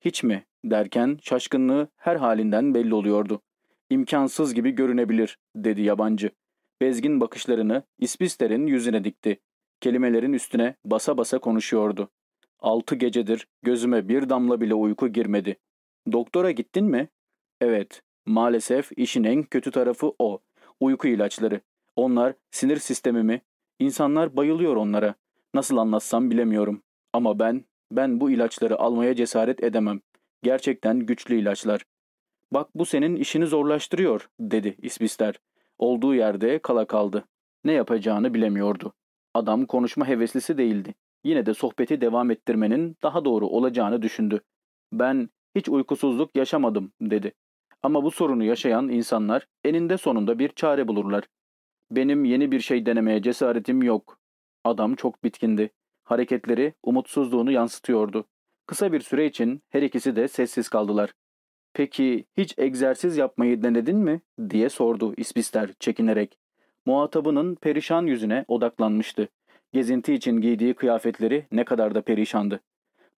Hiç mi derken şaşkınlığı her halinden belli oluyordu. İmkansız gibi görünebilir dedi yabancı. Bezgin bakışlarını İspister'in yüzüne dikti. Kelimelerin üstüne basa basa konuşuyordu. Altı gecedir gözüme bir damla bile uyku girmedi. Doktora gittin mi? Evet. Maalesef işin en kötü tarafı o. Uyku ilaçları. Onlar sinir sistemimi. İnsanlar bayılıyor onlara. Nasıl anlatsam bilemiyorum. Ama ben, ben bu ilaçları almaya cesaret edemem. Gerçekten güçlü ilaçlar. Bak bu senin işini zorlaştırıyor, dedi İsbister. Olduğu yerde kala kaldı. Ne yapacağını bilemiyordu. Adam konuşma heveslisi değildi. Yine de sohbeti devam ettirmenin daha doğru olacağını düşündü. Ben hiç uykusuzluk yaşamadım, dedi. Ama bu sorunu yaşayan insanlar eninde sonunda bir çare bulurlar. Benim yeni bir şey denemeye cesaretim yok. Adam çok bitkindi. Hareketleri umutsuzluğunu yansıtıyordu. Kısa bir süre için her ikisi de sessiz kaldılar. Peki hiç egzersiz yapmayı denedin mi? diye sordu İsbister çekinerek. Muhatabının perişan yüzüne odaklanmıştı. Gezinti için giydiği kıyafetleri ne kadar da perişandı.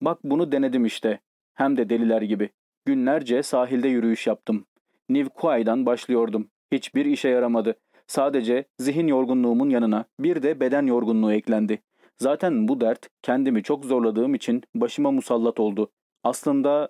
Bak bunu denedim işte. Hem de deliler gibi. Günlerce sahilde yürüyüş yaptım. Nivkuay'dan başlıyordum. Hiçbir işe yaramadı. Sadece zihin yorgunluğumun yanına bir de beden yorgunluğu eklendi. Zaten bu dert kendimi çok zorladığım için başıma musallat oldu. Aslında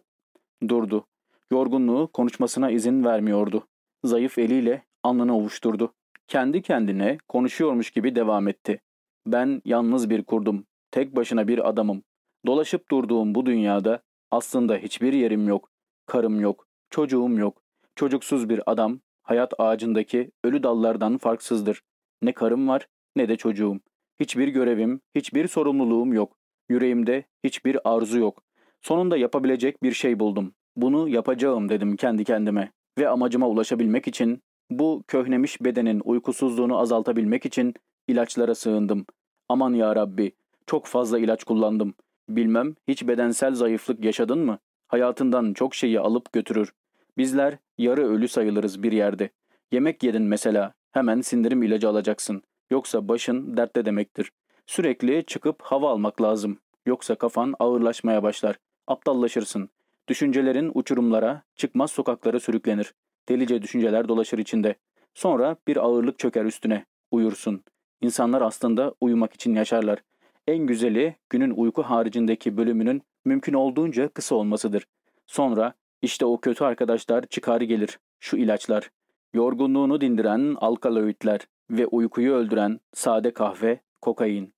durdu. Yorgunluğu konuşmasına izin vermiyordu. Zayıf eliyle alnını ovuşturdu. Kendi kendine konuşuyormuş gibi devam etti. Ben yalnız bir kurdum. Tek başına bir adamım. Dolaşıp durduğum bu dünyada aslında hiçbir yerim yok. Karım yok. Çocuğum yok. Çocuksuz bir adam hayat ağacındaki ölü dallardan farksızdır. Ne karım var ne de çocuğum. Hiçbir görevim, hiçbir sorumluluğum yok. Yüreğimde hiçbir arzu yok. Sonunda yapabilecek bir şey buldum. Bunu yapacağım dedim kendi kendime. Ve amacıma ulaşabilmek için, bu köhnemiş bedenin uykusuzluğunu azaltabilmek için ilaçlara sığındım. Aman ya Rabbi, çok fazla ilaç kullandım. Bilmem hiç bedensel zayıflık yaşadın mı? Hayatından çok şeyi alıp götürür. Bizler yarı ölü sayılırız bir yerde. Yemek yedin mesela, hemen sindirim ilacı alacaksın. Yoksa başın dertte demektir. Sürekli çıkıp hava almak lazım. Yoksa kafan ağırlaşmaya başlar. Aptallaşırsın. Düşüncelerin uçurumlara, çıkmaz sokaklara sürüklenir. Delice düşünceler dolaşır içinde. Sonra bir ağırlık çöker üstüne. Uyursun. İnsanlar aslında uyumak için yaşarlar. En güzeli günün uyku haricindeki bölümünün mümkün olduğunca kısa olmasıdır. Sonra işte o kötü arkadaşlar çıkar gelir. Şu ilaçlar. Yorgunluğunu dindiren alkaloidler ve uykuyu öldüren sade kahve, kokain.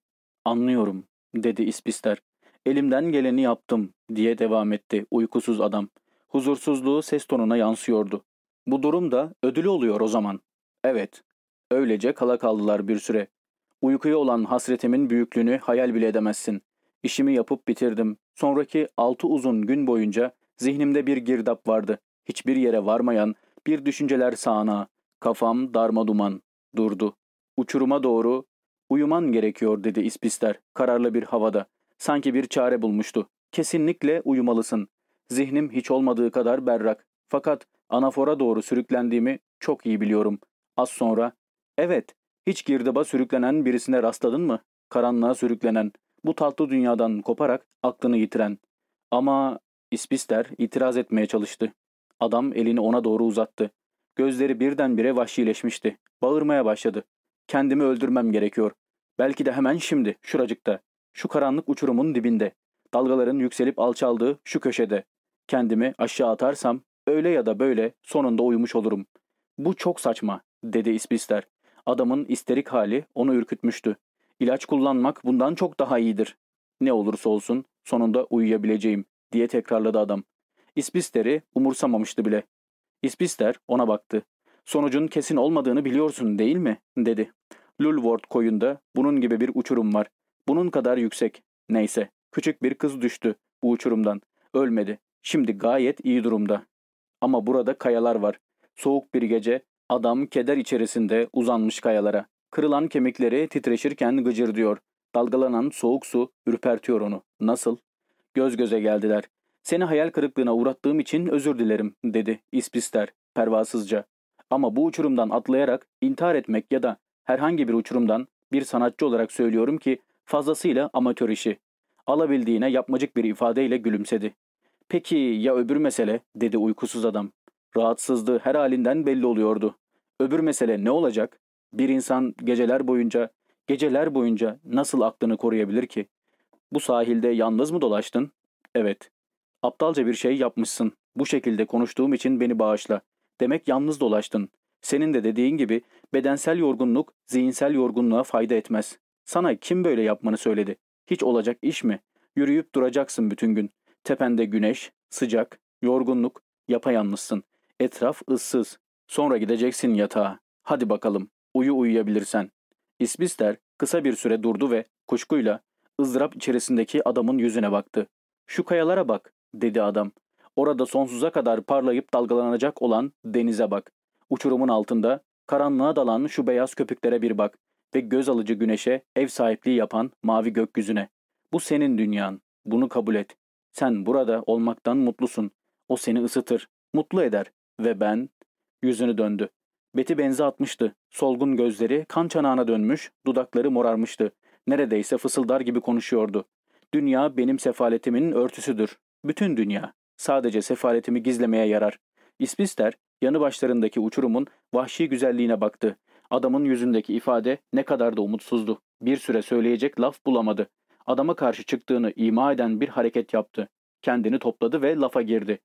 Anlıyorum, dedi İspister. Elimden geleni yaptım, diye devam etti uykusuz adam. Huzursuzluğu ses tonuna yansıyordu. Bu durum da ödülü oluyor o zaman. Evet. Öylece kala kaldılar bir süre. Uykuya olan hasretimin büyüklüğünü hayal bile edemezsin. İşimi yapıp bitirdim. Sonraki altı uzun gün boyunca zihnimde bir girdap vardı. Hiçbir yere varmayan bir düşünceler sağına. Kafam darma duman. Durdu. Uçuruma doğru uyuman gerekiyor dedi İspister kararlı bir havada. Sanki bir çare bulmuştu. Kesinlikle uyumalısın. Zihnim hiç olmadığı kadar berrak. Fakat anafora doğru sürüklendiğimi çok iyi biliyorum. Az sonra, evet, hiç girdaba sürüklenen birisine rastladın mı? Karanlığa sürüklenen, bu tatlı dünyadan koparak aklını yitiren. Ama İspister itiraz etmeye çalıştı. Adam elini ona doğru uzattı. Gözleri birdenbire vahşileşmişti. Bağırmaya başladı. Kendimi öldürmem gerekiyor. Belki de hemen şimdi, şuracıkta. Şu karanlık uçurumun dibinde. Dalgaların yükselip alçaldığı şu köşede. Kendimi aşağı atarsam öyle ya da böyle sonunda uyumuş olurum. Bu çok saçma, dedi İspister. Adamın isterik hali onu ürkütmüştü. İlaç kullanmak bundan çok daha iyidir. Ne olursa olsun sonunda uyuyabileceğim, diye tekrarladı adam. İspister'i umursamamıştı bile. İspister ona baktı. Sonucun kesin olmadığını biliyorsun değil mi? dedi. Lulworth koyunda bunun gibi bir uçurum var. Bunun kadar yüksek. Neyse. Küçük bir kız düştü bu uçurumdan. Ölmedi. Şimdi gayet iyi durumda. Ama burada kayalar var. Soğuk bir gece adam keder içerisinde uzanmış kayalara. Kırılan kemikleri titreşirken gıcır diyor. Dalgalanan soğuk su ürpertiyor onu. Nasıl? Göz göze geldiler. Seni hayal kırıklığına uğrattığım için özür dilerim dedi İspister pervasızca. Ama bu uçurumdan atlayarak intihar etmek ya da herhangi bir uçurumdan bir sanatçı olarak söylüyorum ki fazlasıyla amatör işi. Alabildiğine yapmacık bir ifadeyle gülümsedi. Peki ya öbür mesele dedi uykusuz adam. Rahatsızlığı her halinden belli oluyordu. Öbür mesele ne olacak? Bir insan geceler boyunca, geceler boyunca nasıl aklını koruyabilir ki? Bu sahilde yalnız mı dolaştın? Evet. Aptalca bir şey yapmışsın. Bu şekilde konuştuğum için beni bağışla. Demek yalnız dolaştın. Senin de dediğin gibi bedensel yorgunluk zihinsel yorgunluğa fayda etmez. Sana kim böyle yapmanı söyledi? Hiç olacak iş mi? Yürüyüp duracaksın bütün gün. Tepende güneş, sıcak, yorgunluk, yapayalnızsın. Etraf ıssız. Sonra gideceksin yatağa. Hadi bakalım, uyu uyuyabilirsen. İsbister kısa bir süre durdu ve kuşkuyla ızdırap içerisindeki adamın yüzüne baktı. Şu kayalara bak, dedi adam. Orada sonsuza kadar parlayıp dalgalanacak olan denize bak. Uçurumun altında karanlığa dalan şu beyaz köpüklere bir bak ve göz alıcı güneşe ev sahipliği yapan mavi gökyüzüne. Bu senin dünyan. Bunu kabul et. Sen burada olmaktan mutlusun. O seni ısıtır, mutlu eder. Ve ben... Yüzünü döndü. Beti benzi atmıştı. Solgun gözleri kan çanağına dönmüş, dudakları morarmıştı. Neredeyse fısıldar gibi konuşuyordu. Dünya benim sefaletimin örtüsüdür. Bütün dünya. Sadece sefaletimi gizlemeye yarar. İspister, yanı başlarındaki uçurumun vahşi güzelliğine baktı. Adamın yüzündeki ifade ne kadar da umutsuzdu. Bir süre söyleyecek laf bulamadı. Adama karşı çıktığını ima eden bir hareket yaptı. Kendini topladı ve lafa girdi.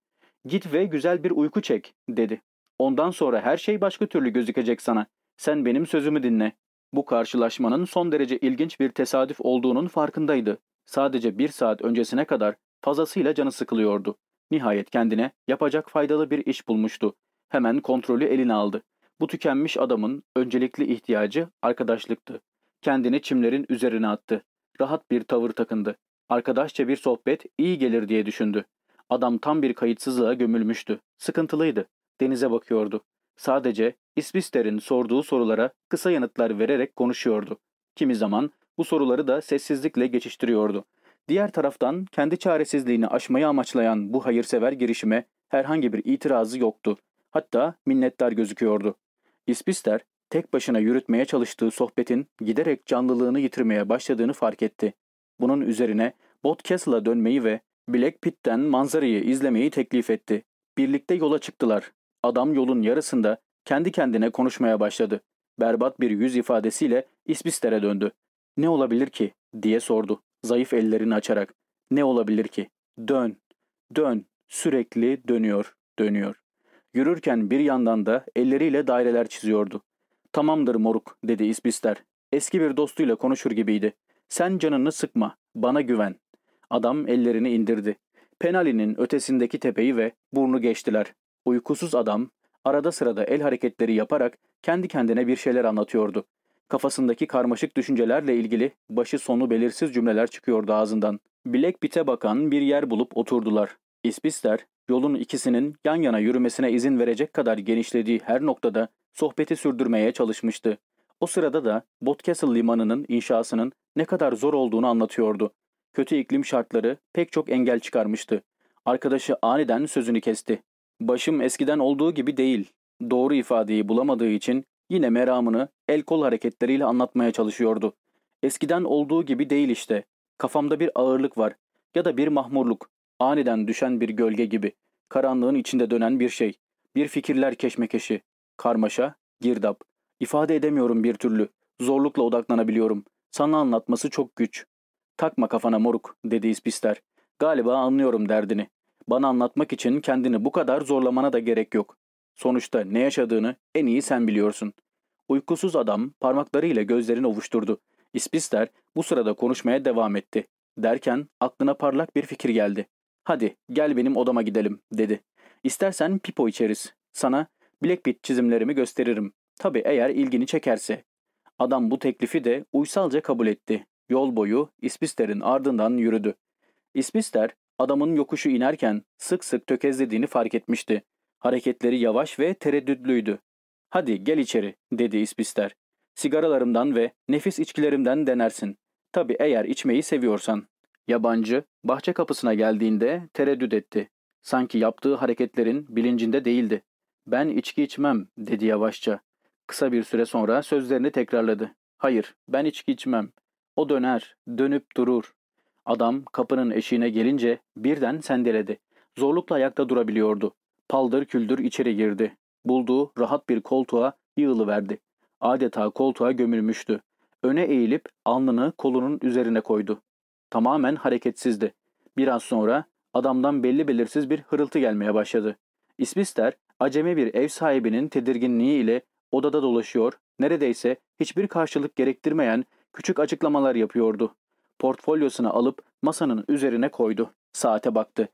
Git ve güzel bir uyku çek, dedi. Ondan sonra her şey başka türlü gözükecek sana. Sen benim sözümü dinle. Bu karşılaşmanın son derece ilginç bir tesadüf olduğunun farkındaydı. Sadece bir saat öncesine kadar fazlasıyla canı sıkılıyordu. Nihayet kendine yapacak faydalı bir iş bulmuştu. Hemen kontrolü eline aldı. Bu tükenmiş adamın öncelikli ihtiyacı arkadaşlıktı. Kendini çimlerin üzerine attı. Rahat bir tavır takındı. Arkadaşça bir sohbet iyi gelir diye düşündü. Adam tam bir kayıtsızlığa gömülmüştü. Sıkıntılıydı. Denize bakıyordu. Sadece İsvister'in sorduğu sorulara kısa yanıtlar vererek konuşuyordu. Kimi zaman bu soruları da sessizlikle geçiştiriyordu. Diğer taraftan kendi çaresizliğini aşmayı amaçlayan bu hayırsever girişime herhangi bir itirazı yoktu. Hatta minnettar gözüküyordu. İspister, tek başına yürütmeye çalıştığı sohbetin giderek canlılığını yitirmeye başladığını fark etti. Bunun üzerine Botcastle'a dönmeyi ve Black Pit'ten manzarayı izlemeyi teklif etti. Birlikte yola çıktılar. Adam yolun yarısında kendi kendine konuşmaya başladı. Berbat bir yüz ifadesiyle İspister'e döndü. Ne olabilir ki? diye sordu. Zayıf ellerini açarak. Ne olabilir ki? Dön, dön, sürekli dönüyor, dönüyor. Yürürken bir yandan da elleriyle daireler çiziyordu. Tamamdır moruk dedi İsbister. Eski bir dostuyla konuşur gibiydi. Sen canını sıkma, bana güven. Adam ellerini indirdi. Penali'nin ötesindeki tepeyi ve burnu geçtiler. Uykusuz adam arada sırada el hareketleri yaparak kendi kendine bir şeyler anlatıyordu. Kafasındaki karmaşık düşüncelerle ilgili başı sonu belirsiz cümleler çıkıyordu ağzından. Bilek bite bakan bir yer bulup oturdular. İsbister, yolun ikisinin yan yana yürümesine izin verecek kadar genişlediği her noktada sohbeti sürdürmeye çalışmıştı. O sırada da Botcastle limanının inşasının ne kadar zor olduğunu anlatıyordu. Kötü iklim şartları pek çok engel çıkarmıştı. Arkadaşı aniden sözünü kesti. Başım eskiden olduğu gibi değil. Doğru ifadeyi bulamadığı için yine meramını el kol hareketleriyle anlatmaya çalışıyordu. Eskiden olduğu gibi değil işte. Kafamda bir ağırlık var. Ya da bir mahmurluk. Aniden düşen bir gölge gibi. Karanlığın içinde dönen bir şey. Bir fikirler keşmekeşi. Karmaşa, girdap. İfade edemiyorum bir türlü. Zorlukla odaklanabiliyorum. Sana anlatması çok güç. Takma kafana moruk, dedi ispister. Galiba anlıyorum derdini. Bana anlatmak için kendini bu kadar zorlamana da gerek yok. Sonuçta ne yaşadığını en iyi sen biliyorsun. Uykusuz adam parmaklarıyla gözlerini ovuşturdu. İspister bu sırada konuşmaya devam etti. Derken aklına parlak bir fikir geldi. Hadi gel benim odama gidelim dedi. İstersen pipo içeriz. Sana Blackbeard çizimlerimi gösteririm. Tabi eğer ilgini çekerse. Adam bu teklifi de uysalca kabul etti. Yol boyu İspister'in ardından yürüdü. İspister adamın yokuşu inerken sık sık tökezlediğini fark etmişti. Hareketleri yavaş ve tereddütlüydü. Hadi gel içeri dedi İspister. Sigaralarımdan ve nefis içkilerimden denersin. Tabi eğer içmeyi seviyorsan. Yabancı bahçe kapısına geldiğinde tereddüt etti. Sanki yaptığı hareketlerin bilincinde değildi. Ben içki içmem dedi yavaşça. Kısa bir süre sonra sözlerini tekrarladı. Hayır ben içki içmem. O döner, dönüp durur. Adam kapının eşiğine gelince birden sendeledi. Zorlukla ayakta durabiliyordu. Paldır küldür içeri girdi. Bulduğu rahat bir koltuğa yığılıverdi. Adeta koltuğa gömülmüştü. Öne eğilip alnını kolunun üzerine koydu. Tamamen hareketsizdi. Biraz sonra adamdan belli belirsiz bir hırıltı gelmeye başladı. İsmister, acemi bir ev sahibinin tedirginliği ile odada dolaşıyor, neredeyse hiçbir karşılık gerektirmeyen küçük açıklamalar yapıyordu. Portfolyosunu alıp masanın üzerine koydu. Saate baktı.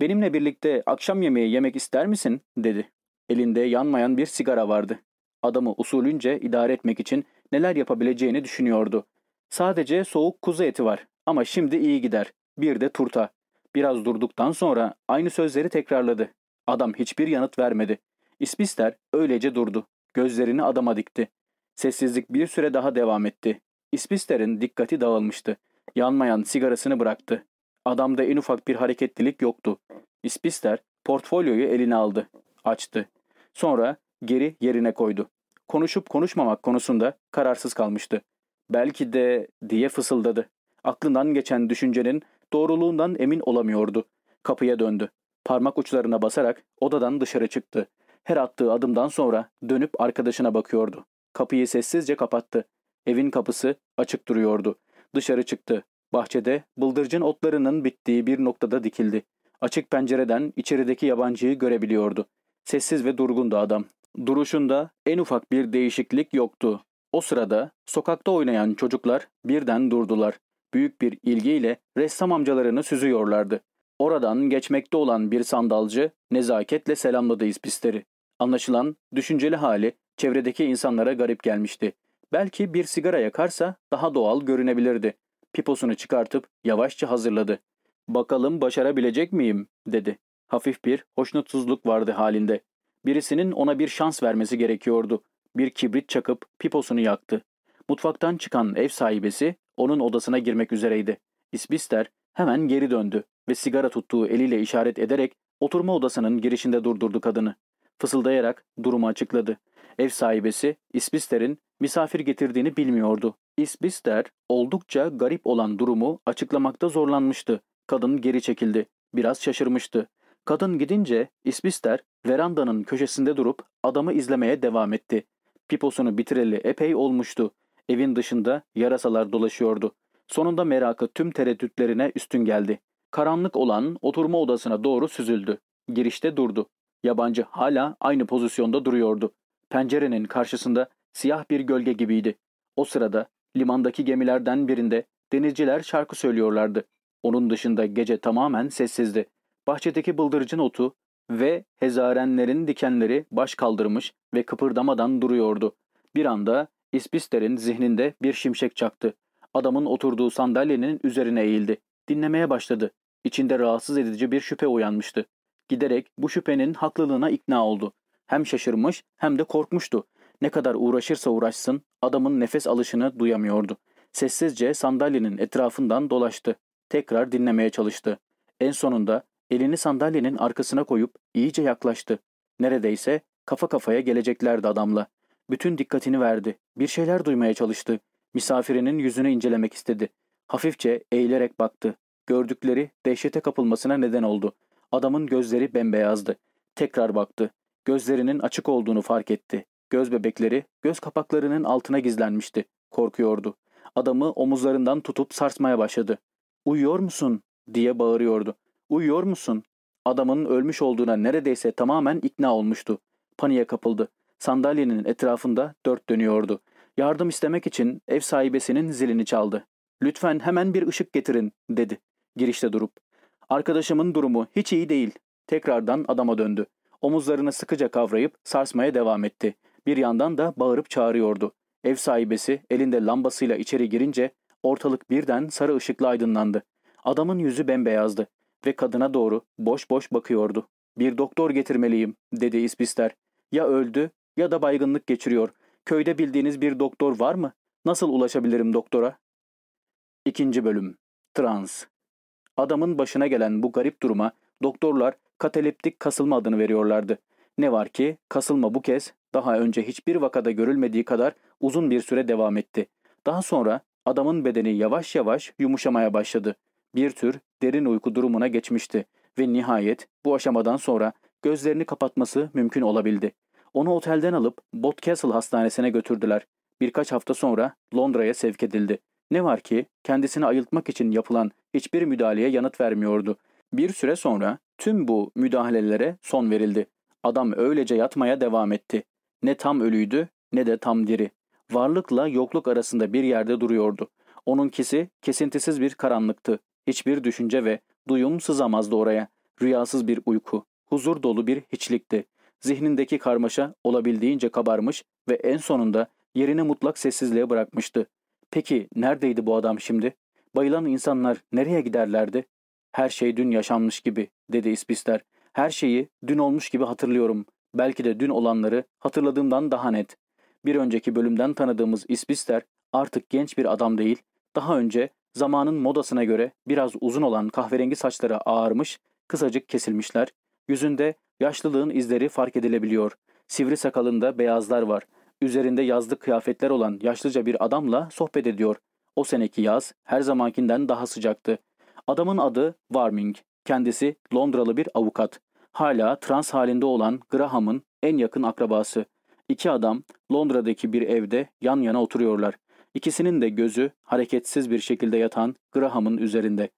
Benimle birlikte akşam yemeği yemek ister misin? dedi. Elinde yanmayan bir sigara vardı. Adamı usulünce idare etmek için neler yapabileceğini düşünüyordu. Sadece soğuk kuzu eti var ama şimdi iyi gider. Bir de turta. Biraz durduktan sonra aynı sözleri tekrarladı. Adam hiçbir yanıt vermedi. İspister öylece durdu. Gözlerini adama dikti. Sessizlik bir süre daha devam etti. İspister'in dikkati dağılmıştı. Yanmayan sigarasını bıraktı. Adamda en ufak bir hareketlilik yoktu. İspister portfolyoyu eline aldı. Açtı. Sonra geri yerine koydu. Konuşup konuşmamak konusunda kararsız kalmıştı. Belki de diye fısıldadı. Aklından geçen düşüncenin doğruluğundan emin olamıyordu. Kapıya döndü. Parmak uçlarına basarak odadan dışarı çıktı. Her attığı adımdan sonra dönüp arkadaşına bakıyordu. Kapıyı sessizce kapattı. Evin kapısı açık duruyordu. Dışarı çıktı. Bahçede bıldırcın otlarının bittiği bir noktada dikildi. Açık pencereden içerideki yabancıyı görebiliyordu. Sessiz ve durgundu adam. Duruşunda en ufak bir değişiklik yoktu. O sırada sokakta oynayan çocuklar birden durdular. Büyük bir ilgiyle ressam amcalarını süzüyorlardı. Oradan geçmekte olan bir sandalcı nezaketle selamladı ispisteri. Anlaşılan düşünceli hali çevredeki insanlara garip gelmişti. Belki bir sigara yakarsa daha doğal görünebilirdi. Piposunu çıkartıp yavaşça hazırladı. Bakalım başarabilecek miyim dedi. Hafif bir hoşnutsuzluk vardı halinde. Birisinin ona bir şans vermesi gerekiyordu. Bir kibrit çakıp piposunu yaktı. Mutfaktan çıkan ev sahibesi onun odasına girmek üzereydi. İsbister hemen geri döndü ve sigara tuttuğu eliyle işaret ederek oturma odasının girişinde durdurdu kadını. Fısıldayarak durumu açıkladı. Ev sahibesi İsbister'in misafir getirdiğini bilmiyordu. İsbister oldukça garip olan durumu açıklamakta zorlanmıştı. Kadın geri çekildi. Biraz şaşırmıştı. Kadın gidince İsbister verandanın köşesinde durup adamı izlemeye devam etti. Piposunu bitireli epey olmuştu. Evin dışında yarasalar dolaşıyordu. Sonunda merakı tüm tereddütlerine üstün geldi. Karanlık olan oturma odasına doğru süzüldü. Girişte durdu. Yabancı hala aynı pozisyonda duruyordu. Pencerenin karşısında siyah bir gölge gibiydi. O sırada limandaki gemilerden birinde denizciler şarkı söylüyorlardı. Onun dışında gece tamamen sessizdi. Bahçedeki bıldırcın otu ve hezarenlerin dikenleri baş kaldırmış ve kıpırdamadan duruyordu. Bir anda İspister'in zihninde bir şimşek çaktı. Adamın oturduğu sandalyenin üzerine eğildi. Dinlemeye başladı. İçinde rahatsız edici bir şüphe uyanmıştı. Giderek bu şüphenin haklılığına ikna oldu. Hem şaşırmış hem de korkmuştu. Ne kadar uğraşırsa uğraşsın adamın nefes alışını duyamıyordu. Sessizce sandalyenin etrafından dolaştı. Tekrar dinlemeye çalıştı. En sonunda elini sandalyenin arkasına koyup iyice yaklaştı. Neredeyse kafa kafaya geleceklerdi adamla. Bütün dikkatini verdi. Bir şeyler duymaya çalıştı. Misafirinin yüzünü incelemek istedi. Hafifçe eğilerek baktı. Gördükleri dehşete kapılmasına neden oldu. Adamın gözleri bembeyazdı. Tekrar baktı. Gözlerinin açık olduğunu fark etti. Göz bebekleri göz kapaklarının altına gizlenmişti. Korkuyordu. Adamı omuzlarından tutup sarsmaya başladı. ''Uyuyor musun?'' diye bağırıyordu. ''Uyuyor musun?'' Adamın ölmüş olduğuna neredeyse tamamen ikna olmuştu. Paniğe kapıldı. Sandalyenin etrafında dört dönüyordu. Yardım istemek için ev sahibesinin zilini çaldı. ''Lütfen hemen bir ışık getirin.'' dedi. Girişte durup. ''Arkadaşımın durumu hiç iyi değil.'' Tekrardan adama döndü. Omuzlarını sıkıca kavrayıp sarsmaya devam etti. Bir yandan da bağırıp çağırıyordu. Ev sahibesi elinde lambasıyla içeri girince ortalık birden sarı ışıkla aydınlandı. Adamın yüzü bembeyazdı ve kadına doğru boş boş bakıyordu. ''Bir doktor getirmeliyim.'' dedi İspister. ''Ya öldü ya da baygınlık geçiriyor. Köyde bildiğiniz bir doktor var mı? Nasıl ulaşabilirim doktora?'' İkinci bölüm Trans Adamın başına gelen bu garip duruma doktorlar kataleptik kasılma adını veriyorlardı. Ne var ki kasılma bu kez daha önce hiçbir vakada görülmediği kadar uzun bir süre devam etti. Daha sonra adamın bedeni yavaş yavaş yumuşamaya başladı. Bir tür derin uyku durumuna geçmişti ve nihayet bu aşamadan sonra gözlerini kapatması mümkün olabildi. Onu otelden alıp Botcastle Hastanesi'ne götürdüler. Birkaç hafta sonra Londra'ya sevk edildi. Ne var ki kendisini ayıltmak için yapılan hiçbir müdahaleye yanıt vermiyordu. Bir süre sonra tüm bu müdahalelere son verildi. Adam öylece yatmaya devam etti. Ne tam ölüydü ne de tam diri. Varlıkla yokluk arasında bir yerde duruyordu. Onunkisi kesintisiz bir karanlıktı. Hiçbir düşünce ve duyum sızamazdı oraya. Rüyasız bir uyku, huzur dolu bir hiçlikti. Zihnindeki karmaşa olabildiğince kabarmış ve en sonunda yerini mutlak sessizliğe bırakmıştı. Peki neredeydi bu adam şimdi? Bayılan insanlar nereye giderlerdi? Her şey dün yaşanmış gibi, dedi İspister. Her şeyi dün olmuş gibi hatırlıyorum. Belki de dün olanları hatırladığımdan daha net. Bir önceki bölümden tanıdığımız İspister artık genç bir adam değil, daha önce zamanın modasına göre biraz uzun olan kahverengi saçları ağarmış, kısacık kesilmişler. Yüzünde yaşlılığın izleri fark edilebiliyor. Sivri sakalında beyazlar var. Üzerinde yazlık kıyafetler olan yaşlıca bir adamla sohbet ediyor. O seneki yaz her zamankinden daha sıcaktı. Adamın adı Warming. Kendisi Londralı bir avukat. Hala trans halinde olan Graham'ın en yakın akrabası. İki adam Londra'daki bir evde yan yana oturuyorlar. İkisinin de gözü hareketsiz bir şekilde yatan Graham'ın üzerinde.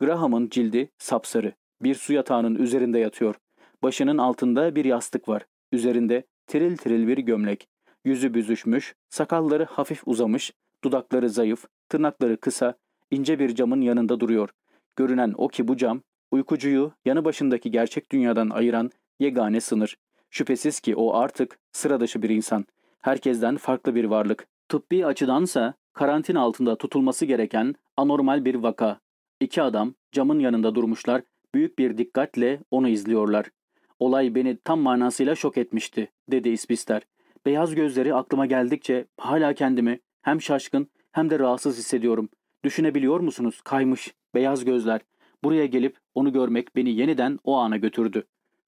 Graham'ın cildi sapsarı. Bir su yatağının üzerinde yatıyor. Başının altında bir yastık var. Üzerinde tiril tiril bir gömlek. Yüzü büzüşmüş, sakalları hafif uzamış, dudakları zayıf, tırnakları kısa, ince bir camın yanında duruyor. Görünen o ki bu cam, uykucuyu yanı başındaki gerçek dünyadan ayıran yegane sınır. Şüphesiz ki o artık sıra dışı bir insan. Herkesten farklı bir varlık. Tıbbi açıdansa karantina altında tutulması gereken anormal bir vaka. İki adam camın yanında durmuşlar, büyük bir dikkatle onu izliyorlar. Olay beni tam manasıyla şok etmişti, dedi İspister. Beyaz gözleri aklıma geldikçe hala kendimi hem şaşkın hem de rahatsız hissediyorum. Düşünebiliyor musunuz? Kaymış, beyaz gözler. Buraya gelip onu görmek beni yeniden o ana götürdü.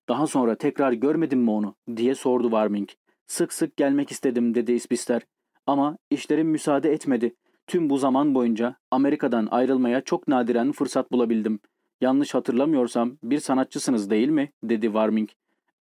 Daha sonra tekrar görmedim mi onu diye sordu Warming. Sık sık gelmek istedim dedi İspister. Ama işlerim müsaade etmedi. Tüm bu zaman boyunca Amerika'dan ayrılmaya çok nadiren fırsat bulabildim. Yanlış hatırlamıyorsam bir sanatçısınız değil mi? dedi Warming.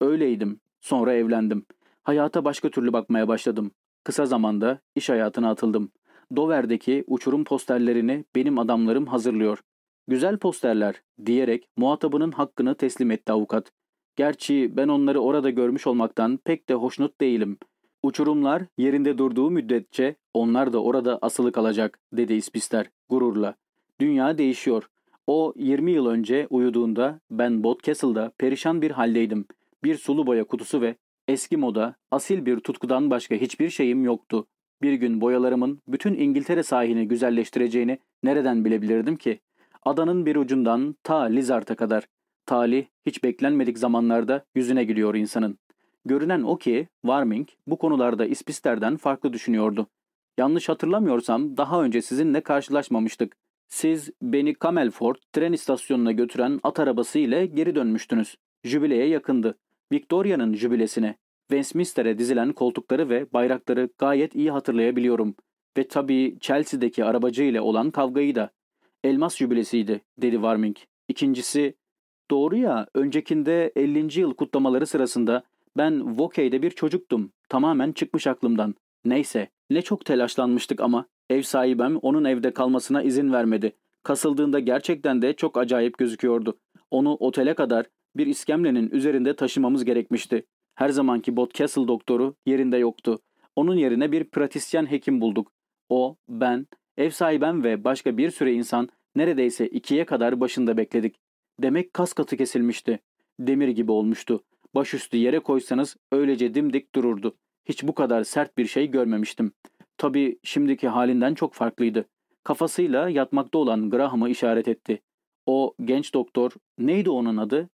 Öyleydim. Sonra evlendim. Hayata başka türlü bakmaya başladım. Kısa zamanda iş hayatına atıldım. Dover'deki uçurum posterlerini benim adamlarım hazırlıyor. Güzel posterler diyerek muhatabının hakkını teslim etti avukat. Gerçi ben onları orada görmüş olmaktan pek de hoşnut değilim. Uçurumlar yerinde durduğu müddetçe onlar da orada asılı kalacak dedi İspister gururla. Dünya değişiyor. O 20 yıl önce uyuduğunda ben Botcastle'da perişan bir haldeydim. Bir sulu boya kutusu ve eski moda, asil bir tutkudan başka hiçbir şeyim yoktu. Bir gün boyalarımın bütün İngiltere sahini güzelleştireceğini nereden bilebilirdim ki? Adanın bir ucundan ta Lizard'a kadar. Talih hiç beklenmedik zamanlarda yüzüne gülüyor insanın. Görünen o ki Warming bu konularda İspister'den farklı düşünüyordu. Yanlış hatırlamıyorsam daha önce sizinle karşılaşmamıştık. Siz beni Camelford tren istasyonuna götüren at arabası ile geri dönmüştünüz. Jübileye yakındı. Victoria'nın jübilesine. Westminster'e dizilen koltukları ve bayrakları gayet iyi hatırlayabiliyorum. Ve tabii Chelsea'deki arabacı ile olan kavgayı da. Elmas jübilesiydi, dedi Warming. İkincisi, doğru ya, öncekinde 50. yıl kutlamaları sırasında ben Vokey'de bir çocuktum. Tamamen çıkmış aklımdan. Neyse, ne çok telaşlanmıştık ama ev sahibem onun evde kalmasına izin vermedi. Kasıldığında gerçekten de çok acayip gözüküyordu. Onu otele kadar bir iskemlenin üzerinde taşımamız gerekmişti. Her zamanki Botcastle doktoru yerinde yoktu. Onun yerine bir pratisyen hekim bulduk. O, ben, ev sahibem ve başka bir süre insan neredeyse ikiye kadar başında bekledik. Demek kas katı kesilmişti. Demir gibi olmuştu. Başüstü yere koysanız öylece dimdik dururdu. Hiç bu kadar sert bir şey görmemiştim. Tabii şimdiki halinden çok farklıydı. Kafasıyla yatmakta olan Graham'ı işaret etti. O genç doktor, neydi onun adı?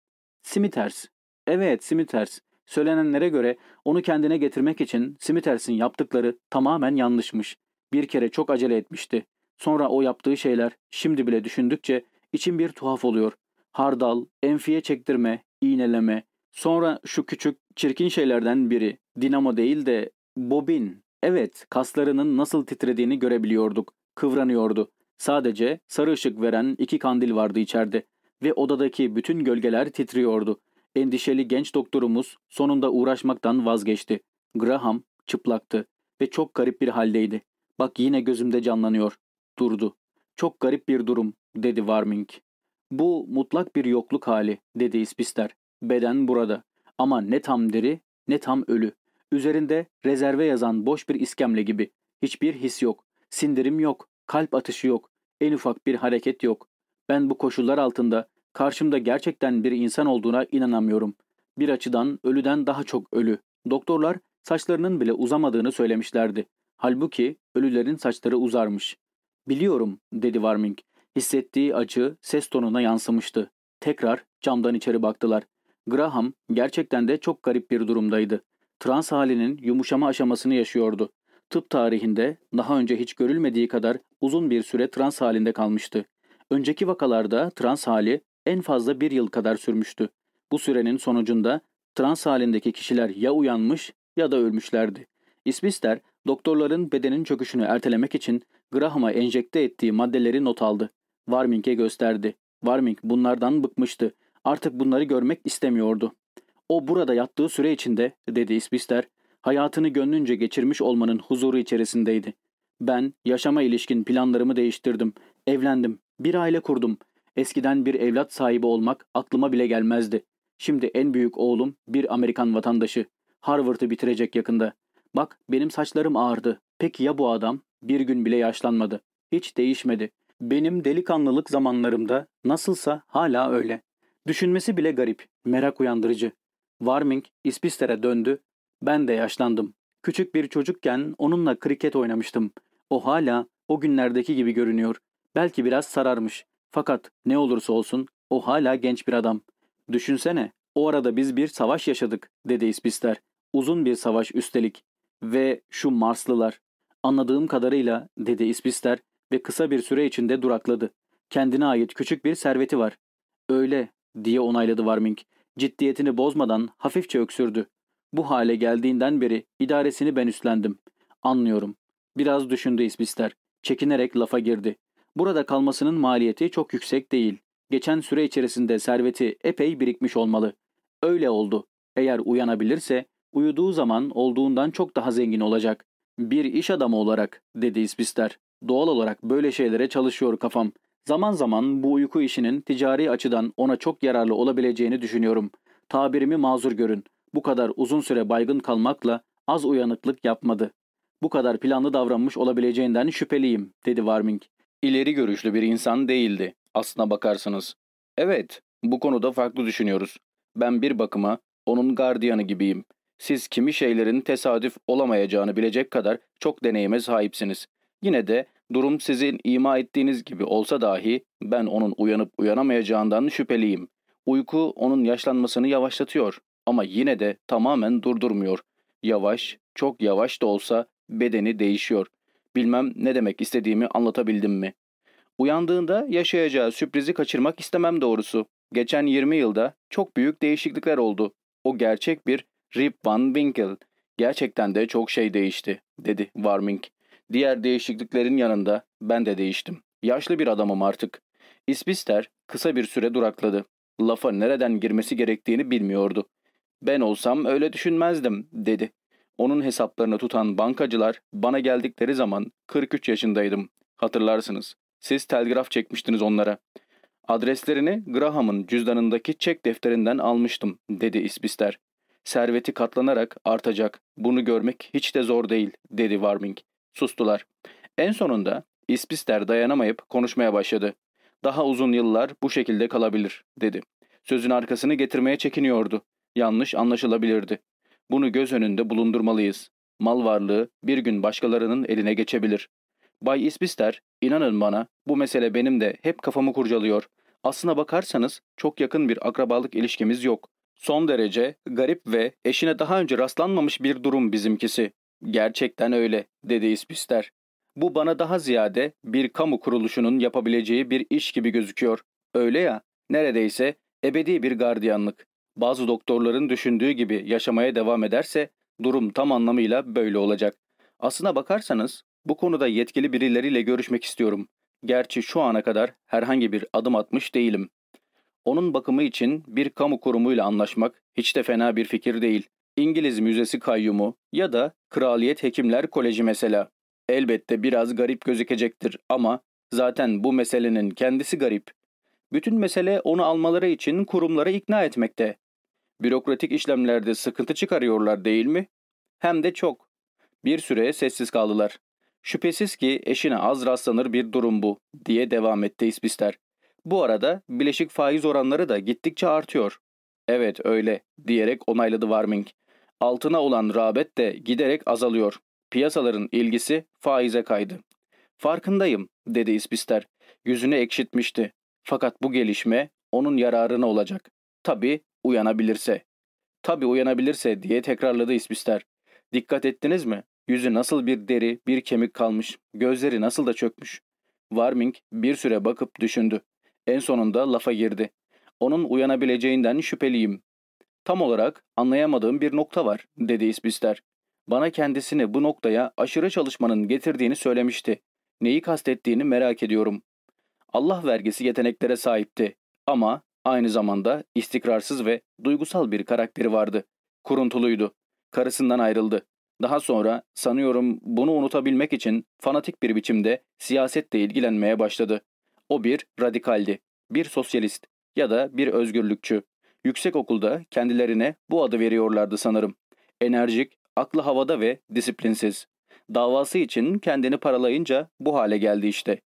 Smithers. Evet Smithers. Söylenenlere göre onu kendine getirmek için Smithers'in yaptıkları tamamen yanlışmış. Bir kere çok acele etmişti. Sonra o yaptığı şeyler şimdi bile düşündükçe içim bir tuhaf oluyor. Hardal, enfiye çektirme, iğneleme. Sonra şu küçük çirkin şeylerden biri. Dinamo değil de bobin. Evet, kaslarının nasıl titrediğini görebiliyorduk. Kıvranıyordu. Sadece sarı ışık veren iki kandil vardı içeride. ve odadaki bütün gölgeler titriyordu. Endişeli genç doktorumuz sonunda uğraşmaktan vazgeçti. Graham çıplaktı ve çok garip bir haldeydi. Bak yine gözümde canlanıyor. Durdu. Çok garip bir durum, dedi Warming. Bu mutlak bir yokluk hali, dedi İspister. Beden burada. Ama ne tam diri, ne tam ölü. Üzerinde rezerve yazan boş bir iskemle gibi. Hiçbir his yok. Sindirim yok. Kalp atışı yok. En ufak bir hareket yok. Ben bu koşullar altında karşımda gerçekten bir insan olduğuna inanamıyorum. Bir açıdan ölüden daha çok ölü. Doktorlar saçlarının bile uzamadığını söylemişlerdi. Halbuki ölülerin saçları uzarmış. Biliyorum, dedi Warming. Hissettiği acı ses tonuna yansımıştı. Tekrar camdan içeri baktılar. Graham gerçekten de çok garip bir durumdaydı. Trans halinin yumuşama aşamasını yaşıyordu. Tıp tarihinde daha önce hiç görülmediği kadar uzun bir süre trans halinde kalmıştı. Önceki vakalarda trans hali en fazla bir yıl kadar sürmüştü. Bu sürenin sonucunda trans halindeki kişiler ya uyanmış ya da ölmüşlerdi. İsmister, doktorların bedenin çöküşünü ertelemek için Graham'a enjekte ettiği maddeleri not aldı. Warming'e gösterdi. Warming bunlardan bıkmıştı. Artık bunları görmek istemiyordu. O burada yattığı süre içinde, dedi İsbister, hayatını gönlünce geçirmiş olmanın huzuru içerisindeydi. Ben yaşama ilişkin planlarımı değiştirdim. Evlendim. Bir aile kurdum. Eskiden bir evlat sahibi olmak aklıma bile gelmezdi. Şimdi en büyük oğlum bir Amerikan vatandaşı. Harvard'ı bitirecek yakında. Bak benim saçlarım ağırdı. Peki ya bu adam? Bir gün bile yaşlanmadı. Hiç değişmedi. Benim delikanlılık zamanlarımda nasılsa hala öyle. Düşünmesi bile garip, merak uyandırıcı. Warming İspister'e döndü. Ben de yaşlandım. Küçük bir çocukken onunla kriket oynamıştım. O hala o günlerdeki gibi görünüyor. Belki biraz sararmış. Fakat ne olursa olsun o hala genç bir adam. Düşünsene, o arada biz bir savaş yaşadık, dedi İspister. Uzun bir savaş üstelik. Ve şu Marslılar. Anladığım kadarıyla, dedi İspister ve kısa bir süre içinde durakladı. Kendine ait küçük bir serveti var. Öyle, diye onayladı Warming. Ciddiyetini bozmadan hafifçe öksürdü. Bu hale geldiğinden beri idaresini ben üstlendim. Anlıyorum. Biraz düşündü İsbister. Çekinerek lafa girdi. Burada kalmasının maliyeti çok yüksek değil. Geçen süre içerisinde serveti epey birikmiş olmalı. Öyle oldu. Eğer uyanabilirse uyuduğu zaman olduğundan çok daha zengin olacak. Bir iş adamı olarak dedi İsbister. Doğal olarak böyle şeylere çalışıyor kafam. Zaman zaman bu uyku işinin ticari açıdan ona çok yararlı olabileceğini düşünüyorum. Tabirimi mazur görün. Bu kadar uzun süre baygın kalmakla az uyanıklık yapmadı. Bu kadar planlı davranmış olabileceğinden şüpheliyim, dedi Warming. İleri görüşlü bir insan değildi, aslına bakarsınız. Evet, bu konuda farklı düşünüyoruz. Ben bir bakıma onun gardiyanı gibiyim. Siz kimi şeylerin tesadüf olamayacağını bilecek kadar çok deneyime sahipsiniz. Yine de durum sizin ima ettiğiniz gibi olsa dahi ben onun uyanıp uyanamayacağından şüpheliyim. Uyku onun yaşlanmasını yavaşlatıyor ama yine de tamamen durdurmuyor. Yavaş, çok yavaş da olsa bedeni değişiyor. Bilmem ne demek istediğimi anlatabildim mi? Uyandığında yaşayacağı sürprizi kaçırmak istemem doğrusu. Geçen 20 yılda çok büyük değişiklikler oldu. O gerçek bir Rip Van Winkle. Gerçekten de çok şey değişti, dedi Warming. Diğer değişikliklerin yanında ben de değiştim. Yaşlı bir adamım artık. İsbister kısa bir süre durakladı. Lafa nereden girmesi gerektiğini bilmiyordu. Ben olsam öyle düşünmezdim, dedi. Onun hesaplarını tutan bankacılar bana geldikleri zaman 43 yaşındaydım. Hatırlarsınız. Siz telgraf çekmiştiniz onlara. Adreslerini Graham'ın cüzdanındaki çek defterinden almıştım, dedi İsbister. Serveti katlanarak artacak. Bunu görmek hiç de zor değil, dedi Warming. Sustular. En sonunda İspister dayanamayıp konuşmaya başladı. Daha uzun yıllar bu şekilde kalabilir, dedi. Sözün arkasını getirmeye çekiniyordu. Yanlış anlaşılabilirdi. Bunu göz önünde bulundurmalıyız. Mal varlığı bir gün başkalarının eline geçebilir. Bay İspister, inanın bana bu mesele benim de hep kafamı kurcalıyor. Aslına bakarsanız çok yakın bir akrabalık ilişkimiz yok. Son derece garip ve eşine daha önce rastlanmamış bir durum bizimkisi. Gerçekten öyle, dedi İspister. Bu bana daha ziyade bir kamu kuruluşunun yapabileceği bir iş gibi gözüküyor. Öyle ya, neredeyse ebedi bir gardiyanlık. Bazı doktorların düşündüğü gibi yaşamaya devam ederse durum tam anlamıyla böyle olacak. Aslına bakarsanız bu konuda yetkili birileriyle görüşmek istiyorum. Gerçi şu ana kadar herhangi bir adım atmış değilim. Onun bakımı için bir kamu kurumuyla anlaşmak hiç de fena bir fikir değil. İngiliz Müzesi Kayyumu ya da Kraliyet Hekimler Koleji mesela. Elbette biraz garip gözükecektir ama zaten bu meselenin kendisi garip. Bütün mesele onu almaları için kurumları ikna etmekte. Bürokratik işlemlerde sıkıntı çıkarıyorlar değil mi? Hem de çok. Bir süre sessiz kaldılar. Şüphesiz ki eşine az rastlanır bir durum bu, diye devam etti İsbister. Bu arada bileşik faiz oranları da gittikçe artıyor. Evet öyle, diyerek onayladı Warming. Altına olan rağbet de giderek azalıyor. Piyasaların ilgisi faize kaydı. Farkındayım, dedi İsbister. Yüzünü ekşitmişti. Fakat bu gelişme onun yararına olacak. Tabii uyanabilirse. Tabii uyanabilirse diye tekrarladı İsbister. Dikkat ettiniz mi? Yüzü nasıl bir deri, bir kemik kalmış, gözleri nasıl da çökmüş. Warming bir süre bakıp düşündü. En sonunda lafa girdi. Onun uyanabileceğinden şüpheliyim. Tam olarak anlayamadığım bir nokta var, dedi İsbister. Bana kendisini bu noktaya aşırı çalışmanın getirdiğini söylemişti. Neyi kastettiğini merak ediyorum. Allah vergisi yeteneklere sahipti ama aynı zamanda istikrarsız ve duygusal bir karakteri vardı. Kuruntuluydu. Karısından ayrıldı. Daha sonra sanıyorum bunu unutabilmek için fanatik bir biçimde siyasetle ilgilenmeye başladı. O bir radikaldi, bir sosyalist ya da bir özgürlükçü. Yüksek okulda kendilerine bu adı veriyorlardı sanırım. Enerjik, aklı havada ve disiplinsiz. Davası için kendini paralayınca bu hale geldi işte.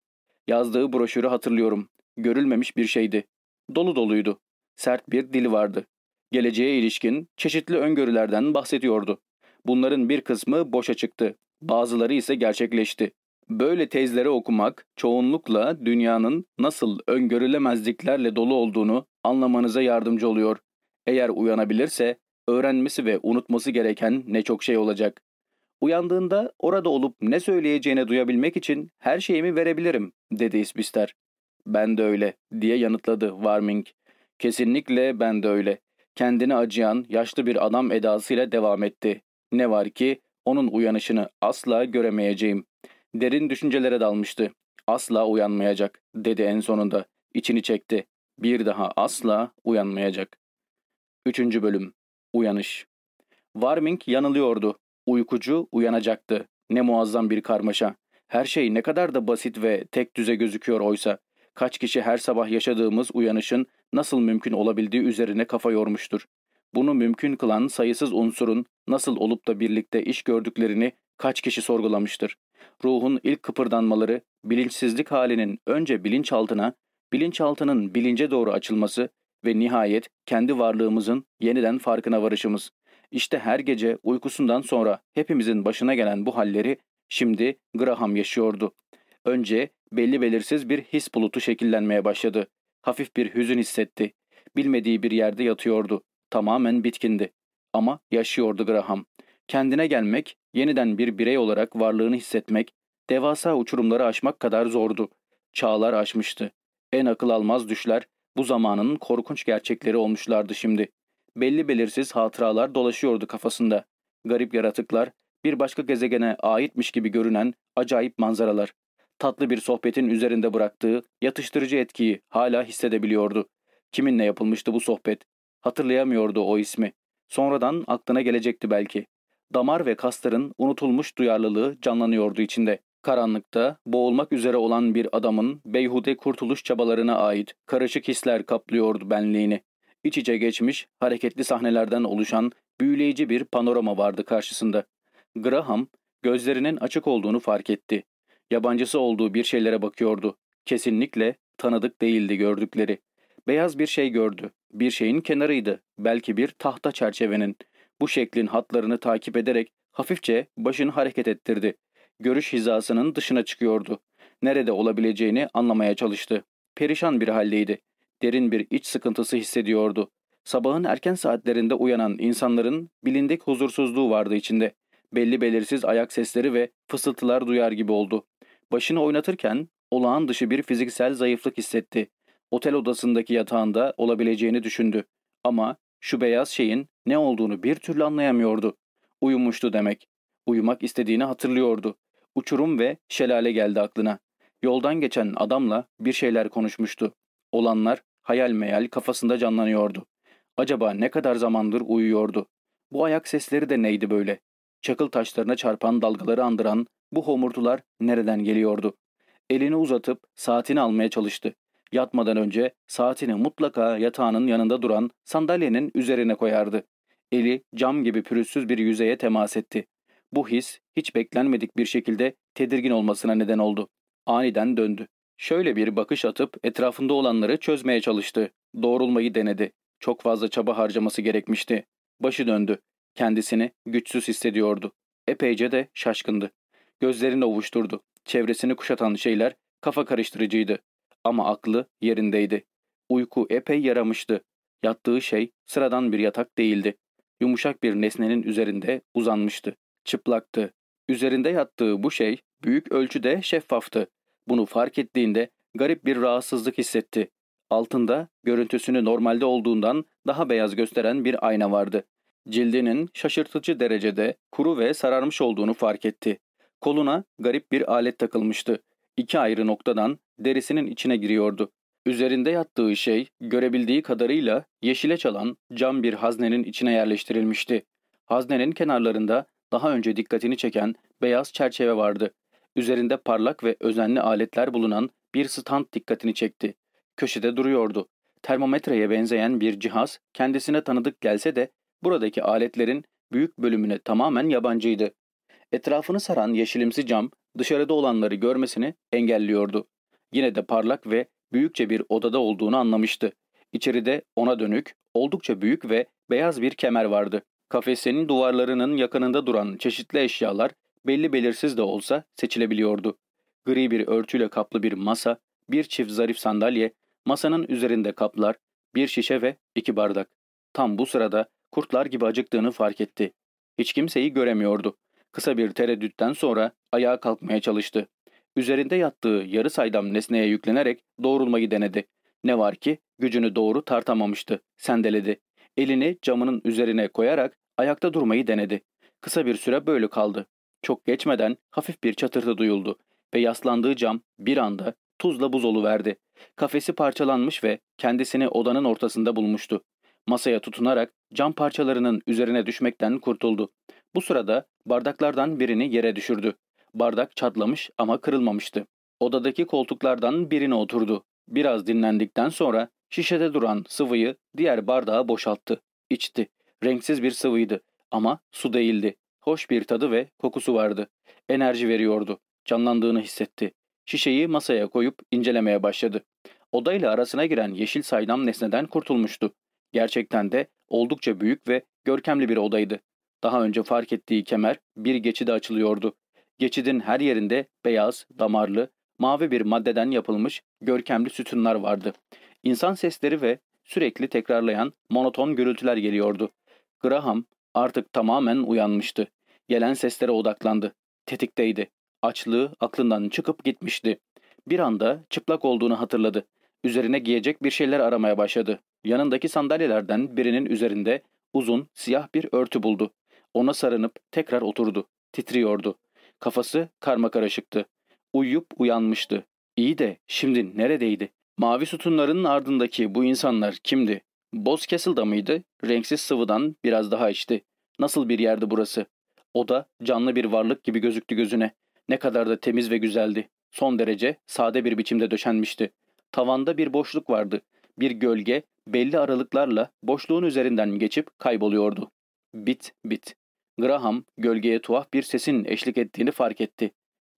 Yazdığı broşürü hatırlıyorum. Görülmemiş bir şeydi. Dolu doluydu. Sert bir dili vardı. Geleceğe ilişkin çeşitli öngörülerden bahsediyordu. Bunların bir kısmı boşa çıktı. Bazıları ise gerçekleşti. Böyle tezleri okumak çoğunlukla dünyanın nasıl öngörülemezliklerle dolu olduğunu anlamanıza yardımcı oluyor. Eğer uyanabilirse öğrenmesi ve unutması gereken ne çok şey olacak. Uyandığında orada olup ne söyleyeceğini duyabilmek için her şeyimi verebilirim, dedi İsbister. Ben de öyle, diye yanıtladı Warming. Kesinlikle ben de öyle. Kendini acıyan, yaşlı bir adam edasıyla devam etti. Ne var ki onun uyanışını asla göremeyeceğim. Derin düşüncelere dalmıştı. Asla uyanmayacak, dedi en sonunda. İçini çekti. Bir daha asla uyanmayacak. Üçüncü bölüm. Uyanış. Warming yanılıyordu. Uykucu uyanacaktı. Ne muazzam bir karmaşa. Her şey ne kadar da basit ve tek düze gözüküyor oysa. Kaç kişi her sabah yaşadığımız uyanışın nasıl mümkün olabildiği üzerine kafa yormuştur. Bunu mümkün kılan sayısız unsurun nasıl olup da birlikte iş gördüklerini kaç kişi sorgulamıştır. Ruhun ilk kıpırdanmaları, bilinçsizlik halinin önce bilinçaltına, bilinçaltının bilince doğru açılması ve nihayet kendi varlığımızın yeniden farkına varışımız. İşte her gece uykusundan sonra hepimizin başına gelen bu halleri şimdi Graham yaşıyordu. Önce belli belirsiz bir his bulutu şekillenmeye başladı. Hafif bir hüzün hissetti. Bilmediği bir yerde yatıyordu. Tamamen bitkindi. Ama yaşıyordu Graham. Kendine gelmek, yeniden bir birey olarak varlığını hissetmek, devasa uçurumları aşmak kadar zordu. Çağlar aşmıştı. En akıl almaz düşler bu zamanın korkunç gerçekleri olmuşlardı şimdi. Belli belirsiz hatıralar dolaşıyordu kafasında. Garip yaratıklar, bir başka gezegene aitmiş gibi görünen acayip manzaralar. Tatlı bir sohbetin üzerinde bıraktığı yatıştırıcı etkiyi hala hissedebiliyordu. Kiminle yapılmıştı bu sohbet? Hatırlayamıyordu o ismi. Sonradan aklına gelecekti belki. Damar ve kasların unutulmuş duyarlılığı canlanıyordu içinde. Karanlıkta boğulmak üzere olan bir adamın beyhude kurtuluş çabalarına ait karışık hisler kaplıyordu benliğini. İç içe geçmiş, hareketli sahnelerden oluşan büyüleyici bir panorama vardı karşısında. Graham, gözlerinin açık olduğunu fark etti. Yabancısı olduğu bir şeylere bakıyordu. Kesinlikle tanıdık değildi gördükleri. Beyaz bir şey gördü. Bir şeyin kenarıydı. Belki bir tahta çerçevenin. Bu şeklin hatlarını takip ederek hafifçe başını hareket ettirdi. Görüş hizasının dışına çıkıyordu. Nerede olabileceğini anlamaya çalıştı. Perişan bir haldeydi. Derin bir iç sıkıntısı hissediyordu. Sabahın erken saatlerinde uyanan insanların bilindik huzursuzluğu vardı içinde. Belli belirsiz ayak sesleri ve fısıltılar duyar gibi oldu. Başını oynatırken olağan dışı bir fiziksel zayıflık hissetti. Otel odasındaki yatağında olabileceğini düşündü. Ama şu beyaz şeyin ne olduğunu bir türlü anlayamıyordu. Uyumuştu demek. Uyumak istediğini hatırlıyordu. Uçurum ve şelale geldi aklına. Yoldan geçen adamla bir şeyler konuşmuştu. Olanlar hayal meyal kafasında canlanıyordu. Acaba ne kadar zamandır uyuyordu? Bu ayak sesleri de neydi böyle? Çakıl taşlarına çarpan dalgaları andıran bu homurtular nereden geliyordu? Elini uzatıp saatini almaya çalıştı. Yatmadan önce saatini mutlaka yatağının yanında duran sandalyenin üzerine koyardı. Eli cam gibi pürüzsüz bir yüzeye temas etti. Bu his hiç beklenmedik bir şekilde tedirgin olmasına neden oldu. Aniden döndü. Şöyle bir bakış atıp etrafında olanları çözmeye çalıştı. Doğrulmayı denedi. Çok fazla çaba harcaması gerekmişti. Başı döndü. Kendisini güçsüz hissediyordu. Epeyce de şaşkındı. Gözlerini ovuşturdu. Çevresini kuşatan şeyler kafa karıştırıcıydı. Ama aklı yerindeydi. Uyku epey yaramıştı. Yattığı şey sıradan bir yatak değildi. Yumuşak bir nesnenin üzerinde uzanmıştı. Çıplaktı. Üzerinde yattığı bu şey büyük ölçüde şeffaftı. Bunu fark ettiğinde garip bir rahatsızlık hissetti. Altında görüntüsünü normalde olduğundan daha beyaz gösteren bir ayna vardı. Cildinin şaşırtıcı derecede kuru ve sararmış olduğunu fark etti. Koluna garip bir alet takılmıştı. İki ayrı noktadan derisinin içine giriyordu. Üzerinde yattığı şey görebildiği kadarıyla yeşile çalan cam bir haznenin içine yerleştirilmişti. Haznenin kenarlarında daha önce dikkatini çeken beyaz çerçeve vardı. Üzerinde parlak ve özenli aletler bulunan bir stand dikkatini çekti. Köşede duruyordu. Termometreye benzeyen bir cihaz kendisine tanıdık gelse de buradaki aletlerin büyük bölümüne tamamen yabancıydı. Etrafını saran yeşilimsi cam dışarıda olanları görmesini engelliyordu. Yine de parlak ve büyükçe bir odada olduğunu anlamıştı. İçeride ona dönük, oldukça büyük ve beyaz bir kemer vardı. Kafesenin duvarlarının yakınında duran çeşitli eşyalar belli belirsiz de olsa seçilebiliyordu. Gri bir örtüyle kaplı bir masa, bir çift zarif sandalye, masanın üzerinde kaplar, bir şişe ve iki bardak. Tam bu sırada kurtlar gibi acıktığını fark etti. Hiç kimseyi göremiyordu. Kısa bir tereddütten sonra ayağa kalkmaya çalıştı. Üzerinde yattığı yarı saydam nesneye yüklenerek doğrulmayı denedi. Ne var ki gücünü doğru tartamamıştı. Sendeledi. Elini camının üzerine koyarak ayakta durmayı denedi. Kısa bir süre böyle kaldı. Çok geçmeden hafif bir çatırtı duyuldu ve yaslandığı cam bir anda tuzla buz verdi. Kafesi parçalanmış ve kendisini odanın ortasında bulmuştu. Masaya tutunarak cam parçalarının üzerine düşmekten kurtuldu. Bu sırada bardaklardan birini yere düşürdü. Bardak çatlamış ama kırılmamıştı. Odadaki koltuklardan birine oturdu. Biraz dinlendikten sonra şişede duran sıvıyı diğer bardağa boşalttı. İçti. Renksiz bir sıvıydı ama su değildi. Hoş bir tadı ve kokusu vardı. Enerji veriyordu. Canlandığını hissetti. Şişeyi masaya koyup incelemeye başladı. Odayla arasına giren yeşil saydam nesneden kurtulmuştu. Gerçekten de oldukça büyük ve görkemli bir odaydı. Daha önce fark ettiği kemer bir geçide açılıyordu. Geçidin her yerinde beyaz, damarlı, mavi bir maddeden yapılmış görkemli sütunlar vardı. İnsan sesleri ve sürekli tekrarlayan monoton gürültüler geliyordu. Graham artık tamamen uyanmıştı. Gelen seslere odaklandı. Tetikteydi. Açlığı aklından çıkıp gitmişti. Bir anda çıplak olduğunu hatırladı. Üzerine giyecek bir şeyler aramaya başladı. Yanındaki sandalyelerden birinin üzerinde uzun, siyah bir örtü buldu. Ona sarınıp tekrar oturdu. Titriyordu. Kafası karma karışıktı. Uyuyup uyanmıştı. İyi de şimdi neredeydi? Mavi sütunların ardındaki bu insanlar kimdi? Bozcastle'da mıydı? Renksiz sıvıdan biraz daha içti. Nasıl bir yerdi burası? O da canlı bir varlık gibi gözüktü gözüne. Ne kadar da temiz ve güzeldi. Son derece sade bir biçimde döşenmişti. Tavanda bir boşluk vardı. Bir gölge belli aralıklarla boşluğun üzerinden geçip kayboluyordu. Bit bit. Graham gölgeye tuhaf bir sesin eşlik ettiğini fark etti.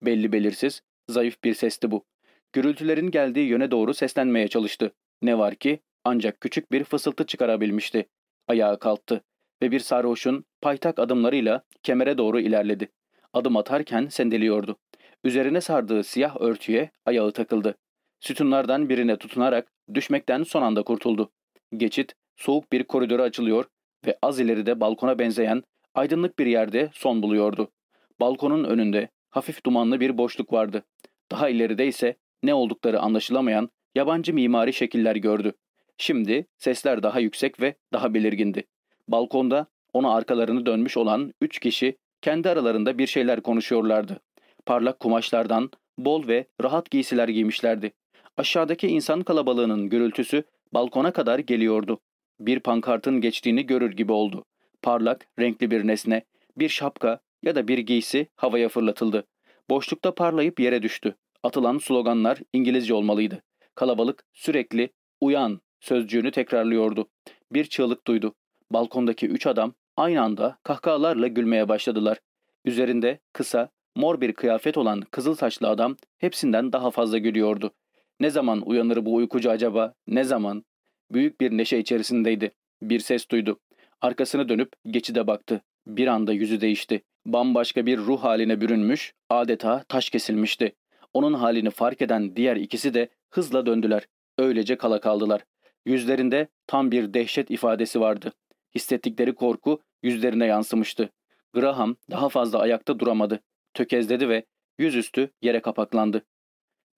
Belli belirsiz, zayıf bir sesti bu. Gürültülerin geldiği yöne doğru seslenmeye çalıştı. Ne var ki ancak küçük bir fısıltı çıkarabilmişti. Ayağa kalktı ve bir sarhoşun paytak adımlarıyla kemere doğru ilerledi. Adım atarken sendeliyordu. Üzerine sardığı siyah örtüye ayağı takıldı. Sütunlardan birine tutunarak düşmekten son anda kurtuldu. Geçit soğuk bir koridora açılıyor ve az ileride balkona benzeyen aydınlık bir yerde son buluyordu. Balkonun önünde hafif dumanlı bir boşluk vardı. Daha ileride ise ne oldukları anlaşılamayan yabancı mimari şekiller gördü. Şimdi sesler daha yüksek ve daha belirgindi. Balkonda ona arkalarını dönmüş olan üç kişi kendi aralarında bir şeyler konuşuyorlardı. Parlak kumaşlardan bol ve rahat giysiler giymişlerdi. Aşağıdaki insan kalabalığının gürültüsü balkona kadar geliyordu. Bir pankartın geçtiğini görür gibi oldu. Parlak, renkli bir nesne, bir şapka ya da bir giysi havaya fırlatıldı. Boşlukta parlayıp yere düştü. Atılan sloganlar İngilizce olmalıydı. Kalabalık sürekli uyan sözcüğünü tekrarlıyordu. Bir çığlık duydu. Balkondaki üç adam aynı anda kahkahalarla gülmeye başladılar. Üzerinde kısa, mor bir kıyafet olan kızıl saçlı adam hepsinden daha fazla gülüyordu. Ne zaman uyanır bu uykucu acaba? Ne zaman? Büyük bir neşe içerisindeydi. Bir ses duydu. Arkasını dönüp geçide baktı. Bir anda yüzü değişti. Bambaşka bir ruh haline bürünmüş, adeta taş kesilmişti. Onun halini fark eden diğer ikisi de hızla döndüler. Öylece kala kaldılar. Yüzlerinde tam bir dehşet ifadesi vardı. Hissettikleri korku yüzlerine yansımıştı. Graham daha fazla ayakta duramadı. Tökezledi ve yüzüstü yere kapaklandı.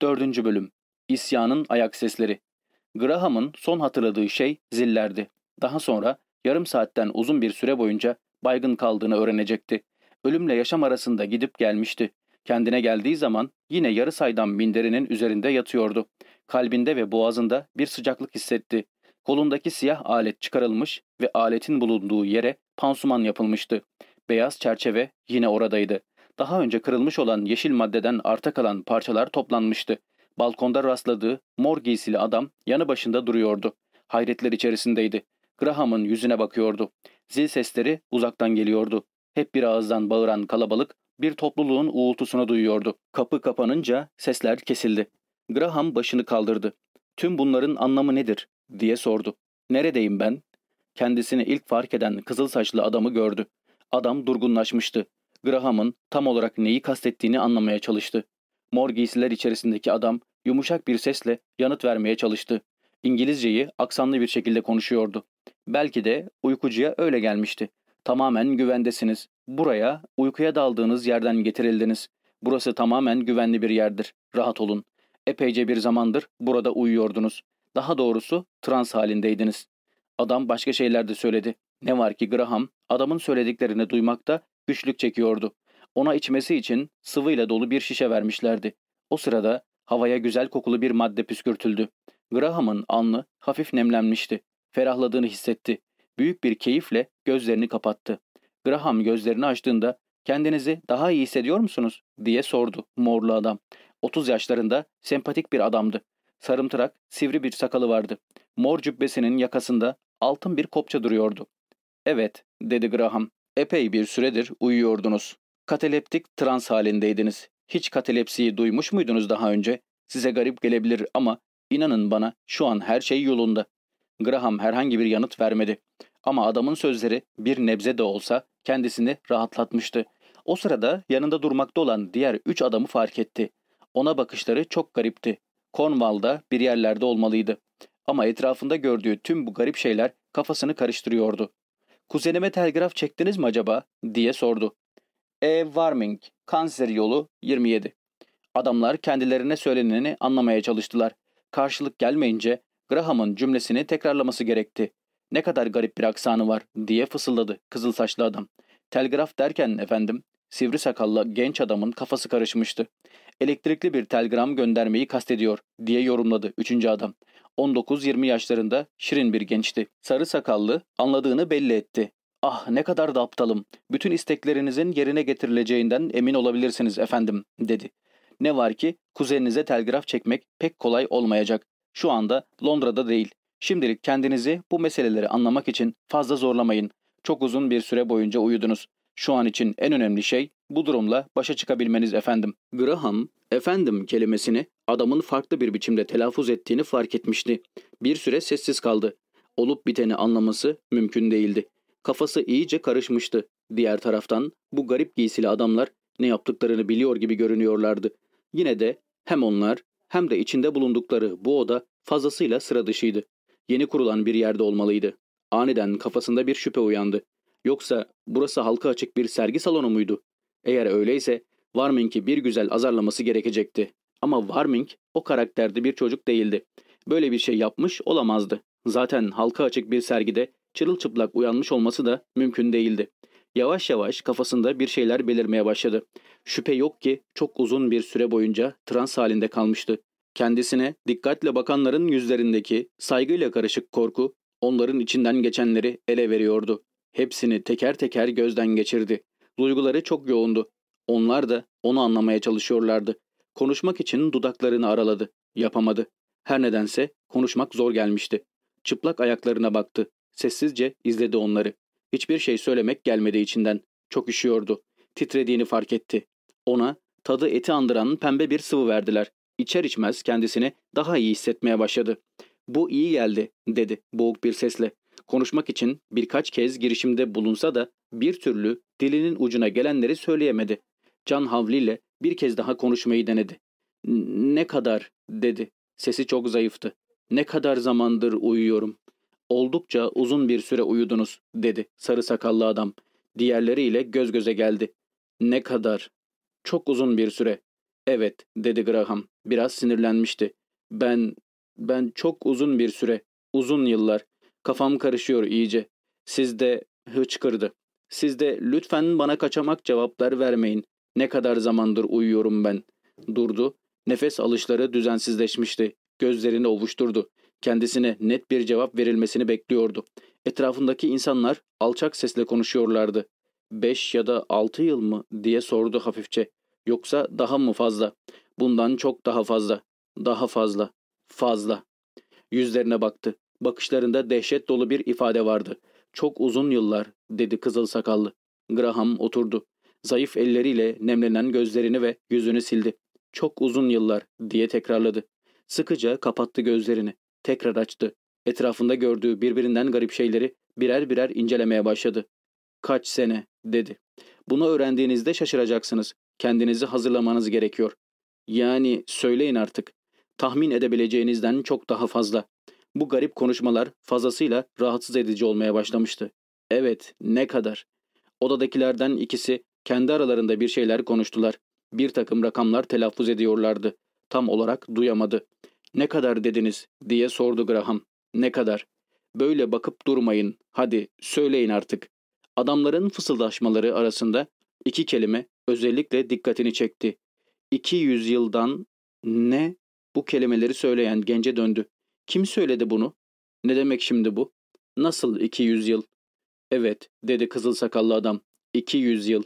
Dördüncü bölüm İsyanın ayak sesleri Graham'ın son hatırladığı şey zillerdi. Daha sonra yarım saatten uzun bir süre boyunca baygın kaldığını öğrenecekti. Ölümle yaşam arasında gidip gelmişti. Kendine geldiği zaman yine yarı saydam minderinin üzerinde yatıyordu. Kalbinde ve boğazında bir sıcaklık hissetti. Kolundaki siyah alet çıkarılmış ve aletin bulunduğu yere pansuman yapılmıştı. Beyaz çerçeve yine oradaydı. Daha önce kırılmış olan yeşil maddeden arta kalan parçalar toplanmıştı. Balkonda rastladığı mor giysili adam yanı başında duruyordu. Hayretler içerisindeydi. Graham'ın yüzüne bakıyordu. Zil sesleri uzaktan geliyordu. Hep bir ağızdan bağıran kalabalık bir topluluğun uğultusunu duyuyordu. Kapı kapanınca sesler kesildi. Graham başını kaldırdı. Tüm bunların anlamı nedir diye sordu. Neredeyim ben? Kendisini ilk fark eden kızıl saçlı adamı gördü. Adam durgunlaşmıştı. Graham'ın tam olarak neyi kastettiğini anlamaya çalıştı. Mor giysiler içerisindeki adam yumuşak bir sesle yanıt vermeye çalıştı. İngilizceyi aksanlı bir şekilde konuşuyordu. Belki de uykucuya öyle gelmişti. Tamamen güvendesiniz. Buraya uykuya daldığınız yerden getirildiniz. Burası tamamen güvenli bir yerdir. Rahat olun. Epeyce bir zamandır burada uyuyordunuz. Daha doğrusu trans halindeydiniz. Adam başka şeyler de söyledi. Ne var ki Graham adamın söylediklerini duymakta güçlük çekiyordu. Ona içmesi için sıvıyla dolu bir şişe vermişlerdi. O sırada havaya güzel kokulu bir madde püskürtüldü. Graham'ın alnı hafif nemlenmişti. Ferahladığını hissetti. Büyük bir keyifle gözlerini kapattı. Graham gözlerini açtığında kendinizi daha iyi hissediyor musunuz diye sordu morlu adam. 30 yaşlarında sempatik bir adamdı. Sarımtırak, sivri bir sakalı vardı. Mor cübbesinin yakasında altın bir kopça duruyordu. Evet, dedi Graham. Epey bir süredir uyuyordunuz. Kataleptik trans halindeydiniz. Hiç katalepsiyi duymuş muydunuz daha önce? Size garip gelebilir ama inanın bana şu an her şey yolunda. Graham herhangi bir yanıt vermedi. Ama adamın sözleri bir nebze de olsa kendisini rahatlatmıştı. O sırada yanında durmakta olan diğer üç adamı fark etti. Ona bakışları çok garipti. Cornwall'da bir yerlerde olmalıydı. Ama etrafında gördüğü tüm bu garip şeyler kafasını karıştırıyordu. ''Kuzenime telgraf çektiniz mi acaba?'' diye sordu. E. Warming, Kanser yolu 27. Adamlar kendilerine söyleneni anlamaya çalıştılar. Karşılık gelmeyince Graham'ın cümlesini tekrarlaması gerekti. Ne kadar garip bir aksanı var diye fısıldadı kızıl saçlı adam. Telgraf derken efendim sivri sakallı genç adamın kafası karışmıştı. Elektrikli bir telgram göndermeyi kastediyor diye yorumladı üçüncü adam. 19-20 yaşlarında şirin bir gençti. Sarı sakallı anladığını belli etti. Ah ne kadar da aptalım. Bütün isteklerinizin yerine getirileceğinden emin olabilirsiniz efendim dedi. Ne var ki kuzeninize telgraf çekmek pek kolay olmayacak. Şu anda Londra'da değil. Şimdilik kendinizi bu meseleleri anlamak için fazla zorlamayın. Çok uzun bir süre boyunca uyudunuz. Şu an için en önemli şey bu durumla başa çıkabilmeniz efendim. Graham, efendim kelimesini adamın farklı bir biçimde telaffuz ettiğini fark etmişti. Bir süre sessiz kaldı. Olup biteni anlaması mümkün değildi. Kafası iyice karışmıştı. Diğer taraftan bu garip giysili adamlar ne yaptıklarını biliyor gibi görünüyorlardı. Yine de hem onlar hem de içinde bulundukları bu oda fazlasıyla sıra dışıydı. Yeni kurulan bir yerde olmalıydı. Aniden kafasında bir şüphe uyandı. Yoksa burası halka açık bir sergi salonu muydu? Eğer öyleyse Warming'i bir güzel azarlaması gerekecekti. Ama Warming o karakterde bir çocuk değildi. Böyle bir şey yapmış olamazdı. Zaten halka açık bir sergide çırılçıplak uyanmış olması da mümkün değildi. Yavaş yavaş kafasında bir şeyler belirmeye başladı. Şüphe yok ki çok uzun bir süre boyunca trans halinde kalmıştı. Kendisine dikkatle bakanların yüzlerindeki saygıyla karışık korku, onların içinden geçenleri ele veriyordu. Hepsini teker teker gözden geçirdi. Duyguları çok yoğundu. Onlar da onu anlamaya çalışıyorlardı. Konuşmak için dudaklarını araladı. Yapamadı. Her nedense konuşmak zor gelmişti. Çıplak ayaklarına baktı. Sessizce izledi onları. Hiçbir şey söylemek gelmedi içinden. Çok üşüyordu. Titrediğini fark etti. Ona tadı eti andıran pembe bir sıvı verdiler. İçer içmez kendisini daha iyi hissetmeye başladı. Bu iyi geldi dedi boğuk bir sesle. Konuşmak için birkaç kez girişimde bulunsa da bir türlü dilinin ucuna gelenleri söyleyemedi. Can havliyle bir kez daha konuşmayı denedi. Ne kadar dedi. Sesi çok zayıftı. Ne kadar zamandır uyuyorum. Oldukça uzun bir süre uyudunuz dedi sarı sakallı adam. Diğerleriyle göz göze geldi. Ne kadar? Çok uzun bir süre. Evet dedi Graham. Biraz sinirlenmişti. Ben, ben çok uzun bir süre. Uzun yıllar. Kafam karışıyor iyice. Siz de hıçkırdı. Siz de lütfen bana kaçamak cevaplar vermeyin. Ne kadar zamandır uyuyorum ben. Durdu. Nefes alışları düzensizleşmişti. Gözlerini ovuşturdu. Kendisine net bir cevap verilmesini bekliyordu. Etrafındaki insanlar alçak sesle konuşuyorlardı. Beş ya da altı yıl mı diye sordu hafifçe. Yoksa daha mı fazla? Bundan çok daha fazla. Daha fazla. Fazla. Yüzlerine baktı. Bakışlarında dehşet dolu bir ifade vardı. Çok uzun yıllar dedi kızıl sakallı. Graham oturdu. Zayıf elleriyle nemlenen gözlerini ve yüzünü sildi. Çok uzun yıllar diye tekrarladı. Sıkıca kapattı gözlerini. Tekrar açtı. Etrafında gördüğü birbirinden garip şeyleri birer birer incelemeye başladı. Kaç sene dedi. Bunu öğrendiğinizde şaşıracaksınız. Kendinizi hazırlamanız gerekiyor. Yani söyleyin artık. Tahmin edebileceğinizden çok daha fazla. Bu garip konuşmalar fazlasıyla rahatsız edici olmaya başlamıştı. Evet, ne kadar. Odadakilerden ikisi kendi aralarında bir şeyler konuştular. Bir takım rakamlar telaffuz ediyorlardı. Tam olarak duyamadı. Ne kadar dediniz diye sordu Graham. Ne kadar? Böyle bakıp durmayın. Hadi söyleyin artık. Adamların fısıldaşmaları arasında iki kelime özellikle dikkatini çekti. 200 yıldan ne? Bu kelimeleri söyleyen gence döndü. Kim söyledi bunu? Ne demek şimdi bu? Nasıl 200 yıl? Evet, dedi kızıl sakallı adam. 200 yıl.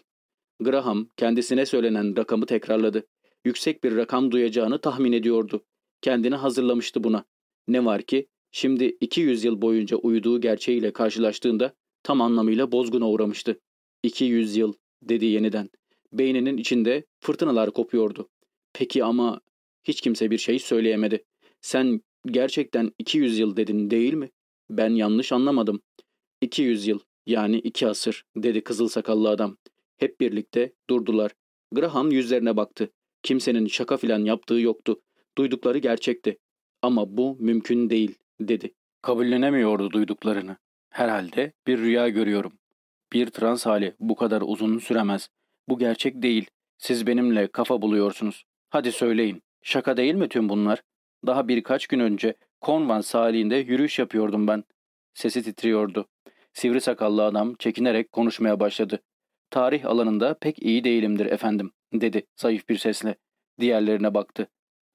Graham kendisine söylenen rakamı tekrarladı. Yüksek bir rakam duyacağını tahmin ediyordu. Kendini hazırlamıştı buna. Ne var ki şimdi 200 yıl boyunca uyuduğu gerçeğiyle karşılaştığında tam anlamıyla bozguna uğramıştı. 200 yıl dedi yeniden. Beyninin içinde fırtınalar kopuyordu. Peki ama hiç kimse bir şey söyleyemedi. Sen gerçekten 200 yıl dedin değil mi? Ben yanlış anlamadım. 200 yıl yani iki asır dedi kızıl sakallı adam. Hep birlikte durdular. Graham yüzlerine baktı. Kimsenin şaka filan yaptığı yoktu. Duydukları gerçekti. Ama bu mümkün değil dedi. Kabullenemiyordu duyduklarını. Herhalde bir rüya görüyorum. Bir trans hali bu kadar uzun süremez. Bu gerçek değil. Siz benimle kafa buluyorsunuz. Hadi söyleyin. Şaka değil mi tüm bunlar? Daha birkaç gün önce Konvan sahilinde yürüyüş yapıyordum ben. Sesi titriyordu. Sivri sakallı adam çekinerek konuşmaya başladı. Tarih alanında pek iyi değilimdir efendim, dedi zayıf bir sesle. Diğerlerine baktı.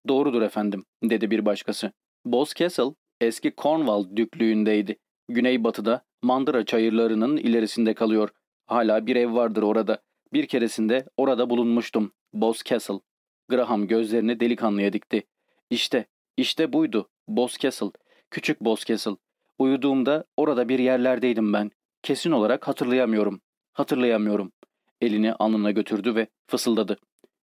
Doğrudur efendim, dedi bir başkası. Boscastle eski Cornwall düklüğündeydi. Güneybatıda Mandıra çayırlarının ilerisinde kalıyor. Hala bir ev vardır orada. Bir keresinde orada bulunmuştum. Boscastle. Graham gözlerini delikanlıya dikti. İşte, işte buydu. Boscastle. Küçük Boscastle. Uyuduğumda orada bir yerlerdeydim ben. Kesin olarak hatırlayamıyorum. Hatırlayamıyorum. Elini alnına götürdü ve fısıldadı.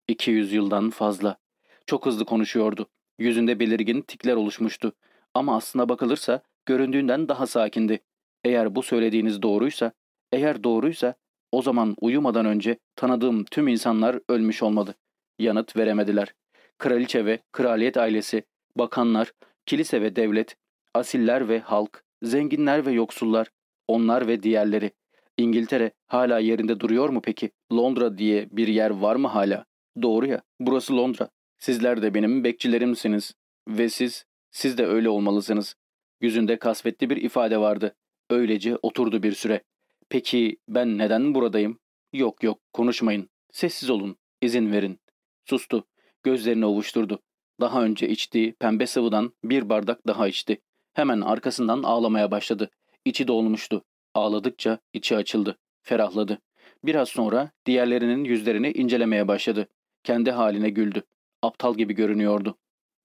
200 yıldan fazla. Çok hızlı konuşuyordu. Yüzünde belirgin tikler oluşmuştu. Ama aslına bakılırsa göründüğünden daha sakindi. Eğer bu söylediğiniz doğruysa, eğer doğruysa o zaman uyumadan önce tanıdığım tüm insanlar ölmüş olmalı. Yanıt veremediler. Kraliçe ve kraliyet ailesi, bakanlar, kilise ve devlet, asiller ve halk, zenginler ve yoksullar, onlar ve diğerleri. İngiltere hala yerinde duruyor mu peki? Londra diye bir yer var mı hala? Doğru ya, burası Londra. Sizler de benim bekçilerimsiniz. Ve siz, siz de öyle olmalısınız. Yüzünde kasvetli bir ifade vardı. Öylece oturdu bir süre. Peki ben neden buradayım? Yok yok konuşmayın. Sessiz olun. İzin verin. Sustu. Gözlerini ovuşturdu. Daha önce içtiği pembe sıvıdan bir bardak daha içti. Hemen arkasından ağlamaya başladı. İçi dolmuştu. Ağladıkça içi açıldı. Ferahladı. Biraz sonra diğerlerinin yüzlerini incelemeye başladı. Kendi haline güldü. Aptal gibi görünüyordu.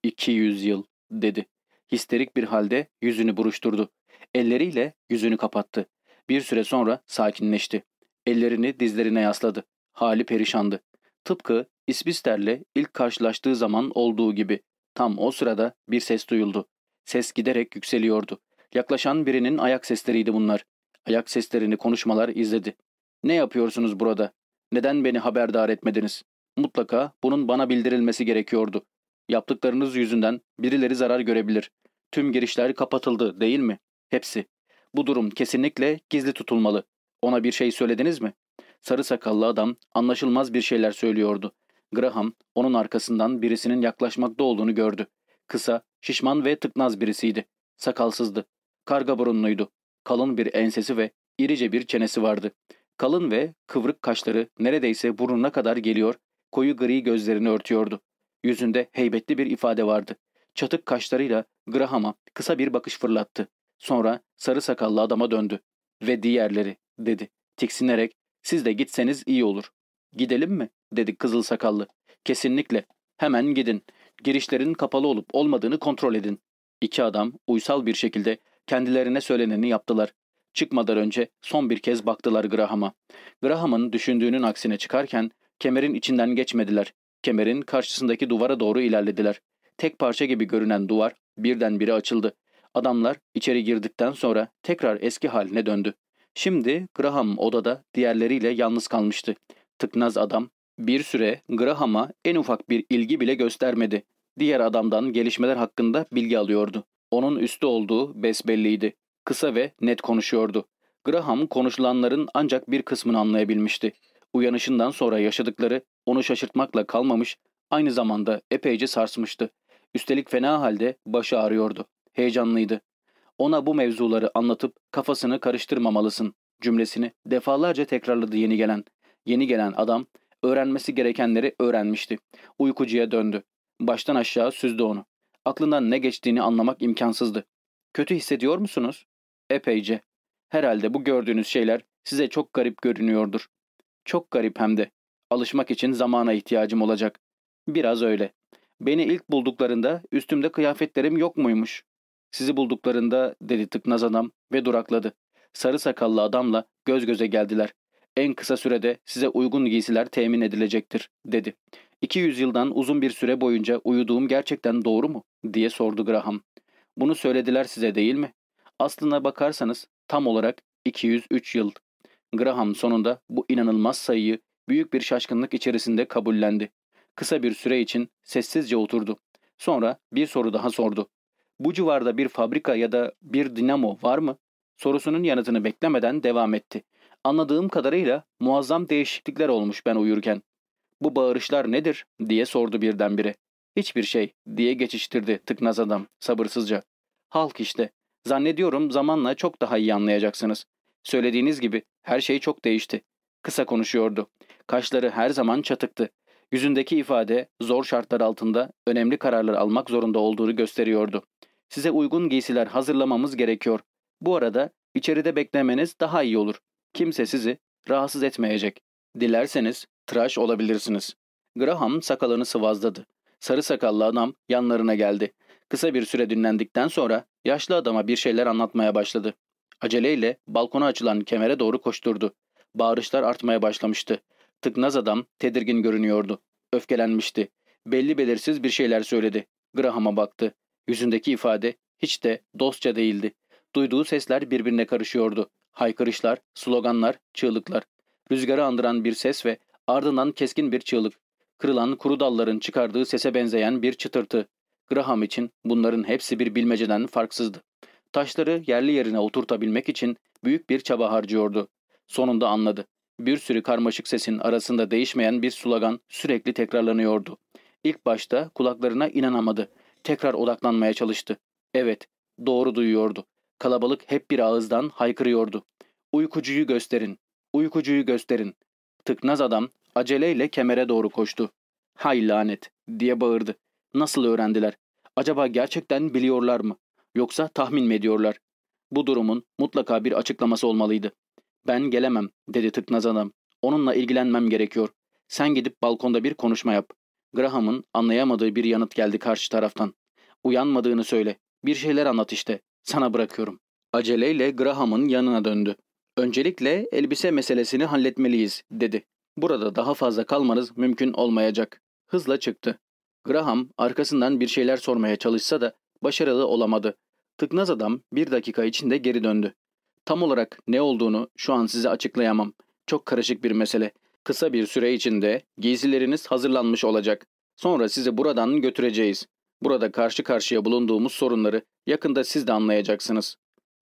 200 yıl dedi. Histerik bir halde yüzünü buruşturdu. Elleriyle yüzünü kapattı. Bir süre sonra sakinleşti. Ellerini dizlerine yasladı. Hali perişandı. Tıpkı İsbister'le ilk karşılaştığı zaman olduğu gibi. Tam o sırada bir ses duyuldu. Ses giderek yükseliyordu. Yaklaşan birinin ayak sesleriydi bunlar. Ayak seslerini konuşmalar izledi. Ne yapıyorsunuz burada? Neden beni haberdar etmediniz? Mutlaka bunun bana bildirilmesi gerekiyordu. Yaptıklarınız yüzünden birileri zarar görebilir. Tüm girişler kapatıldı değil mi? Hepsi. Bu durum kesinlikle gizli tutulmalı. Ona bir şey söylediniz mi? Sarı sakallı adam anlaşılmaz bir şeyler söylüyordu. Graham onun arkasından birisinin yaklaşmakta olduğunu gördü. Kısa, şişman ve tıknaz birisiydi. Sakalsızdı. Karga burunluydu. Kalın bir ensesi ve irice bir çenesi vardı. Kalın ve kıvrık kaşları neredeyse burnuna kadar geliyor, koyu gri gözlerini örtüyordu. Yüzünde heybetli bir ifade vardı. Çatık kaşlarıyla Graham'a kısa bir bakış fırlattı. Sonra sarı sakallı adama döndü. Ve diğerleri, dedi. Tiksinerek, siz de gitseniz iyi olur. Gidelim mi? dedi kızıl sakallı. Kesinlikle. Hemen gidin. Girişlerin kapalı olup olmadığını kontrol edin. İki adam uysal bir şekilde kendilerine söyleneni yaptılar. Çıkmadan önce son bir kez baktılar Graham'a. Graham'ın düşündüğünün aksine çıkarken kemerin içinden geçmediler. Kemerin karşısındaki duvara doğru ilerlediler. Tek parça gibi görünen duvar birdenbire açıldı. Adamlar içeri girdikten sonra tekrar eski haline döndü. Şimdi Graham odada diğerleriyle yalnız kalmıştı. Tıknaz adam bir süre Graham'a en ufak bir ilgi bile göstermedi. Diğer adamdan gelişmeler hakkında bilgi alıyordu. Onun üstü olduğu besbelliydi. Kısa ve net konuşuyordu. Graham konuşulanların ancak bir kısmını anlayabilmişti. Uyanışından sonra yaşadıkları onu şaşırtmakla kalmamış, aynı zamanda epeyce sarsmıştı. Üstelik fena halde başı ağrıyordu. Heyecanlıydı. Ona bu mevzuları anlatıp kafasını karıştırmamalısın cümlesini defalarca tekrarladı yeni gelen. Yeni gelen adam öğrenmesi gerekenleri öğrenmişti. Uykucuya döndü. Baştan aşağı süzdü onu. Aklından ne geçtiğini anlamak imkansızdı. Kötü hissediyor musunuz? Epeyce. Herhalde bu gördüğünüz şeyler size çok garip görünüyordur. Çok garip hem de. Alışmak için zamana ihtiyacım olacak. Biraz öyle. Beni ilk bulduklarında üstümde kıyafetlerim yok muymuş? Sizi bulduklarında dedi tıknaz adam ve durakladı. Sarı sakallı adamla göz göze geldiler. En kısa sürede size uygun giysiler temin edilecektir dedi. 200 yıldan uzun bir süre boyunca uyuduğum gerçekten doğru mu? diye sordu Graham. Bunu söylediler size değil mi? Aslına bakarsanız tam olarak 203 yıl. Graham sonunda bu inanılmaz sayıyı büyük bir şaşkınlık içerisinde kabullendi. Kısa bir süre için sessizce oturdu. Sonra bir soru daha sordu. Bu civarda bir fabrika ya da bir dinamo var mı? Sorusunun yanıtını beklemeden devam etti. Anladığım kadarıyla muazzam değişiklikler olmuş ben uyurken. Bu bağırışlar nedir diye sordu birdenbire. Hiçbir şey diye geçiştirdi tıknaz adam sabırsızca. Halk işte. Zannediyorum zamanla çok daha iyi anlayacaksınız. Söylediğiniz gibi her şey çok değişti. Kısa konuşuyordu. Kaşları her zaman çatıktı. Yüzündeki ifade zor şartlar altında önemli kararlar almak zorunda olduğunu gösteriyordu. Size uygun giysiler hazırlamamız gerekiyor. Bu arada içeride beklemeniz daha iyi olur. Kimse sizi rahatsız etmeyecek. Dilerseniz tıraş olabilirsiniz. Graham sakalını sıvazladı. Sarı sakallı adam yanlarına geldi. Kısa bir süre dinlendikten sonra yaşlı adama bir şeyler anlatmaya başladı. Aceleyle balkona açılan kemere doğru koşturdu. Bağırışlar artmaya başlamıştı. Tıknaz adam tedirgin görünüyordu. Öfkelenmişti. Belli belirsiz bir şeyler söyledi. Graham'a baktı. Yüzündeki ifade hiç de dostça değildi. Duyduğu sesler birbirine karışıyordu. Haykırışlar, sloganlar, çığlıklar. Rüzgarı andıran bir ses ve ardından keskin bir çığlık. Kırılan kuru dalların çıkardığı sese benzeyen bir çıtırtı. Graham için bunların hepsi bir bilmeceden farksızdı. Taşları yerli yerine oturtabilmek için büyük bir çaba harcıyordu. Sonunda anladı. Bir sürü karmaşık sesin arasında değişmeyen bir slogan sürekli tekrarlanıyordu. İlk başta kulaklarına inanamadı. Tekrar odaklanmaya çalıştı. Evet, doğru duyuyordu. Kalabalık hep bir ağızdan haykırıyordu. Uykucuyu gösterin, uykucuyu gösterin. Tıknaz adam aceleyle kemere doğru koştu. Hay lanet diye bağırdı. Nasıl öğrendiler? Acaba gerçekten biliyorlar mı? Yoksa tahmin mi ediyorlar? Bu durumun mutlaka bir açıklaması olmalıydı. Ben gelemem, dedi tıknaz adam. Onunla ilgilenmem gerekiyor. Sen gidip balkonda bir konuşma yap. Graham'ın anlayamadığı bir yanıt geldi karşı taraftan. Uyanmadığını söyle. Bir şeyler anlat işte. Sana bırakıyorum. Aceleyle Graham'ın yanına döndü. Öncelikle elbise meselesini halletmeliyiz, dedi. Burada daha fazla kalmanız mümkün olmayacak. Hızla çıktı. Graham arkasından bir şeyler sormaya çalışsa da başarılı olamadı. Tıknaz adam bir dakika içinde geri döndü. Tam olarak ne olduğunu şu an size açıklayamam. Çok karışık bir mesele. Kısa bir süre içinde giysileriniz hazırlanmış olacak. Sonra sizi buradan götüreceğiz. Burada karşı karşıya bulunduğumuz sorunları yakında siz de anlayacaksınız.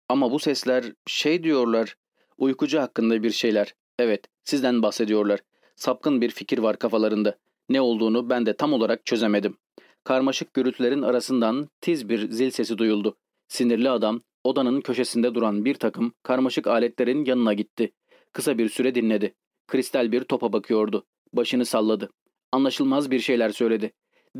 Ama bu sesler şey diyorlar. Uykucu hakkında bir şeyler. Evet, sizden bahsediyorlar. Sapkın bir fikir var kafalarında. Ne olduğunu ben de tam olarak çözemedim. Karmaşık gürültülerin arasından tiz bir zil sesi duyuldu. Sinirli adam odanın köşesinde duran bir takım karmaşık aletlerin yanına gitti. Kısa bir süre dinledi. Kristal bir topa bakıyordu. Başını salladı. Anlaşılmaz bir şeyler söyledi.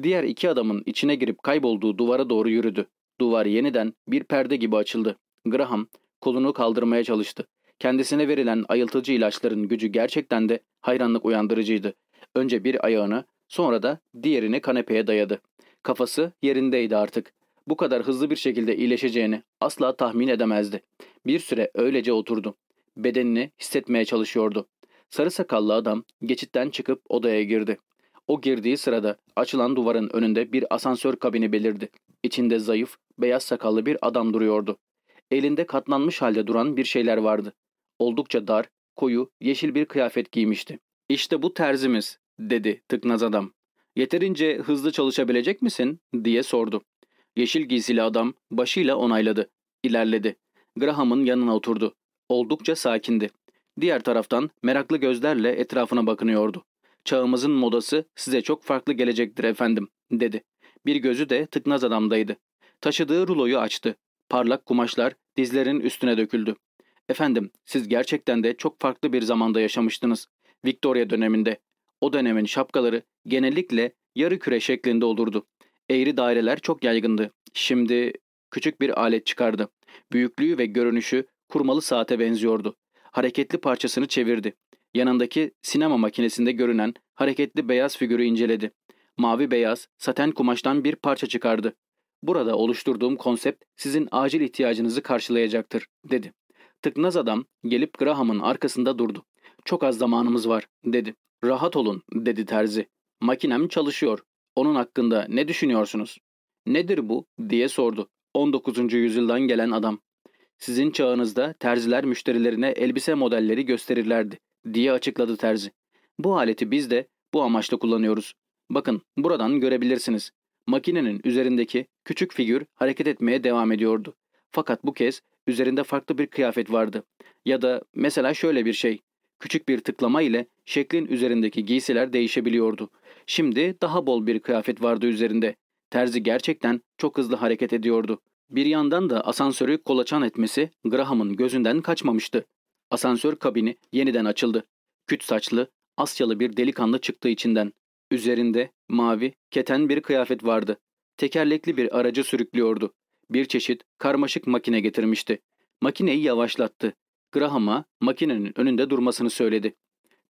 Diğer iki adamın içine girip kaybolduğu duvara doğru yürüdü. Duvar yeniden bir perde gibi açıldı. Graham kolunu kaldırmaya çalıştı. Kendisine verilen ayıltıcı ilaçların gücü gerçekten de hayranlık uyandırıcıydı. Önce bir ayağını, sonra da diğerini kanepeye dayadı. Kafası yerindeydi artık. Bu kadar hızlı bir şekilde iyileşeceğini asla tahmin edemezdi. Bir süre öylece oturdu. Bedenini hissetmeye çalışıyordu. Sarı sakallı adam geçitten çıkıp odaya girdi. O girdiği sırada açılan duvarın önünde bir asansör kabini belirdi. İçinde zayıf, beyaz sakallı bir adam duruyordu. Elinde katlanmış halde duran bir şeyler vardı. Oldukça dar, koyu, yeşil bir kıyafet giymişti. İşte bu terzimiz, dedi tıknaz adam. Yeterince hızlı çalışabilecek misin? diye sordu. Yeşil giysili adam başıyla onayladı. İlerledi. Graham'ın yanına oturdu. Oldukça sakindi. Diğer taraftan meraklı gözlerle etrafına bakınıyordu. Çağımızın modası size çok farklı gelecektir efendim, dedi. Bir gözü de tıknaz adamdaydı. Taşıdığı ruloyu açtı. Parlak kumaşlar dizlerin üstüne döküldü. Efendim, siz gerçekten de çok farklı bir zamanda yaşamıştınız. Victoria döneminde. O dönemin şapkaları genellikle yarı küre şeklinde olurdu. Eğri daireler çok yaygındı. Şimdi küçük bir alet çıkardı. Büyüklüğü ve görünüşü kurmalı saate benziyordu. Hareketli parçasını çevirdi. Yanındaki sinema makinesinde görünen hareketli beyaz figürü inceledi. Mavi beyaz, saten kumaştan bir parça çıkardı. Burada oluşturduğum konsept sizin acil ihtiyacınızı karşılayacaktır, dedi. Tıknaz adam gelip Graham'ın arkasında durdu. Çok az zamanımız var, dedi. Rahat olun, dedi terzi. Makinem çalışıyor. Onun hakkında ne düşünüyorsunuz? Nedir bu, diye sordu. 19. yüzyıldan gelen adam. Sizin çağınızda terziler müşterilerine elbise modelleri gösterirlerdi, diye açıkladı terzi. Bu aleti biz de bu amaçla kullanıyoruz. Bakın, buradan görebilirsiniz. Makinenin üzerindeki küçük figür hareket etmeye devam ediyordu. Fakat bu kez üzerinde farklı bir kıyafet vardı. Ya da mesela şöyle bir şey. Küçük bir tıklama ile şeklin üzerindeki giysiler değişebiliyordu. Şimdi daha bol bir kıyafet vardı üzerinde. Terzi gerçekten çok hızlı hareket ediyordu. Bir yandan da asansörü kolaçan etmesi Graham'ın gözünden kaçmamıştı. Asansör kabini yeniden açıldı. Küt saçlı, Asyalı bir delikanlı çıktı içinden. Üzerinde mavi, keten bir kıyafet vardı. Tekerlekli bir aracı sürüklüyordu. Bir çeşit karmaşık makine getirmişti. Makineyi yavaşlattı. Graham'a makinenin önünde durmasını söyledi.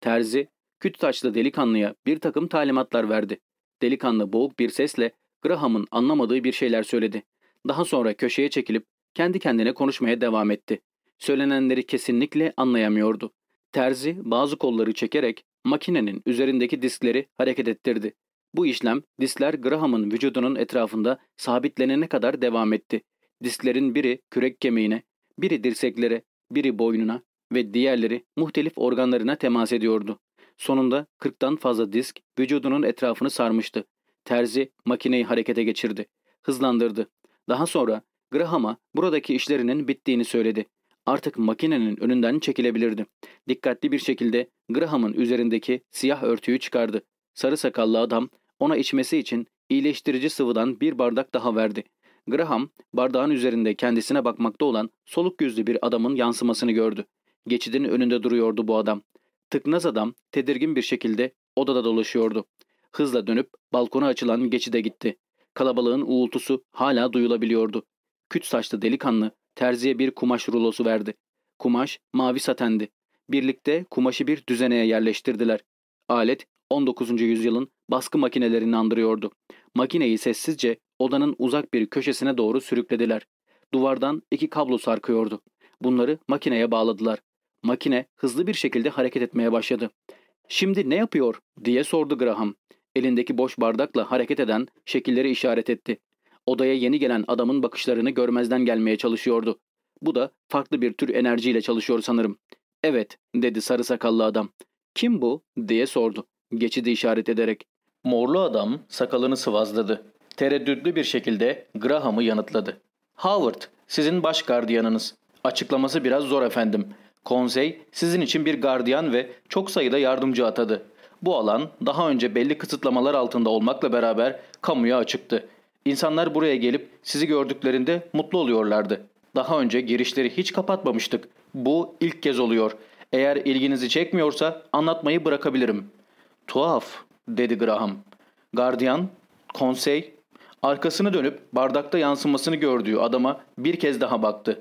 Terzi, küt saçlı delikanlıya bir takım talimatlar verdi. Delikanlı boğuk bir sesle Graham'ın anlamadığı bir şeyler söyledi. Daha sonra köşeye çekilip kendi kendine konuşmaya devam etti. Söylenenleri kesinlikle anlayamıyordu. Terzi bazı kolları çekerek makinenin üzerindeki diskleri hareket ettirdi. Bu işlem diskler Graham'ın vücudunun etrafında sabitlenene kadar devam etti. Disklerin biri kürek kemiğine, biri dirseklere, biri boynuna ve diğerleri muhtelif organlarına temas ediyordu. Sonunda 40'tan fazla disk vücudunun etrafını sarmıştı. Terzi makineyi harekete geçirdi. Hızlandırdı. Daha sonra Graham'a buradaki işlerinin bittiğini söyledi. Artık makinenin önünden çekilebilirdi. Dikkatli bir şekilde Graham'ın üzerindeki siyah örtüyü çıkardı. Sarı sakallı adam ona içmesi için iyileştirici sıvıdan bir bardak daha verdi. Graham bardağın üzerinde kendisine bakmakta olan soluk yüzlü bir adamın yansımasını gördü. Geçidin önünde duruyordu bu adam. Tıknaz adam tedirgin bir şekilde odada dolaşıyordu. Hızla dönüp balkona açılan geçide gitti. Kalabalığın uğultusu hala duyulabiliyordu. Küt saçlı delikanlı terziye bir kumaş rulosu verdi. Kumaş mavi satendi. Birlikte kumaşı bir düzeneye yerleştirdiler. Alet 19. yüzyılın baskı makinelerini andırıyordu. Makineyi sessizce odanın uzak bir köşesine doğru sürüklediler. Duvardan iki kablo sarkıyordu. Bunları makineye bağladılar. Makine hızlı bir şekilde hareket etmeye başladı. Şimdi ne yapıyor diye sordu Graham. Elindeki boş bardakla hareket eden şekilleri işaret etti. Odaya yeni gelen adamın bakışlarını görmezden gelmeye çalışıyordu. Bu da farklı bir tür enerjiyle çalışıyor sanırım. Evet dedi sarı sakallı adam. Kim bu diye sordu. Geçidi işaret ederek. Morlu adam sakalını sıvazladı. Tereddütlü bir şekilde Graham'ı yanıtladı. Howard, sizin baş gardiyanınız. Açıklaması biraz zor efendim. Konsey sizin için bir gardiyan ve çok sayıda yardımcı atadı. Bu alan daha önce belli kısıtlamalar altında olmakla beraber kamuya açıktı. İnsanlar buraya gelip sizi gördüklerinde mutlu oluyorlardı. Daha önce girişleri hiç kapatmamıştık. Bu ilk kez oluyor. Eğer ilginizi çekmiyorsa anlatmayı bırakabilirim. Tuhaf, dedi Graham. Gardiyan, konsey, arkasını dönüp bardakta yansımasını gördüğü adama bir kez daha baktı.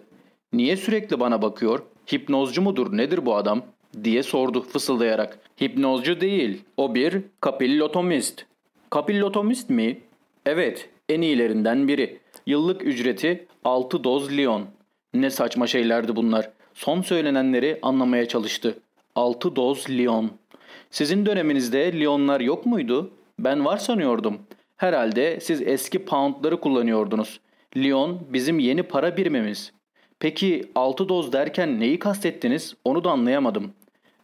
Niye sürekli bana bakıyor? Hipnozcu mudur nedir bu adam? diye sordu fısıldayarak. Hipnozcu değil, o bir kapillotomist. Kapillotomist mi? Evet, en iyilerinden biri. Yıllık ücreti 6 doz Lyon. Ne saçma şeylerdi bunlar. Son söylenenleri anlamaya çalıştı. 6 doz Lyon. Sizin döneminizde Lyonlar yok muydu? Ben var sanıyordum. Herhalde siz eski poundları kullanıyordunuz. Lyon bizim yeni para birimimiz. Peki 6 doz derken neyi kastettiniz onu da anlayamadım.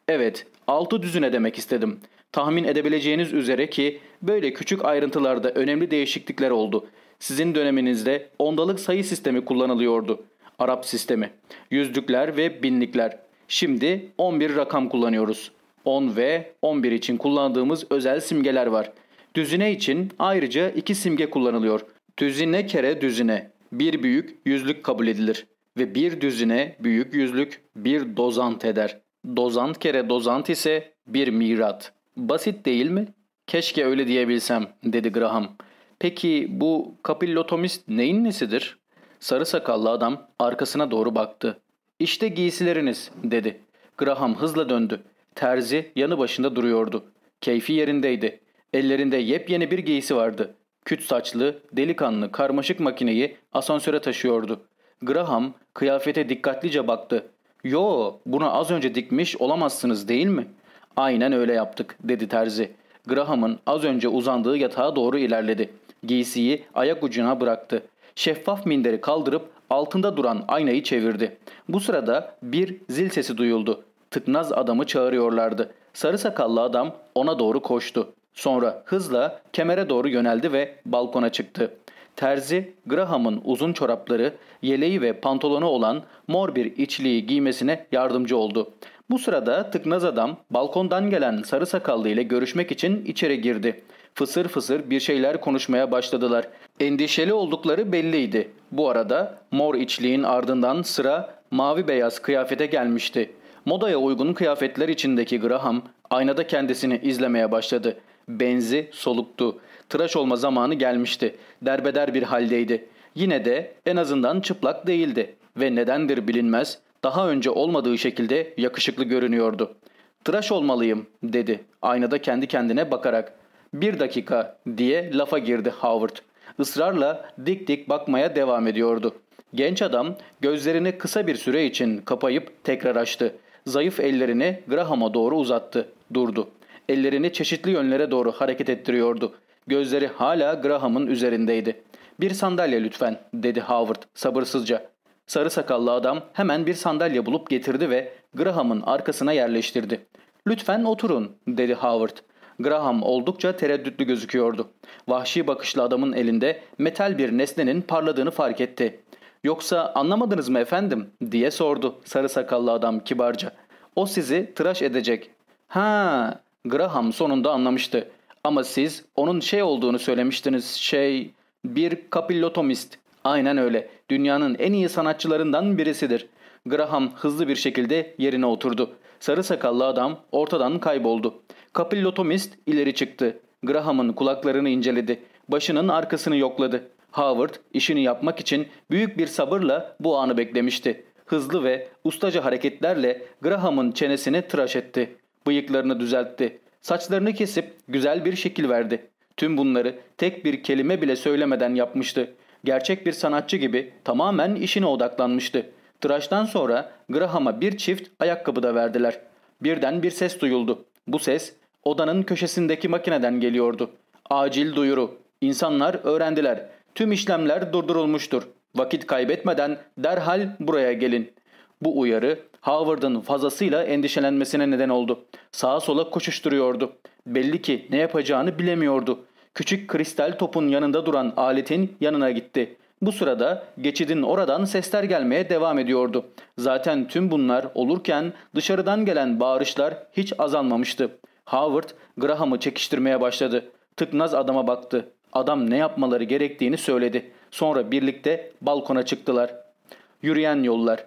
Evet 6 düzüne demek istedim. Tahmin edebileceğiniz üzere ki böyle küçük ayrıntılarda önemli değişiklikler oldu. Sizin döneminizde ondalık sayı sistemi kullanılıyordu. Arap sistemi. Yüzlükler ve binlikler. Şimdi 11 rakam kullanıyoruz. 10 ve 11 için kullandığımız özel simgeler var. Düzine için ayrıca iki simge kullanılıyor. Düzine kere düzine. Bir büyük yüzlük kabul edilir. Ve bir düzine büyük yüzlük bir dozant eder. Dozant kere dozant ise bir mirat. Basit değil mi? Keşke öyle diyebilsem dedi Graham. Peki bu kapillotomist neyin nesidir? Sarı sakallı adam arkasına doğru baktı. İşte giysileriniz dedi. Graham hızla döndü. Terzi yanı başında duruyordu. Keyfi yerindeydi. Ellerinde yepyeni bir giysi vardı. Küt saçlı, delikanlı, karmaşık makineyi asansöre taşıyordu. Graham kıyafete dikkatlice baktı. ''Yo, bunu az önce dikmiş olamazsınız değil mi?'' ''Aynen öyle yaptık.'' dedi terzi. Graham'ın az önce uzandığı yatağa doğru ilerledi. Giysiyi ayak ucuna bıraktı. Şeffaf minderi kaldırıp altında duran aynayı çevirdi. Bu sırada bir zil sesi duyuldu. Tıknaz adamı çağırıyorlardı. Sarı sakallı adam ona doğru koştu. Sonra hızla kemere doğru yöneldi ve balkona çıktı. Terzi, Graham'ın uzun çorapları, yeleği ve pantolonu olan mor bir içliği giymesine yardımcı oldu. Bu sırada tıknaz adam balkondan gelen sarı sakallı ile görüşmek için içeri girdi. Fısır fısır bir şeyler konuşmaya başladılar. Endişeli oldukları belliydi. Bu arada mor içliğin ardından sıra mavi beyaz kıyafete gelmişti. Modaya uygun kıyafetler içindeki Graham aynada kendisini izlemeye başladı. Benzi soluktu. Tıraş olma zamanı gelmişti. Derbeder bir haldeydi. Yine de en azından çıplak değildi. Ve nedendir bilinmez daha önce olmadığı şekilde yakışıklı görünüyordu. Tıraş olmalıyım dedi aynada kendi kendine bakarak. Bir dakika diye lafa girdi Howard. Israrla dik dik bakmaya devam ediyordu. Genç adam gözlerini kısa bir süre için kapayıp tekrar açtı. Zayıf ellerini Graham'a doğru uzattı. Durdu. Ellerini çeşitli yönlere doğru hareket ettiriyordu. Gözleri hala Graham'ın üzerindeydi. ''Bir sandalye lütfen'' dedi Howard sabırsızca. Sarı sakallı adam hemen bir sandalye bulup getirdi ve Graham'ın arkasına yerleştirdi. ''Lütfen oturun'' dedi Howard. Graham oldukça tereddütlü gözüküyordu. Vahşi bakışlı adamın elinde metal bir nesnenin parladığını fark etti. ''Yoksa anlamadınız mı efendim?'' diye sordu sarı sakallı adam kibarca. ''O sizi tıraş edecek.'' ''Ha, Graham sonunda anlamıştı. Ama siz onun şey olduğunu söylemiştiniz. Şey, bir kapillotomist. Aynen öyle. Dünyanın en iyi sanatçılarından birisidir. Graham hızlı bir şekilde yerine oturdu. Sarı sakallı adam ortadan kayboldu. Kapillotomist ileri çıktı. Graham'ın kulaklarını inceledi. Başının arkasını yokladı. Howard işini yapmak için büyük bir sabırla bu anı beklemişti. Hızlı ve ustaca hareketlerle Graham'ın çenesini tıraş etti. Bıyıklarını düzeltti. Saçlarını kesip güzel bir şekil verdi. Tüm bunları tek bir kelime bile söylemeden yapmıştı. Gerçek bir sanatçı gibi tamamen işine odaklanmıştı. Tıraştan sonra Graham'a bir çift ayakkabı da verdiler. Birden bir ses duyuldu. Bu ses odanın köşesindeki makineden geliyordu. Acil duyuru. İnsanlar öğrendiler. Tüm işlemler durdurulmuştur. Vakit kaybetmeden derhal buraya gelin. Bu uyarı Howard'ın fazlasıyla endişelenmesine neden oldu. Sağa sola koşuşturuyordu. Belli ki ne yapacağını bilemiyordu. Küçük kristal topun yanında duran aletin yanına gitti. Bu sırada geçidin oradan sesler gelmeye devam ediyordu. Zaten tüm bunlar olurken dışarıdan gelen bağırışlar hiç azalmamıştı. Howard Graham'ı çekiştirmeye başladı. Tıknaz adama baktı. Adam ne yapmaları gerektiğini söyledi. Sonra birlikte balkona çıktılar. Yürüyen yollar.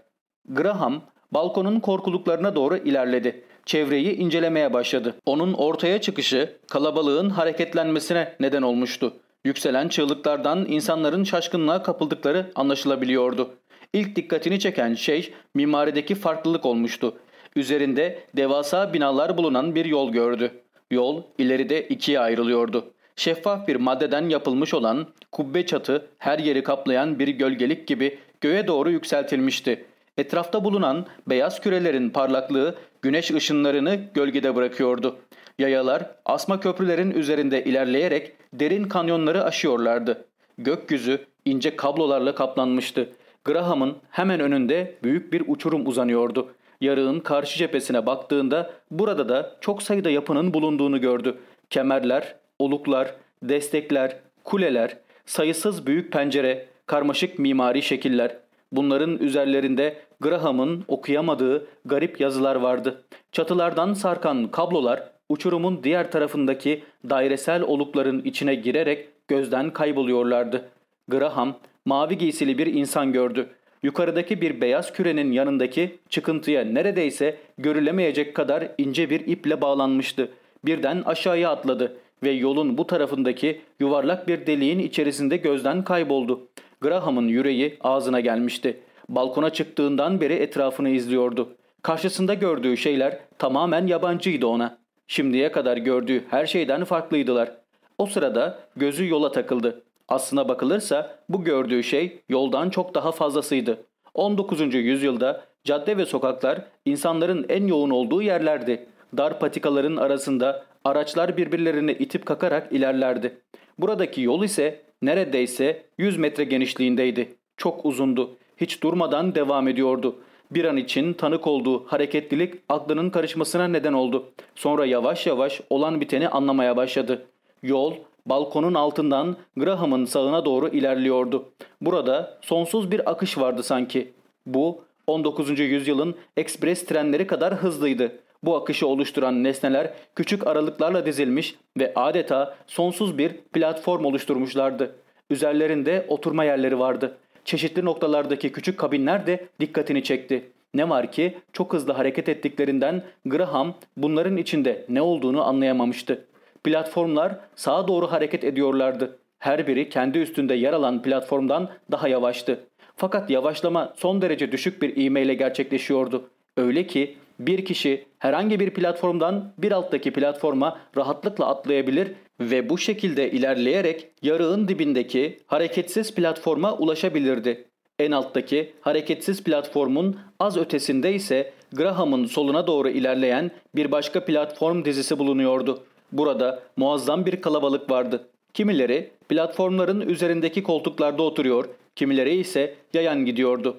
Graham balkonun korkuluklarına doğru ilerledi. Çevreyi incelemeye başladı. Onun ortaya çıkışı kalabalığın hareketlenmesine neden olmuştu. Yükselen çığlıklardan insanların şaşkınlığa kapıldıkları anlaşılabiliyordu. İlk dikkatini çeken şey mimarideki farklılık olmuştu. Üzerinde devasa binalar bulunan bir yol gördü. Yol ileride ikiye ayrılıyordu. Şeffaf bir maddeden yapılmış olan kubbe çatı her yeri kaplayan bir gölgelik gibi göğe doğru yükseltilmişti. Etrafta bulunan beyaz kürelerin parlaklığı güneş ışınlarını gölgede bırakıyordu. Yayalar asma köprülerin üzerinde ilerleyerek derin kanyonları aşıyorlardı. Gökyüzü ince kablolarla kaplanmıştı. Graham'ın hemen önünde büyük bir uçurum uzanıyordu. Yarığın karşı cephesine baktığında burada da çok sayıda yapının bulunduğunu gördü. Kemerler, oluklar, destekler, kuleler, sayısız büyük pencere, karmaşık mimari şekiller. Bunların üzerlerinde Graham'ın okuyamadığı garip yazılar vardı. Çatılardan sarkan kablolar uçurumun diğer tarafındaki dairesel olukların içine girerek gözden kayboluyorlardı. Graham mavi giysili bir insan gördü. Yukarıdaki bir beyaz kürenin yanındaki çıkıntıya neredeyse görülemeyecek kadar ince bir iple bağlanmıştı. Birden aşağıya atladı ve yolun bu tarafındaki yuvarlak bir deliğin içerisinde gözden kayboldu. Graham'ın yüreği ağzına gelmişti. Balkona çıktığından beri etrafını izliyordu. Karşısında gördüğü şeyler tamamen yabancıydı ona. Şimdiye kadar gördüğü her şeyden farklıydılar. O sırada gözü yola takıldı. Aslına bakılırsa bu gördüğü şey yoldan çok daha fazlasıydı. 19. yüzyılda cadde ve sokaklar insanların en yoğun olduğu yerlerdi. Dar patikaların arasında araçlar birbirlerini itip kakarak ilerlerdi. Buradaki yol ise neredeyse 100 metre genişliğindeydi. Çok uzundu. Hiç durmadan devam ediyordu. Bir an için tanık olduğu hareketlilik aklının karışmasına neden oldu. Sonra yavaş yavaş olan biteni anlamaya başladı. Yol balkonun altından Graham'ın sağına doğru ilerliyordu. Burada sonsuz bir akış vardı sanki. Bu 19. yüzyılın ekspres trenleri kadar hızlıydı. Bu akışı oluşturan nesneler küçük aralıklarla dizilmiş ve adeta sonsuz bir platform oluşturmuşlardı. Üzerlerinde oturma yerleri vardı. Çeşitli noktalardaki küçük kabinler de dikkatini çekti. Ne var ki çok hızlı hareket ettiklerinden Graham bunların içinde ne olduğunu anlayamamıştı. Platformlar sağa doğru hareket ediyorlardı. Her biri kendi üstünde yer alan platformdan daha yavaştı. Fakat yavaşlama son derece düşük bir ivmeyle gerçekleşiyordu. Öyle ki bir kişi herhangi bir platformdan bir alttaki platforma rahatlıkla atlayabilir ve bu şekilde ilerleyerek yarığın dibindeki hareketsiz platforma ulaşabilirdi. En alttaki hareketsiz platformun az ötesinde ise Graham'ın soluna doğru ilerleyen bir başka platform dizisi bulunuyordu. Burada muazzam bir kalabalık vardı. Kimileri platformların üzerindeki koltuklarda oturuyor, kimileri ise yayan gidiyordu.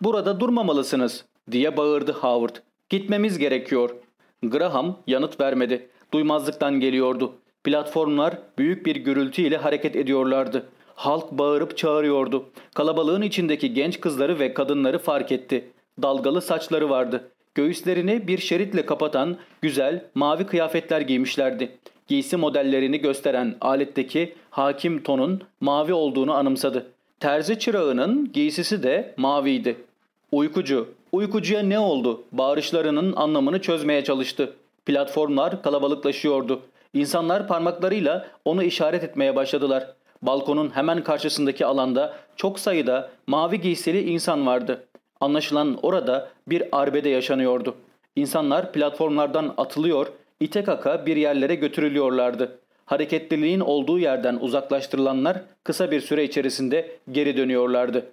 ''Burada durmamalısınız.'' diye bağırdı Howard. ''Gitmemiz gerekiyor.'' Graham yanıt vermedi. Duymazlıktan geliyordu. Platformlar büyük bir gürültü ile hareket ediyorlardı. Halk bağırıp çağırıyordu. Kalabalığın içindeki genç kızları ve kadınları fark etti. Dalgalı saçları vardı. Göğüslerini bir şeritle kapatan güzel mavi kıyafetler giymişlerdi. Giysi modellerini gösteren aletteki hakim tonun mavi olduğunu anımsadı. Terzi çırağının giysisi de maviydi. Uykucu, uykucuya ne oldu? Bağırışlarının anlamını çözmeye çalıştı. Platformlar kalabalıklaşıyordu. İnsanlar parmaklarıyla onu işaret etmeye başladılar. Balkonun hemen karşısındaki alanda çok sayıda mavi giysili insan vardı. Anlaşılan orada bir arbede yaşanıyordu. İnsanlar platformlardan atılıyor, ite kaka bir yerlere götürülüyorlardı. Hareketliliğin olduğu yerden uzaklaştırılanlar kısa bir süre içerisinde geri dönüyorlardı.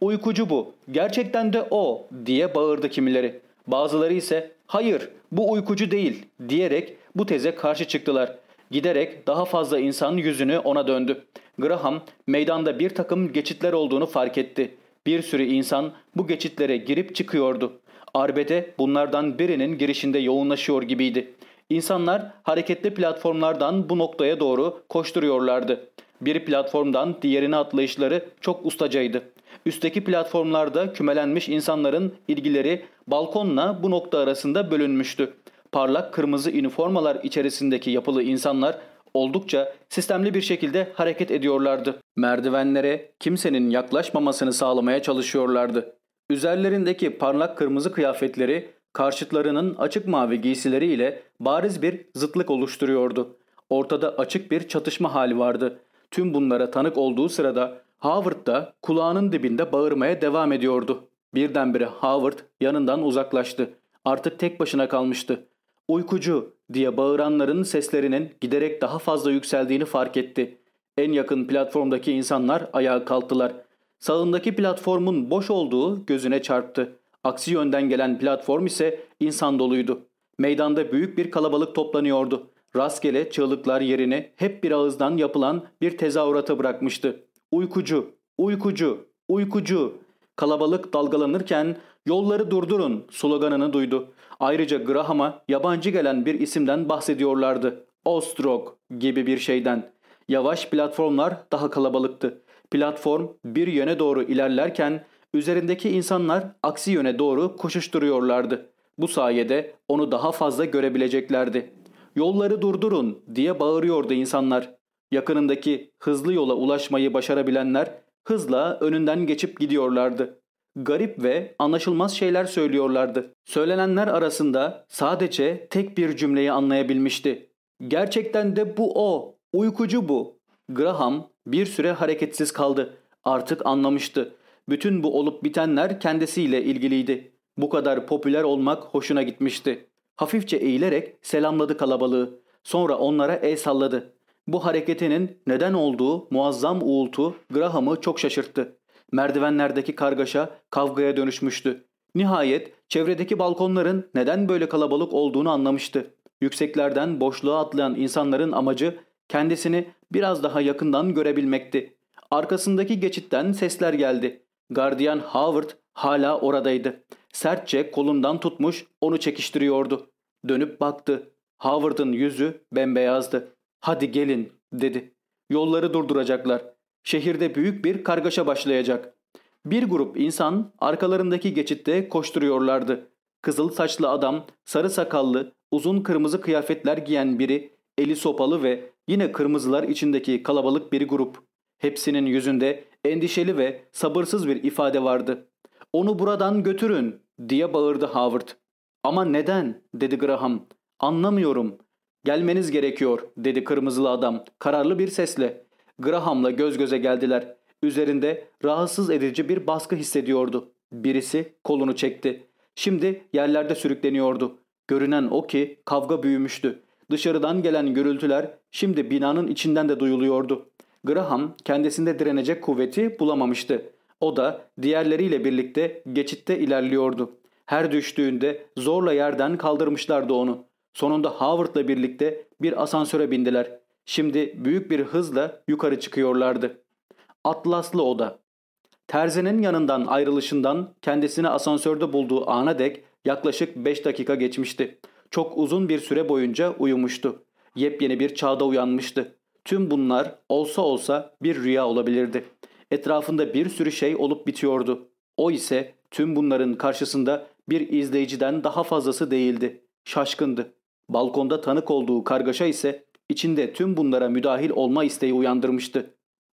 Uykucu bu, gerçekten de o diye bağırdı kimileri. Bazıları ise hayır bu uykucu değil diyerek bu teze karşı çıktılar. Giderek daha fazla insan yüzünü ona döndü. Graham meydanda bir takım geçitler olduğunu fark etti. Bir sürü insan bu geçitlere girip çıkıyordu. Arbede bunlardan birinin girişinde yoğunlaşıyor gibiydi. İnsanlar hareketli platformlardan bu noktaya doğru koşturuyorlardı. Bir platformdan diğerine atlayışları çok ustacaydı. Üstteki platformlarda kümelenmiş insanların ilgileri balkonla bu nokta arasında bölünmüştü. Parlak kırmızı üniformalar içerisindeki yapılı insanlar oldukça sistemli bir şekilde hareket ediyorlardı. Merdivenlere kimsenin yaklaşmamasını sağlamaya çalışıyorlardı. Üzerlerindeki parlak kırmızı kıyafetleri karşıtlarının açık mavi giysileriyle bariz bir zıtlık oluşturuyordu. Ortada açık bir çatışma hali vardı. Tüm bunlara tanık olduğu sırada Howard da kulağının dibinde bağırmaya devam ediyordu. Birdenbire Howard yanından uzaklaştı. Artık tek başına kalmıştı. Uykucu diye bağıranların seslerinin giderek daha fazla yükseldiğini fark etti. En yakın platformdaki insanlar ayağa kalktılar. Sağındaki platformun boş olduğu gözüne çarptı. Aksi yönden gelen platform ise insan doluydu. Meydanda büyük bir kalabalık toplanıyordu. Rastgele çığlıklar yerini hep bir ağızdan yapılan bir tezahürata bırakmıştı. Uykucu, uykucu, uykucu. Kalabalık dalgalanırken yolları durdurun sloganını duydu. Ayrıca Graham'a yabancı gelen bir isimden bahsediyorlardı. Ostrog gibi bir şeyden. Yavaş platformlar daha kalabalıktı. Platform bir yöne doğru ilerlerken üzerindeki insanlar aksi yöne doğru koşuşturuyorlardı. Bu sayede onu daha fazla görebileceklerdi. Yolları durdurun diye bağırıyordu insanlar. Yakınındaki hızlı yola ulaşmayı başarabilenler hızla önünden geçip gidiyorlardı. Garip ve anlaşılmaz şeyler söylüyorlardı. Söylenenler arasında sadece tek bir cümleyi anlayabilmişti. Gerçekten de bu o, uykucu bu. Graham bir süre hareketsiz kaldı. Artık anlamıştı. Bütün bu olup bitenler kendisiyle ilgiliydi. Bu kadar popüler olmak hoşuna gitmişti. Hafifçe eğilerek selamladı kalabalığı. Sonra onlara el salladı. Bu hareketinin neden olduğu muazzam uğultu Graham'ı çok şaşırttı. Merdivenlerdeki kargaşa kavgaya dönüşmüştü. Nihayet çevredeki balkonların neden böyle kalabalık olduğunu anlamıştı. Yükseklerden boşluğa atlayan insanların amacı kendisini biraz daha yakından görebilmekti. Arkasındaki geçitten sesler geldi. Gardiyan Howard hala oradaydı. Sertçe kolundan tutmuş onu çekiştiriyordu. Dönüp baktı. Howard'ın yüzü bembeyazdı. Hadi gelin dedi. Yolları durduracaklar. Şehirde büyük bir kargaşa başlayacak. Bir grup insan arkalarındaki geçitte koşturuyorlardı. Kızıl saçlı adam, sarı sakallı, uzun kırmızı kıyafetler giyen biri, eli sopalı ve yine kırmızılar içindeki kalabalık bir grup. Hepsinin yüzünde endişeli ve sabırsız bir ifade vardı. ''Onu buradan götürün!'' diye bağırdı Howard. ''Ama neden?'' dedi Graham. ''Anlamıyorum. Gelmeniz gerekiyor dedi kırmızılı adam kararlı bir sesle. Graham'la göz göze geldiler. Üzerinde rahatsız edici bir baskı hissediyordu. Birisi kolunu çekti. Şimdi yerlerde sürükleniyordu. Görünen o ki kavga büyümüştü. Dışarıdan gelen gürültüler şimdi binanın içinden de duyuluyordu. Graham kendisinde direnecek kuvveti bulamamıştı. O da diğerleriyle birlikte geçitte ilerliyordu. Her düştüğünde zorla yerden kaldırmışlardı onu. Sonunda Howard'la birlikte bir asansöre bindiler. Şimdi büyük bir hızla yukarı çıkıyorlardı. Atlaslı oda. Terzinin yanından ayrılışından kendisini asansörde bulduğu ana dek yaklaşık 5 dakika geçmişti. Çok uzun bir süre boyunca uyumuştu. Yepyeni bir çağda uyanmıştı. Tüm bunlar olsa olsa bir rüya olabilirdi. Etrafında bir sürü şey olup bitiyordu. O ise tüm bunların karşısında bir izleyiciden daha fazlası değildi. Şaşkındı. Balkonda tanık olduğu kargaşa ise içinde tüm bunlara müdahil olma isteği uyandırmıştı.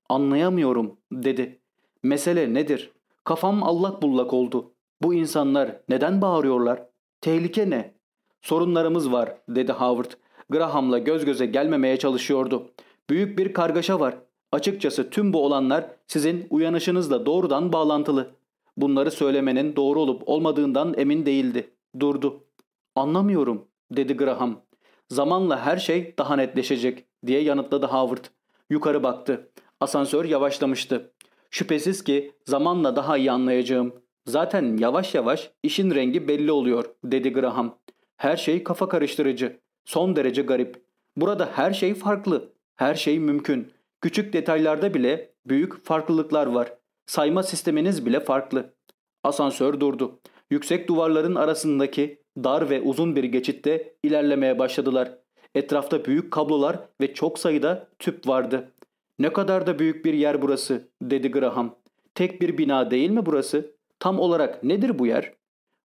Anlayamıyorum dedi. Mesele nedir? Kafam allak bullak oldu. Bu insanlar neden bağırıyorlar? Tehlike ne? Sorunlarımız var dedi Howard. Graham'la göz göze gelmemeye çalışıyordu. Büyük bir kargaşa var. Açıkçası tüm bu olanlar sizin uyanışınızla doğrudan bağlantılı. Bunları söylemenin doğru olup olmadığından emin değildi. Durdu. Anlamıyorum dedi Graham. Zamanla her şey daha netleşecek diye yanıtladı Howard. Yukarı baktı. Asansör yavaşlamıştı. Şüphesiz ki zamanla daha iyi anlayacağım. Zaten yavaş yavaş işin rengi belli oluyor dedi Graham. Her şey kafa karıştırıcı. Son derece garip. Burada her şey farklı. Her şey mümkün. Küçük detaylarda bile büyük farklılıklar var. Sayma sisteminiz bile farklı. Asansör durdu. Yüksek duvarların arasındaki dar ve uzun bir geçitte ilerlemeye başladılar. Etrafta büyük kablolar ve çok sayıda tüp vardı. Ne kadar da büyük bir yer burası dedi Graham. Tek bir bina değil mi burası? Tam olarak nedir bu yer?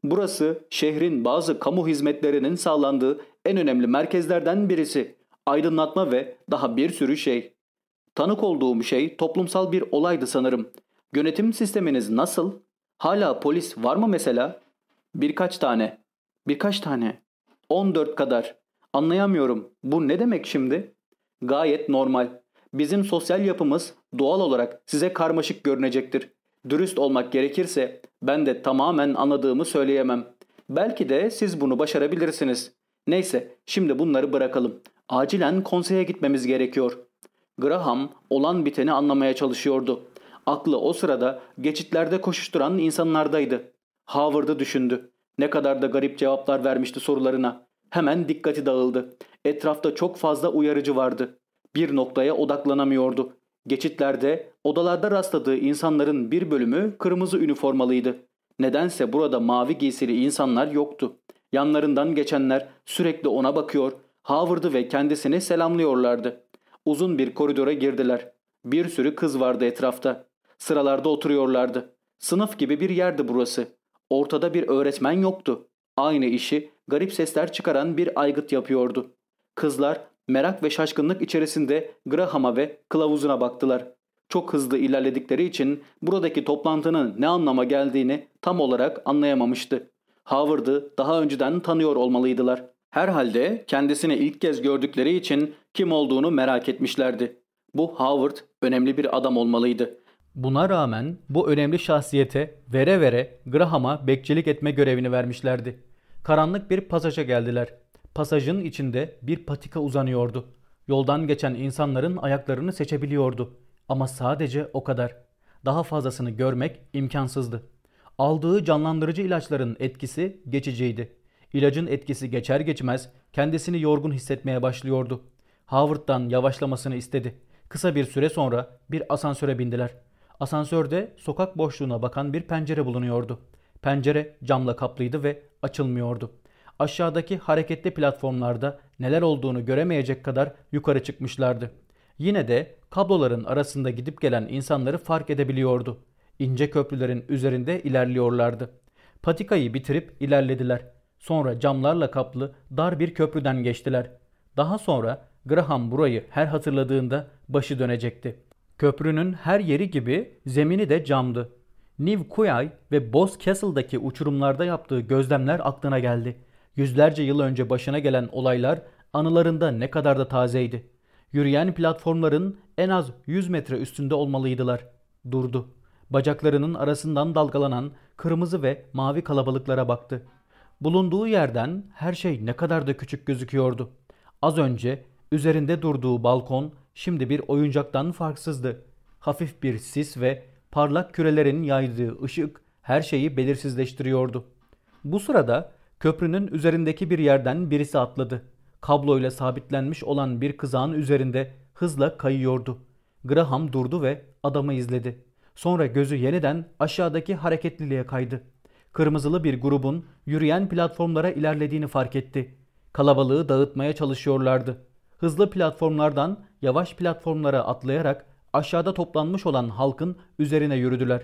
Burası şehrin bazı kamu hizmetlerinin sağlandığı en önemli merkezlerden birisi. Aydınlatma ve daha bir sürü şey. Tanık olduğum şey toplumsal bir olaydı sanırım. Yönetim sisteminiz nasıl? Hala polis var mı mesela? Birkaç tane. Birkaç tane. 14 kadar. Anlayamıyorum. Bu ne demek şimdi? Gayet normal. Bizim sosyal yapımız doğal olarak size karmaşık görünecektir. Dürüst olmak gerekirse ben de tamamen anladığımı söyleyemem. Belki de siz bunu başarabilirsiniz. Neyse şimdi bunları bırakalım. Acilen konseye gitmemiz gerekiyor. Graham olan biteni anlamaya çalışıyordu. Aklı o sırada geçitlerde koşuşturan insanlardaydı. Howard'ı düşündü. Ne kadar da garip cevaplar vermişti sorularına. Hemen dikkati dağıldı. Etrafta çok fazla uyarıcı vardı. Bir noktaya odaklanamıyordu. Geçitlerde, odalarda rastladığı insanların bir bölümü kırmızı üniformalıydı. Nedense burada mavi giysili insanlar yoktu. Yanlarından geçenler sürekli ona bakıyor, Howard'ı ve kendisini selamlıyorlardı. Uzun bir koridora girdiler. Bir sürü kız vardı etrafta. Sıralarda oturuyorlardı. Sınıf gibi bir yerdi burası. Ortada bir öğretmen yoktu. Aynı işi garip sesler çıkaran bir aygıt yapıyordu. Kızlar merak ve şaşkınlık içerisinde Graham'a ve kılavuzuna baktılar. Çok hızlı ilerledikleri için buradaki toplantının ne anlama geldiğini tam olarak anlayamamıştı. Howard'ı daha önceden tanıyor olmalıydılar. Herhalde kendisini ilk kez gördükleri için kim olduğunu merak etmişlerdi. Bu Howard önemli bir adam olmalıydı. Buna rağmen bu önemli şahsiyete vere vere Graham'a bekçilik etme görevini vermişlerdi. Karanlık bir pasaja geldiler. Pasajın içinde bir patika uzanıyordu. Yoldan geçen insanların ayaklarını seçebiliyordu. Ama sadece o kadar. Daha fazlasını görmek imkansızdı. Aldığı canlandırıcı ilaçların etkisi geçiciydi. İlacın etkisi geçer geçmez kendisini yorgun hissetmeye başlıyordu. Howard'dan yavaşlamasını istedi. Kısa bir süre sonra bir asansöre bindiler. Asansörde sokak boşluğuna bakan bir pencere bulunuyordu. Pencere camla kaplıydı ve açılmıyordu. Aşağıdaki hareketli platformlarda neler olduğunu göremeyecek kadar yukarı çıkmışlardı. Yine de kabloların arasında gidip gelen insanları fark edebiliyordu. İnce köprülerin üzerinde ilerliyorlardı. Patikayı bitirip ilerlediler. Sonra camlarla kaplı dar bir köprüden geçtiler. Daha sonra Graham burayı her hatırladığında başı dönecekti. Köprünün her yeri gibi zemini de camdı. New Kuyay ve Boz Castle'daki uçurumlarda yaptığı gözlemler aklına geldi. Yüzlerce yıl önce başına gelen olaylar anılarında ne kadar da tazeydi. Yürüyen platformların en az 100 metre üstünde olmalıydılar. Durdu. Bacaklarının arasından dalgalanan kırmızı ve mavi kalabalıklara baktı. Bulunduğu yerden her şey ne kadar da küçük gözüküyordu. Az önce üzerinde durduğu balkon şimdi bir oyuncaktan farksızdı. Hafif bir sis ve parlak kürelerin yaydığı ışık her şeyi belirsizleştiriyordu. Bu sırada köprünün üzerindeki bir yerden birisi atladı. Kabloyla sabitlenmiş olan bir kızağın üzerinde hızla kayıyordu. Graham durdu ve adamı izledi. Sonra gözü yeniden aşağıdaki hareketliliğe kaydı. Kırmızılı bir grubun yürüyen platformlara ilerlediğini fark etti. Kalabalığı dağıtmaya çalışıyorlardı. Hızlı platformlardan yavaş platformlara atlayarak aşağıda toplanmış olan halkın üzerine yürüdüler.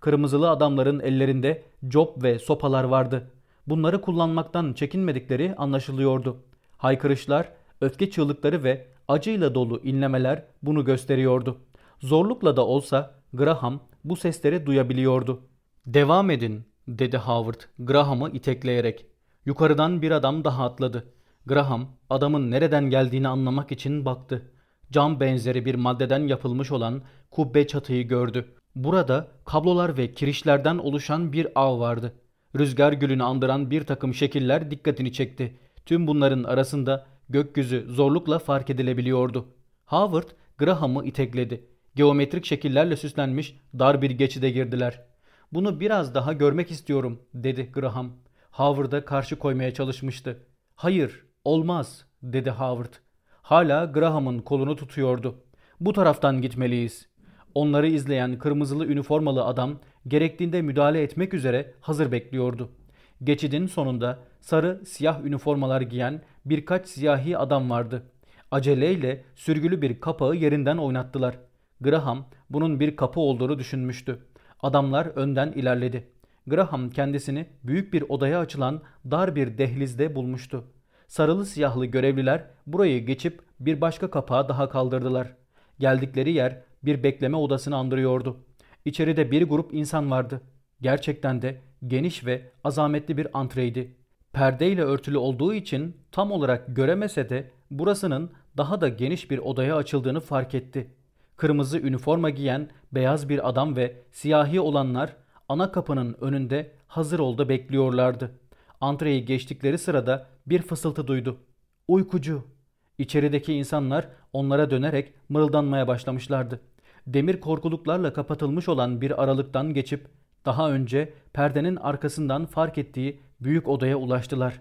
Kırmızılı adamların ellerinde cop ve sopalar vardı. Bunları kullanmaktan çekinmedikleri anlaşılıyordu. Haykırışlar, öfke çığlıkları ve acıyla dolu inlemeler bunu gösteriyordu. Zorlukla da olsa Graham bu sesleri duyabiliyordu. Devam edin dedi Howard Graham'ı itekleyerek. Yukarıdan bir adam daha atladı. Graham adamın nereden geldiğini anlamak için baktı. Cam benzeri bir maddeden yapılmış olan kubbe çatıyı gördü. Burada kablolar ve kirişlerden oluşan bir ağ vardı. Rüzgar gülünü andıran bir takım şekiller dikkatini çekti. Tüm bunların arasında gökyüzü zorlukla fark edilebiliyordu. Howard Graham'ı itekledi. Geometrik şekillerle süslenmiş dar bir geçide girdiler. Bunu biraz daha görmek istiyorum dedi Graham. Howard'a karşı koymaya çalışmıştı. Hayır olmaz dedi Howard. Hala Graham'ın kolunu tutuyordu. Bu taraftan gitmeliyiz. Onları izleyen kırmızılı üniformalı adam gerektiğinde müdahale etmek üzere hazır bekliyordu. Geçidin sonunda sarı siyah üniformalar giyen birkaç siyahi adam vardı. Aceleyle sürgülü bir kapağı yerinden oynattılar. Graham bunun bir kapı olduğunu düşünmüştü. Adamlar önden ilerledi. Graham kendisini büyük bir odaya açılan dar bir dehlizde bulmuştu. Sarılı siyahlı görevliler burayı geçip bir başka kapağı daha kaldırdılar. Geldikleri yer bir bekleme odasını andırıyordu. İçeride bir grup insan vardı. Gerçekten de geniş ve azametli bir antreydi. Perdeyle örtülü olduğu için tam olarak göremese de burasının daha da geniş bir odaya açıldığını fark etti. Kırmızı üniforma giyen beyaz bir adam ve siyahi olanlar ana kapının önünde hazır oldu bekliyorlardı. Antreyi geçtikleri sırada bir fısıltı duydu. Uykucu. İçerideki insanlar onlara dönerek mırıldanmaya başlamışlardı. Demir korkuluklarla kapatılmış olan bir aralıktan geçip daha önce perdenin arkasından fark ettiği büyük odaya ulaştılar.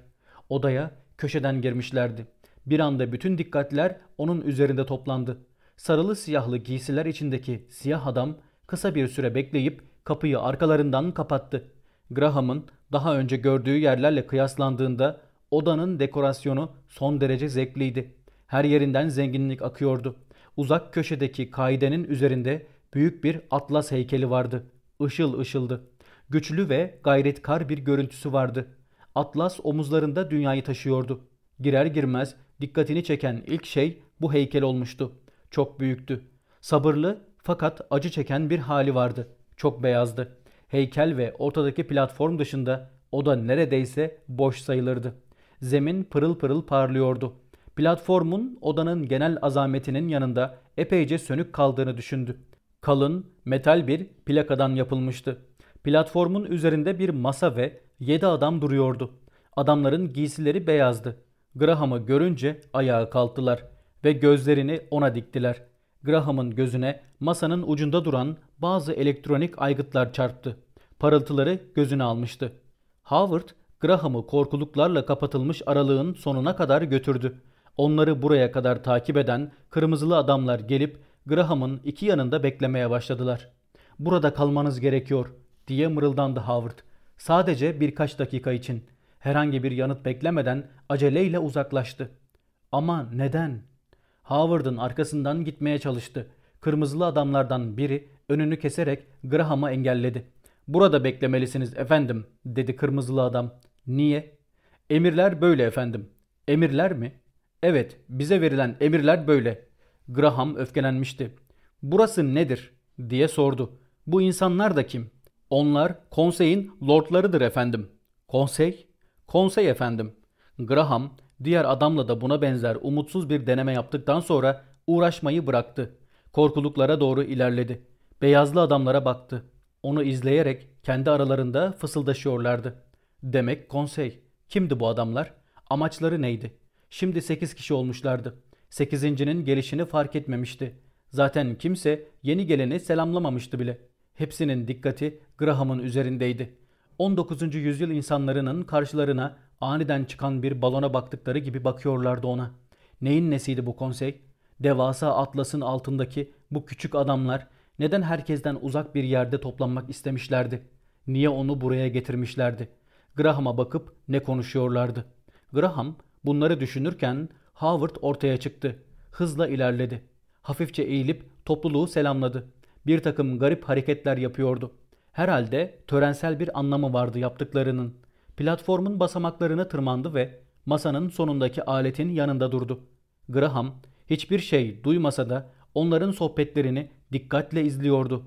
Odaya köşeden girmişlerdi. Bir anda bütün dikkatler onun üzerinde toplandı. Sarılı siyahlı giysiler içindeki siyah adam kısa bir süre bekleyip kapıyı arkalarından kapattı. Graham'ın daha önce gördüğü yerlerle kıyaslandığında odanın dekorasyonu son derece zevkliydi. Her yerinden zenginlik akıyordu. Uzak köşedeki kaidenin üzerinde büyük bir atlas heykeli vardı. Işıl ışıldı. Güçlü ve gayretkar bir görüntüsü vardı. Atlas omuzlarında dünyayı taşıyordu. Girer girmez dikkatini çeken ilk şey bu heykel olmuştu. Çok büyüktü. Sabırlı fakat acı çeken bir hali vardı. Çok beyazdı. Heykel ve ortadaki platform dışında oda neredeyse boş sayılırdı. Zemin pırıl pırıl parlıyordu. Platformun odanın genel azametinin yanında epeyce sönük kaldığını düşündü. Kalın, metal bir plakadan yapılmıştı. Platformun üzerinde bir masa ve yedi adam duruyordu. Adamların giysileri beyazdı. Graham'ı görünce ayağa kalktılar ve gözlerini ona diktiler. Graham'ın gözüne masanın ucunda duran bazı elektronik aygıtlar çarptı. Parıltıları gözüne almıştı. Howard, Graham'ı korkuluklarla kapatılmış aralığın sonuna kadar götürdü. Onları buraya kadar takip eden kırmızılı adamlar gelip Graham'ın iki yanında beklemeye başladılar. Burada kalmanız gerekiyor diye mırıldandı Howard. Sadece birkaç dakika için. Herhangi bir yanıt beklemeden aceleyle uzaklaştı. Ama neden? Howard'ın arkasından gitmeye çalıştı. Kırmızılı adamlardan biri önünü keserek Graham'ı engelledi. Burada beklemelisiniz efendim dedi kırmızılı adam. Niye? Emirler böyle efendim. Emirler mi? Evet bize verilen emirler böyle. Graham öfkelenmişti. Burası nedir? diye sordu. Bu insanlar da kim? Onlar konseyin lordlarıdır efendim. Konsey? Konsey efendim. Graham diğer adamla da buna benzer umutsuz bir deneme yaptıktan sonra uğraşmayı bıraktı. Korkuluklara doğru ilerledi. Beyazlı adamlara baktı. Onu izleyerek kendi aralarında fısıldaşıyorlardı. Demek konsey. Kimdi bu adamlar? Amaçları neydi? Şimdi sekiz kişi olmuşlardı. Sekizincinin gelişini fark etmemişti. Zaten kimse yeni geleni selamlamamıştı bile. Hepsinin dikkati Graham'ın üzerindeydi. 19. yüzyıl insanlarının karşılarına aniden çıkan bir balona baktıkları gibi bakıyorlardı ona. Neyin nesiydi bu konsey? Devasa atlasın altındaki bu küçük adamlar neden herkesten uzak bir yerde toplanmak istemişlerdi? Niye onu buraya getirmişlerdi? Graham'a bakıp ne konuşuyorlardı? Graham bunları düşünürken Howard ortaya çıktı. Hızla ilerledi. Hafifçe eğilip topluluğu selamladı. Bir takım garip hareketler yapıyordu. Herhalde törensel bir anlamı vardı yaptıklarının. Platformun basamaklarını tırmandı ve masanın sonundaki aletin yanında durdu. Graham hiçbir şey duymasa da onların sohbetlerini dikkatle izliyordu.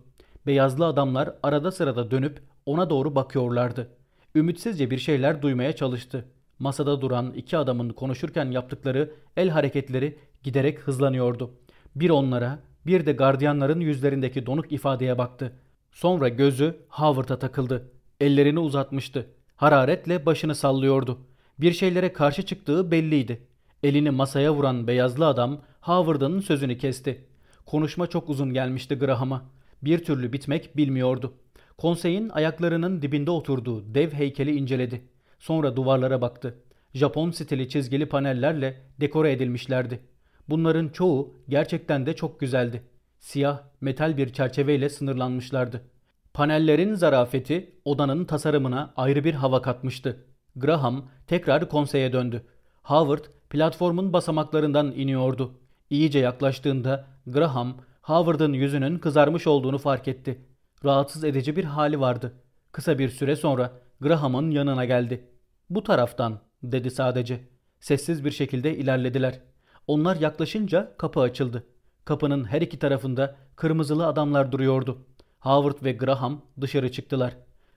Beyazlı adamlar arada sırada dönüp ona doğru bakıyorlardı. Ümitsizce bir şeyler duymaya çalıştı. Masada duran iki adamın konuşurken yaptıkları el hareketleri giderek hızlanıyordu. Bir onlara bir de gardiyanların yüzlerindeki donuk ifadeye baktı. Sonra gözü Howard'a takıldı. Ellerini uzatmıştı. Hararetle başını sallıyordu. Bir şeylere karşı çıktığı belliydi. Elini masaya vuran beyazlı adam Howard'ın sözünü kesti. Konuşma çok uzun gelmişti Graham'a. Bir türlü bitmek bilmiyordu. Konseyin ayaklarının dibinde oturduğu dev heykeli inceledi. Sonra duvarlara baktı. Japon stili çizgili panellerle dekore edilmişlerdi. Bunların çoğu gerçekten de çok güzeldi. Siyah, metal bir çerçeveyle sınırlanmışlardı. Panellerin zarafeti odanın tasarımına ayrı bir hava katmıştı. Graham tekrar konseye döndü. Howard platformun basamaklarından iniyordu. İyice yaklaştığında Graham Howard'ın yüzünün kızarmış olduğunu fark etti. Rahatsız edici bir hali vardı. Kısa bir süre sonra Graham'ın yanına geldi. Bu taraftan dedi sadece. Sessiz bir şekilde ilerlediler. Onlar yaklaşınca kapı açıldı. Kapının her iki tarafında kırmızılı adamlar duruyordu. Howard ve Graham dışarı çıktılar.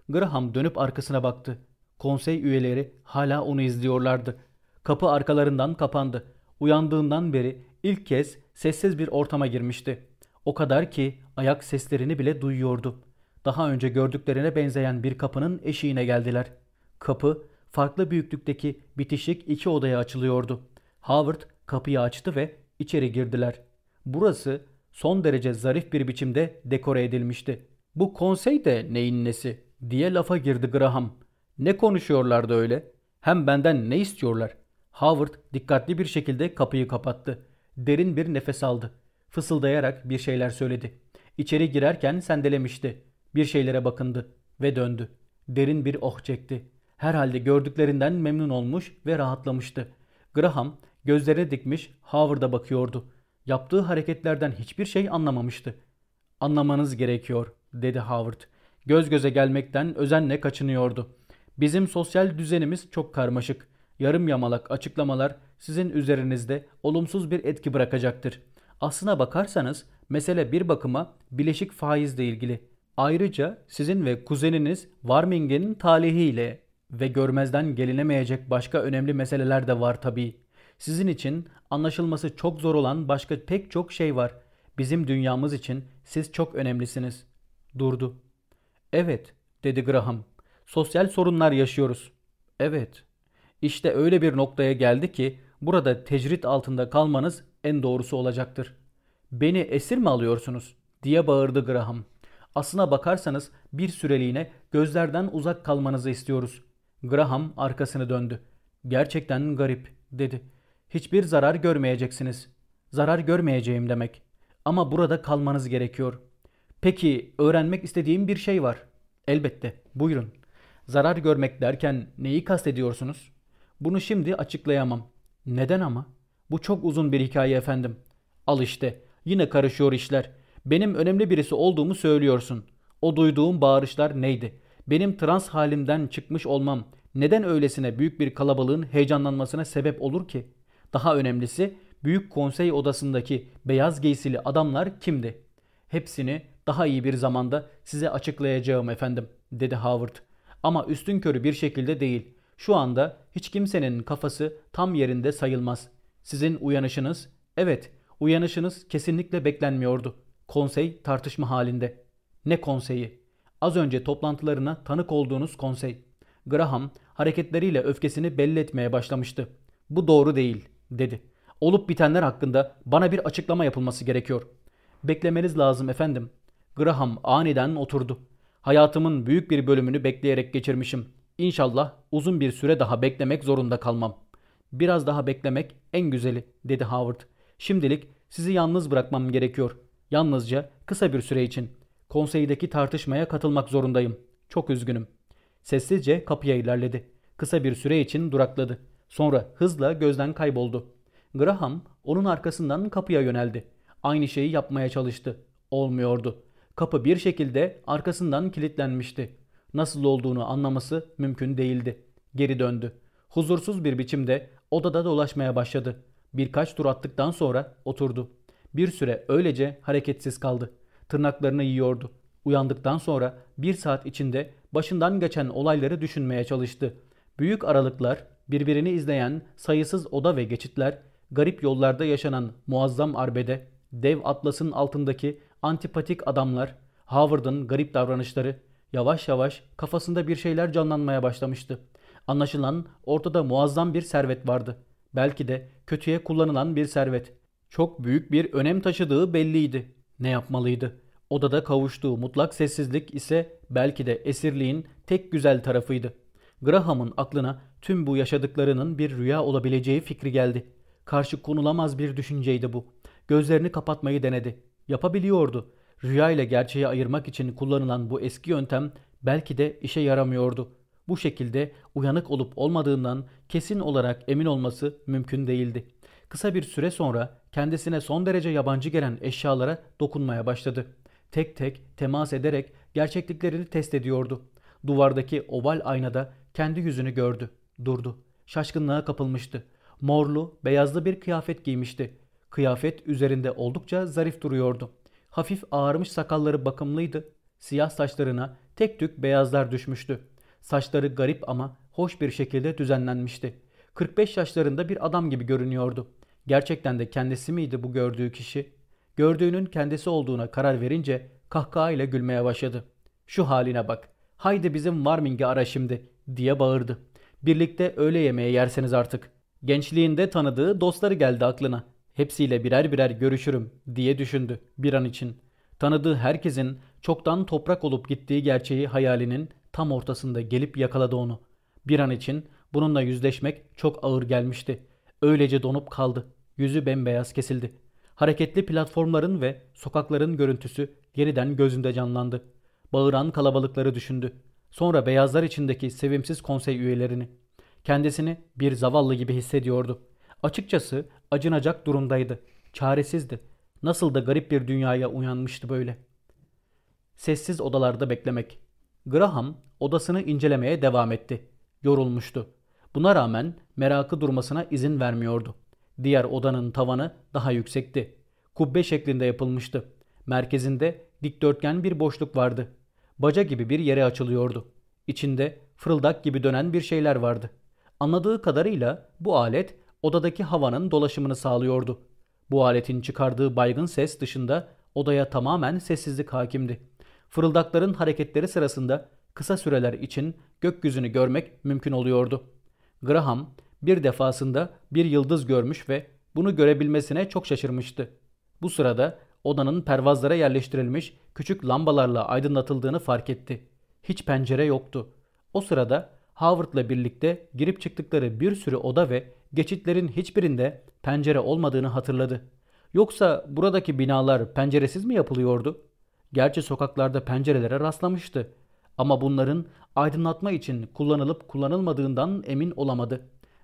Graham dönüp arkasına baktı. Konsey üyeleri hala onu izliyorlardı. Kapı arkalarından kapandı. Uyandığından beri ilk kez sessiz bir ortama girmişti. O kadar ki ayak seslerini bile duyuyordu. Daha önce gördüklerine benzeyen bir kapının eşiğine geldiler. Kapı farklı büyüklükteki bitişik iki odaya açılıyordu. Howard kapıyı açtı ve içeri girdiler. Burası son derece zarif bir biçimde dekore edilmişti. Bu konsey de neyin nesi diye lafa girdi Graham. Ne konuşuyorlardı öyle? Hem benden ne istiyorlar? Howard dikkatli bir şekilde kapıyı kapattı. Derin bir nefes aldı. Fısıldayarak bir şeyler söyledi. İçeri girerken sendelemişti. Bir şeylere bakındı ve döndü. Derin bir oh çekti. Herhalde gördüklerinden memnun olmuş ve rahatlamıştı. Graham gözlerine dikmiş Howard'a bakıyordu. Yaptığı hareketlerden hiçbir şey anlamamıştı. Anlamanız gerekiyor dedi Howard. Göz göze gelmekten özenle kaçınıyordu. Bizim sosyal düzenimiz çok karmaşık. Yarım yamalak açıklamalar sizin üzerinizde olumsuz bir etki bırakacaktır. Aslına bakarsanız mesele bir bakıma bileşik faizle ilgili. Ayrıca sizin ve kuzeniniz Warmingen'in talihiyle ve görmezden gelinemeyecek başka önemli meseleler de var tabii. Sizin için anlaşılması çok zor olan başka pek çok şey var. Bizim dünyamız için siz çok önemlisiniz. Durdu. Evet, dedi Graham. Sosyal sorunlar yaşıyoruz. Evet. İşte öyle bir noktaya geldi ki burada tecrit altında kalmanız en doğrusu olacaktır. Beni esir mi alıyorsunuz? diye bağırdı Graham. Aslına bakarsanız bir süreliğine gözlerden uzak kalmanızı istiyoruz. Graham arkasını döndü. Gerçekten garip dedi. Hiçbir zarar görmeyeceksiniz. Zarar görmeyeceğim demek. Ama burada kalmanız gerekiyor. Peki öğrenmek istediğim bir şey var. Elbette. Buyurun. Zarar görmek derken neyi kastediyorsunuz? Bunu şimdi açıklayamam. Neden ama? Bu çok uzun bir hikaye efendim. Al işte. Yine karışıyor işler. Benim önemli birisi olduğumu söylüyorsun. O duyduğum bağırışlar neydi? Benim trans halimden çıkmış olmam neden öylesine büyük bir kalabalığın heyecanlanmasına sebep olur ki? Daha önemlisi büyük konsey odasındaki beyaz giysili adamlar kimdi? Hepsini daha iyi bir zamanda size açıklayacağım efendim dedi Howard. Ama üstün körü bir şekilde değil. Şu anda hiç kimsenin kafası tam yerinde sayılmaz. Sizin uyanışınız, evet uyanışınız kesinlikle beklenmiyordu. Konsey tartışma halinde. Ne konseyi? Az önce toplantılarına tanık olduğunuz konsey. Graham hareketleriyle öfkesini belli etmeye başlamıştı. Bu doğru değil, dedi. Olup bitenler hakkında bana bir açıklama yapılması gerekiyor. Beklemeniz lazım efendim. Graham aniden oturdu. Hayatımın büyük bir bölümünü bekleyerek geçirmişim. İnşallah uzun bir süre daha beklemek zorunda kalmam. Biraz daha beklemek en güzeli, dedi Howard. Şimdilik sizi yalnız bırakmam gerekiyor. Yalnızca kısa bir süre için. Konseydeki tartışmaya katılmak zorundayım. Çok üzgünüm. Sessizce kapıya ilerledi. Kısa bir süre için durakladı. Sonra hızla gözden kayboldu. Graham onun arkasından kapıya yöneldi. Aynı şeyi yapmaya çalıştı. Olmuyordu. Kapı bir şekilde arkasından kilitlenmişti. Nasıl olduğunu anlaması mümkün değildi. Geri döndü. Huzursuz bir biçimde odada dolaşmaya başladı. Birkaç tur attıktan sonra oturdu. Bir süre öylece hareketsiz kaldı. Tırnaklarını yiyordu. Uyandıktan sonra bir saat içinde başından geçen olayları düşünmeye çalıştı. Büyük aralıklar, birbirini izleyen sayısız oda ve geçitler, garip yollarda yaşanan muazzam arbede, dev atlasın altındaki antipatik adamlar, Howard'ın garip davranışları yavaş yavaş kafasında bir şeyler canlanmaya başlamıştı. Anlaşılan ortada muazzam bir servet vardı. Belki de kötüye kullanılan bir servet. Çok büyük bir önem taşıdığı belliydi. Ne yapmalıydı? Odada kavuştuğu mutlak sessizlik ise belki de esirliğin tek güzel tarafıydı. Graham'ın aklına tüm bu yaşadıklarının bir rüya olabileceği fikri geldi. Karşı konulamaz bir düşünceydi bu. Gözlerini kapatmayı denedi. Yapabiliyordu. Rüya ile gerçeği ayırmak için kullanılan bu eski yöntem belki de işe yaramıyordu. Bu şekilde uyanık olup olmadığından kesin olarak emin olması mümkün değildi. Kısa bir süre sonra kendisine son derece yabancı gelen eşyalara dokunmaya başladı. Tek tek temas ederek gerçekliklerini test ediyordu. Duvardaki oval aynada kendi yüzünü gördü. Durdu. Şaşkınlığa kapılmıştı. Morlu, beyazlı bir kıyafet giymişti. Kıyafet üzerinde oldukça zarif duruyordu. Hafif ağarmış sakalları bakımlıydı. Siyah saçlarına tek tük beyazlar düşmüştü. Saçları garip ama hoş bir şekilde düzenlenmişti. 45 yaşlarında bir adam gibi görünüyordu. Gerçekten de kendisi miydi bu gördüğü kişi? Gördüğünün kendisi olduğuna karar verince kahkahayla gülmeye başladı. Şu haline bak. Haydi bizim Warming'i ara şimdi diye bağırdı. Birlikte öğle yemeği yerseniz artık. Gençliğinde tanıdığı dostları geldi aklına. Hepsiyle birer birer görüşürüm diye düşündü bir an için. Tanıdığı herkesin çoktan toprak olup gittiği gerçeği hayalinin tam ortasında gelip yakaladı onu. Bir an için bununla yüzleşmek çok ağır gelmişti. Öylece donup kaldı. Yüzü bembeyaz kesildi. Hareketli platformların ve sokakların görüntüsü yeniden gözünde canlandı. Bağıran kalabalıkları düşündü. Sonra beyazlar içindeki sevimsiz konsey üyelerini. Kendisini bir zavallı gibi hissediyordu. Açıkçası acınacak durumdaydı. Çaresizdi. Nasıl da garip bir dünyaya uyanmıştı böyle. Sessiz odalarda beklemek. Graham odasını incelemeye devam etti. Yorulmuştu. Buna rağmen merakı durmasına izin vermiyordu. Diğer odanın tavanı daha yüksekti. Kubbe şeklinde yapılmıştı. Merkezinde dikdörtgen bir boşluk vardı. Baca gibi bir yere açılıyordu. İçinde fırıldak gibi dönen bir şeyler vardı. Anladığı kadarıyla bu alet odadaki havanın dolaşımını sağlıyordu. Bu aletin çıkardığı baygın ses dışında odaya tamamen sessizlik hakimdi. Fırıldakların hareketleri sırasında kısa süreler için gökyüzünü görmek mümkün oluyordu. Graham bir defasında bir yıldız görmüş ve bunu görebilmesine çok şaşırmıştı. Bu sırada odanın pervazlara yerleştirilmiş küçük lambalarla aydınlatıldığını fark etti. Hiç pencere yoktu. O sırada Howard'la birlikte girip çıktıkları bir sürü oda ve geçitlerin hiçbirinde pencere olmadığını hatırladı. Yoksa buradaki binalar penceresiz mi yapılıyordu? Gerçi sokaklarda pencerelere rastlamıştı. Ama bunların aydınlatma için kullanılıp kullanılmadığından emin olamadı.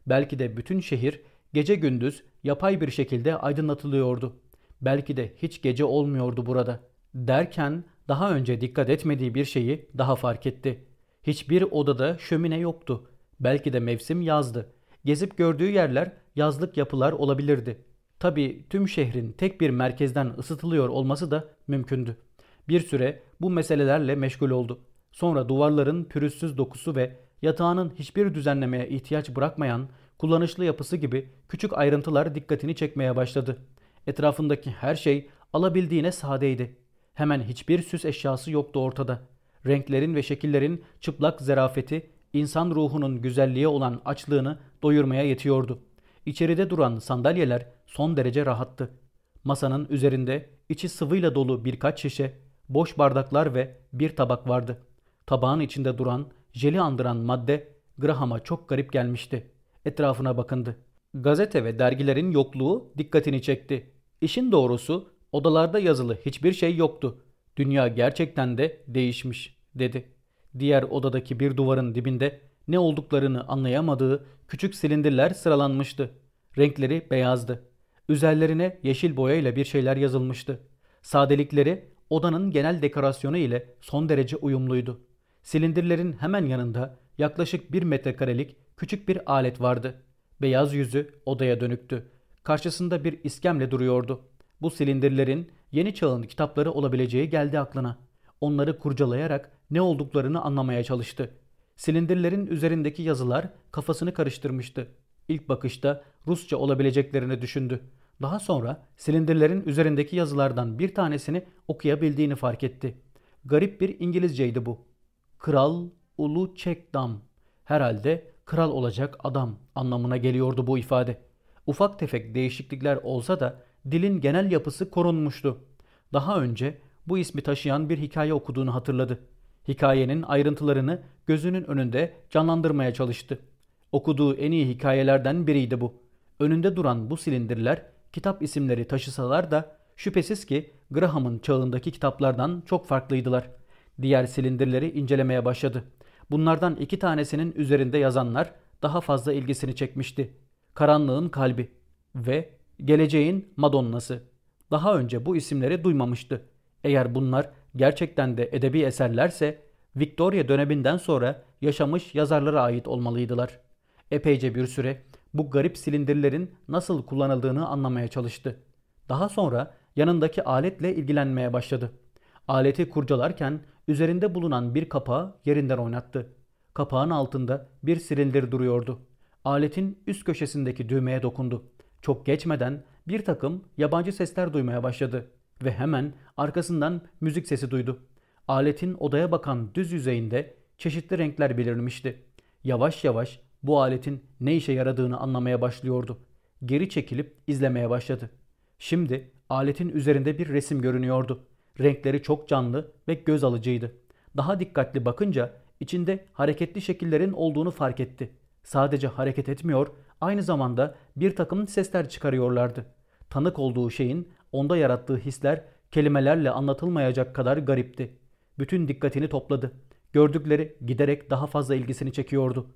Belki de bütün şehir gece gündüz yapay bir şekilde aydınlatılıyordu. Belki de hiç gece olmuyordu burada. Derken daha önce dikkat etmediği bir şeyi daha fark etti. Hiçbir odada şömine yoktu. Belki de mevsim yazdı. Gezip gördüğü yerler yazlık yapılar olabilirdi. Tabi tüm şehrin tek bir merkezden ısıtılıyor olması da mümkündü. Bir süre bu meselelerle meşgul oldu. Sonra duvarların pürüzsüz dokusu ve yatağının hiçbir düzenlemeye ihtiyaç bırakmayan kullanışlı yapısı gibi küçük ayrıntılar dikkatini çekmeye başladı. Etrafındaki her şey alabildiğine sadeydi. Hemen hiçbir süs eşyası yoktu ortada. Renklerin ve şekillerin çıplak zerafeti insan ruhunun güzelliğe olan açlığını doyurmaya yetiyordu. İçeride duran sandalyeler son derece rahattı. Masanın üzerinde içi sıvıyla dolu birkaç şişe, boş bardaklar ve bir tabak vardı. Tabağın içinde duran, jeli andıran madde Graham'a çok garip gelmişti. Etrafına bakındı. Gazete ve dergilerin yokluğu dikkatini çekti. İşin doğrusu odalarda yazılı hiçbir şey yoktu. Dünya gerçekten de değişmiş dedi. Diğer odadaki bir duvarın dibinde ne olduklarını anlayamadığı küçük silindirler sıralanmıştı. Renkleri beyazdı. Üzerlerine yeşil boyayla bir şeyler yazılmıştı. Sadelikleri odanın genel dekorasyonu ile son derece uyumluydu. Silindirlerin hemen yanında yaklaşık bir metrekarelik küçük bir alet vardı. Beyaz yüzü odaya dönüktü. Karşısında bir iskemle duruyordu. Bu silindirlerin yeni çağın kitapları olabileceği geldi aklına. Onları kurcalayarak ne olduklarını anlamaya çalıştı. Silindirlerin üzerindeki yazılar kafasını karıştırmıştı. İlk bakışta Rusça olabileceklerini düşündü. Daha sonra silindirlerin üzerindeki yazılardan bir tanesini okuyabildiğini fark etti. Garip bir İngilizceydi bu. Kral Ulu Çekdam. Herhalde kral olacak adam anlamına geliyordu bu ifade. Ufak tefek değişiklikler olsa da dilin genel yapısı korunmuştu. Daha önce bu ismi taşıyan bir hikaye okuduğunu hatırladı. Hikayenin ayrıntılarını gözünün önünde canlandırmaya çalıştı. Okuduğu en iyi hikayelerden biriydi bu. Önünde duran bu silindirler kitap isimleri taşısalar da şüphesiz ki Graham'ın çağındaki kitaplardan çok farklıydılar. Diğer silindirleri incelemeye başladı. Bunlardan iki tanesinin üzerinde yazanlar daha fazla ilgisini çekmişti. Karanlığın Kalbi ve Geleceğin Madonnası. Daha önce bu isimleri duymamıştı. Eğer bunlar gerçekten de edebi eserlerse Victoria döneminden sonra yaşamış yazarlara ait olmalıydılar. Epeyce bir süre bu garip silindirlerin nasıl kullanıldığını anlamaya çalıştı. Daha sonra yanındaki aletle ilgilenmeye başladı. Aleti kurcalarken üzerinde bulunan bir kapağı yerinden oynattı. Kapağın altında bir silindir duruyordu. Aletin üst köşesindeki düğmeye dokundu. Çok geçmeden bir takım yabancı sesler duymaya başladı ve hemen arkasından müzik sesi duydu. Aletin odaya bakan düz yüzeyinde çeşitli renkler belirmişti. Yavaş yavaş bu aletin ne işe yaradığını anlamaya başlıyordu. Geri çekilip izlemeye başladı. Şimdi aletin üzerinde bir resim görünüyordu. Renkleri çok canlı ve göz alıcıydı. Daha dikkatli bakınca içinde hareketli şekillerin olduğunu fark etti. Sadece hareket etmiyor, aynı zamanda bir takım sesler çıkarıyorlardı. Tanık olduğu şeyin onda yarattığı hisler kelimelerle anlatılmayacak kadar garipti. Bütün dikkatini topladı. Gördükleri giderek daha fazla ilgisini çekiyordu.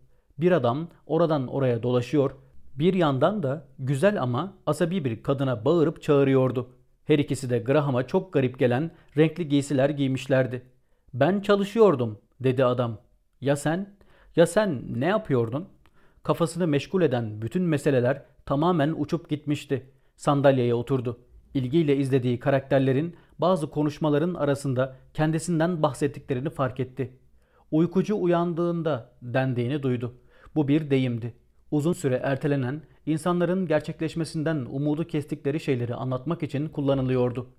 Bir adam oradan oraya dolaşıyor, bir yandan da güzel ama asabi bir kadına bağırıp çağırıyordu. Her ikisi de Graham'a çok garip gelen renkli giysiler giymişlerdi. Ben çalışıyordum dedi adam. Ya sen? Ya sen ne yapıyordun? Kafasını meşgul eden bütün meseleler tamamen uçup gitmişti. Sandalyeye oturdu. İlgiyle izlediği karakterlerin bazı konuşmaların arasında kendisinden bahsettiklerini fark etti. Uykucu uyandığında dendiğini duydu. Bu bir deyimdi. Uzun süre ertelenen, insanların gerçekleşmesinden umudu kestikleri şeyleri anlatmak için kullanılıyordu.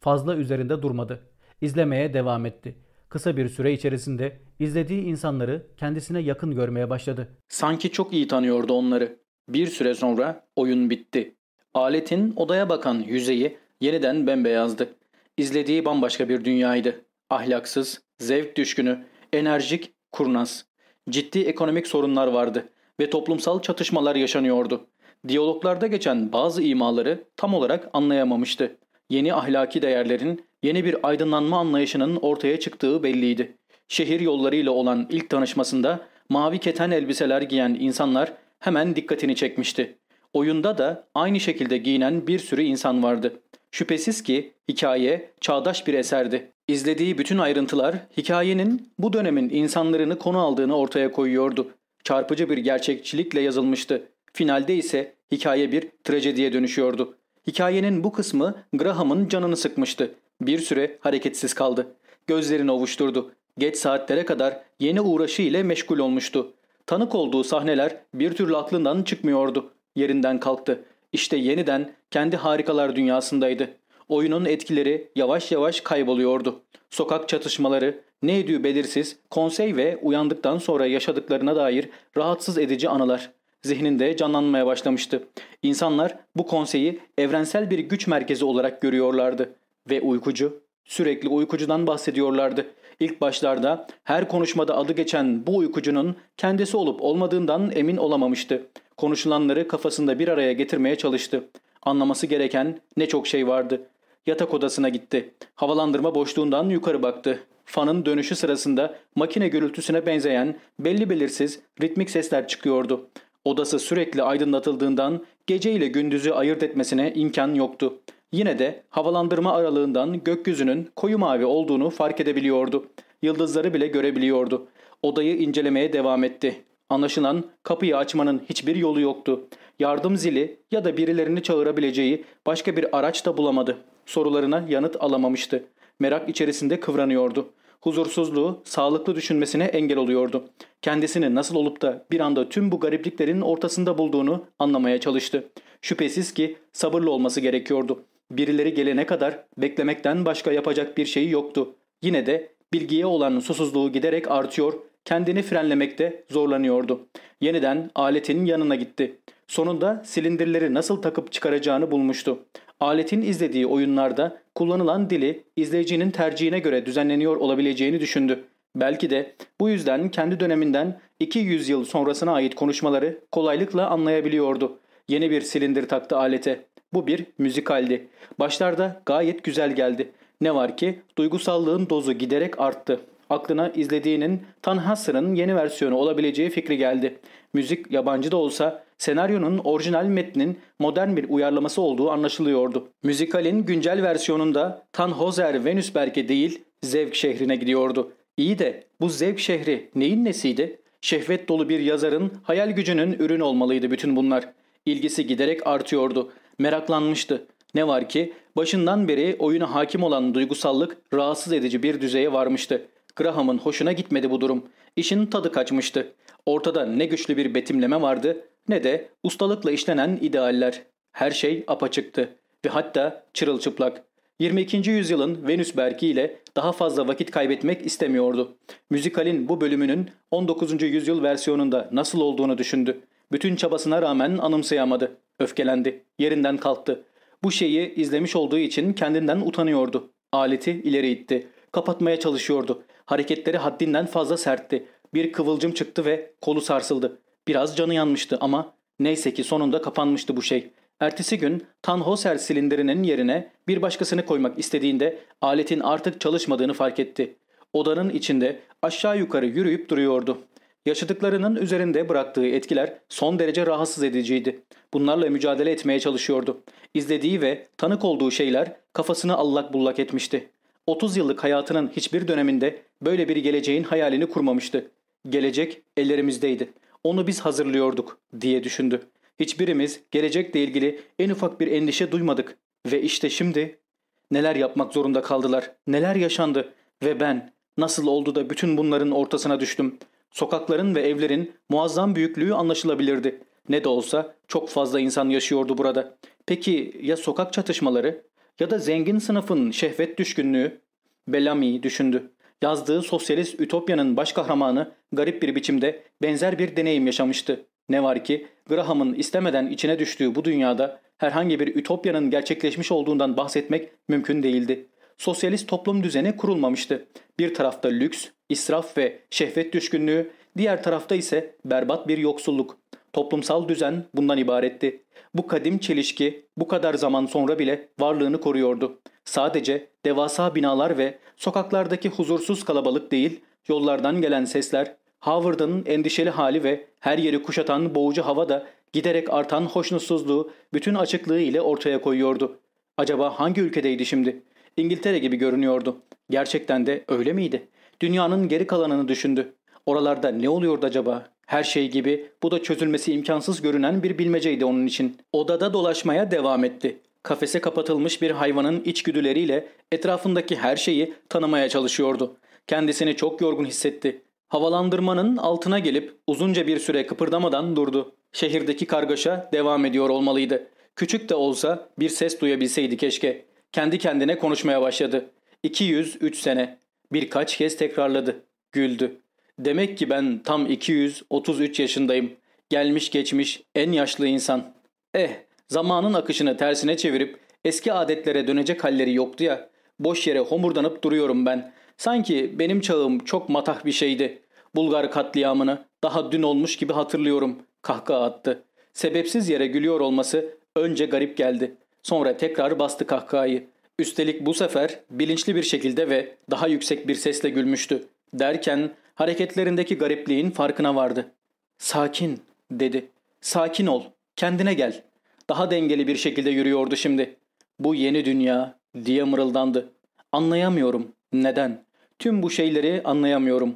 Fazla üzerinde durmadı. İzlemeye devam etti. Kısa bir süre içerisinde izlediği insanları kendisine yakın görmeye başladı. Sanki çok iyi tanıyordu onları. Bir süre sonra oyun bitti. Aletin odaya bakan yüzeyi yeniden bembeyazdı. İzlediği bambaşka bir dünyaydı. Ahlaksız, zevk düşkünü, enerjik, kurnaz. Ciddi ekonomik sorunlar vardı ve toplumsal çatışmalar yaşanıyordu. Diyaloglarda geçen bazı imaları tam olarak anlayamamıştı. Yeni ahlaki değerlerin, yeni bir aydınlanma anlayışının ortaya çıktığı belliydi. Şehir yollarıyla olan ilk tanışmasında mavi keten elbiseler giyen insanlar hemen dikkatini çekmişti. Oyunda da aynı şekilde giyinen bir sürü insan vardı. Şüphesiz ki hikaye çağdaş bir eserdi. İzlediği bütün ayrıntılar hikayenin bu dönemin insanlarını konu aldığını ortaya koyuyordu. Çarpıcı bir gerçekçilikle yazılmıştı. Finalde ise hikaye bir trajediye dönüşüyordu. Hikayenin bu kısmı Graham'ın canını sıkmıştı. Bir süre hareketsiz kaldı. Gözlerini ovuşturdu. Geç saatlere kadar yeni uğraşı ile meşgul olmuştu. Tanık olduğu sahneler bir türlü aklından çıkmıyordu. Yerinden kalktı. İşte yeniden kendi harikalar dünyasındaydı. Oyunun etkileri yavaş yavaş kayboluyordu. Sokak çatışmaları, ne ediyor belirsiz, konsey ve uyandıktan sonra yaşadıklarına dair rahatsız edici anılar zihninde canlanmaya başlamıştı. İnsanlar bu konseyi evrensel bir güç merkezi olarak görüyorlardı. Ve uykucu, sürekli uykucudan bahsediyorlardı. İlk başlarda her konuşmada adı geçen bu uykucunun kendisi olup olmadığından emin olamamıştı. Konuşulanları kafasında bir araya getirmeye çalıştı. Anlaması gereken ne çok şey vardı. Yatak odasına gitti. Havalandırma boşluğundan yukarı baktı. Fanın dönüşü sırasında makine gürültüsüne benzeyen belli belirsiz ritmik sesler çıkıyordu. Odası sürekli aydınlatıldığından gece ile gündüzü ayırt etmesine imkan yoktu. Yine de havalandırma aralığından gökyüzünün koyu mavi olduğunu fark edebiliyordu. Yıldızları bile görebiliyordu. Odayı incelemeye devam etti. Anlaşılan kapıyı açmanın hiçbir yolu yoktu. Yardım zili ya da birilerini çağırabileceği başka bir araç da bulamadı. Sorularına yanıt alamamıştı. Merak içerisinde kıvranıyordu. Huzursuzluğu sağlıklı düşünmesine engel oluyordu. Kendisini nasıl olup da bir anda tüm bu garipliklerin ortasında bulduğunu anlamaya çalıştı. Şüphesiz ki sabırlı olması gerekiyordu. Birileri gelene kadar beklemekten başka yapacak bir şeyi yoktu. Yine de bilgiye olan susuzluğu giderek artıyor, kendini frenlemekte zorlanıyordu. Yeniden aletin yanına gitti. Sonunda silindirleri nasıl takıp çıkaracağını bulmuştu. Aletin izlediği oyunlarda kullanılan dili izleyicinin tercihine göre düzenleniyor olabileceğini düşündü. Belki de bu yüzden kendi döneminden 200 yıl sonrasına ait konuşmaları kolaylıkla anlayabiliyordu. Yeni bir silindir taktı alete. Bu bir müzikaldi. Başlarda gayet güzel geldi. Ne var ki duygusallığın dozu giderek arttı. Aklına izlediğinin Tanhasır'ın yeni versiyonu olabileceği fikri geldi. Müzik yabancı da olsa senaryonun orijinal metnin modern bir uyarlaması olduğu anlaşılıyordu. Müzikalin güncel versiyonunda Tannhauser Venüsberg'e değil Zevk şehrine gidiyordu. İyi de bu Zevk şehri neyin nesiydi? Şehvet dolu bir yazarın hayal gücünün ürün olmalıydı bütün bunlar. İlgisi giderek artıyordu. Meraklanmıştı. Ne var ki başından beri oyuna hakim olan duygusallık rahatsız edici bir düzeye varmıştı. Graham'ın hoşuna gitmedi bu durum. İşin tadı kaçmıştı. Ortada ne güçlü bir betimleme vardı ne de ustalıkla işlenen idealler. Her şey apaçıktı ve hatta çırılçıplak. 22. yüzyılın Venüs Berki ile daha fazla vakit kaybetmek istemiyordu. Müzikalin bu bölümünün 19. yüzyıl versiyonunda nasıl olduğunu düşündü. Bütün çabasına rağmen anımsayamadı. Öfkelendi. Yerinden kalktı. Bu şeyi izlemiş olduğu için kendinden utanıyordu. Aleti ileri itti. Kapatmaya çalışıyordu. Hareketleri haddinden fazla sertti. Bir kıvılcım çıktı ve kolu sarsıldı. Biraz canı yanmıştı ama neyse ki sonunda kapanmıştı bu şey. Ertesi gün Tannhauser silindirinin yerine bir başkasını koymak istediğinde aletin artık çalışmadığını fark etti. Odanın içinde aşağı yukarı yürüyüp duruyordu. Yaşadıklarının üzerinde bıraktığı etkiler son derece rahatsız ediciydi. Bunlarla mücadele etmeye çalışıyordu. İzlediği ve tanık olduğu şeyler kafasını allak bullak etmişti. 30 yıllık hayatının hiçbir döneminde böyle bir geleceğin hayalini kurmamıştı. Gelecek ellerimizdeydi. Onu biz hazırlıyorduk diye düşündü. Hiçbirimiz gelecekle ilgili en ufak bir endişe duymadık. Ve işte şimdi neler yapmak zorunda kaldılar, neler yaşandı ve ben nasıl oldu da bütün bunların ortasına düştüm. Sokakların ve evlerin muazzam büyüklüğü anlaşılabilirdi. Ne de olsa çok fazla insan yaşıyordu burada. Peki ya sokak çatışmaları ya da zengin sınıfın şehvet düşkünlüğü? Bellamy düşündü. Yazdığı sosyalist ütopyanın baş kahramanı garip bir biçimde benzer bir deneyim yaşamıştı. Ne var ki Graham'ın istemeden içine düştüğü bu dünyada herhangi bir ütopyanın gerçekleşmiş olduğundan bahsetmek mümkün değildi. Sosyalist toplum düzeni kurulmamıştı. Bir tarafta lüks, israf ve şehvet düşkünlüğü, diğer tarafta ise berbat bir yoksulluk. Toplumsal düzen bundan ibaretti. Bu kadim çelişki bu kadar zaman sonra bile varlığını koruyordu. Sadece devasa binalar ve sokaklardaki huzursuz kalabalık değil, yollardan gelen sesler, Howard'ın endişeli hali ve her yeri kuşatan boğucu hava da giderek artan hoşnutsuzluğu bütün açıklığı ile ortaya koyuyordu. Acaba hangi ülkedeydi şimdi? İngiltere gibi görünüyordu. Gerçekten de öyle miydi? Dünyanın geri kalanını düşündü. Oralarda ne oluyordu acaba? Her şey gibi bu da çözülmesi imkansız görünen bir bilmeceydi onun için. Odada dolaşmaya devam etti. Kafese kapatılmış bir hayvanın içgüdüleriyle etrafındaki her şeyi tanımaya çalışıyordu. Kendisini çok yorgun hissetti. Havalandırmanın altına gelip uzunca bir süre kıpırdamadan durdu. Şehirdeki kargaşa devam ediyor olmalıydı. Küçük de olsa bir ses duyabilseydi keşke. Kendi kendine konuşmaya başladı. 203 sene. Birkaç kez tekrarladı. Güldü. Demek ki ben tam 233 yaşındayım. Gelmiş geçmiş en yaşlı insan. Eh zamanın akışını tersine çevirip eski adetlere dönecek halleri yoktu ya. Boş yere homurdanıp duruyorum ben. Sanki benim çağım çok matah bir şeydi. Bulgar katliamını daha dün olmuş gibi hatırlıyorum. Kahkaha attı. Sebepsiz yere gülüyor olması önce garip geldi. Sonra tekrar bastı kahkahayı. Üstelik bu sefer bilinçli bir şekilde ve daha yüksek bir sesle gülmüştü. Derken hareketlerindeki garipliğin farkına vardı. Sakin dedi. Sakin ol. Kendine gel. Daha dengeli bir şekilde yürüyordu şimdi. Bu yeni dünya diye mırıldandı. Anlayamıyorum. Neden? Tüm bu şeyleri anlayamıyorum.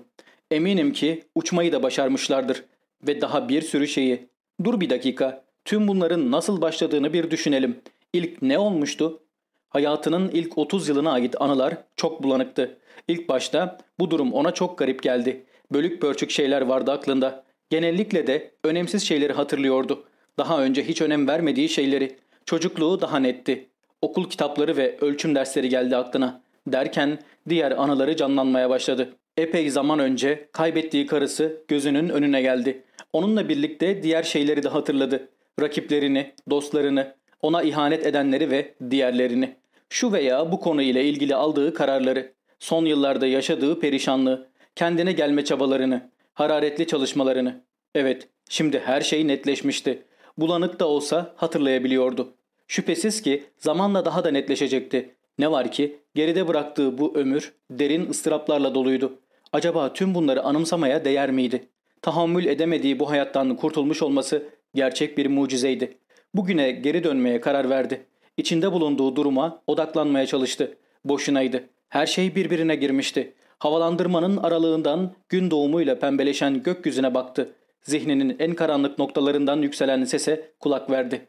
Eminim ki uçmayı da başarmışlardır. Ve daha bir sürü şeyi. Dur bir dakika. Tüm bunların nasıl başladığını bir düşünelim. İlk ne olmuştu? Hayatının ilk 30 yılına ait anılar çok bulanıktı. İlk başta bu durum ona çok garip geldi. Bölük pörçük şeyler vardı aklında. Genellikle de önemsiz şeyleri hatırlıyordu. Daha önce hiç önem vermediği şeyleri. Çocukluğu daha netti. Okul kitapları ve ölçüm dersleri geldi aklına. Derken diğer anıları canlanmaya başladı. Epey zaman önce kaybettiği karısı gözünün önüne geldi. Onunla birlikte diğer şeyleri de hatırladı. Rakiplerini, dostlarını, ona ihanet edenleri ve diğerlerini. Şu veya bu konu ile ilgili aldığı kararları, son yıllarda yaşadığı perişanlığı, kendine gelme çabalarını, hararetli çalışmalarını. Evet, şimdi her şey netleşmişti. Bulanık da olsa hatırlayabiliyordu. Şüphesiz ki zamanla daha da netleşecekti. Ne var ki geride bıraktığı bu ömür derin ıstıraplarla doluydu. Acaba tüm bunları anımsamaya değer miydi? Tahammül edemediği bu hayattan kurtulmuş olması gerçek bir mucizeydi. Bugüne geri dönmeye karar verdi. İçinde bulunduğu duruma odaklanmaya çalıştı. Boşunaydı. Her şey birbirine girmişti. Havalandırmanın aralığından gün doğumuyla pembeleşen gökyüzüne baktı. Zihninin en karanlık noktalarından yükselen sese kulak verdi.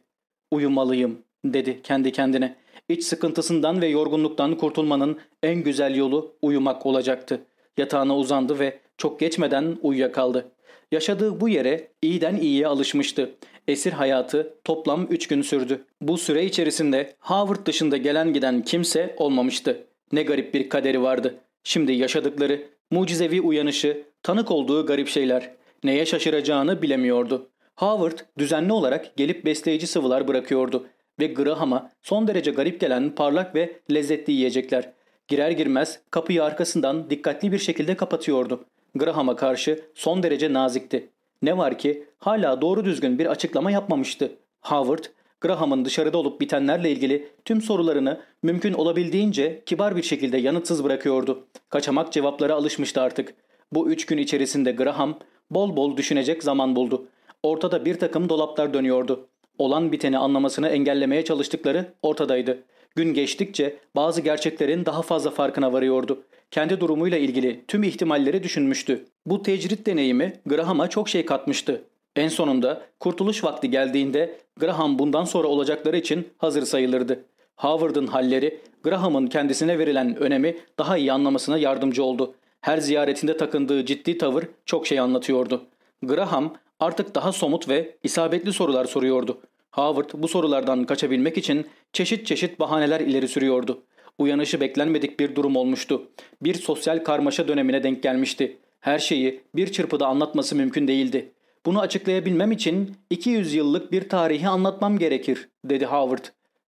Uyumalıyım dedi kendi kendine. İç sıkıntısından ve yorgunluktan kurtulmanın en güzel yolu uyumak olacaktı. Yatağına uzandı ve çok geçmeden uyuyakaldı. Yaşadığı bu yere iyiden iyiye alışmıştı. Esir hayatı toplam 3 gün sürdü. Bu süre içerisinde Howard dışında gelen giden kimse olmamıştı. Ne garip bir kaderi vardı. Şimdi yaşadıkları, mucizevi uyanışı, tanık olduğu garip şeyler. Neye şaşıracağını bilemiyordu. Howard düzenli olarak gelip besleyici sıvılar bırakıyordu ve Graham'a son derece garip gelen parlak ve lezzetli yiyecekler. Girer girmez kapıyı arkasından dikkatli bir şekilde kapatıyordu. Graham'a karşı son derece nazikti. Ne var ki hala doğru düzgün bir açıklama yapmamıştı. Howard, Graham'ın dışarıda olup bitenlerle ilgili tüm sorularını mümkün olabildiğince kibar bir şekilde yanıtsız bırakıyordu. Kaçamak cevaplara alışmıştı artık. Bu üç gün içerisinde Graham bol bol düşünecek zaman buldu. Ortada bir takım dolaplar dönüyordu. Olan biteni anlamasını engellemeye çalıştıkları ortadaydı. Gün geçtikçe bazı gerçeklerin daha fazla farkına varıyordu. Kendi durumuyla ilgili tüm ihtimalleri düşünmüştü. Bu tecrit deneyimi Graham'a çok şey katmıştı. En sonunda kurtuluş vakti geldiğinde Graham bundan sonra olacakları için hazır sayılırdı. Howard'ın halleri Graham'ın kendisine verilen önemi daha iyi anlamasına yardımcı oldu. Her ziyaretinde takındığı ciddi tavır çok şey anlatıyordu. Graham artık daha somut ve isabetli sorular soruyordu. Howard bu sorulardan kaçabilmek için çeşit çeşit bahaneler ileri sürüyordu. Uyanışı beklenmedik bir durum olmuştu. Bir sosyal karmaşa dönemine denk gelmişti. Her şeyi bir çırpıda anlatması mümkün değildi. Bunu açıklayabilmem için 200 yıllık bir tarihi anlatmam gerekir, dedi Howard.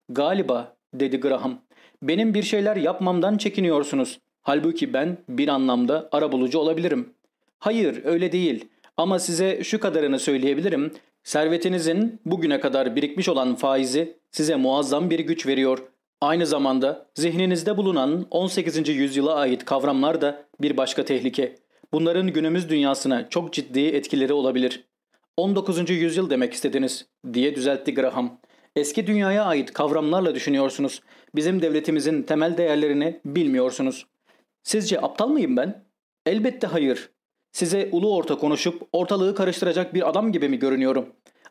Galiba, dedi Graham. Benim bir şeyler yapmamdan çekiniyorsunuz. Halbuki ben bir anlamda arabulucu olabilirim. Hayır, öyle değil. Ama size şu kadarını söyleyebilirim. Servetinizin bugüne kadar birikmiş olan faizi size muazzam bir güç veriyor. Aynı zamanda zihninizde bulunan 18. yüzyıla ait kavramlar da bir başka tehlike. Bunların günümüz dünyasına çok ciddi etkileri olabilir. 19. yüzyıl demek istediniz diye düzeltti Graham. Eski dünyaya ait kavramlarla düşünüyorsunuz. Bizim devletimizin temel değerlerini bilmiyorsunuz. Sizce aptal mıyım ben? Elbette hayır. Size ulu orta konuşup ortalığı karıştıracak bir adam gibi mi görünüyorum?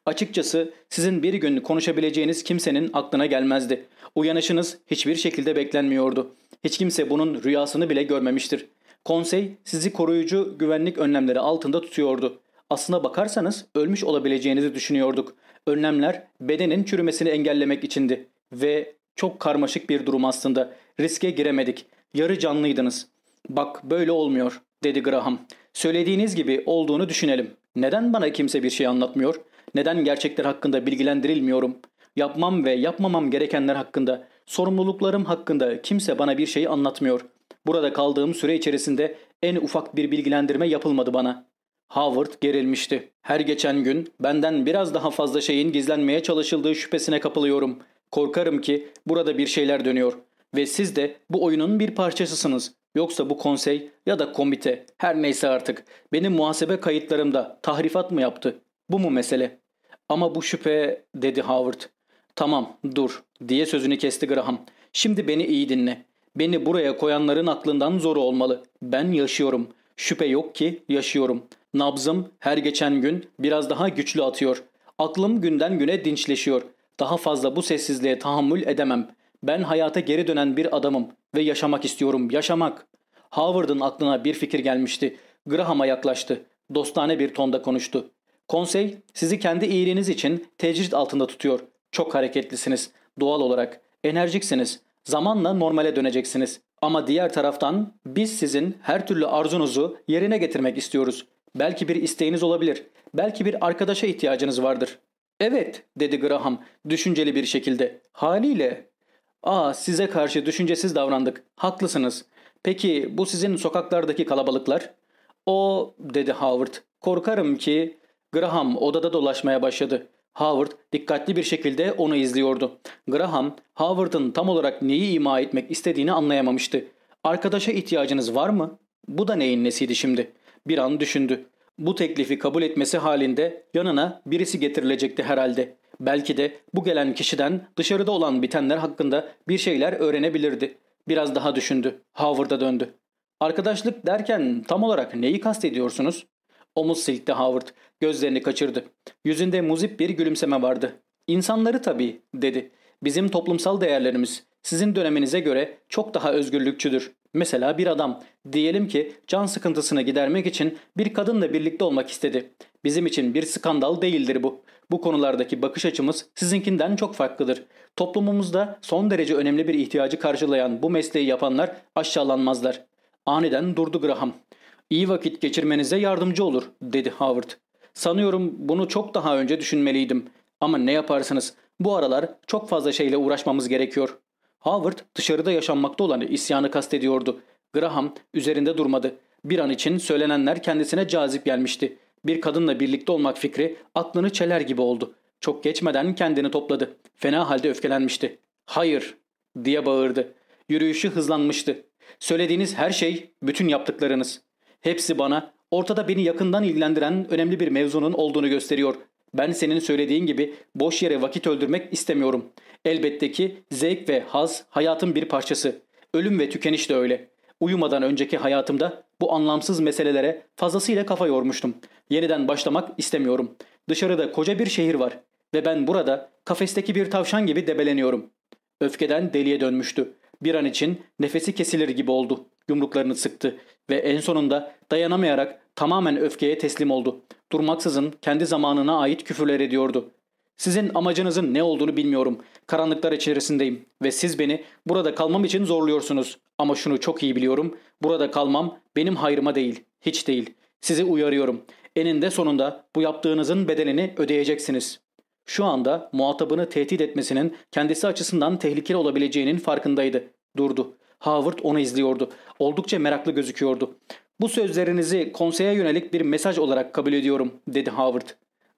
Açıkçası sizin bir gün konuşabileceğiniz kimsenin aklına gelmezdi. Uyanışınız hiçbir şekilde beklenmiyordu. Hiç kimse bunun rüyasını bile görmemiştir. Konsey sizi koruyucu güvenlik önlemleri altında tutuyordu. Aslına bakarsanız ölmüş olabileceğinizi düşünüyorduk. Önlemler bedenin çürümesini engellemek içindi. Ve çok karmaşık bir durum aslında. Riske giremedik. Yarı canlıydınız. Bak böyle olmuyor dedi Graham. Söylediğiniz gibi olduğunu düşünelim. Neden bana kimse bir şey anlatmıyor? Neden gerçekler hakkında bilgilendirilmiyorum? Yapmam ve yapmamam gerekenler hakkında, sorumluluklarım hakkında kimse bana bir şey anlatmıyor. Burada kaldığım süre içerisinde en ufak bir bilgilendirme yapılmadı bana. Howard gerilmişti. Her geçen gün benden biraz daha fazla şeyin gizlenmeye çalışıldığı şüphesine kapılıyorum. Korkarım ki burada bir şeyler dönüyor. Ve siz de bu oyunun bir parçasısınız. Yoksa bu konsey ya da komite her neyse artık benim muhasebe kayıtlarımda tahrifat mı yaptı? Bu mu mesele? Ama bu şüphe dedi Howard. Tamam dur diye sözünü kesti Graham. Şimdi beni iyi dinle. Beni buraya koyanların aklından zoru olmalı. Ben yaşıyorum. Şüphe yok ki yaşıyorum. Nabzım her geçen gün biraz daha güçlü atıyor. Aklım günden güne dinçleşiyor. Daha fazla bu sessizliğe tahammül edemem. Ben hayata geri dönen bir adamım ve yaşamak istiyorum. Yaşamak. Howard'ın aklına bir fikir gelmişti. Graham'a yaklaştı. Dostane bir tonda konuştu. Konsey sizi kendi iyiliğiniz için tecrit altında tutuyor. Çok hareketlisiniz. Doğal olarak. Enerjiksiniz. Zamanla normale döneceksiniz. Ama diğer taraftan biz sizin her türlü arzunuzu yerine getirmek istiyoruz. Belki bir isteğiniz olabilir. Belki bir arkadaşa ihtiyacınız vardır. Evet dedi Graham düşünceli bir şekilde. Haliyle. Aa size karşı düşüncesiz davrandık. Haklısınız. Peki bu sizin sokaklardaki kalabalıklar? O dedi Howard. Korkarım ki Graham odada dolaşmaya başladı. Howard dikkatli bir şekilde onu izliyordu. Graham, Howard'ın tam olarak neyi ima etmek istediğini anlayamamıştı. Arkadaşa ihtiyacınız var mı? Bu da neyin nesiydi şimdi? Bir an düşündü. Bu teklifi kabul etmesi halinde yanına birisi getirilecekti herhalde. Belki de bu gelen kişiden dışarıda olan bitenler hakkında bir şeyler öğrenebilirdi. Biraz daha düşündü. Howard'a döndü. Arkadaşlık derken tam olarak neyi kastediyorsunuz? Omuz silkti Howard. Gözlerini kaçırdı. Yüzünde muzip bir gülümseme vardı. İnsanları tabii dedi. Bizim toplumsal değerlerimiz sizin döneminize göre çok daha özgürlükçüdür. Mesela bir adam diyelim ki can sıkıntısını gidermek için bir kadınla birlikte olmak istedi. Bizim için bir skandal değildir bu. Bu konulardaki bakış açımız sizinkinden çok farklıdır. Toplumumuzda son derece önemli bir ihtiyacı karşılayan bu mesleği yapanlar aşağılanmazlar. Aniden durdu Graham. İyi vakit geçirmenize yardımcı olur dedi Howard. Sanıyorum bunu çok daha önce düşünmeliydim. Ama ne yaparsınız bu aralar çok fazla şeyle uğraşmamız gerekiyor. Howard dışarıda yaşanmakta olan isyanı kastediyordu. Graham üzerinde durmadı. Bir an için söylenenler kendisine cazip gelmişti. Bir kadınla birlikte olmak fikri aklını çeler gibi oldu. Çok geçmeden kendini topladı. Fena halde öfkelenmişti. Hayır diye bağırdı. Yürüyüşü hızlanmıştı. Söylediğiniz her şey, bütün yaptıklarınız. Hepsi bana, ortada beni yakından ilgilendiren önemli bir mevzunun olduğunu gösteriyor. Ben senin söylediğin gibi boş yere vakit öldürmek istemiyorum. Elbette ki zevk ve haz hayatın bir parçası. Ölüm ve tükeniş de öyle. Uyumadan önceki hayatımda bu anlamsız meselelere fazlasıyla kafa yormuştum. Yeniden başlamak istemiyorum. Dışarıda koca bir şehir var ve ben burada kafesteki bir tavşan gibi debeleniyorum. Öfkeden deliye dönmüştü. Bir an için nefesi kesilir gibi oldu. Yumruklarını sıktı ve en sonunda dayanamayarak tamamen öfkeye teslim oldu. Durmaksızın kendi zamanına ait küfürler ediyordu. Sizin amacınızın ne olduğunu bilmiyorum. Karanlıklar içerisindeyim ve siz beni burada kalmam için zorluyorsunuz. Ama şunu çok iyi biliyorum. Burada kalmam benim hayrıma değil. Hiç değil. Sizi uyarıyorum. Eninde sonunda bu yaptığınızın bedelini ödeyeceksiniz. Şu anda muhatabını tehdit etmesinin kendisi açısından tehlikeli olabileceğinin farkındaydı. Durdu. Howard onu izliyordu. Oldukça meraklı gözüküyordu. Bu sözlerinizi konseye yönelik bir mesaj olarak kabul ediyorum dedi Howard.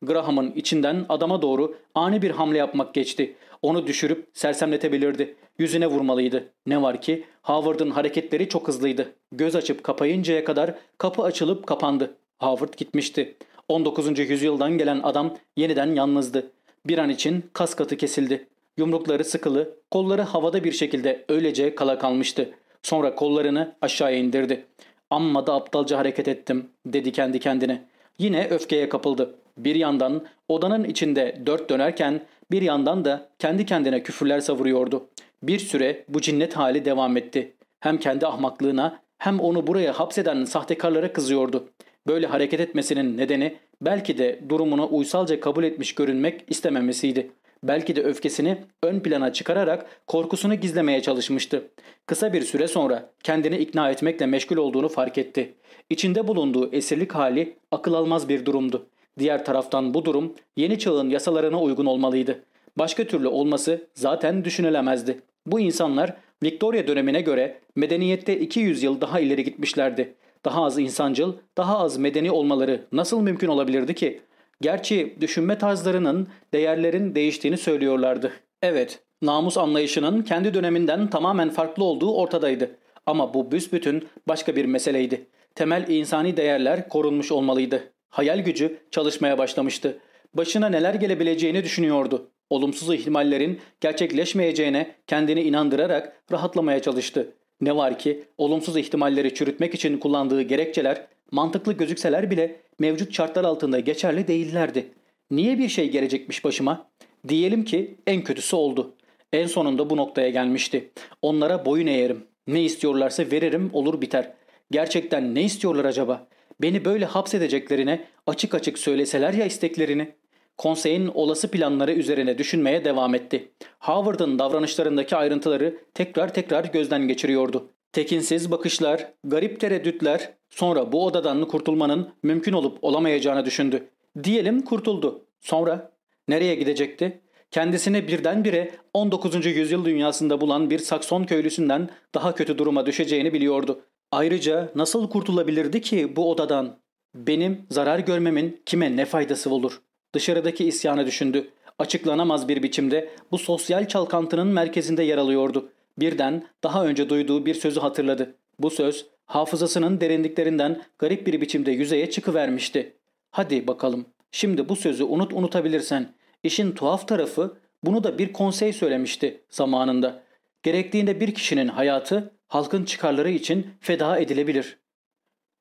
Graham'ın içinden adama doğru ani bir hamle yapmak geçti. Onu düşürüp sersemletebilirdi. Yüzüne vurmalıydı. Ne var ki Howard'ın hareketleri çok hızlıydı. Göz açıp kapayıncaya kadar kapı açılıp kapandı. Howard gitmişti. 19. yüzyıldan gelen adam yeniden yalnızdı. Bir an için kas katı kesildi. Yumrukları sıkılı, kolları havada bir şekilde öylece kala kalmıştı. Sonra kollarını aşağıya indirdi. Amma da aptalca hareket ettim dedi kendi kendine. Yine öfkeye kapıldı. Bir yandan odanın içinde dört dönerken bir yandan da kendi kendine küfürler savuruyordu. Bir süre bu cinnet hali devam etti. Hem kendi ahmaklığına hem onu buraya hapseden sahtekarlara kızıyordu. Böyle hareket etmesinin nedeni belki de durumunu uysalca kabul etmiş görünmek istememesiydi. Belki de öfkesini ön plana çıkararak korkusunu gizlemeye çalışmıştı. Kısa bir süre sonra kendini ikna etmekle meşgul olduğunu fark etti. İçinde bulunduğu esirlik hali akıl almaz bir durumdu. Diğer taraftan bu durum yeni çağın yasalarına uygun olmalıydı. Başka türlü olması zaten düşünülemezdi. Bu insanlar Victoria dönemine göre medeniyette 200 yıl daha ileri gitmişlerdi. Daha az insancıl, daha az medeni olmaları nasıl mümkün olabilirdi ki? Gerçi düşünme tarzlarının, değerlerin değiştiğini söylüyorlardı. Evet, namus anlayışının kendi döneminden tamamen farklı olduğu ortadaydı. Ama bu büsbütün başka bir meseleydi. Temel insani değerler korunmuş olmalıydı. Hayal gücü çalışmaya başlamıştı. Başına neler gelebileceğini düşünüyordu. Olumsuz ihtimallerin gerçekleşmeyeceğine kendini inandırarak rahatlamaya çalıştı. Ne var ki olumsuz ihtimalleri çürütmek için kullandığı gerekçeler mantıklı gözükseler bile mevcut şartlar altında geçerli değillerdi. Niye bir şey gelecekmiş başıma? Diyelim ki en kötüsü oldu. En sonunda bu noktaya gelmişti. Onlara boyun eğerim. Ne istiyorlarsa veririm olur biter. Gerçekten ne istiyorlar acaba? Beni böyle hapsedeceklerine açık açık söyleseler ya isteklerini. Konseyin olası planları üzerine düşünmeye devam etti. Howard'ın davranışlarındaki ayrıntıları tekrar tekrar gözden geçiriyordu. Tekinsiz bakışlar, garip tereddütler, sonra bu odadan kurtulmanın mümkün olup olamayacağını düşündü. Diyelim kurtuldu. Sonra nereye gidecekti? Kendisini birdenbire 19. yüzyıl dünyasında bulan bir Sakson köylüsünden daha kötü duruma düşeceğini biliyordu. Ayrıca nasıl kurtulabilirdi ki bu odadan? Benim zarar görmemin kime ne faydası olur? Dışarıdaki isyanı düşündü. Açıklanamaz bir biçimde bu sosyal çalkantının merkezinde yer alıyordu. Birden daha önce duyduğu bir sözü hatırladı. Bu söz hafızasının derinliklerinden garip bir biçimde yüzeye çıkıvermişti. Hadi bakalım şimdi bu sözü unut unutabilirsen. İşin tuhaf tarafı bunu da bir konsey söylemişti zamanında. Gerektiğinde bir kişinin hayatı halkın çıkarları için feda edilebilir.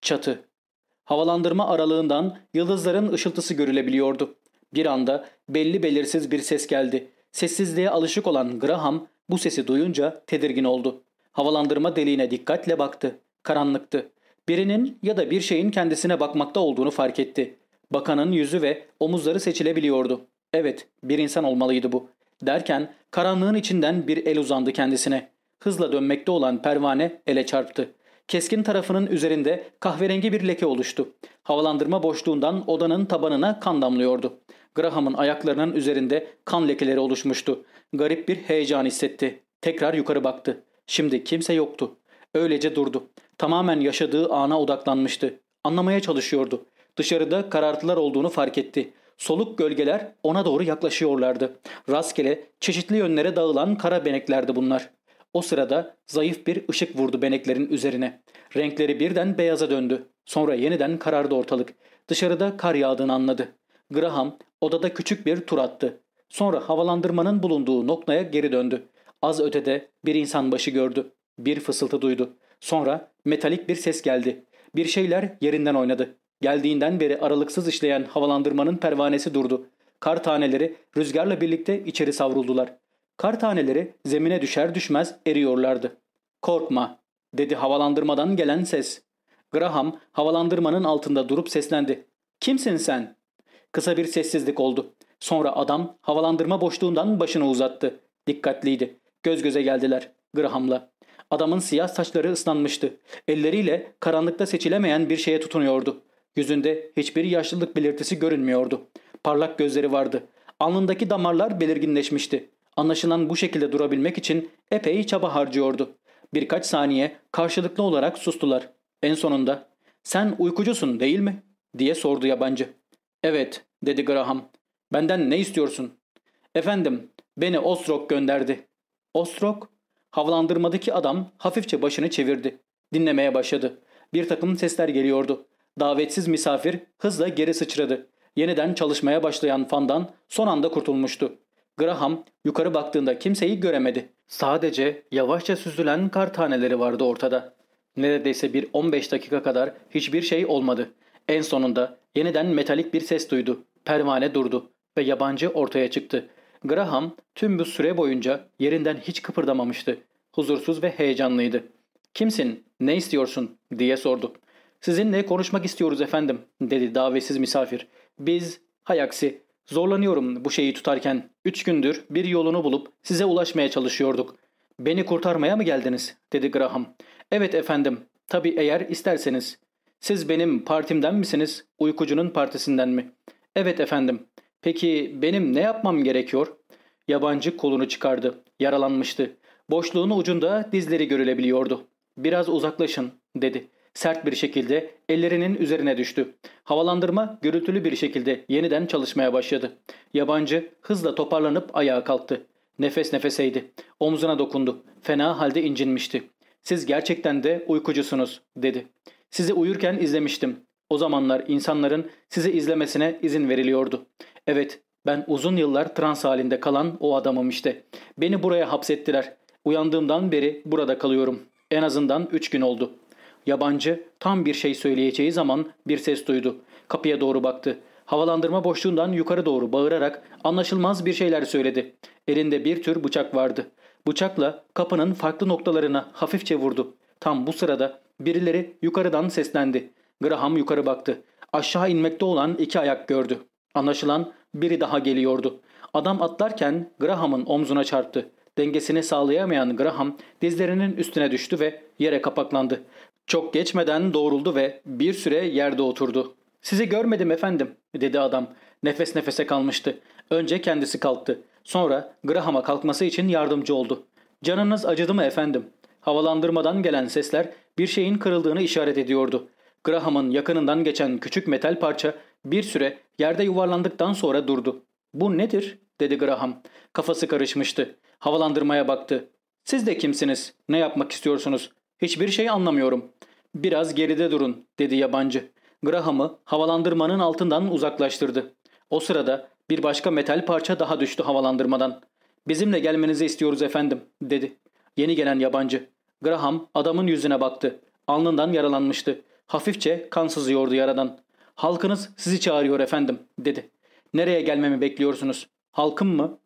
Çatı Havalandırma aralığından yıldızların ışıltısı görülebiliyordu. Bir anda belli belirsiz bir ses geldi. Sessizliğe alışık olan Graham bu sesi duyunca tedirgin oldu. Havalandırma deliğine dikkatle baktı. Karanlıktı. Birinin ya da bir şeyin kendisine bakmakta olduğunu fark etti. Bakanın yüzü ve omuzları seçilebiliyordu. Evet, bir insan olmalıydı bu. Derken karanlığın içinden bir el uzandı kendisine. Hızla dönmekte olan pervane ele çarptı. Keskin tarafının üzerinde kahverengi bir leke oluştu. Havalandırma boşluğundan odanın tabanına kan damlıyordu. Graham'ın ayaklarının üzerinde kan lekeleri oluşmuştu. Garip bir heyecan hissetti. Tekrar yukarı baktı. Şimdi kimse yoktu. Öylece durdu. Tamamen yaşadığı ana odaklanmıştı. Anlamaya çalışıyordu. Dışarıda karartılar olduğunu fark etti. Soluk gölgeler ona doğru yaklaşıyorlardı. Rastgele çeşitli yönlere dağılan kara beneklerdi bunlar. O sırada zayıf bir ışık vurdu beneklerin üzerine. Renkleri birden beyaza döndü. Sonra yeniden karardı ortalık. Dışarıda kar yağdığını anladı. Graham odada küçük bir tur attı. Sonra havalandırmanın bulunduğu noktaya geri döndü. Az ötede bir insan başı gördü. Bir fısıltı duydu. Sonra metalik bir ses geldi. Bir şeyler yerinden oynadı. Geldiğinden beri aralıksız işleyen havalandırmanın pervanesi durdu. Kar taneleri rüzgarla birlikte içeri savruldular. Kar taneleri zemine düşer düşmez eriyorlardı. Korkma dedi havalandırmadan gelen ses. Graham havalandırmanın altında durup seslendi. Kimsin sen? Kısa bir sessizlik oldu. Sonra adam havalandırma boşluğundan başını uzattı. Dikkatliydi. Göz göze geldiler Graham'la. Adamın siyah saçları ıslanmıştı. Elleriyle karanlıkta seçilemeyen bir şeye tutunuyordu. Yüzünde hiçbir yaşlılık belirtisi görünmüyordu. Parlak gözleri vardı. Alnındaki damarlar belirginleşmişti. Anlaşılan bu şekilde durabilmek için epey çaba harcıyordu. Birkaç saniye karşılıklı olarak sustular. En sonunda ''Sen uykucusun değil mi?'' diye sordu yabancı. ''Evet'' dedi Graham. ''Benden ne istiyorsun?'' ''Efendim, beni Ostrok gönderdi.'' ''Ostrok?'' Havalandırmadaki adam hafifçe başını çevirdi. Dinlemeye başladı. Bir takım sesler geliyordu. Davetsiz misafir hızla geri sıçradı. Yeniden çalışmaya başlayan fandan son anda kurtulmuştu. Graham yukarı baktığında kimseyi göremedi. Sadece yavaşça süzülen kar taneleri vardı ortada. Neredeyse bir 15 dakika kadar hiçbir şey olmadı. En sonunda yeniden metalik bir ses duydu. Pervane durdu ve yabancı ortaya çıktı. Graham tüm bu süre boyunca yerinden hiç kıpırdamamıştı. Huzursuz ve heyecanlıydı. ''Kimsin? Ne istiyorsun?'' diye sordu. ''Sizinle konuşmak istiyoruz efendim.'' dedi davetsiz misafir. ''Biz, hayaksi, zorlanıyorum bu şeyi tutarken. Üç gündür bir yolunu bulup size ulaşmaya çalışıyorduk. Beni kurtarmaya mı geldiniz?'' dedi Graham. ''Evet efendim. Tabii eğer isterseniz.'' ''Siz benim partimden misiniz? Uykucunun partisinden mi?'' ''Evet efendim. Peki benim ne yapmam gerekiyor?'' Yabancı kolunu çıkardı. Yaralanmıştı. Boşluğun ucunda dizleri görülebiliyordu. ''Biraz uzaklaşın.'' dedi. Sert bir şekilde ellerinin üzerine düştü. Havalandırma gürültülü bir şekilde yeniden çalışmaya başladı. Yabancı hızla toparlanıp ayağa kalktı. Nefes nefeseydi. Omzuna dokundu. Fena halde incinmişti. ''Siz gerçekten de uykucusunuz.'' dedi. ''Sizi uyurken izlemiştim. O zamanlar insanların sizi izlemesine izin veriliyordu. Evet, ben uzun yıllar trans halinde kalan o adamım işte. Beni buraya hapsettiler. Uyandığımdan beri burada kalıyorum. En azından üç gün oldu. Yabancı tam bir şey söyleyeceği zaman bir ses duydu. Kapıya doğru baktı. Havalandırma boşluğundan yukarı doğru bağırarak anlaşılmaz bir şeyler söyledi. Elinde bir tür bıçak vardı. Bıçakla kapının farklı noktalarına hafifçe vurdu. Tam bu sırada birileri yukarıdan seslendi. Graham yukarı baktı. Aşağı inmekte olan iki ayak gördü. Anlaşılan biri daha geliyordu. Adam atlarken Graham'ın omzuna çarptı. Dengesini sağlayamayan Graham dizlerinin üstüne düştü ve yere kapaklandı. Çok geçmeden doğruldu ve bir süre yerde oturdu. ''Sizi görmedim efendim.'' dedi adam. Nefes nefese kalmıştı. Önce kendisi kalktı. Sonra Graham'a kalkması için yardımcı oldu. ''Canınız acıdı mı efendim?'' Havalandırmadan gelen sesler bir şeyin kırıldığını işaret ediyordu. Graham'ın yakınından geçen küçük metal parça bir süre yerde yuvarlandıktan sonra durdu. ''Bu nedir?'' dedi Graham. Kafası karışmıştı. Havalandırmaya baktı. ''Siz de kimsiniz? Ne yapmak istiyorsunuz? Hiçbir şey anlamıyorum.'' ''Biraz geride durun.'' dedi yabancı. Graham'ı havalandırmanın altından uzaklaştırdı. O sırada bir başka metal parça daha düştü havalandırmadan. ''Bizimle gelmenizi istiyoruz efendim.'' dedi. Yeni gelen yabancı. Graham adamın yüzüne baktı. Alnından yaralanmıştı. Hafifçe kan sızıyordu yaradan. ''Halkınız sizi çağırıyor efendim.'' dedi. ''Nereye gelmemi bekliyorsunuz? Halkım mı?''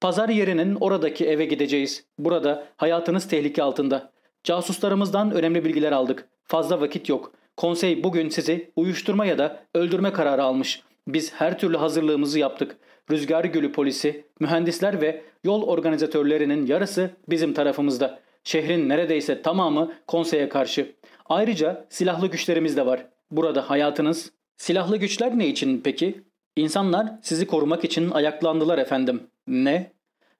''Pazar yerinin oradaki eve gideceğiz. Burada hayatınız tehlike altında. Casuslarımızdan önemli bilgiler aldık. Fazla vakit yok. Konsey bugün sizi uyuşturma ya da öldürme kararı almış. Biz her türlü hazırlığımızı yaptık. Rüzgar Gölü polisi, mühendisler ve yol organizatörlerinin yarısı bizim tarafımızda. Şehrin neredeyse tamamı konseye karşı. Ayrıca silahlı güçlerimiz de var. Burada hayatınız... Silahlı güçler ne için peki? İnsanlar sizi korumak için ayaklandılar efendim. Ne?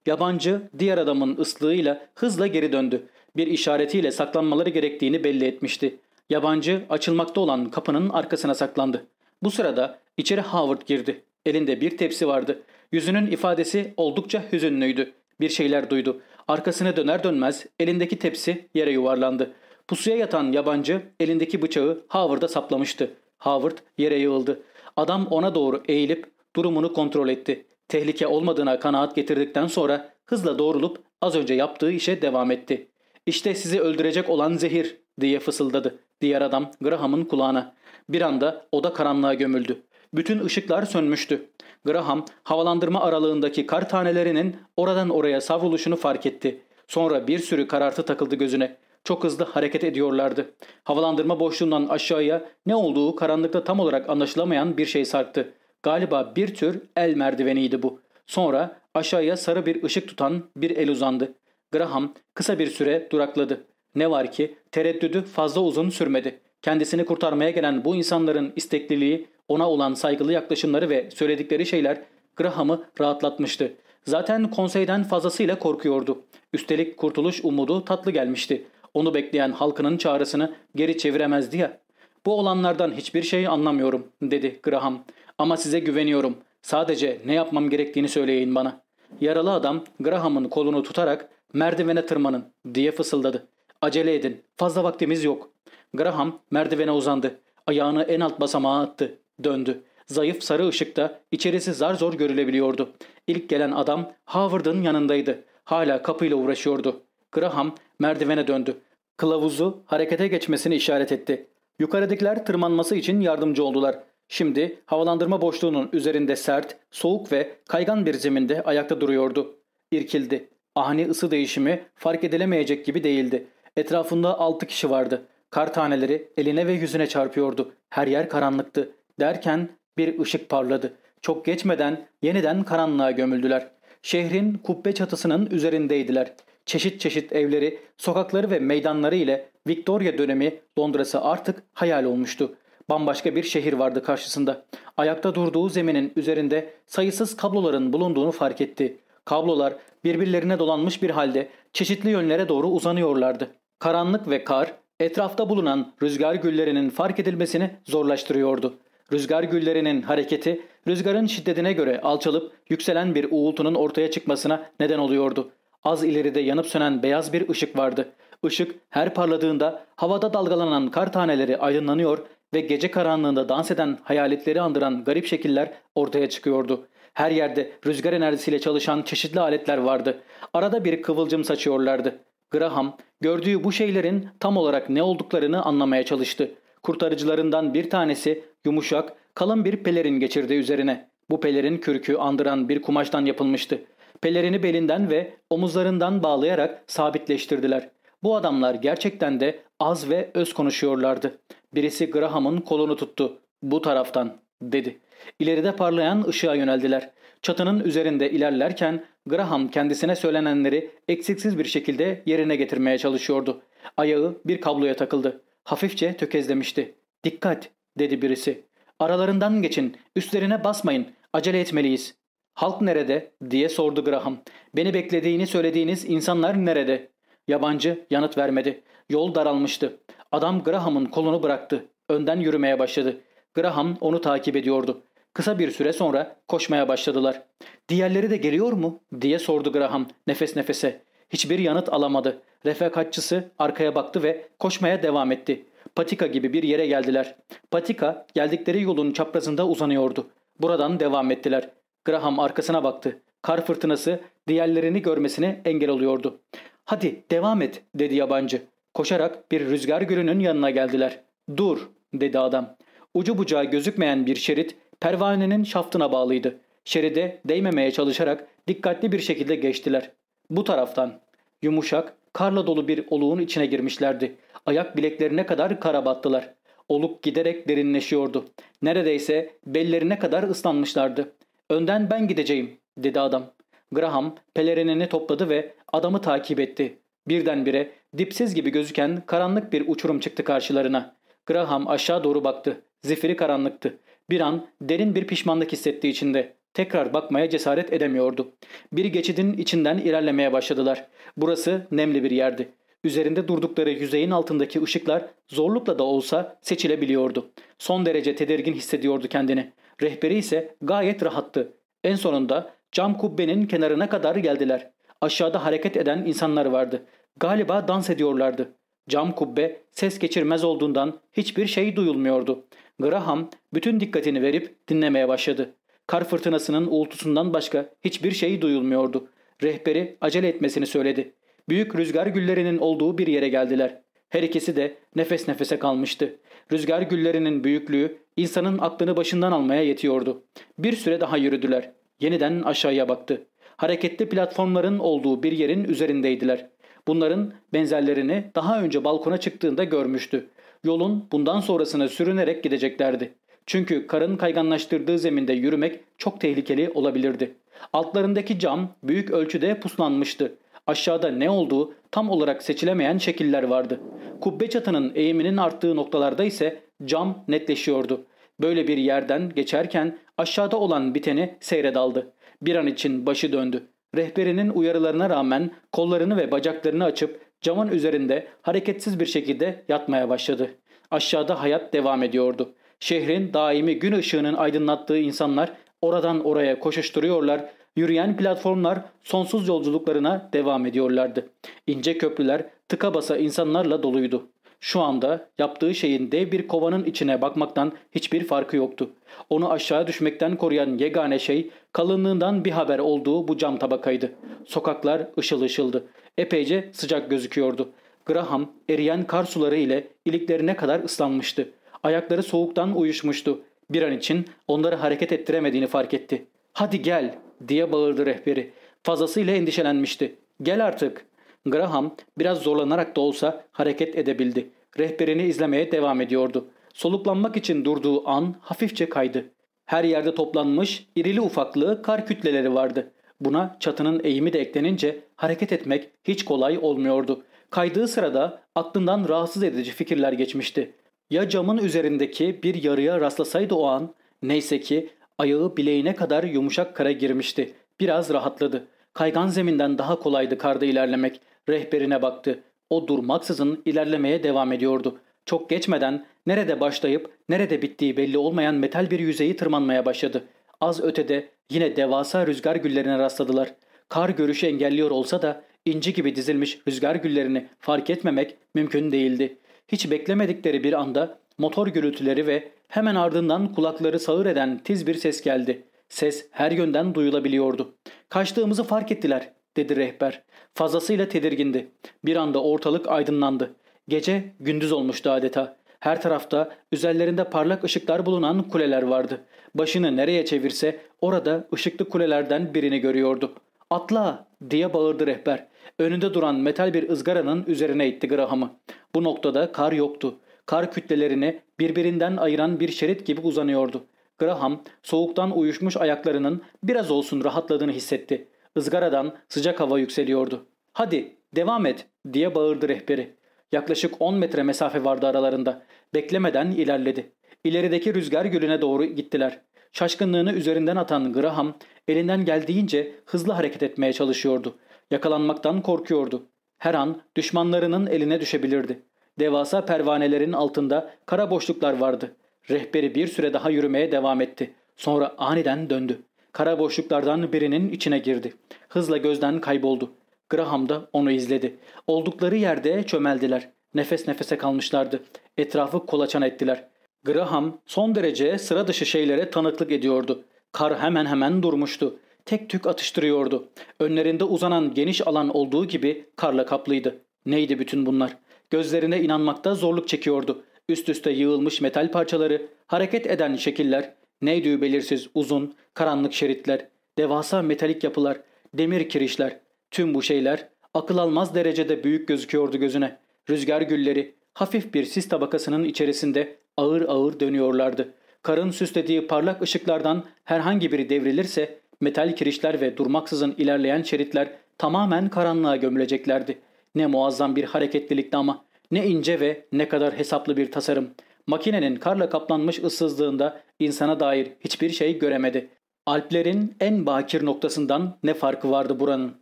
Yabancı diğer adamın ıslığıyla hızla geri döndü. Bir işaretiyle saklanmaları gerektiğini belli etmişti. Yabancı açılmakta olan kapının arkasına saklandı. Bu sırada içeri Howard girdi. Elinde bir tepsi vardı. Yüzünün ifadesi oldukça hüzünlüydü. Bir şeyler duydu. Arkasına döner dönmez elindeki tepsi yere yuvarlandı. Pusuya yatan yabancı elindeki bıçağı Howard'a saplamıştı. Howard yere yığıldı. Adam ona doğru eğilip durumunu kontrol etti. Tehlike olmadığına kanaat getirdikten sonra hızla doğrulup az önce yaptığı işe devam etti. İşte sizi öldürecek olan zehir diye fısıldadı. Diğer adam Graham'ın kulağına. Bir anda oda karanlığa gömüldü. Bütün ışıklar sönmüştü. Graham havalandırma aralığındaki kar tanelerinin oradan oraya savruluşunu fark etti. Sonra bir sürü karartı takıldı gözüne. Çok hızlı hareket ediyorlardı. Havalandırma boşluğundan aşağıya ne olduğu karanlıkta tam olarak anlaşılamayan bir şey sarktı. Galiba bir tür el merdiveniydi bu. Sonra aşağıya sarı bir ışık tutan bir el uzandı. Graham kısa bir süre durakladı. Ne var ki tereddüdü fazla uzun sürmedi. Kendisini kurtarmaya gelen bu insanların istekliliği, ona olan saygılı yaklaşımları ve söyledikleri şeyler Graham'ı rahatlatmıştı. Zaten konseyden fazlasıyla korkuyordu. Üstelik kurtuluş umudu tatlı gelmişti. Onu bekleyen halkının çağrısını geri çeviremezdi ya. Bu olanlardan hiçbir şey anlamıyorum dedi Graham. Ama size güveniyorum. Sadece ne yapmam gerektiğini söyleyin bana. Yaralı adam Graham'ın kolunu tutarak merdivene tırmanın diye fısıldadı. Acele edin. Fazla vaktimiz yok. Graham merdivene uzandı. Ayağını en alt basamağa attı. Döndü. Zayıf sarı ışıkta içerisi zar zor görülebiliyordu. İlk gelen adam Howard'ın yanındaydı. Hala kapıyla uğraşıyordu. Graham merdivene döndü. Kılavuzu harekete geçmesini işaret etti. Yukarıdakiler tırmanması için yardımcı oldular. Şimdi havalandırma boşluğunun üzerinde sert, soğuk ve kaygan bir zeminde ayakta duruyordu. İrkildi. Ani ısı değişimi fark edilemeyecek gibi değildi. Etrafında altı kişi vardı. Kar taneleri eline ve yüzüne çarpıyordu. Her yer karanlıktı. Derken bir ışık parladı. Çok geçmeden yeniden karanlığa gömüldüler. Şehrin kubbe çatısının üzerindeydiler. Çeşit çeşit evleri, sokakları ve meydanları ile Victoria dönemi Londra'sı artık hayal olmuştu. Bambaşka bir şehir vardı karşısında. Ayakta durduğu zeminin üzerinde sayısız kabloların bulunduğunu fark etti. Kablolar birbirlerine dolanmış bir halde çeşitli yönlere doğru uzanıyorlardı. Karanlık ve kar etrafta bulunan rüzgar güllerinin fark edilmesini zorlaştırıyordu. Rüzgar güllerinin hareketi rüzgarın şiddetine göre alçalıp yükselen bir uğultunun ortaya çıkmasına neden oluyordu. Az ileride yanıp sönen beyaz bir ışık vardı. Işık her parladığında havada dalgalanan kar taneleri aydınlanıyor ve gece karanlığında dans eden hayaletleri andıran garip şekiller ortaya çıkıyordu. Her yerde rüzgar enerjisiyle çalışan çeşitli aletler vardı. Arada bir kıvılcım saçıyorlardı. Graham gördüğü bu şeylerin tam olarak ne olduklarını anlamaya çalıştı. Kurtarıcılarından bir tanesi yumuşak, kalın bir pelerin geçirdi üzerine. Bu pelerin kürkü andıran bir kumaştan yapılmıştı. Pelerini belinden ve omuzlarından bağlayarak sabitleştirdiler. Bu adamlar gerçekten de az ve öz konuşuyorlardı. Birisi Graham'ın kolunu tuttu. Bu taraftan dedi. İleride parlayan ışığa yöneldiler. Çatının üzerinde ilerlerken Graham kendisine söylenenleri eksiksiz bir şekilde yerine getirmeye çalışıyordu. Ayağı bir kabloya takıldı. Hafifçe tökezlemişti. Dikkat dedi birisi. Aralarından geçin. Üstlerine basmayın. Acele etmeliyiz. Halk nerede? diye sordu Graham. Beni beklediğini söylediğiniz insanlar nerede? Yabancı yanıt vermedi. Yol daralmıştı. Adam Graham'ın kolunu bıraktı. Önden yürümeye başladı. Graham onu takip ediyordu. Kısa bir süre sonra koşmaya başladılar. Diğerleri de geliyor mu? diye sordu Graham nefes nefese. Hiçbir yanıt alamadı. Refakatçısı arkaya baktı ve koşmaya devam etti. Patika gibi bir yere geldiler. Patika geldikleri yolun çaprazında uzanıyordu. Buradan devam ettiler. Graham arkasına baktı. Kar fırtınası diğerlerini görmesine engel oluyordu. Hadi devam et dedi yabancı. Koşarak bir rüzgar gülünün yanına geldiler. Dur dedi adam. Ucu bucağı gözükmeyen bir şerit pervanenin şaftına bağlıydı. Şeride değmemeye çalışarak dikkatli bir şekilde geçtiler. Bu taraftan yumuşak, karla dolu bir oluğun içine girmişlerdi. Ayak bileklerine kadar kara battılar. Oluk giderek derinleşiyordu. Neredeyse bellerine kadar ıslanmışlardı. Önden ben gideceğim dedi adam. Graham pelerinini topladı ve adamı takip etti. Birdenbire dipsiz gibi gözüken karanlık bir uçurum çıktı karşılarına. Graham aşağı doğru baktı. Zifiri karanlıktı. Bir an derin bir pişmanlık hissetti içinde. Tekrar bakmaya cesaret edemiyordu. Bir geçidin içinden ilerlemeye başladılar. Burası nemli bir yerdi. Üzerinde durdukları yüzeyin altındaki ışıklar zorlukla da olsa seçilebiliyordu. Son derece tedirgin hissediyordu kendini. Rehberi ise gayet rahattı. En sonunda cam kubbenin kenarına kadar geldiler. Aşağıda hareket eden insanlar vardı. Galiba dans ediyorlardı. Cam kubbe ses geçirmez olduğundan hiçbir şey duyulmuyordu. Graham bütün dikkatini verip dinlemeye başladı. Kar fırtınasının uğultusundan başka hiçbir şey duyulmuyordu. Rehberi acele etmesini söyledi. Büyük rüzgar güllerinin olduğu bir yere geldiler. Her ikisi de nefes nefese kalmıştı. Rüzgar güllerinin büyüklüğü insanın aklını başından almaya yetiyordu. Bir süre daha yürüdüler. Yeniden aşağıya baktı. Hareketli platformların olduğu bir yerin üzerindeydiler. Bunların benzerlerini daha önce balkona çıktığında görmüştü. Yolun bundan sonrasına sürünerek gideceklerdi. Çünkü karın kayganlaştırdığı zeminde yürümek çok tehlikeli olabilirdi. Altlarındaki cam büyük ölçüde puslanmıştı. Aşağıda ne olduğu tam olarak seçilemeyen şekiller vardı. Kubbe çatının eğiminin arttığı noktalarda ise cam netleşiyordu. Böyle bir yerden geçerken aşağıda olan biteni seyre daldı. Bir an için başı döndü. Rehberinin uyarılarına rağmen kollarını ve bacaklarını açıp camın üzerinde hareketsiz bir şekilde yatmaya başladı. Aşağıda hayat devam ediyordu. Şehrin daimi gün ışığının aydınlattığı insanlar oradan oraya koşuşturuyorlar, yürüyen platformlar sonsuz yolculuklarına devam ediyorlardı. İnce köprüler tıka basa insanlarla doluydu. Şu anda yaptığı şeyin dev bir kovanın içine bakmaktan hiçbir farkı yoktu. Onu aşağı düşmekten koruyan yegane şey kalınlığından bir haber olduğu bu cam tabakaydı. Sokaklar ışıl ışıldı. Epeyce sıcak gözüküyordu. Graham eriyen kar suları ile iliklerine kadar ıslanmıştı. Ayakları soğuktan uyuşmuştu. Bir an için onları hareket ettiremediğini fark etti. ''Hadi gel!'' Diye bağırdı rehberi. Fazlasıyla endişelenmişti. ''Gel artık!'' Graham biraz zorlanarak da olsa hareket edebildi. Rehberini izlemeye devam ediyordu. Soluklanmak için durduğu an hafifçe kaydı. Her yerde toplanmış irili ufaklı kar kütleleri vardı. Buna çatının eğimi de eklenince hareket etmek hiç kolay olmuyordu. Kaydığı sırada aklından rahatsız edici fikirler geçmişti. Ya camın üzerindeki bir yarıya rastlasaydı o an, neyse ki ayağı bileğine kadar yumuşak kara girmişti. Biraz rahatladı. Kaygan zeminden daha kolaydı karda ilerlemek. Rehberine baktı. O durmaksızın ilerlemeye devam ediyordu. Çok geçmeden nerede başlayıp nerede bittiği belli olmayan metal bir yüzeyi tırmanmaya başladı. Az ötede yine devasa rüzgar güllerine rastladılar. Kar görüşü engelliyor olsa da inci gibi dizilmiş rüzgar güllerini fark etmemek mümkün değildi. Hiç beklemedikleri bir anda motor gürültüleri ve hemen ardından kulakları sağır eden tiz bir ses geldi. Ses her yönden duyulabiliyordu. Kaçtığımızı fark ettiler dedi rehber. Fazlasıyla tedirgindi. Bir anda ortalık aydınlandı. Gece gündüz olmuştu adeta. Her tarafta üzerlerinde parlak ışıklar bulunan kuleler vardı. Başını nereye çevirse orada ışıklı kulelerden birini görüyordu. ''Atla!'' diye bağırdı rehber. Önünde duran metal bir ızgaranın üzerine itti Graham'ı. Bu noktada kar yoktu. Kar kütlelerini birbirinden ayıran bir şerit gibi uzanıyordu. Graham soğuktan uyuşmuş ayaklarının biraz olsun rahatladığını hissetti. Izgaradan sıcak hava yükseliyordu. ''Hadi devam et'' diye bağırdı rehberi. Yaklaşık 10 metre mesafe vardı aralarında. Beklemeden ilerledi. İlerideki rüzgar gölüne doğru gittiler. Şaşkınlığını üzerinden atan Graham elinden geldiğince hızlı hareket etmeye çalışıyordu. Yakalanmaktan korkuyordu. Her an düşmanlarının eline düşebilirdi. Devasa pervanelerin altında kara boşluklar vardı. Rehberi bir süre daha yürümeye devam etti. Sonra aniden döndü. Kara boşluklardan birinin içine girdi. Hızla gözden kayboldu. Graham da onu izledi. Oldukları yerde çömeldiler. Nefes nefese kalmışlardı. Etrafı kolaçan ettiler. Graham son derece sıra dışı şeylere tanıklık ediyordu. Kar hemen hemen durmuştu. Tek tük atıştırıyordu. Önlerinde uzanan geniş alan olduğu gibi karla kaplıydı. Neydi bütün bunlar? Gözlerine inanmakta zorluk çekiyordu. Üst üste yığılmış metal parçaları, hareket eden şekiller, neydi belirsiz uzun, karanlık şeritler, devasa metalik yapılar, demir kirişler. Tüm bu şeyler akıl almaz derecede büyük gözüküyordu gözüne. Rüzgar gülleri hafif bir sis tabakasının içerisinde ağır ağır dönüyorlardı. Karın süslediği parlak ışıklardan herhangi biri devrilirse metal kirişler ve durmaksızın ilerleyen şeritler tamamen karanlığa gömüleceklerdi. Ne muazzam bir hareketlilikti ama ne ince ve ne kadar hesaplı bir tasarım. Makinenin karla kaplanmış ıssızlığında insana dair hiçbir şey göremedi. Alplerin en bakir noktasından ne farkı vardı buranın?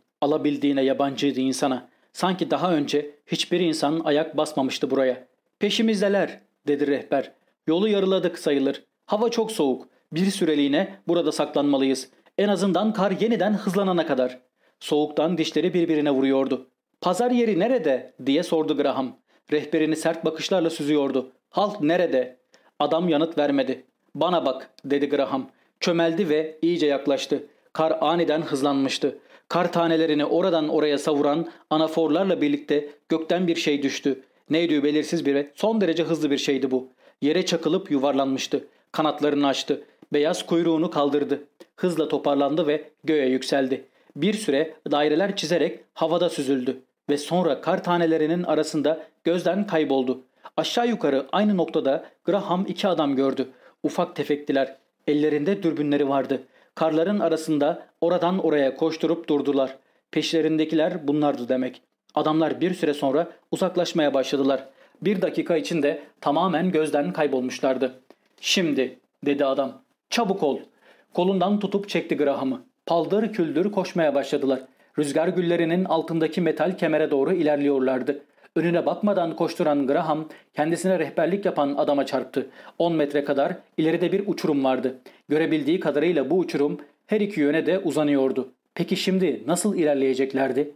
Alabildiğine yabancıydı insana. Sanki daha önce hiçbir insan ayak basmamıştı buraya. Peşimizdeler dedi rehber. Yolu yarıladık sayılır. Hava çok soğuk. Bir süreliğine burada saklanmalıyız. En azından kar yeniden hızlanana kadar. Soğuktan dişleri birbirine vuruyordu. Pazar yeri nerede diye sordu Graham. Rehberini sert bakışlarla süzüyordu. Halk nerede? Adam yanıt vermedi. Bana bak dedi Graham. Çömeldi ve iyice yaklaştı. Kar aniden hızlanmıştı. Kar tanelerini oradan oraya savuran anaforlarla birlikte gökten bir şey düştü. Neydi belirsiz bir ve son derece hızlı bir şeydi bu. Yere çakılıp yuvarlanmıştı. Kanatlarını açtı. Beyaz kuyruğunu kaldırdı. Hızla toparlandı ve göğe yükseldi. Bir süre daireler çizerek havada süzüldü ve sonra kar tanelerinin arasında gözden kayboldu. Aşağı yukarı aynı noktada Graham iki adam gördü. Ufak tefektiler. Ellerinde dürbünleri vardı. Karların arasında oradan oraya koşturup durdular. Peşlerindekiler bunlardı demek. Adamlar bir süre sonra uzaklaşmaya başladılar. Bir dakika içinde tamamen gözden kaybolmuşlardı. Şimdi dedi adam. Çabuk ol. Kolundan tutup çekti Graham'ı. Paldır küldür koşmaya başladılar. Rüzgar güllerinin altındaki metal kemere doğru ilerliyorlardı. Önüne bakmadan koşturan Graham kendisine rehberlik yapan adama çarptı. 10 metre kadar ileride bir uçurum vardı. Görebildiği kadarıyla bu uçurum her iki yöne de uzanıyordu. Peki şimdi nasıl ilerleyeceklerdi?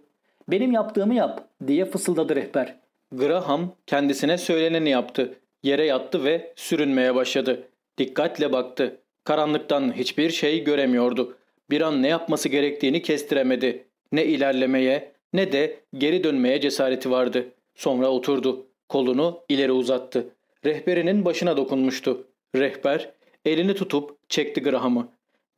Benim yaptığımı yap diye fısıldadı rehber. Graham kendisine söyleneni yaptı. Yere yattı ve sürünmeye başladı. Dikkatle baktı. Karanlıktan hiçbir şey göremiyordu. Bir an ne yapması gerektiğini kestiremedi. Ne ilerlemeye ne de geri dönmeye cesareti vardı. Sonra oturdu. Kolunu ileri uzattı. Rehberinin başına dokunmuştu. Rehber elini tutup çekti Graham'ı.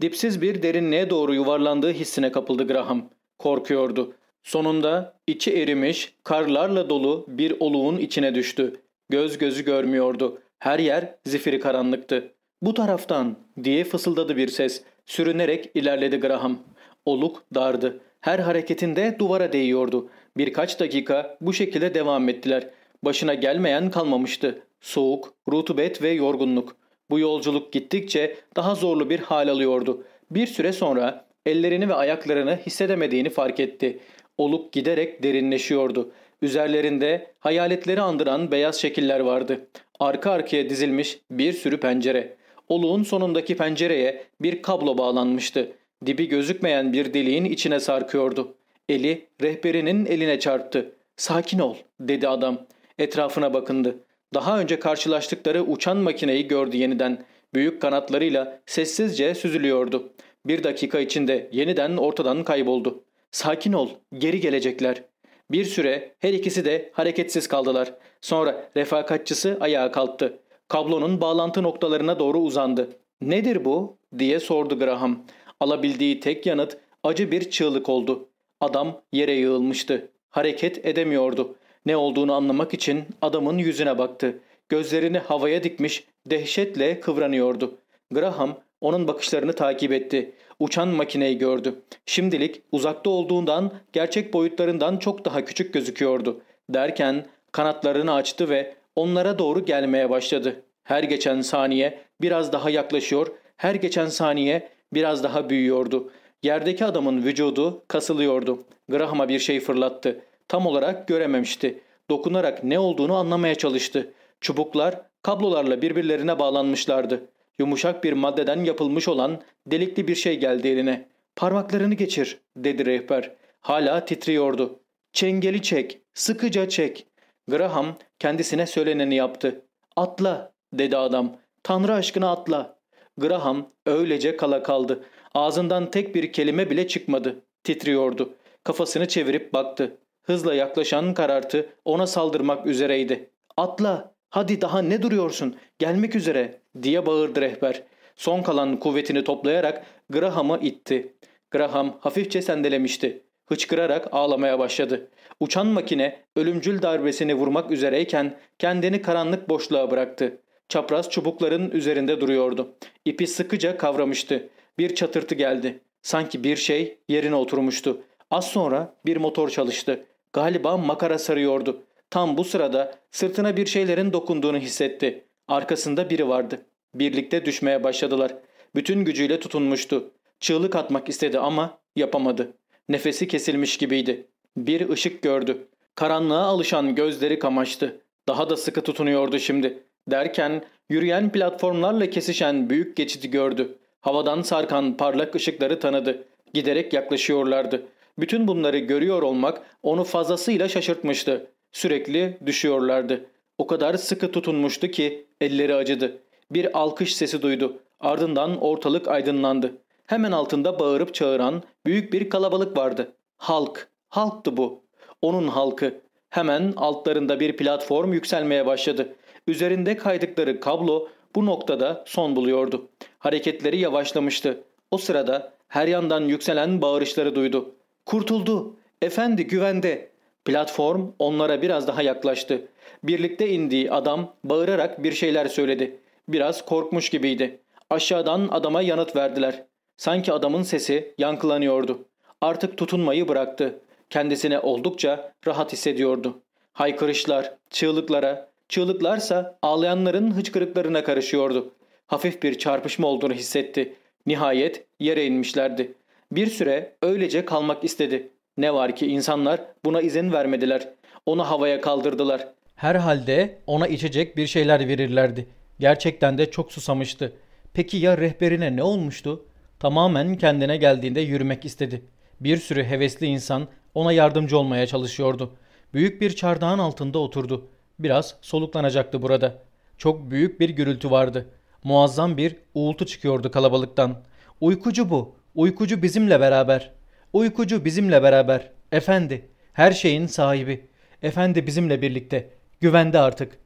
Dipsiz bir derinliğe doğru yuvarlandığı hissine kapıldı Graham. Korkuyordu. Sonunda içi erimiş, karlarla dolu bir oluğun içine düştü. Göz gözü görmüyordu. Her yer zifiri karanlıktı. Bu taraftan diye fısıldadı bir ses. Sürünerek ilerledi Graham. Oluk dardı. Her hareketinde duvara değiyordu. Birkaç dakika bu şekilde devam ettiler. Başına gelmeyen kalmamıştı. Soğuk, rutubet ve yorgunluk. Bu yolculuk gittikçe daha zorlu bir hal alıyordu. Bir süre sonra ellerini ve ayaklarını hissedemediğini fark etti. Oluk giderek derinleşiyordu. Üzerlerinde hayaletleri andıran beyaz şekiller vardı. Arka arkaya dizilmiş bir sürü pencere. Oluğun sonundaki pencereye bir kablo bağlanmıştı. Dibi gözükmeyen bir deliğin içine sarkıyordu. Eli rehberinin eline çarptı. ''Sakin ol'' dedi adam. Etrafına bakındı. Daha önce karşılaştıkları uçan makineyi gördü yeniden. Büyük kanatlarıyla sessizce süzülüyordu. Bir dakika içinde yeniden ortadan kayboldu. ''Sakin ol, geri gelecekler.'' Bir süre her ikisi de hareketsiz kaldılar. Sonra refakatçısı ayağa kalktı. Kablonun bağlantı noktalarına doğru uzandı. ''Nedir bu?'' diye sordu Graham. Alabildiği tek yanıt acı bir çığlık oldu. Adam yere yığılmıştı. Hareket edemiyordu. Ne olduğunu anlamak için adamın yüzüne baktı. Gözlerini havaya dikmiş, dehşetle kıvranıyordu. Graham onun bakışlarını takip etti. Uçan makineyi gördü. Şimdilik uzakta olduğundan gerçek boyutlarından çok daha küçük gözüküyordu. Derken kanatlarını açtı ve onlara doğru gelmeye başladı. Her geçen saniye biraz daha yaklaşıyor, her geçen saniye biraz daha büyüyordu. Yerdeki adamın vücudu kasılıyordu. Graham'a bir şey fırlattı. Tam olarak görememişti. Dokunarak ne olduğunu anlamaya çalıştı. Çubuklar kablolarla birbirlerine bağlanmışlardı. Yumuşak bir maddeden yapılmış olan delikli bir şey geldi eline. Parmaklarını geçir dedi rehber. Hala titriyordu. Çengeli çek, sıkıca çek. Graham kendisine söyleneni yaptı. Atla dedi adam. Tanrı aşkına atla. Graham öylece kala kaldı. Ağzından tek bir kelime bile çıkmadı. Titriyordu. Kafasını çevirip baktı. Hızla yaklaşan karartı ona saldırmak üzereydi. Atla, hadi daha ne duruyorsun, gelmek üzere diye bağırdı rehber. Son kalan kuvvetini toplayarak Graham'ı itti. Graham hafifçe sendelemişti. Hıçkırarak ağlamaya başladı. Uçan makine ölümcül darbesini vurmak üzereyken kendini karanlık boşluğa bıraktı. Çapraz çubukların üzerinde duruyordu. İpi sıkıca kavramıştı. Bir çatırtı geldi. Sanki bir şey yerine oturmuştu. Az sonra bir motor çalıştı. Galiba makara sarıyordu. Tam bu sırada sırtına bir şeylerin dokunduğunu hissetti. Arkasında biri vardı. Birlikte düşmeye başladılar. Bütün gücüyle tutunmuştu. Çığlık atmak istedi ama yapamadı. Nefesi kesilmiş gibiydi. Bir ışık gördü. Karanlığa alışan gözleri kamaştı. Daha da sıkı tutunuyordu şimdi. Derken yürüyen platformlarla kesişen büyük geçidi gördü. Havadan sarkan parlak ışıkları tanıdı. Giderek yaklaşıyorlardı. Bütün bunları görüyor olmak onu fazlasıyla şaşırtmıştı. Sürekli düşüyorlardı. O kadar sıkı tutunmuştu ki elleri acıdı. Bir alkış sesi duydu. Ardından ortalık aydınlandı. Hemen altında bağırıp çağıran büyük bir kalabalık vardı. Halk. Halktı bu. Onun halkı. Hemen altlarında bir platform yükselmeye başladı. Üzerinde kaydıkları kablo bu noktada son buluyordu. Hareketleri yavaşlamıştı. O sırada her yandan yükselen bağırışları duydu. Kurtuldu. Efendi güvende. Platform onlara biraz daha yaklaştı. Birlikte indiği adam bağırarak bir şeyler söyledi. Biraz korkmuş gibiydi. Aşağıdan adama yanıt verdiler. Sanki adamın sesi yankılanıyordu. Artık tutunmayı bıraktı. Kendisine oldukça rahat hissediyordu. Haykırışlar, çığlıklara, çığlıklarsa ağlayanların hıçkırıklarına karışıyordu. Hafif bir çarpışma olduğunu hissetti. Nihayet yere inmişlerdi. Bir süre öylece kalmak istedi. Ne var ki insanlar buna izin vermediler. Onu havaya kaldırdılar. Herhalde ona içecek bir şeyler verirlerdi. Gerçekten de çok susamıştı. Peki ya rehberine ne olmuştu? Tamamen kendine geldiğinde yürümek istedi. Bir sürü hevesli insan ona yardımcı olmaya çalışıyordu. Büyük bir çardağın altında oturdu. Biraz soluklanacaktı burada. Çok büyük bir gürültü vardı. Muazzam bir uğultu çıkıyordu kalabalıktan. Uykucu bu. Uykucu bizimle beraber. Uykucu bizimle beraber. Efendi. Her şeyin sahibi. Efendi bizimle birlikte. Güvende artık.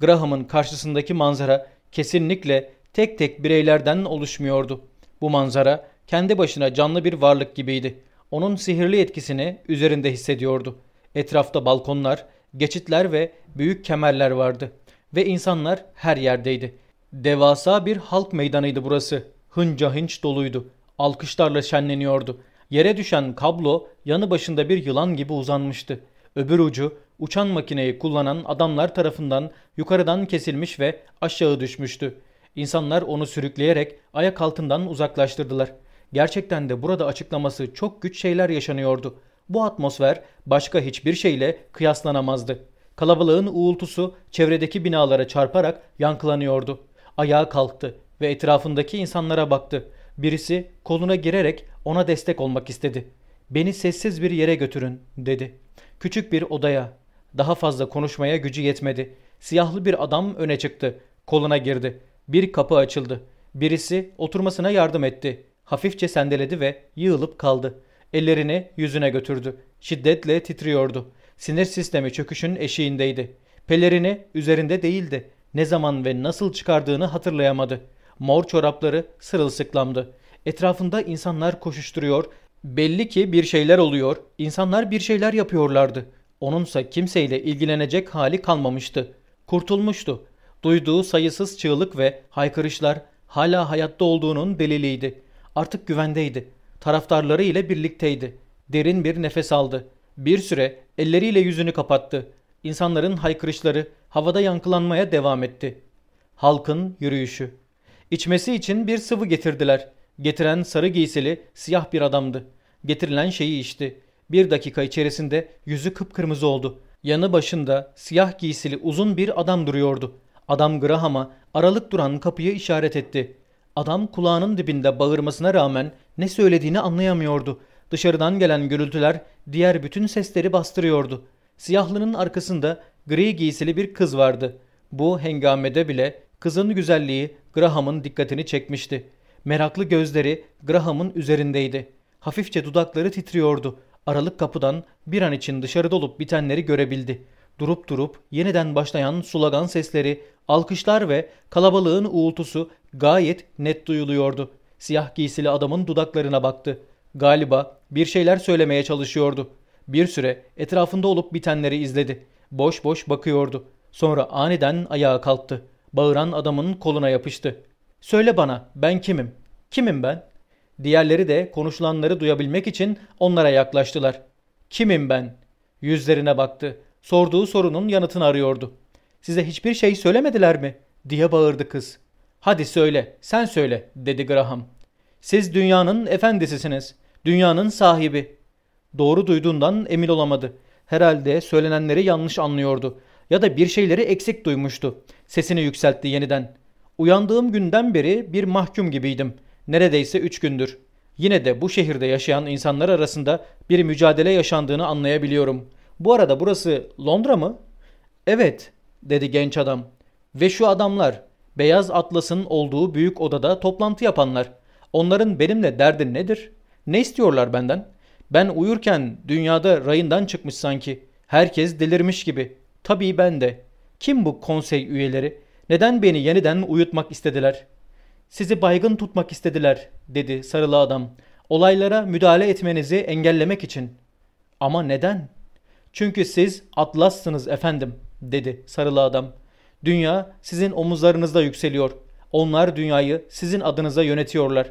Graham'ın karşısındaki manzara kesinlikle tek tek bireylerden oluşmuyordu. Bu manzara kendi başına canlı bir varlık gibiydi. Onun sihirli etkisini üzerinde hissediyordu. Etrafta balkonlar, geçitler ve büyük kemerler vardı. Ve insanlar her yerdeydi. Devasa bir halk meydanıydı burası. Hınca hınç doluydu. Alkışlarla şenleniyordu. Yere düşen kablo yanı başında bir yılan gibi uzanmıştı. Öbür ucu uçan makineyi kullanan adamlar tarafından yukarıdan kesilmiş ve aşağı düşmüştü. İnsanlar onu sürükleyerek ayak altından uzaklaştırdılar. Gerçekten de burada açıklaması çok güç şeyler yaşanıyordu. Bu atmosfer başka hiçbir şeyle kıyaslanamazdı. Kalabalığın uğultusu çevredeki binalara çarparak yankılanıyordu. Ayağa kalktı ve etrafındaki insanlara baktı. Birisi koluna girerek ona destek olmak istedi. Beni sessiz bir yere götürün dedi. Küçük bir odaya. Daha fazla konuşmaya gücü yetmedi. Siyahlı bir adam öne çıktı. Koluna girdi. Bir kapı açıldı. Birisi oturmasına yardım etti. Hafifçe sendeledi ve yığılıp kaldı. Ellerini yüzüne götürdü. Şiddetle titriyordu. Sinir sistemi çöküşün eşiğindeydi. Pelerini üzerinde değildi. Ne zaman ve nasıl çıkardığını hatırlayamadı. Mor çorapları sırılsıklamdı. Etrafında insanlar koşuşturuyor, Belli ki bir şeyler oluyor, insanlar bir şeyler yapıyorlardı. Onunsa kimseyle ilgilenecek hali kalmamıştı. Kurtulmuştu. Duyduğu sayısız çığlık ve haykırışlar hala hayatta olduğunun deliliydi. Artık güvendeydi. Taraftarları ile birlikteydi. Derin bir nefes aldı. Bir süre elleriyle yüzünü kapattı. İnsanların haykırışları havada yankılanmaya devam etti. Halkın yürüyüşü. İçmesi için bir sıvı getirdiler. Getiren sarı giysili siyah bir adamdı. Getirilen şeyi içti. Bir dakika içerisinde yüzü kıpkırmızı oldu. Yanı başında siyah giysili uzun bir adam duruyordu. Adam Graham'a aralık duran kapıyı işaret etti. Adam kulağının dibinde bağırmasına rağmen ne söylediğini anlayamıyordu. Dışarıdan gelen gürültüler diğer bütün sesleri bastırıyordu. Siyahlının arkasında gri giysili bir kız vardı. Bu hengamede bile kızın güzelliği Graham'ın dikkatini çekmişti. Meraklı gözleri Graham'ın üzerindeydi. Hafifçe dudakları titriyordu. Aralık kapıdan bir an için dışarıda olup bitenleri görebildi. Durup durup yeniden başlayan sulagan sesleri, alkışlar ve kalabalığın uğultusu gayet net duyuluyordu. Siyah giysili adamın dudaklarına baktı. Galiba bir şeyler söylemeye çalışıyordu. Bir süre etrafında olup bitenleri izledi. Boş boş bakıyordu. Sonra aniden ayağa kalktı. Bağıran adamın koluna yapıştı. Söyle bana ben kimim? Kimim ben? Diğerleri de konuşulanları duyabilmek için onlara yaklaştılar. Kimim ben? Yüzlerine baktı. Sorduğu sorunun yanıtını arıyordu. Size hiçbir şey söylemediler mi? diye bağırdı kız. Hadi söyle, sen söyle, dedi Graham. Siz dünyanın efendisisiniz. Dünyanın sahibi. Doğru duyduğundan emin olamadı. Herhalde söylenenleri yanlış anlıyordu. Ya da bir şeyleri eksik duymuştu. Sesini yükseltti yeniden. Uyandığım günden beri bir mahkum gibiydim. Neredeyse üç gündür. Yine de bu şehirde yaşayan insanlar arasında bir mücadele yaşandığını anlayabiliyorum. Bu arada burası Londra mı? Evet, dedi genç adam. Ve şu adamlar, beyaz atlasın olduğu büyük odada toplantı yapanlar. Onların benimle derdi nedir? Ne istiyorlar benden? Ben uyurken dünyada rayından çıkmış sanki. Herkes delirmiş gibi. Tabii ben de. Kim bu konsey üyeleri? Neden beni yeniden uyutmak istediler? Sizi baygın tutmak istediler, dedi sarılı adam. Olaylara müdahale etmenizi engellemek için. Ama neden? Çünkü siz atlassınız efendim, dedi sarılı adam. Dünya sizin omuzlarınızda yükseliyor. Onlar dünyayı sizin adınıza yönetiyorlar.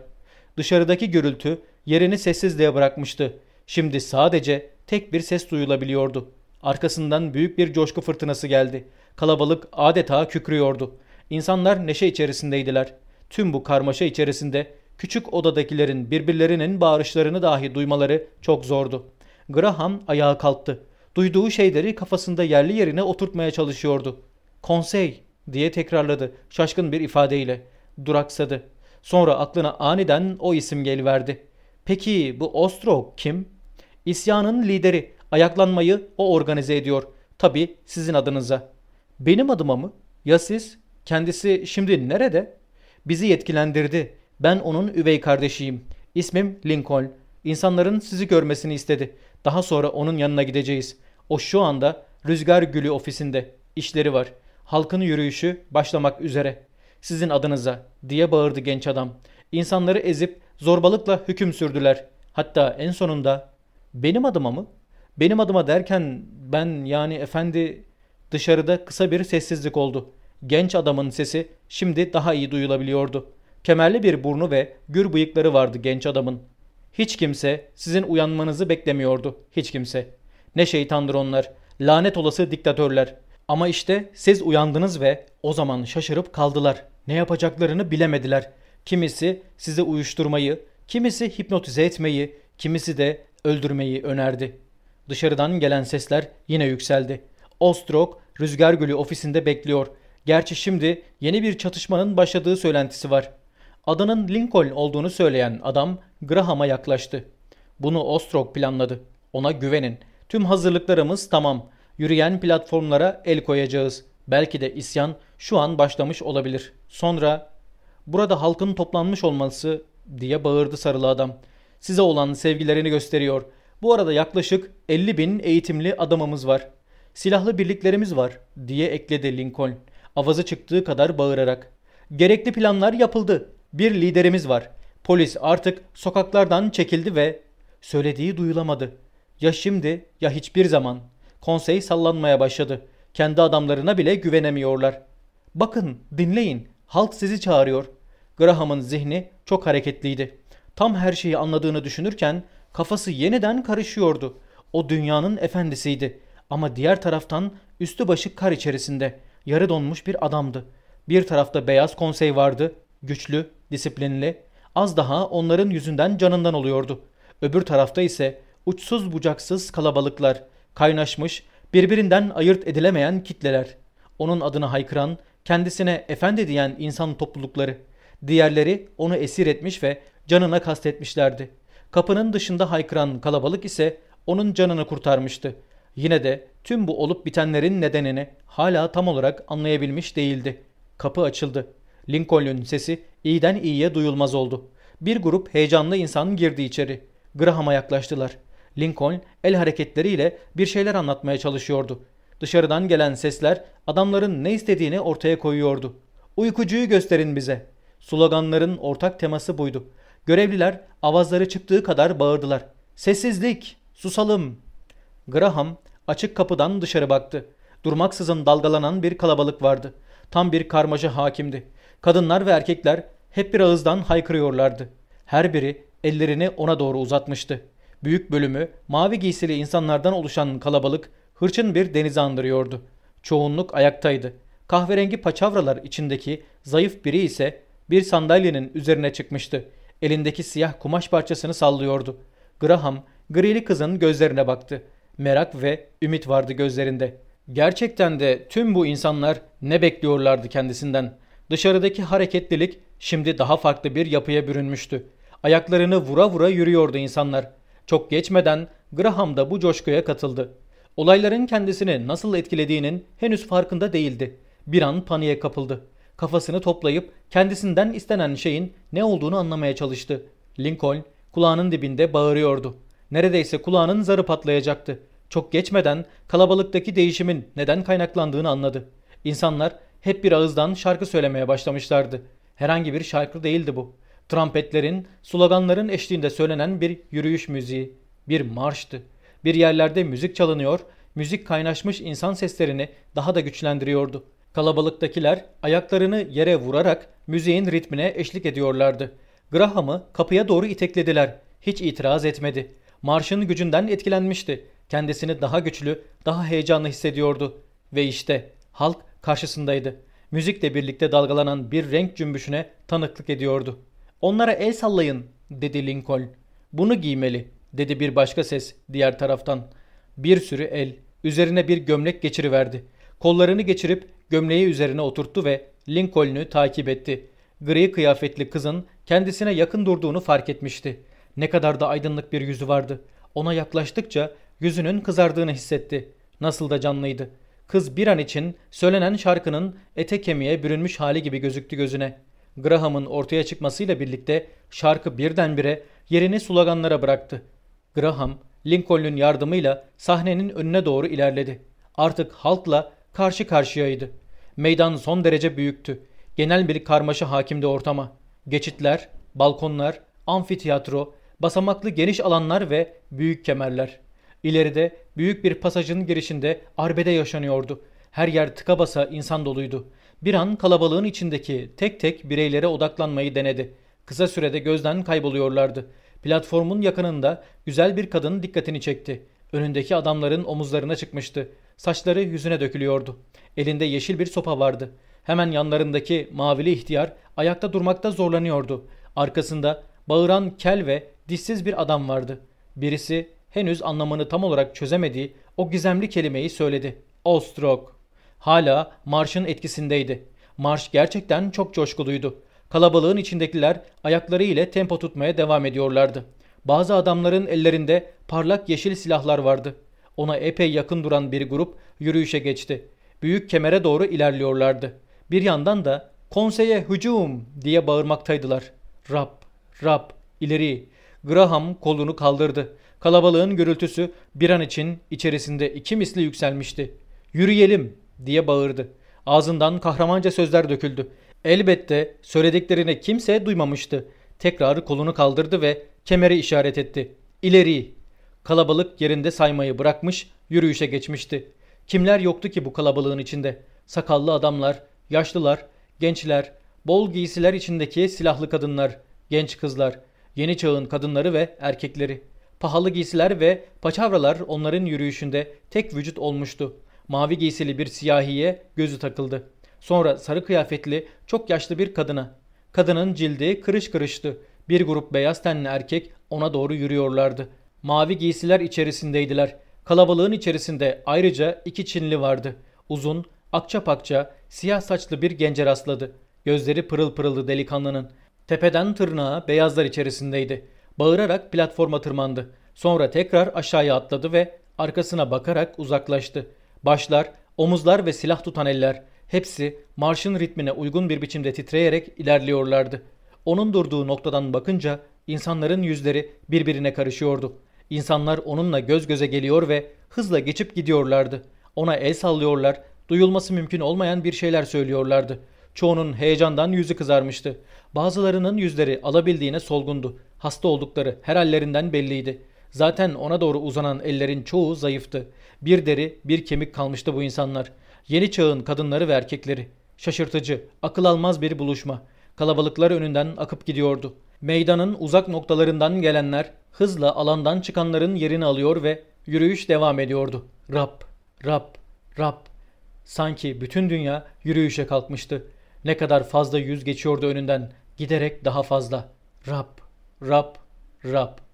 Dışarıdaki gürültü yerini sessizliğe bırakmıştı. Şimdi sadece tek bir ses duyulabiliyordu. Arkasından büyük bir coşku fırtınası geldi. Kalabalık adeta kükrüyordu. İnsanlar neşe içerisindeydiler. Tüm bu karmaşa içerisinde küçük odadakilerin birbirlerinin bağırışlarını dahi duymaları çok zordu. Graham ayağa kalktı. Duyduğu şeyleri kafasında yerli yerine oturtmaya çalışıyordu. Konsey diye tekrarladı şaşkın bir ifadeyle. Duraksadı. Sonra aklına aniden o isim geliverdi. Peki bu Ostrog kim? İsyanın lideri. Ayaklanmayı o organize ediyor. Tabi sizin adınıza. Benim adıma mı? Ya siz? Kendisi şimdi nerede? Bizi yetkilendirdi. Ben onun üvey kardeşiyim. İsmim Lincoln. İnsanların sizi görmesini istedi. Daha sonra onun yanına gideceğiz. O şu anda Rüzgar Gülü ofisinde. İşleri var. Halkın yürüyüşü başlamak üzere. Sizin adınıza diye bağırdı genç adam. İnsanları ezip zorbalıkla hüküm sürdüler. Hatta en sonunda benim adıma mı? Benim adıma derken ben yani efendi dışarıda kısa bir sessizlik oldu. Genç adamın sesi şimdi daha iyi duyulabiliyordu. Kemerli bir burnu ve gür bıyıkları vardı genç adamın. Hiç kimse sizin uyanmanızı beklemiyordu. Hiç kimse. Ne şeytandır onlar. Lanet olası diktatörler. Ama işte siz uyandınız ve o zaman şaşırıp kaldılar. Ne yapacaklarını bilemediler. Kimisi sizi uyuşturmayı, kimisi hipnotize etmeyi, kimisi de öldürmeyi önerdi. Dışarıdan gelen sesler yine yükseldi. Ostrok Rüzgar Gölü ofisinde bekliyor. Gerçi şimdi yeni bir çatışmanın başladığı söylentisi var. Adının Lincoln olduğunu söyleyen adam Graham'a yaklaştı. Bunu Ostrog planladı. Ona güvenin. Tüm hazırlıklarımız tamam. Yürüyen platformlara el koyacağız. Belki de isyan şu an başlamış olabilir. Sonra burada halkın toplanmış olması diye bağırdı sarılı adam. Size olan sevgilerini gösteriyor. Bu arada yaklaşık 50 bin eğitimli adamımız var. Silahlı birliklerimiz var diye ekledi Lincoln. Avazı çıktığı kadar bağırarak. Gerekli planlar yapıldı. Bir liderimiz var. Polis artık sokaklardan çekildi ve Söylediği duyulamadı. Ya şimdi ya hiçbir zaman. Konsey sallanmaya başladı. Kendi adamlarına bile güvenemiyorlar. Bakın, dinleyin. Halk sizi çağırıyor. Graham'ın zihni çok hareketliydi. Tam her şeyi anladığını düşünürken kafası yeniden karışıyordu. O dünyanın efendisiydi. Ama diğer taraftan üstü başı kar içerisinde yarı donmuş bir adamdı. Bir tarafta beyaz konsey vardı. Güçlü, disiplinli. Az daha onların yüzünden canından oluyordu. Öbür tarafta ise uçsuz bucaksız kalabalıklar, kaynaşmış, birbirinden ayırt edilemeyen kitleler. Onun adını haykıran, kendisine efendi diyen insan toplulukları. Diğerleri onu esir etmiş ve canına kastetmişlerdi. Kapının dışında haykıran kalabalık ise onun canını kurtarmıştı. Yine de tüm bu olup bitenlerin nedenini hala tam olarak anlayabilmiş değildi. Kapı açıldı. Lincoln'un sesi iyiden iyiye duyulmaz oldu. Bir grup heyecanlı insan girdi içeri. Graham'a yaklaştılar. Lincoln el hareketleriyle bir şeyler anlatmaya çalışıyordu. Dışarıdan gelen sesler adamların ne istediğini ortaya koyuyordu. Uykucuyu gösterin bize. Sloganların ortak teması buydu. Görevliler avazları çıktığı kadar bağırdılar. Sessizlik, susalım. Graham açık kapıdan dışarı baktı. Durmaksızın dalgalanan bir kalabalık vardı. Tam bir karmaşa hakimdi. Kadınlar ve erkekler hep bir ağızdan haykırıyorlardı. Her biri ellerini ona doğru uzatmıştı. Büyük bölümü mavi giysili insanlardan oluşan kalabalık hırçın bir denize andırıyordu. Çoğunluk ayaktaydı. Kahverengi paçavralar içindeki zayıf biri ise bir sandalyenin üzerine çıkmıştı. Elindeki siyah kumaş parçasını sallıyordu. Graham grili kızın gözlerine baktı. Merak ve ümit vardı gözlerinde. Gerçekten de tüm bu insanlar ne bekliyorlardı kendisinden? Dışarıdaki hareketlilik şimdi daha farklı bir yapıya bürünmüştü. Ayaklarını vura vura yürüyordu insanlar. Çok geçmeden Graham da bu coşkuya katıldı. Olayların kendisini nasıl etkilediğinin henüz farkında değildi. Bir an paniğe kapıldı. Kafasını toplayıp kendisinden istenen şeyin ne olduğunu anlamaya çalıştı. Lincoln kulağının dibinde bağırıyordu. Neredeyse kulağının zarı patlayacaktı. Çok geçmeden kalabalıktaki değişimin neden kaynaklandığını anladı. İnsanlar hep bir ağızdan şarkı söylemeye başlamışlardı. Herhangi bir şarkı değildi bu. Trampetlerin, sloganların eşliğinde söylenen bir yürüyüş müziği, bir marştı. Bir yerlerde müzik çalınıyor, müzik kaynaşmış insan seslerini daha da güçlendiriyordu. Kalabalıktakiler ayaklarını yere vurarak müziğin ritmine eşlik ediyorlardı. Graham'ı kapıya doğru iteklediler. Hiç itiraz etmedi. Marşın gücünden etkilenmişti. Kendisini daha güçlü, daha heyecanlı hissediyordu. Ve işte halk karşısındaydı. Müzikle birlikte dalgalanan bir renk cümbüşüne tanıklık ediyordu. Onlara el sallayın dedi Lincoln. Bunu giymeli dedi bir başka ses diğer taraftan. Bir sürü el üzerine bir gömlek geçiriverdi. Kollarını geçirip gömleği üzerine oturttu ve Lincoln'ü takip etti. Gri kıyafetli kızın kendisine yakın durduğunu fark etmişti. Ne kadar da aydınlık bir yüzü vardı. Ona yaklaştıkça yüzünün kızardığını hissetti. Nasıl da canlıydı. Kız bir an için söylenen şarkının ete kemiğe bürünmüş hali gibi gözüktü gözüne. Graham'ın ortaya çıkmasıyla birlikte şarkı birdenbire yerini sloganlara bıraktı. Graham, Lincoln'un yardımıyla sahnenin önüne doğru ilerledi. Artık halkla karşı karşıyaydı. Meydan son derece büyüktü. Genel bir karmaşa hakimdi ortama. Geçitler, balkonlar, amfiteyatro, basamaklı geniş alanlar ve büyük kemerler. İleride büyük bir pasajın girişinde arbede yaşanıyordu. Her yer tıka basa insan doluydu. Bir an kalabalığın içindeki tek tek bireylere odaklanmayı denedi. Kısa sürede gözden kayboluyorlardı. Platformun yakınında güzel bir kadın dikkatini çekti. Önündeki adamların omuzlarına çıkmıştı. Saçları yüzüne dökülüyordu. Elinde yeşil bir sopa vardı. Hemen yanlarındaki mavili ihtiyar ayakta durmakta zorlanıyordu. Arkasında bağıran kel ve dişsiz bir adam vardı. Birisi henüz anlamını tam olarak çözemediği o gizemli kelimeyi söyledi. Ostrok. Hala marşın etkisindeydi. Marş gerçekten çok coşkuluydu. Kalabalığın içindekiler ayakları ile tempo tutmaya devam ediyorlardı. Bazı adamların ellerinde parlak yeşil silahlar vardı. Ona epey yakın duran bir grup yürüyüşe geçti. Büyük kemere doğru ilerliyorlardı. Bir yandan da konseye hücum diye bağırmaktaydılar. Rab, Rab, ileri. Graham kolunu kaldırdı. Kalabalığın gürültüsü bir an için içerisinde iki misli yükselmişti. Yürüyelim diye bağırdı. Ağzından kahramanca sözler döküldü. Elbette söylediklerini kimse duymamıştı. Tekrar kolunu kaldırdı ve kemere işaret etti. İleri! Kalabalık yerinde saymayı bırakmış, yürüyüşe geçmişti. Kimler yoktu ki bu kalabalığın içinde? Sakallı adamlar, yaşlılar, gençler, bol giysiler içindeki silahlı kadınlar, genç kızlar, yeni çağın kadınları ve erkekleri. Pahalı giysiler ve paçavralar onların yürüyüşünde tek vücut olmuştu. Mavi giysili bir siyahiye gözü takıldı. Sonra sarı kıyafetli çok yaşlı bir kadına. Kadının cildi kırış kırıştı. Bir grup beyaz tenli erkek ona doğru yürüyorlardı. Mavi giysiler içerisindeydiler. Kalabalığın içerisinde ayrıca iki Çinli vardı. Uzun, akça pakça, siyah saçlı bir gence rastladı. Gözleri pırıl pırıldı delikanlının. Tepeden tırnağa beyazlar içerisindeydi. Bağırarak platforma tırmandı. Sonra tekrar aşağıya atladı ve arkasına bakarak uzaklaştı. Başlar, omuzlar ve silah tutan eller hepsi marşın ritmine uygun bir biçimde titreyerek ilerliyorlardı. Onun durduğu noktadan bakınca insanların yüzleri birbirine karışıyordu. İnsanlar onunla göz göze geliyor ve hızla geçip gidiyorlardı. Ona el sallıyorlar, duyulması mümkün olmayan bir şeyler söylüyorlardı. Çoğunun heyecandan yüzü kızarmıştı. Bazılarının yüzleri alabildiğine solgundu. Hasta oldukları her hallerinden belliydi. Zaten ona doğru uzanan ellerin çoğu zayıftı. Bir deri, bir kemik kalmıştı bu insanlar. Yeni çağın kadınları ve erkekleri. Şaşırtıcı, akıl almaz bir buluşma. Kalabalıklar önünden akıp gidiyordu. Meydanın uzak noktalarından gelenler hızla alandan çıkanların yerini alıyor ve yürüyüş devam ediyordu. Rap, rap, rap. Sanki bütün dünya yürüyüşe kalkmıştı. Ne kadar fazla yüz geçiyordu önünden. Giderek daha fazla. Rap, rap, rap.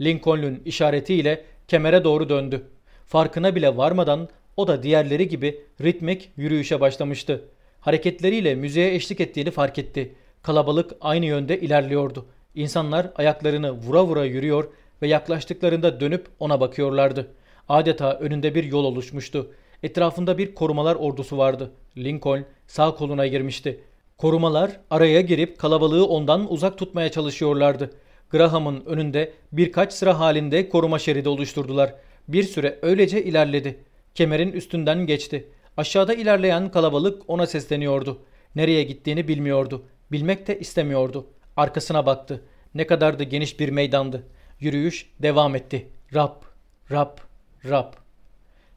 Lincoln'un işaretiyle kemere doğru döndü. Farkına bile varmadan o da diğerleri gibi ritmik yürüyüşe başlamıştı. Hareketleriyle müziğe eşlik ettiğini fark etti. Kalabalık aynı yönde ilerliyordu. İnsanlar ayaklarını vura vura yürüyor ve yaklaştıklarında dönüp ona bakıyorlardı. Adeta önünde bir yol oluşmuştu. Etrafında bir korumalar ordusu vardı. Lincoln sağ koluna girmişti. Korumalar araya girip kalabalığı ondan uzak tutmaya çalışıyorlardı. Graham'ın önünde birkaç sıra halinde koruma şeridi oluşturdular. Bir süre öylece ilerledi. Kemerin üstünden geçti. Aşağıda ilerleyen kalabalık ona sesleniyordu. Nereye gittiğini bilmiyordu. Bilmek de istemiyordu. Arkasına baktı. Ne kadar da geniş bir meydandı. Yürüyüş devam etti. Rap, rap, rap.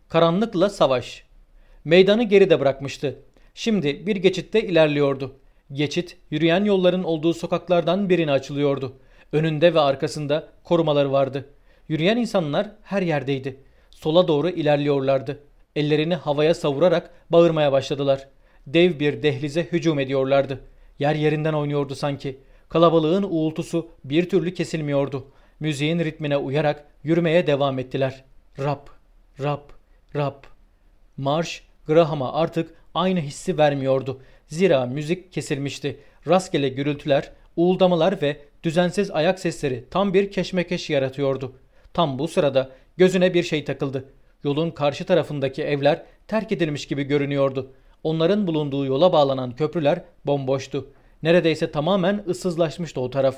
Karanlıkla savaş. Meydanı geride bırakmıştı. Şimdi bir geçitte ilerliyordu. Geçit yürüyen yolların olduğu sokaklardan birine açılıyordu. Önünde ve arkasında korumaları vardı. Yürüyen insanlar her yerdeydi. Sola doğru ilerliyorlardı. Ellerini havaya savurarak bağırmaya başladılar. Dev bir dehlize hücum ediyorlardı. Yer yerinden oynuyordu sanki. Kalabalığın uğultusu bir türlü kesilmiyordu. Müziğin ritmine uyarak yürümeye devam ettiler. Rap, rap, rap. Marş Graham'a artık aynı hissi vermiyordu. Zira müzik kesilmişti. Rastgele gürültüler, uğuldamalar ve düzensiz ayak sesleri tam bir keşmekeş yaratıyordu. Tam bu sırada gözüne bir şey takıldı. Yolun karşı tarafındaki evler terk edilmiş gibi görünüyordu. Onların bulunduğu yola bağlanan köprüler bomboştu. Neredeyse tamamen ıssızlaşmıştı o taraf.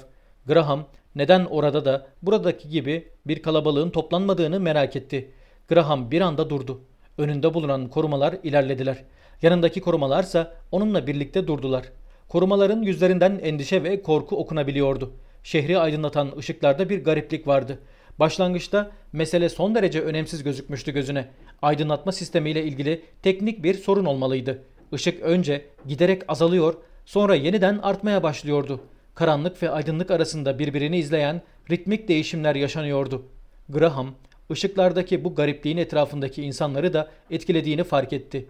Graham neden orada da buradaki gibi bir kalabalığın toplanmadığını merak etti. Graham bir anda durdu. Önünde bulunan korumalar ilerlediler. Yanındaki korumalarsa onunla birlikte durdular. Korumaların yüzlerinden endişe ve korku okunabiliyordu. Şehri aydınlatan ışıklarda bir gariplik vardı. Başlangıçta mesele son derece önemsiz gözükmüştü gözüne. Aydınlatma sistemiyle ilgili teknik bir sorun olmalıydı. Işık önce giderek azalıyor, sonra yeniden artmaya başlıyordu. Karanlık ve aydınlık arasında birbirini izleyen ritmik değişimler yaşanıyordu. Graham, ışıklardaki bu garipliğin etrafındaki insanları da etkilediğini fark etti.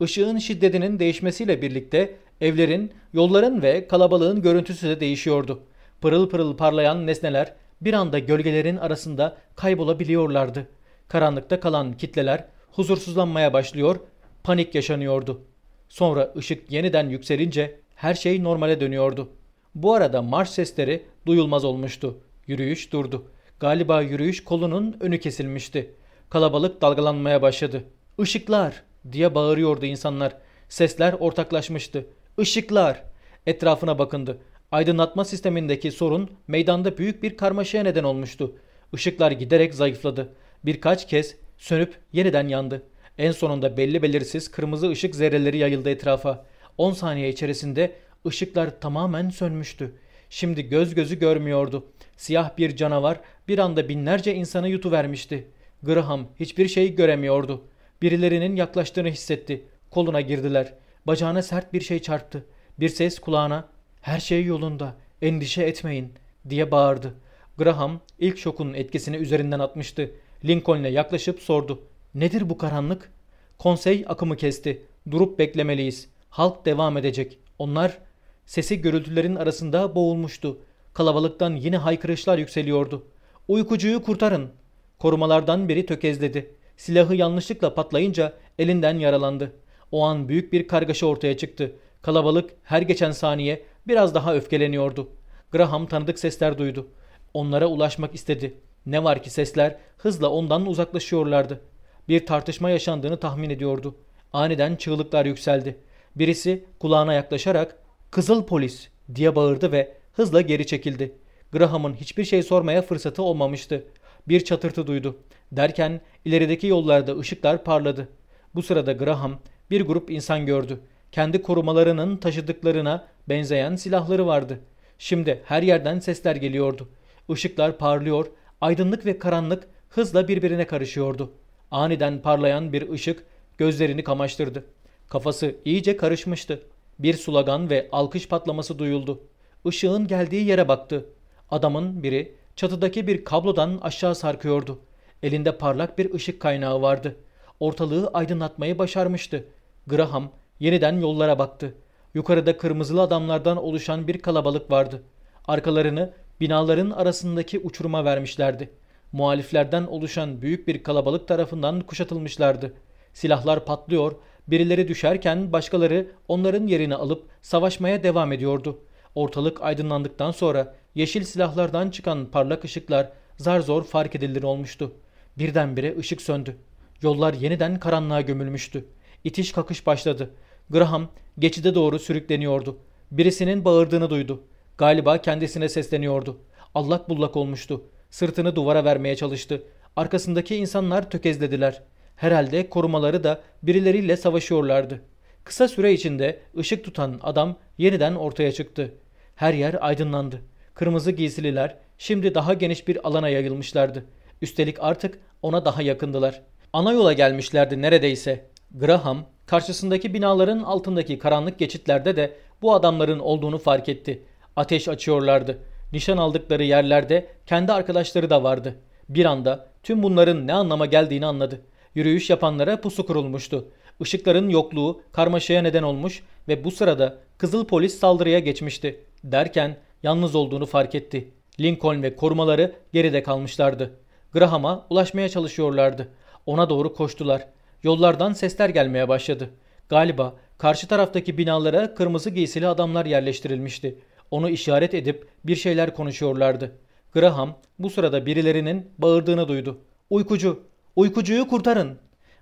Işığın şiddetinin değişmesiyle birlikte evlerin, yolların ve kalabalığın görüntüsü de değişiyordu. Pırıl pırıl parlayan nesneler bir anda gölgelerin arasında kaybolabiliyorlardı. Karanlıkta kalan kitleler huzursuzlanmaya başlıyor, panik yaşanıyordu. Sonra ışık yeniden yükselince her şey normale dönüyordu. Bu arada marş sesleri duyulmaz olmuştu. Yürüyüş durdu. Galiba yürüyüş kolunun önü kesilmişti. Kalabalık dalgalanmaya başladı. Işıklar diye bağırıyordu insanlar. Sesler ortaklaşmıştı. Işıklar. Etrafına bakındı. Aydınlatma sistemindeki sorun meydanda büyük bir karmaşaya neden olmuştu. Işıklar giderek zayıfladı. Birkaç kez sönüp yeniden yandı. En sonunda belli belirsiz kırmızı ışık zerreleri yayıldı etrafa. 10 saniye içerisinde ışıklar tamamen sönmüştü. Şimdi göz gözü görmüyordu. Siyah bir canavar bir anda binlerce insanı yutuvermişti. Graham hiçbir şey göremiyordu. Birilerinin yaklaştığını hissetti. Koluna girdiler. Bacağına sert bir şey çarptı. Bir ses kulağına ''Her şey yolunda, endişe etmeyin.'' diye bağırdı. Graham ilk şokun etkisini üzerinden atmıştı. Lincoln'e yaklaşıp sordu. ''Nedir bu karanlık?'' Konsey akımı kesti. Durup beklemeliyiz. Halk devam edecek. Onlar sesi gürültülerin arasında boğulmuştu. Kalabalıktan yine haykırışlar yükseliyordu. Uykucuyu kurtarın. Korumalardan biri tökezledi. Silahı yanlışlıkla patlayınca elinden yaralandı. O an büyük bir kargaşa ortaya çıktı. Kalabalık her geçen saniye biraz daha öfkeleniyordu. Graham tanıdık sesler duydu. Onlara ulaşmak istedi. Ne var ki sesler hızla ondan uzaklaşıyorlardı. Bir tartışma yaşandığını tahmin ediyordu. Aniden çığlıklar yükseldi. Birisi kulağına yaklaşarak ''Kızıl polis!'' diye bağırdı ve hızla geri çekildi. Graham'ın hiçbir şey sormaya fırsatı olmamıştı. Bir çatırtı duydu. Derken ilerideki yollarda ışıklar parladı. Bu sırada Graham bir grup insan gördü. Kendi korumalarının taşıdıklarına benzeyen silahları vardı. Şimdi her yerden sesler geliyordu. Işıklar parlıyor, aydınlık ve karanlık hızla birbirine karışıyordu. Aniden parlayan bir ışık gözlerini kamaştırdı. Kafası iyice karışmıştı. Bir sulagan ve alkış patlaması duyuldu. Işığın geldiği yere baktı. Adamın biri çatıdaki bir kablodan aşağı sarkıyordu. Elinde parlak bir ışık kaynağı vardı. Ortalığı aydınlatmayı başarmıştı. Graham yeniden yollara baktı. Yukarıda kırmızılı adamlardan oluşan bir kalabalık vardı. Arkalarını binaların arasındaki uçuruma vermişlerdi. Muhaliflerden oluşan büyük bir kalabalık tarafından kuşatılmışlardı. Silahlar patlıyor, birileri düşerken başkaları onların yerini alıp savaşmaya devam ediyordu. Ortalık aydınlandıktan sonra yeşil silahlardan çıkan parlak ışıklar zar zor fark edilir olmuştu. Birdenbire ışık söndü. Yollar yeniden karanlığa gömülmüştü. İtiş kakış başladı. Graham geçide doğru sürükleniyordu. Birisinin bağırdığını duydu. Galiba kendisine sesleniyordu. Allak bullak olmuştu. Sırtını duvara vermeye çalıştı. Arkasındaki insanlar tökezlediler. Herhalde korumaları da birileriyle savaşıyorlardı. Kısa süre içinde ışık tutan adam yeniden ortaya çıktı. Her yer aydınlandı. Kırmızı giysililer şimdi daha geniş bir alana yayılmışlardı. Üstelik artık ona daha yakındılar. Ana yola gelmişlerdi neredeyse. Graham karşısındaki binaların altındaki karanlık geçitlerde de bu adamların olduğunu fark etti. Ateş açıyorlardı. Nişan aldıkları yerlerde kendi arkadaşları da vardı. Bir anda tüm bunların ne anlama geldiğini anladı. Yürüyüş yapanlara pusu kurulmuştu. Işıkların yokluğu karmaşaya neden olmuş ve bu sırada Kızıl Polis saldırıya geçmişti. Derken yalnız olduğunu fark etti. Lincoln ve korumaları geride kalmışlardı. Graham'a ulaşmaya çalışıyorlardı. Ona doğru koştular. Yollardan sesler gelmeye başladı. Galiba karşı taraftaki binalara kırmızı giysili adamlar yerleştirilmişti. Onu işaret edip bir şeyler konuşuyorlardı. Graham bu sırada birilerinin bağırdığını duydu. Uykucu, uykucuyu kurtarın.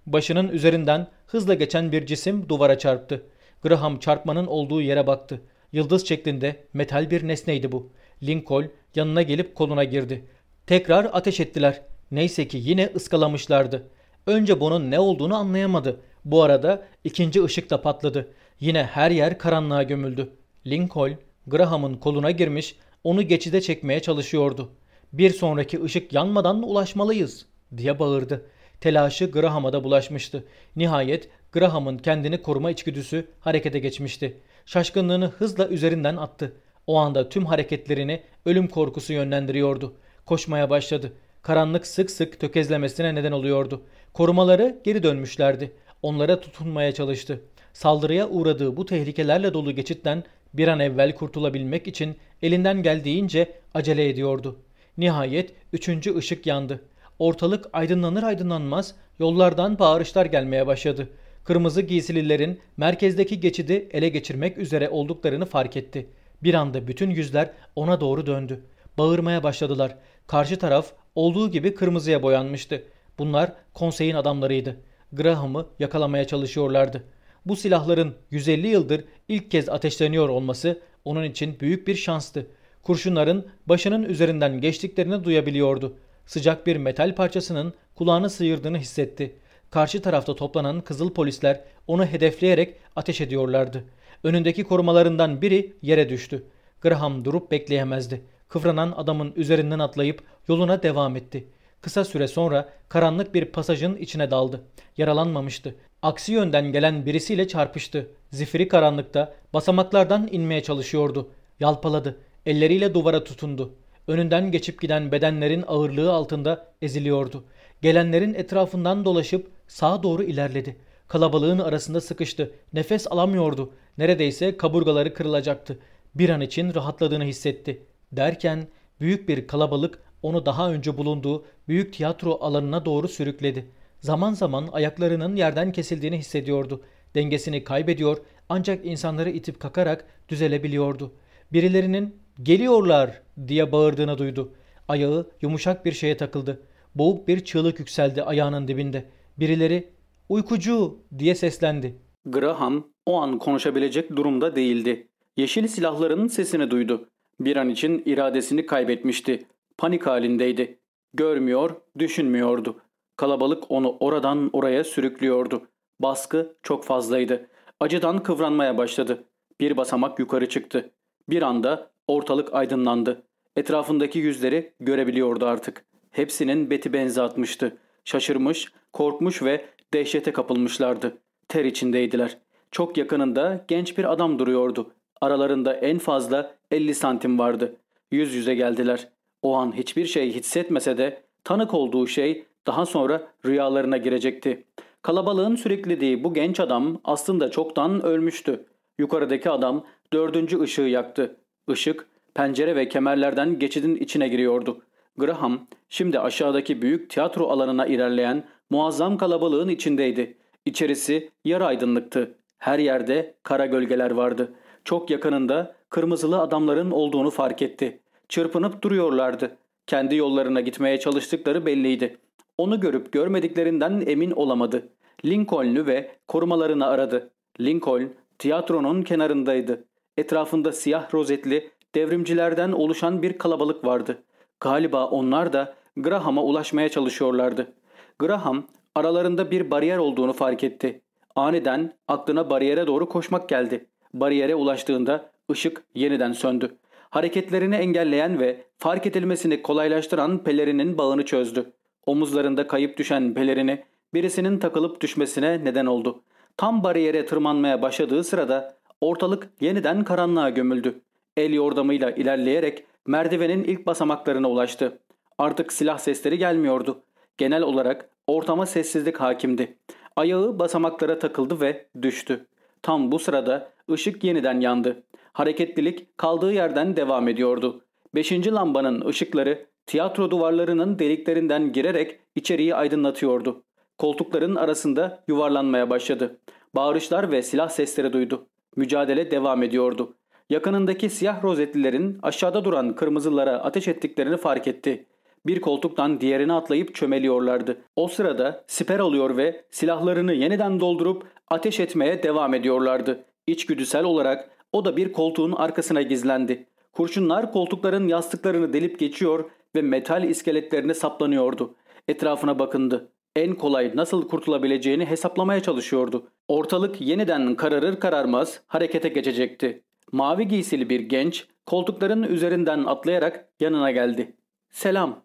Başının üzerinden hızla geçen bir cisim duvara çarptı. Graham çarpmanın olduğu yere baktı. Yıldız şeklinde metal bir nesneydi bu. Lincoln yanına gelip koluna girdi. Tekrar ateş ettiler. Neyse ki yine ıskalamışlardı. Önce bunun ne olduğunu anlayamadı. Bu arada ikinci ışık da patladı. Yine her yer karanlığa gömüldü. Lincoln Graham'ın koluna girmiş onu geçide çekmeye çalışıyordu. Bir sonraki ışık yanmadan ulaşmalıyız diye bağırdı. Telaşı Graham'a da bulaşmıştı. Nihayet Graham'ın kendini koruma içgüdüsü harekete geçmişti. Şaşkınlığını hızla üzerinden attı. O anda tüm hareketlerini ölüm korkusu yönlendiriyordu. Koşmaya başladı. Karanlık sık sık tökezlemesine neden oluyordu. Korumaları geri dönmüşlerdi. Onlara tutunmaya çalıştı. Saldırıya uğradığı bu tehlikelerle dolu geçitten bir an evvel kurtulabilmek için elinden geldiğince acele ediyordu. Nihayet üçüncü ışık yandı. Ortalık aydınlanır aydınlanmaz yollardan bağırışlar gelmeye başladı. Kırmızı giysililerin merkezdeki geçidi ele geçirmek üzere olduklarını fark etti. Bir anda bütün yüzler ona doğru döndü. Bağırmaya başladılar. Karşı taraf olduğu gibi kırmızıya boyanmıştı. Bunlar konseyin adamlarıydı. Graham'ı yakalamaya çalışıyorlardı. Bu silahların 150 yıldır ilk kez ateşleniyor olması onun için büyük bir şanstı. Kurşunların başının üzerinden geçtiklerini duyabiliyordu. Sıcak bir metal parçasının kulağını sıyırdığını hissetti. Karşı tarafta toplanan kızıl polisler onu hedefleyerek ateş ediyorlardı. Önündeki korumalarından biri yere düştü. Graham durup bekleyemezdi. Kıvranan adamın üzerinden atlayıp yoluna devam etti. Kısa süre sonra karanlık bir pasajın içine daldı. Yaralanmamıştı. Aksi yönden gelen birisiyle çarpıştı. Zifiri karanlıkta basamaklardan inmeye çalışıyordu. Yalpaladı. Elleriyle duvara tutundu. Önünden geçip giden bedenlerin ağırlığı altında eziliyordu. Gelenlerin etrafından dolaşıp sağa doğru ilerledi. Kalabalığın arasında sıkıştı. Nefes alamıyordu. Neredeyse kaburgaları kırılacaktı. Bir an için rahatladığını hissetti. Derken büyük bir kalabalık onu daha önce bulunduğu büyük tiyatro alanına doğru sürükledi. Zaman zaman ayaklarının yerden kesildiğini hissediyordu. Dengesini kaybediyor ancak insanları itip kakarak düzelebiliyordu. Birilerinin geliyorlar diye bağırdığını duydu. Ayağı yumuşak bir şeye takıldı. Boğuk bir çığlık yükseldi ayağının dibinde. Birileri uykucu diye seslendi. Graham o an konuşabilecek durumda değildi. Yeşil silahların sesini duydu. Bir an için iradesini kaybetmişti. Panik halindeydi. Görmüyor, düşünmüyordu. Kalabalık onu oradan oraya sürüklüyordu. Baskı çok fazlaydı. Acıdan kıvranmaya başladı. Bir basamak yukarı çıktı. Bir anda ortalık aydınlandı. Etrafındaki yüzleri görebiliyordu artık. Hepsinin beti benzi atmıştı. Şaşırmış, korkmuş ve dehşete kapılmışlardı. Ter içindeydiler. Çok yakınında genç bir adam duruyordu. Aralarında en fazla 50 santim vardı. Yüz yüze geldiler. O an hiçbir şey hissetmese de tanık olduğu şey daha sonra rüyalarına girecekti. Kalabalığın süreklediği bu genç adam aslında çoktan ölmüştü. Yukarıdaki adam dördüncü ışığı yaktı. Işık pencere ve kemerlerden geçidin içine giriyordu. Graham şimdi aşağıdaki büyük tiyatro alanına ilerleyen muazzam kalabalığın içindeydi. İçerisi yarı aydınlıktı. Her yerde kara gölgeler vardı. Çok yakınında kırmızılı adamların olduğunu fark etti. Çırpınıp duruyorlardı. Kendi yollarına gitmeye çalıştıkları belliydi. Onu görüp görmediklerinden emin olamadı. Lincoln'ü ve korumalarını aradı. Lincoln tiyatronun kenarındaydı. Etrafında siyah rozetli devrimcilerden oluşan bir kalabalık vardı. Galiba onlar da Graham'a ulaşmaya çalışıyorlardı. Graham aralarında bir bariyer olduğunu fark etti. Aniden aklına bariyere doğru koşmak geldi. Bariyere ulaştığında ışık yeniden söndü. Hareketlerini engelleyen ve fark edilmesini kolaylaştıran pelerinin bağını çözdü. Omuzlarında kayıp düşen pelerini birisinin takılıp düşmesine neden oldu. Tam bariyere tırmanmaya başladığı sırada ortalık yeniden karanlığa gömüldü. El yordamıyla ilerleyerek merdivenin ilk basamaklarına ulaştı. Artık silah sesleri gelmiyordu. Genel olarak ortama sessizlik hakimdi. Ayağı basamaklara takıldı ve düştü. Tam bu sırada ışık yeniden yandı. Hareketlilik kaldığı yerden devam ediyordu. Beşinci lambanın ışıkları tiyatro duvarlarının deliklerinden girerek içeriği aydınlatıyordu. Koltukların arasında yuvarlanmaya başladı. Bağırışlar ve silah sesleri duydu. Mücadele devam ediyordu. Yakınındaki siyah rozetlilerin aşağıda duran kırmızılara ateş ettiklerini fark etti. Bir koltuktan diğerine atlayıp çömeliyorlardı. O sırada siper alıyor ve silahlarını yeniden doldurup ateş etmeye devam ediyorlardı. İçgüdüsel olarak o da bir koltuğun arkasına gizlendi. Kurşunlar koltukların yastıklarını delip geçiyor ve metal iskeletlerine saplanıyordu. Etrafına bakındı. En kolay nasıl kurtulabileceğini hesaplamaya çalışıyordu. Ortalık yeniden kararır kararmaz harekete geçecekti. Mavi giysili bir genç koltukların üzerinden atlayarak yanına geldi. Selam.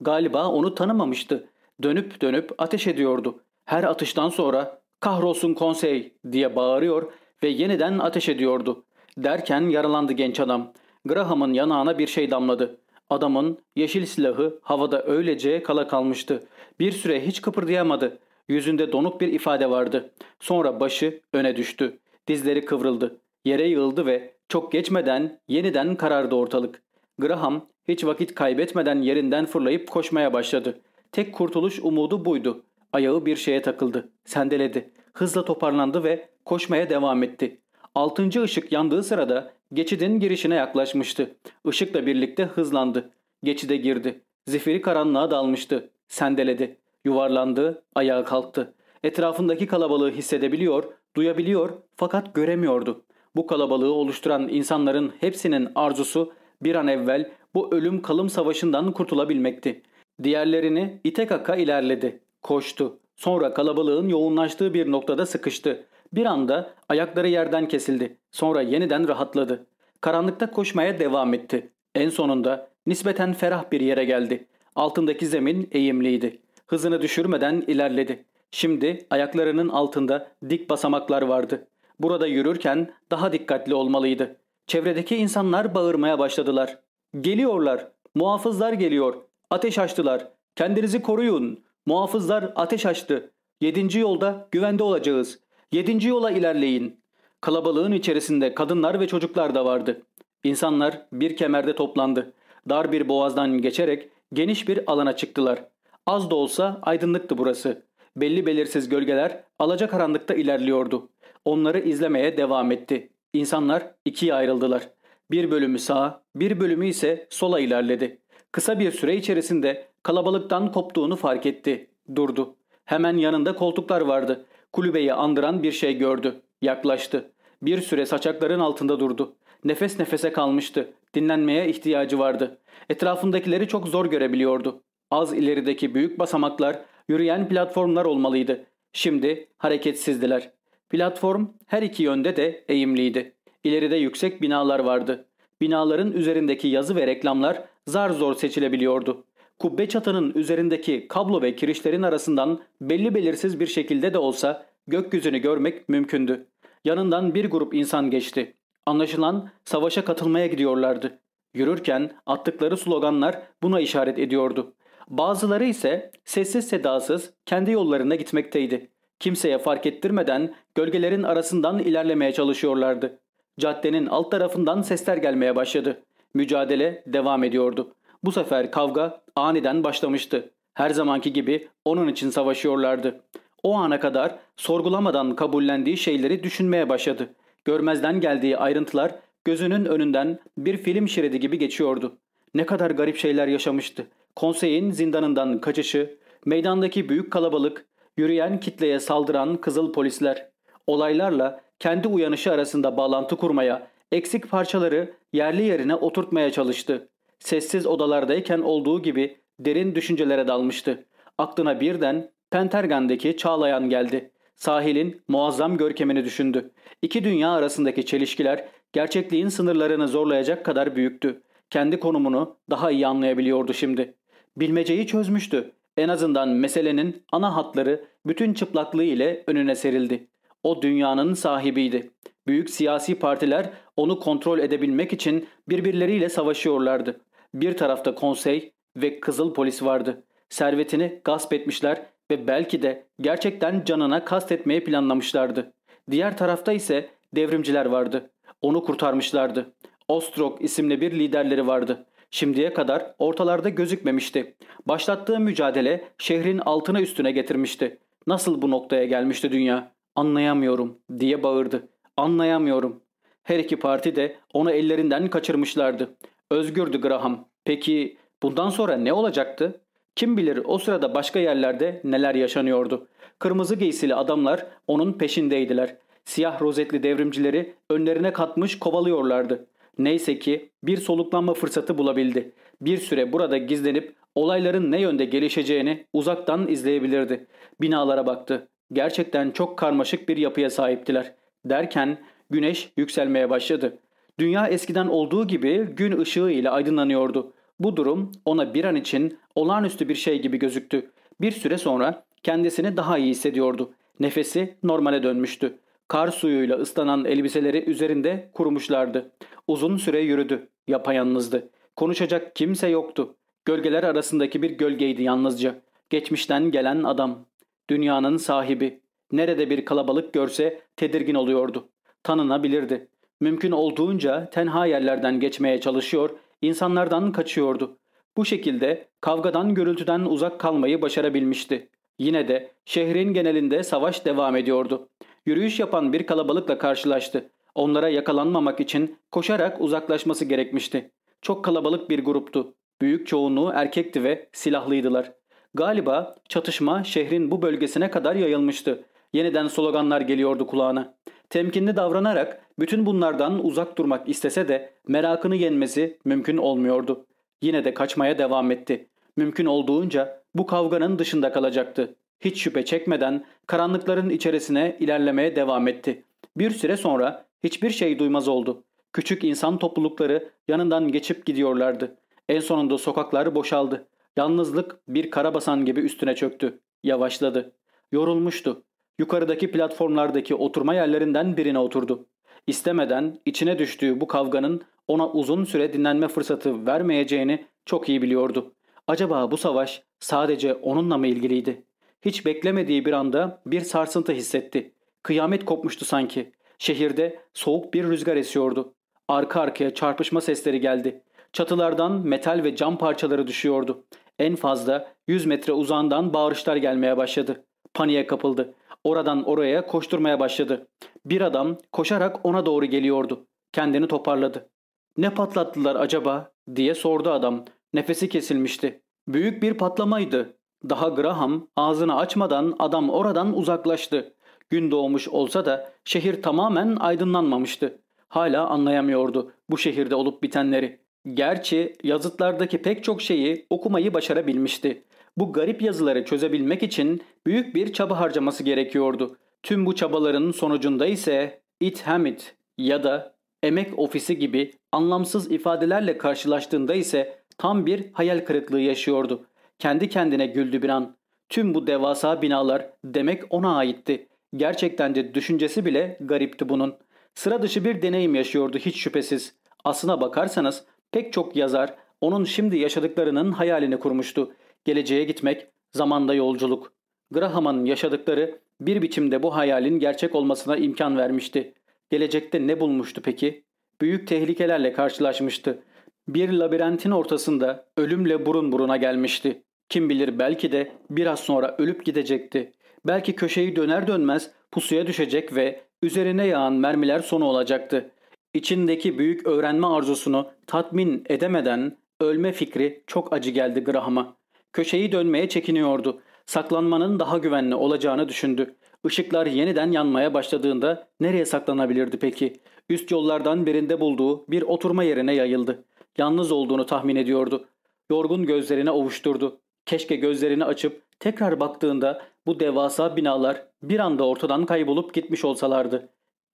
Galiba onu tanımamıştı. Dönüp dönüp ateş ediyordu. Her atıştan sonra kahrolsun konsey diye bağırıyor ve yeniden ateş ediyordu. Derken yaralandı genç adam. Graham'ın yanağına bir şey damladı. Adamın yeşil silahı havada öylece kala kalmıştı. Bir süre hiç kıpırdayamadı. Yüzünde donuk bir ifade vardı. Sonra başı öne düştü. Dizleri kıvrıldı. Yere yığıldı ve çok geçmeden yeniden karardı ortalık. Graham hiç vakit kaybetmeden yerinden fırlayıp koşmaya başladı. Tek kurtuluş umudu buydu. Ayağı bir şeye takıldı. Sendeledi. Hızla toparlandı ve koşmaya devam etti. Altıncı ışık yandığı sırada geçidin girişine yaklaşmıştı. Işıkla birlikte hızlandı. Geçide girdi. Zifiri karanlığa dalmıştı. Sendeledi. Yuvarlandı, ayağa kalktı. Etrafındaki kalabalığı hissedebiliyor, duyabiliyor fakat göremiyordu. Bu kalabalığı oluşturan insanların hepsinin arzusu bir an evvel bu ölüm kalım savaşından kurtulabilmekti. Diğerlerini ite kaka ilerledi. Koştu. Sonra kalabalığın yoğunlaştığı bir noktada sıkıştı. Bir anda ayakları yerden kesildi. Sonra yeniden rahatladı. Karanlıkta koşmaya devam etti. En sonunda nispeten ferah bir yere geldi. Altındaki zemin eğimliydi. Hızını düşürmeden ilerledi. Şimdi ayaklarının altında dik basamaklar vardı. Burada yürürken daha dikkatli olmalıydı. Çevredeki insanlar bağırmaya başladılar. Geliyorlar. Muhafızlar geliyor. Ateş açtılar. Kendinizi koruyun. Muhafızlar ateş açtı. Yedinci yolda güvende olacağız. Yedinci yola ilerleyin. Kalabalığın içerisinde kadınlar ve çocuklar da vardı. İnsanlar bir kemerde toplandı. Dar bir boğazdan geçerek geniş bir alana çıktılar. Az da olsa aydınlıktı burası. Belli belirsiz gölgeler alacakaranlıkta ilerliyordu. Onları izlemeye devam etti. İnsanlar ikiye ayrıldılar. Bir bölümü sağa, bir bölümü ise sola ilerledi. Kısa bir süre içerisinde kalabalıktan koptuğunu fark etti. Durdu. Hemen yanında koltuklar vardı. Kulübeyi andıran bir şey gördü. Yaklaştı. Bir süre saçakların altında durdu. Nefes nefese kalmıştı. Dinlenmeye ihtiyacı vardı. Etrafındakileri çok zor görebiliyordu. Az ilerideki büyük basamaklar yürüyen platformlar olmalıydı. Şimdi hareketsizdiler. Platform her iki yönde de eğimliydi. İleride yüksek binalar vardı. Binaların üzerindeki yazı ve reklamlar zar zor seçilebiliyordu. Kubbe çatının üzerindeki kablo ve kirişlerin arasından belli belirsiz bir şekilde de olsa gökyüzünü görmek mümkündü. Yanından bir grup insan geçti. Anlaşılan savaşa katılmaya gidiyorlardı. Yürürken attıkları sloganlar buna işaret ediyordu. Bazıları ise sessiz sedasız kendi yollarına gitmekteydi. Kimseye fark ettirmeden gölgelerin arasından ilerlemeye çalışıyorlardı. Caddenin alt tarafından sesler gelmeye başladı. Mücadele devam ediyordu. Bu sefer kavga aniden başlamıştı. Her zamanki gibi onun için savaşıyorlardı. O ana kadar sorgulamadan kabullendiği şeyleri düşünmeye başladı. Görmezden geldiği ayrıntılar gözünün önünden bir film şeridi gibi geçiyordu. Ne kadar garip şeyler yaşamıştı. Konseyin zindanından kaçışı, meydandaki büyük kalabalık, yürüyen kitleye saldıran kızıl polisler, olaylarla kendi uyanışı arasında bağlantı kurmaya, eksik parçaları yerli yerine oturtmaya çalıştı. Sessiz odalardayken olduğu gibi derin düşüncelere dalmıştı. Aklına birden Pentergan'daki Çağlayan geldi. Sahilin muazzam görkemini düşündü. İki dünya arasındaki çelişkiler gerçekliğin sınırlarını zorlayacak kadar büyüktü. Kendi konumunu daha iyi anlayabiliyordu şimdi. Bilmeceyi çözmüştü. En azından meselenin ana hatları bütün çıplaklığı ile önüne serildi. O dünyanın sahibiydi. Büyük siyasi partiler onu kontrol edebilmek için birbirleriyle savaşıyorlardı. Bir tarafta konsey ve kızıl polis vardı. Servetini gasp etmişler ve belki de gerçekten canına kastetmeyi planlamışlardı. Diğer tarafta ise devrimciler vardı. Onu kurtarmışlardı. Ostrok isimli bir liderleri vardı. Şimdiye kadar ortalarda gözükmemişti. Başlattığı mücadele şehrin altına üstüne getirmişti. Nasıl bu noktaya gelmişti dünya? Anlayamıyorum diye bağırdı. Anlayamıyorum. Her iki parti de onu ellerinden kaçırmışlardı. Özgürdü Graham. Peki bundan sonra ne olacaktı? Kim bilir o sırada başka yerlerde neler yaşanıyordu. Kırmızı giysili adamlar onun peşindeydiler. Siyah rozetli devrimcileri önlerine katmış kovalıyorlardı. Neyse ki bir soluklanma fırsatı bulabildi. Bir süre burada gizlenip olayların ne yönde gelişeceğini uzaktan izleyebilirdi. Binalara baktı. Gerçekten çok karmaşık bir yapıya sahiptiler. Derken güneş yükselmeye başladı. Dünya eskiden olduğu gibi gün ışığı ile aydınlanıyordu. Bu durum ona bir an için olağanüstü bir şey gibi gözüktü. Bir süre sonra kendisini daha iyi hissediyordu. Nefesi normale dönmüştü. Kar suyuyla ıslanan elbiseleri üzerinde kurumuşlardı. Uzun süre yürüdü. Yapayalnızdı. Konuşacak kimse yoktu. Gölgeler arasındaki bir gölgeydi yalnızca. Geçmişten gelen adam. Dünyanın sahibi. Nerede bir kalabalık görse tedirgin oluyordu. Tanınabilirdi. Mümkün olduğunca tenha yerlerden geçmeye çalışıyor, insanlardan kaçıyordu. Bu şekilde kavgadan gürültüden uzak kalmayı başarabilmişti. Yine de şehrin genelinde savaş devam ediyordu. Yürüyüş yapan bir kalabalıkla karşılaştı. Onlara yakalanmamak için koşarak uzaklaşması gerekmişti. Çok kalabalık bir gruptu. Büyük çoğunluğu erkekti ve silahlıydılar. Galiba çatışma şehrin bu bölgesine kadar yayılmıştı. Yeniden sloganlar geliyordu kulağına. Temkinli davranarak bütün bunlardan uzak durmak istese de merakını yenmesi mümkün olmuyordu. Yine de kaçmaya devam etti. Mümkün olduğunca bu kavganın dışında kalacaktı. Hiç şüphe çekmeden karanlıkların içerisine ilerlemeye devam etti. Bir süre sonra hiçbir şey duymaz oldu. Küçük insan toplulukları yanından geçip gidiyorlardı. En sonunda sokaklar boşaldı. Yalnızlık bir karabasan gibi üstüne çöktü. Yavaşladı. Yorulmuştu. Yukarıdaki platformlardaki oturma yerlerinden birine oturdu. İstemeden içine düştüğü bu kavganın ona uzun süre dinlenme fırsatı vermeyeceğini çok iyi biliyordu. Acaba bu savaş sadece onunla mı ilgiliydi? Hiç beklemediği bir anda bir sarsıntı hissetti. Kıyamet kopmuştu sanki. Şehirde soğuk bir rüzgar esiyordu. Arka arkaya çarpışma sesleri geldi. Çatılardan metal ve cam parçaları düşüyordu. En fazla 100 metre uzağından bağırışlar gelmeye başladı. Paniğe kapıldı. Oradan oraya koşturmaya başladı. Bir adam koşarak ona doğru geliyordu. Kendini toparladı. Ne patlattılar acaba diye sordu adam. Nefesi kesilmişti. Büyük bir patlamaydı. Daha Graham ağzını açmadan adam oradan uzaklaştı. Gün doğmuş olsa da şehir tamamen aydınlanmamıştı. Hala anlayamıyordu bu şehirde olup bitenleri. Gerçi yazıtlardaki pek çok şeyi okumayı başarabilmişti. Bu garip yazıları çözebilmek için büyük bir çaba harcaması gerekiyordu. Tüm bu çabaların sonucunda ise it hamit ya da emek ofisi gibi anlamsız ifadelerle karşılaştığında ise tam bir hayal kırıklığı yaşıyordu. Kendi kendine güldü bir an. Tüm bu devasa binalar demek ona aitti. Gerçekten de düşüncesi bile garipti bunun. Sıra dışı bir deneyim yaşıyordu hiç şüphesiz. Aslına bakarsanız pek çok yazar onun şimdi yaşadıklarının hayalini kurmuştu. Geleceğe gitmek, zamanda yolculuk. Graham'ın yaşadıkları bir biçimde bu hayalin gerçek olmasına imkan vermişti. Gelecekte ne bulmuştu peki? Büyük tehlikelerle karşılaşmıştı. Bir labirentin ortasında ölümle burun buruna gelmişti. Kim bilir belki de biraz sonra ölüp gidecekti. Belki köşeyi döner dönmez pusuya düşecek ve üzerine yağan mermiler sonu olacaktı. İçindeki büyük öğrenme arzusunu tatmin edemeden ölme fikri çok acı geldi Graham'a. Köşeyi dönmeye çekiniyordu. Saklanmanın daha güvenli olacağını düşündü. Işıklar yeniden yanmaya başladığında nereye saklanabilirdi peki? Üst yollardan birinde bulduğu bir oturma yerine yayıldı. Yalnız olduğunu tahmin ediyordu. Yorgun gözlerini ovuşturdu. Keşke gözlerini açıp tekrar baktığında bu devasa binalar bir anda ortadan kaybolup gitmiş olsalardı.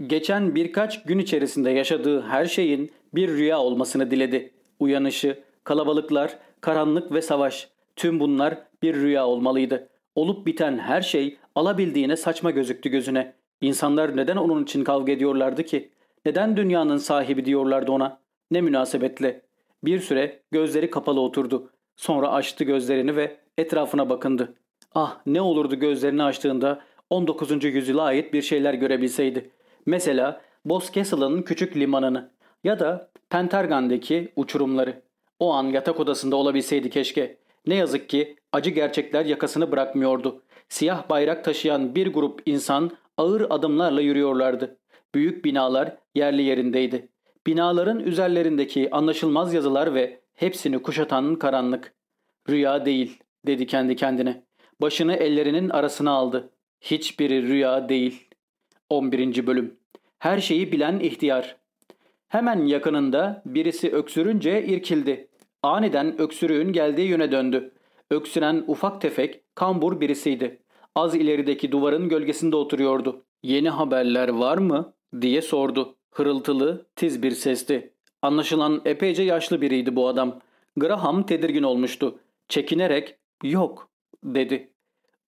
Geçen birkaç gün içerisinde yaşadığı her şeyin bir rüya olmasını diledi. Uyanışı, kalabalıklar, karanlık ve savaş. Tüm bunlar bir rüya olmalıydı. Olup biten her şey alabildiğine saçma gözüktü gözüne. İnsanlar neden onun için kavga ediyorlardı ki? Neden dünyanın sahibi diyorlardı ona? Ne münasebetle? Bir süre gözleri kapalı oturdu. Sonra açtı gözlerini ve etrafına bakındı. Ah ne olurdu gözlerini açtığında 19. yüzyıla ait bir şeyler görebilseydi. Mesela Boscastle'ın küçük limanını ya da Pentargan'daki uçurumları. O an yatak odasında olabilseydi keşke. Ne yazık ki acı gerçekler yakasını bırakmıyordu. Siyah bayrak taşıyan bir grup insan ağır adımlarla yürüyorlardı. Büyük binalar yerli yerindeydi. Binaların üzerlerindeki anlaşılmaz yazılar ve hepsini kuşatan karanlık. Rüya değil dedi kendi kendine. Başını ellerinin arasına aldı. Hiçbiri rüya değil. 11. Bölüm Her şeyi bilen ihtiyar. Hemen yakınında birisi öksürünce irkildi. Aniden öksürüğün geldiği yöne döndü. Öksüren ufak tefek, kambur birisiydi. Az ilerideki duvarın gölgesinde oturuyordu. Yeni haberler var mı? diye sordu. Hırıltılı, tiz bir sesti. Anlaşılan epeyce yaşlı biriydi bu adam. Graham tedirgin olmuştu. Çekinerek yok dedi.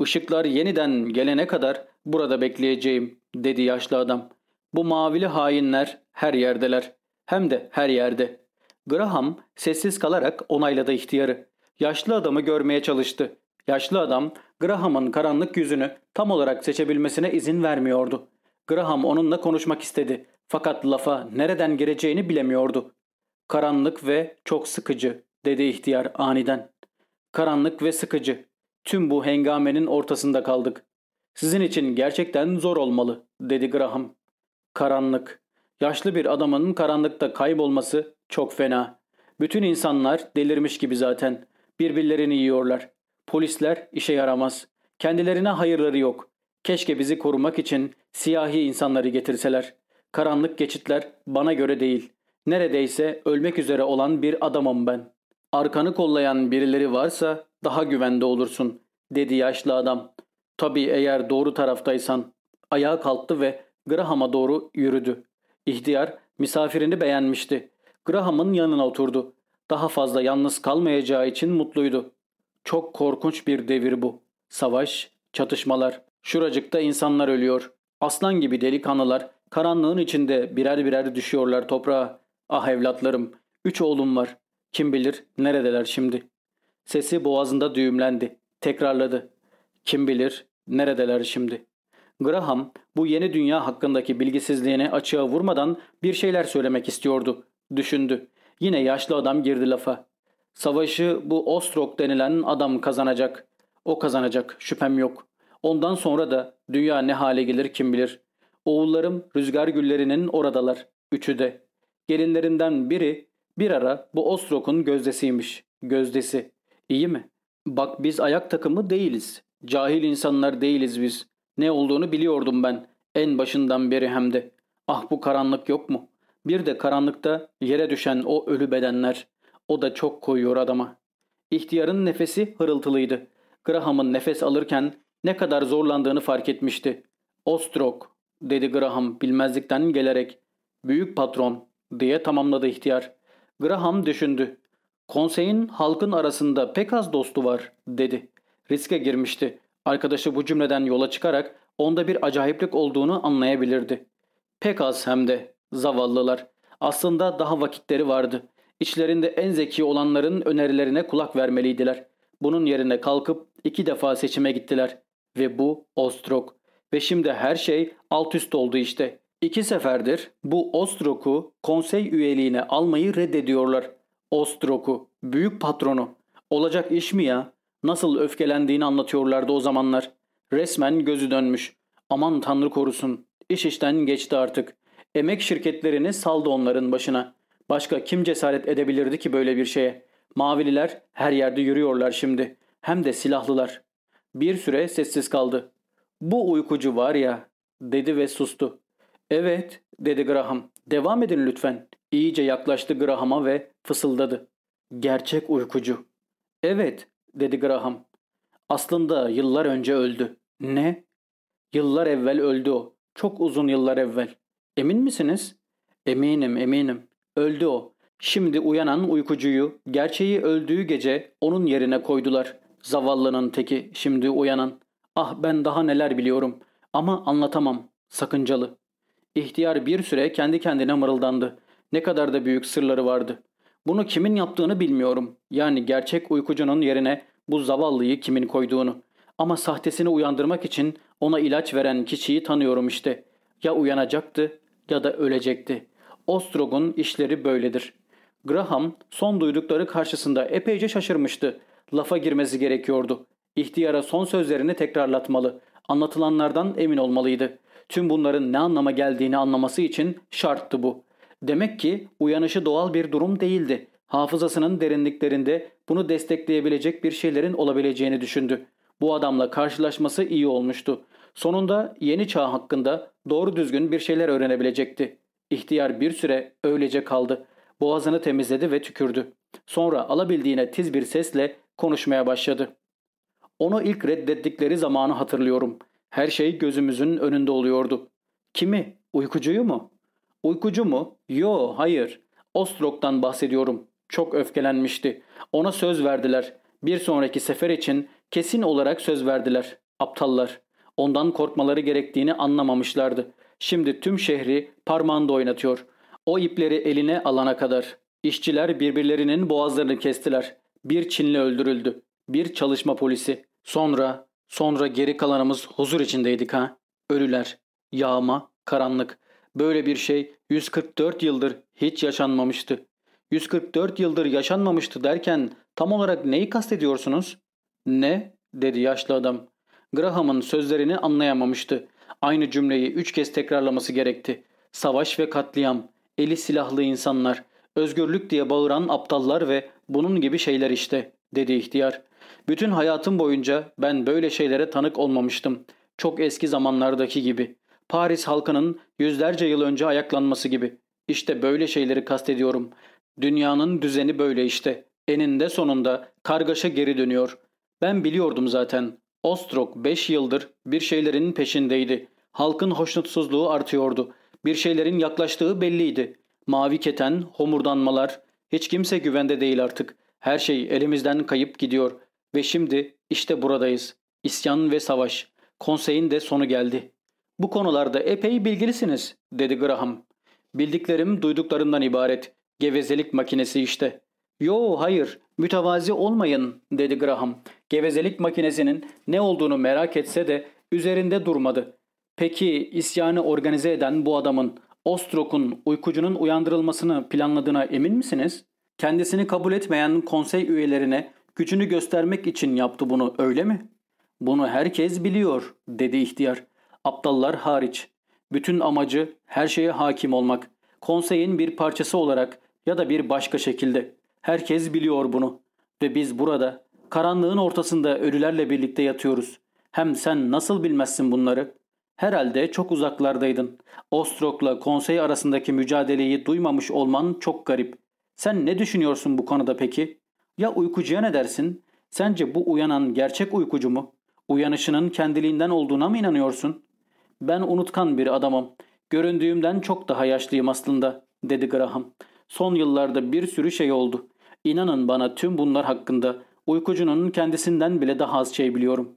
Işıklar yeniden gelene kadar burada bekleyeceğim dedi yaşlı adam. Bu mavili hainler her yerdeler. Hem de her yerde. Graham sessiz kalarak onayladı ihtiyarı. Yaşlı adamı görmeye çalıştı. Yaşlı adam Graham'ın karanlık yüzünü tam olarak seçebilmesine izin vermiyordu. Graham onunla konuşmak istedi. Fakat lafa nereden gireceğini bilemiyordu. Karanlık ve çok sıkıcı dedi ihtiyar aniden. Karanlık ve sıkıcı. Tüm bu hengamenin ortasında kaldık. Sizin için gerçekten zor olmalı dedi Graham. Karanlık. Yaşlı bir adamın karanlıkta kaybolması çok fena. Bütün insanlar delirmiş gibi zaten. Birbirlerini yiyorlar. Polisler işe yaramaz. Kendilerine hayırları yok. Keşke bizi korumak için siyahi insanları getirseler. Karanlık geçitler bana göre değil. Neredeyse ölmek üzere olan bir adamım ben. Arkanı kollayan birileri varsa daha güvende olursun, dedi yaşlı adam. Tabii eğer doğru taraftaysan. Ayağa kalktı ve Graham'a doğru yürüdü. İhtiyar Misafirini beğenmişti. Graham'ın yanına oturdu. Daha fazla yalnız kalmayacağı için mutluydu. Çok korkunç bir devir bu. Savaş, çatışmalar. Şuracıkta insanlar ölüyor. Aslan gibi delikanlılar karanlığın içinde birer birer düşüyorlar toprağa. Ah evlatlarım, üç oğlum var. Kim bilir neredeler şimdi. Sesi boğazında düğümlendi. Tekrarladı. Kim bilir neredeler şimdi. Graham bu yeni dünya hakkındaki bilgisizliğini açığa vurmadan bir şeyler söylemek istiyordu. Düşündü. Yine yaşlı adam girdi lafa. Savaşı bu Ostrok denilen adam kazanacak. O kazanacak şüphem yok. Ondan sonra da dünya ne hale gelir kim bilir. Oğullarım rüzgar güllerinin oradalar. Üçü de. Gelinlerinden biri bir ara bu Ostrok'un gözdesiymiş. Gözdesi. İyi mi? Bak biz ayak takımı değiliz. Cahil insanlar değiliz biz. Ne olduğunu biliyordum ben. En başından beri hem de. Ah bu karanlık yok mu? Bir de karanlıkta yere düşen o ölü bedenler. O da çok koyuyor adama. İhtiyarın nefesi hırıltılıydı. Graham'ın nefes alırken ne kadar zorlandığını fark etmişti. Ostrok dedi Graham bilmezlikten gelerek. Büyük patron diye tamamladı ihtiyar. Graham düşündü. Konseyin halkın arasında pek az dostu var dedi. Riske girmişti. Arkadaşı bu cümleden yola çıkarak onda bir acayiplik olduğunu anlayabilirdi. Pek az hem de zavallılar. Aslında daha vakitleri vardı. İçlerinde en zeki olanların önerilerine kulak vermeliydiler. Bunun yerine kalkıp iki defa seçime gittiler. Ve bu Ostrok. Ve şimdi her şey alt üst oldu işte. İki seferdir bu Ostrok'u konsey üyeliğine almayı reddediyorlar. Ostrok'u, büyük patronu. Olacak iş mi ya? Nasıl öfkelendiğini anlatıyorlardı o zamanlar. Resmen gözü dönmüş. Aman tanrı korusun. İş işten geçti artık. Emek şirketlerini saldı onların başına. Başka kim cesaret edebilirdi ki böyle bir şeye? Mavililer her yerde yürüyorlar şimdi. Hem de silahlılar. Bir süre sessiz kaldı. Bu uykucu var ya dedi ve sustu. Evet dedi Graham. Devam edin lütfen. İyice yaklaştı Graham'a ve fısıldadı. Gerçek uykucu. Evet dedi Graham. Aslında yıllar önce öldü. Ne? Yıllar evvel öldü o. Çok uzun yıllar evvel. Emin misiniz? Eminim eminim. Öldü o. Şimdi uyanan uykucuyu gerçeği öldüğü gece onun yerine koydular. Zavallının teki şimdi uyanan. Ah ben daha neler biliyorum ama anlatamam. Sakıncalı. İhtiyar bir süre kendi kendine mırıldandı. Ne kadar da büyük sırları vardı. Bunu kimin yaptığını bilmiyorum. Yani gerçek uykucunun yerine bu zavallıyı kimin koyduğunu. Ama sahtesini uyandırmak için ona ilaç veren kişiyi tanıyorum işte. Ya uyanacaktı ya da ölecekti. Ostrog'un işleri böyledir. Graham son duydukları karşısında epeyce şaşırmıştı. Lafa girmesi gerekiyordu. İhtiyara son sözlerini tekrarlatmalı. Anlatılanlardan emin olmalıydı. Tüm bunların ne anlama geldiğini anlaması için şarttı bu. Demek ki uyanışı doğal bir durum değildi. Hafızasının derinliklerinde bunu destekleyebilecek bir şeylerin olabileceğini düşündü. Bu adamla karşılaşması iyi olmuştu. Sonunda yeni çağ hakkında doğru düzgün bir şeyler öğrenebilecekti. İhtiyar bir süre öylece kaldı. Boğazını temizledi ve tükürdü. Sonra alabildiğine tiz bir sesle konuşmaya başladı. Onu ilk reddettikleri zamanı hatırlıyorum. Her şey gözümüzün önünde oluyordu. Kimi? Uykucuyu mu? Uykucu mu? Yo, hayır. Ostrok'tan bahsediyorum. Çok öfkelenmişti. Ona söz verdiler. Bir sonraki sefer için kesin olarak söz verdiler. Aptallar. Ondan korkmaları gerektiğini anlamamışlardı. Şimdi tüm şehri parmağında oynatıyor. O ipleri eline alana kadar. İşçiler birbirlerinin boğazlarını kestiler. Bir Çinli öldürüldü. Bir çalışma polisi. Sonra, sonra geri kalanımız huzur içindeydik ha. Ölüler, yağma, karanlık. Böyle bir şey 144 yıldır hiç yaşanmamıştı. 144 yıldır yaşanmamıştı derken tam olarak neyi kastediyorsunuz? Ne? dedi yaşlı adam. Graham'ın sözlerini anlayamamıştı. Aynı cümleyi üç kez tekrarlaması gerekti. Savaş ve katliam, eli silahlı insanlar, özgürlük diye bağıran aptallar ve bunun gibi şeyler işte, dedi ihtiyar. Bütün hayatım boyunca ben böyle şeylere tanık olmamıştım. Çok eski zamanlardaki gibi. Paris halkının yüzlerce yıl önce ayaklanması gibi. İşte böyle şeyleri kastediyorum. Dünyanın düzeni böyle işte. Eninde sonunda kargaşa geri dönüyor. Ben biliyordum zaten. Ostrok 5 yıldır bir şeylerin peşindeydi. Halkın hoşnutsuzluğu artıyordu. Bir şeylerin yaklaştığı belliydi. Mavi keten, homurdanmalar, hiç kimse güvende değil artık. Her şey elimizden kayıp gidiyor. Ve şimdi işte buradayız. İsyan ve savaş. Konseyin de sonu geldi. Bu konularda epey bilgilisiniz, dedi Graham. Bildiklerim duyduklarımdan ibaret. Gevezelik makinesi işte. Yo hayır, mütevazi olmayın, dedi Graham. Gevezelik makinesinin ne olduğunu merak etse de üzerinde durmadı. Peki isyanı organize eden bu adamın Ostrok'un uykucunun uyandırılmasını planladığına emin misiniz? Kendisini kabul etmeyen konsey üyelerine gücünü göstermek için yaptı bunu öyle mi? Bunu herkes biliyor dedi ihtiyar. Aptallar hariç. Bütün amacı her şeye hakim olmak. Konseyin bir parçası olarak ya da bir başka şekilde. Herkes biliyor bunu. Ve biz burada karanlığın ortasında ölülerle birlikte yatıyoruz. Hem sen nasıl bilmezsin bunları? Herhalde çok uzaklardaydın. Ostrok'la konsey arasındaki mücadeleyi duymamış olman çok garip. Sen ne düşünüyorsun bu konuda peki? Ya uykucuya ne dersin? Sence bu uyanan gerçek uykucu mu? Uyanışının kendiliğinden olduğuna mı inanıyorsun? Ben unutkan bir adamım. Göründüğümden çok daha yaşlıyım aslında, dedi Graham. Son yıllarda bir sürü şey oldu. İnanın bana tüm bunlar hakkında uykucunun kendisinden bile daha az şey biliyorum.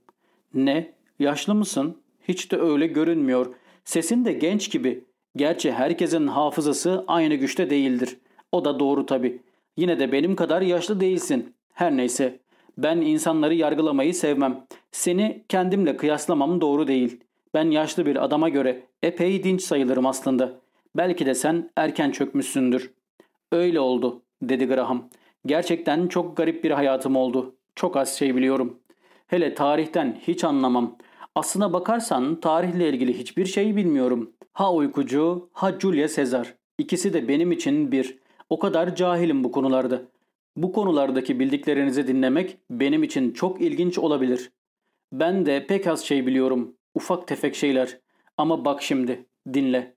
Ne? Yaşlı mısın? Hiç de öyle görünmüyor. Sesin de genç gibi. Gerçi herkesin hafızası aynı güçte değildir. O da doğru tabii. Yine de benim kadar yaşlı değilsin. Her neyse. Ben insanları yargılamayı sevmem. Seni kendimle kıyaslamam doğru değil. Ben yaşlı bir adama göre epey dinç sayılırım aslında. Belki de sen erken çökmüşsündür. Öyle oldu, dedi Graham. Gerçekten çok garip bir hayatım oldu. Çok az şey biliyorum. Hele tarihten hiç anlamam. Aslına bakarsan tarihle ilgili hiçbir şey bilmiyorum. Ha uykucu, ha Julia Caesar. İkisi de benim için bir. O kadar cahilim bu konularda. Bu konulardaki bildiklerinizi dinlemek benim için çok ilginç olabilir. Ben de pek az şey biliyorum. Ufak tefek şeyler. Ama bak şimdi, dinle.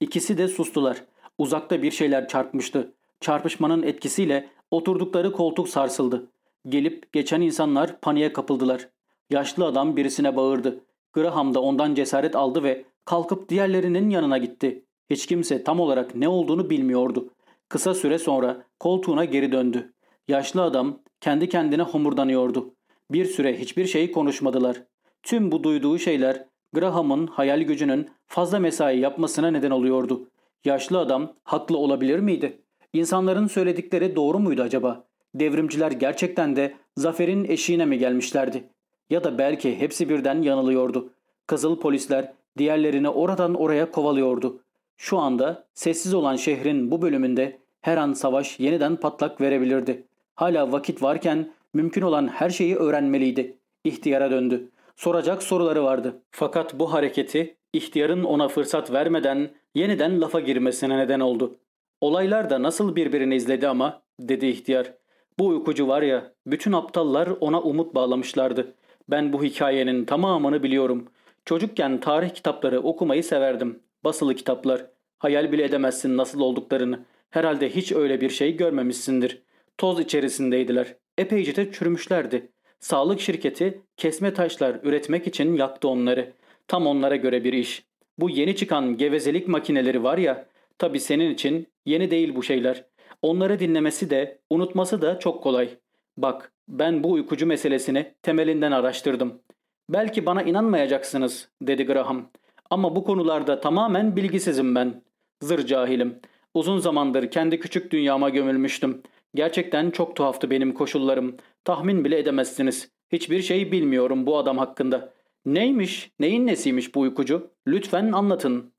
İkisi de sustular. Uzakta bir şeyler çarpmıştı. Çarpışmanın etkisiyle oturdukları koltuk sarsıldı. Gelip geçen insanlar paniğe kapıldılar. Yaşlı adam birisine bağırdı. Graham da ondan cesaret aldı ve kalkıp diğerlerinin yanına gitti. Hiç kimse tam olarak ne olduğunu bilmiyordu. Kısa süre sonra koltuğuna geri döndü. Yaşlı adam kendi kendine homurdanıyordu. Bir süre hiçbir şey konuşmadılar. Tüm bu duyduğu şeyler Graham'ın hayal gücünün fazla mesai yapmasına neden oluyordu. Yaşlı adam haklı olabilir miydi? İnsanların söyledikleri doğru muydu acaba? Devrimciler gerçekten de zaferin eşiğine mi gelmişlerdi? Ya da belki hepsi birden yanılıyordu. Kızıl polisler diğerlerini oradan oraya kovalıyordu. Şu anda sessiz olan şehrin bu bölümünde her an savaş yeniden patlak verebilirdi. Hala vakit varken mümkün olan her şeyi öğrenmeliydi. İhtiyara döndü. Soracak soruları vardı. Fakat bu hareketi ihtiyarın ona fırsat vermeden yeniden lafa girmesine neden oldu. Olaylar da nasıl birbirini izledi ama dedi ihtiyar. Bu uykucu var ya bütün aptallar ona umut bağlamışlardı. Ben bu hikayenin tamamını biliyorum. Çocukken tarih kitapları okumayı severdim. Basılı kitaplar. Hayal bile edemezsin nasıl olduklarını. Herhalde hiç öyle bir şey görmemişsindir. Toz içerisindeydiler. Epeyce de çürümüşlerdi. Sağlık şirketi kesme taşlar üretmek için yaktı onları. Tam onlara göre bir iş. Bu yeni çıkan gevezelik makineleri var ya, tabi senin için yeni değil bu şeyler. Onları dinlemesi de, unutması da çok kolay. Bak, ben bu uykucu meselesini temelinden araştırdım. Belki bana inanmayacaksınız, dedi Graham. Ama bu konularda tamamen bilgisizim ben. Zır cahilim. Uzun zamandır kendi küçük dünyama gömülmüştüm. Gerçekten çok tuhaftı benim koşullarım. Tahmin bile edemezsiniz. Hiçbir şey bilmiyorum bu adam hakkında. Neymiş, neyin nesiymiş bu uykucu? Lütfen anlatın.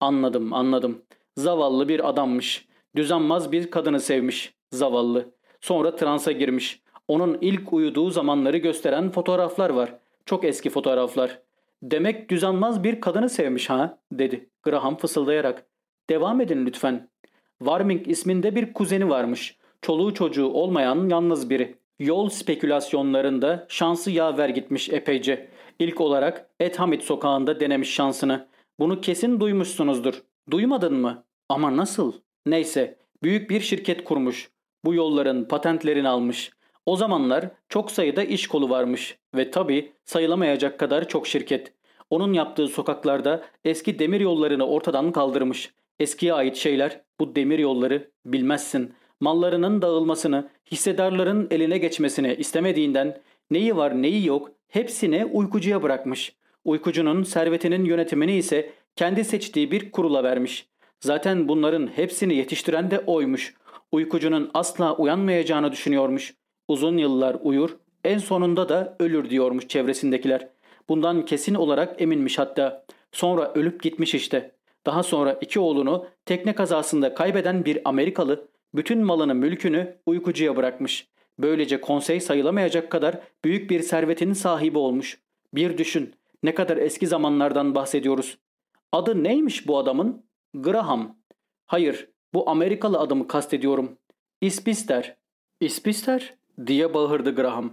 Anladım, anladım. Zavallı bir adammış. Düzenmaz bir kadını sevmiş. Zavallı. Sonra transa girmiş. Onun ilk uyuduğu zamanları gösteren fotoğraflar var. Çok eski fotoğraflar. Demek düzenmaz bir kadını sevmiş ha? dedi Graham fısıldayarak. Devam edin lütfen. Warming isminde bir kuzeni varmış. Çoluğu çocuğu olmayan yalnız biri. Yol spekülasyonlarında şansı yaver gitmiş epeyce. İlk olarak Ethamit sokağında denemiş şansını. Bunu kesin duymuşsunuzdur. Duymadın mı? Ama nasıl? Neyse, büyük bir şirket kurmuş. Bu yolların patentlerini almış. O zamanlar çok sayıda iş kolu varmış ve tabi sayılamayacak kadar çok şirket. Onun yaptığı sokaklarda eski demir yollarını ortadan kaldırmış. Eskiye ait şeyler, bu demir yolları bilmezsin. Mallarının dağılmasını, hissedarların eline geçmesini istemediğinden neyi var neyi yok hepsini uykucuya bırakmış. Uykucunun servetinin yönetimini ise kendi seçtiği bir kurula vermiş. Zaten bunların hepsini yetiştiren de oymuş. Uykucunun asla uyanmayacağını düşünüyormuş. Uzun yıllar uyur, en sonunda da ölür diyormuş çevresindekiler. Bundan kesin olarak eminmiş hatta. Sonra ölüp gitmiş işte. Daha sonra iki oğlunu tekne kazasında kaybeden bir Amerikalı bütün malını mülkünü uykucuya bırakmış. Böylece konsey sayılamayacak kadar büyük bir servetin sahibi olmuş. Bir düşün ne kadar eski zamanlardan bahsediyoruz. Adı neymiş bu adamın? Graham. Hayır bu Amerikalı adamı kastediyorum. İspister. İspister diye bağırdı Graham.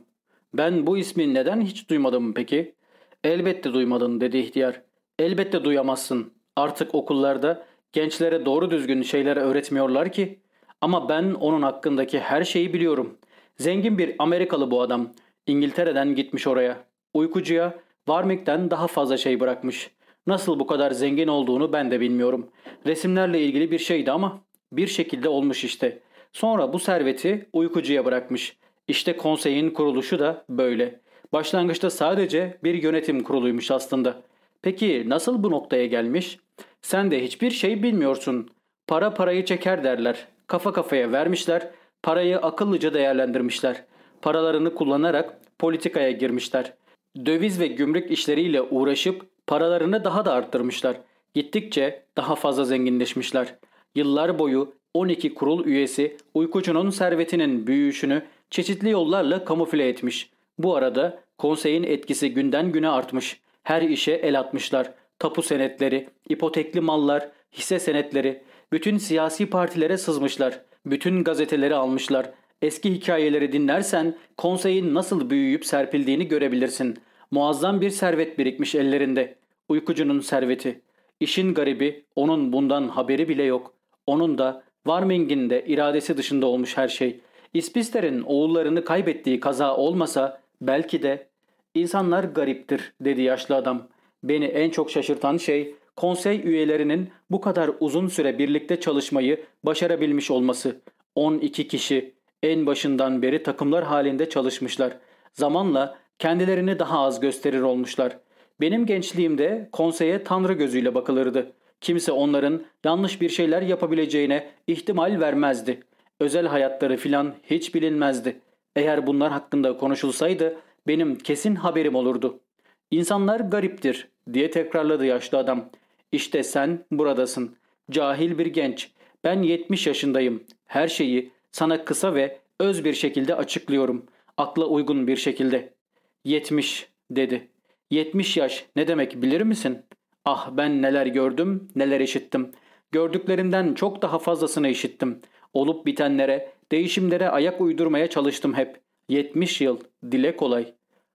Ben bu ismi neden hiç duymadım peki? Elbette duymadın dedi ihtiyar. Elbette duyamazsın. Artık okullarda gençlere doğru düzgün şeyler öğretmiyorlar ki. Ama ben onun hakkındaki her şeyi biliyorum. Zengin bir Amerikalı bu adam. İngiltere'den gitmiş oraya. Uykucuya Warwick'ten daha fazla şey bırakmış. Nasıl bu kadar zengin olduğunu ben de bilmiyorum. Resimlerle ilgili bir şeydi ama bir şekilde olmuş işte. Sonra bu serveti uykucuya bırakmış. İşte konseyin kuruluşu da böyle. Başlangıçta sadece bir yönetim kuruluymuş aslında. Peki nasıl bu noktaya gelmiş? Sen de hiçbir şey bilmiyorsun. Para parayı çeker derler. Kafa kafaya vermişler, parayı akıllıca değerlendirmişler. Paralarını kullanarak politikaya girmişler. Döviz ve gümrük işleriyle uğraşıp paralarını daha da arttırmışlar. Gittikçe daha fazla zenginleşmişler. Yıllar boyu 12 kurul üyesi uykucunun servetinin büyüyüşünü çeşitli yollarla kamufle etmiş. Bu arada konseyin etkisi günden güne artmış. Her işe el atmışlar. Tapu senetleri, ipotekli mallar, hisse senetleri, bütün siyasi partilere sızmışlar. Bütün gazeteleri almışlar. Eski hikayeleri dinlersen konseyin nasıl büyüyüp serpildiğini görebilirsin. Muazzam bir servet birikmiş ellerinde. Uykucunun serveti. İşin garibi onun bundan haberi bile yok. Onun da Warming'in de iradesi dışında olmuş her şey. İspister'in oğullarını kaybettiği kaza olmasa belki de insanlar gariptir dedi yaşlı adam. Beni en çok şaşırtan şey konsey üyelerinin bu kadar uzun süre birlikte çalışmayı başarabilmiş olması. 12 kişi en başından beri takımlar halinde çalışmışlar. Zamanla kendilerini daha az gösterir olmuşlar. Benim gençliğimde konseye tanrı gözüyle bakılırdı. Kimse onların yanlış bir şeyler yapabileceğine ihtimal vermezdi. Özel hayatları filan hiç bilinmezdi. Eğer bunlar hakkında konuşulsaydı benim kesin haberim olurdu. İnsanlar gariptir diye tekrarladı yaşlı adam. İşte sen buradasın. Cahil bir genç. Ben 70 yaşındayım. Her şeyi sana kısa ve öz bir şekilde açıklıyorum. Akla uygun bir şekilde. 70 dedi. 70 yaş ne demek bilir misin? Ah ben neler gördüm, neler işittim. Gördüklerimden çok daha fazlasını işittim. Olup bitenlere, değişimlere ayak uydurmaya çalıştım hep. 70 yıl, dile kolay.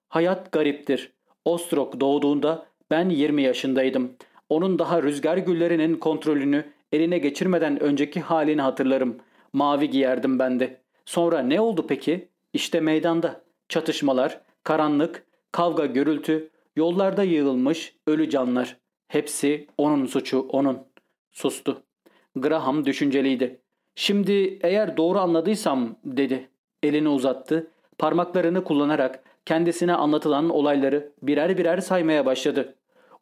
Hayat gariptir. Ostrok doğduğunda ben 20 yaşındaydım. Onun daha rüzgar güllerinin kontrolünü eline geçirmeden önceki halini hatırlarım. Mavi giyerdim ben de. Sonra ne oldu peki? İşte meydanda. Çatışmalar, karanlık, kavga gürültü, yollarda yığılmış ölü canlar. Hepsi onun suçu, onun. Sustu. Graham düşünceliydi. Şimdi eğer doğru anladıysam dedi. Elini uzattı. Parmaklarını kullanarak kendisine anlatılan olayları birer birer saymaya başladı.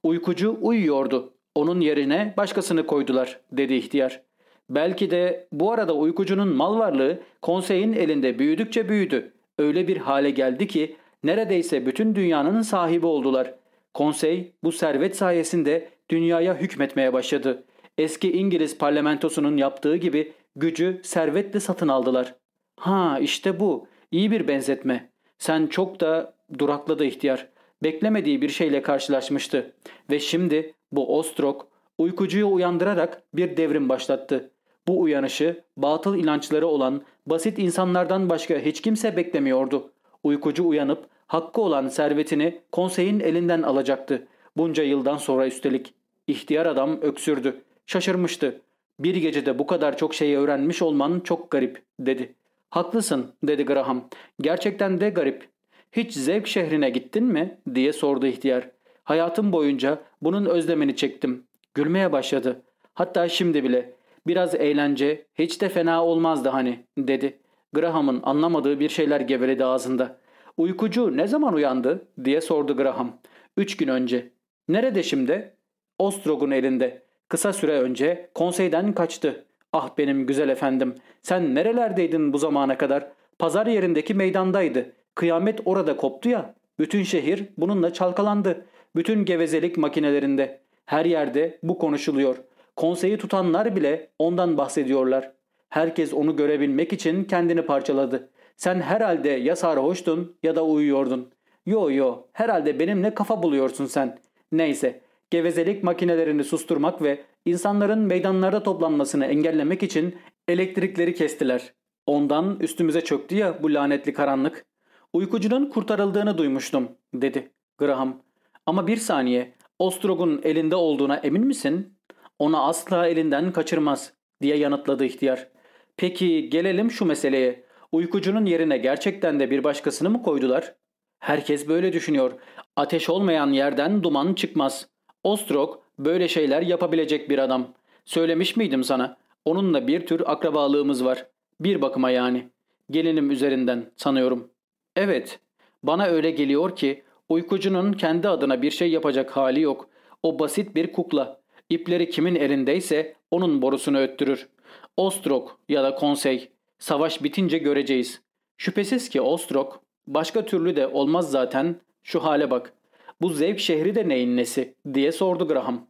Uykucu uyuyordu. Onun yerine başkasını koydular dedi ihtiyar. Belki de bu arada uykucunun mal varlığı konseyin elinde büyüdükçe büyüdü. Öyle bir hale geldi ki neredeyse bütün dünyanın sahibi oldular. Konsey bu servet sayesinde dünyaya hükmetmeye başladı. Eski İngiliz parlamentosunun yaptığı gibi gücü servetle satın aldılar. Ha işte bu. İyi bir benzetme. Sen çok da durakladı ihtiyar. Beklemediği bir şeyle karşılaşmıştı. Ve şimdi bu Ostrok uykucuyu uyandırarak bir devrim başlattı. Bu uyanışı batıl inançları olan basit insanlardan başka hiç kimse beklemiyordu. Uykucu uyanıp hakkı olan servetini konseyin elinden alacaktı. Bunca yıldan sonra üstelik. İhtiyar adam öksürdü. Şaşırmıştı. Bir gecede bu kadar çok şeyi öğrenmiş olman çok garip dedi. Haklısın dedi Graham. Gerçekten de garip. Hiç zevk şehrine gittin mi diye sordu ihtiyar. Hayatım boyunca bunun özlemini çektim. Gülmeye başladı. Hatta şimdi bile. Biraz eğlence hiç de fena olmazdı hani dedi. Graham'ın anlamadığı bir şeyler geveledi ağzında. Uykucu ne zaman uyandı diye sordu Graham. Üç gün önce. Nerede şimdi? Ostrog'un elinde. Kısa süre önce konseyden kaçtı. Ah benim güzel efendim. Sen nerelerdeydin bu zamana kadar? Pazar yerindeki meydandaydı. Kıyamet orada koptu ya. Bütün şehir bununla çalkalandı. Bütün gevezelik makinelerinde. Her yerde bu konuşuluyor. Konseyi tutanlar bile ondan bahsediyorlar. Herkes onu görebilmek için kendini parçaladı. Sen herhalde ya sarhoştun ya da uyuyordun. Yo yo herhalde benimle kafa buluyorsun sen. Neyse gevezelik makinelerini susturmak ve insanların meydanlarda toplanmasını engellemek için elektrikleri kestiler. Ondan üstümüze çöktü ya bu lanetli karanlık. Uykucunun kurtarıldığını duymuştum dedi Graham. Ama bir saniye Ostrog'un elinde olduğuna emin misin? Ona asla elinden kaçırmaz diye yanıtladı ihtiyar. Peki gelelim şu meseleye. Uykucunun yerine gerçekten de bir başkasını mı koydular? Herkes böyle düşünüyor. Ateş olmayan yerden duman çıkmaz. Ostrog böyle şeyler yapabilecek bir adam. Söylemiş miydim sana? Onunla bir tür akrabalığımız var. Bir bakıma yani. Gelinim üzerinden sanıyorum. Evet. Bana öyle geliyor ki uykucunun kendi adına bir şey yapacak hali yok. O basit bir kukla. İpleri kimin elindeyse onun borusunu öttürür. Ostrog ya da konsey. Savaş bitince göreceğiz. Şüphesiz ki Ostrog. Başka türlü de olmaz zaten. Şu hale bak. Bu zevk şehri de neyin nesi diye sordu Graham.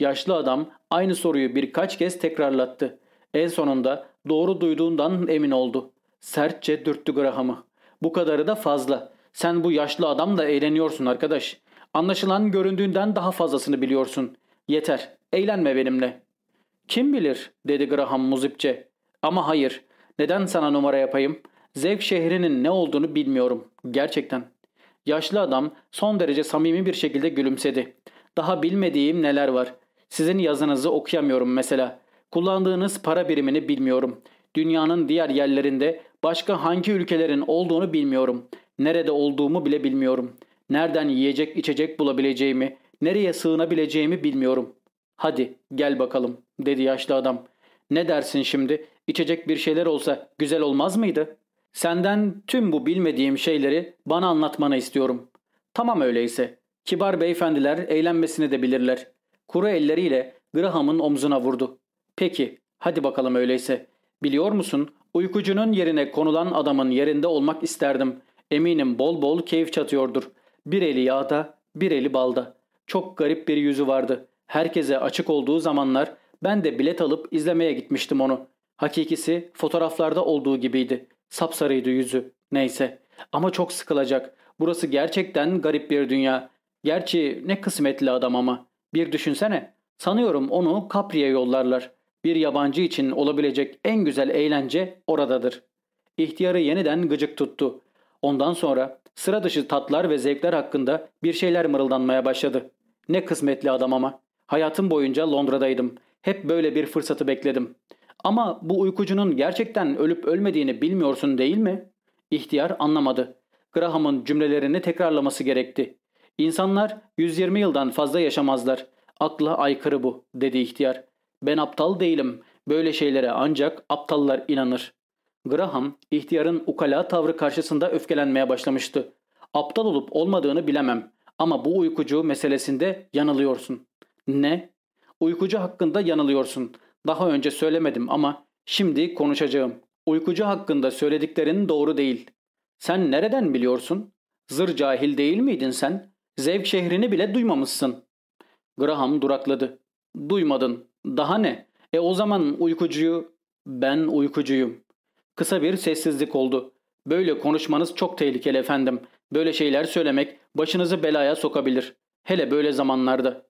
Yaşlı adam aynı soruyu birkaç kez tekrarlattı. En sonunda doğru duyduğundan emin oldu. Sertçe dürttü Graham'ı. Bu kadarı da fazla. Sen bu yaşlı adamla eğleniyorsun arkadaş. Anlaşılan göründüğünden daha fazlasını biliyorsun. Yeter. Eğlenme benimle. Kim bilir dedi Graham muzipçe. Ama hayır. Neden sana numara yapayım? Zevk şehrinin ne olduğunu bilmiyorum. Gerçekten. Yaşlı adam son derece samimi bir şekilde gülümsedi. Daha bilmediğim neler var. Sizin yazınızı okuyamıyorum mesela. Kullandığınız para birimini bilmiyorum. Dünyanın diğer yerlerinde başka hangi ülkelerin olduğunu bilmiyorum. Nerede olduğumu bile bilmiyorum. Nereden yiyecek içecek bulabileceğimi, nereye sığınabileceğimi bilmiyorum. Hadi gel bakalım dedi yaşlı adam. Ne dersin şimdi? İçecek bir şeyler olsa güzel olmaz mıydı? Senden tüm bu bilmediğim şeyleri bana anlatmanı istiyorum. Tamam öyleyse. Kibar beyefendiler eğlenmesini de bilirler. Kuru elleriyle Graham'ın omzuna vurdu. Peki, hadi bakalım öyleyse. Biliyor musun, uykucunun yerine konulan adamın yerinde olmak isterdim. Eminim bol bol keyif çatıyordur. Bir eli yağda, bir eli balda. Çok garip bir yüzü vardı. Herkese açık olduğu zamanlar ben de bilet alıp izlemeye gitmiştim onu. Hakikisi fotoğraflarda olduğu gibiydi. Sapsarıydı yüzü. Neyse. Ama çok sıkılacak. Burası gerçekten garip bir dünya. Gerçi ne kısmetli adam ama. Bir düşünsene. Sanıyorum onu Capri'ye yollarlar. Bir yabancı için olabilecek en güzel eğlence oradadır. İhtiyarı yeniden gıcık tuttu. Ondan sonra sıra dışı tatlar ve zevkler hakkında bir şeyler mırıldanmaya başladı. Ne kısmetli adam ama. Hayatım boyunca Londra'daydım. Hep böyle bir fırsatı bekledim. Ama bu uykucunun gerçekten ölüp ölmediğini bilmiyorsun değil mi? İhtiyar anlamadı. Graham'ın cümlelerini tekrarlaması gerekti. İnsanlar 120 yıldan fazla yaşamazlar. Akla aykırı bu dedi ihtiyar. Ben aptal değilim. Böyle şeylere ancak aptallar inanır. Graham ihtiyarın ukala tavrı karşısında öfkelenmeye başlamıştı. Aptal olup olmadığını bilemem. Ama bu uykucu meselesinde yanılıyorsun. Ne? Uykucu hakkında yanılıyorsun. Daha önce söylemedim ama şimdi konuşacağım. Uykucu hakkında söylediklerin doğru değil. Sen nereden biliyorsun? Zır cahil değil miydin sen? Zevk şehrini bile duymamışsın. Graham durakladı. Duymadın. Daha ne? E o zaman uykucuyu... Ben uykucuyum. Kısa bir sessizlik oldu. Böyle konuşmanız çok tehlikeli efendim. Böyle şeyler söylemek başınızı belaya sokabilir. Hele böyle zamanlarda.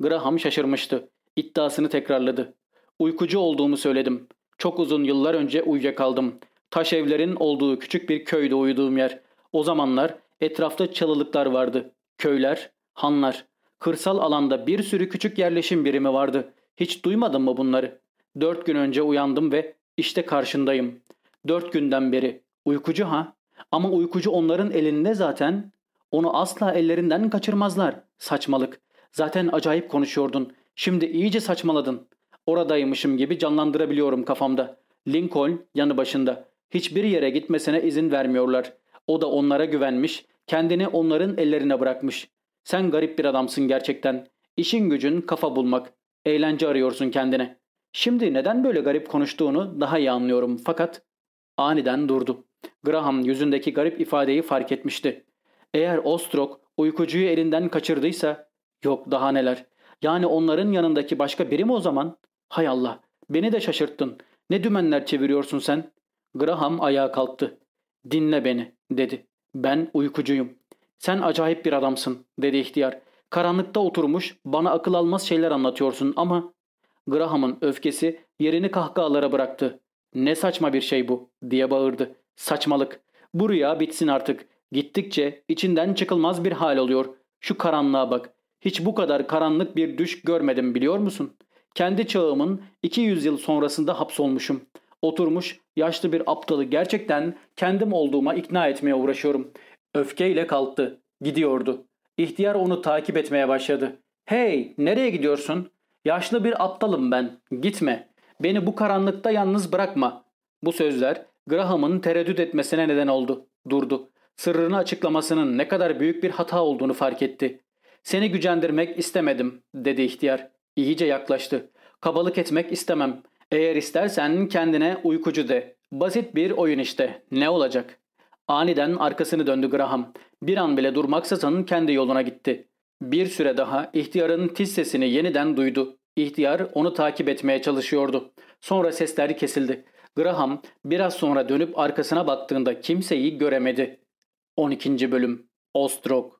Graham şaşırmıştı. İddiasını tekrarladı. Uykucu olduğumu söyledim. Çok uzun yıllar önce uyuyakaldım. Taş evlerin olduğu küçük bir köyde uyuduğum yer. O zamanlar etrafta çalılıklar vardı. Köyler, hanlar. Kırsal alanda bir sürü küçük yerleşim birimi vardı. Hiç duymadın mı bunları? Dört gün önce uyandım ve işte karşındayım. Dört günden beri. Uykucu ha? Ama uykucu onların elinde zaten. Onu asla ellerinden kaçırmazlar. Saçmalık. Zaten acayip konuşuyordun. Şimdi iyice saçmaladın. Oradaymışım gibi canlandırabiliyorum kafamda. Lincoln yanı başında. Hiçbir yere gitmesine izin vermiyorlar. O da onlara güvenmiş, kendini onların ellerine bırakmış. Sen garip bir adamsın gerçekten. İşin gücün kafa bulmak. Eğlence arıyorsun kendine. Şimdi neden böyle garip konuştuğunu daha iyi anlıyorum fakat aniden durdu. Graham yüzündeki garip ifadeyi fark etmişti. Eğer Ostrok uykucuyu elinden kaçırdıysa yok daha neler. Yani onların yanındaki başka biri mi o zaman? Hay Allah beni de şaşırttın. Ne dümenler çeviriyorsun sen? Graham ayağa kalktı. Dinle beni dedi. Ben uykucuyum. Sen acayip bir adamsın dedi ihtiyar. Karanlıkta oturmuş bana akıl almaz şeyler anlatıyorsun ama... Graham'ın öfkesi yerini kahkahalara bıraktı. Ne saçma bir şey bu diye bağırdı. Saçmalık. Bu rüya bitsin artık. Gittikçe içinden çıkılmaz bir hal oluyor. Şu karanlığa bak. Hiç bu kadar karanlık bir düş görmedim biliyor musun? Kendi çağımın 200 yıl sonrasında hapsolmuşum. Oturmuş yaşlı bir aptalı gerçekten kendim olduğuma ikna etmeye uğraşıyorum. Öfkeyle kalktı. Gidiyordu. İhtiyar onu takip etmeye başladı. Hey nereye gidiyorsun? Yaşlı bir aptalım ben. Gitme. Beni bu karanlıkta yalnız bırakma. Bu sözler Graham'ın tereddüt etmesine neden oldu. Durdu. Sırrını açıklamasının ne kadar büyük bir hata olduğunu fark etti. Seni gücendirmek istemedim dedi ihtiyar. İyice yaklaştı. Kabalık etmek istemem. Eğer istersen kendine uykucu de. Basit bir oyun işte. Ne olacak? Aniden arkasını döndü Graham. Bir an bile durmaksızın kendi yoluna gitti. Bir süre daha ihtiyarın tiz sesini yeniden duydu. İhtiyar onu takip etmeye çalışıyordu. Sonra sesler kesildi. Graham biraz sonra dönüp arkasına baktığında kimseyi göremedi. 12. Bölüm Ostrog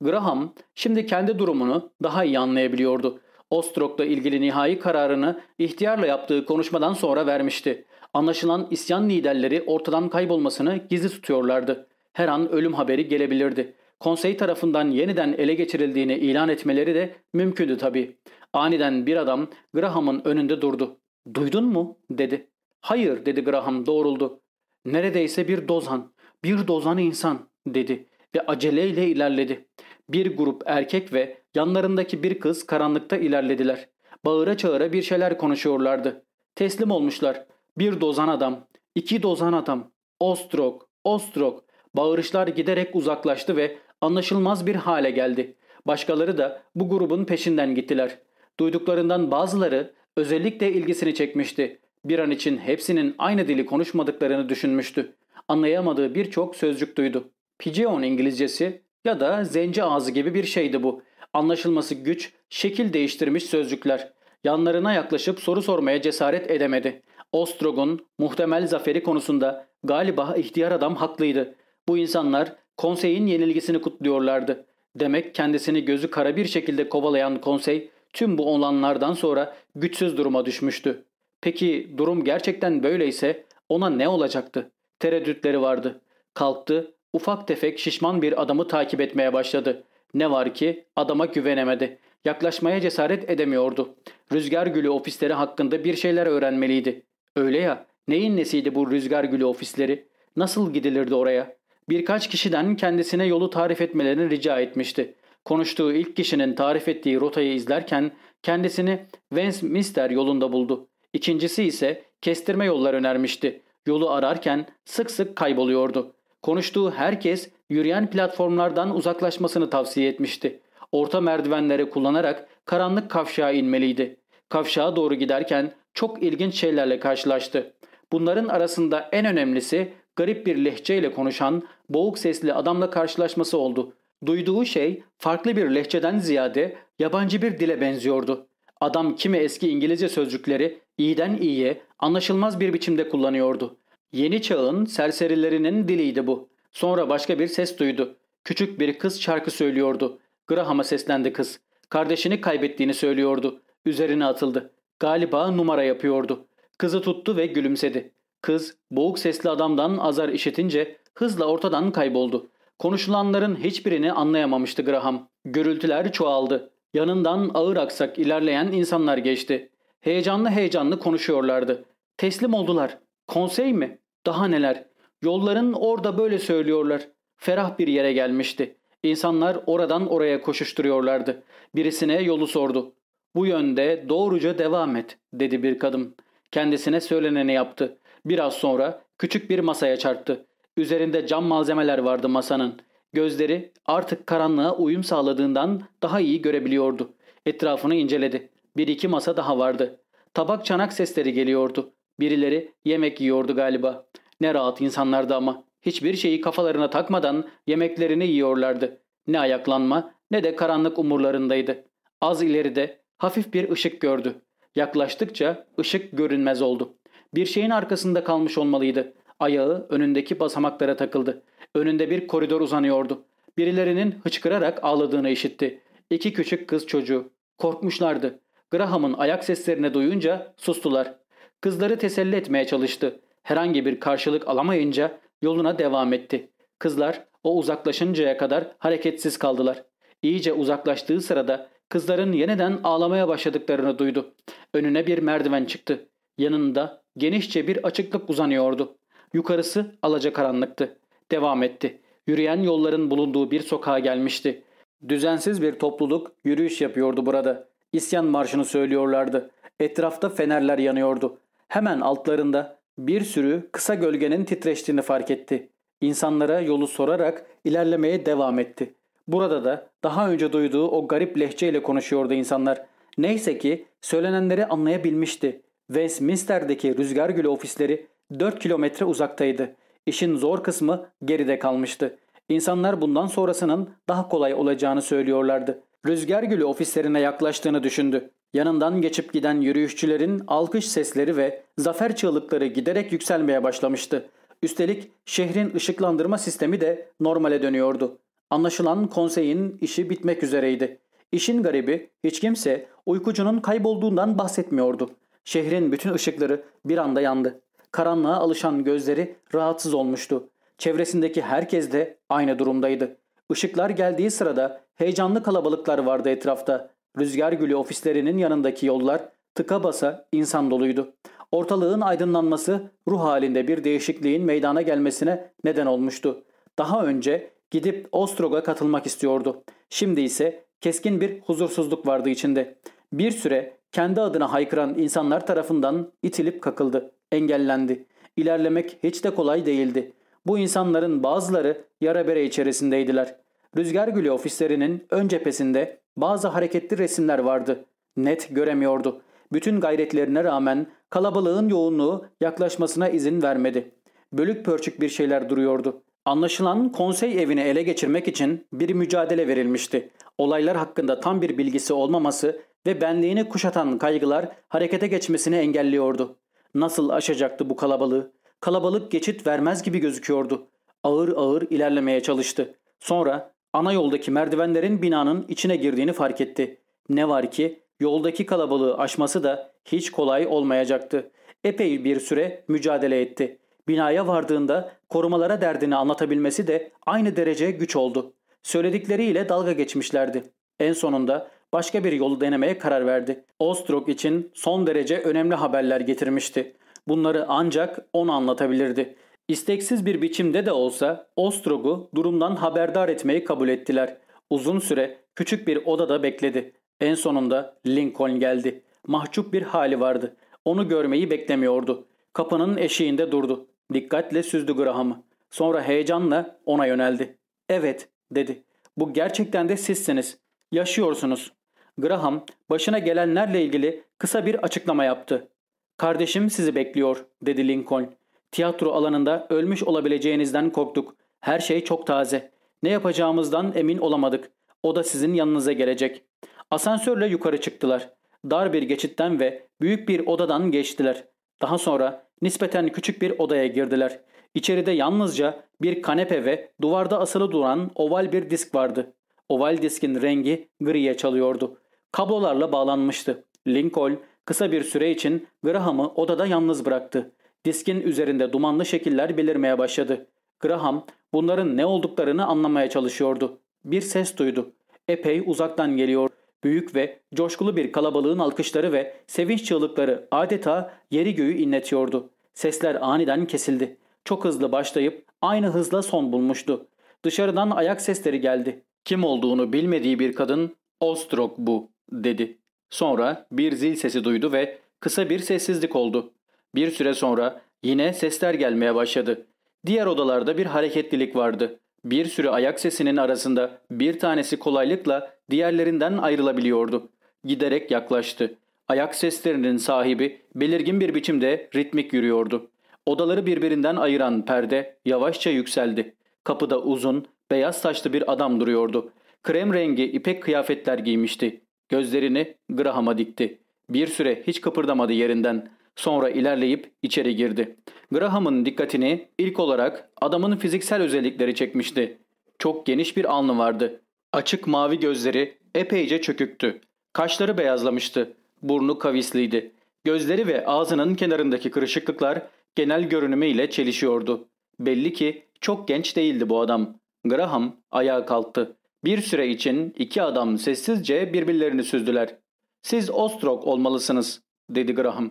Graham şimdi kendi durumunu daha iyi anlayabiliyordu. Ostrog'la ilgili nihai kararını ihtiyarla yaptığı konuşmadan sonra vermişti. Anlaşılan isyan liderleri ortadan kaybolmasını gizli tutuyorlardı. Her an ölüm haberi gelebilirdi. Konsey tarafından yeniden ele geçirildiğini ilan etmeleri de mümkündü tabii. Aniden bir adam Graham'ın önünde durdu. ''Duydun mu?'' dedi. ''Hayır'' dedi Graham doğruldu. ''Neredeyse bir dozan, bir dozan insan'' dedi ve aceleyle ilerledi. Bir grup erkek ve yanlarındaki bir kız karanlıkta ilerlediler. Bağıra çağıra bir şeyler konuşuyorlardı. Teslim olmuşlar. Bir dozan adam, iki dozan adam, Ostrok, Ostrok. Bağırışlar giderek uzaklaştı ve anlaşılmaz bir hale geldi. Başkaları da bu grubun peşinden gittiler. Duyduklarından bazıları özellikle ilgisini çekmişti. Bir an için hepsinin aynı dili konuşmadıklarını düşünmüştü. Anlayamadığı birçok sözcük duydu. Pigeon İngilizcesi ya da zenci ağzı gibi bir şeydi bu. Anlaşılması güç, şekil değiştirmiş sözcükler. Yanlarına yaklaşıp soru sormaya cesaret edemedi. Ostrog'un muhtemel zaferi konusunda galiba ihtiyar adam haklıydı. Bu insanlar konseyin yenilgisini kutluyorlardı. Demek kendisini gözü kara bir şekilde kovalayan konsey tüm bu olanlardan sonra güçsüz duruma düşmüştü. Peki durum gerçekten böyleyse ona ne olacaktı? Tereddütleri vardı. Kalktı, ufak tefek şişman bir adamı takip etmeye başladı. Ne var ki adama güvenemedi. Yaklaşmaya cesaret edemiyordu. Rüzgar Gülü ofisleri hakkında bir şeyler öğrenmeliydi. Öyle ya, neyin nesiydi bu Rüzgar Gülü ofisleri? Nasıl gidilirdi oraya? Birkaç kişiden kendisine yolu tarif etmelerini rica etmişti. Konuştuğu ilk kişinin tarif ettiği rotayı izlerken kendisini Westminster yolunda buldu. İkincisi ise kestirme yollar önermişti. Yolu ararken sık sık kayboluyordu. Konuştuğu herkes yürüyen platformlardan uzaklaşmasını tavsiye etmişti. Orta merdivenleri kullanarak karanlık kavşağa inmeliydi. Kavşağa doğru giderken çok ilginç şeylerle karşılaştı. Bunların arasında en önemlisi garip bir lehçeyle konuşan, boğuk sesli adamla karşılaşması oldu. Duyduğu şey farklı bir lehçeden ziyade yabancı bir dile benziyordu. Adam kimi eski İngilizce sözcükleri iyiden iyiye anlaşılmaz bir biçimde kullanıyordu. Yeni çağın serserilerinin diliydi bu. Sonra başka bir ses duydu. Küçük bir kız şarkı söylüyordu. Graham'a seslendi kız. Kardeşini kaybettiğini söylüyordu. Üzerine atıldı. Galiba numara yapıyordu. Kızı tuttu ve gülümsedi. Kız boğuk sesli adamdan azar işitince hızla ortadan kayboldu. Konuşulanların hiçbirini anlayamamıştı Graham. Gürültüler çoğaldı. Yanından ağır aksak ilerleyen insanlar geçti. Heyecanlı heyecanlı konuşuyorlardı. Teslim oldular. Konsey mi? Daha neler? Yolların orada böyle söylüyorlar. Ferah bir yere gelmişti. İnsanlar oradan oraya koşuşturuyorlardı. Birisine yolu sordu. Bu yönde doğruca devam et dedi bir kadın. Kendisine söyleneni yaptı. Biraz sonra küçük bir masaya çarptı. Üzerinde cam malzemeler vardı masanın. Gözleri artık karanlığa uyum sağladığından daha iyi görebiliyordu. Etrafını inceledi. Bir iki masa daha vardı. Tabak çanak sesleri geliyordu. Birileri yemek yiyordu galiba. Ne rahat insanlardı ama. Hiçbir şeyi kafalarına takmadan yemeklerini yiyorlardı. Ne ayaklanma ne de karanlık umurlarındaydı. Az ileride hafif bir ışık gördü. Yaklaştıkça ışık görünmez oldu. Bir şeyin arkasında kalmış olmalıydı. Ayağı önündeki basamaklara takıldı. Önünde bir koridor uzanıyordu. Birilerinin hıçkırarak ağladığını işitti. İki küçük kız çocuğu. Korkmuşlardı. Graham'ın ayak seslerini duyunca sustular. Kızları teselli etmeye çalıştı. Herhangi bir karşılık alamayınca yoluna devam etti. Kızlar o uzaklaşıncaya kadar hareketsiz kaldılar. İyice uzaklaştığı sırada kızların yeniden ağlamaya başladıklarını duydu. Önüne bir merdiven çıktı. Yanında genişçe bir açıklık uzanıyordu. Yukarısı alacakaranlıktı. Devam etti. Yürüyen yolların bulunduğu bir sokağa gelmişti. Düzensiz bir topluluk yürüyüş yapıyordu burada. İsyan marşını söylüyorlardı. Etrafta fenerler yanıyordu. Hemen altlarında bir sürü kısa gölgenin titreştiğini fark etti. İnsanlara yolu sorarak ilerlemeye devam etti. Burada da daha önce duyduğu o garip lehçeyle konuşuyordu insanlar. Neyse ki söylenenleri anlayabilmişti. Westminster'deki rüzgar gülü ofisleri 4 kilometre uzaktaydı. İşin zor kısmı geride kalmıştı. İnsanlar bundan sonrasının daha kolay olacağını söylüyorlardı. Rüzgar gülü ofislerine yaklaştığını düşündü. Yanından geçip giden yürüyüşçülerin alkış sesleri ve zafer çığlıkları giderek yükselmeye başlamıştı. Üstelik şehrin ışıklandırma sistemi de normale dönüyordu. Anlaşılan konseyin işi bitmek üzereydi. İşin garibi hiç kimse uykucunun kaybolduğundan bahsetmiyordu. Şehrin bütün ışıkları bir anda yandı. Karanlığa alışan gözleri rahatsız olmuştu. Çevresindeki herkes de aynı durumdaydı. Işıklar geldiği sırada heyecanlı kalabalıklar vardı etrafta. Rüzgar gülü ofislerinin yanındaki yollar tıka basa insan doluydu. Ortalığın aydınlanması ruh halinde bir değişikliğin meydana gelmesine neden olmuştu. Daha önce gidip Ostrog'a katılmak istiyordu. Şimdi ise keskin bir huzursuzluk vardı içinde. Bir süre kendi adına haykıran insanlar tarafından itilip kakıldı, engellendi. İlerlemek hiç de kolay değildi. Bu insanların bazıları yara bere içerisindeydiler. Rüzgar Gülü ofislerinin ön cephesinde bazı hareketli resimler vardı. Net göremiyordu. Bütün gayretlerine rağmen kalabalığın yoğunluğu yaklaşmasına izin vermedi. Bölük pörçük bir şeyler duruyordu. Anlaşılan konsey evini ele geçirmek için bir mücadele verilmişti. Olaylar hakkında tam bir bilgisi olmaması ve benliğini kuşatan kaygılar harekete geçmesini engelliyordu. Nasıl aşacaktı bu kalabalığı? Kalabalık geçit vermez gibi gözüküyordu. Ağır ağır ilerlemeye çalıştı. Sonra ana yoldaki merdivenlerin binanın içine girdiğini fark etti. Ne var ki yoldaki kalabalığı aşması da hiç kolay olmayacaktı. Epey bir süre mücadele etti. Binaya vardığında korumalara derdini anlatabilmesi de aynı derece güç oldu. Söyledikleriyle dalga geçmişlerdi. En sonunda başka bir yolu denemeye karar verdi. Ostrog için son derece önemli haberler getirmişti. Bunları ancak onu anlatabilirdi. İsteksiz bir biçimde de olsa Ostrog'u durumdan haberdar etmeyi kabul ettiler. Uzun süre küçük bir odada bekledi. En sonunda Lincoln geldi. Mahcup bir hali vardı. Onu görmeyi beklemiyordu. Kapının eşiğinde durdu. Dikkatle süzdü Graham'ı. Sonra heyecanla ona yöneldi. Evet dedi. Bu gerçekten de sizsiniz. Yaşıyorsunuz. Graham başına gelenlerle ilgili kısa bir açıklama yaptı. Kardeşim sizi bekliyor dedi Lincoln. Tiyatro alanında ölmüş olabileceğinizden korktuk. Her şey çok taze. Ne yapacağımızdan emin olamadık. O da sizin yanınıza gelecek. Asansörle yukarı çıktılar. Dar bir geçitten ve büyük bir odadan geçtiler. Daha sonra nispeten küçük bir odaya girdiler. İçeride yalnızca bir kanepe ve duvarda asılı duran oval bir disk vardı. Oval diskin rengi griye çalıyordu. Kablolarla bağlanmıştı. Lincoln kısa bir süre için Graham'ı odada yalnız bıraktı. Diskin üzerinde dumanlı şekiller belirmeye başladı. Graham bunların ne olduklarını anlamaya çalışıyordu. Bir ses duydu. Epey uzaktan geliyor. Büyük ve coşkulu bir kalabalığın alkışları ve sevinç çığlıkları adeta yeri göğü inletiyordu. Sesler aniden kesildi. Çok hızlı başlayıp aynı hızla son bulmuştu. Dışarıdan ayak sesleri geldi. Kim olduğunu bilmediği bir kadın ''Ostrok bu'' dedi. Sonra bir zil sesi duydu ve kısa bir sessizlik oldu. Bir süre sonra yine sesler gelmeye başladı. Diğer odalarda bir hareketlilik vardı. Bir sürü ayak sesinin arasında bir tanesi kolaylıkla diğerlerinden ayrılabiliyordu. Giderek yaklaştı. Ayak seslerinin sahibi belirgin bir biçimde ritmik yürüyordu. Odaları birbirinden ayıran perde yavaşça yükseldi. Kapıda uzun, beyaz saçlı bir adam duruyordu. Krem rengi ipek kıyafetler giymişti. Gözlerini Graham'a dikti. Bir süre hiç kıpırdamadı yerinden. Sonra ilerleyip içeri girdi. Graham'ın dikkatini ilk olarak adamın fiziksel özellikleri çekmişti. Çok geniş bir alnı vardı. Açık mavi gözleri epeyce çöküktü. Kaşları beyazlamıştı. Burnu kavisliydi. Gözleri ve ağzının kenarındaki kırışıklıklar genel görünümü ile çelişiyordu. Belli ki çok genç değildi bu adam. Graham ayağa kalktı. Bir süre için iki adam sessizce birbirlerini süzdüler. ''Siz Ostrok olmalısınız.'' dedi Graham.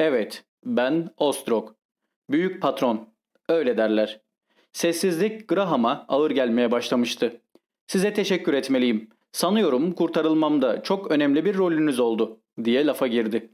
''Evet, ben Ostrok. Büyük patron. Öyle derler.'' Sessizlik Graham'a ağır gelmeye başlamıştı. ''Size teşekkür etmeliyim. Sanıyorum kurtarılmamda çok önemli bir rolünüz oldu.'' diye lafa girdi.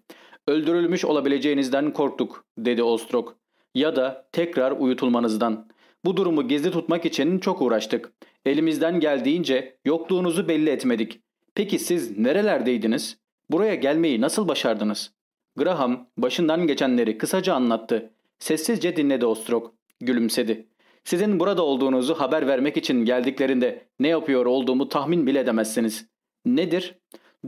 ''Öldürülmüş olabileceğinizden korktuk.'' dedi Ostrok. ''Ya da tekrar uyutulmanızdan. Bu durumu gizli tutmak için çok uğraştık. Elimizden geldiğince yokluğunuzu belli etmedik. Peki siz nerelerdeydiniz? Buraya gelmeyi nasıl başardınız? Graham başından geçenleri kısaca anlattı. Sessizce dinledi Ostrok. Gülümsedi. Sizin burada olduğunuzu haber vermek için geldiklerinde ne yapıyor olduğumu tahmin bile edemezsiniz. Nedir?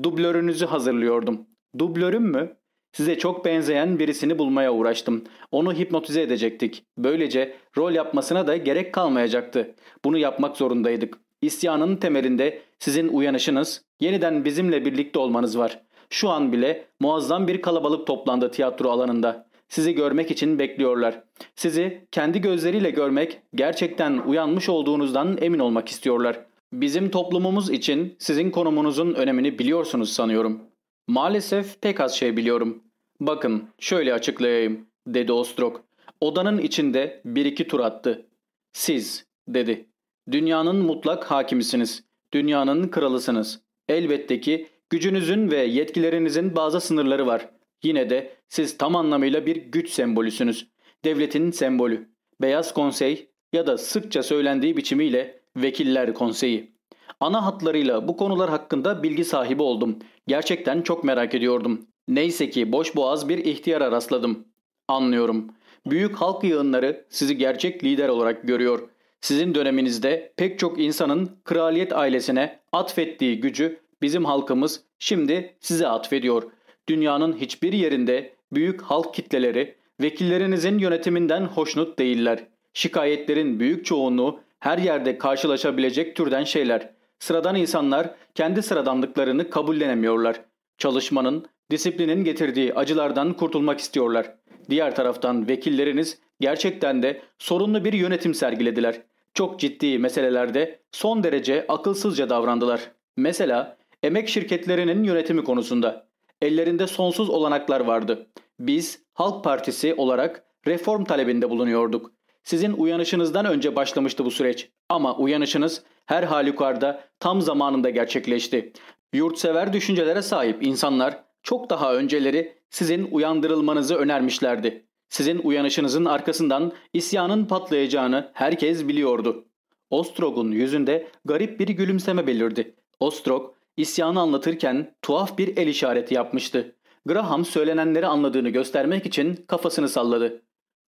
Dublörünüzü hazırlıyordum. Dublörüm mü? Size çok benzeyen birisini bulmaya uğraştım. Onu hipnotize edecektik. Böylece rol yapmasına da gerek kalmayacaktı. Bunu yapmak zorundaydık. İsyanın temelinde sizin uyanışınız, yeniden bizimle birlikte olmanız var. Şu an bile muazzam bir kalabalık toplandı tiyatro alanında. Sizi görmek için bekliyorlar. Sizi kendi gözleriyle görmek, gerçekten uyanmış olduğunuzdan emin olmak istiyorlar. Bizim toplumumuz için sizin konumunuzun önemini biliyorsunuz sanıyorum. Maalesef pek az şey biliyorum. Bakın şöyle açıklayayım dedi Ostrok. Odanın içinde bir iki tur attı. Siz dedi. Dünyanın mutlak hakimisiniz. Dünyanın kralısınız. Elbette ki gücünüzün ve yetkilerinizin bazı sınırları var. Yine de siz tam anlamıyla bir güç sembolüsünüz. Devletin sembolü. Beyaz konsey ya da sıkça söylendiği biçimiyle vekiller konseyi. Ana hatlarıyla bu konular hakkında bilgi sahibi oldum. Gerçekten çok merak ediyordum. Neyse ki boş boğaz bir ihtiyara rastladım. Anlıyorum. Büyük halk yığınları sizi gerçek lider olarak görüyor. Sizin döneminizde pek çok insanın kraliyet ailesine atfettiği gücü bizim halkımız şimdi size atfediyor. Dünyanın hiçbir yerinde büyük halk kitleleri vekillerinizin yönetiminden hoşnut değiller. Şikayetlerin büyük çoğunluğu her yerde karşılaşabilecek türden şeyler. Sıradan insanlar kendi sıradanlıklarını kabullenemiyorlar. Çalışmanın, disiplinin getirdiği acılardan kurtulmak istiyorlar. Diğer taraftan vekilleriniz gerçekten de sorunlu bir yönetim sergilediler. Çok ciddi meselelerde son derece akılsızca davrandılar. Mesela emek şirketlerinin yönetimi konusunda. Ellerinde sonsuz olanaklar vardı. Biz Halk Partisi olarak reform talebinde bulunuyorduk. Sizin uyanışınızdan önce başlamıştı bu süreç. Ama uyanışınız her halükarda tam zamanında gerçekleşti. Yurtsever düşüncelere sahip insanlar çok daha önceleri sizin uyandırılmanızı önermişlerdi. Sizin uyanışınızın arkasından isyanın patlayacağını herkes biliyordu. Ostrog'un yüzünde garip bir gülümseme belirdi. Ostrog isyanı anlatırken tuhaf bir el işareti yapmıştı. Graham söylenenleri anladığını göstermek için kafasını salladı.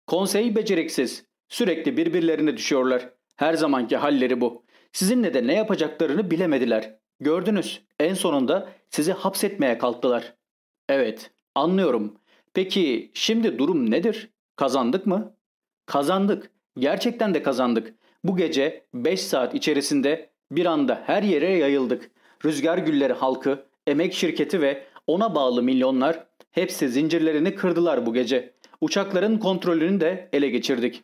Konsey beceriksiz. Sürekli birbirlerine düşüyorlar. Her zamanki halleri bu. Sizinle de ne yapacaklarını bilemediler. Gördünüz. En sonunda sizi hapsetmeye kalktılar. Evet, anlıyorum. Peki şimdi durum nedir? Kazandık mı? Kazandık. Gerçekten de kazandık. Bu gece 5 saat içerisinde bir anda her yere yayıldık. Rüzgar Gülleri halkı, emek şirketi ve ona bağlı milyonlar hepsi zincirlerini kırdılar bu gece. Uçakların kontrolünü de ele geçirdik.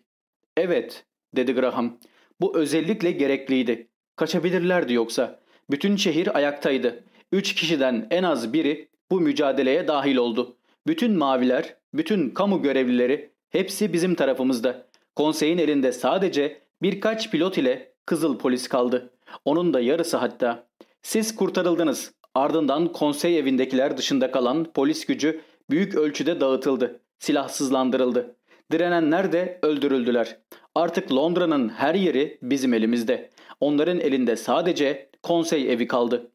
Evet, dedi Graham. Bu özellikle gerekliydi. Kaçabilirlerdi yoksa. Bütün şehir ayaktaydı. Üç kişiden en az biri bu mücadeleye dahil oldu. Bütün maviler, bütün kamu görevlileri hepsi bizim tarafımızda. Konseyin elinde sadece birkaç pilot ile kızıl polis kaldı. Onun da yarısı hatta. Siz kurtarıldınız Ardından konsey evindekiler dışında kalan polis gücü büyük ölçüde dağıtıldı, silahsızlandırıldı. Direnenler de öldürüldüler. Artık Londra'nın her yeri bizim elimizde. Onların elinde sadece konsey evi kaldı.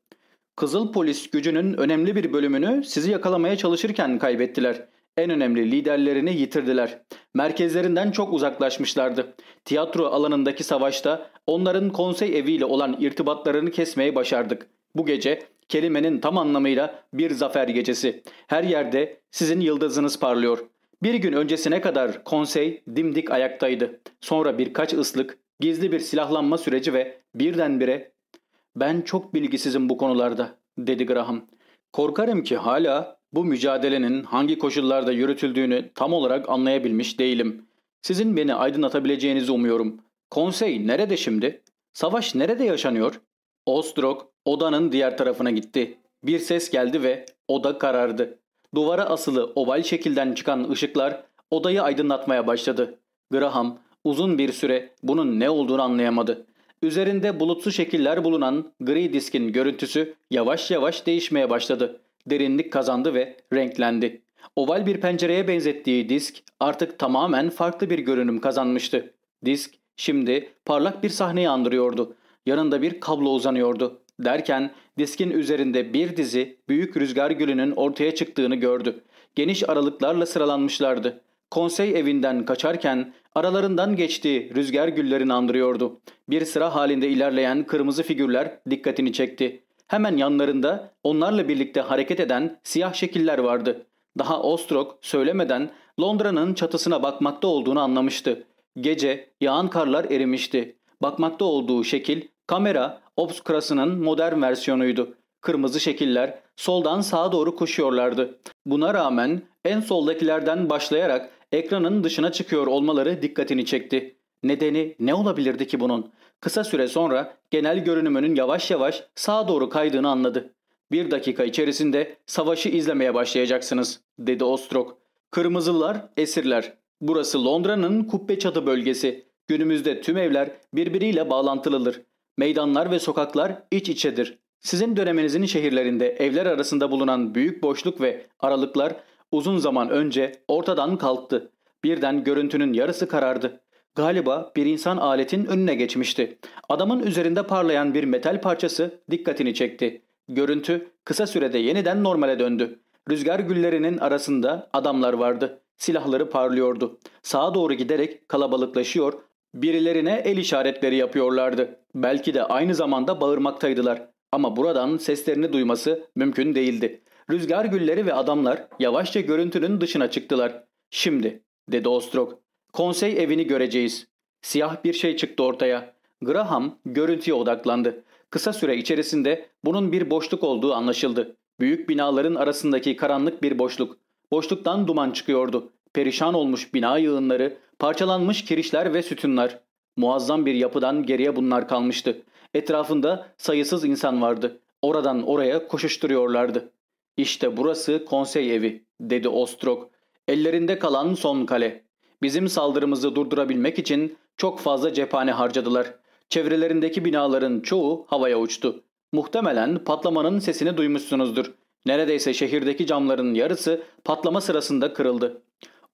Kızıl polis gücünün önemli bir bölümünü sizi yakalamaya çalışırken kaybettiler. En önemli liderlerini yitirdiler. Merkezlerinden çok uzaklaşmışlardı. Tiyatro alanındaki savaşta onların konsey eviyle olan irtibatlarını kesmeye başardık. Bu gece kelimenin tam anlamıyla bir zafer gecesi. Her yerde sizin yıldızınız parlıyor. Bir gün öncesine kadar konsey dimdik ayaktaydı. Sonra birkaç ıslık, gizli bir silahlanma süreci ve birdenbire ''Ben çok bilgisizim bu konularda'' dedi Graham. ''Korkarım ki hala bu mücadelenin hangi koşullarda yürütüldüğünü tam olarak anlayabilmiş değilim. Sizin beni aydınlatabileceğinizi umuyorum. Konsey nerede şimdi? Savaş nerede yaşanıyor?'' Ostrok odanın diğer tarafına gitti. Bir ses geldi ve oda karardı. Duvara asılı oval şekilden çıkan ışıklar odayı aydınlatmaya başladı. Graham uzun bir süre bunun ne olduğunu anlayamadı. Üzerinde bulutsu şekiller bulunan gri diskin görüntüsü yavaş yavaş değişmeye başladı. Derinlik kazandı ve renklendi. Oval bir pencereye benzettiği disk artık tamamen farklı bir görünüm kazanmıştı. Disk şimdi parlak bir sahneyi andırıyordu. Yanında bir kablo uzanıyordu. Derken diskin üzerinde bir dizi büyük rüzgar gülünün ortaya çıktığını gördü. Geniş aralıklarla sıralanmışlardı. Konsey evinden kaçarken aralarından geçtiği rüzgar güllerini andırıyordu. Bir sıra halinde ilerleyen kırmızı figürler dikkatini çekti. Hemen yanlarında onlarla birlikte hareket eden siyah şekiller vardı. Daha Ostrok söylemeden Londra'nın çatısına bakmakta olduğunu anlamıştı. Gece yağan karlar erimişti. Bakmakta olduğu şekil kamera obskurasının modern versiyonuydu. Kırmızı şekiller soldan sağa doğru koşuyorlardı. Buna rağmen en soldakilerden başlayarak ekranın dışına çıkıyor olmaları dikkatini çekti. Nedeni ne olabilirdi ki bunun? Kısa süre sonra genel görünümünün yavaş yavaş sağa doğru kaydığını anladı. Bir dakika içerisinde savaşı izlemeye başlayacaksınız, dedi Ostrok. Kırmızılar esirler. Burası Londra'nın kubbe çatı bölgesi. Günümüzde tüm evler birbiriyle bağlantılıdır. Meydanlar ve sokaklar iç içedir. Sizin döneminizin şehirlerinde evler arasında bulunan büyük boşluk ve aralıklar uzun zaman önce ortadan kalktı. Birden görüntünün yarısı karardı. Galiba bir insan aletin önüne geçmişti. Adamın üzerinde parlayan bir metal parçası dikkatini çekti. Görüntü kısa sürede yeniden normale döndü. Rüzgar güllerinin arasında adamlar vardı. Silahları parlıyordu. Sağa doğru giderek kalabalıklaşıyor, birilerine el işaretleri yapıyorlardı. Belki de aynı zamanda bağırmaktaydılar. Ama buradan seslerini duyması mümkün değildi. Rüzgar gülleri ve adamlar yavaşça görüntünün dışına çıktılar. Şimdi, dedi Ostrok, konsey evini göreceğiz. Siyah bir şey çıktı ortaya. Graham görüntüye odaklandı. Kısa süre içerisinde bunun bir boşluk olduğu anlaşıldı. Büyük binaların arasındaki karanlık bir boşluk. Boşluktan duman çıkıyordu. Perişan olmuş bina yığınları, parçalanmış kirişler ve sütunlar. Muazzam bir yapıdan geriye bunlar kalmıştı. Etrafında sayısız insan vardı. Oradan oraya koşuşturuyorlardı. İşte burası konsey evi, dedi Ostrok. Ellerinde kalan son kale. Bizim saldırımızı durdurabilmek için çok fazla cephane harcadılar. Çevrelerindeki binaların çoğu havaya uçtu. Muhtemelen patlamanın sesini duymuşsunuzdur. Neredeyse şehirdeki camların yarısı patlama sırasında kırıldı.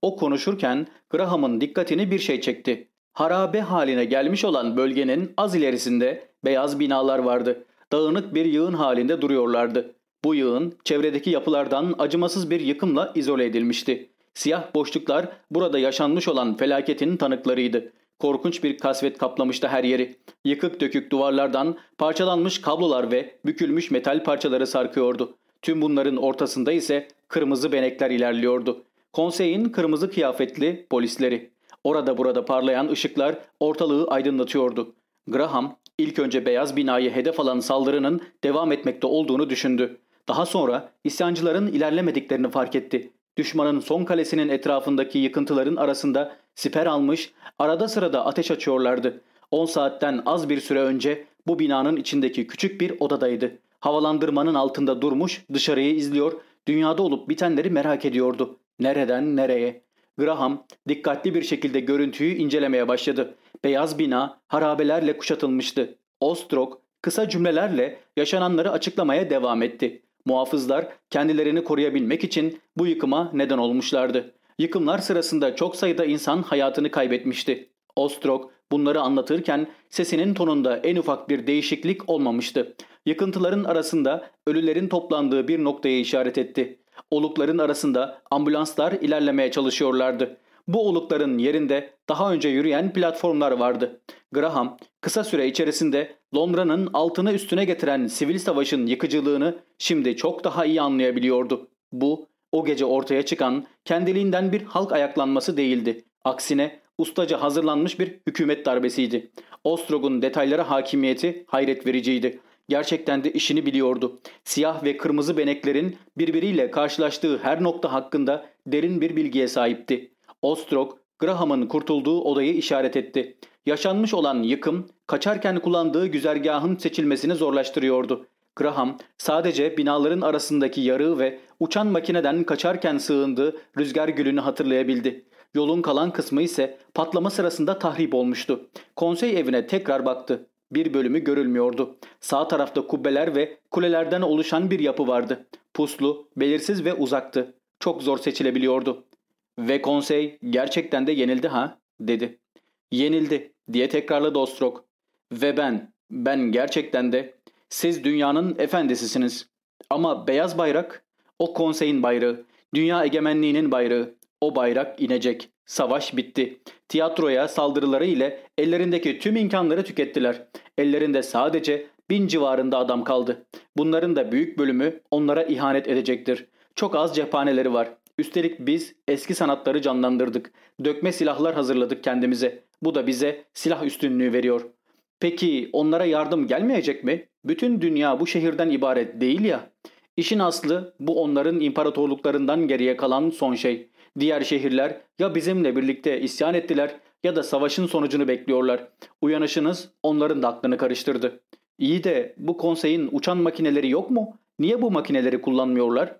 O konuşurken Graham'ın dikkatini bir şey çekti. Harabe haline gelmiş olan bölgenin az ilerisinde beyaz binalar vardı. Dağınık bir yığın halinde duruyorlardı. Bu yığın çevredeki yapılardan acımasız bir yıkımla izole edilmişti. Siyah boşluklar burada yaşanmış olan felaketin tanıklarıydı. Korkunç bir kasvet kaplamıştı her yeri. Yıkık dökük duvarlardan parçalanmış kablolar ve bükülmüş metal parçaları sarkıyordu. Tüm bunların ortasında ise kırmızı benekler ilerliyordu. Konseyin kırmızı kıyafetli polisleri. Orada burada parlayan ışıklar ortalığı aydınlatıyordu. Graham ilk önce beyaz binayı hedef alan saldırının devam etmekte olduğunu düşündü. Daha sonra isyancıların ilerlemediklerini fark etti. Düşmanın son kalesinin etrafındaki yıkıntıların arasında siper almış, arada sırada ateş açıyorlardı. 10 saatten az bir süre önce bu binanın içindeki küçük bir odadaydı. Havalandırmanın altında durmuş, dışarıyı izliyor, dünyada olup bitenleri merak ediyordu. Nereden nereye? Graham dikkatli bir şekilde görüntüyü incelemeye başladı. Beyaz bina harabelerle kuşatılmıştı. Ostrok kısa cümlelerle yaşananları açıklamaya devam etti. Muhafızlar kendilerini koruyabilmek için bu yıkıma neden olmuşlardı. Yıkımlar sırasında çok sayıda insan hayatını kaybetmişti. Ostrog bunları anlatırken sesinin tonunda en ufak bir değişiklik olmamıştı. Yıkıntıların arasında ölülerin toplandığı bir noktaya işaret etti. Olukların arasında ambulanslar ilerlemeye çalışıyorlardı. Bu olukların yerinde daha önce yürüyen platformlar vardı. Graham kısa süre içerisinde Londra'nın altını üstüne getiren sivil savaşın yıkıcılığını şimdi çok daha iyi anlayabiliyordu. Bu o gece ortaya çıkan kendiliğinden bir halk ayaklanması değildi. Aksine ustaca hazırlanmış bir hükümet darbesiydi. Ostrog'un detaylara hakimiyeti hayret vericiydi. Gerçekten de işini biliyordu. Siyah ve kırmızı beneklerin birbiriyle karşılaştığı her nokta hakkında derin bir bilgiye sahipti. Ostrog, Graham'ın kurtulduğu odayı işaret etti. Yaşanmış olan yıkım, kaçarken kullandığı güzergahın seçilmesini zorlaştırıyordu. Graham sadece binaların arasındaki yarığı ve uçan makineden kaçarken sığındığı rüzgar gülünü hatırlayabildi. Yolun kalan kısmı ise patlama sırasında tahrip olmuştu. Konsey evine tekrar baktı. Bir bölümü görülmüyordu. Sağ tarafta kubbeler ve kulelerden oluşan bir yapı vardı. Puslu, belirsiz ve uzaktı. Çok zor seçilebiliyordu. Ve konsey gerçekten de yenildi ha dedi. Yenildi diye tekrarladı Ostrog. Ve ben, ben gerçekten de siz dünyanın efendisisiniz. Ama beyaz bayrak o konseyin bayrağı, dünya egemenliğinin bayrağı. O bayrak inecek. Savaş bitti. Tiyatroya saldırıları ile ellerindeki tüm imkanları tükettiler. Ellerinde sadece bin civarında adam kaldı. Bunların da büyük bölümü onlara ihanet edecektir. Çok az cephaneleri var. Üstelik biz eski sanatları canlandırdık. Dökme silahlar hazırladık kendimize. Bu da bize silah üstünlüğü veriyor. Peki onlara yardım gelmeyecek mi? Bütün dünya bu şehirden ibaret değil ya. İşin aslı bu onların imparatorluklarından geriye kalan son şey. Diğer şehirler ya bizimle birlikte isyan ettiler ya da savaşın sonucunu bekliyorlar. Uyanışınız onların da aklını karıştırdı. İyi de bu konseyin uçan makineleri yok mu? Niye bu makineleri kullanmıyorlar?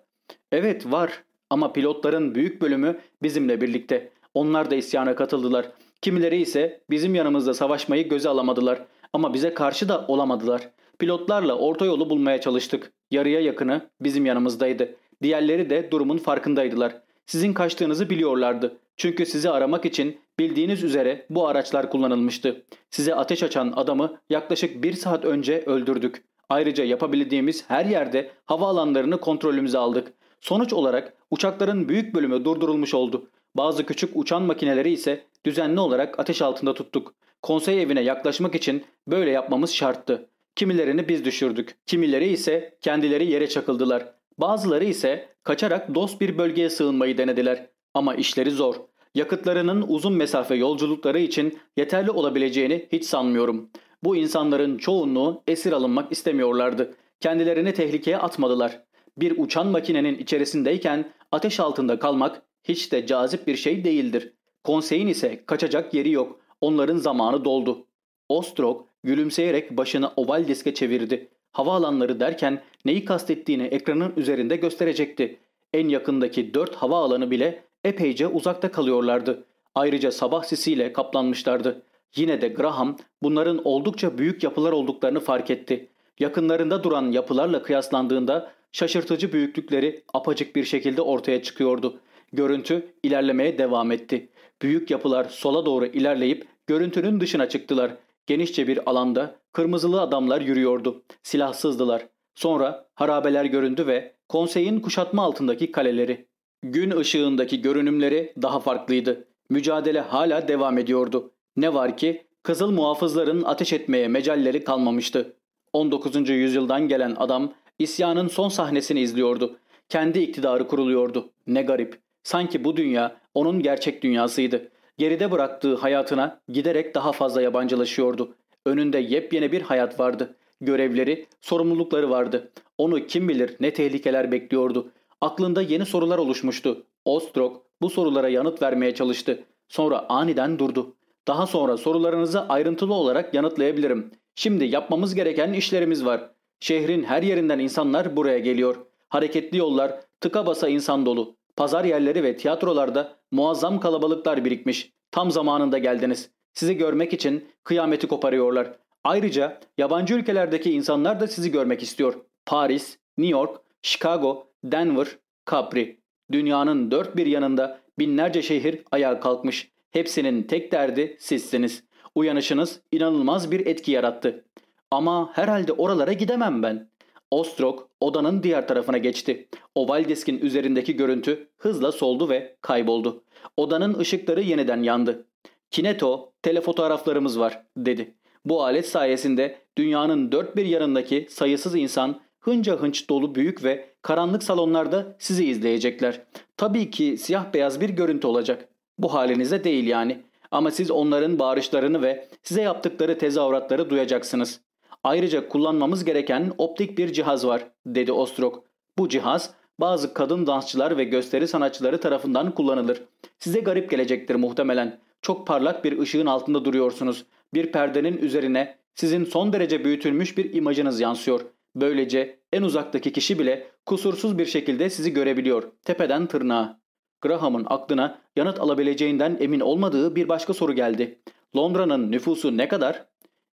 Evet var ama pilotların büyük bölümü bizimle birlikte. Onlar da isyana katıldılar. Kimileri ise bizim yanımızda savaşmayı göze alamadılar. Ama bize karşı da olamadılar. Pilotlarla orta yolu bulmaya çalıştık. Yarıya yakını bizim yanımızdaydı. Diğerleri de durumun farkındaydılar. Sizin kaçtığınızı biliyorlardı. Çünkü sizi aramak için bildiğiniz üzere bu araçlar kullanılmıştı. Size ateş açan adamı yaklaşık bir saat önce öldürdük. Ayrıca yapabildiğimiz her yerde hava alanlarını kontrolümüze aldık. Sonuç olarak uçakların büyük bölümü durdurulmuş oldu. Bazı küçük uçan makineleri ise düzenli olarak ateş altında tuttuk. Konsey evine yaklaşmak için böyle yapmamız şarttı. Kimilerini biz düşürdük. Kimileri ise kendileri yere çakıldılar. Bazıları ise kaçarak dost bir bölgeye sığınmayı denediler. Ama işleri zor. Yakıtlarının uzun mesafe yolculukları için yeterli olabileceğini hiç sanmıyorum. Bu insanların çoğunluğu esir alınmak istemiyorlardı. Kendilerini tehlikeye atmadılar. Bir uçan makinenin içerisindeyken ateş altında kalmak hiç de cazip bir şey değildir. Konseyin ise kaçacak yeri yok. Onların zamanı doldu. Ostrog gülümseyerek başını oval diske çevirdi. Havaalanları derken neyi kastettiğini ekranın üzerinde gösterecekti. En yakındaki dört havaalanı bile epeyce uzakta kalıyorlardı. Ayrıca sabah sisiyle kaplanmışlardı. Yine de Graham bunların oldukça büyük yapılar olduklarını fark etti. Yakınlarında duran yapılarla kıyaslandığında şaşırtıcı büyüklükleri apacık bir şekilde ortaya çıkıyordu. Görüntü ilerlemeye devam etti. Büyük yapılar sola doğru ilerleyip görüntünün dışına çıktılar. Genişçe bir alanda kırmızılı adamlar yürüyordu. Silahsızdılar. Sonra harabeler göründü ve konseyin kuşatma altındaki kaleleri. Gün ışığındaki görünümleri daha farklıydı. Mücadele hala devam ediyordu. Ne var ki Kızıl muhafızların ateş etmeye mecalleri kalmamıştı. 19. yüzyıldan gelen adam isyanın son sahnesini izliyordu. Kendi iktidarı kuruluyordu. Ne garip. Sanki bu dünya onun gerçek dünyasıydı. Geride bıraktığı hayatına giderek daha fazla yabancılaşıyordu. Önünde yepyeni bir hayat vardı. Görevleri, sorumlulukları vardı. Onu kim bilir ne tehlikeler bekliyordu. Aklında yeni sorular oluşmuştu. Ostrog bu sorulara yanıt vermeye çalıştı. Sonra aniden durdu. Daha sonra sorularınızı ayrıntılı olarak yanıtlayabilirim. Şimdi yapmamız gereken işlerimiz var. Şehrin her yerinden insanlar buraya geliyor. Hareketli yollar, tıka basa insan dolu. Pazar yerleri ve tiyatrolarda muazzam kalabalıklar birikmiş. Tam zamanında geldiniz. Sizi görmek için kıyameti koparıyorlar. Ayrıca yabancı ülkelerdeki insanlar da sizi görmek istiyor. Paris, New York, Chicago, Denver, Capri. Dünyanın dört bir yanında binlerce şehir ayağa kalkmış. Hepsinin tek derdi sizsiniz. Uyanışınız inanılmaz bir etki yarattı. Ama herhalde oralara gidemem ben. Ostrok odanın diğer tarafına geçti. Oval diskin üzerindeki görüntü hızla soldu ve kayboldu. Odanın ışıkları yeniden yandı. Kineto, telefotoğraflarımız var dedi. Bu alet sayesinde dünyanın dört bir yanındaki sayısız insan hınca hınç dolu büyük ve karanlık salonlarda sizi izleyecekler. Tabii ki siyah beyaz bir görüntü olacak. Bu halinize değil yani. Ama siz onların bağırışlarını ve size yaptıkları tezahüratları duyacaksınız. Ayrıca kullanmamız gereken optik bir cihaz var, dedi Ostrok. Bu cihaz bazı kadın dansçılar ve gösteri sanatçıları tarafından kullanılır. Size garip gelecektir muhtemelen. Çok parlak bir ışığın altında duruyorsunuz. Bir perdenin üzerine sizin son derece büyütülmüş bir imajınız yansıyor. Böylece en uzaktaki kişi bile kusursuz bir şekilde sizi görebiliyor. Tepeden tırnağa. Graham'ın aklına yanıt alabileceğinden emin olmadığı bir başka soru geldi. Londra'nın nüfusu ne kadar?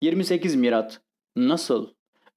28 mirat. Nasıl?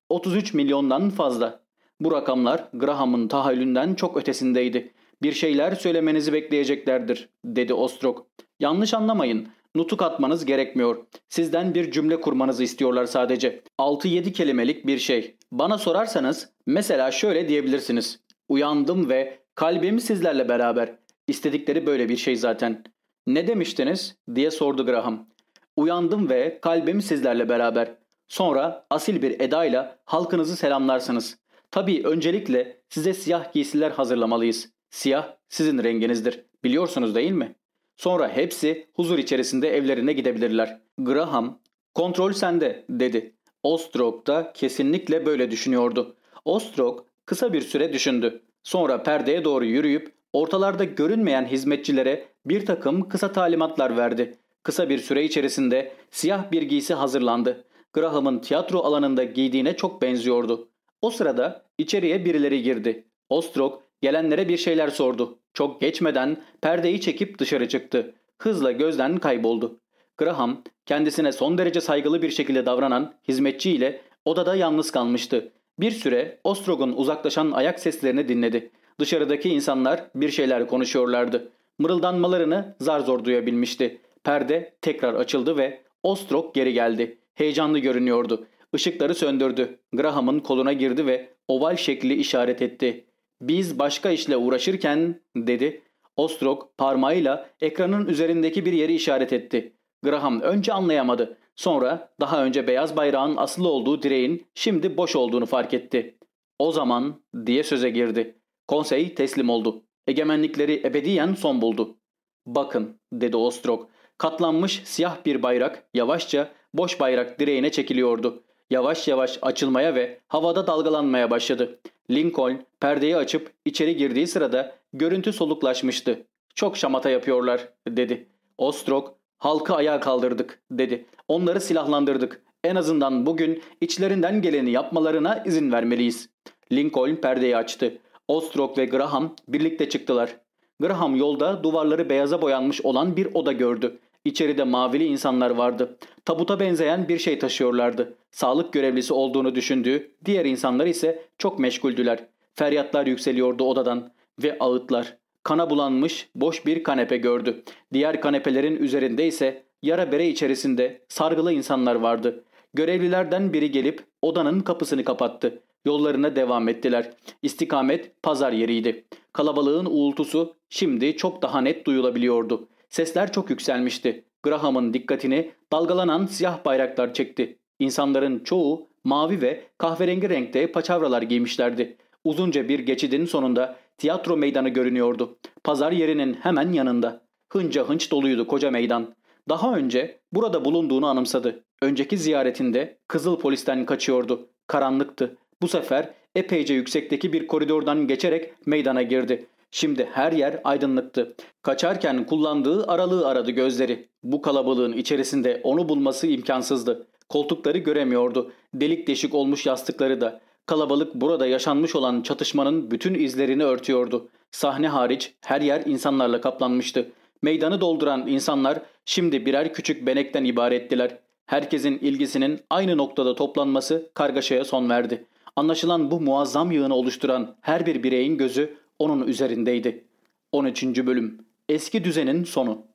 33 milyondan fazla. Bu rakamlar Graham'ın tahayyülünden çok ötesindeydi. Bir şeyler söylemenizi bekleyeceklerdir, dedi Ostrok. Yanlış anlamayın. Nutuk atmanız gerekmiyor. Sizden bir cümle kurmanızı istiyorlar sadece. 6-7 kelimelik bir şey. Bana sorarsanız mesela şöyle diyebilirsiniz. Uyandım ve kalbim sizlerle beraber. İstedikleri böyle bir şey zaten. Ne demiştiniz diye sordu Graham. Uyandım ve kalbim sizlerle beraber. Sonra asil bir edayla halkınızı selamlarsınız. Tabii öncelikle size siyah giysiler hazırlamalıyız. Siyah sizin renginizdir. Biliyorsunuz değil mi? Sonra hepsi huzur içerisinde evlerine gidebilirler. Graham, kontrol sende dedi. Ostrok da kesinlikle böyle düşünüyordu. Ostrok kısa bir süre düşündü. Sonra perdeye doğru yürüyüp ortalarda görünmeyen hizmetçilere bir takım kısa talimatlar verdi. Kısa bir süre içerisinde siyah bir giysi hazırlandı. Graham'ın tiyatro alanında giydiğine çok benziyordu. O sırada içeriye birileri girdi. Ostrok gelenlere bir şeyler sordu. Çok geçmeden perdeyi çekip dışarı çıktı. Hızla gözden kayboldu. Graham kendisine son derece saygılı bir şekilde davranan hizmetçi ile odada yalnız kalmıştı. Bir süre Ostrog'un uzaklaşan ayak seslerini dinledi. Dışarıdaki insanlar bir şeyler konuşuyorlardı. Mırıldanmalarını zar zor duyabilmişti. Perde tekrar açıldı ve Ostrog geri geldi. Heyecanlı görünüyordu. Işıkları söndürdü. Graham'ın koluna girdi ve oval şekli işaret etti. Biz başka işle uğraşırken dedi. Ostrog parmağıyla ekranın üzerindeki bir yeri işaret etti. Graham önce anlayamadı. Sonra daha önce beyaz bayrağın asılı olduğu direğin şimdi boş olduğunu fark etti. O zaman diye söze girdi. Konsey teslim oldu. Egemenlikleri ebediyen son buldu. Bakın dedi Ostrog. Katlanmış siyah bir bayrak yavaşça boş bayrak direğine çekiliyordu. Yavaş yavaş açılmaya ve havada dalgalanmaya başladı. Lincoln perdeyi açıp içeri girdiği sırada görüntü soluklaşmıştı. Çok şamata yapıyorlar dedi. Ostrog halkı ayağa kaldırdık dedi. Onları silahlandırdık. En azından bugün içlerinden geleni yapmalarına izin vermeliyiz. Lincoln perdeyi açtı. Ostrog ve Graham birlikte çıktılar. Graham yolda duvarları beyaza boyanmış olan bir oda gördü. İçeride mavili insanlar vardı. Tabuta benzeyen bir şey taşıyorlardı. Sağlık görevlisi olduğunu düşündüğü diğer insanlar ise çok meşguldüler. Feryatlar yükseliyordu odadan ve ağıtlar. Kana bulanmış boş bir kanepe gördü. Diğer kanepelerin üzerinde ise yara bere içerisinde sargılı insanlar vardı. Görevlilerden biri gelip odanın kapısını kapattı. Yollarına devam ettiler. İstikamet pazar yeriydi. Kalabalığın uğultusu şimdi çok daha net duyulabiliyordu. Sesler çok yükselmişti. Graham'ın dikkatini dalgalanan siyah bayraklar çekti. İnsanların çoğu mavi ve kahverengi renkte paçavralar giymişlerdi. Uzunca bir geçidin sonunda tiyatro meydanı görünüyordu. Pazar yerinin hemen yanında. Hınca hınç doluydu koca meydan. Daha önce burada bulunduğunu anımsadı. Önceki ziyaretinde Kızıl Polis'ten kaçıyordu. Karanlıktı. Bu sefer epeyce yüksekteki bir koridordan geçerek meydana girdi. Şimdi her yer aydınlıktı. Kaçarken kullandığı aralığı aradı gözleri. Bu kalabalığın içerisinde onu bulması imkansızdı. Koltukları göremiyordu. Delik deşik olmuş yastıkları da. Kalabalık burada yaşanmış olan çatışmanın bütün izlerini örtüyordu. Sahne hariç her yer insanlarla kaplanmıştı. Meydanı dolduran insanlar şimdi birer küçük benekten ibarettiler. Herkesin ilgisinin aynı noktada toplanması kargaşaya son verdi. Anlaşılan bu muazzam yığını oluşturan her bir bireyin gözü onun üzerindeydi. 13. Bölüm Eski düzenin sonu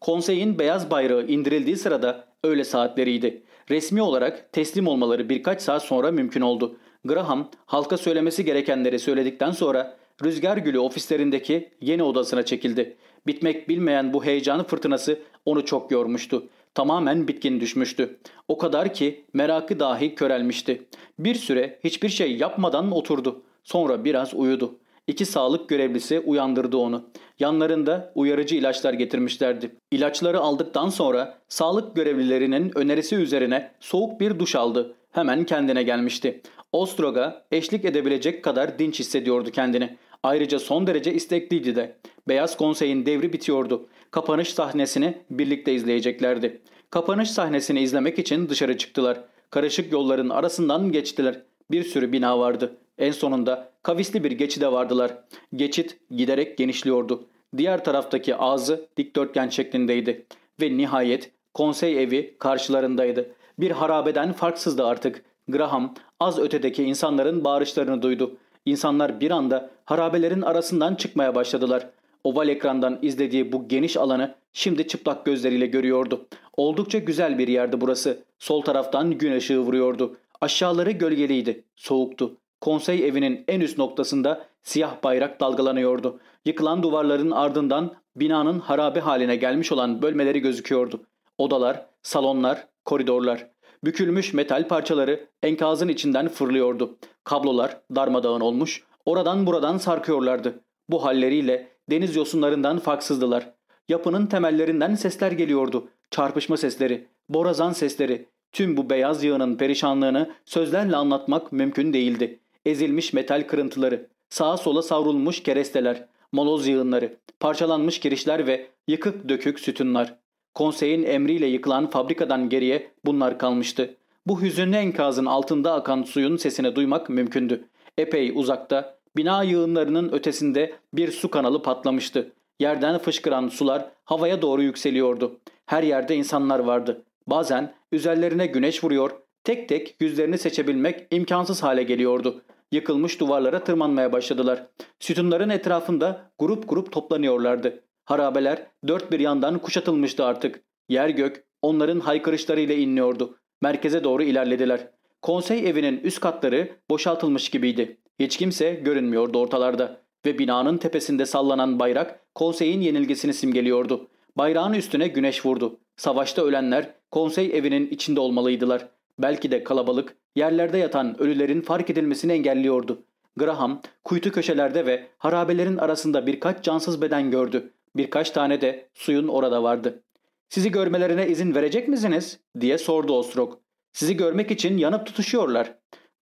Konseyin beyaz bayrağı indirildiği sırada öğle saatleriydi. Resmi olarak teslim olmaları birkaç saat sonra mümkün oldu. Graham halka söylemesi gerekenleri söyledikten sonra Rüzgar Gülü ofislerindeki yeni odasına çekildi. Bitmek bilmeyen bu heyecanı fırtınası onu çok yormuştu. Tamamen bitkin düşmüştü. O kadar ki merakı dahi körelmişti. Bir süre hiçbir şey yapmadan oturdu. Sonra biraz uyudu. İki sağlık görevlisi uyandırdı onu. Yanlarında uyarıcı ilaçlar getirmişlerdi. İlaçları aldıktan sonra sağlık görevlilerinin önerisi üzerine soğuk bir duş aldı. Hemen kendine gelmişti. Ostrog'a eşlik edebilecek kadar dinç hissediyordu kendini. Ayrıca son derece istekliydi de. Beyaz Konsey'in devri bitiyordu. Kapanış sahnesini birlikte izleyeceklerdi. Kapanış sahnesini izlemek için dışarı çıktılar. Karışık yolların arasından geçtiler. Bir sürü bina vardı. En sonunda kavisli bir geçide vardılar. Geçit giderek genişliyordu. Diğer taraftaki ağzı dikdörtgen şeklindeydi. Ve nihayet konsey evi karşılarındaydı. Bir harabeden farksızdı artık. Graham az ötedeki insanların bağırışlarını duydu. İnsanlar bir anda harabelerin arasından çıkmaya başladılar. Oval ekrandan izlediği bu geniş alanı şimdi çıplak gözleriyle görüyordu. Oldukça güzel bir yerdi burası. Sol taraftan gün ışığı vuruyordu. Aşağıları gölgeliydi, soğuktu. Konsey evinin en üst noktasında siyah bayrak dalgalanıyordu. Yıkılan duvarların ardından binanın harabe haline gelmiş olan bölmeleri gözüküyordu. Odalar, salonlar, koridorlar. Bükülmüş metal parçaları enkazın içinden fırlıyordu. Kablolar darmadağın olmuş, oradan buradan sarkıyorlardı. Bu halleriyle deniz yosunlarından farksızdılar. Yapının temellerinden sesler geliyordu. Çarpışma sesleri, borazan sesleri. Tüm bu beyaz yığının perişanlığını sözlerle anlatmak mümkün değildi. Ezilmiş metal kırıntıları, sağa sola savrulmuş keresteler, moloz yığınları, parçalanmış kirişler ve yıkık dökük sütunlar. Konseyin emriyle yıkılan fabrikadan geriye bunlar kalmıştı. Bu hüzünlü enkazın altında akan suyun sesini duymak mümkündü. Epey uzakta, bina yığınlarının ötesinde bir su kanalı patlamıştı. Yerden fışkıran sular havaya doğru yükseliyordu. Her yerde insanlar vardı. Bazen üzerlerine güneş vuruyor, tek tek yüzlerini seçebilmek imkansız hale geliyordu. Yıkılmış duvarlara tırmanmaya başladılar. Sütunların etrafında grup grup toplanıyorlardı. Harabeler dört bir yandan kuşatılmıştı artık. Yer gök onların haykırışlarıyla inliyordu. Merkeze doğru ilerlediler. Konsey evinin üst katları boşaltılmış gibiydi. Hiç kimse görünmüyordu ortalarda. Ve binanın tepesinde sallanan bayrak konseyin yenilgisini simgeliyordu. Bayrağın üstüne güneş vurdu. Savaşta ölenler konsey evinin içinde olmalıydılar. Belki de kalabalık yerlerde yatan ölülerin fark edilmesini engelliyordu. Graham kuytu köşelerde ve harabelerin arasında birkaç cansız beden gördü. Birkaç tane de suyun orada vardı. ''Sizi görmelerine izin verecek misiniz?'' diye sordu Ostrog. ''Sizi görmek için yanıp tutuşuyorlar.''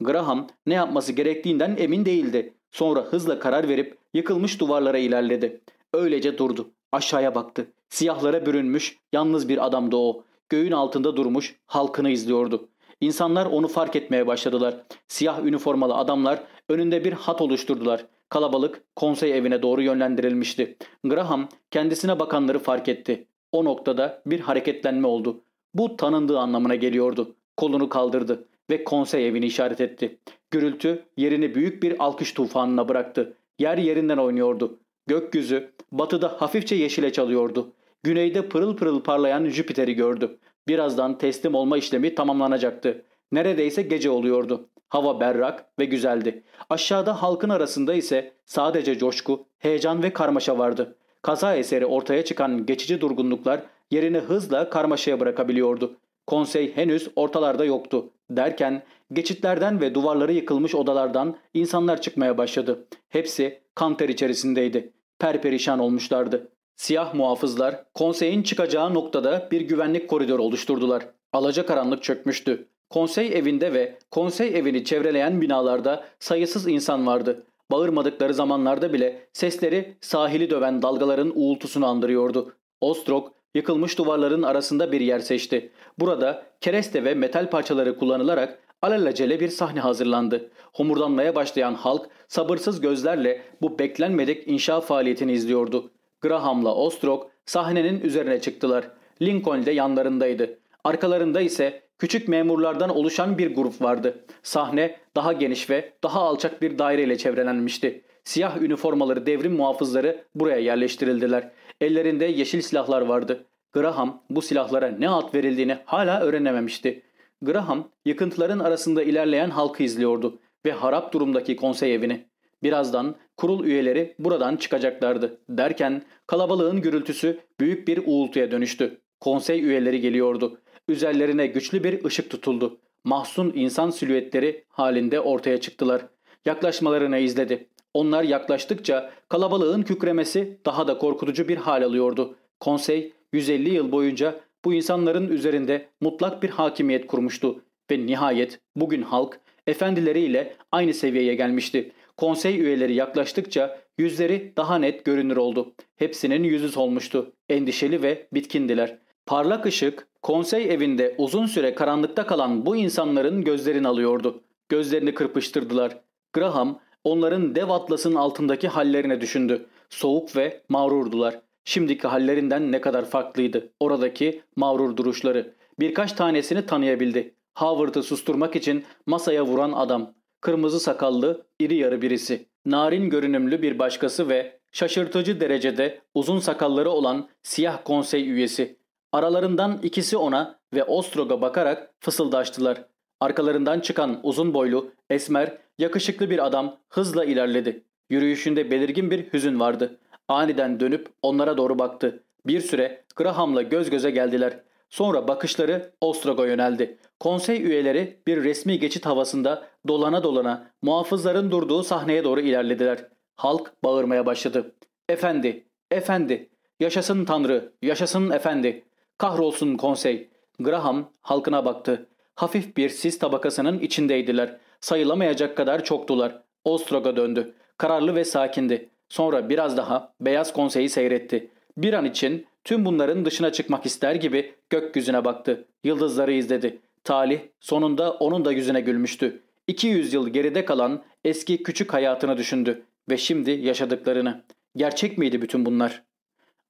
Graham ne yapması gerektiğinden emin değildi. Sonra hızla karar verip yıkılmış duvarlara ilerledi. Öylece durdu. Aşağıya baktı. Siyahlara bürünmüş yalnız bir adamdı o. Göğün altında durmuş halkını izliyordu. İnsanlar onu fark etmeye başladılar. Siyah üniformalı adamlar önünde bir hat oluşturdular. Kalabalık konsey evine doğru yönlendirilmişti. Graham kendisine bakanları fark etti. O noktada bir hareketlenme oldu. Bu tanındığı anlamına geliyordu. Kolunu kaldırdı ve konsey evini işaret etti. Gürültü yerini büyük bir alkış tufanına bıraktı. Yer yerinden oynuyordu. Gökyüzü batıda hafifçe yeşile çalıyordu. Güneyde pırıl pırıl parlayan Jüpiter'i gördü. Birazdan teslim olma işlemi tamamlanacaktı. Neredeyse gece oluyordu. Hava berrak ve güzeldi. Aşağıda halkın arasında ise sadece coşku, heyecan ve karmaşa vardı. Kaza eseri ortaya çıkan geçici durgunluklar yerini hızla karmaşaya bırakabiliyordu. Konsey henüz ortalarda yoktu. Derken geçitlerden ve duvarları yıkılmış odalardan insanlar çıkmaya başladı. Hepsi kanter içerisindeydi. Perperişan olmuşlardı. Siyah muhafızlar konseyin çıkacağı noktada bir güvenlik koridoru oluşturdular. Alacakaranlık çökmüştü. Konsey evinde ve konsey evini çevreleyen binalarda sayısız insan vardı. Bağırmadıkları zamanlarda bile sesleri sahili döven dalgaların uğultusunu andırıyordu. Ostrok yıkılmış duvarların arasında bir yer seçti. Burada kereste ve metal parçaları kullanılarak alelacele bir sahne hazırlandı. Homurdanmaya başlayan halk sabırsız gözlerle bu beklenmedik inşa faaliyetini izliyordu. Graham'la Ostrok sahnenin üzerine çıktılar. Lincoln de yanlarındaydı. Arkalarında ise küçük memurlardan oluşan bir grup vardı. Sahne daha geniş ve daha alçak bir daire ile çevrelenmişti. Siyah üniformaları devrim muhafızları buraya yerleştirildiler. Ellerinde yeşil silahlar vardı. Graham bu silahlara ne ad verildiğini hala öğrenememişti. Graham yıkıntıların arasında ilerleyen halkı izliyordu ve harap durumdaki konsey evini. Birazdan kurul üyeleri buradan çıkacaklardı derken kalabalığın gürültüsü büyük bir uğultuya dönüştü. Konsey üyeleri geliyordu. Üzerlerine güçlü bir ışık tutuldu. Mahzun insan silüetleri halinde ortaya çıktılar. Yaklaşmalarını izledi. Onlar yaklaştıkça kalabalığın kükremesi daha da korkutucu bir hal alıyordu. Konsey 150 yıl boyunca bu insanların üzerinde mutlak bir hakimiyet kurmuştu ve nihayet bugün halk efendileriyle aynı seviyeye gelmişti. Konsey üyeleri yaklaştıkça yüzleri daha net görünür oldu. Hepsinin yüzü solmuştu. Endişeli ve bitkindiler. Parlak ışık konsey evinde uzun süre karanlıkta kalan bu insanların gözlerini alıyordu. Gözlerini kırpıştırdılar. Graham onların dev atlasın altındaki hallerine düşündü. Soğuk ve mağrurdular. Şimdiki hallerinden ne kadar farklıydı oradaki mağrur duruşları. Birkaç tanesini tanıyabildi. Howard'ı susturmak için masaya vuran adam. Kırmızı sakallı, iri yarı birisi. Narin görünümlü bir başkası ve şaşırtıcı derecede uzun sakalları olan siyah konsey üyesi. Aralarından ikisi ona ve Ostrog'a bakarak fısıldaştılar. Arkalarından çıkan uzun boylu, esmer, yakışıklı bir adam hızla ilerledi. Yürüyüşünde belirgin bir hüzün vardı. Aniden dönüp onlara doğru baktı. Bir süre Graham'la göz göze geldiler. Sonra bakışları Ostrog'a yöneldi. Konsey üyeleri bir resmi geçit havasında dolana dolana muhafızların durduğu sahneye doğru ilerlediler. Halk bağırmaya başladı. Efendi, efendi, yaşasın tanrı, yaşasın efendi, kahrolsun konsey. Graham halkına baktı. Hafif bir sis tabakasının içindeydiler. Sayılamayacak kadar çoktular. Ostrog'a döndü. Kararlı ve sakindi. Sonra biraz daha beyaz konseyi seyretti. Bir an için tüm bunların dışına çıkmak ister gibi gökyüzüne baktı. Yıldızları izledi. Talih sonunda onun da yüzüne gülmüştü. 200 yıl geride kalan eski küçük hayatını düşündü ve şimdi yaşadıklarını. Gerçek miydi bütün bunlar?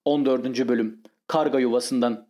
14. Bölüm Karga Yuvasından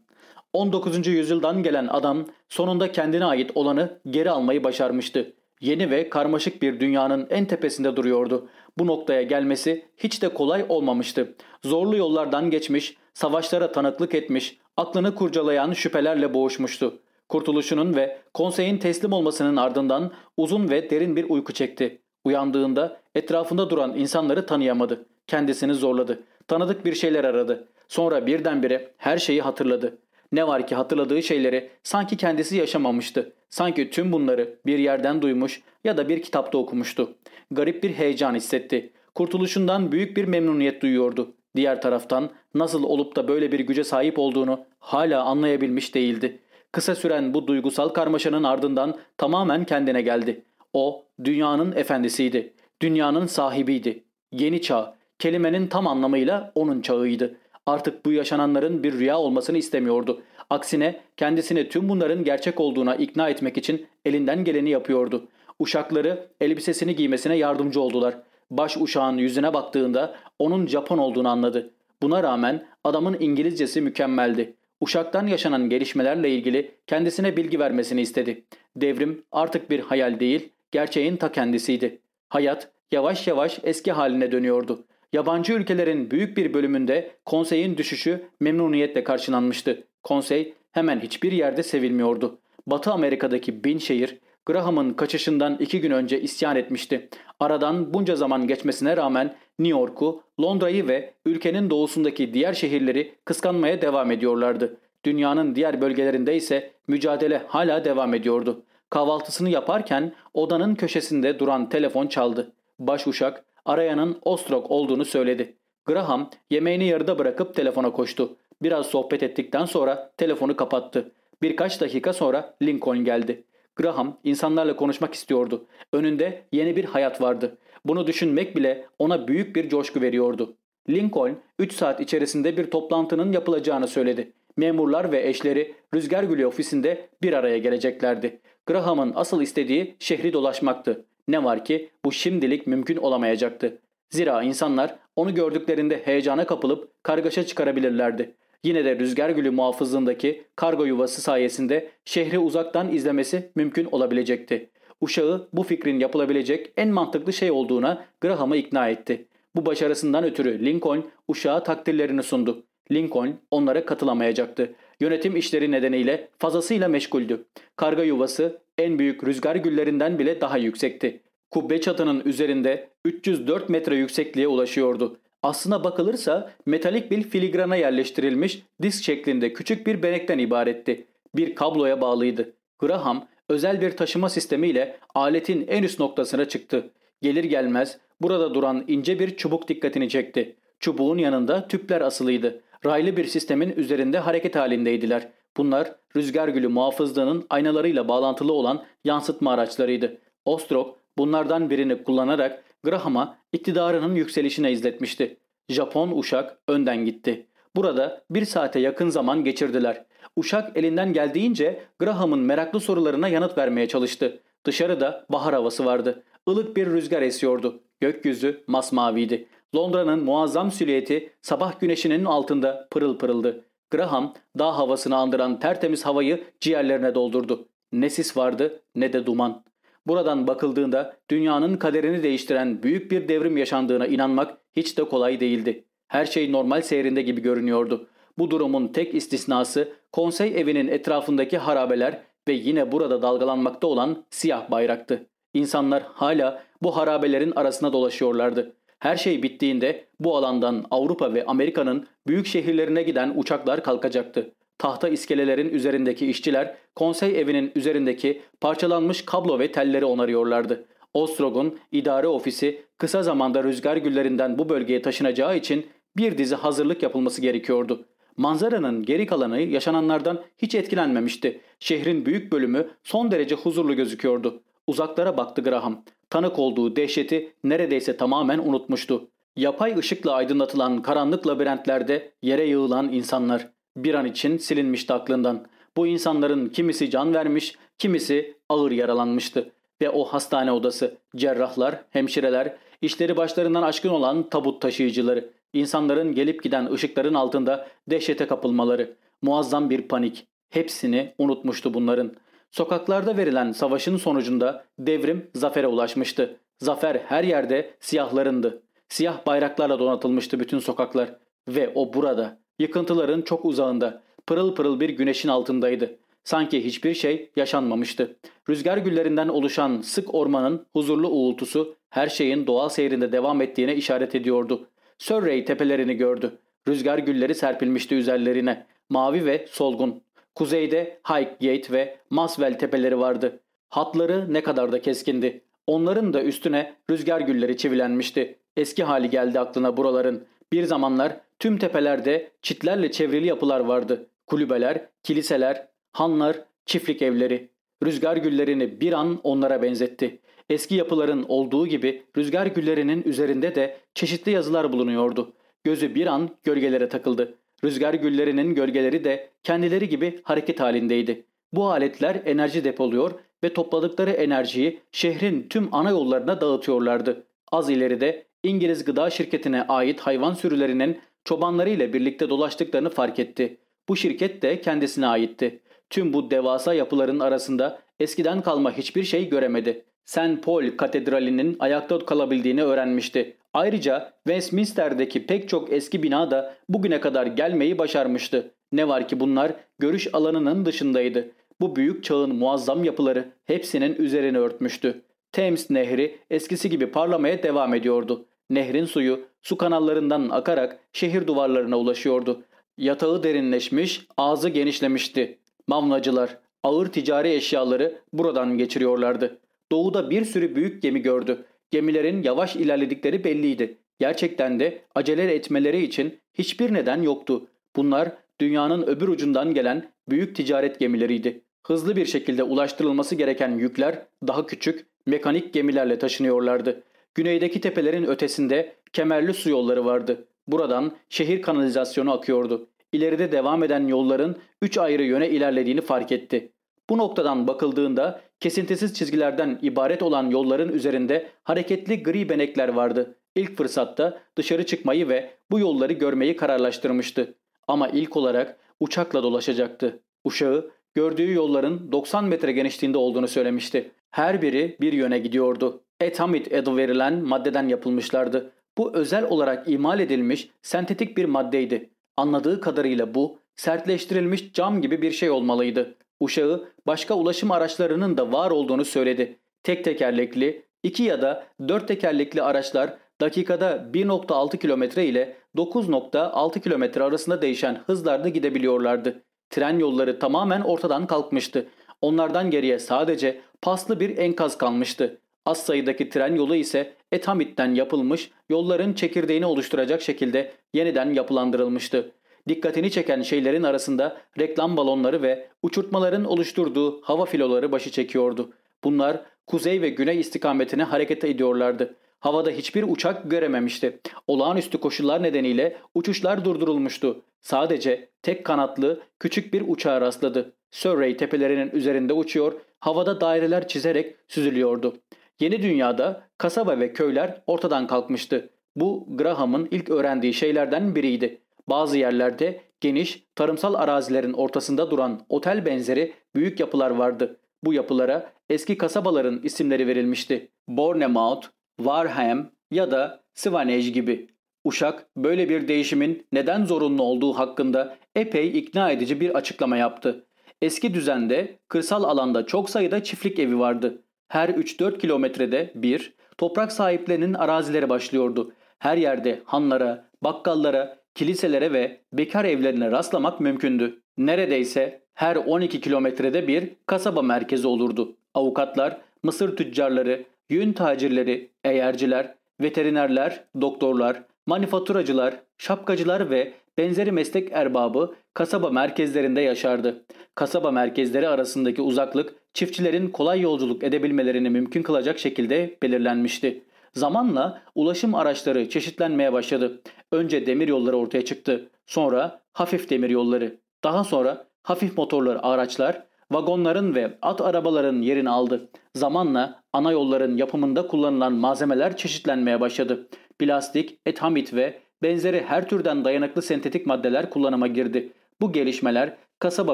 19. yüzyıldan gelen adam sonunda kendine ait olanı geri almayı başarmıştı. Yeni ve karmaşık bir dünyanın en tepesinde duruyordu. Bu noktaya gelmesi hiç de kolay olmamıştı. Zorlu yollardan geçmiş, savaşlara tanıklık etmiş, aklını kurcalayan şüphelerle boğuşmuştu. Kurtuluşunun ve konseyin teslim olmasının ardından uzun ve derin bir uyku çekti. Uyandığında etrafında duran insanları tanıyamadı. Kendisini zorladı. Tanıdık bir şeyler aradı. Sonra birdenbire her şeyi hatırladı. Ne var ki hatırladığı şeyleri sanki kendisi yaşamamıştı. Sanki tüm bunları bir yerden duymuş ya da bir kitapta okumuştu. Garip bir heyecan hissetti. Kurtuluşundan büyük bir memnuniyet duyuyordu. Diğer taraftan nasıl olup da böyle bir güce sahip olduğunu hala anlayabilmiş değildi. Kısa süren bu duygusal karmaşanın ardından tamamen kendine geldi. O dünyanın efendisiydi. Dünyanın sahibiydi. Yeni çağ, kelimenin tam anlamıyla onun çağıydı. Artık bu yaşananların bir rüya olmasını istemiyordu. Aksine kendisini tüm bunların gerçek olduğuna ikna etmek için elinden geleni yapıyordu. Uşakları elbisesini giymesine yardımcı oldular. Baş uşağın yüzüne baktığında onun Japon olduğunu anladı. Buna rağmen adamın İngilizcesi mükemmeldi. Uşaktan yaşanan gelişmelerle ilgili kendisine bilgi vermesini istedi. Devrim artık bir hayal değil, gerçeğin ta kendisiydi. Hayat yavaş yavaş eski haline dönüyordu. Yabancı ülkelerin büyük bir bölümünde konseyin düşüşü memnuniyetle karşılanmıştı. Konsey hemen hiçbir yerde sevilmiyordu. Batı Amerika'daki bin şehir Graham'ın kaçışından iki gün önce isyan etmişti. Aradan bunca zaman geçmesine rağmen New York'u, Londra'yı ve ülkenin doğusundaki diğer şehirleri kıskanmaya devam ediyorlardı. Dünyanın diğer bölgelerinde ise mücadele hala devam ediyordu. Kahvaltısını yaparken odanın köşesinde duran telefon çaldı. Baş uşak arayanın Ostrok olduğunu söyledi. Graham yemeğini yarıda bırakıp telefona koştu. Biraz sohbet ettikten sonra telefonu kapattı. Birkaç dakika sonra Lincoln geldi. Graham insanlarla konuşmak istiyordu. Önünde yeni bir hayat vardı. Bunu düşünmek bile ona büyük bir coşku veriyordu. Lincoln 3 saat içerisinde bir toplantının yapılacağını söyledi. Memurlar ve eşleri Rüzgar Gülü ofisinde bir araya geleceklerdi. Graham'ın asıl istediği şehri dolaşmaktı. Ne var ki bu şimdilik mümkün olamayacaktı. Zira insanlar onu gördüklerinde heyecana kapılıp kargaşa çıkarabilirlerdi. Yine de rüzgar gülü muhafızlığındaki kargo yuvası sayesinde şehri uzaktan izlemesi mümkün olabilecekti. Uşağı bu fikrin yapılabilecek en mantıklı şey olduğuna Graham'ı ikna etti. Bu başarısından ötürü Lincoln uşağa takdirlerini sundu. Lincoln onlara katılamayacaktı. Yönetim işleri nedeniyle fazlasıyla meşguldü. Karga yuvası en büyük rüzgar güllerinden bile daha yüksekti. Kubbe çatının üzerinde 304 metre yüksekliğe ulaşıyordu. Aslına bakılırsa metalik bir filigrana yerleştirilmiş disk şeklinde küçük bir benekten ibaretti. Bir kabloya bağlıydı. Graham özel bir taşıma sistemiyle aletin en üst noktasına çıktı. Gelir gelmez burada duran ince bir çubuk dikkatini çekti. Çubuğun yanında tüpler asılıydı. Raylı bir sistemin üzerinde hareket halindeydiler. Bunlar rüzgar gülü muhafızlığının aynalarıyla bağlantılı olan yansıtma araçlarıydı. Ostrog bunlardan birini kullanarak Graham'a iktidarının yükselişine izletmişti. Japon uşak önden gitti. Burada bir saate yakın zaman geçirdiler. Uşak elinden geldiğince Graham'ın meraklı sorularına yanıt vermeye çalıştı. Dışarıda bahar havası vardı. Ilık bir rüzgar esiyordu. Gökyüzü masmaviydi. Londra'nın muazzam silüeti sabah güneşinin altında pırıl pırıldı. Graham dağ havasını andıran tertemiz havayı ciğerlerine doldurdu. Ne sis vardı ne de duman. Buradan bakıldığında dünyanın kaderini değiştiren büyük bir devrim yaşandığına inanmak hiç de kolay değildi. Her şey normal seyrinde gibi görünüyordu. Bu durumun tek istisnası konsey evinin etrafındaki harabeler ve yine burada dalgalanmakta olan siyah bayraktı. İnsanlar hala bu harabelerin arasına dolaşıyorlardı. Her şey bittiğinde bu alandan Avrupa ve Amerika'nın büyük şehirlerine giden uçaklar kalkacaktı. Tahta iskelelerin üzerindeki işçiler konsey evinin üzerindeki parçalanmış kablo ve telleri onarıyorlardı. Ostrog'un idare ofisi kısa zamanda rüzgar güllerinden bu bölgeye taşınacağı için bir dizi hazırlık yapılması gerekiyordu. Manzaranın geri kalanı yaşananlardan hiç etkilenmemişti. Şehrin büyük bölümü son derece huzurlu gözüküyordu. Uzaklara baktı Graham. Tanık olduğu dehşeti neredeyse tamamen unutmuştu. Yapay ışıkla aydınlatılan karanlık labirentlerde yere yığılan insanlar bir an için silinmişti aklından. Bu insanların kimisi can vermiş, kimisi ağır yaralanmıştı. Ve o hastane odası, cerrahlar, hemşireler, işleri başlarından aşkın olan tabut taşıyıcıları, insanların gelip giden ışıkların altında dehşete kapılmaları, muazzam bir panik. Hepsini unutmuştu bunların. Sokaklarda verilen savaşın sonucunda devrim zafere ulaşmıştı. Zafer her yerde siyahlarındı. Siyah bayraklarla donatılmıştı bütün sokaklar. Ve o burada, yıkıntıların çok uzağında, pırıl pırıl bir güneşin altındaydı. Sanki hiçbir şey yaşanmamıştı. Rüzgar güllerinden oluşan sık ormanın huzurlu uğultusu her şeyin doğal seyrinde devam ettiğine işaret ediyordu. Surrey tepelerini gördü. Rüzgar gülleri serpilmişti üzerlerine. Mavi ve solgun. Kuzeyde Highgate ve Maswell tepeleri vardı. Hatları ne kadar da keskindi. Onların da üstüne rüzgar gülleri çivilenmişti. Eski hali geldi aklına buraların. Bir zamanlar tüm tepelerde çitlerle çevrili yapılar vardı. Kulübeler, kiliseler, hanlar, çiftlik evleri. Rüzgar güllerini bir an onlara benzetti. Eski yapıların olduğu gibi rüzgar güllerinin üzerinde de çeşitli yazılar bulunuyordu. Gözü bir an gölgelere takıldı. Rüzgar güllerinin gölgeleri de kendileri gibi hareket halindeydi. Bu aletler enerji depoluyor ve topladıkları enerjiyi şehrin tüm ana yollarına dağıtıyorlardı. Az ileride İngiliz gıda şirketine ait hayvan sürülerinin çobanlarıyla birlikte dolaştıklarını fark etti. Bu şirket de kendisine aitti. Tüm bu devasa yapıların arasında eskiden kalma hiçbir şey göremedi. St. Paul Katedrali'nin ayakta kalabildiğini öğrenmişti. Ayrıca Westminster'deki pek çok eski bina da bugüne kadar gelmeyi başarmıştı. Ne var ki bunlar görüş alanının dışındaydı. Bu büyük çağın muazzam yapıları hepsinin üzerini örtmüştü. Thames Nehri eskisi gibi parlamaya devam ediyordu. Nehrin suyu su kanallarından akarak şehir duvarlarına ulaşıyordu. Yatağı derinleşmiş, ağzı genişlemişti. Mamlacılar, ağır ticari eşyaları buradan geçiriyorlardı. Doğuda bir sürü büyük gemi gördü. Gemilerin yavaş ilerledikleri belliydi. Gerçekten de acele etmeleri için hiçbir neden yoktu. Bunlar dünyanın öbür ucundan gelen büyük ticaret gemileriydi. Hızlı bir şekilde ulaştırılması gereken yükler daha küçük, mekanik gemilerle taşınıyorlardı. Güneydeki tepelerin ötesinde kemerli su yolları vardı. Buradan şehir kanalizasyonu akıyordu. İleride devam eden yolların üç ayrı yöne ilerlediğini fark etti. Bu noktadan bakıldığında kesintisiz çizgilerden ibaret olan yolların üzerinde hareketli gri benekler vardı. İlk fırsatta dışarı çıkmayı ve bu yolları görmeyi kararlaştırmıştı. Ama ilk olarak uçakla dolaşacaktı. Uşağı gördüğü yolların 90 metre genişliğinde olduğunu söylemişti. Her biri bir yöne gidiyordu. Etamit adı verilen maddeden yapılmışlardı. Bu özel olarak imal edilmiş sentetik bir maddeydi. Anladığı kadarıyla bu sertleştirilmiş cam gibi bir şey olmalıydı. Uşağı başka ulaşım araçlarının da var olduğunu söyledi. Tek tekerlekli, iki ya da dört tekerlekli araçlar dakikada 1.6 kilometre ile 9.6 kilometre arasında değişen hızlarda gidebiliyorlardı. Tren yolları tamamen ortadan kalkmıştı. Onlardan geriye sadece paslı bir enkaz kalmıştı. Az sayıdaki tren yolu ise Etamit'ten yapılmış yolların çekirdeğini oluşturacak şekilde yeniden yapılandırılmıştı. Dikkatini çeken şeylerin arasında reklam balonları ve uçurtmaların oluşturduğu hava filoları başı çekiyordu. Bunlar kuzey ve güney istikametine hareket ediyorlardı. Havada hiçbir uçak görememişti. Olağanüstü koşullar nedeniyle uçuşlar durdurulmuştu. Sadece tek kanatlı küçük bir uçağa rastladı. Surrey tepelerinin üzerinde uçuyor, havada daireler çizerek süzülüyordu. Yeni dünyada kasaba ve köyler ortadan kalkmıştı. Bu Graham'ın ilk öğrendiği şeylerden biriydi. Bazı yerlerde geniş tarımsal arazilerin ortasında duran otel benzeri büyük yapılar vardı. Bu yapılara eski kasabaların isimleri verilmişti. Bournemouth, Warham ya da Swanage gibi. Uşak böyle bir değişimin neden zorunlu olduğu hakkında epey ikna edici bir açıklama yaptı. Eski düzende kırsal alanda çok sayıda çiftlik evi vardı. Her 3-4 kilometrede bir toprak sahiplerinin arazileri başlıyordu. Her yerde hanlara, bakkallara, kiliselere ve bekar evlerine rastlamak mümkündü. Neredeyse her 12 kilometrede bir kasaba merkezi olurdu. Avukatlar, mısır tüccarları, yün tacirleri, eğerciler, veterinerler, doktorlar, manifaturacılar, şapkacılar ve benzeri meslek erbabı kasaba merkezlerinde yaşardı. Kasaba merkezleri arasındaki uzaklık çiftçilerin kolay yolculuk edebilmelerini mümkün kılacak şekilde belirlenmişti. Zamanla ulaşım araçları çeşitlenmeye başladı. Önce demir yolları ortaya çıktı. Sonra hafif demir yolları. Daha sonra hafif motorlu araçlar vagonların ve at arabaların yerini aldı. Zamanla ana yolların yapımında kullanılan malzemeler çeşitlenmeye başladı. Plastik, ethamit ve benzeri her türden dayanıklı sentetik maddeler kullanıma girdi. Bu gelişmeler kasaba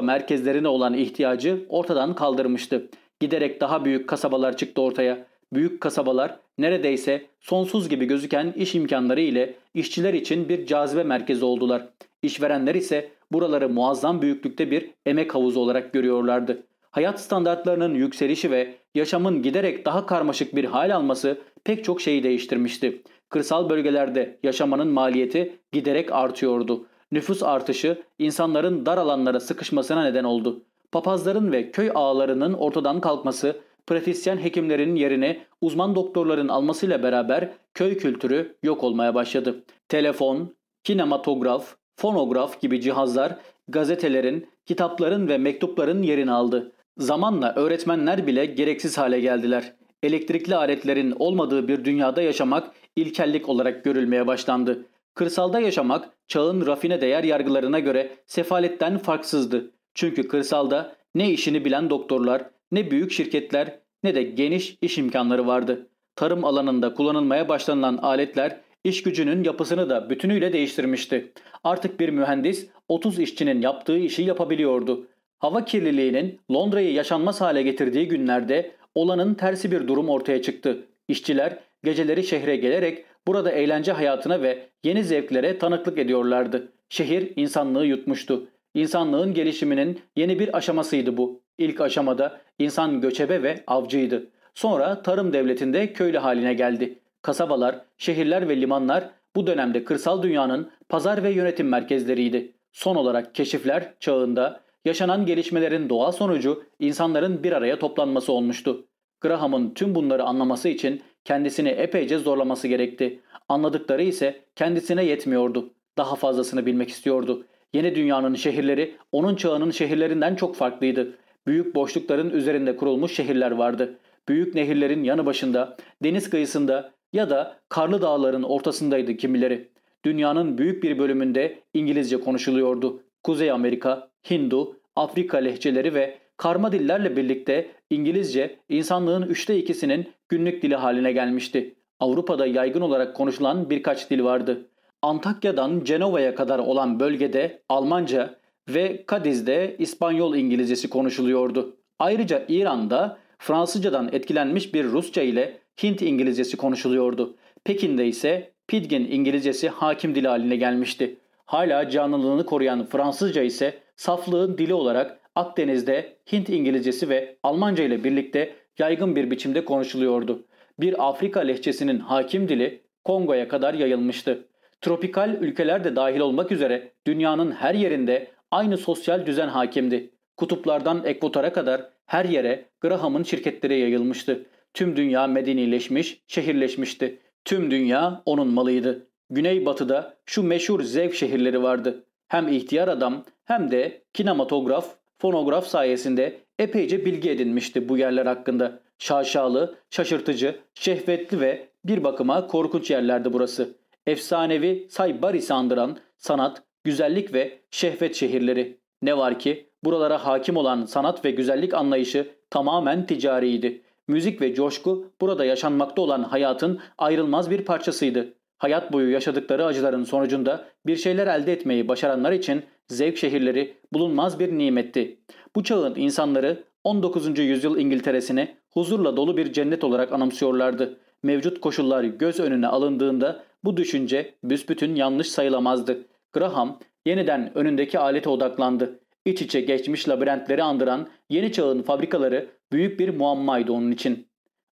merkezlerine olan ihtiyacı ortadan kaldırmıştı. Giderek daha büyük kasabalar çıktı ortaya. Büyük kasabalar neredeyse sonsuz gibi gözüken iş imkanları ile işçiler için bir cazibe merkezi oldular. İşverenler ise buraları muazzam büyüklükte bir emek havuzu olarak görüyorlardı. Hayat standartlarının yükselişi ve yaşamın giderek daha karmaşık bir hal alması pek çok şeyi değiştirmişti. Kırsal bölgelerde yaşamanın maliyeti giderek artıyordu. Nüfus artışı insanların dar alanlara sıkışmasına neden oldu. Papazların ve köy ağalarının ortadan kalkması, pratisyen hekimlerin yerine uzman doktorların almasıyla beraber köy kültürü yok olmaya başladı. Telefon, kinematograf, fonograf gibi cihazlar gazetelerin, kitapların ve mektupların yerini aldı. Zamanla öğretmenler bile gereksiz hale geldiler. Elektrikli aletlerin olmadığı bir dünyada yaşamak ilkellik olarak görülmeye başlandı. Kırsalda yaşamak çağın rafine değer yargılarına göre sefaletten farksızdı. Çünkü kırsalda ne işini bilen doktorlar, ne büyük şirketler ne de geniş iş imkanları vardı. Tarım alanında kullanılmaya başlanılan aletler iş gücünün yapısını da bütünüyle değiştirmişti. Artık bir mühendis 30 işçinin yaptığı işi yapabiliyordu. Hava kirliliğinin Londra'yı yaşanmaz hale getirdiği günlerde olanın tersi bir durum ortaya çıktı. İşçiler geceleri şehre gelerek burada eğlence hayatına ve yeni zevklere tanıklık ediyorlardı. Şehir insanlığı yutmuştu. İnsanlığın gelişiminin yeni bir aşamasıydı bu. İlk aşamada insan göçebe ve avcıydı. Sonra tarım devletinde köylü haline geldi. Kasabalar, şehirler ve limanlar bu dönemde kırsal dünyanın pazar ve yönetim merkezleriydi. Son olarak keşifler çağında yaşanan gelişmelerin doğal sonucu insanların bir araya toplanması olmuştu. Graham'ın tüm bunları anlaması için kendisini epeyce zorlaması gerekti. Anladıkları ise kendisine yetmiyordu. Daha fazlasını bilmek istiyordu. Yeni dünyanın şehirleri onun çağının şehirlerinden çok farklıydı. Büyük boşlukların üzerinde kurulmuş şehirler vardı. Büyük nehirlerin yanı başında, deniz kıyısında ya da karlı dağların ortasındaydı kimileri. Dünyanın büyük bir bölümünde İngilizce konuşuluyordu. Kuzey Amerika, Hindu, Afrika lehçeleri ve karma dillerle birlikte İngilizce insanlığın üçte ikisinin günlük dili haline gelmişti. Avrupa'da yaygın olarak konuşulan birkaç dil vardı. Antakya'dan Cenova'ya kadar olan bölgede Almanca ve Kadiz'de İspanyol İngilizcesi konuşuluyordu. Ayrıca İran'da Fransızcadan etkilenmiş bir Rusça ile Hint İngilizcesi konuşuluyordu. Pekin'de ise Pidgin İngilizcesi hakim dili haline gelmişti. Hala canlılığını koruyan Fransızca ise saflığın dili olarak Akdeniz'de Hint İngilizcesi ve Almanca ile birlikte yaygın bir biçimde konuşuluyordu. Bir Afrika lehçesinin hakim dili Kongo'ya kadar yayılmıştı. Tropikal ülkeler de dahil olmak üzere dünyanın her yerinde aynı sosyal düzen hakimdi. Kutuplardan ekvatora kadar her yere Graham'ın şirketleri yayılmıştı. Tüm dünya medenileşmiş, şehirleşmişti. Tüm dünya onun malıydı. Güneybatıda şu meşhur zevk şehirleri vardı. Hem ihtiyar adam hem de kinematograf, fonograf sayesinde epeyce bilgi edinmişti bu yerler hakkında. Şaşalı, şaşırtıcı, şehvetli ve bir bakıma korkunç yerlerdi burası. Efsanevi Saybaris'i andıran sanat, güzellik ve şehvet şehirleri. Ne var ki buralara hakim olan sanat ve güzellik anlayışı tamamen ticariydi. Müzik ve coşku burada yaşanmakta olan hayatın ayrılmaz bir parçasıydı. Hayat boyu yaşadıkları acıların sonucunda bir şeyler elde etmeyi başaranlar için zevk şehirleri bulunmaz bir nimetti. Bu çağın insanları 19. yüzyıl İngiltere'sini huzurla dolu bir cennet olarak anımsıyorlardı. Mevcut koşullar göz önüne alındığında bu düşünce büsbütün yanlış sayılamazdı. Graham yeniden önündeki alete odaklandı. İç içe geçmiş labirentleri andıran yeni çağın fabrikaları büyük bir muammaydı onun için.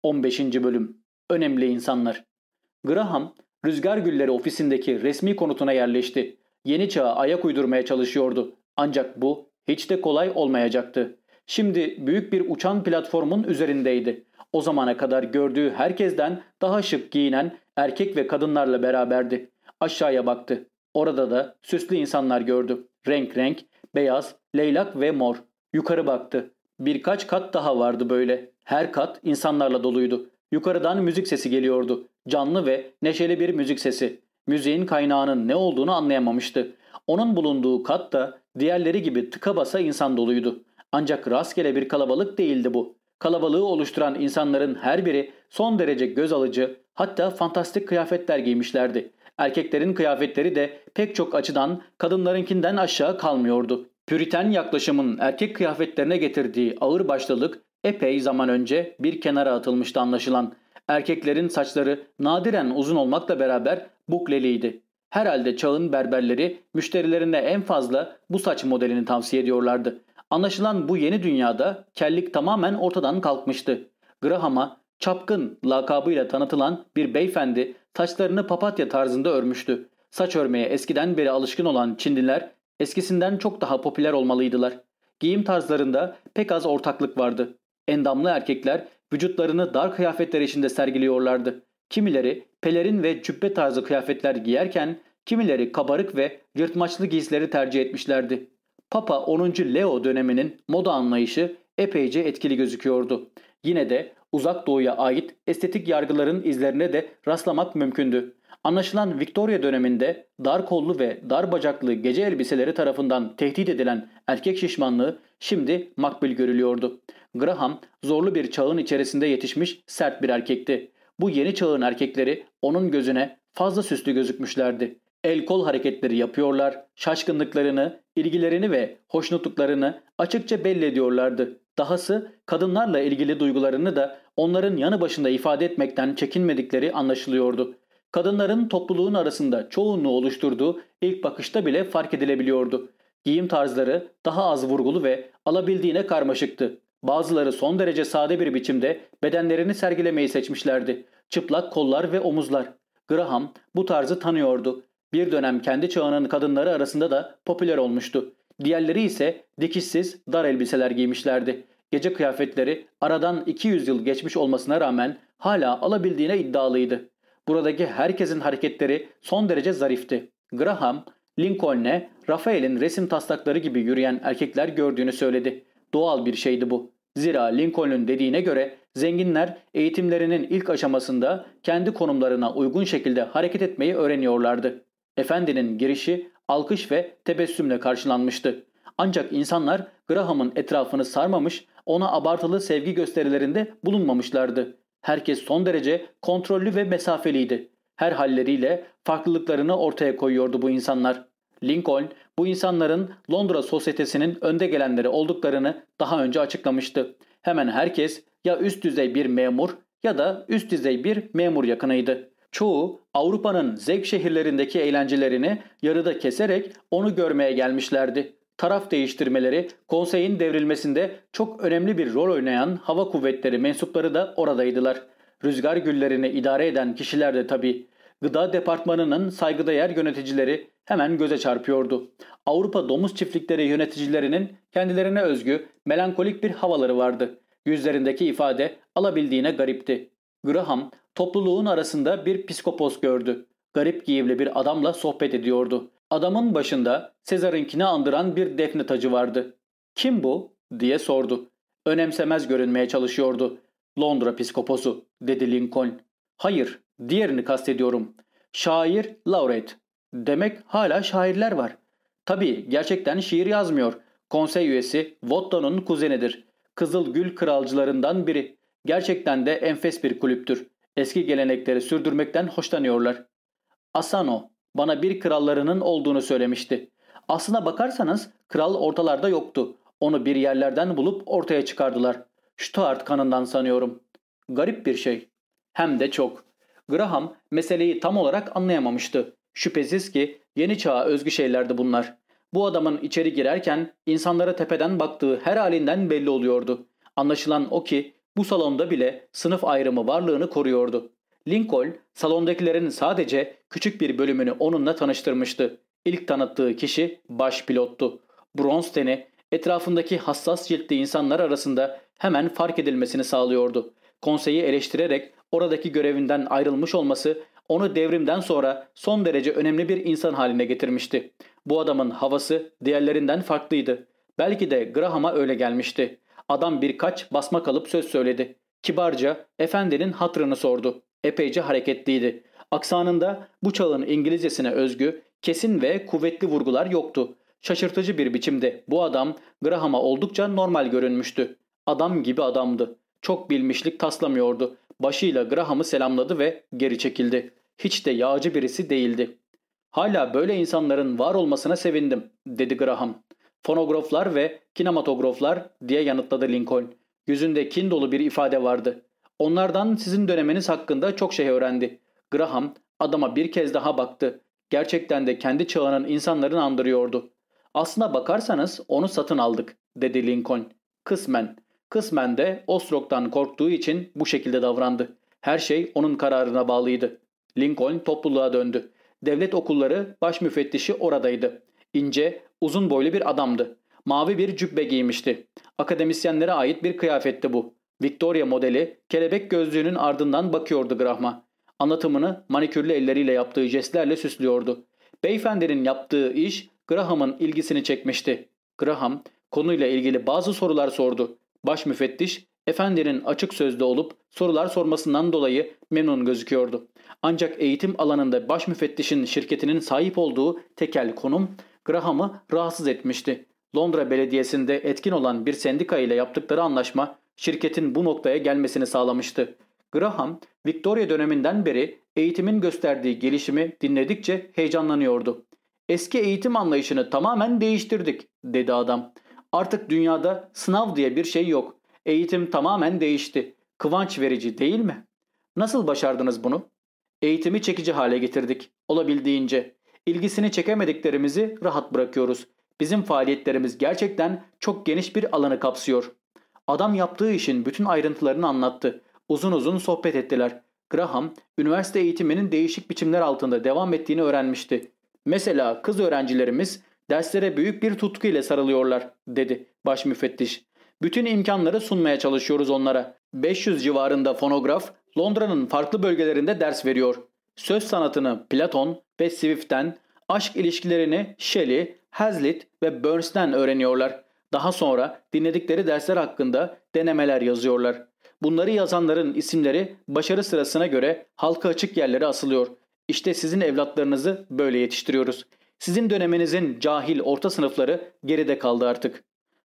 15. Bölüm Önemli insanlar Graham, Rüzgar Gülleri ofisindeki resmi konutuna yerleşti. Yeni çağa ayak uydurmaya çalışıyordu. Ancak bu hiç de kolay olmayacaktı. Şimdi büyük bir uçan platformun üzerindeydi. O zamana kadar gördüğü herkesten daha şık giyinen erkek ve kadınlarla beraberdi. Aşağıya baktı. Orada da süslü insanlar gördü. Renk renk, beyaz, leylak ve mor. Yukarı baktı. Birkaç kat daha vardı böyle. Her kat insanlarla doluydu. Yukarıdan müzik sesi geliyordu. Canlı ve neşeli bir müzik sesi. Müziğin kaynağının ne olduğunu anlayamamıştı. Onun bulunduğu kat da diğerleri gibi tıka basa insan doluydu. Ancak rastgele bir kalabalık değildi bu. Kalabalığı oluşturan insanların her biri son derece göz alıcı hatta fantastik kıyafetler giymişlerdi. Erkeklerin kıyafetleri de pek çok açıdan kadınlarınkinden aşağı kalmıyordu. Püriten yaklaşımın erkek kıyafetlerine getirdiği ağır başlılık epey zaman önce bir kenara atılmıştı anlaşılan. Erkeklerin saçları nadiren uzun olmakla beraber bukleliydi. Herhalde çağın berberleri müşterilerine en fazla bu saç modelini tavsiye ediyorlardı. Anlaşılan bu yeni dünyada kellik tamamen ortadan kalkmıştı. Graham'a çapkın lakabıyla tanıtılan bir beyefendi saçlarını papatya tarzında örmüştü. Saç örmeye eskiden beri alışkın olan Çinliler eskisinden çok daha popüler olmalıydılar. Giyim tarzlarında pek az ortaklık vardı. Endamlı erkekler vücutlarını dar kıyafetler içinde sergiliyorlardı. Kimileri pelerin ve cübbe tarzı kıyafetler giyerken kimileri kabarık ve yırtmaçlı giysileri tercih etmişlerdi. Papa 10. Leo döneminin moda anlayışı epeyce etkili gözüküyordu. Yine de uzak doğuya ait estetik yargıların izlerine de rastlamak mümkündü. Anlaşılan Victoria döneminde dar kollu ve dar bacaklı gece elbiseleri tarafından tehdit edilen erkek şişmanlığı şimdi makbul görülüyordu. Graham zorlu bir çağın içerisinde yetişmiş sert bir erkekti. Bu yeni çağın erkekleri onun gözüne fazla süslü gözükmüşlerdi. El kol hareketleri yapıyorlar, şaşkınlıklarını, ilgilerini ve hoşnutluklarını açıkça belli ediyorlardı. Dahası kadınlarla ilgili duygularını da onların yanı başında ifade etmekten çekinmedikleri anlaşılıyordu. Kadınların topluluğun arasında çoğunluğu oluşturduğu ilk bakışta bile fark edilebiliyordu. Giyim tarzları daha az vurgulu ve alabildiğine karmaşıktı. Bazıları son derece sade bir biçimde bedenlerini sergilemeyi seçmişlerdi. Çıplak kollar ve omuzlar. Graham bu tarzı tanıyordu. Bir dönem kendi çağının kadınları arasında da popüler olmuştu. Diğerleri ise dikişsiz dar elbiseler giymişlerdi. Gece kıyafetleri aradan 200 yıl geçmiş olmasına rağmen hala alabildiğine iddialıydı. Buradaki herkesin hareketleri son derece zarifti. Graham, Lincoln'e Rafael'in resim taslakları gibi yürüyen erkekler gördüğünü söyledi. Doğal bir şeydi bu. Zira Lincoln'un dediğine göre zenginler eğitimlerinin ilk aşamasında kendi konumlarına uygun şekilde hareket etmeyi öğreniyorlardı. Efendinin girişi alkış ve tebessümle karşılanmıştı. Ancak insanlar Graham'ın etrafını sarmamış, ona abartılı sevgi gösterilerinde bulunmamışlardı. Herkes son derece kontrollü ve mesafeliydi. Her halleriyle farklılıklarını ortaya koyuyordu bu insanlar. Lincoln bu insanların Londra sosyetesinin önde gelenleri olduklarını daha önce açıklamıştı. Hemen herkes ya üst düzey bir memur ya da üst düzey bir memur yakınıydı. Çoğu Avrupa'nın zevk şehirlerindeki eğlencelerini yarıda keserek onu görmeye gelmişlerdi. Taraf değiştirmeleri konseyin devrilmesinde çok önemli bir rol oynayan hava kuvvetleri mensupları da oradaydılar. Rüzgar güllerini idare eden kişiler de tabii. Gıda departmanının saygıdeğer yöneticileri hemen göze çarpıyordu. Avrupa domuz çiftlikleri yöneticilerinin kendilerine özgü melankolik bir havaları vardı. Yüzlerindeki ifade alabildiğine garipti. Graham topluluğun arasında bir psikopos gördü. Garip giyimli bir adamla sohbet ediyordu. Adamın başında Sezar'ınkini andıran bir defne tacı vardı. ''Kim bu?'' diye sordu. Önemsemez görünmeye çalışıyordu. ''Londra psikoposu'' dedi Lincoln. ''Hayır, diğerini kastediyorum. Şair laureate. Demek hala şairler var. Tabii gerçekten şiir yazmıyor. Konsey üyesi Wotton'un kuzenidir. Kızıl Gül kralcılarından biri. Gerçekten de enfes bir kulüptür. Eski gelenekleri sürdürmekten hoşlanıyorlar. Asano bana bir krallarının olduğunu söylemişti. Aslına bakarsanız kral ortalarda yoktu. Onu bir yerlerden bulup ortaya çıkardılar. Stuart kanından sanıyorum. Garip bir şey. Hem de çok. Graham meseleyi tam olarak anlayamamıştı. Şüphesiz ki yeni çağa özgü şeylerdi bunlar. Bu adamın içeri girerken insanlara tepeden baktığı her halinden belli oluyordu. Anlaşılan o ki bu salonda bile sınıf ayrımı varlığını koruyordu. Lincoln salondakilerin sadece küçük bir bölümünü onunla tanıştırmıştı. İlk tanıttığı kişi baş pilottu. Bronz teni etrafındaki hassas ciltli insanlar arasında hemen fark edilmesini sağlıyordu. Konseyi eleştirerek oradaki görevinden ayrılmış olması onu devrimden sonra son derece önemli bir insan haline getirmişti. Bu adamın havası diğerlerinden farklıydı. Belki de Graham'a öyle gelmişti. Adam birkaç basma kalıp söz söyledi. Kibarca efendinin hatrını sordu. Epeyce hareketliydi. Aksanında bu çağın İngilizcesine özgü, kesin ve kuvvetli vurgular yoktu. Şaşırtıcı bir biçimde bu adam Graham'a oldukça normal görünmüştü. Adam gibi adamdı. Çok bilmişlik taslamıyordu. Başıyla Graham'ı selamladı ve geri çekildi. Hiç de yağcı birisi değildi. Hala böyle insanların var olmasına sevindim dedi Graham. Fonograflar ve kinematograflar diye yanıtladı Lincoln. Yüzünde kin dolu bir ifade vardı. Onlardan sizin döneminiz hakkında çok şey öğrendi. Graham adama bir kez daha baktı. Gerçekten de kendi çağının insanlarını andırıyordu. Aslına bakarsanız onu satın aldık dedi Lincoln. Kısmen. Kısmen de Ostrok'tan korktuğu için bu şekilde davrandı. Her şey onun kararına bağlıydı. Lincoln topluluğa döndü. Devlet okulları baş müfettişi oradaydı. İnce, uzun boylu bir adamdı. Mavi bir cübbe giymişti. Akademisyenlere ait bir kıyafetti bu. Victoria modeli kelebek gözlüğünün ardından bakıyordu Graham'a. Anlatımını manikürlü elleriyle yaptığı jestlerle süslüyordu. Beyefendinin yaptığı iş Graham'ın ilgisini çekmişti. Graham konuyla ilgili bazı sorular sordu. Baş müfettiş efendinin açık sözlü olup sorular sormasından dolayı memnun gözüküyordu. Ancak eğitim alanında baş müfettişin şirketinin sahip olduğu tekel konum Graham'ı rahatsız etmişti. Londra Belediyesi'nde etkin olan bir sendika ile yaptıkları anlaşma şirketin bu noktaya gelmesini sağlamıştı. Graham, Victoria döneminden beri eğitimin gösterdiği gelişimi dinledikçe heyecanlanıyordu. Eski eğitim anlayışını tamamen değiştirdik, dedi adam. Artık dünyada sınav diye bir şey yok. Eğitim tamamen değişti. Kıvanç verici değil mi? Nasıl başardınız bunu? Eğitimi çekici hale getirdik. Olabildiğince. İlgisini çekemediklerimizi rahat bırakıyoruz. Bizim faaliyetlerimiz gerçekten çok geniş bir alanı kapsıyor. Adam yaptığı işin bütün ayrıntılarını anlattı. Uzun uzun sohbet ettiler. Graham, üniversite eğitiminin değişik biçimler altında devam ettiğini öğrenmişti. Mesela kız öğrencilerimiz derslere büyük bir tutku ile sarılıyorlar, dedi baş müfettiş. Bütün imkanları sunmaya çalışıyoruz onlara. 500 civarında fonograf Londra'nın farklı bölgelerinde ders veriyor. Söz sanatını Platon ve Swift'ten, aşk ilişkilerini Shelley, Hazlitt ve Burns'ten öğreniyorlar. Daha sonra dinledikleri dersler hakkında denemeler yazıyorlar. Bunları yazanların isimleri başarı sırasına göre halka açık yerlere asılıyor. İşte sizin evlatlarınızı böyle yetiştiriyoruz. Sizin döneminizin cahil orta sınıfları geride kaldı artık.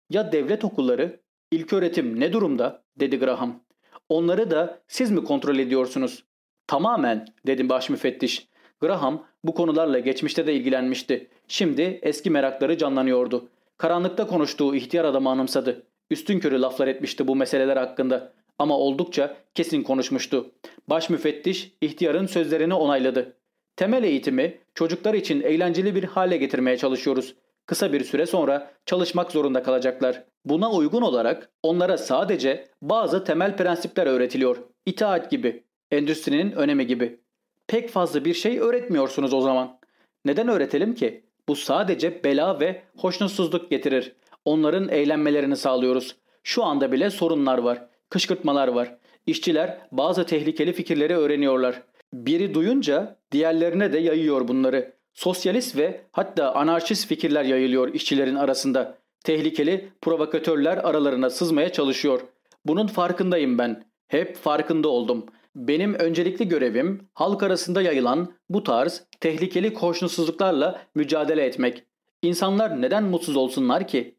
Ya devlet okulları? İlköğretim ne durumda? dedi Graham. Onları da siz mi kontrol ediyorsunuz? Tamamen dedim baş müfettiş. Graham bu konularla geçmişte de ilgilenmişti. Şimdi eski merakları canlanıyordu. Karanlıkta konuştuğu ihtiyar adamı anımsadı. Üstün körü laflar etmişti bu meseleler hakkında. Ama oldukça kesin konuşmuştu. Baş müfettiş ihtiyarın sözlerini onayladı. Temel eğitimi çocuklar için eğlenceli bir hale getirmeye çalışıyoruz. Kısa bir süre sonra çalışmak zorunda kalacaklar. Buna uygun olarak onlara sadece bazı temel prensipler öğretiliyor. İtaat gibi, endüstrinin önemi gibi. Pek fazla bir şey öğretmiyorsunuz o zaman. Neden öğretelim ki? Bu sadece bela ve hoşnutsuzluk getirir. Onların eğlenmelerini sağlıyoruz. Şu anda bile sorunlar var. Kışkırtmalar var. İşçiler bazı tehlikeli fikirleri öğreniyorlar. Biri duyunca diğerlerine de yayıyor bunları. Sosyalist ve hatta anarşist fikirler yayılıyor işçilerin arasında. Tehlikeli provokatörler aralarına sızmaya çalışıyor. Bunun farkındayım ben. Hep farkında oldum. Benim öncelikli görevim halk arasında yayılan bu tarz tehlikeli hoşnutsuzluklarla mücadele etmek. İnsanlar neden mutsuz olsunlar ki?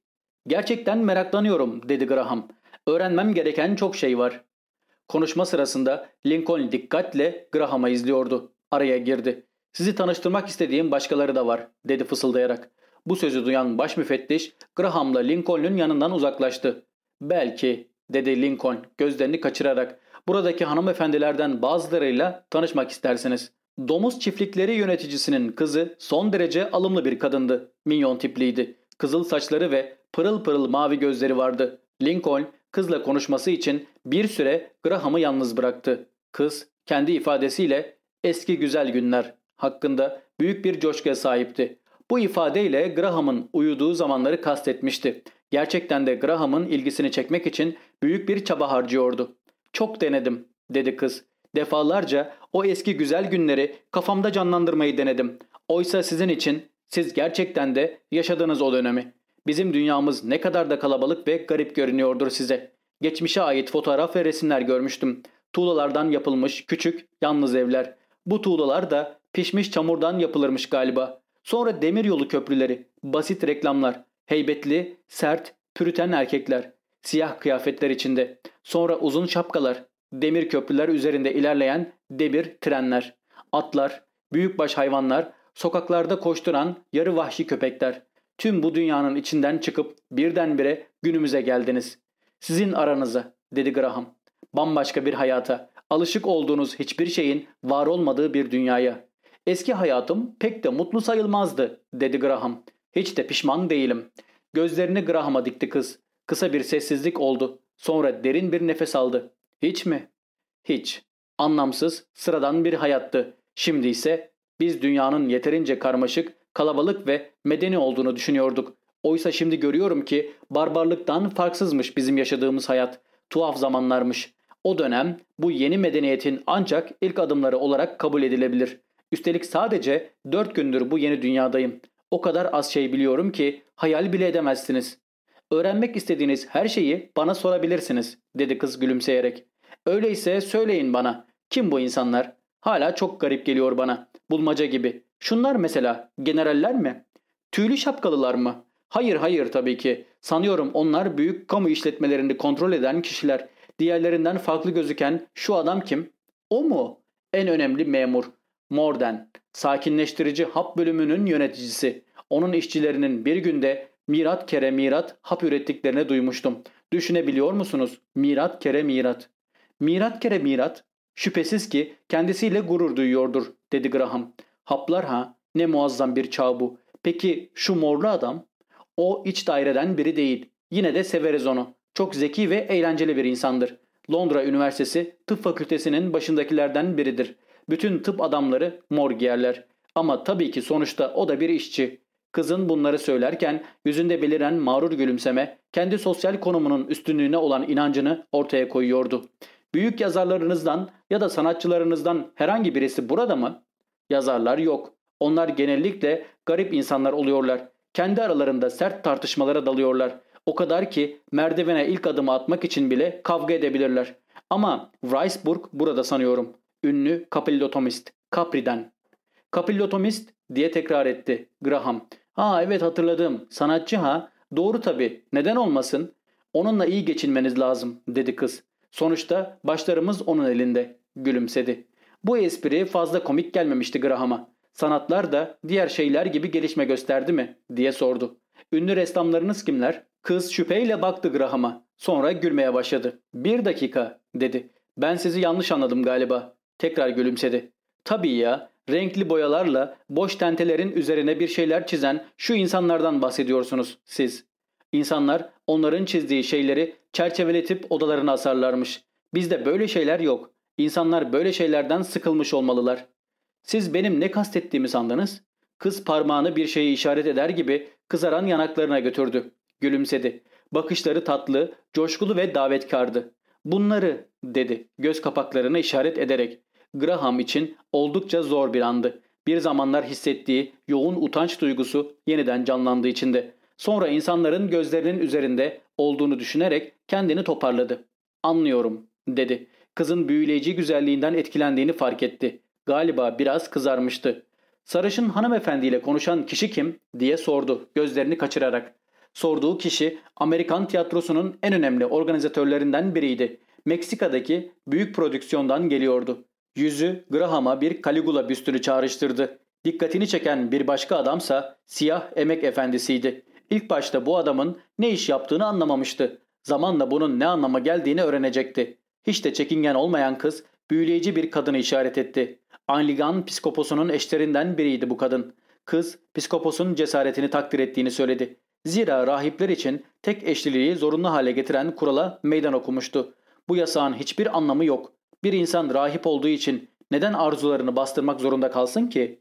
Gerçekten meraklanıyorum dedi Graham. Öğrenmem gereken çok şey var. Konuşma sırasında Lincoln dikkatle Graham'a izliyordu. Araya girdi. Sizi tanıştırmak istediğim başkaları da var dedi fısıldayarak. Bu sözü duyan baş müfettiş Graham'la Lincoln'un yanından uzaklaştı. Belki dedi Lincoln gözlerini kaçırarak buradaki hanımefendilerden bazılarıyla tanışmak istersiniz. Domuz çiftlikleri yöneticisinin kızı son derece alımlı bir kadındı. Minyon tipliydi. Kızıl saçları ve pırıl pırıl mavi gözleri vardı. Lincoln kızla konuşması için bir süre Graham'ı yalnız bıraktı. Kız kendi ifadesiyle eski güzel günler hakkında büyük bir coşkuya sahipti. Bu ifadeyle Graham'ın uyuduğu zamanları kastetmişti. Gerçekten de Graham'ın ilgisini çekmek için büyük bir çaba harcıyordu. Çok denedim dedi kız. Defalarca o eski güzel günleri kafamda canlandırmayı denedim. Oysa sizin için siz gerçekten de yaşadığınız o dönemi. Bizim dünyamız ne kadar da kalabalık ve garip görünüyordur size. Geçmişe ait fotoğraf ve resimler görmüştüm. Tuğlalardan yapılmış küçük, yalnız evler. Bu tuğlalar da pişmiş çamurdan yapılırmış galiba. Sonra demiryolu köprüleri, basit reklamlar, heybetli, sert, pürüten erkekler, siyah kıyafetler içinde. Sonra uzun şapkalar, demir köprüler üzerinde ilerleyen demir trenler, atlar, büyükbaş hayvanlar, sokaklarda koşturan yarı vahşi köpekler. Tüm bu dünyanın içinden çıkıp birdenbire günümüze geldiniz. Sizin aranıza, dedi Graham. Bambaşka bir hayata, alışık olduğunuz hiçbir şeyin var olmadığı bir dünyaya. Eski hayatım pek de mutlu sayılmazdı, dedi Graham. Hiç de pişman değilim. Gözlerini Graham'a dikti kız. Kısa bir sessizlik oldu. Sonra derin bir nefes aldı. Hiç mi? Hiç. Anlamsız, sıradan bir hayattı. Şimdi ise biz dünyanın yeterince karmaşık, kalabalık ve medeni olduğunu düşünüyorduk. Oysa şimdi görüyorum ki barbarlıktan farksızmış bizim yaşadığımız hayat. Tuhaf zamanlarmış. O dönem bu yeni medeniyetin ancak ilk adımları olarak kabul edilebilir. Üstelik sadece dört gündür bu yeni dünyadayım. O kadar az şey biliyorum ki hayal bile edemezsiniz. Öğrenmek istediğiniz her şeyi bana sorabilirsiniz dedi kız gülümseyerek. Öyleyse söyleyin bana. Kim bu insanlar? Hala çok garip geliyor bana. Bulmaca gibi. Şunlar mesela generaller mi? Tüylü şapkalılar mı? Hayır hayır tabii ki. Sanıyorum onlar büyük kamu işletmelerini kontrol eden kişiler. Diğerlerinden farklı gözüken şu adam kim? O mu? En önemli memur. Morden. Sakinleştirici hap bölümünün yöneticisi. Onun işçilerinin bir günde mirat kere mirat hap ürettiklerini duymuştum. Düşünebiliyor musunuz? Mirat kere mirat. Mirat kere mirat. Şüphesiz ki kendisiyle gurur duyuyordur dedi Graham. Haplar ha ne muazzam bir çağ bu. Peki şu morlu adam? O iç daireden biri değil. Yine de severiz onu. Çok zeki ve eğlenceli bir insandır. Londra Üniversitesi Tıp Fakültesinin başındakilerden biridir. Bütün tıp adamları mor giyerler. Ama tabii ki sonuçta o da bir işçi. Kızın bunları söylerken yüzünde beliren mağrur gülümseme kendi sosyal konumunun üstünlüğüne olan inancını ortaya koyuyordu. Büyük yazarlarınızdan ya da sanatçılarınızdan herhangi birisi burada mı? Yazarlar yok. Onlar genellikle garip insanlar oluyorlar. Kendi aralarında sert tartışmalara dalıyorlar. O kadar ki merdivene ilk adımı atmak için bile kavga edebilirler. Ama Weisburg burada sanıyorum. Ünlü kapillotomist. Capri'den. Kapillotomist diye tekrar etti Graham. Ha evet hatırladım. Sanatçı ha. Doğru tabii. Neden olmasın? Onunla iyi geçinmeniz lazım dedi kız. Sonuçta başlarımız onun elinde. Gülümsedi. Bu espri fazla komik gelmemişti Graham'a. Sanatlar da diğer şeyler gibi gelişme gösterdi mi diye sordu. Ünlü ressamlarınız kimler? Kız şüpheyle baktı Graham'a. Sonra gülmeye başladı. Bir dakika dedi. Ben sizi yanlış anladım galiba. Tekrar gülümsedi. Tabii ya renkli boyalarla boş tentelerin üzerine bir şeyler çizen şu insanlardan bahsediyorsunuz siz. İnsanlar onların çizdiği şeyleri çerçeveletip odalarına asarlarmış. Bizde böyle şeyler yok. İnsanlar böyle şeylerden sıkılmış olmalılar. Siz benim ne kastettiğimi sandınız? Kız parmağını bir şeye işaret eder gibi kızaran yanaklarına götürdü. Gülümsedi. Bakışları tatlı, coşkulu ve davetkardı. Bunları dedi göz kapaklarına işaret ederek. Graham için oldukça zor bir andı. Bir zamanlar hissettiği yoğun utanç duygusu yeniden canlandı içinde. Sonra insanların gözlerinin üzerinde olduğunu düşünerek kendini toparladı. Anlıyorum dedi. Kızın büyüleyici güzelliğinden etkilendiğini fark etti. Galiba biraz kızarmıştı. Sarışın hanımefendiyle konuşan kişi kim diye sordu gözlerini kaçırarak. Sorduğu kişi Amerikan tiyatrosunun en önemli organizatörlerinden biriydi. Meksika'daki büyük prodüksiyondan geliyordu. Yüzü Graham'a bir Caligula büstünü çağrıştırdı. Dikkatini çeken bir başka adamsa siyah emek efendisiydi. İlk başta bu adamın ne iş yaptığını anlamamıştı. Zamanla bunun ne anlama geldiğini öğrenecekti. Hiç de çekingen olmayan kız büyüleyici bir kadını işaret etti. Anglikan piskoposunun eşlerinden biriydi bu kadın. Kız piskoposun cesaretini takdir ettiğini söyledi. Zira rahipler için tek eşliliği zorunlu hale getiren kurala meydan okumuştu. Bu yasağın hiçbir anlamı yok. Bir insan rahip olduğu için neden arzularını bastırmak zorunda kalsın ki?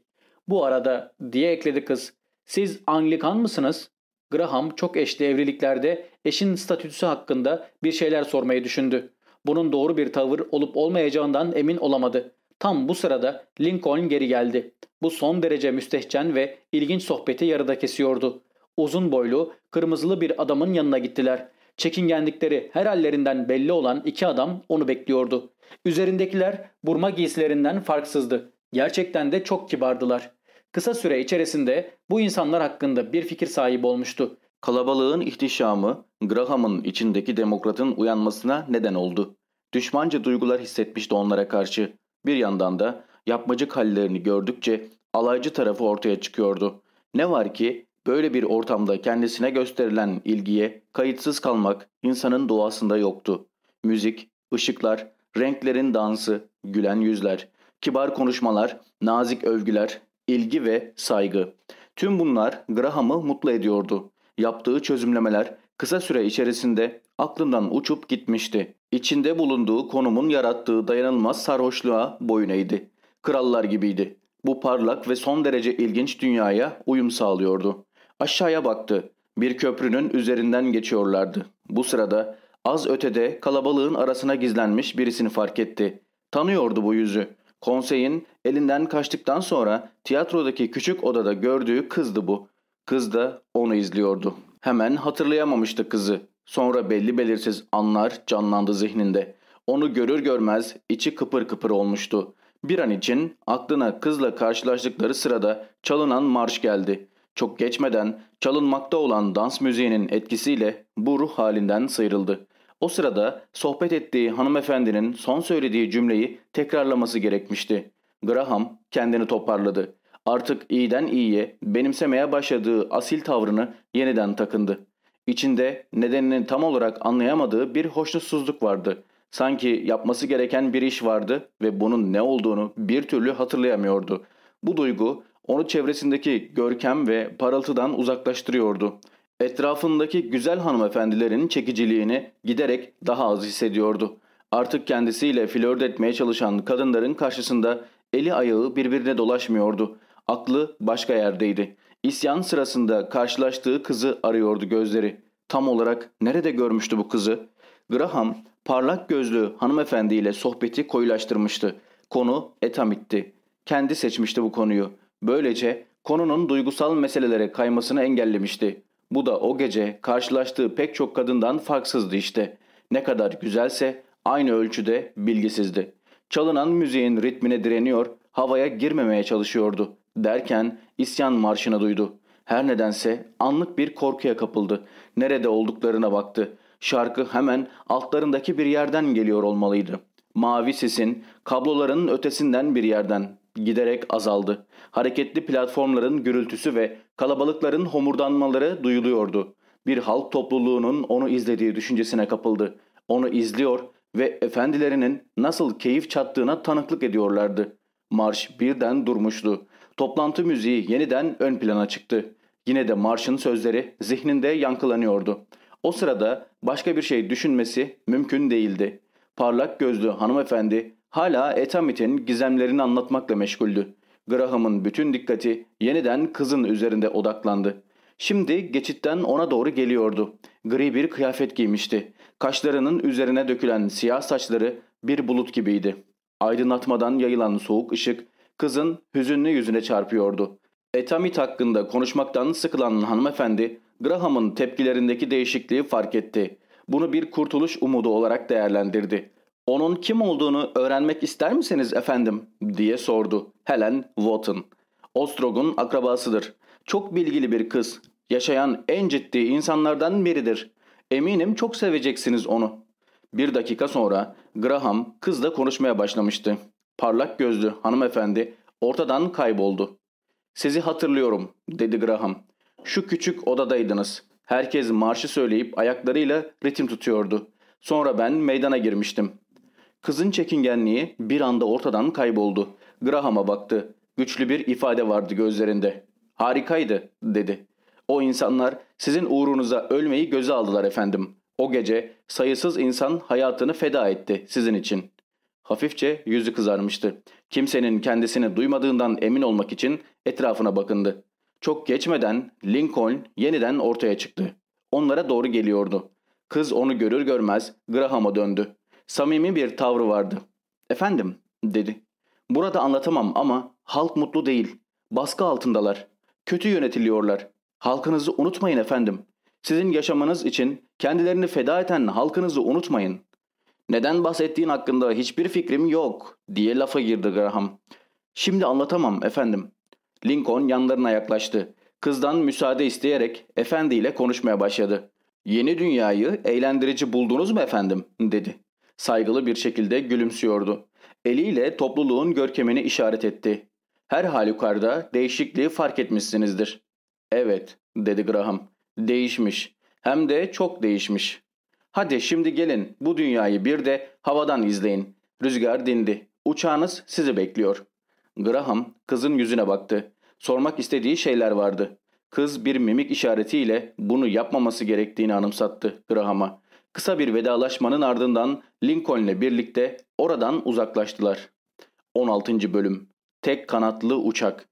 Bu arada diye ekledi kız. Siz Anglikan mısınız? Graham çok eşli evliliklerde eşin statüsü hakkında bir şeyler sormayı düşündü. Bunun doğru bir tavır olup olmayacağından emin olamadı. Tam bu sırada Lincoln geri geldi. Bu son derece müstehcen ve ilginç sohbeti yarıda kesiyordu. Uzun boylu, kırmızılı bir adamın yanına gittiler. Çekingenlikleri her hallerinden belli olan iki adam onu bekliyordu. Üzerindekiler burma giysilerinden farksızdı. Gerçekten de çok kibardılar. Kısa süre içerisinde bu insanlar hakkında bir fikir sahibi olmuştu. Kalabalığın ihtişamı Graham'ın içindeki demokratın uyanmasına neden oldu. Düşmanca duygular hissetmişti onlara karşı. Bir yandan da yapmacık hallerini gördükçe alaycı tarafı ortaya çıkıyordu. Ne var ki böyle bir ortamda kendisine gösterilen ilgiye kayıtsız kalmak insanın doğasında yoktu. Müzik, ışıklar, renklerin dansı, gülen yüzler, kibar konuşmalar, nazik övgüler, ilgi ve saygı. Tüm bunlar Graham'ı mutlu ediyordu. Yaptığı çözümlemeler kısa süre içerisinde aklından uçup gitmişti. İçinde bulunduğu konumun yarattığı dayanılmaz sarhoşluğa boyun eğdi. Krallar gibiydi. Bu parlak ve son derece ilginç dünyaya uyum sağlıyordu. Aşağıya baktı. Bir köprünün üzerinden geçiyorlardı. Bu sırada az ötede kalabalığın arasına gizlenmiş birisini fark etti. Tanıyordu bu yüzü. Konseyin elinden kaçtıktan sonra tiyatrodaki küçük odada gördüğü kızdı bu. Kız da onu izliyordu. Hemen hatırlayamamıştı kızı. Sonra belli belirsiz anlar canlandı zihninde. Onu görür görmez içi kıpır kıpır olmuştu. Bir an için aklına kızla karşılaştıkları sırada çalınan marş geldi. Çok geçmeden çalınmakta olan dans müziğinin etkisiyle bu ruh halinden sıyrıldı. O sırada sohbet ettiği hanımefendinin son söylediği cümleyi tekrarlaması gerekmişti. Graham kendini toparladı. Artık iyiden iyiye benimsemeye başladığı asil tavrını yeniden takındı. İçinde nedenini tam olarak anlayamadığı bir hoşnutsuzluk vardı. Sanki yapması gereken bir iş vardı ve bunun ne olduğunu bir türlü hatırlayamıyordu. Bu duygu onu çevresindeki görkem ve parıltıdan uzaklaştırıyordu. Etrafındaki güzel hanımefendilerin çekiciliğini giderek daha az hissediyordu. Artık kendisiyle flört etmeye çalışan kadınların karşısında eli ayağı birbirine dolaşmıyordu. Aklı başka yerdeydi. İsyan sırasında karşılaştığı kızı arıyordu gözleri. Tam olarak nerede görmüştü bu kızı? Graham parlak gözlü hanımefendiyle sohbeti koyulaştırmıştı. Konu Etamit'ti. Kendi seçmişti bu konuyu. Böylece konunun duygusal meselelere kaymasını engellemişti. Bu da o gece karşılaştığı pek çok kadından farksızdı işte. Ne kadar güzelse aynı ölçüde bilgisizdi. Çalınan müziğin ritmine direniyor, havaya girmemeye çalışıyordu. Derken isyan marşını duydu. Her nedense anlık bir korkuya kapıldı. Nerede olduklarına baktı. Şarkı hemen altlarındaki bir yerden geliyor olmalıydı. Mavi sesin kabloların ötesinden bir yerden giderek azaldı. Hareketli platformların gürültüsü ve kalabalıkların homurdanmaları duyuluyordu. Bir halk topluluğunun onu izlediği düşüncesine kapıldı. Onu izliyor ve efendilerinin nasıl keyif çattığına tanıklık ediyorlardı. Marş birden durmuştu. Toplantı müziği yeniden ön plana çıktı. Yine de marşın sözleri zihninde yankılanıyordu. O sırada başka bir şey düşünmesi mümkün değildi. Parlak gözlü hanımefendi hala Etamit'in gizemlerini anlatmakla meşguldü. Graham'ın bütün dikkati yeniden kızın üzerinde odaklandı. Şimdi geçitten ona doğru geliyordu. Gri bir kıyafet giymişti. Kaşlarının üzerine dökülen siyah saçları bir bulut gibiydi. Aydınlatmadan yayılan soğuk ışık kızın hüzünlü yüzüne çarpıyordu. Etamit hakkında konuşmaktan sıkılan hanımefendi Graham'ın tepkilerindeki değişikliği fark etti. Bunu bir kurtuluş umudu olarak değerlendirdi. Onun kim olduğunu öğrenmek ister misiniz efendim diye sordu Helen Wotton. Ostrog'un akrabasıdır. Çok bilgili bir kız. Yaşayan en ciddi insanlardan biridir. Eminim çok seveceksiniz onu. Bir dakika sonra Graham kızla konuşmaya başlamıştı. Parlak gözlü hanımefendi ortadan kayboldu. Sizi hatırlıyorum dedi Graham. Şu küçük odadaydınız. Herkes marşı söyleyip ayaklarıyla ritim tutuyordu. Sonra ben meydana girmiştim. Kızın çekingenliği bir anda ortadan kayboldu. Graham'a baktı. Güçlü bir ifade vardı gözlerinde. Harikaydı dedi. O insanlar sizin uğrunuza ölmeyi göze aldılar efendim. O gece sayısız insan hayatını feda etti sizin için. Hafifçe yüzü kızarmıştı. Kimsenin kendisini duymadığından emin olmak için etrafına bakındı. Çok geçmeden Lincoln yeniden ortaya çıktı. Onlara doğru geliyordu. Kız onu görür görmez Graham'a döndü. Samimi bir tavrı vardı. Efendim dedi. Burada anlatamam ama halk mutlu değil. Baskı altındalar. Kötü yönetiliyorlar. Halkınızı unutmayın efendim. Sizin yaşamanız için kendilerini feda eden halkınızı unutmayın. Neden bahsettiğin hakkında hiçbir fikrim yok diye lafa girdi Graham. Şimdi anlatamam efendim. Lincoln yanlarına yaklaştı. Kızdan müsaade isteyerek efendi ile konuşmaya başladı. Yeni dünyayı eğlendirici buldunuz mu efendim dedi. Saygılı bir şekilde gülümsüyordu. Eliyle topluluğun görkemini işaret etti. Her halükarda değişikliği fark etmişsinizdir. Evet dedi Graham. Değişmiş. Hem de çok değişmiş. Hadi şimdi gelin bu dünyayı bir de havadan izleyin. Rüzgar dindi. Uçağınız sizi bekliyor. Graham kızın yüzüne baktı. Sormak istediği şeyler vardı. Kız bir mimik işaretiyle bunu yapmaması gerektiğini anımsattı Graham'a. Kısa bir vedalaşmanın ardından Lincoln'le birlikte oradan uzaklaştılar. 16. Bölüm Tek kanatlı uçak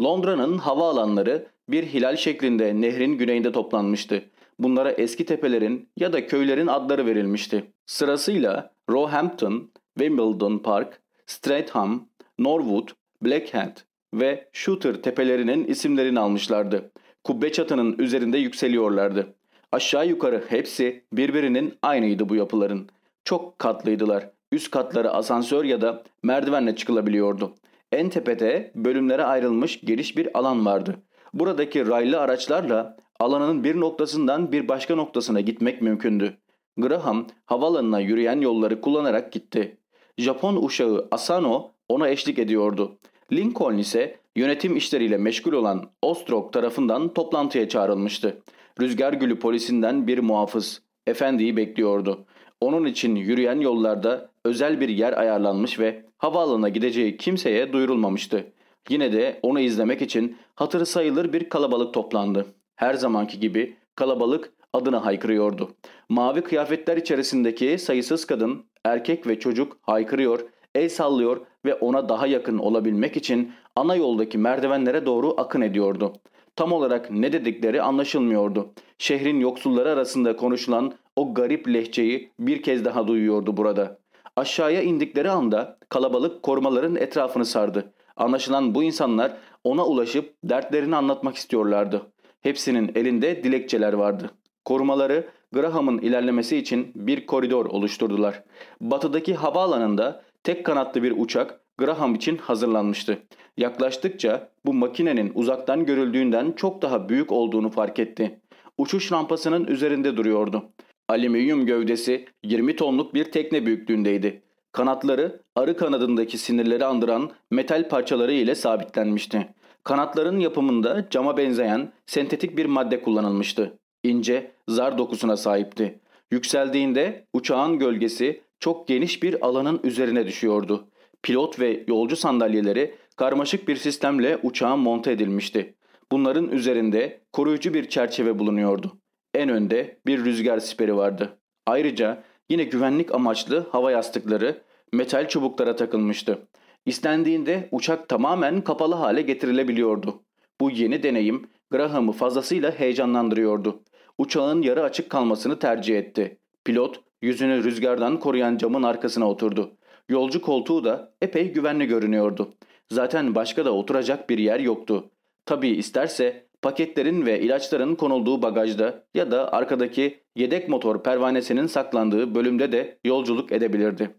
Londra'nın havaalanları bir hilal şeklinde nehrin güneyinde toplanmıştı. Bunlara eski tepelerin ya da köylerin adları verilmişti. Sırasıyla Roehampton, Wimbledon Park, Streatham, Norwood, Blackheath ve Shooter tepelerinin isimlerini almışlardı. Kubbe çatının üzerinde yükseliyorlardı. Aşağı yukarı hepsi birbirinin aynıydı bu yapıların. Çok katlıydılar. Üst katları asansör ya da merdivenle çıkılabiliyordu. En tepede bölümlere ayrılmış geniş bir alan vardı. Buradaki raylı araçlarla alanın bir noktasından bir başka noktasına gitmek mümkündü. Graham havalanına yürüyen yolları kullanarak gitti. Japon uşağı Asano ona eşlik ediyordu. Lincoln ise yönetim işleriyle meşgul olan Ostrog tarafından toplantıya çağrılmıştı. Rüzgar Gülü polisinden bir muhafız. Efendiyi bekliyordu. Onun için yürüyen yollarda özel bir yer ayarlanmış ve havaalanına gideceği kimseye duyurulmamıştı. Yine de onu izlemek için hatırı sayılır bir kalabalık toplandı. Her zamanki gibi kalabalık adına haykırıyordu. Mavi kıyafetler içerisindeki sayısız kadın, erkek ve çocuk haykırıyor, el sallıyor ve ona daha yakın olabilmek için ana yoldaki merdivenlere doğru akın ediyordu. Tam olarak ne dedikleri anlaşılmıyordu. Şehrin yoksulları arasında konuşulan o garip lehçeyi bir kez daha duyuyordu burada. Aşağıya indikleri anda kalabalık korumaların etrafını sardı. Anlaşılan bu insanlar ona ulaşıp dertlerini anlatmak istiyorlardı. Hepsinin elinde dilekçeler vardı. Korumaları Graham'ın ilerlemesi için bir koridor oluşturdular. Batıdaki havaalanında tek kanatlı bir uçak Graham için hazırlanmıştı. Yaklaştıkça bu makinenin uzaktan görüldüğünden çok daha büyük olduğunu fark etti. Uçuş rampasının üzerinde duruyordu. Alüminyum gövdesi 20 tonluk bir tekne büyüklüğündeydi. Kanatları arı kanadındaki sinirleri andıran metal parçaları ile sabitlenmişti. Kanatların yapımında cama benzeyen sentetik bir madde kullanılmıştı. İnce, zar dokusuna sahipti. Yükseldiğinde uçağın gölgesi çok geniş bir alanın üzerine düşüyordu. Pilot ve yolcu sandalyeleri karmaşık bir sistemle uçağa monte edilmişti. Bunların üzerinde koruyucu bir çerçeve bulunuyordu. En önde bir rüzgar siperi vardı. Ayrıca yine güvenlik amaçlı hava yastıkları metal çubuklara takılmıştı. İstendiğinde uçak tamamen kapalı hale getirilebiliyordu. Bu yeni deneyim Graham'ı fazlasıyla heyecanlandırıyordu. Uçağın yarı açık kalmasını tercih etti. Pilot yüzünü rüzgardan koruyan camın arkasına oturdu. Yolcu koltuğu da epey güvenli görünüyordu. Zaten başka da oturacak bir yer yoktu. Tabii isterse paketlerin ve ilaçların konulduğu bagajda ya da arkadaki yedek motor pervanesinin saklandığı bölümde de yolculuk edebilirdi.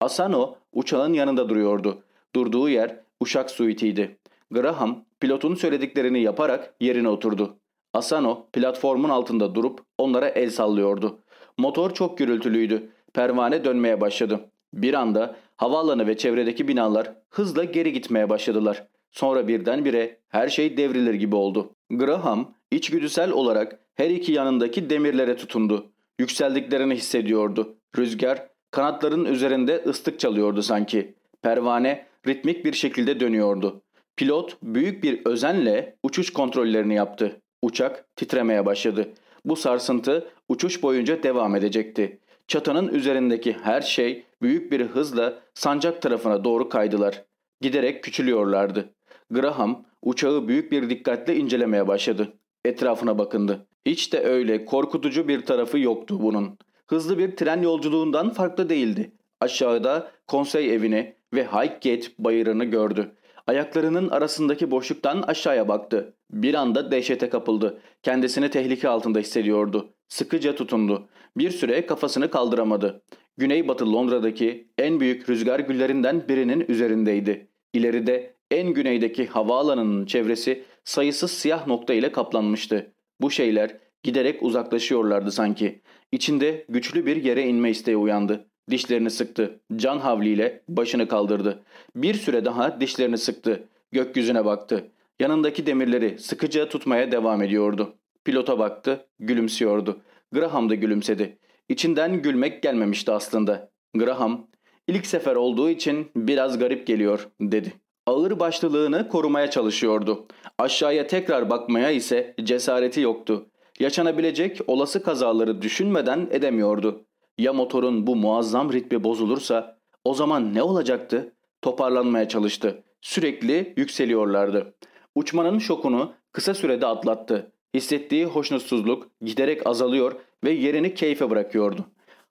Asano uçağın yanında duruyordu. Durduğu yer uşak suitiydi. Graham pilotun söylediklerini yaparak yerine oturdu. Asano platformun altında durup onlara el sallıyordu. Motor çok gürültülüydü. Pervane dönmeye başladı. Bir anda havaalanı ve çevredeki binalar hızla geri gitmeye başladılar. Sonra birdenbire her şey devrilir gibi oldu. Graham içgüdüsel olarak her iki yanındaki demirlere tutundu. Yükseldiklerini hissediyordu. Rüzgar kanatların üzerinde ıslık çalıyordu sanki. Pervane ritmik bir şekilde dönüyordu. Pilot büyük bir özenle uçuş kontrollerini yaptı. Uçak titremeye başladı. Bu sarsıntı uçuş boyunca devam edecekti. Çatının üzerindeki her şey büyük bir hızla sancak tarafına doğru kaydılar. Giderek küçülüyorlardı. Graham uçağı büyük bir dikkatle incelemeye başladı. Etrafına bakındı. Hiç de öyle korkutucu bir tarafı yoktu bunun. Hızlı bir tren yolculuğundan farklı değildi. Aşağıda konsey evini ve Highgate bayırını gördü. Ayaklarının arasındaki boşluktan aşağıya baktı. Bir anda dehşete kapıldı. Kendisini tehlike altında hissediyordu. Sıkıca tutundu. Bir süre kafasını kaldıramadı. Güneybatı Londra'daki en büyük rüzgar güllerinden birinin üzerindeydi. İleride en güneydeki havaalanının çevresi sayısız siyah nokta ile kaplanmıştı. Bu şeyler giderek uzaklaşıyorlardı sanki. İçinde güçlü bir yere inme isteği uyandı. Dişlerini sıktı. Can havliyle başını kaldırdı. Bir süre daha dişlerini sıktı. Gökyüzüne baktı. Yanındaki demirleri sıkıca tutmaya devam ediyordu. Pilota baktı, gülümsüyordu. Graham da gülümsedi. İçinden gülmek gelmemişti aslında. Graham, ilk sefer olduğu için biraz garip geliyor dedi. Ağır başlılığını korumaya çalışıyordu. Aşağıya tekrar bakmaya ise cesareti yoktu. Yaşanabilecek olası kazaları düşünmeden edemiyordu. Ya motorun bu muazzam ritmi bozulursa o zaman ne olacaktı? Toparlanmaya çalıştı. Sürekli yükseliyorlardı. Uçmanın şokunu kısa sürede atlattı. Hissettiği hoşnutsuzluk giderek azalıyor ve yerini keyfe bırakıyordu.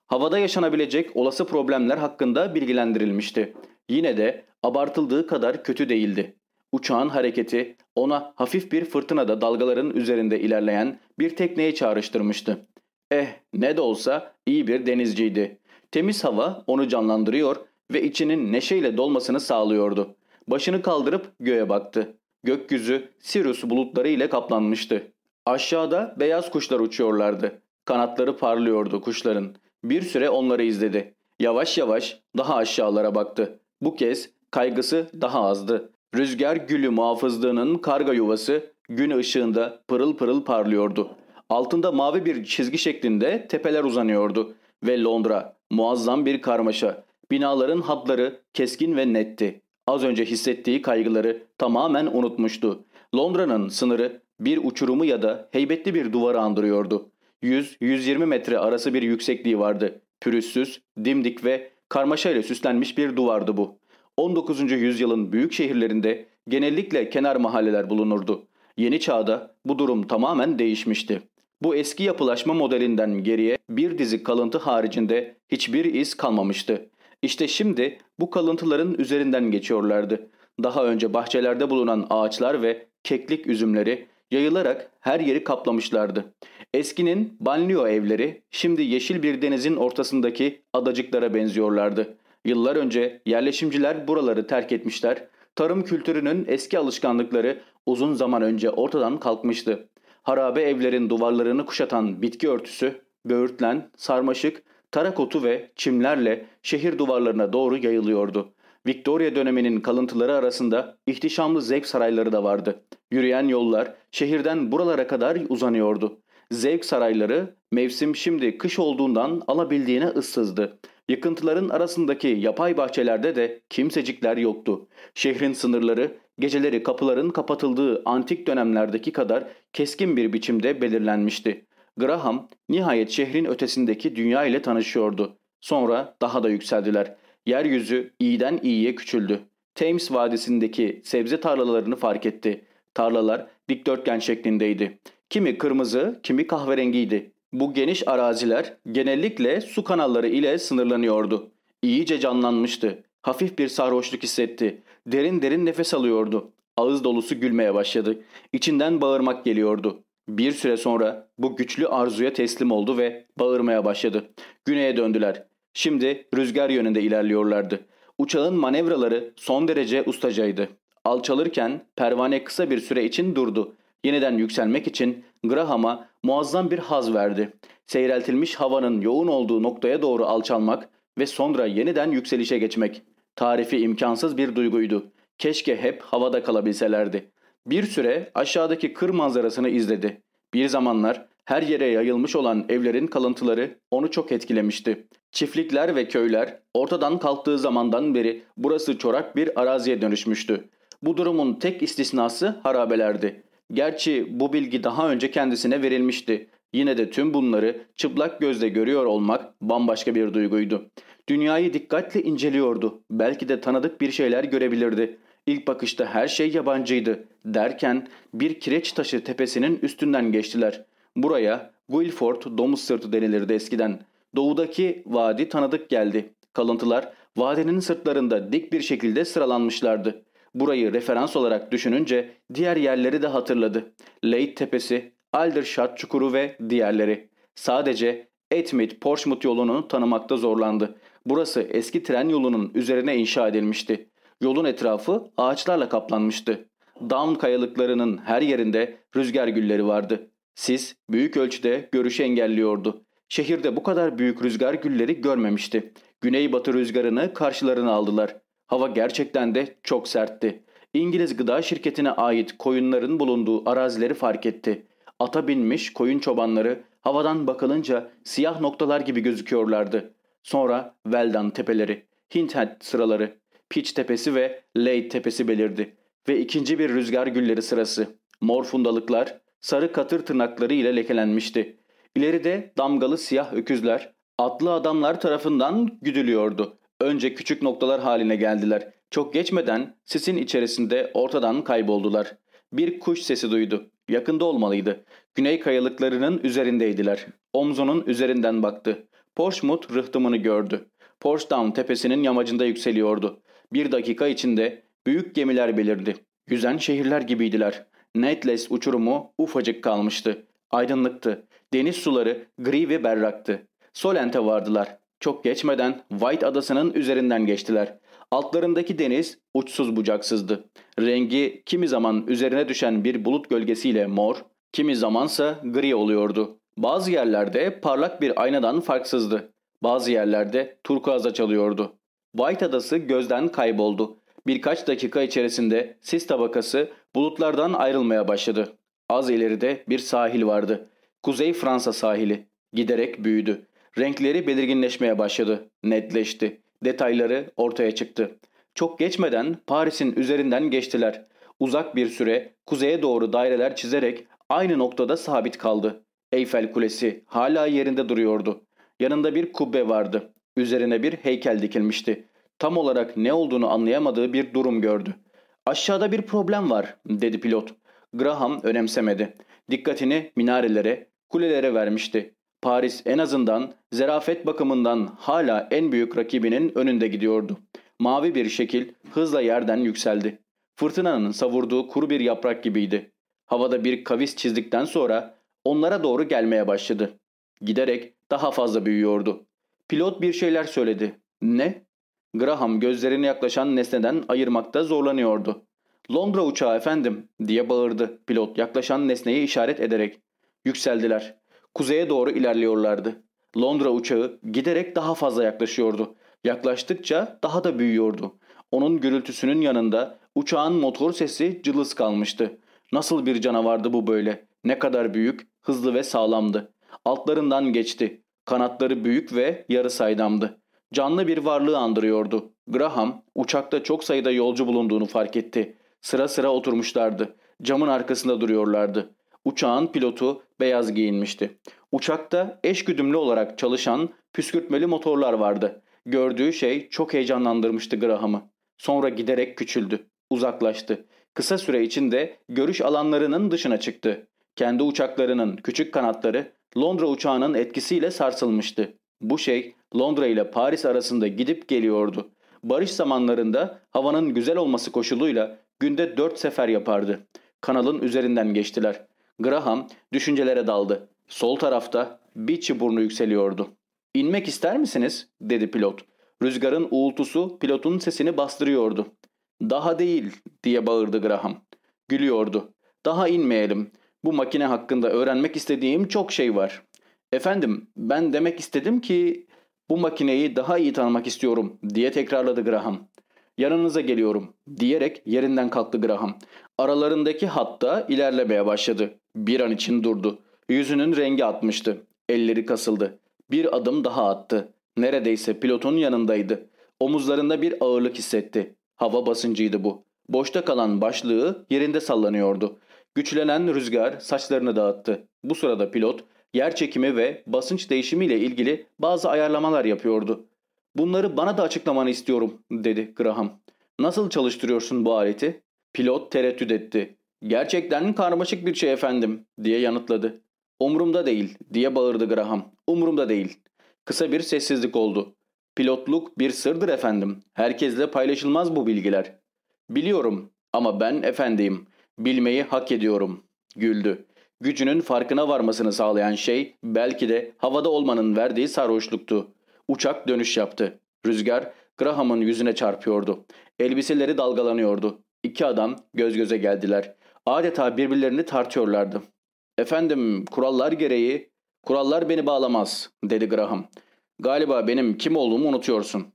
Havada yaşanabilecek olası problemler hakkında bilgilendirilmişti. Yine de abartıldığı kadar kötü değildi. Uçağın hareketi ona hafif bir fırtınada dalgaların üzerinde ilerleyen bir tekneyi çağrıştırmıştı. Eh ne de olsa iyi bir denizciydi. Temiz hava onu canlandırıyor ve içinin neşeyle dolmasını sağlıyordu. Başını kaldırıp göğe baktı. Gökyüzü Sirius bulutları ile kaplanmıştı. Aşağıda beyaz kuşlar uçuyorlardı. Kanatları parlıyordu kuşların. Bir süre onları izledi. Yavaş yavaş daha aşağılara baktı. Bu kez kaygısı daha azdı. Rüzgar gülü muhafızlığının karga yuvası gün ışığında pırıl pırıl parlıyordu. Altında mavi bir çizgi şeklinde tepeler uzanıyordu ve Londra muazzam bir karmaşa. Binaların hatları keskin ve netti. Az önce hissettiği kaygıları tamamen unutmuştu. Londra'nın sınırı bir uçurumu ya da heybetli bir duvarı andırıyordu. 100-120 metre arası bir yüksekliği vardı. Pürüzsüz, dimdik ve karmaşayla süslenmiş bir duvardı bu. 19. yüzyılın büyük şehirlerinde genellikle kenar mahalleler bulunurdu. Yeni çağda bu durum tamamen değişmişti. Bu eski yapılaşma modelinden geriye bir dizi kalıntı haricinde hiçbir iz kalmamıştı. İşte şimdi bu kalıntıların üzerinden geçiyorlardı. Daha önce bahçelerde bulunan ağaçlar ve keklik üzümleri yayılarak her yeri kaplamışlardı. Eskinin banliyö evleri şimdi yeşil bir denizin ortasındaki adacıklara benziyorlardı. Yıllar önce yerleşimciler buraları terk etmişler, tarım kültürünün eski alışkanlıkları uzun zaman önce ortadan kalkmıştı. Harabe evlerin duvarlarını kuşatan bitki örtüsü, böğürtlen, sarmaşık, tarakotu ve çimlerle şehir duvarlarına doğru yayılıyordu. Victoria döneminin kalıntıları arasında ihtişamlı zevk sarayları da vardı. Yürüyen yollar şehirden buralara kadar uzanıyordu. Zevk sarayları mevsim şimdi kış olduğundan alabildiğine ıssızdı. Yıkıntıların arasındaki yapay bahçelerde de kimsecikler yoktu. Şehrin sınırları geceleri kapıların kapatıldığı antik dönemlerdeki kadar keskin bir biçimde belirlenmişti. Graham nihayet şehrin ötesindeki dünya ile tanışıyordu. Sonra daha da yükseldiler. Yeryüzü iyiden iyiye küçüldü. Thames Vadisi'ndeki sebze tarlalarını fark etti. Tarlalar dikdörtgen şeklindeydi. Kimi kırmızı, kimi kahverengiydi. Bu geniş araziler genellikle su kanalları ile sınırlanıyordu. İyice canlanmıştı. Hafif bir sarhoşluk hissetti. Derin derin nefes alıyordu. Ağız dolusu gülmeye başladı. İçinden bağırmak geliyordu. Bir süre sonra bu güçlü arzuya teslim oldu ve bağırmaya başladı. Güneye döndüler. Şimdi rüzgar yönünde ilerliyorlardı. Uçağın manevraları son derece ustacaydı. Alçalırken pervane kısa bir süre için durdu. Yeniden yükselmek için Graham'a muazzam bir haz verdi. Seyreltilmiş havanın yoğun olduğu noktaya doğru alçalmak ve sonra yeniden yükselişe geçmek. Tarifi imkansız bir duyguydu. Keşke hep havada kalabilselerdi. Bir süre aşağıdaki kır manzarasını izledi. Bir zamanlar her yere yayılmış olan evlerin kalıntıları onu çok etkilemişti. Çiftlikler ve köyler ortadan kalktığı zamandan beri burası çorak bir araziye dönüşmüştü. Bu durumun tek istisnası harabelerdi. Gerçi bu bilgi daha önce kendisine verilmişti. Yine de tüm bunları çıplak gözle görüyor olmak bambaşka bir duyguydu. Dünyayı dikkatle inceliyordu. Belki de tanıdık bir şeyler görebilirdi. İlk bakışta her şey yabancıydı. Derken bir kireç taşı tepesinin üstünden geçtiler. Buraya Guilford domuz sırtı denilirdi eskiden. Doğudaki vadi tanıdık geldi. Kalıntılar vadinin sırtlarında dik bir şekilde sıralanmışlardı. Burayı referans olarak düşününce diğer yerleri de hatırladı. Leyt Tepesi, Aldershot Çukuru ve diğerleri. Sadece Etmit Portsmouth yolunu tanımakta zorlandı. Burası eski tren yolunun üzerine inşa edilmişti. Yolun etrafı ağaçlarla kaplanmıştı. Down kayalıklarının her yerinde rüzgar gülleri vardı. Sis büyük ölçüde görüşü engelliyordu. Şehirde bu kadar büyük rüzgar gülleri görmemişti. Güneybatı rüzgarını karşılarına aldılar. Hava gerçekten de çok sertti. İngiliz gıda şirketine ait koyunların bulunduğu arazileri fark etti. Ata binmiş koyun çobanları havadan bakılınca siyah noktalar gibi gözüküyorlardı. Sonra Veldan tepeleri, Hindhead sıraları, Piç tepesi ve Leyte tepesi belirdi. Ve ikinci bir rüzgar gülleri sırası. Mor fundalıklar sarı katır tırnakları ile lekelenmişti. İleride damgalı siyah öküzler atlı adamlar tarafından güdülüyordu. Önce küçük noktalar haline geldiler. Çok geçmeden sisin içerisinde ortadan kayboldular. Bir kuş sesi duydu. Yakında olmalıydı. Güney kayalıklarının üzerindeydiler. Omzunun üzerinden baktı. Portsmouth rıhtımını gördü. Portsdown tepesinin yamacında yükseliyordu. Bir dakika içinde büyük gemiler belirdi. Yüzen şehirler gibiydiler. Netless uçurumu ufacık kalmıştı. Aydınlıktı. Deniz suları gri ve berraktı. Solent'e vardılar. Çok geçmeden White adasının üzerinden geçtiler. Altlarındaki deniz uçsuz bucaksızdı. Rengi kimi zaman üzerine düşen bir bulut gölgesiyle mor, kimi zamansa gri oluyordu. Bazı yerlerde parlak bir aynadan farksızdı. Bazı yerlerde turkuaza çalıyordu. White adası gözden kayboldu. Birkaç dakika içerisinde sis tabakası bulutlardan ayrılmaya başladı. Az ileride bir sahil vardı. Kuzey Fransa sahili. Giderek büyüdü. Renkleri belirginleşmeye başladı. Netleşti. Detayları ortaya çıktı. Çok geçmeden Paris'in üzerinden geçtiler. Uzak bir süre kuzeye doğru daireler çizerek aynı noktada sabit kaldı. Eyfel Kulesi hala yerinde duruyordu. Yanında bir kubbe vardı. Üzerine bir heykel dikilmişti. Tam olarak ne olduğunu anlayamadığı bir durum gördü. Aşağıda bir problem var dedi pilot. Graham önemsemedi. Dikkatini minarelere, kulelere vermişti. Paris en azından zerafet bakımından hala en büyük rakibinin önünde gidiyordu. Mavi bir şekil hızla yerden yükseldi. Fırtınanın savurduğu kuru bir yaprak gibiydi. Havada bir kavis çizdikten sonra onlara doğru gelmeye başladı. Giderek daha fazla büyüyordu. Pilot bir şeyler söyledi. Ne? Graham gözlerini yaklaşan nesneden ayırmakta zorlanıyordu. Londra uçağı efendim diye bağırdı pilot yaklaşan nesneyi işaret ederek. Yükseldiler. Kuzeye doğru ilerliyorlardı. Londra uçağı giderek daha fazla yaklaşıyordu. Yaklaştıkça daha da büyüyordu. Onun gürültüsünün yanında uçağın motor sesi cılız kalmıştı. Nasıl bir canavardı bu böyle? Ne kadar büyük, hızlı ve sağlamdı. Altlarından geçti. Kanatları büyük ve yarı saydamdı. Canlı bir varlığı andırıyordu. Graham uçakta çok sayıda yolcu bulunduğunu fark etti. Sıra sıra oturmuşlardı. Camın arkasında duruyorlardı. Uçağın pilotu beyaz giyinmişti. Uçakta eş güdümlü olarak çalışan püskürtmeli motorlar vardı. Gördüğü şey çok heyecanlandırmıştı Graham'ı. Sonra giderek küçüldü, uzaklaştı. Kısa süre içinde görüş alanlarının dışına çıktı. Kendi uçaklarının küçük kanatları Londra uçağının etkisiyle sarsılmıştı. Bu şey Londra ile Paris arasında gidip geliyordu. Barış zamanlarında havanın güzel olması koşuluyla günde dört sefer yapardı. Kanalın üzerinden geçtiler. Graham düşüncelere daldı. Sol tarafta bir çuburnu yükseliyordu. İnmek ister misiniz? dedi pilot. Rüzgarın uğultusu pilotun sesini bastırıyordu. Daha değil diye bağırdı Graham. Gülüyordu. Daha inmeyelim. Bu makine hakkında öğrenmek istediğim çok şey var. Efendim ben demek istedim ki bu makineyi daha iyi tanımak istiyorum diye tekrarladı Graham. Yanınıza geliyorum diyerek yerinden kalktı Graham. Aralarındaki hatta ilerlemeye başladı. Bir an için durdu. Yüzünün rengi atmıştı. Elleri kasıldı. Bir adım daha attı. Neredeyse pilotun yanındaydı. Omuzlarında bir ağırlık hissetti. Hava basıncıydı bu. Boşta kalan başlığı yerinde sallanıyordu. Güçlenen rüzgar saçlarını dağıttı. Bu sırada pilot yer çekimi ve basınç değişimiyle ilgili bazı ayarlamalar yapıyordu. Bunları bana da açıklamanı istiyorum dedi Graham. Nasıl çalıştırıyorsun bu aleti? Pilot tereddüt etti. Gerçekten karmaşık bir şey efendim diye yanıtladı. Umurumda değil diye bağırdı Graham. Umurumda değil. Kısa bir sessizlik oldu. Pilotluk bir sırdır efendim. Herkesle paylaşılmaz bu bilgiler. Biliyorum ama ben efendiyim. Bilmeyi hak ediyorum. Güldü. Gücünün farkına varmasını sağlayan şey belki de havada olmanın verdiği sarhoşluktu. Uçak dönüş yaptı. Rüzgar Graham'ın yüzüne çarpıyordu. Elbiseleri dalgalanıyordu. İki adam göz göze geldiler. Adeta birbirlerini tartıyorlardı. Efendim kurallar gereği kurallar beni bağlamaz dedi Graham. Galiba benim kim olduğumu unutuyorsun.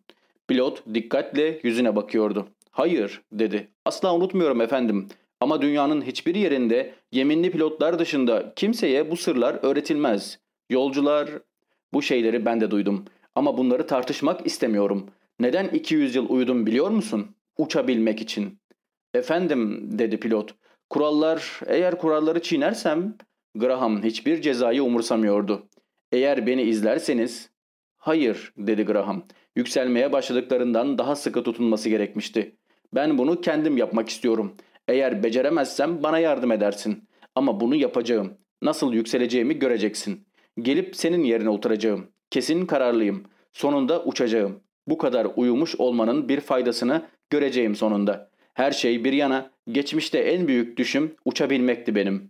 Pilot dikkatle yüzüne bakıyordu. Hayır dedi. Asla unutmuyorum efendim. Ama dünyanın hiçbir yerinde yeminli pilotlar dışında kimseye bu sırlar öğretilmez. Yolcular bu şeyleri ben de duydum. Ama bunları tartışmak istemiyorum. Neden 200 yıl uyudum biliyor musun? Uçabilmek için. Efendim dedi pilot. Kurallar eğer kuralları çiğnersem Graham hiçbir cezayı umursamıyordu. Eğer beni izlerseniz Hayır dedi Graham. Yükselmeye başladıklarından daha sıkı tutunması gerekmişti. Ben bunu kendim yapmak istiyorum. Eğer beceremezsem bana yardım edersin. Ama bunu yapacağım. Nasıl yükseleceğimi göreceksin. Gelip senin yerine oturacağım. Kesin kararlıyım. Sonunda uçacağım. Bu kadar uyumuş olmanın bir faydasını göreceğim sonunda. Her şey bir yana geçmişte en büyük düşüm uçabilmekti benim.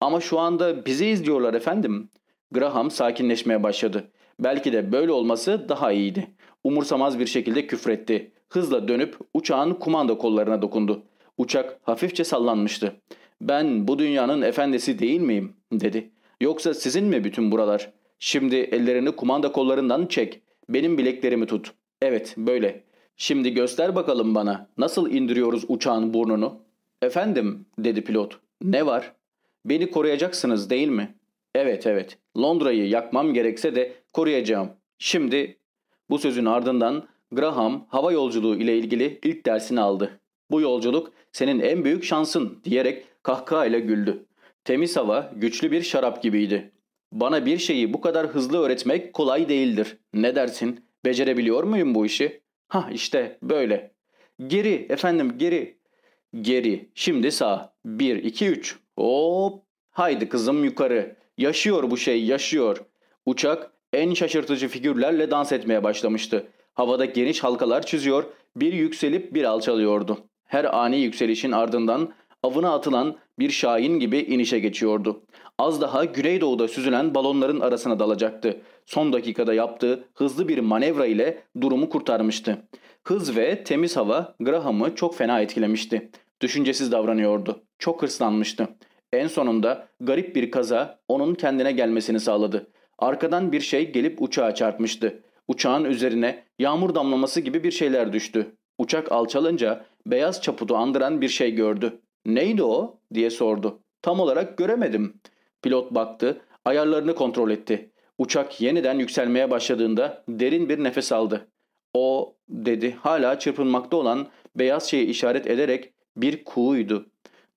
Ama şu anda bizi izliyorlar efendim. Graham sakinleşmeye başladı. Belki de böyle olması daha iyiydi. Umursamaz bir şekilde küfretti. Hızla dönüp uçağın kumanda kollarına dokundu. Uçak hafifçe sallanmıştı. Ben bu dünyanın efendisi değil miyim? dedi. Yoksa sizin mi bütün buralar? Şimdi ellerini kumanda kollarından çek. Benim bileklerimi tut. Evet böyle. Şimdi göster bakalım bana. Nasıl indiriyoruz uçağın burnunu? Efendim dedi pilot. Ne var? Beni koruyacaksınız değil mi? Evet evet. Londra'yı yakmam gerekse de koruyacağım. Şimdi bu sözün ardından Graham hava yolculuğu ile ilgili ilk dersini aldı. Bu yolculuk senin en büyük şansın diyerek kahkahayla güldü. Temiz hava güçlü bir şarap gibiydi. Bana bir şeyi bu kadar hızlı öğretmek kolay değildir. Ne dersin? Becerebiliyor muyum bu işi? Ha işte böyle. Geri efendim geri. Geri. Şimdi sağ. 1 2 3. Hop. Haydi kızım yukarı. Yaşıyor bu şey yaşıyor. Uçak en şaşırtıcı figürlerle dans etmeye başlamıştı. Havada geniş halkalar çiziyor, bir yükselip bir alçalıyordu. Her ani yükselişin ardından avına atılan bir şahin gibi inişe geçiyordu. Az daha güneydoğuda süzülen balonların arasına dalacaktı. Son dakikada yaptığı hızlı bir manevra ile durumu kurtarmıştı. Hız ve temiz hava Graham'ı çok fena etkilemişti. Düşüncesiz davranıyordu. Çok hırslanmıştı. En sonunda garip bir kaza onun kendine gelmesini sağladı. Arkadan bir şey gelip uçağa çarpmıştı. Uçağın üzerine yağmur damlaması gibi bir şeyler düştü. Uçak alçalınca beyaz çaputu andıran bir şey gördü. Neydi o diye sordu. Tam olarak göremedim. Pilot baktı, ayarlarını kontrol etti. Uçak yeniden yükselmeye başladığında derin bir nefes aldı. O dedi hala çırpınmakta olan beyaz şeyi işaret ederek bir kuğuydu.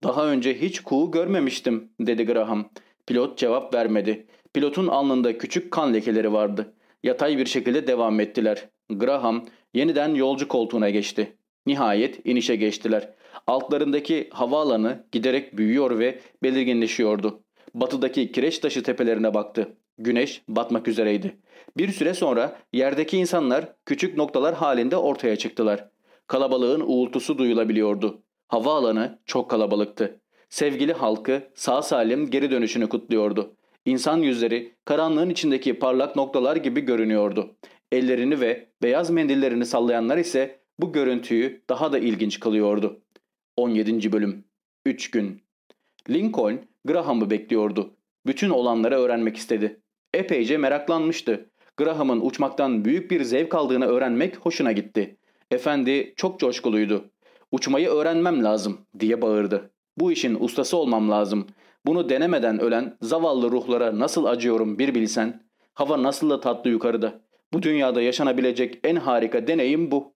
Daha önce hiç kuğu görmemiştim dedi Graham. Pilot cevap vermedi. Pilotun alnında küçük kan lekeleri vardı. Yatay bir şekilde devam ettiler. Graham yeniden yolcu koltuğuna geçti. Nihayet inişe geçtiler. Altlarındaki havaalanı giderek büyüyor ve belirginleşiyordu. Batıdaki kireç taşı tepelerine baktı. Güneş batmak üzereydi. Bir süre sonra yerdeki insanlar küçük noktalar halinde ortaya çıktılar. Kalabalığın uğultusu duyulabiliyordu. Havaalanı çok kalabalıktı. Sevgili halkı sağ salim geri dönüşünü kutluyordu. İnsan yüzleri karanlığın içindeki parlak noktalar gibi görünüyordu. Ellerini ve beyaz mendillerini sallayanlar ise bu görüntüyü daha da ilginç kılıyordu. 17. Bölüm 3 gün Lincoln Graham'ı bekliyordu. Bütün olanları öğrenmek istedi. Epeyce meraklanmıştı. Graham'ın uçmaktan büyük bir zevk aldığını öğrenmek hoşuna gitti. Efendi çok coşkuluydu. Uçmayı öğrenmem lazım diye bağırdı. Bu işin ustası olmam lazım. Bunu denemeden ölen zavallı ruhlara nasıl acıyorum bir bilsen. Hava nasıl da tatlı yukarıda. Bu dünyada yaşanabilecek en harika deneyim bu.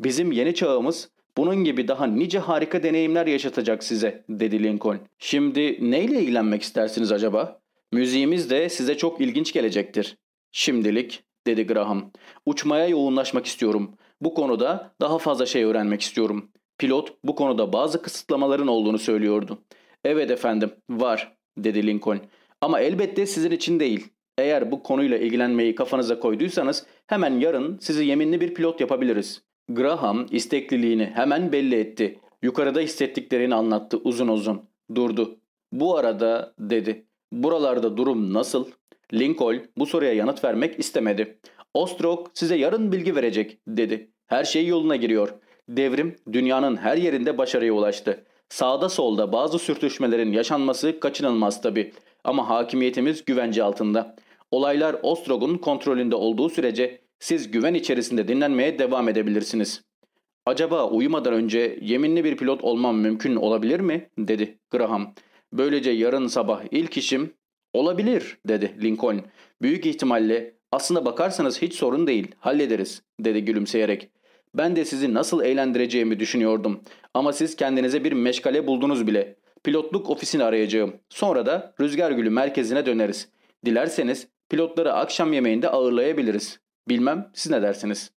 Bizim yeni çağımız bunun gibi daha nice harika deneyimler yaşatacak size dedi Lincoln. Şimdi neyle ilgilenmek istersiniz acaba? Müziğimiz de size çok ilginç gelecektir. Şimdilik dedi Graham. Uçmaya yoğunlaşmak istiyorum. Bu konuda daha fazla şey öğrenmek istiyorum. Pilot bu konuda bazı kısıtlamaların olduğunu söylüyordu. Evet efendim var dedi Lincoln. Ama elbette sizin için değil. Eğer bu konuyla ilgilenmeyi kafanıza koyduysanız hemen yarın sizi yeminli bir pilot yapabiliriz. Graham istekliliğini hemen belli etti. Yukarıda hissettiklerini anlattı uzun uzun. Durdu. Bu arada dedi. Buralarda durum nasıl? Lincoln bu soruya yanıt vermek istemedi. Ostrog size yarın bilgi verecek dedi. Her şey yoluna giriyor. Devrim dünyanın her yerinde başarıya ulaştı. Sağda solda bazı sürtüşmelerin yaşanması kaçınılmaz tabi. Ama hakimiyetimiz güvence altında. Olaylar Ostrog'un kontrolünde olduğu sürece siz güven içerisinde dinlenmeye devam edebilirsiniz. Acaba uyumadan önce yeminli bir pilot olmam mümkün olabilir mi? dedi Graham. Böylece yarın sabah ilk işim olabilir dedi Lincoln. Büyük ihtimalle aslında bakarsanız hiç sorun değil hallederiz dedi gülümseyerek. Ben de sizi nasıl eğlendireceğimi düşünüyordum. Ama siz kendinize bir meşgale buldunuz bile. Pilotluk ofisini arayacağım. Sonra da Rüzgar Gülü merkezine döneriz. Dilerseniz pilotları akşam yemeğinde ağırlayabiliriz. Bilmem siz ne dersiniz?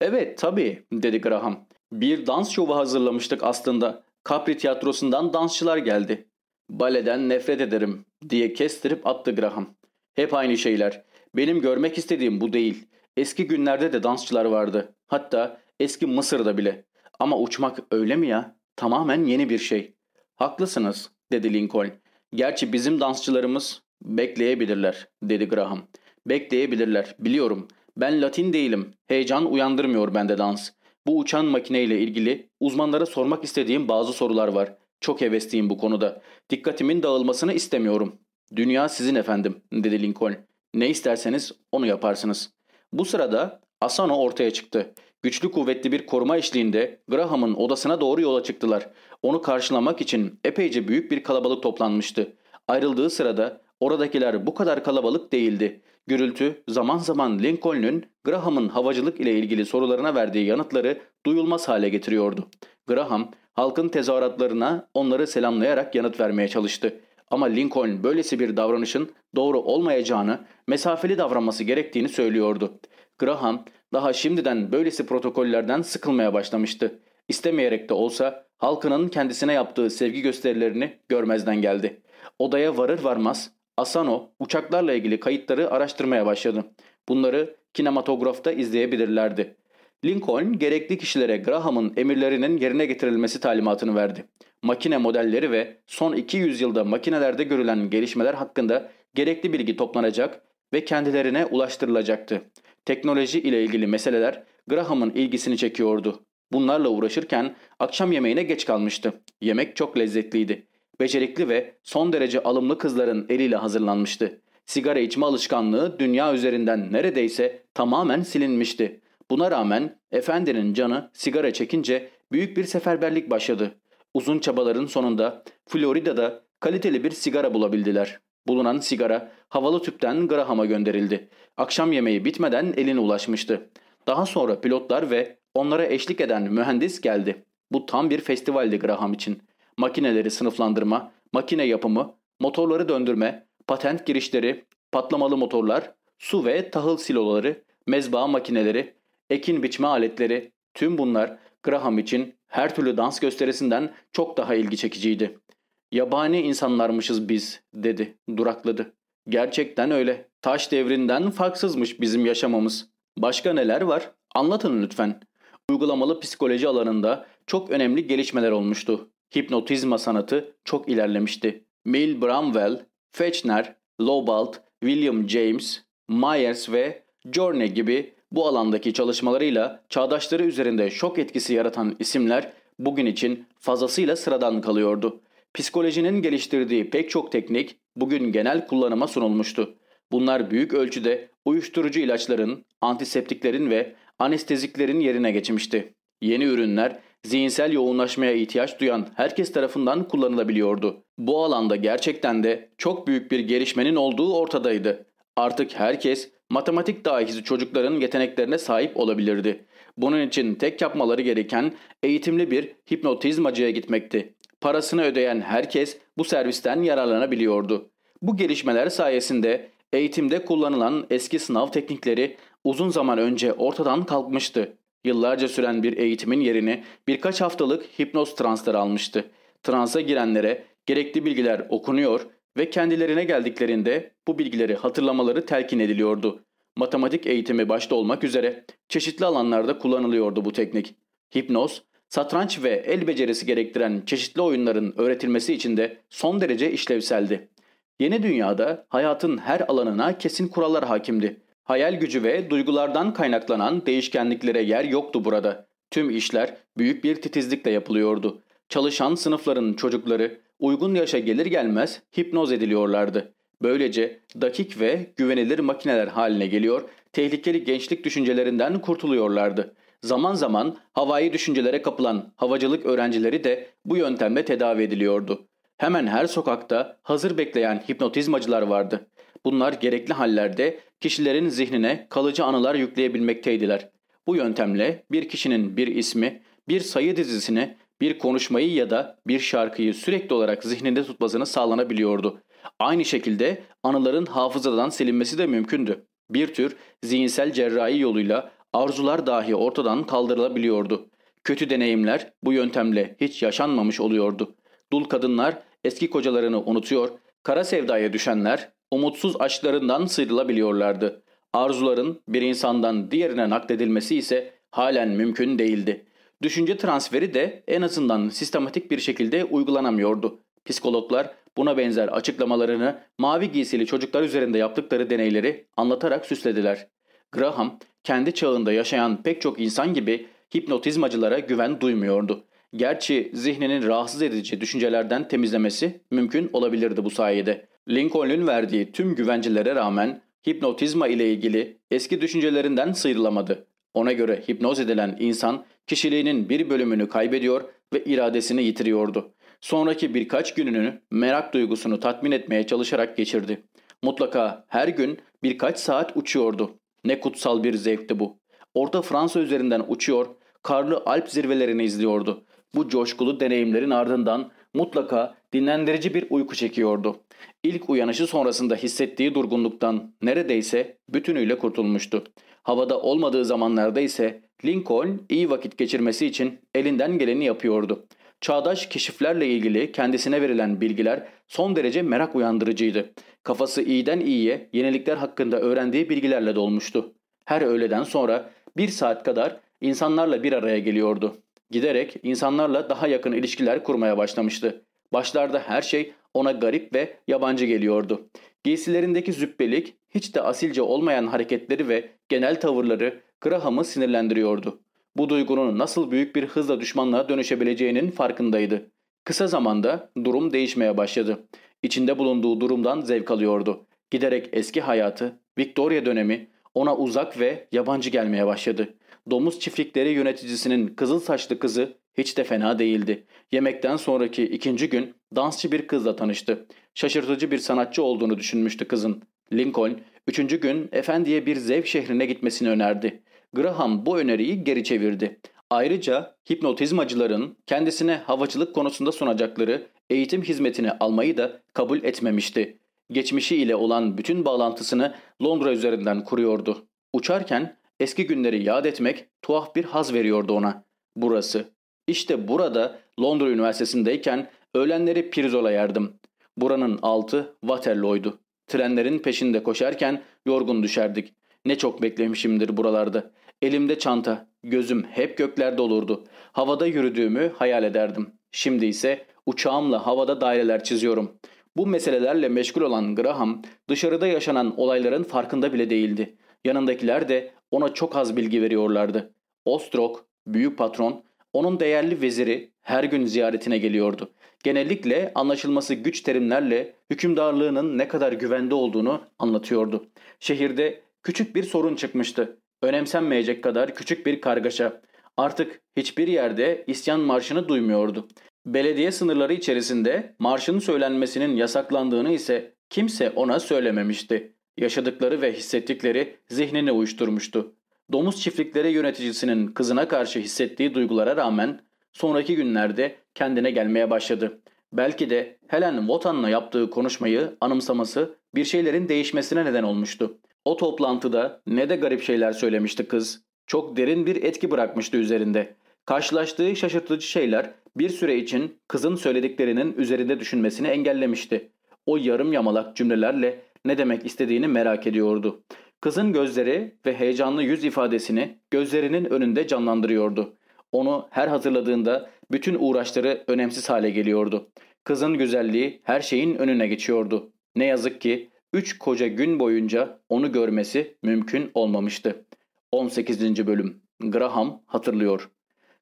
Evet tabii dedi Graham. Bir dans şovu hazırlamıştık aslında. Capri tiyatrosundan dansçılar geldi. Baleden nefret ederim diye kestirip attı Graham. Hep aynı şeyler. Benim görmek istediğim bu değil. Eski günlerde de dansçılar vardı. Hatta eski Mısır'da bile. Ama uçmak öyle mi ya? Tamamen yeni bir şey. Haklısınız dedi Lincoln. Gerçi bizim dansçılarımız bekleyebilirler dedi Graham. Bekleyebilirler biliyorum. Ben Latin değilim. Heyecan uyandırmıyor bende dans. Bu uçan makineyle ilgili uzmanlara sormak istediğim bazı sorular var. Çok hevesliyim bu konuda. Dikkatimin dağılmasını istemiyorum. Dünya sizin efendim dedi Lincoln. Ne isterseniz onu yaparsınız. Bu sırada Asano ortaya çıktı. Güçlü kuvvetli bir koruma eşliğinde Graham'ın odasına doğru yola çıktılar. Onu karşılamak için epeyce büyük bir kalabalık toplanmıştı. Ayrıldığı sırada oradakiler bu kadar kalabalık değildi. Gürültü zaman zaman Lincoln'un Graham'ın havacılık ile ilgili sorularına verdiği yanıtları duyulmaz hale getiriyordu. Graham halkın tezahüratlarına onları selamlayarak yanıt vermeye çalıştı. Ama Lincoln böylesi bir davranışın doğru olmayacağını, mesafeli davranması gerektiğini söylüyordu. Graham daha şimdiden böylesi protokollerden sıkılmaya başlamıştı. İstemeyerek de olsa halkının kendisine yaptığı sevgi gösterilerini görmezden geldi. Odaya varır varmaz Asano uçaklarla ilgili kayıtları araştırmaya başladı. Bunları kinematografta izleyebilirlerdi. Lincoln gerekli kişilere Graham'ın emirlerinin yerine getirilmesi talimatını verdi. Makine modelleri ve son 200 yılda makinelerde görülen gelişmeler hakkında gerekli bilgi toplanacak ve kendilerine ulaştırılacaktı. Teknoloji ile ilgili meseleler Graham'ın ilgisini çekiyordu. Bunlarla uğraşırken akşam yemeğine geç kalmıştı. Yemek çok lezzetliydi. Becerikli ve son derece alımlı kızların eliyle hazırlanmıştı. sigara içme alışkanlığı dünya üzerinden neredeyse tamamen silinmişti. Buna rağmen efendinin canı sigara çekince büyük bir seferberlik başladı. Uzun çabaların sonunda Florida'da kaliteli bir sigara bulabildiler. Bulunan sigara havalı tüpten Graham'a gönderildi. Akşam yemeği bitmeden eline ulaşmıştı. Daha sonra pilotlar ve onlara eşlik eden mühendis geldi. Bu tam bir festivaldi Graham için. Makineleri sınıflandırma, makine yapımı, motorları döndürme, patent girişleri, patlamalı motorlar, su ve tahıl siloları, mezba makineleri, ekin biçme aletleri, tüm bunlar Graham için her türlü dans gösterisinden çok daha ilgi çekiciydi. Yabani insanlarmışız biz dedi durakladı. Gerçekten öyle. Taş devrinden farksızmış bizim yaşamamız. Başka neler var? Anlatın lütfen. Uygulamalı psikoloji alanında çok önemli gelişmeler olmuştu. Hipnotizma sanatı çok ilerlemişti. Mill Bramwell, Fechner, Lobalt, William James, Myers ve Journey gibi bu alandaki çalışmalarıyla çağdaşları üzerinde şok etkisi yaratan isimler bugün için fazlasıyla sıradan kalıyordu. Psikolojinin geliştirdiği pek çok teknik bugün genel kullanıma sunulmuştu. Bunlar büyük ölçüde uyuşturucu ilaçların, antiseptiklerin ve anesteziklerin yerine geçmişti. Yeni ürünler zihinsel yoğunlaşmaya ihtiyaç duyan herkes tarafından kullanılabiliyordu. Bu alanda gerçekten de çok büyük bir gelişmenin olduğu ortadaydı. Artık herkes matematik dahisi çocukların yeteneklerine sahip olabilirdi. Bunun için tek yapmaları gereken eğitimli bir hipnotizmacıya gitmekti. Parasını ödeyen herkes bu servisten yararlanabiliyordu. Bu gelişmeler sayesinde eğitimde kullanılan eski sınav teknikleri uzun zaman önce ortadan kalkmıştı. Yıllarca süren bir eğitimin yerini birkaç haftalık hipnoz transları almıştı. Transa girenlere gerekli bilgiler okunuyor ve kendilerine geldiklerinde bu bilgileri hatırlamaları telkin ediliyordu. Matematik eğitimi başta olmak üzere çeşitli alanlarda kullanılıyordu bu teknik. Hipnoz, satranç ve el becerisi gerektiren çeşitli oyunların öğretilmesi için de son derece işlevseldi. Yeni dünyada hayatın her alanına kesin kurallar hakimdi. Hayal gücü ve duygulardan kaynaklanan değişkenliklere yer yoktu burada. Tüm işler büyük bir titizlikle yapılıyordu. Çalışan sınıfların çocukları uygun yaşa gelir gelmez hipnoz ediliyorlardı. Böylece dakik ve güvenilir makineler haline geliyor, tehlikeli gençlik düşüncelerinden kurtuluyorlardı. Zaman zaman havai düşüncelere kapılan havacılık öğrencileri de bu yöntemle tedavi ediliyordu. Hemen her sokakta hazır bekleyen hipnotizmacılar vardı. Bunlar gerekli hallerde kişilerin zihnine kalıcı anılar yükleyebilmekteydiler. Bu yöntemle bir kişinin bir ismi, bir sayı dizisini, bir konuşmayı ya da bir şarkıyı sürekli olarak zihninde tutmasını sağlanabiliyordu. Aynı şekilde anıların hafızadan silinmesi de mümkündü. Bir tür zihinsel cerrahi yoluyla arzular dahi ortadan kaldırılabiliyordu. Kötü deneyimler bu yöntemle hiç yaşanmamış oluyordu. Dul kadınlar eski kocalarını unutuyor, kara sevdaya düşenler umutsuz aşklarından sıyrılabiliyorlardı. Arzuların bir insandan diğerine nakledilmesi ise halen mümkün değildi. Düşünce transferi de en azından sistematik bir şekilde uygulanamıyordu. Psikologlar buna benzer açıklamalarını mavi giysili çocuklar üzerinde yaptıkları deneyleri anlatarak süslediler. Graham kendi çağında yaşayan pek çok insan gibi hipnotizmacılara güven duymuyordu. Gerçi zihninin rahatsız edici düşüncelerden temizlemesi mümkün olabilirdi bu sayede. Lincoln'un verdiği tüm güvencelere rağmen hipnotizma ile ilgili eski düşüncelerinden sıyrılamadı. Ona göre hipnoz edilen insan kişiliğinin bir bölümünü kaybediyor ve iradesini yitiriyordu. Sonraki birkaç gününü merak duygusunu tatmin etmeye çalışarak geçirdi. Mutlaka her gün birkaç saat uçuyordu. Ne kutsal bir zevkti bu. Orta Fransa üzerinden uçuyor, karlı Alp zirvelerini izliyordu. Bu coşkulu deneyimlerin ardından mutlaka dinlendirici bir uyku çekiyordu. İlk uyanışı sonrasında hissettiği durgunluktan neredeyse bütünüyle kurtulmuştu. Havada olmadığı zamanlarda ise Lincoln iyi vakit geçirmesi için elinden geleni yapıyordu. Çağdaş keşiflerle ilgili kendisine verilen bilgiler son derece merak uyandırıcıydı. Kafası iyiden iyiye yenilikler hakkında öğrendiği bilgilerle dolmuştu. Her öğleden sonra bir saat kadar insanlarla bir araya geliyordu. Giderek insanlarla daha yakın ilişkiler kurmaya başlamıştı. Başlarda her şey ona garip ve yabancı geliyordu. Giysilerindeki züppelik, hiç de asilce olmayan hareketleri ve genel tavırları Graham'ı sinirlendiriyordu. Bu duygunun nasıl büyük bir hızla düşmanlığa dönüşebileceğinin farkındaydı. Kısa zamanda durum değişmeye başladı. İçinde bulunduğu durumdan zevk alıyordu. Giderek eski hayatı, Victoria dönemi ona uzak ve yabancı gelmeye başladı. Domuz çiftlikleri yöneticisinin kızıl saçlı kızı hiç de fena değildi. Yemekten sonraki ikinci gün dansçı bir kızla tanıştı. Şaşırtıcı bir sanatçı olduğunu düşünmüştü kızın. Lincoln, üçüncü gün efendiye bir zevk şehrine gitmesini önerdi. Graham bu öneriyi geri çevirdi. Ayrıca hipnotizmacıların kendisine havacılık konusunda sunacakları eğitim hizmetini almayı da kabul etmemişti. Geçmişi ile olan bütün bağlantısını Londra üzerinden kuruyordu. Uçarken eski günleri yad etmek tuhaf bir haz veriyordu ona. Burası. İşte burada Londra Üniversitesi'ndeyken öğlenleri pirzola yerdim. Buranın altı Waterloo'ydu. Trenlerin peşinde koşarken yorgun düşerdik. Ne çok beklemişimdir buralarda. Elimde çanta, gözüm hep göklerde olurdu. Havada yürüdüğümü hayal ederdim. Şimdi ise uçağımla havada daireler çiziyorum. Bu meselelerle meşgul olan Graham dışarıda yaşanan olayların farkında bile değildi. Yanındakiler de ona çok az bilgi veriyorlardı. Ostrok, büyük patron, onun değerli veziri her gün ziyaretine geliyordu. Genellikle anlaşılması güç terimlerle hükümdarlığının ne kadar güvende olduğunu anlatıyordu. Şehirde küçük bir sorun çıkmıştı. Önemsenmeyecek kadar küçük bir kargaşa. Artık hiçbir yerde isyan marşını duymuyordu. Belediye sınırları içerisinde marşın söylenmesinin yasaklandığını ise kimse ona söylememişti. Yaşadıkları ve hissettikleri zihnini uyuşturmuştu. Domuz çiftlikleri yöneticisinin kızına karşı hissettiği duygulara rağmen sonraki günlerde kendine gelmeye başladı. Belki de Helen Wotan'la yaptığı konuşmayı anımsaması bir şeylerin değişmesine neden olmuştu. O toplantıda ne de garip şeyler söylemişti kız. Çok derin bir etki bırakmıştı üzerinde. Karşılaştığı şaşırtıcı şeyler bir süre için kızın söylediklerinin üzerinde düşünmesini engellemişti. O yarım yamalak cümlelerle ne demek istediğini merak ediyordu. Kızın gözleri ve heyecanlı yüz ifadesini gözlerinin önünde canlandırıyordu. Onu her hatırladığında bütün uğraşları önemsiz hale geliyordu. Kızın güzelliği her şeyin önüne geçiyordu. Ne yazık ki üç koca gün boyunca onu görmesi mümkün olmamıştı. 18. Bölüm Graham hatırlıyor.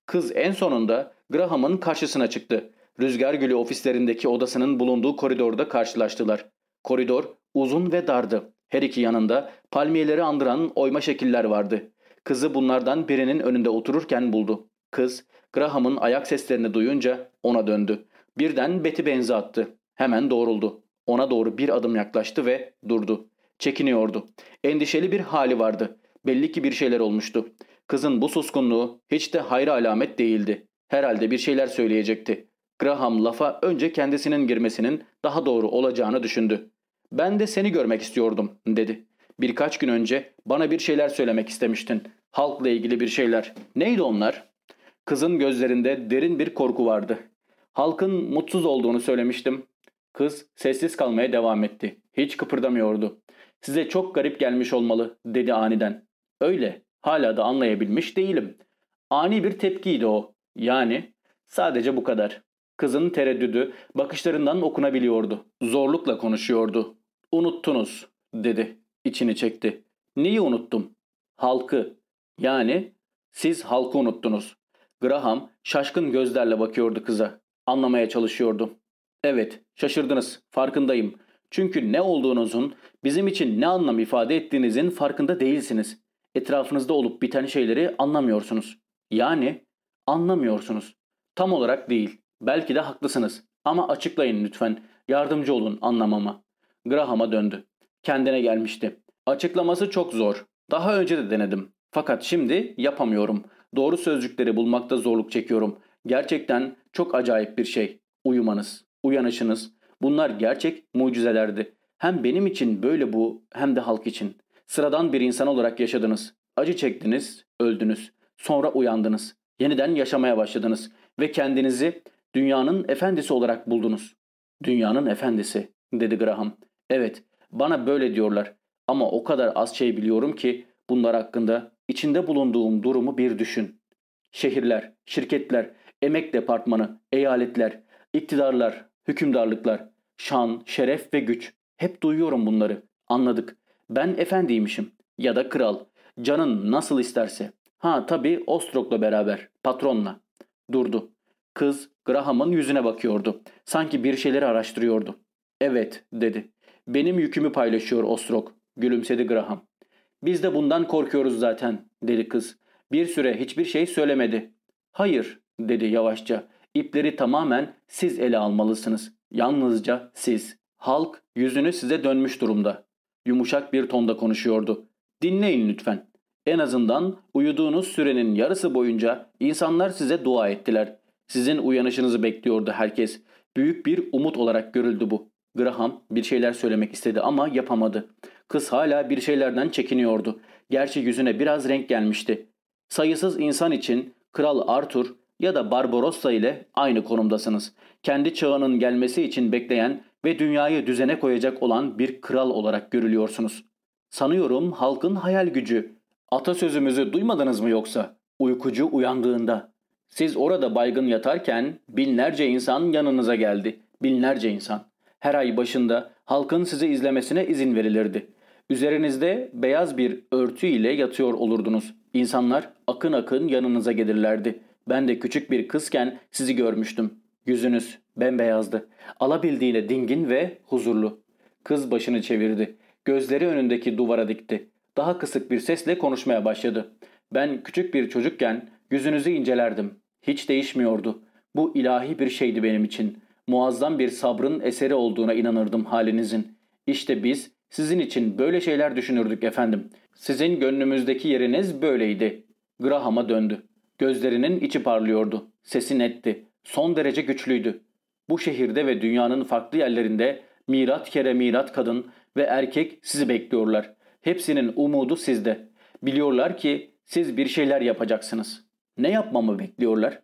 Kız en sonunda Graham'ın karşısına çıktı. Rüzgar Gülü ofislerindeki odasının bulunduğu koridorda karşılaştılar. Koridor uzun ve dardı. Her iki yanında palmiyeleri andıran oyma şekiller vardı. Kızı bunlardan birinin önünde otururken buldu. Kız Graham'ın ayak seslerini duyunca ona döndü. Birden beti benzi attı. Hemen doğruldu. Ona doğru bir adım yaklaştı ve durdu. Çekiniyordu. Endişeli bir hali vardı. Belli ki bir şeyler olmuştu. Kızın bu suskunluğu hiç de hayra alamet değildi. Herhalde bir şeyler söyleyecekti. Graham lafa önce kendisinin girmesinin daha doğru olacağını düşündü. Ben de seni görmek istiyordum dedi. Birkaç gün önce bana bir şeyler söylemek istemiştin. Halkla ilgili bir şeyler. Neydi onlar? Kızın gözlerinde derin bir korku vardı. Halkın mutsuz olduğunu söylemiştim. Kız sessiz kalmaya devam etti. Hiç kıpırdamıyordu. Size çok garip gelmiş olmalı dedi aniden. Öyle. Hala da anlayabilmiş değilim. Ani bir tepkiydi o. Yani sadece bu kadar. Kızın tereddüdü bakışlarından okunabiliyordu. Zorlukla konuşuyordu. Unuttunuz dedi. İçini çekti. Neyi unuttum? Halkı. Yani siz halkı unuttunuz. Graham şaşkın gözlerle bakıyordu kıza. Anlamaya çalışıyordu. Evet, şaşırdınız. Farkındayım. Çünkü ne olduğunuzun, bizim için ne anlam ifade ettiğinizin farkında değilsiniz. Etrafınızda olup biten şeyleri anlamıyorsunuz. Yani anlamıyorsunuz. Tam olarak değil. Belki de haklısınız. Ama açıklayın lütfen. Yardımcı olun anlamama. Graham'a döndü. Kendine gelmişti. Açıklaması çok zor. Daha önce de denedim. Fakat şimdi yapamıyorum. Doğru sözcükleri bulmakta zorluk çekiyorum. Gerçekten çok acayip bir şey. Uyumanız, uyanışınız. Bunlar gerçek mucizelerdi. Hem benim için böyle bu hem de halk için. Sıradan bir insan olarak yaşadınız. Acı çektiniz, öldünüz. Sonra uyandınız. Yeniden yaşamaya başladınız. Ve kendinizi dünyanın efendisi olarak buldunuz. Dünyanın efendisi, dedi Graham. Evet, bana böyle diyorlar. Ama o kadar az şey biliyorum ki bunlar hakkında içinde bulunduğum durumu bir düşün. Şehirler, şirketler, emek departmanı, eyaletler, iktidarlar, hükümdarlıklar, şan, şeref ve güç. Hep duyuyorum bunları. Anladık. Ben efendiymişim. Ya da kral. Canın nasıl isterse. Ha tabii Ostrok'la beraber. Patronla. Durdu. Kız Graham'ın yüzüne bakıyordu. Sanki bir şeyleri araştırıyordu. Evet dedi. Benim yükümü paylaşıyor Ostrok, gülümsedi Graham. Biz de bundan korkuyoruz zaten, dedi kız. Bir süre hiçbir şey söylemedi. Hayır, dedi yavaşça. İpleri tamamen siz ele almalısınız. Yalnızca siz. Halk yüzünü size dönmüş durumda. Yumuşak bir tonda konuşuyordu. Dinleyin lütfen. En azından uyuduğunuz sürenin yarısı boyunca insanlar size dua ettiler. Sizin uyanışınızı bekliyordu herkes. Büyük bir umut olarak görüldü bu. Graham bir şeyler söylemek istedi ama yapamadı. Kız hala bir şeylerden çekiniyordu. Gerçi yüzüne biraz renk gelmişti. Sayısız insan için Kral Arthur ya da Barbarossa ile aynı konumdasınız. Kendi çağının gelmesi için bekleyen ve dünyayı düzene koyacak olan bir kral olarak görülüyorsunuz. Sanıyorum halkın hayal gücü. Atasözümüzü duymadınız mı yoksa? Uykucu uyandığında. Siz orada baygın yatarken binlerce insan yanınıza geldi. Binlerce insan. Her ay başında halkın sizi izlemesine izin verilirdi. Üzerinizde beyaz bir örtü ile yatıyor olurdunuz. İnsanlar akın akın yanınıza gelirlerdi. Ben de küçük bir kızken sizi görmüştüm. Yüzünüz bembeyazdı. Alabildiğine dingin ve huzurlu. Kız başını çevirdi. Gözleri önündeki duvara dikti. Daha kısık bir sesle konuşmaya başladı. Ben küçük bir çocukken yüzünüzü incelerdim. Hiç değişmiyordu. Bu ilahi bir şeydi benim için. Muazzam bir sabrın eseri olduğuna inanırdım halinizin. İşte biz sizin için böyle şeyler düşünürdük efendim. Sizin gönlümüzdeki yeriniz böyleydi. Graham'a döndü. Gözlerinin içi parlıyordu. Sesi netti. Son derece güçlüydü. Bu şehirde ve dünyanın farklı yerlerinde mirat kere mirat kadın ve erkek sizi bekliyorlar. Hepsinin umudu sizde. Biliyorlar ki siz bir şeyler yapacaksınız. Ne yapmamı bekliyorlar?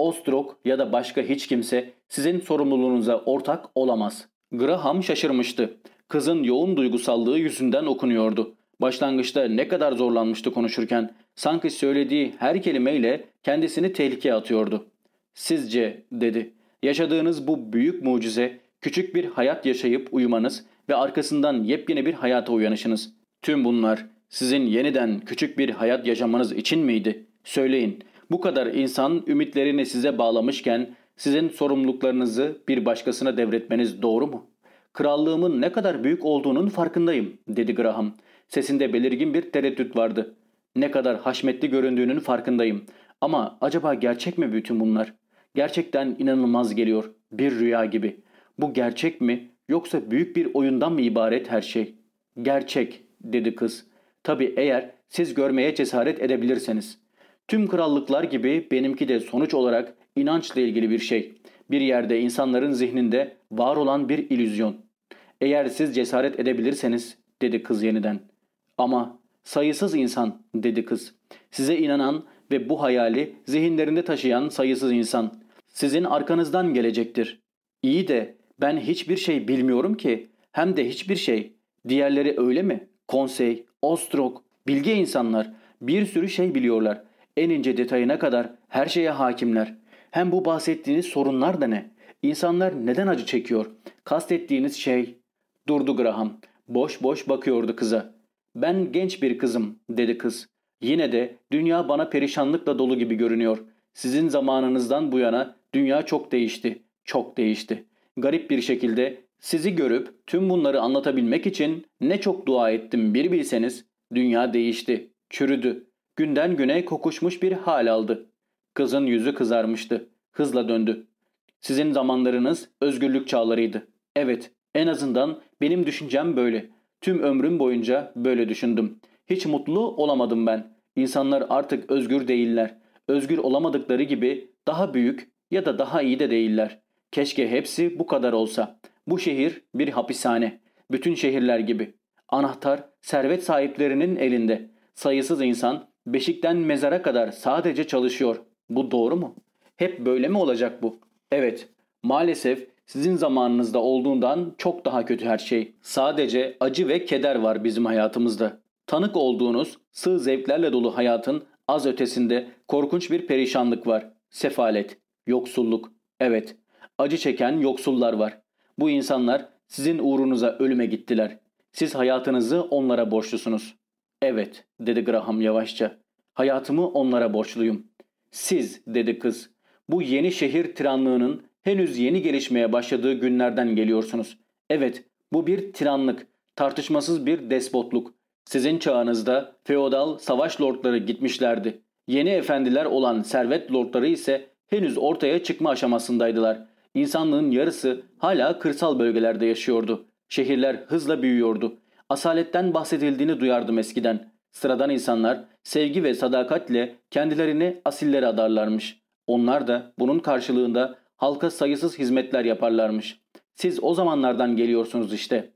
Ostrok ya da başka hiç kimse sizin sorumluluğunuza ortak olamaz. Graham şaşırmıştı. Kızın yoğun duygusallığı yüzünden okunuyordu. Başlangıçta ne kadar zorlanmıştı konuşurken sanki söylediği her kelimeyle kendisini tehlikeye atıyordu. Sizce dedi yaşadığınız bu büyük mucize küçük bir hayat yaşayıp uyumanız ve arkasından yepyeni bir hayata uyanışınız. Tüm bunlar sizin yeniden küçük bir hayat yaşamanız için miydi? Söyleyin bu kadar insan ümitlerini size bağlamışken sizin sorumluluklarınızı bir başkasına devretmeniz doğru mu? Krallığımın ne kadar büyük olduğunun farkındayım dedi Graham. Sesinde belirgin bir tereddüt vardı. Ne kadar haşmetli göründüğünün farkındayım. Ama acaba gerçek mi bütün bunlar? Gerçekten inanılmaz geliyor. Bir rüya gibi. Bu gerçek mi yoksa büyük bir oyundan mı ibaret her şey? Gerçek dedi kız. Tabi eğer siz görmeye cesaret edebilirseniz. Tüm krallıklar gibi benimki de sonuç olarak inançla ilgili bir şey. Bir yerde insanların zihninde var olan bir ilüzyon. Eğer siz cesaret edebilirseniz dedi kız yeniden. Ama sayısız insan dedi kız. Size inanan ve bu hayali zihinlerinde taşıyan sayısız insan. Sizin arkanızdan gelecektir. İyi de ben hiçbir şey bilmiyorum ki. Hem de hiçbir şey. Diğerleri öyle mi? Konsey, Ostrok, bilge insanlar bir sürü şey biliyorlar. En ince detayına kadar her şeye hakimler. Hem bu bahsettiğiniz sorunlar da ne? İnsanlar neden acı çekiyor? Kastettiğiniz şey... Durdu Graham. Boş boş bakıyordu kıza. Ben genç bir kızım dedi kız. Yine de dünya bana perişanlıkla dolu gibi görünüyor. Sizin zamanınızdan bu yana dünya çok değişti. Çok değişti. Garip bir şekilde sizi görüp tüm bunları anlatabilmek için ne çok dua ettim bir bilseniz. Dünya değişti. Çürüdü. Günden güne kokuşmuş bir hal aldı. Kızın yüzü kızarmıştı. Hızla döndü. Sizin zamanlarınız özgürlük çağlarıydı. Evet, en azından benim düşüncem böyle. Tüm ömrüm boyunca böyle düşündüm. Hiç mutlu olamadım ben. İnsanlar artık özgür değiller. Özgür olamadıkları gibi daha büyük ya da daha iyi de değiller. Keşke hepsi bu kadar olsa. Bu şehir bir hapishane. Bütün şehirler gibi. Anahtar servet sahiplerinin elinde. Sayısız insan beşikten mezara kadar sadece çalışıyor. Bu doğru mu? Hep böyle mi olacak bu? Evet. Maalesef sizin zamanınızda olduğundan çok daha kötü her şey. Sadece acı ve keder var bizim hayatımızda. Tanık olduğunuz sığ zevklerle dolu hayatın az ötesinde korkunç bir perişanlık var. Sefalet, yoksulluk. Evet, acı çeken yoksullar var. Bu insanlar sizin uğrunuza ölüme gittiler. Siz hayatınızı onlara borçlusunuz. Evet, dedi Graham yavaşça. Hayatımı onlara borçluyum. Siz, dedi kız. Bu yeni şehir tiranlığının henüz yeni gelişmeye başladığı günlerden geliyorsunuz. Evet, Bu bir tiranlık, tartışmasız bir despotluk. Sizin çağınızda feodal savaş lordları gitmişlerdi. Yeni efendiler olan servet lordları ise henüz ortaya çıkma aşamasındaydılar. İnsanlığın yarısı hala kırsal bölgelerde yaşıyordu. Şehirler hızla büyüyordu. Asaletten bahsedildiğini duyardım eskiden. Sıradan insanlar sevgi ve sadakatle kendilerini asillere adarlarmış. Onlar da bunun karşılığında halka sayısız hizmetler yaparlarmış. Siz o zamanlardan geliyorsunuz işte.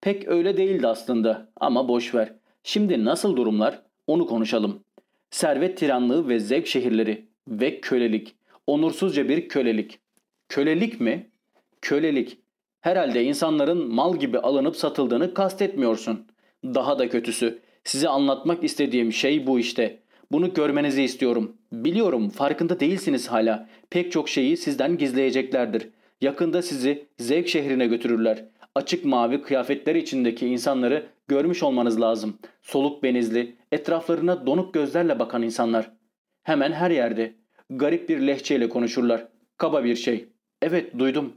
Pek öyle değildi aslında ama boş ver. Şimdi nasıl durumlar? Onu konuşalım. Servet tiranlığı ve zevk şehirleri ve kölelik. Onursuzca bir kölelik. Kölelik mi? Kölelik. Herhalde insanların mal gibi alınıp satıldığını kastetmiyorsun. Daha da kötüsü. Size anlatmak istediğim şey bu işte. Bunu görmenizi istiyorum. Biliyorum farkında değilsiniz hala. Pek çok şeyi sizden gizleyeceklerdir. Yakında sizi zevk şehrine götürürler. Açık mavi kıyafetler içindeki insanları görmüş olmanız lazım. Soluk benizli, etraflarına donuk gözlerle bakan insanlar. Hemen her yerde. Garip bir lehçeyle konuşurlar. Kaba bir şey. Evet duydum.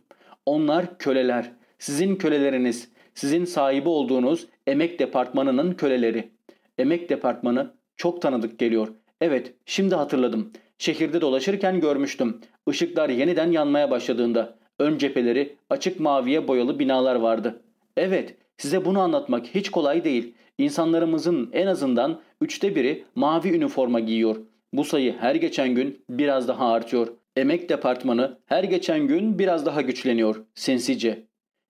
Onlar köleler. Sizin köleleriniz. Sizin sahibi olduğunuz emek departmanının köleleri. Emek departmanı çok tanıdık geliyor. Evet şimdi hatırladım. Şehirde dolaşırken görmüştüm. Işıklar yeniden yanmaya başladığında ön cepheleri açık maviye boyalı binalar vardı. Evet size bunu anlatmak hiç kolay değil. İnsanlarımızın en azından üçte biri mavi üniforma giyiyor. Bu sayı her geçen gün biraz daha artıyor. Emek departmanı her geçen gün biraz daha güçleniyor sinsice.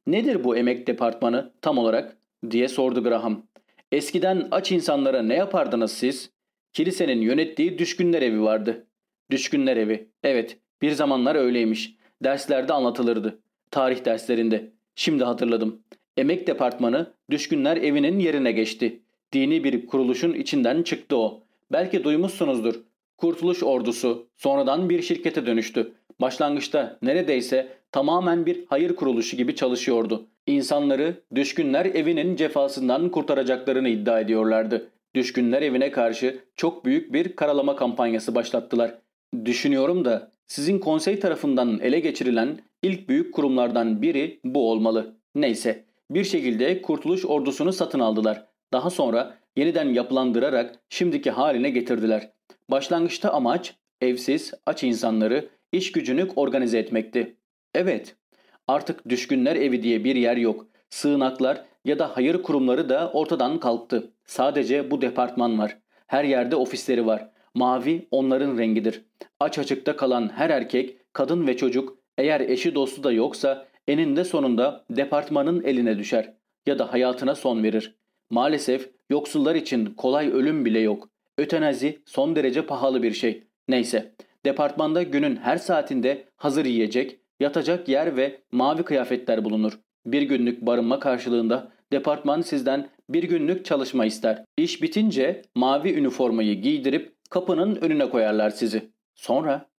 Nedir bu emek departmanı tam olarak diye sordu Graham. Eskiden aç insanlara ne yapardınız siz? Kilisenin yönettiği düşkünler evi vardı. Düşkünler evi. Evet bir zamanlar öyleymiş. Derslerde anlatılırdı. Tarih derslerinde. Şimdi hatırladım. Emek departmanı düşkünler evinin yerine geçti. Dini bir kuruluşun içinden çıktı o. Belki duymuşsunuzdur. Kurtuluş Ordusu sonradan bir şirkete dönüştü. Başlangıçta neredeyse tamamen bir hayır kuruluşu gibi çalışıyordu. İnsanları düşkünler evinin cefasından kurtaracaklarını iddia ediyorlardı. Düşkünler evine karşı çok büyük bir karalama kampanyası başlattılar. Düşünüyorum da sizin konsey tarafından ele geçirilen ilk büyük kurumlardan biri bu olmalı. Neyse bir şekilde kurtuluş ordusunu satın aldılar. Daha sonra yeniden yapılandırarak şimdiki haline getirdiler. Başlangıçta amaç evsiz, aç insanları iş gücünü organize etmekti. Evet, artık düşkünler evi diye bir yer yok. Sığınaklar ya da hayır kurumları da ortadan kalktı. Sadece bu departman var. Her yerde ofisleri var. Mavi onların rengidir. Aç açıkta kalan her erkek, kadın ve çocuk eğer eşi dostu da yoksa eninde sonunda departmanın eline düşer ya da hayatına son verir. Maalesef yoksullar için kolay ölüm bile yok. Ötenazi son derece pahalı bir şey. Neyse, departmanda günün her saatinde hazır yiyecek, yatacak yer ve mavi kıyafetler bulunur. Bir günlük barınma karşılığında departman sizden bir günlük çalışma ister. İş bitince mavi üniformayı giydirip kapının önüne koyarlar sizi. Sonra?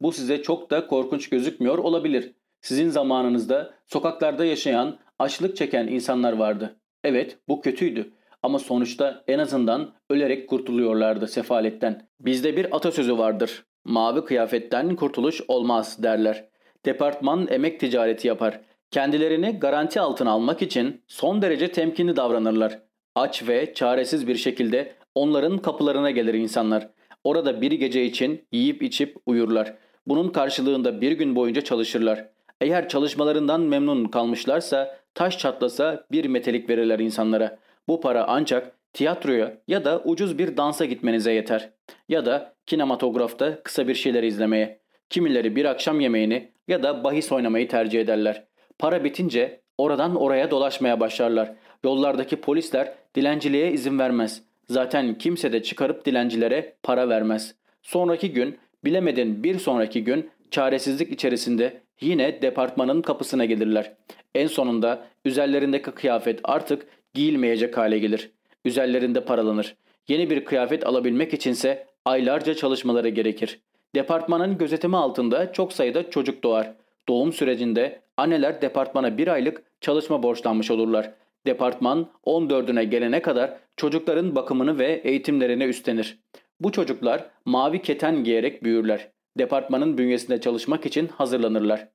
Bu size çok da korkunç gözükmüyor olabilir. Sizin zamanınızda sokaklarda yaşayan, açlık çeken insanlar vardı. Evet, bu kötüydü. Ama sonuçta en azından ölerek kurtuluyorlardı sefaletten. Bizde bir atasözü vardır. Mavi kıyafetten kurtuluş olmaz derler. Departman emek ticareti yapar. Kendilerini garanti altına almak için son derece temkinli davranırlar. Aç ve çaresiz bir şekilde onların kapılarına gelir insanlar. Orada bir gece için yiyip içip uyurlar. Bunun karşılığında bir gün boyunca çalışırlar. Eğer çalışmalarından memnun kalmışlarsa taş çatlasa bir metelik verirler insanlara. Bu para ancak tiyatroya ya da ucuz bir dansa gitmenize yeter. Ya da kinematografta kısa bir şeyler izlemeye. Kimileri bir akşam yemeğini ya da bahis oynamayı tercih ederler. Para bitince oradan oraya dolaşmaya başlarlar. Yollardaki polisler dilenciliğe izin vermez. Zaten kimse de çıkarıp dilencilere para vermez. Sonraki gün, bilemedin bir sonraki gün çaresizlik içerisinde yine departmanın kapısına gelirler. En sonunda üzerlerindeki kıyafet artık giyilmeyecek hale gelir. Üzerlerinde paralanır. Yeni bir kıyafet alabilmek içinse aylarca çalışmaları gerekir. Departmanın gözetimi altında çok sayıda çocuk doğar. Doğum sürecinde anneler departmana bir aylık çalışma borçlanmış olurlar. Departman 14'üne gelene kadar çocukların bakımını ve eğitimlerini üstlenir. Bu çocuklar mavi keten giyerek büyürler. Departmanın bünyesinde çalışmak için hazırlanırlar.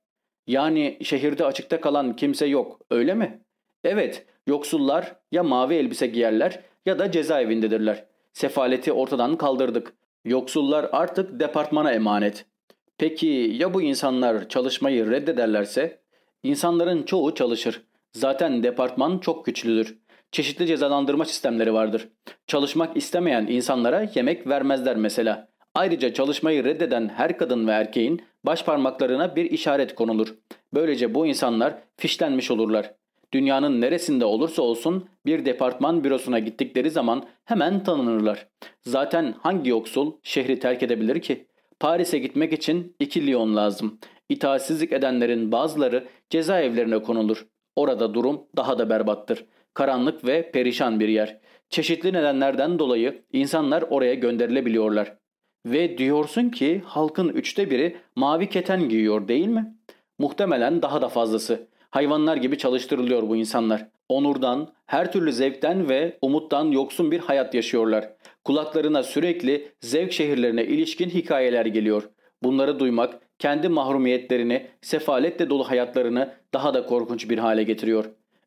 Yani şehirde açıkta kalan kimse yok öyle mi? Evet, yoksullar ya mavi elbise giyerler ya da cezaevindedirler. Sefaleti ortadan kaldırdık. Yoksullar artık departmana emanet. Peki ya bu insanlar çalışmayı reddederlerse? İnsanların çoğu çalışır. Zaten departman çok güçlüdür. Çeşitli cezalandırma sistemleri vardır. Çalışmak istemeyen insanlara yemek vermezler mesela. Ayrıca çalışmayı reddeden her kadın ve erkeğin baş parmaklarına bir işaret konulur. Böylece bu insanlar fişlenmiş olurlar. Dünyanın neresinde olursa olsun bir departman bürosuna gittikleri zaman hemen tanınırlar. Zaten hangi yoksul şehri terk edebilir ki? Paris'e gitmek için 2 Lyon lazım. İtaatsizlik edenlerin bazıları cezaevlerine konulur. Orada durum daha da berbattır. Karanlık ve perişan bir yer. Çeşitli nedenlerden dolayı insanlar oraya gönderilebiliyorlar. Ve diyorsun ki halkın üçte biri mavi keten giyiyor değil mi? Muhtemelen daha da fazlası. Hayvanlar gibi çalıştırılıyor bu insanlar. Onurdan, her türlü zevkten ve umuttan yoksun bir hayat yaşıyorlar. Kulaklarına sürekli zevk şehirlerine ilişkin hikayeler geliyor. Bunları duymak kendi mahrumiyetlerini, sefaletle dolu hayatlarını daha da korkunç bir hale getiriyor.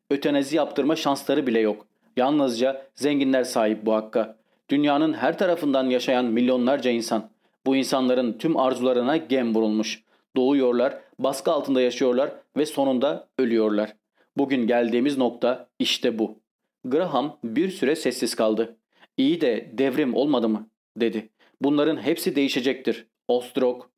Ötenezi yaptırma şansları bile yok. Yalnızca zenginler sahip bu hakka. Dünyanın her tarafından yaşayan milyonlarca insan. Bu insanların tüm arzularına gem vurulmuş. Doğuyorlar, baskı altında yaşıyorlar ve sonunda ölüyorlar. Bugün geldiğimiz nokta işte bu. Graham bir süre sessiz kaldı. İyi de devrim olmadı mı? dedi. Bunların hepsi değişecektir. Ostrok.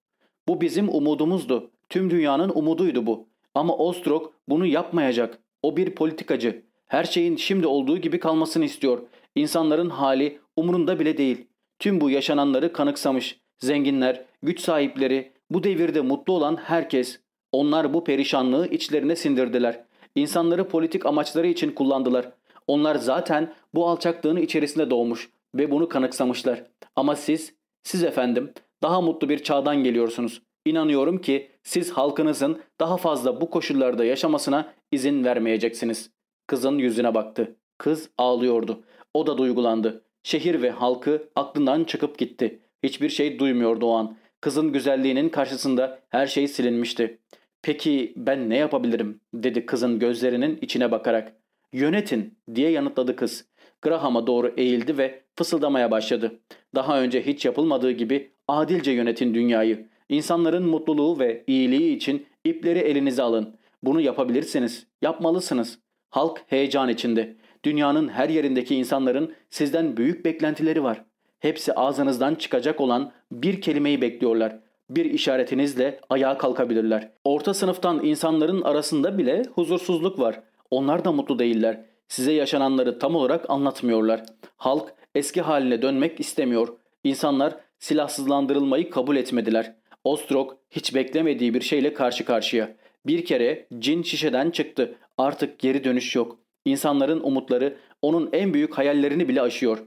Bu bizim umudumuzdu. Tüm dünyanın umuduydu bu. Ama Ostrok bunu yapmayacak. O bir politikacı. Her şeyin şimdi olduğu gibi kalmasını istiyor. İnsanların hali umurunda bile değil. Tüm bu yaşananları kanıksamış. Zenginler, güç sahipleri, bu devirde mutlu olan herkes. Onlar bu perişanlığı içlerine sindirdiler. İnsanları politik amaçları için kullandılar. Onlar zaten bu alçaklığın içerisinde doğmuş ve bunu kanıksamışlar. Ama siz, siz efendim daha mutlu bir çağdan geliyorsunuz. İnanıyorum ki siz halkınızın daha fazla bu koşullarda yaşamasına izin vermeyeceksiniz. Kızın yüzüne baktı. Kız ağlıyordu. O da duygulandı. Şehir ve halkı aklından çıkıp gitti. Hiçbir şey duymuyordu o an. Kızın güzelliğinin karşısında her şey silinmişti. Peki ben ne yapabilirim dedi kızın gözlerinin içine bakarak. Yönetin diye yanıtladı kız. Graham'a doğru eğildi ve fısıldamaya başladı. Daha önce hiç yapılmadığı gibi adilce yönetin dünyayı. İnsanların mutluluğu ve iyiliği için ipleri elinize alın. Bunu yapabilirsiniz, yapmalısınız. Halk heyecan içinde. Dünyanın her yerindeki insanların sizden büyük beklentileri var. Hepsi ağzınızdan çıkacak olan bir kelimeyi bekliyorlar. Bir işaretinizle ayağa kalkabilirler. Orta sınıftan insanların arasında bile huzursuzluk var. Onlar da mutlu değiller. Size yaşananları tam olarak anlatmıyorlar. Halk eski haline dönmek istemiyor. İnsanlar silahsızlandırılmayı kabul etmediler. Ostrok hiç beklemediği bir şeyle karşı karşıya. Bir kere cin şişeden çıktı. Artık geri dönüş yok. İnsanların umutları onun en büyük hayallerini bile aşıyor.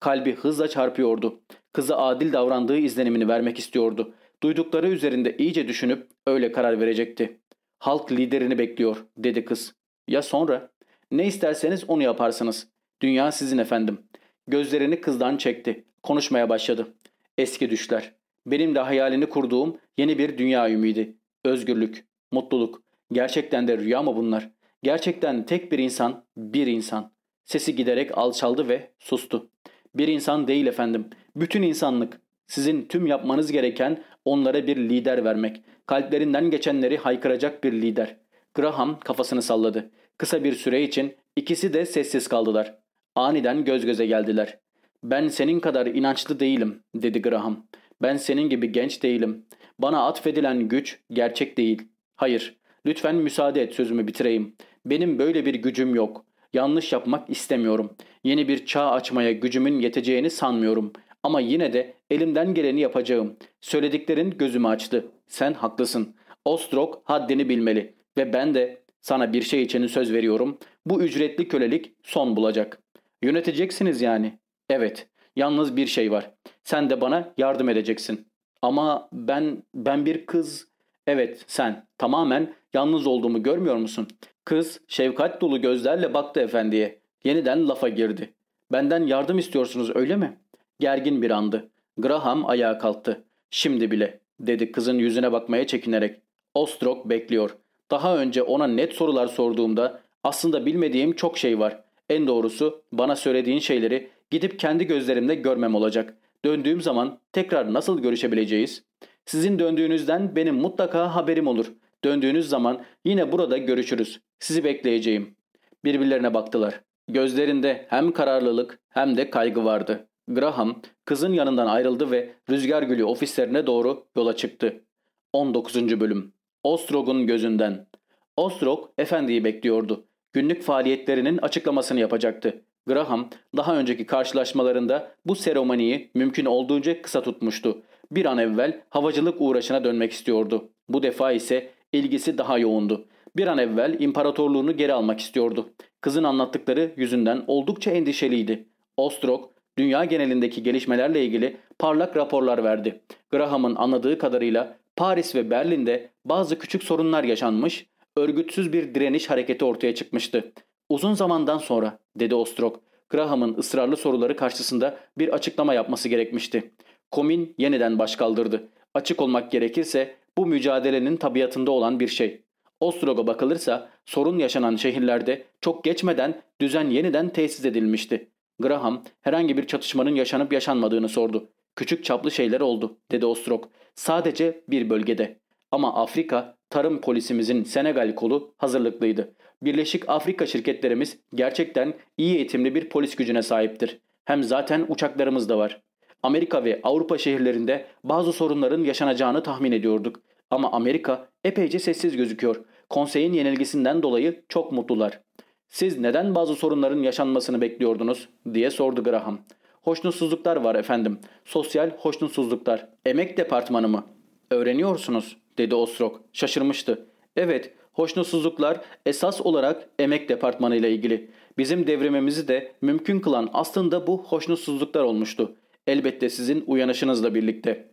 Kalbi hızla çarpıyordu. Kızı adil davrandığı izlenimini vermek istiyordu. Duydukları üzerinde iyice düşünüp öyle karar verecekti. Halk liderini bekliyor dedi kız. Ya sonra? Ne isterseniz onu yaparsınız. Dünya sizin efendim. Gözlerini kızdan çekti. Konuşmaya başladı. Eski düşler. Benim de hayalini kurduğum yeni bir dünya ümidi. Özgürlük, mutluluk. Gerçekten de rüya mı bunlar? Gerçekten tek bir insan, bir insan. Sesi giderek alçaldı ve sustu. Bir insan değil efendim. Bütün insanlık. Sizin tüm yapmanız gereken onlara bir lider vermek. Kalplerinden geçenleri haykıracak bir lider. Graham kafasını salladı. Kısa bir süre için ikisi de sessiz kaldılar. Aniden göz göze geldiler. Ben senin kadar inançlı değilim dedi Graham. Ben senin gibi genç değilim. Bana atfedilen güç gerçek değil. Hayır, lütfen müsaade et sözümü bitireyim. Benim böyle bir gücüm yok. Yanlış yapmak istemiyorum. Yeni bir çağ açmaya gücümün yeteceğini sanmıyorum. Ama yine de elimden geleni yapacağım. Söylediklerin gözümü açtı. Sen haklısın. Ostrok haddini bilmeli. Ve ben de sana bir şey için söz veriyorum. Bu ücretli kölelik son bulacak. Yöneteceksiniz yani. Evet. Yalnız bir şey var. Sen de bana yardım edeceksin. Ama ben ben bir kız. Evet sen tamamen yalnız olduğumu görmüyor musun? Kız şefkat dolu gözlerle baktı efendiye. Yeniden lafa girdi. Benden yardım istiyorsunuz öyle mi? Gergin bir andı. Graham ayağa kalktı. Şimdi bile dedi kızın yüzüne bakmaya çekinerek. Ostrok bekliyor. Daha önce ona net sorular sorduğumda Aslında bilmediğim çok şey var. En doğrusu bana söylediğin şeyleri gidip kendi gözlerimle görmem olacak. Döndüğüm zaman tekrar nasıl görüşebileceğiz? Sizin döndüğünüzden benim mutlaka haberim olur. Döndüğünüz zaman yine burada görüşürüz. Sizi bekleyeceğim. Birbirlerine baktılar. Gözlerinde hem kararlılık hem de kaygı vardı. Graham kızın yanından ayrıldı ve rüzgar gülü ofislerine doğru yola çıktı. 19. Bölüm Ostrog'un gözünden Ostrog efendiyi bekliyordu. Günlük faaliyetlerinin açıklamasını yapacaktı. Graham daha önceki karşılaşmalarında bu seremoniyi mümkün olduğunca kısa tutmuştu. Bir an evvel havacılık uğraşına dönmek istiyordu. Bu defa ise ilgisi daha yoğundu. Bir an evvel imparatorluğunu geri almak istiyordu. Kızın anlattıkları yüzünden oldukça endişeliydi. Ostrog, dünya genelindeki gelişmelerle ilgili parlak raporlar verdi. Graham'ın anladığı kadarıyla Paris ve Berlin'de bazı küçük sorunlar yaşanmış, örgütsüz bir direniş hareketi ortaya çıkmıştı. Uzun zamandan sonra, dedi Ostrog, Graham'ın ısrarlı soruları karşısında bir açıklama yapması gerekmişti. Komin yeniden başkaldırdı. Açık olmak gerekirse bu mücadelenin tabiatında olan bir şey. Ostrog'a bakılırsa sorun yaşanan şehirlerde çok geçmeden düzen yeniden tesis edilmişti. Graham herhangi bir çatışmanın yaşanıp yaşanmadığını sordu. Küçük çaplı şeyler oldu dedi Ostrog. Sadece bir bölgede. Ama Afrika tarım polisimizin Senegal kolu hazırlıklıydı. Birleşik Afrika şirketlerimiz gerçekten iyi eğitimli bir polis gücüne sahiptir. Hem zaten uçaklarımız da var. Amerika ve Avrupa şehirlerinde bazı sorunların yaşanacağını tahmin ediyorduk. Ama Amerika epeyce sessiz gözüküyor. Konseyin yenilgisinden dolayı çok mutlular. Siz neden bazı sorunların yaşanmasını bekliyordunuz diye sordu Graham. Hoşnutsuzluklar var efendim. Sosyal hoşnutsuzluklar. Emek departmanı mı? Öğreniyorsunuz dedi Ostrog. Şaşırmıştı. Evet, hoşnutsuzluklar esas olarak emek departmanı ile ilgili. Bizim devrimimizi de mümkün kılan aslında bu hoşnutsuzluklar olmuştu. Elbette sizin uyanışınızla birlikte.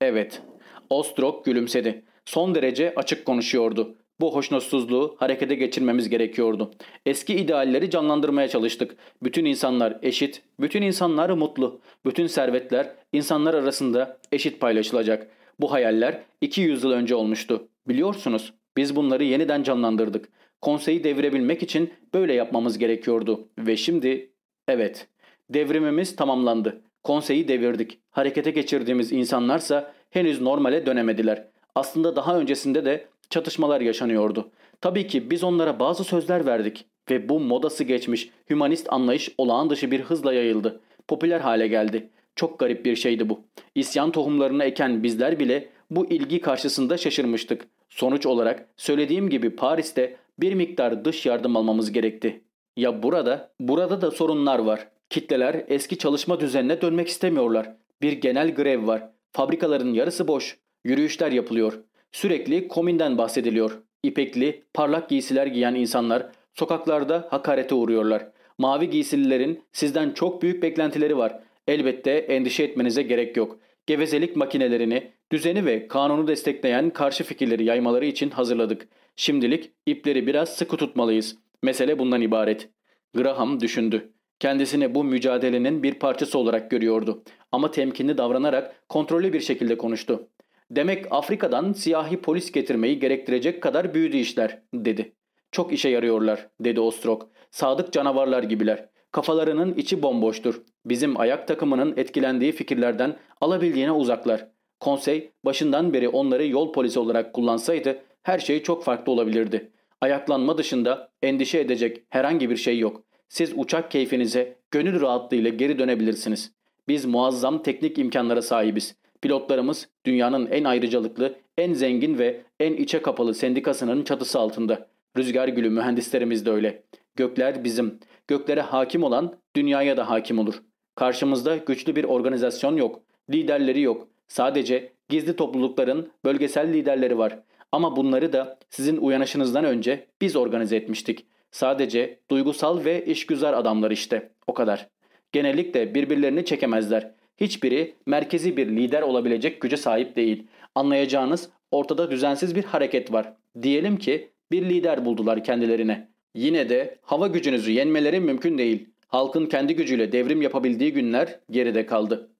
Evet. Ostrog gülümsedi. Son derece açık konuşuyordu. Bu hoşnutsuzluğu harekete geçirmemiz gerekiyordu. Eski idealleri canlandırmaya çalıştık. Bütün insanlar eşit, bütün insanlar mutlu, bütün servetler insanlar arasında eşit paylaşılacak. Bu hayaller 200 yıl önce olmuştu. Biliyorsunuz biz bunları yeniden canlandırdık. Konseyi devirebilmek için böyle yapmamız gerekiyordu. Ve şimdi evet devrimimiz tamamlandı. Konseyi devirdik. Harekete geçirdiğimiz insanlarsa henüz normale dönemediler. Aslında daha öncesinde de çatışmalar yaşanıyordu. Tabii ki biz onlara bazı sözler verdik ve bu modası geçmiş hümanist anlayış olağan dışı bir hızla yayıldı. Popüler hale geldi. Çok garip bir şeydi bu. İsyan tohumlarını eken bizler bile bu ilgi karşısında şaşırmıştık. Sonuç olarak söylediğim gibi Paris'te bir miktar dış yardım almamız gerekti. Ya burada? Burada da sorunlar var. Kitleler eski çalışma düzenine dönmek istemiyorlar. Bir genel grev var. Fabrikaların yarısı boş. Yürüyüşler yapılıyor. Sürekli kominden bahsediliyor. İpekli, parlak giysiler giyen insanlar sokaklarda hakarete uğruyorlar. Mavi giysililerin sizden çok büyük beklentileri var. Elbette endişe etmenize gerek yok. Gevezelik makinelerini, düzeni ve kanunu destekleyen karşı fikirleri yaymaları için hazırladık. Şimdilik ipleri biraz sıkı tutmalıyız. Mesele bundan ibaret. Graham düşündü. Kendisini bu mücadelenin bir parçası olarak görüyordu. Ama temkinli davranarak kontrollü bir şekilde konuştu. Demek Afrika'dan siyahi polis getirmeyi gerektirecek kadar büyüdü işler, dedi. Çok işe yarıyorlar, dedi Ostrog. Sadık canavarlar gibiler. Kafalarının içi bomboştur. Bizim ayak takımının etkilendiği fikirlerden alabildiğine uzaklar. Konsey başından beri onları yol polisi olarak kullansaydı her şey çok farklı olabilirdi. Ayaklanma dışında endişe edecek herhangi bir şey yok. Siz uçak keyfinize gönül rahatlığıyla geri dönebilirsiniz. Biz muazzam teknik imkanlara sahibiz. Pilotlarımız dünyanın en ayrıcalıklı, en zengin ve en içe kapalı sendikasının çatısı altında. Rüzgar gülü mühendislerimiz de öyle. Gökler bizim. Göklere hakim olan dünyaya da hakim olur. Karşımızda güçlü bir organizasyon yok. Liderleri yok. Sadece gizli toplulukların bölgesel liderleri var. Ama bunları da sizin uyanışınızdan önce biz organize etmiştik. Sadece duygusal ve işgüzar adamlar işte. O kadar. Genellikle birbirlerini çekemezler. Hiçbiri merkezi bir lider olabilecek güce sahip değil. Anlayacağınız ortada düzensiz bir hareket var. Diyelim ki bir lider buldular kendilerine. Yine de hava gücünüzü yenmeleri mümkün değil. Halkın kendi gücüyle devrim yapabildiği günler geride kaldı.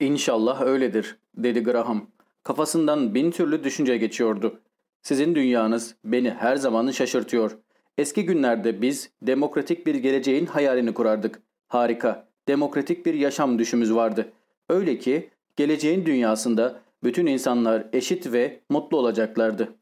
İnşallah öyledir, dedi Graham. Kafasından bin türlü düşünce geçiyordu. Sizin dünyanız beni her zaman şaşırtıyor. Eski günlerde biz demokratik bir geleceğin hayalini kurardık. Harika, demokratik bir yaşam düşümüz vardı. Öyle ki geleceğin dünyasında bütün insanlar eşit ve mutlu olacaklardı.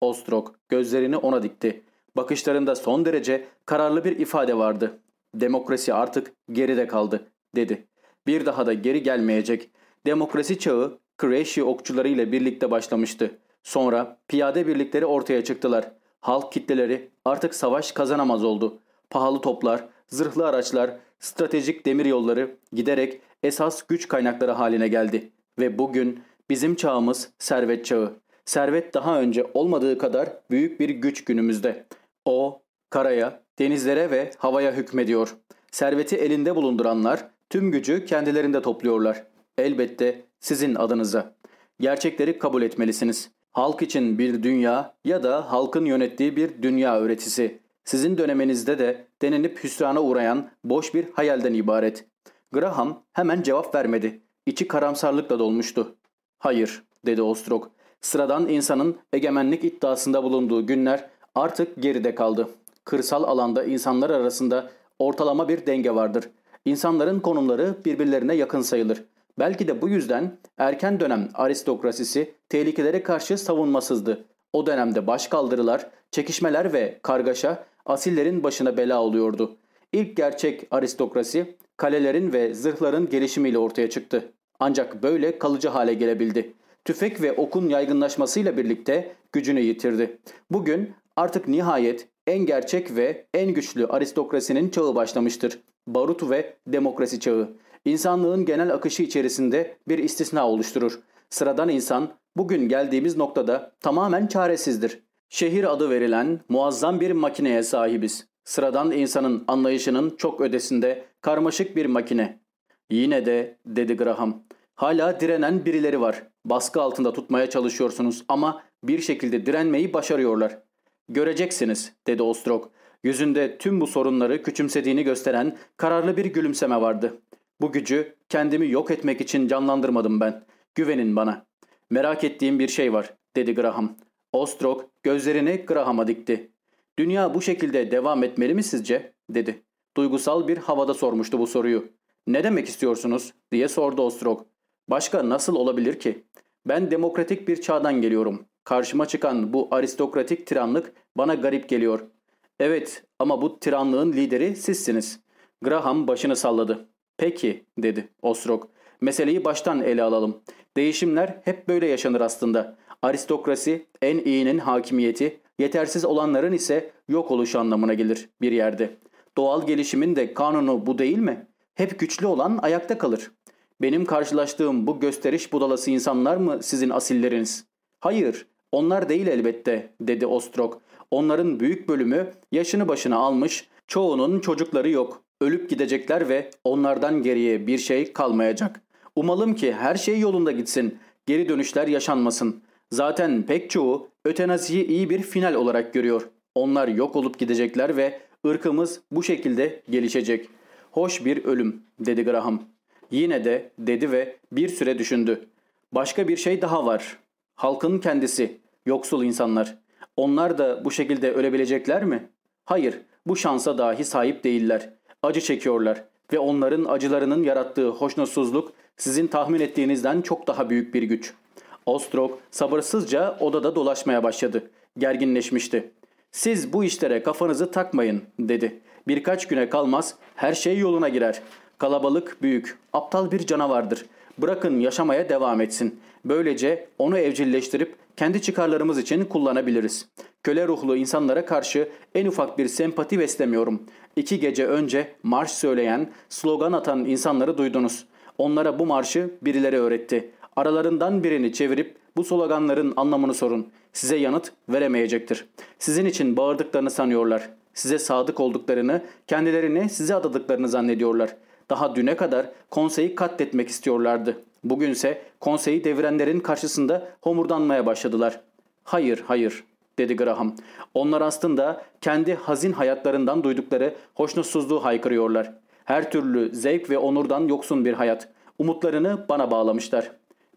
Ostrok gözlerini ona dikti. Bakışlarında son derece kararlı bir ifade vardı. Demokrasi artık geride kaldı, dedi. Bir daha da geri gelmeyecek. Demokrasi çağı Kreşi okçuları ile birlikte başlamıştı. Sonra piyade birlikleri ortaya çıktılar. Halk kitleleri artık savaş kazanamaz oldu. Pahalı toplar, zırhlı araçlar, stratejik demir yolları giderek esas güç kaynakları haline geldi. Ve bugün bizim çağımız servet çağı. Servet daha önce olmadığı kadar büyük bir güç günümüzde. O, karaya, denizlere ve havaya hükmediyor. Serveti elinde bulunduranlar tüm gücü kendilerinde topluyorlar. Elbette sizin adınıza. Gerçekleri kabul etmelisiniz. Halk için bir dünya ya da halkın yönettiği bir dünya öğretisi. Sizin döneminizde de denenip hüsrana uğrayan boş bir hayalden ibaret. Graham hemen cevap vermedi. İçi karamsarlıkla dolmuştu. Hayır, dedi Ostrok. Sıradan insanın egemenlik iddiasında bulunduğu günler artık geride kaldı. Kırsal alanda insanlar arasında ortalama bir denge vardır. İnsanların konumları birbirlerine yakın sayılır. Belki de bu yüzden erken dönem aristokrasisi tehlikelere karşı savunmasızdı. O dönemde başkaldırılar, çekişmeler ve kargaşa asillerin başına bela oluyordu. İlk gerçek aristokrasi kalelerin ve zırhların gelişimiyle ortaya çıktı. Ancak böyle kalıcı hale gelebildi. Tüfek ve okun yaygınlaşmasıyla birlikte gücünü yitirdi. Bugün artık nihayet en gerçek ve en güçlü aristokrasinin çağı başlamıştır. Barut ve demokrasi çağı insanlığın genel akışı içerisinde bir istisna oluşturur. Sıradan insan bugün geldiğimiz noktada tamamen çaresizdir. Şehir adı verilen muazzam bir makineye sahibiz. Sıradan insanın anlayışının çok ödesinde karmaşık bir makine. Yine de dedi Graham. Hala direnen birileri var. Baskı altında tutmaya çalışıyorsunuz ama bir şekilde direnmeyi başarıyorlar. Göreceksiniz dedi Ostrok. Yüzünde tüm bu sorunları küçümsediğini gösteren kararlı bir gülümseme vardı. Bu gücü kendimi yok etmek için canlandırmadım ben. Güvenin bana. Merak ettiğim bir şey var, dedi Graham. Ostrok gözlerini Graham'a dikti. Dünya bu şekilde devam etmeli mi sizce? dedi. Duygusal bir havada sormuştu bu soruyu. Ne demek istiyorsunuz? diye sordu Ostrok. Başka nasıl olabilir ki? Ben demokratik bir çağdan geliyorum. Karşıma çıkan bu aristokratik tiranlık bana garip geliyor. Evet ama bu tiranlığın lideri sizsiniz. Graham başını salladı. Peki dedi Osrok. Meseleyi baştan ele alalım. Değişimler hep böyle yaşanır aslında. Aristokrasi en iyinin hakimiyeti, yetersiz olanların ise yok oluşu anlamına gelir bir yerde. Doğal gelişimin de kanunu bu değil mi? Hep güçlü olan ayakta kalır. Benim karşılaştığım bu gösteriş budalası insanlar mı sizin asilleriniz? Hayır, onlar değil elbette, dedi Ostrok. Onların büyük bölümü yaşını başına almış, çoğunun çocukları yok. Ölüp gidecekler ve onlardan geriye bir şey kalmayacak. Umalım ki her şey yolunda gitsin. Geri dönüşler yaşanmasın. Zaten pek çoğu ötenaziyi iyi bir final olarak görüyor. Onlar yok olup gidecekler ve ırkımız bu şekilde gelişecek. Hoş bir ölüm dedi Graham. Yine de dedi ve bir süre düşündü. Başka bir şey daha var. Halkın kendisi, yoksul insanlar. Onlar da bu şekilde ölebilecekler mi? Hayır, bu şansa dahi sahip değiller acı çekiyorlar ve onların acılarının yarattığı hoşnutsuzluk sizin tahmin ettiğinizden çok daha büyük bir güç. Ostrok sabırsızca odada dolaşmaya başladı. Gerginleşmişti. Siz bu işlere kafanızı takmayın dedi. Birkaç güne kalmaz her şey yoluna girer. Kalabalık büyük, aptal bir canavardır. Bırakın yaşamaya devam etsin. Böylece onu evcilleştirip kendi çıkarlarımız için kullanabiliriz. Köle ruhlu insanlara karşı en ufak bir sempati beslemiyorum. İki gece önce marş söyleyen, slogan atan insanları duydunuz. Onlara bu marşı birileri öğretti. Aralarından birini çevirip bu sloganların anlamını sorun. Size yanıt veremeyecektir. Sizin için bağırdıklarını sanıyorlar. Size sadık olduklarını, kendilerini size adadıklarını zannediyorlar. Daha düne kadar konseyi katletmek istiyorlardı. Bugünse konseyi devirenlerin karşısında homurdanmaya başladılar. Hayır, hayır dedi Graham. Onlar aslında kendi hazin hayatlarından duydukları hoşnutsuzluğu haykırıyorlar. Her türlü zevk ve onurdan yoksun bir hayat. Umutlarını bana bağlamışlar.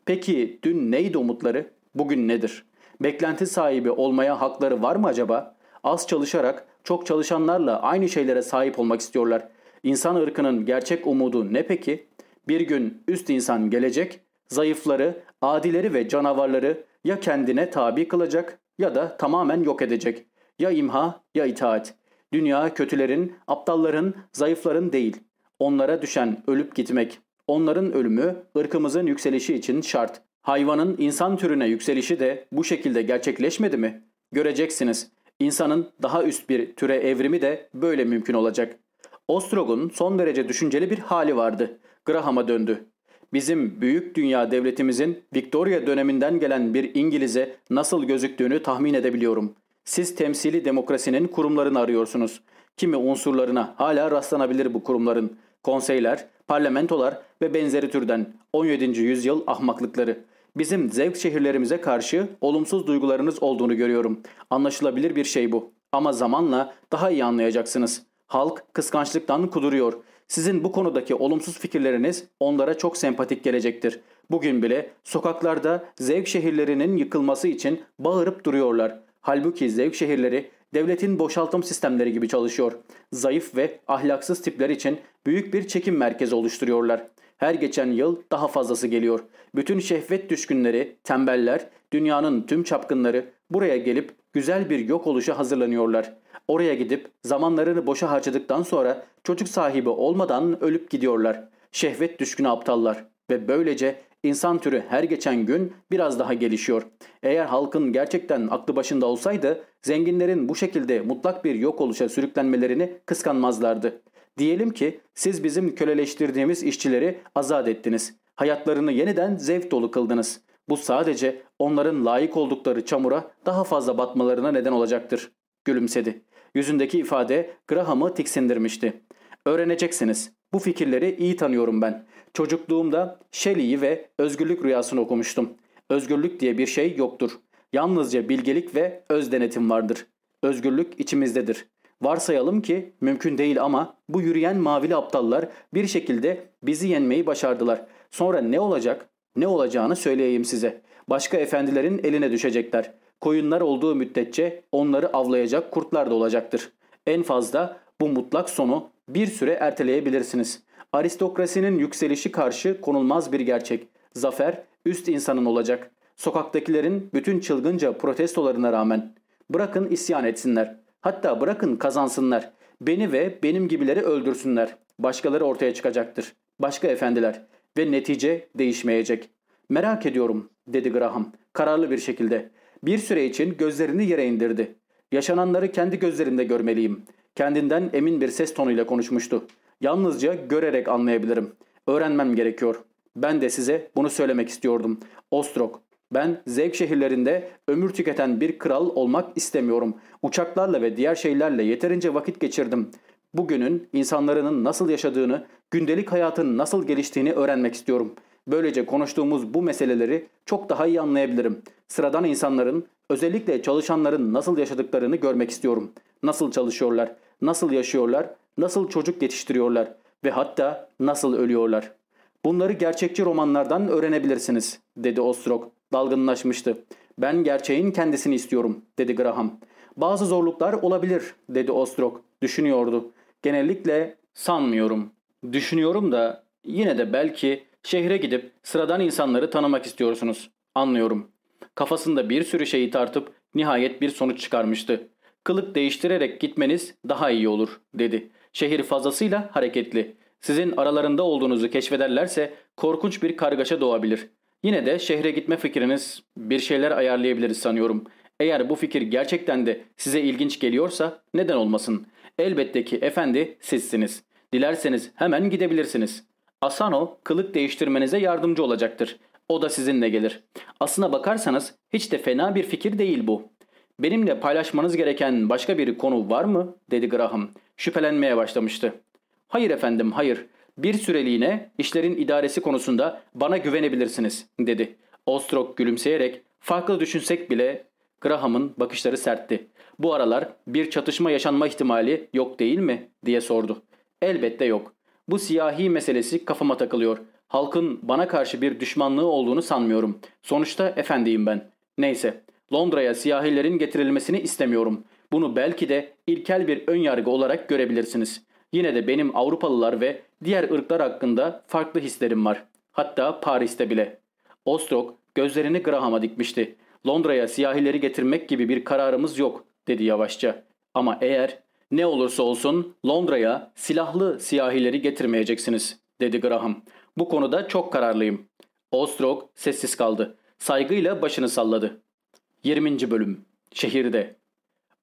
Peki dün neydi umutları? Bugün nedir? Beklenti sahibi olmaya hakları var mı acaba? Az çalışarak çok çalışanlarla aynı şeylere sahip olmak istiyorlar. İnsan ırkının gerçek umudu ne peki? Bir gün üst insan gelecek, zayıfları, adileri ve canavarları ya kendine tabi kılacak ya da tamamen yok edecek. Ya imha ya itaat. Dünya kötülerin, aptalların, zayıfların değil. Onlara düşen ölüp gitmek. Onların ölümü ırkımızın yükselişi için şart. Hayvanın insan türüne yükselişi de bu şekilde gerçekleşmedi mi? Göreceksiniz. İnsanın daha üst bir türe evrimi de böyle mümkün olacak. Ostrog'un son derece düşünceli bir hali vardı. Graham'a döndü. Bizim büyük dünya devletimizin Victoria döneminden gelen bir İngiliz'e nasıl gözüktüğünü tahmin edebiliyorum. Siz temsili demokrasinin kurumlarını arıyorsunuz. Kimi unsurlarına hala rastlanabilir bu kurumların. Konseyler, parlamentolar ve benzeri türden 17. yüzyıl ahmaklıkları. Bizim zevk şehirlerimize karşı olumsuz duygularınız olduğunu görüyorum. Anlaşılabilir bir şey bu. Ama zamanla daha iyi anlayacaksınız. Halk kıskançlıktan kuduruyor. Sizin bu konudaki olumsuz fikirleriniz onlara çok sempatik gelecektir. Bugün bile sokaklarda zevk şehirlerinin yıkılması için bağırıp duruyorlar. Halbuki zevk şehirleri devletin boşaltım sistemleri gibi çalışıyor. Zayıf ve ahlaksız tipler için büyük bir çekim merkezi oluşturuyorlar. Her geçen yıl daha fazlası geliyor. Bütün şehvet düşkünleri, tembeller, dünyanın tüm çapkınları buraya gelip güzel bir yok oluşa hazırlanıyorlar. Oraya gidip zamanlarını boşa harcadıktan sonra çocuk sahibi olmadan ölüp gidiyorlar. Şehvet düşkünü aptallar ve böylece insan türü her geçen gün biraz daha gelişiyor. Eğer halkın gerçekten aklı başında olsaydı zenginlerin bu şekilde mutlak bir yok oluşa sürüklenmelerini kıskanmazlardı. Diyelim ki siz bizim köleleştirdiğimiz işçileri azat ettiniz. Hayatlarını yeniden zevk dolu kıldınız. Bu sadece onların layık oldukları çamura daha fazla batmalarına neden olacaktır. Gülümsedi. Yüzündeki ifade Graham'ı tiksindirmişti. Öğreneceksiniz. Bu fikirleri iyi tanıyorum ben. Çocukluğumda Shelley'i ve özgürlük rüyasını okumuştum. Özgürlük diye bir şey yoktur. Yalnızca bilgelik ve öz denetim vardır. Özgürlük içimizdedir. Varsayalım ki mümkün değil ama bu yürüyen mavili aptallar bir şekilde bizi yenmeyi başardılar. Sonra ne olacak? Ne olacağını söyleyeyim size. Başka efendilerin eline düşecekler. Koyunlar olduğu müddetçe onları avlayacak kurtlar da olacaktır. En fazla bu mutlak sonu bir süre erteleyebilirsiniz. Aristokrasinin yükselişi karşı konulmaz bir gerçek. Zafer üst insanın olacak. Sokaktakilerin bütün çılgınca protestolarına rağmen. Bırakın isyan etsinler. Hatta bırakın kazansınlar. Beni ve benim gibileri öldürsünler. Başkaları ortaya çıkacaktır. Başka efendiler. Ve netice değişmeyecek. Merak ediyorum dedi Graham kararlı bir şekilde. Bir süre için gözlerini yere indirdi. Yaşananları kendi gözlerimde görmeliyim. Kendinden emin bir ses tonuyla konuşmuştu. Yalnızca görerek anlayabilirim. Öğrenmem gerekiyor. Ben de size bunu söylemek istiyordum. Ostrok, ben zevk şehirlerinde ömür tüketen bir kral olmak istemiyorum. Uçaklarla ve diğer şeylerle yeterince vakit geçirdim. Bugünün insanların nasıl yaşadığını, gündelik hayatın nasıl geliştiğini öğrenmek istiyorum. Böylece konuştuğumuz bu meseleleri çok daha iyi anlayabilirim. Sıradan insanların, özellikle çalışanların nasıl yaşadıklarını görmek istiyorum. Nasıl çalışıyorlar, nasıl yaşıyorlar, nasıl çocuk yetiştiriyorlar ve hatta nasıl ölüyorlar. Bunları gerçekçi romanlardan öğrenebilirsiniz, dedi Ostrog. Dalgınlaşmıştı. Ben gerçeğin kendisini istiyorum, dedi Graham. Bazı zorluklar olabilir, dedi Ostrog. Düşünüyordu. Genellikle sanmıyorum. Düşünüyorum da yine de belki şehre gidip sıradan insanları tanımak istiyorsunuz. Anlıyorum. Kafasında bir sürü şeyi tartıp nihayet bir sonuç çıkarmıştı. Kılık değiştirerek gitmeniz daha iyi olur, dedi. Şehir fazlasıyla hareketli. Sizin aralarında olduğunuzu keşfederlerse korkunç bir kargaşa doğabilir. Yine de şehre gitme fikriniz bir şeyler ayarlayabiliriz sanıyorum. Eğer bu fikir gerçekten de size ilginç geliyorsa neden olmasın? Elbette ki efendi sizsiniz. Dilerseniz hemen gidebilirsiniz. Asano kılık değiştirmenize yardımcı olacaktır. O da sizinle gelir. Aslına bakarsanız hiç de fena bir fikir değil bu. Benimle paylaşmanız gereken başka bir konu var mı? dedi Graham. Şüphelenmeye başlamıştı. Hayır efendim hayır. Bir süreliğine işlerin idaresi konusunda bana güvenebilirsiniz dedi. Ostrok gülümseyerek farklı düşünsek bile Graham'ın bakışları sertti. Bu aralar bir çatışma yaşanma ihtimali yok değil mi diye sordu. Elbette yok. Bu siyahi meselesi kafama takılıyor. Halkın bana karşı bir düşmanlığı olduğunu sanmıyorum. Sonuçta efendiyim ben. Neyse Londra'ya siyahilerin getirilmesini istemiyorum. Bunu belki de ilkel bir ön yargı olarak görebilirsiniz. Yine de benim Avrupalılar ve diğer ırklar hakkında farklı hislerim var. Hatta Paris'te bile. Ostrok gözlerini Graham'a dikmişti. Londra'ya siyahileri getirmek gibi bir kararımız yok dedi yavaşça. Ama eğer ne olursa olsun Londra'ya silahlı siyahileri getirmeyeceksiniz dedi Graham. Bu konuda çok kararlıyım. Ostrok sessiz kaldı. Saygıyla başını salladı. 20. Bölüm Şehirde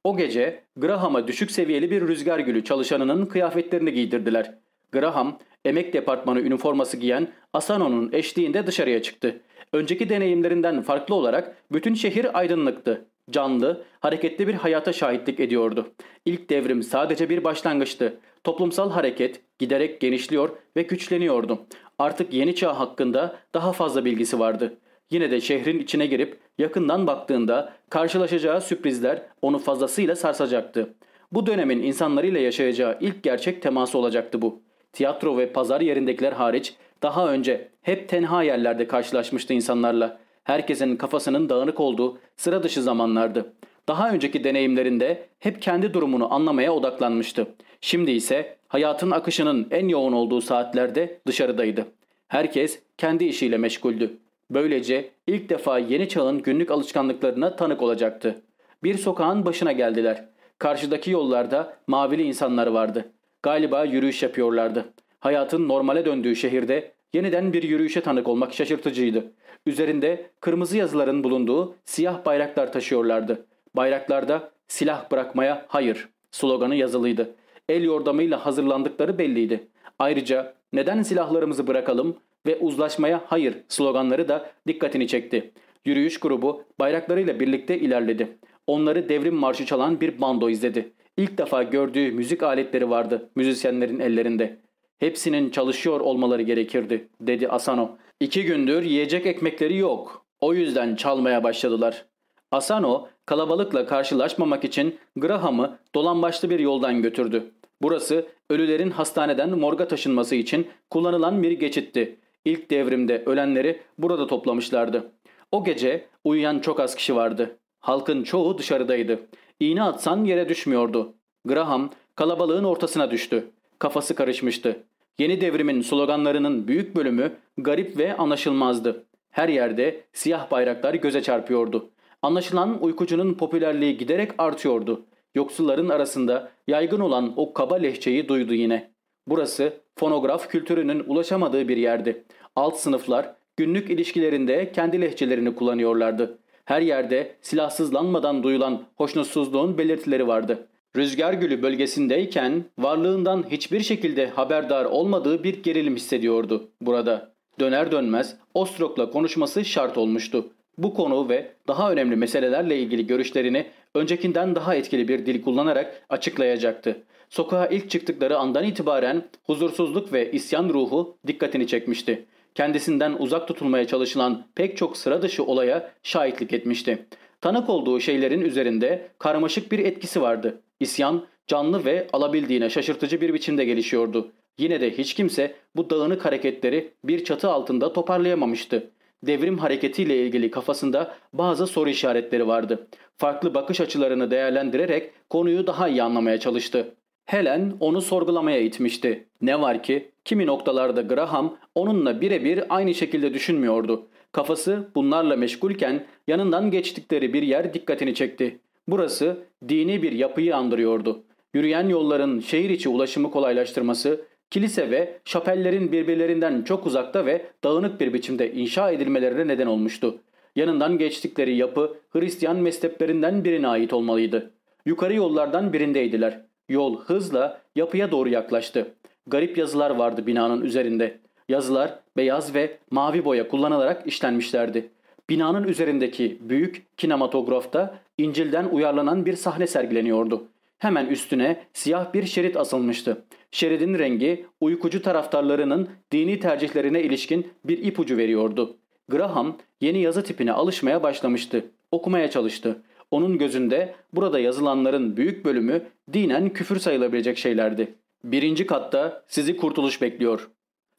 O gece Graham'a düşük seviyeli bir rüzgar gülü çalışanının kıyafetlerini giydirdiler. Graham, emek departmanı üniforması giyen Asano'nun eşliğinde dışarıya çıktı. Önceki deneyimlerinden farklı olarak bütün şehir aydınlıktı. Canlı, hareketli bir hayata şahitlik ediyordu. İlk devrim sadece bir başlangıçtı. Toplumsal hareket giderek genişliyor ve güçleniyordu. Artık yeni çağ hakkında daha fazla bilgisi vardı. Yine de şehrin içine girip yakından baktığında karşılaşacağı sürprizler onu fazlasıyla sarsacaktı. Bu dönemin insanlarıyla yaşayacağı ilk gerçek teması olacaktı bu. Tiyatro ve pazar yerindekiler hariç daha önce hep tenha yerlerde karşılaşmıştı insanlarla. Herkesin kafasının dağınık olduğu sıra dışı zamanlardı. Daha önceki deneyimlerinde hep kendi durumunu anlamaya odaklanmıştı. Şimdi ise hayatın akışının en yoğun olduğu saatlerde dışarıdaydı. Herkes kendi işiyle meşguldü. Böylece ilk defa yeni çağın günlük alışkanlıklarına tanık olacaktı. Bir sokağın başına geldiler. Karşıdaki yollarda mavili insanlar vardı. Galiba yürüyüş yapıyorlardı. Hayatın normale döndüğü şehirde yeniden bir yürüyüşe tanık olmak şaşırtıcıydı. Üzerinde kırmızı yazıların bulunduğu siyah bayraklar taşıyorlardı. Bayraklarda silah bırakmaya hayır sloganı yazılıydı. El yordamıyla hazırlandıkları belliydi. Ayrıca neden silahlarımızı bırakalım ve uzlaşmaya hayır sloganları da dikkatini çekti. Yürüyüş grubu bayraklarıyla birlikte ilerledi. Onları devrim marşı çalan bir bando izledi. İlk defa gördüğü müzik aletleri vardı müzisyenlerin ellerinde. Hepsinin çalışıyor olmaları gerekirdi dedi Asano. İki gündür yiyecek ekmekleri yok. O yüzden çalmaya başladılar. Asano kalabalıkla karşılaşmamak için Graham'ı dolambaçlı bir yoldan götürdü. Burası ölülerin hastaneden morga taşınması için kullanılan bir geçitti. İlk devrimde ölenleri burada toplamışlardı. O gece uyuyan çok az kişi vardı. Halkın çoğu dışarıdaydı. İğne atsan yere düşmüyordu. Graham kalabalığın ortasına düştü. Kafası karışmıştı. Yeni devrimin sloganlarının büyük bölümü garip ve anlaşılmazdı. Her yerde siyah bayraklar göze çarpıyordu. Anlaşılan uykucunun popülerliği giderek artıyordu. Yoksulların arasında yaygın olan o kaba lehçeyi duydu yine. Burası fonograf kültürünün ulaşamadığı bir yerdi. Alt sınıflar günlük ilişkilerinde kendi lehçelerini kullanıyorlardı. Her yerde silahsızlanmadan duyulan hoşnutsuzluğun belirtileri vardı. Rüzgar Gülü bölgesindeyken varlığından hiçbir şekilde haberdar olmadığı bir gerilim hissediyordu burada. Döner dönmez Ostrok'la konuşması şart olmuştu. Bu konu ve daha önemli meselelerle ilgili görüşlerini öncekinden daha etkili bir dil kullanarak açıklayacaktı. Sokağa ilk çıktıkları andan itibaren huzursuzluk ve isyan ruhu dikkatini çekmişti. Kendisinden uzak tutulmaya çalışılan pek çok sıra dışı olaya şahitlik etmişti. Tanık olduğu şeylerin üzerinde karmaşık bir etkisi vardı. İsyan canlı ve alabildiğine şaşırtıcı bir biçimde gelişiyordu. Yine de hiç kimse bu dağınık hareketleri bir çatı altında toparlayamamıştı. Devrim hareketiyle ilgili kafasında bazı soru işaretleri vardı. Farklı bakış açılarını değerlendirerek konuyu daha iyi anlamaya çalıştı. Helen onu sorgulamaya itmişti. Ne var ki kimi noktalarda Graham onunla birebir aynı şekilde düşünmüyordu. Kafası bunlarla meşgulken yanından geçtikleri bir yer dikkatini çekti. Burası dini bir yapıyı andırıyordu. Yürüyen yolların şehir içi ulaşımı kolaylaştırması, kilise ve şapellerin birbirlerinden çok uzakta ve dağınık bir biçimde inşa edilmelerine neden olmuştu. Yanından geçtikleri yapı Hristiyan mezheplerinden birine ait olmalıydı. Yukarı yollardan birindeydiler. Yol hızla yapıya doğru yaklaştı. Garip yazılar vardı binanın üzerinde. Yazılar beyaz ve mavi boya kullanılarak işlenmişlerdi. Binanın üzerindeki büyük kinematografta İncil'den uyarlanan bir sahne sergileniyordu. Hemen üstüne siyah bir şerit asılmıştı. Şeridin rengi uykucu taraftarlarının dini tercihlerine ilişkin bir ipucu veriyordu. Graham yeni yazı tipine alışmaya başlamıştı. Okumaya çalıştı. Onun gözünde burada yazılanların büyük bölümü dinen küfür sayılabilecek şeylerdi. Birinci katta sizi kurtuluş bekliyor.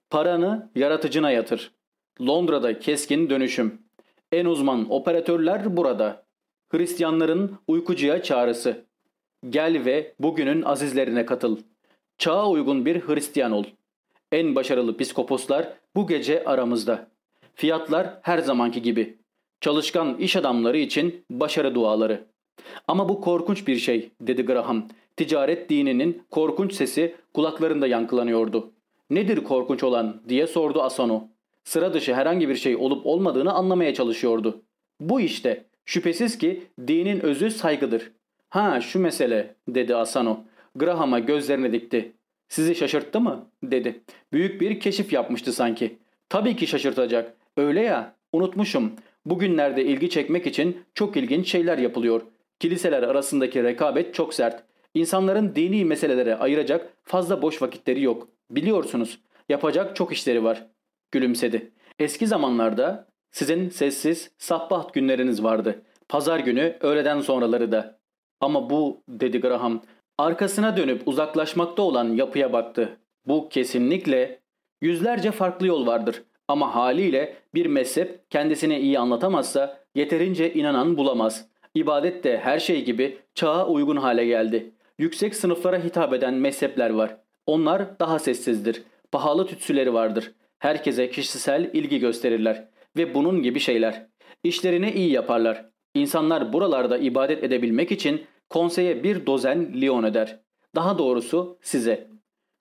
Paranı yaratıcına yatır. Londra'da keskin dönüşüm. En uzman operatörler burada. Hristiyanların uykucuya çağrısı. Gel ve bugünün azizlerine katıl. Çağa uygun bir Hristiyan ol. En başarılı piskoposlar bu gece aramızda. Fiyatlar her zamanki gibi. Çalışkan iş adamları için başarı duaları. Ama bu korkunç bir şey dedi Graham. Ticaret dininin korkunç sesi kulaklarında yankılanıyordu. Nedir korkunç olan diye sordu Asano. Sıra dışı herhangi bir şey olup olmadığını anlamaya çalışıyordu. Bu işte şüphesiz ki dinin özü saygıdır. Ha şu mesele dedi Asano. Graham'a gözlerini dikti. Sizi şaşırttı mı? dedi. Büyük bir keşif yapmıştı sanki. Tabii ki şaşırtacak. Öyle ya unutmuşum. Bugünlerde ilgi çekmek için çok ilginç şeyler yapılıyor. Kiliseler arasındaki rekabet çok sert. İnsanların dini meselelere ayıracak fazla boş vakitleri yok. Biliyorsunuz yapacak çok işleri var. Gülümsedi. Eski zamanlarda sizin sessiz sabbaht günleriniz vardı. Pazar günü öğleden sonraları da. Ama bu dedi Graham arkasına dönüp uzaklaşmakta olan yapıya baktı. Bu kesinlikle yüzlerce farklı yol vardır. Ama haliyle bir mezhep kendisini iyi anlatamazsa yeterince inanan bulamaz. İbadet de her şey gibi çağa uygun hale geldi. Yüksek sınıflara hitap eden mezhepler var. Onlar daha sessizdir. Pahalı tütsüleri vardır. Herkese kişisel ilgi gösterirler. Ve bunun gibi şeyler. İşlerini iyi yaparlar. İnsanlar buralarda ibadet edebilmek için konseye bir dozen Lyon öder. Daha doğrusu size.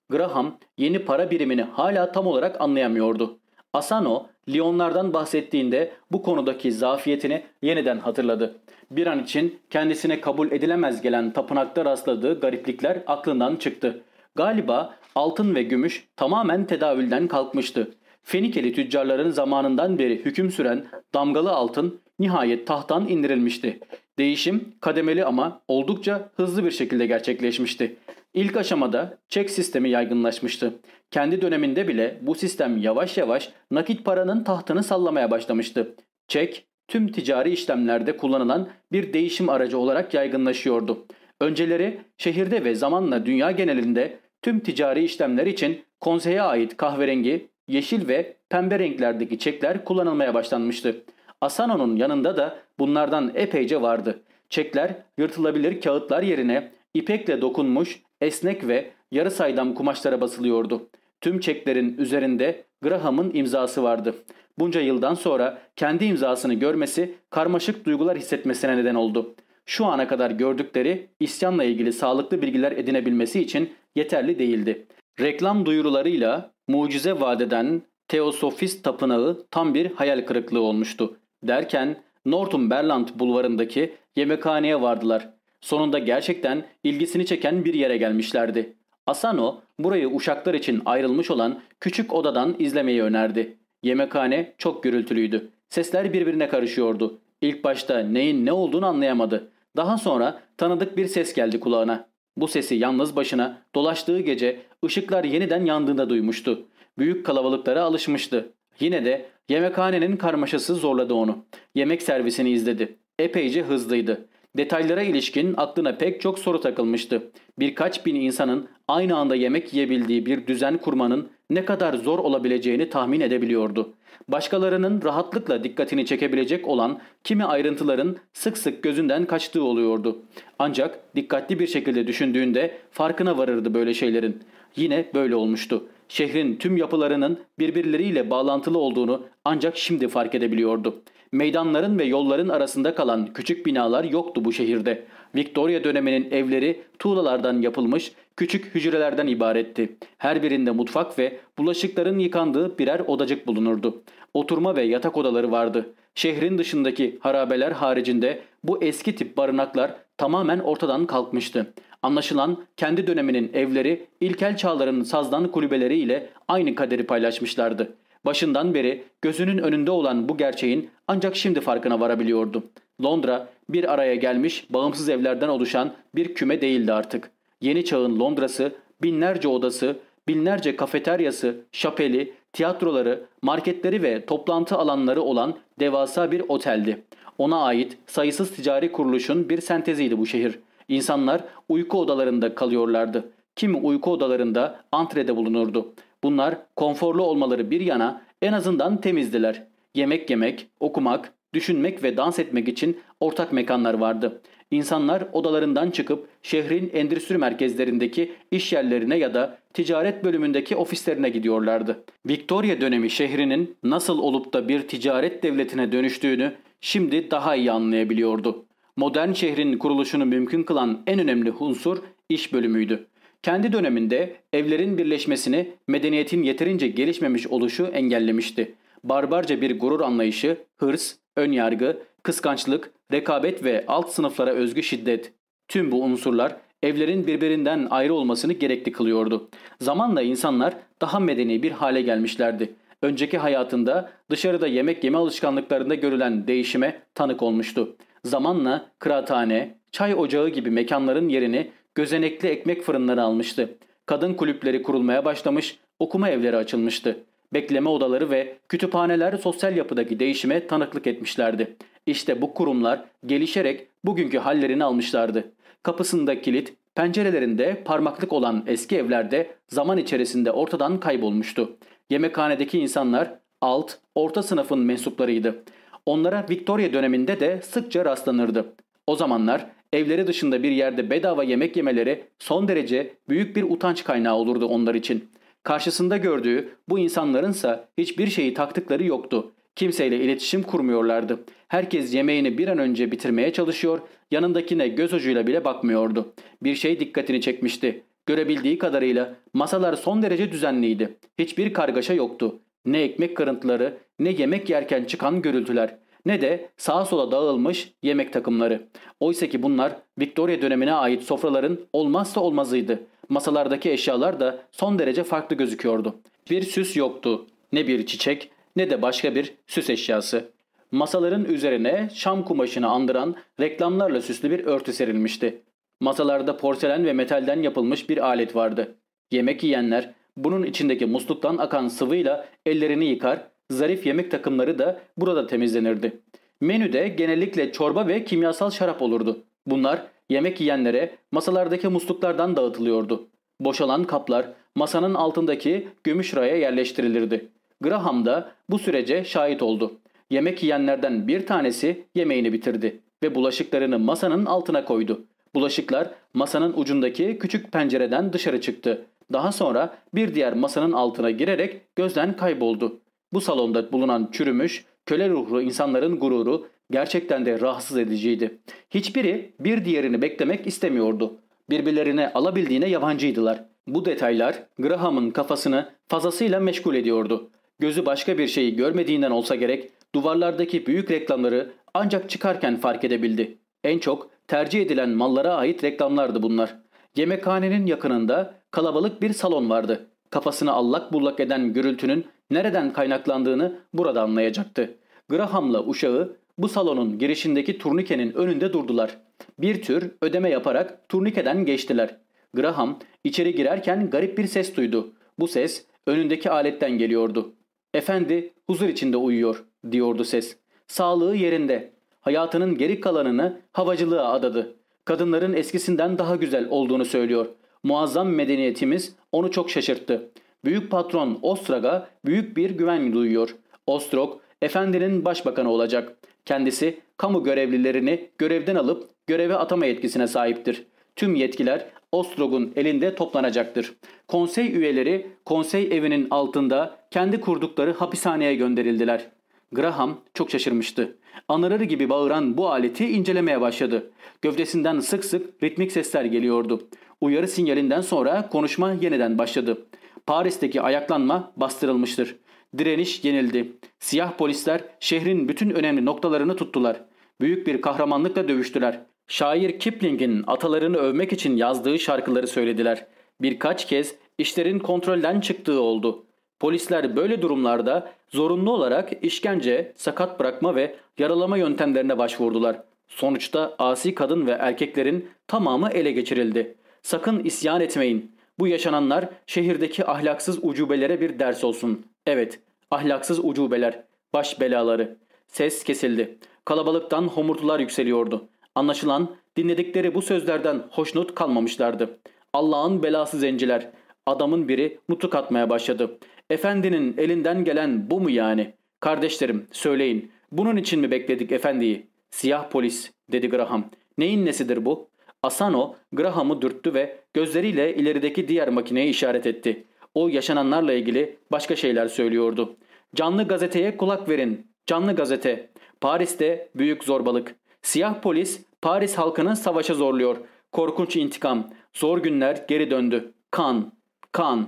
Graham yeni para birimini hala tam olarak anlayamıyordu. Asano, Lyonlardan bahsettiğinde bu konudaki zafiyetini yeniden hatırladı. Bir an için kendisine kabul edilemez gelen tapınakta rastladığı gariplikler aklından çıktı. Galiba altın ve gümüş tamamen tedavülden kalkmıştı. Fenikeli tüccarların zamanından beri hüküm süren damgalı altın nihayet tahttan indirilmişti. Değişim kademeli ama oldukça hızlı bir şekilde gerçekleşmişti. İlk aşamada çek sistemi yaygınlaşmıştı. Kendi döneminde bile bu sistem yavaş yavaş nakit paranın tahtını sallamaya başlamıştı. Çek tüm ticari işlemlerde kullanılan bir değişim aracı olarak yaygınlaşıyordu. Önceleri şehirde ve zamanla dünya genelinde tüm ticari işlemler için konseye ait kahverengi, yeşil ve pembe renklerdeki çekler kullanılmaya başlanmıştı. Asano'nun yanında da bunlardan epeyce vardı. Çekler yırtılabilir kağıtlar yerine ipekle dokunmuş esnek ve yarı saydam kumaşlara basılıyordu. Tüm çeklerin üzerinde Graham'ın imzası vardı. Bunca yıldan sonra kendi imzasını görmesi karmaşık duygular hissetmesine neden oldu. Şu ana kadar gördükleri isyanla ilgili sağlıklı bilgiler edinebilmesi için yeterli değildi. Reklam duyurularıyla mucize vadeden Teosofist tapınağı tam bir hayal kırıklığı olmuştu. Derken Northumberland bulvarındaki yemekhaneye vardılar. Sonunda gerçekten ilgisini çeken bir yere gelmişlerdi. Asano burayı uşaklar için ayrılmış olan küçük odadan izlemeyi önerdi. Yemekhane çok gürültülüydü. Sesler birbirine karışıyordu. İlk başta neyin ne olduğunu anlayamadı. Daha sonra tanıdık bir ses geldi kulağına. Bu sesi yalnız başına dolaştığı gece ışıklar yeniden yandığında duymuştu. Büyük kalabalıklara alışmıştı. Yine de yemekhanenin karmaşası zorladı onu. Yemek servisini izledi. Epeyce hızlıydı. Detaylara ilişkin aklına pek çok soru takılmıştı. Birkaç bin insanın aynı anda yemek yiyebildiği bir düzen kurmanın ne kadar zor olabileceğini tahmin edebiliyordu. Başkalarının rahatlıkla dikkatini çekebilecek olan kimi ayrıntıların sık sık gözünden kaçtığı oluyordu. Ancak dikkatli bir şekilde düşündüğünde farkına varırdı böyle şeylerin. Yine böyle olmuştu. Şehrin tüm yapılarının birbirleriyle bağlantılı olduğunu ancak şimdi fark edebiliyordu. Meydanların ve yolların arasında kalan küçük binalar yoktu bu şehirde. Victoria döneminin evleri tuğlalardan yapılmış küçük hücrelerden ibaretti. Her birinde mutfak ve bulaşıkların yıkandığı birer odacık bulunurdu. Oturma ve yatak odaları vardı. Şehrin dışındaki harabeler haricinde bu eski tip barınaklar tamamen ortadan kalkmıştı. Anlaşılan kendi döneminin evleri ilkel çağların sazdan kulübeleri ile aynı kaderi paylaşmışlardı. Başından beri gözünün önünde olan bu gerçeğin ancak şimdi farkına varabiliyordu. Londra bir araya gelmiş bağımsız evlerden oluşan bir küme değildi artık. Yeni çağın Londra'sı binlerce odası, binlerce kafeteryası, şapeli, tiyatroları, marketleri ve toplantı alanları olan devasa bir oteldi. Ona ait sayısız ticari kuruluşun bir senteziydi bu şehir. İnsanlar uyku odalarında kalıyorlardı. Kimi uyku odalarında antrede bulunurdu. Bunlar konforlu olmaları bir yana en azından temizdiler. Yemek yemek, okumak, düşünmek ve dans etmek için ortak mekanlar vardı. İnsanlar odalarından çıkıp şehrin endüstri merkezlerindeki iş yerlerine ya da ticaret bölümündeki ofislerine gidiyorlardı. Victoria dönemi şehrinin nasıl olup da bir ticaret devletine dönüştüğünü şimdi daha iyi anlayabiliyordu. Modern şehrin kuruluşunu mümkün kılan en önemli unsur iş bölümüydü. Kendi döneminde evlerin birleşmesini medeniyetin yeterince gelişmemiş oluşu engellemişti. Barbarca bir gurur anlayışı, hırs, önyargı, kıskançlık, rekabet ve alt sınıflara özgü şiddet. Tüm bu unsurlar evlerin birbirinden ayrı olmasını gerekli kılıyordu. Zamanla insanlar daha medeni bir hale gelmişlerdi. Önceki hayatında dışarıda yemek yeme alışkanlıklarında görülen değişime tanık olmuştu. Zamanla kıraathane, çay ocağı gibi mekanların yerini gözenekli ekmek fırınları almıştı. Kadın kulüpleri kurulmaya başlamış, okuma evleri açılmıştı. Bekleme odaları ve kütüphaneler sosyal yapıdaki değişime tanıklık etmişlerdi. İşte bu kurumlar gelişerek bugünkü hallerini almışlardı. Kapısında kilit, pencerelerinde parmaklık olan eski evlerde zaman içerisinde ortadan kaybolmuştu. Yemekhanedeki insanlar alt, orta sınıfın mensuplarıydı. Onlara Victoria döneminde de sıkça rastlanırdı. O zamanlar evleri dışında bir yerde bedava yemek yemeleri son derece büyük bir utanç kaynağı olurdu onlar için. Karşısında gördüğü bu insanlarınsa hiçbir şeyi taktıkları yoktu. Kimseyle iletişim kurmuyorlardı. Herkes yemeğini bir an önce bitirmeye çalışıyor, yanındakine göz ucuyla bile bakmıyordu. Bir şey dikkatini çekmişti. Görebildiği kadarıyla masalar son derece düzenliydi. Hiçbir kargaşa yoktu. Ne ekmek kırıntıları, ne yemek yerken çıkan gürültüler, ne de sağa sola dağılmış yemek takımları. Oysa ki bunlar Victoria dönemine ait sofraların olmazsa olmazıydı. Masalardaki eşyalar da son derece farklı gözüküyordu. Bir süs yoktu. Ne bir çiçek ne de başka bir süs eşyası. Masaların üzerine şam kumaşını andıran reklamlarla süslü bir örtü serilmişti. Masalarda porselen ve metalden yapılmış bir alet vardı. Yemek yiyenler bunun içindeki musluktan akan sıvıyla ellerini yıkar, zarif yemek takımları da burada temizlenirdi. Menüde genellikle çorba ve kimyasal şarap olurdu. Bunlar yemek yiyenlere masalardaki musluklardan dağıtılıyordu. Boşalan kaplar masanın altındaki gümüş raya yerleştirilirdi. Graham da bu sürece şahit oldu. Yemek yiyenlerden bir tanesi yemeğini bitirdi ve bulaşıklarını masanın altına koydu. Bulaşıklar masanın ucundaki küçük pencereden dışarı çıktı. Daha sonra bir diğer masanın altına girerek gözden kayboldu. Bu salonda bulunan çürümüş, köle ruhlu insanların gururu gerçekten de rahatsız ediciydi. Hiçbiri bir diğerini beklemek istemiyordu. Birbirlerine alabildiğine yabancıydılar. Bu detaylar Graham'ın kafasını fazlasıyla meşgul ediyordu. Gözü başka bir şeyi görmediğinden olsa gerek duvarlardaki büyük reklamları ancak çıkarken fark edebildi. En çok tercih edilen mallara ait reklamlardı bunlar. Yemekhanenin yakınında kalabalık bir salon vardı. Kafasını allak bullak eden gürültünün nereden kaynaklandığını burada anlayacaktı. Graham'la uşağı bu salonun girişindeki turnikenin önünde durdular. Bir tür ödeme yaparak turnikeden geçtiler. Graham içeri girerken garip bir ses duydu. Bu ses önündeki aletten geliyordu. Efendi huzur içinde uyuyor diyordu ses. Sağlığı yerinde. Hayatının geri kalanını havacılığa adadı. Kadınların eskisinden daha güzel olduğunu söylüyor. Muazzam medeniyetimiz onu çok şaşırttı. Büyük patron Ostrag'a büyük bir güven duyuyor. Ostrog, efendinin başbakanı olacak. Kendisi kamu görevlilerini görevden alıp göreve atama yetkisine sahiptir. Tüm yetkiler Ostrog'un elinde toplanacaktır. Konsey üyeleri konsey evinin altında kendi kurdukları hapishaneye gönderildiler. Graham çok şaşırmıştı. Anırır gibi bağıran bu aleti incelemeye başladı. Gövdesinden sık sık ritmik sesler geliyordu. Uyarı sinyalinden sonra konuşma yeniden başladı. Paris'teki ayaklanma bastırılmıştır. Direniş yenildi. Siyah polisler şehrin bütün önemli noktalarını tuttular. Büyük bir kahramanlıkla dövüştüler. Şair Kipling'in atalarını övmek için yazdığı şarkıları söylediler. Birkaç kez işlerin kontrolden çıktığı oldu. Polisler böyle durumlarda zorunlu olarak işkence, sakat bırakma ve yaralama yöntemlerine başvurdular. Sonuçta asi kadın ve erkeklerin tamamı ele geçirildi. Sakın isyan etmeyin. Bu yaşananlar şehirdeki ahlaksız ucubelere bir ders olsun. Evet, ahlaksız ucubeler, baş belaları. Ses kesildi. Kalabalıktan homurtular yükseliyordu. Anlaşılan dinledikleri bu sözlerden hoşnut kalmamışlardı. Allah'ın belası zenciler. Adamın biri nutuk atmaya başladı. Efendinin elinden gelen bu mu yani? Kardeşlerim söyleyin Bunun için mi bekledik efendiyi? Siyah polis dedi Graham. Neyin nesidir bu? Asano Graham'ı dürttü ve gözleriyle ilerideki diğer makineye işaret etti. O yaşananlarla ilgili başka şeyler söylüyordu. Canlı gazeteye kulak verin. Canlı gazete. Paris'te büyük zorbalık. Siyah polis Paris halkını savaşa zorluyor. Korkunç intikam. Zor günler geri döndü. Kan. Kan.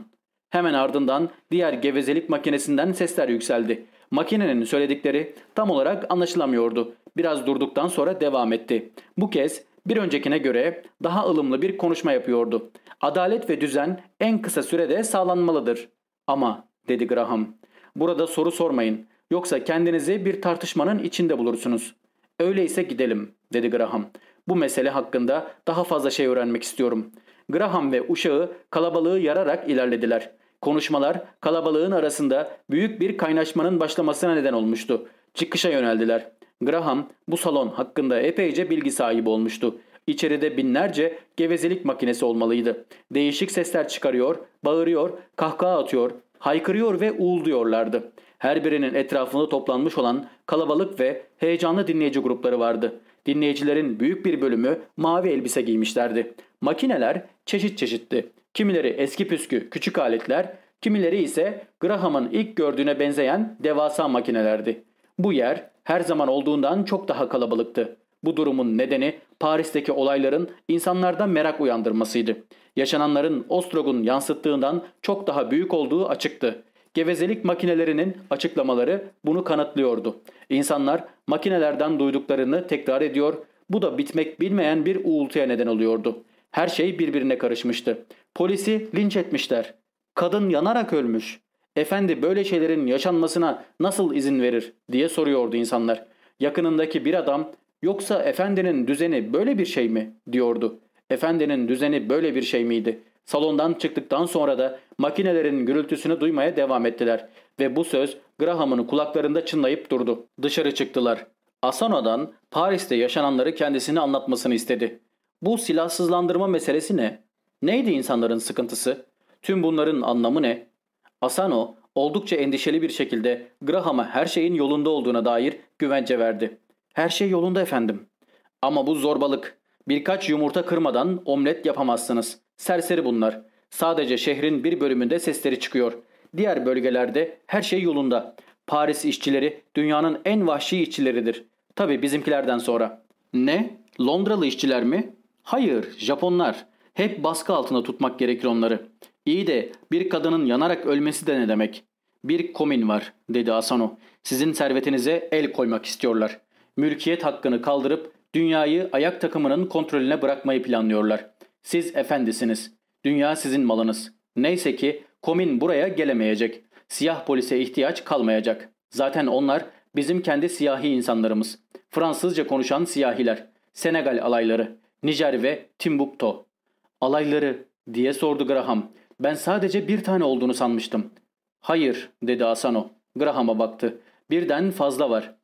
Hemen ardından diğer gevezelik makinesinden sesler yükseldi. Makinenin söyledikleri tam olarak anlaşılamıyordu. Biraz durduktan sonra devam etti. Bu kez bir öncekine göre daha ılımlı bir konuşma yapıyordu. Adalet ve düzen en kısa sürede sağlanmalıdır. Ama dedi Graham. Burada soru sormayın. Yoksa kendinizi bir tartışmanın içinde bulursunuz. Öyleyse gidelim dedi Graham. Bu mesele hakkında daha fazla şey öğrenmek istiyorum. Graham ve uşağı kalabalığı yararak ilerlediler. Konuşmalar kalabalığın arasında büyük bir kaynaşmanın başlamasına neden olmuştu. Çıkışa yöneldiler. Graham bu salon hakkında epeyce bilgi sahibi olmuştu. İçeride binlerce gevezelik makinesi olmalıydı. Değişik sesler çıkarıyor, bağırıyor, kahkaha atıyor, haykırıyor ve uğulduyorlardı. Her birinin etrafında toplanmış olan kalabalık ve heyecanlı dinleyici grupları vardı. Dinleyicilerin büyük bir bölümü mavi elbise giymişlerdi. Makineler çeşit çeşitti. Kimileri eski püskü küçük aletler, kimileri ise Graham'ın ilk gördüğüne benzeyen devasa makinelerdi. Bu yer her zaman olduğundan çok daha kalabalıktı. Bu durumun nedeni Paris'teki olayların insanlarda merak uyandırmasıydı. Yaşananların Ostrog'un yansıttığından çok daha büyük olduğu açıktı. Gevezelik makinelerinin açıklamaları bunu kanıtlıyordu. İnsanlar makinelerden duyduklarını tekrar ediyor, bu da bitmek bilmeyen bir uğultuya neden oluyordu. Her şey birbirine karışmıştı. Polisi linç etmişler. Kadın yanarak ölmüş. Efendi böyle şeylerin yaşanmasına nasıl izin verir diye soruyordu insanlar. Yakınındaki bir adam yoksa efendinin düzeni böyle bir şey mi diyordu. Efendinin düzeni böyle bir şey miydi? Salondan çıktıktan sonra da makinelerin gürültüsünü duymaya devam ettiler ve bu söz Graham'ın kulaklarında çınlayıp durdu. Dışarı çıktılar. Asano'dan Paris'te yaşananları kendisine anlatmasını istedi. Bu silahsızlandırma meselesi ne? Neydi insanların sıkıntısı? Tüm bunların anlamı ne? Asano oldukça endişeli bir şekilde Graham'a her şeyin yolunda olduğuna dair güvence verdi. Her şey yolunda efendim. Ama bu zorbalık. Birkaç yumurta kırmadan omlet yapamazsınız. Serseri bunlar. Sadece şehrin bir bölümünde sesleri çıkıyor. Diğer bölgelerde her şey yolunda. Paris işçileri dünyanın en vahşi işçileridir. Tabi bizimkilerden sonra. Ne? Londralı işçiler mi? Hayır, Japonlar. Hep baskı altında tutmak gerekir onları. İyi de bir kadının yanarak ölmesi de ne demek? Bir komin var dedi Asano. Sizin servetinize el koymak istiyorlar. Mülkiyet hakkını kaldırıp dünyayı ayak takımının kontrolüne bırakmayı planlıyorlar. Siz efendisiniz. Dünya sizin malınız. Neyse ki komin buraya gelemeyecek. Siyah polise ihtiyaç kalmayacak. Zaten onlar bizim kendi siyahi insanlarımız. Fransızca konuşan siyahiler. Senegal alayları. Nijer ve Timbuktu. Alayları diye sordu Graham. Ben sadece bir tane olduğunu sanmıştım. Hayır dedi Asano. Graham'a baktı. Birden fazla var.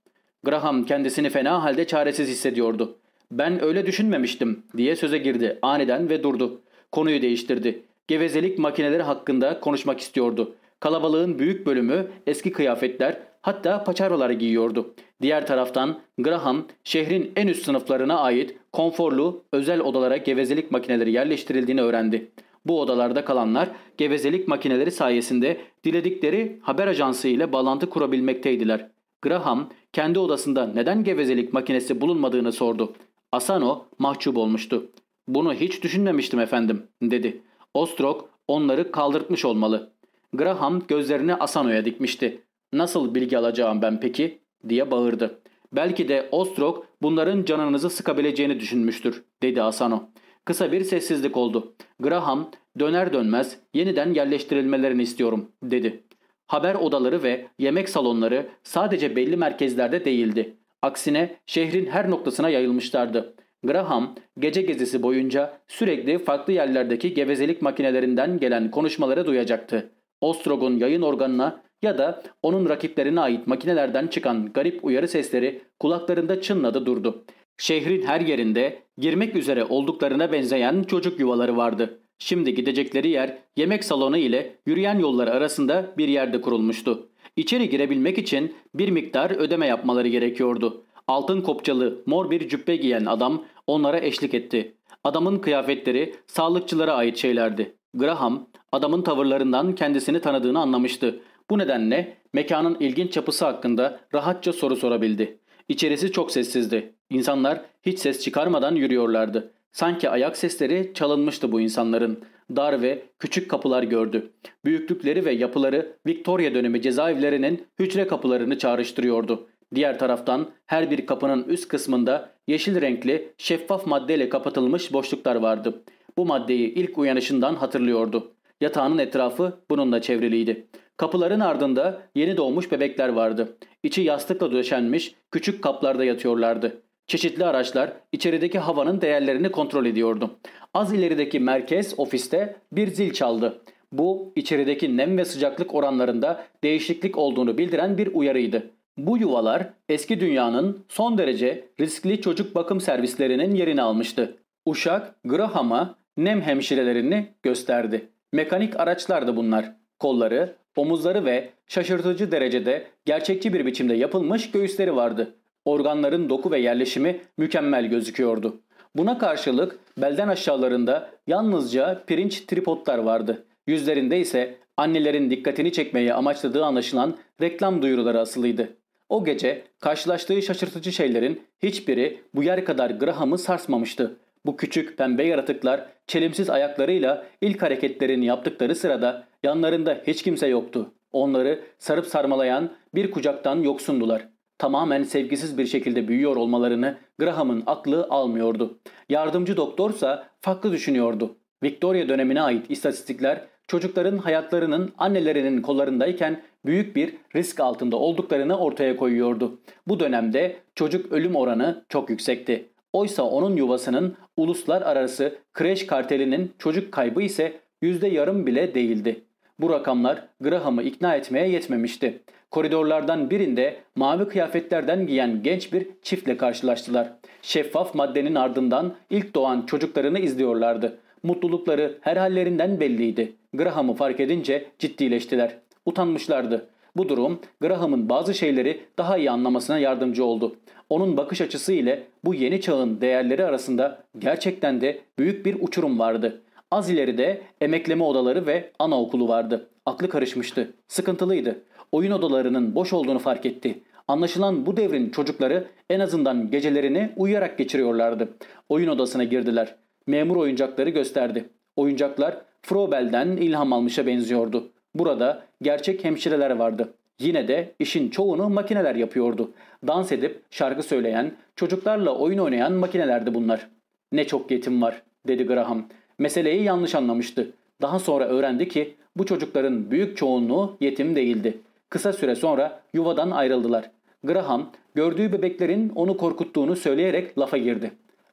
Graham kendisini fena halde çaresiz hissediyordu. Ben öyle düşünmemiştim diye söze girdi aniden ve durdu. Konuyu değiştirdi. Gevezelik makineleri hakkında konuşmak istiyordu. Kalabalığın büyük bölümü eski kıyafetler hatta paçavraları giyiyordu. Diğer taraftan Graham şehrin en üst sınıflarına ait konforlu özel odalara gevezelik makineleri yerleştirildiğini öğrendi. Bu odalarda kalanlar gevezelik makineleri sayesinde diledikleri haber ajansı ile bağlantı kurabilmekteydiler. Graham kendi odasında neden gevezelik makinesi bulunmadığını sordu. Asano mahcup olmuştu. Bunu hiç düşünmemiştim efendim dedi. Ostrok onları kaldırtmış olmalı. Graham gözlerini Asano'ya dikmişti. Nasıl bilgi alacağım ben peki? diye bağırdı. Belki de Ostrok bunların canınızı sıkabileceğini düşünmüştür dedi Asano. Kısa bir sessizlik oldu. Graham döner dönmez yeniden yerleştirilmelerini istiyorum dedi. Haber odaları ve yemek salonları sadece belli merkezlerde değildi. Aksine şehrin her noktasına yayılmışlardı. Graham gece gezisi boyunca sürekli farklı yerlerdeki gevezelik makinelerinden gelen konuşmaları duyacaktı. Ostrog'un yayın organına ya da onun rakiplerine ait makinelerden çıkan garip uyarı sesleri kulaklarında çınladı durdu. Şehrin her yerinde girmek üzere olduklarına benzeyen çocuk yuvaları vardı. Şimdi gidecekleri yer yemek salonu ile yürüyen yollar arasında bir yerde kurulmuştu. İçeri girebilmek için bir miktar ödeme yapmaları gerekiyordu. Altın kopçalı mor bir cübbe giyen adam onlara eşlik etti. Adamın kıyafetleri sağlıkçılara ait şeylerdi. Graham adamın tavırlarından kendisini tanıdığını anlamıştı. Bu nedenle mekanın ilginç yapısı hakkında rahatça soru sorabildi. İçerisi çok sessizdi. İnsanlar hiç ses çıkarmadan yürüyorlardı. Sanki ayak sesleri çalınmıştı bu insanların. Dar ve küçük kapılar gördü. Büyüklükleri ve yapıları Victoria dönemi cezaevlerinin hücre kapılarını çağrıştırıyordu. Diğer taraftan her bir kapının üst kısmında yeşil renkli şeffaf maddeyle kapatılmış boşluklar vardı. Bu maddeyi ilk uyanışından hatırlıyordu. Yatağının etrafı bununla çevriliydi. Kapıların ardında yeni doğmuş bebekler vardı. İçi yastıkla döşenmiş küçük kaplarda yatıyorlardı. Çeşitli araçlar içerideki havanın değerlerini kontrol ediyordu. Az ilerideki merkez ofiste bir zil çaldı. Bu içerideki nem ve sıcaklık oranlarında değişiklik olduğunu bildiren bir uyarıydı. Bu yuvalar eski dünyanın son derece riskli çocuk bakım servislerinin yerini almıştı. Uşak Graham'a nem hemşirelerini gösterdi. Mekanik araçlardı bunlar. Kolları, omuzları ve şaşırtıcı derecede gerçekçi bir biçimde yapılmış göğüsleri vardı. Organların doku ve yerleşimi mükemmel gözüküyordu. Buna karşılık belden aşağılarında yalnızca pirinç tripodlar vardı. Yüzlerinde ise annelerin dikkatini çekmeyi amaçladığı anlaşılan reklam duyuruları asılıydı. O gece karşılaştığı şaşırtıcı şeylerin hiçbiri bu yer kadar Graham'ı sarsmamıştı. Bu küçük pembe yaratıklar çelimsiz ayaklarıyla ilk hareketlerini yaptıkları sırada yanlarında hiç kimse yoktu. Onları sarıp sarmalayan bir kucaktan yoksundular. Tamamen sevgisiz bir şekilde büyüyor olmalarını Graham'ın aklı almıyordu. Yardımcı doktorsa farklı düşünüyordu. Victoria dönemine ait istatistikler çocukların hayatlarının annelerinin kollarındayken büyük bir risk altında olduklarını ortaya koyuyordu. Bu dönemde çocuk ölüm oranı çok yüksekti. Oysa onun yuvasının uluslararası kreş kartelinin çocuk kaybı ise yüzde yarım bile değildi. Bu rakamlar Graham'ı ikna etmeye yetmemişti. Koridorlardan birinde mavi kıyafetlerden giyen genç bir çiftle karşılaştılar. Şeffaf maddenin ardından ilk doğan çocuklarını izliyorlardı. Mutlulukları her hallerinden belliydi. Graham'ı fark edince ciddileştiler. Utanmışlardı. Bu durum Graham'ın bazı şeyleri daha iyi anlamasına yardımcı oldu. Onun bakış açısı ile bu yeni çağın değerleri arasında gerçekten de büyük bir uçurum vardı. Az ileride emekleme odaları ve anaokulu vardı. Aklı karışmıştı. Sıkıntılıydı. Oyun odalarının boş olduğunu fark etti. Anlaşılan bu devrin çocukları en azından gecelerini uyuyarak geçiriyorlardı. Oyun odasına girdiler. Memur oyuncakları gösterdi. Oyuncaklar Frobel'den ilham almışa benziyordu. Burada gerçek hemşireler vardı. Yine de işin çoğunu makineler yapıyordu. Dans edip şarkı söyleyen, çocuklarla oyun oynayan makinelerdi bunlar. Ne çok yetim var dedi Graham. Meseleyi yanlış anlamıştı. Daha sonra öğrendi ki bu çocukların büyük çoğunluğu yetim değildi. Kısa süre sonra yuvadan ayrıldılar. Graham gördüğü bebeklerin onu korkuttuğunu söyleyerek lafa girdi.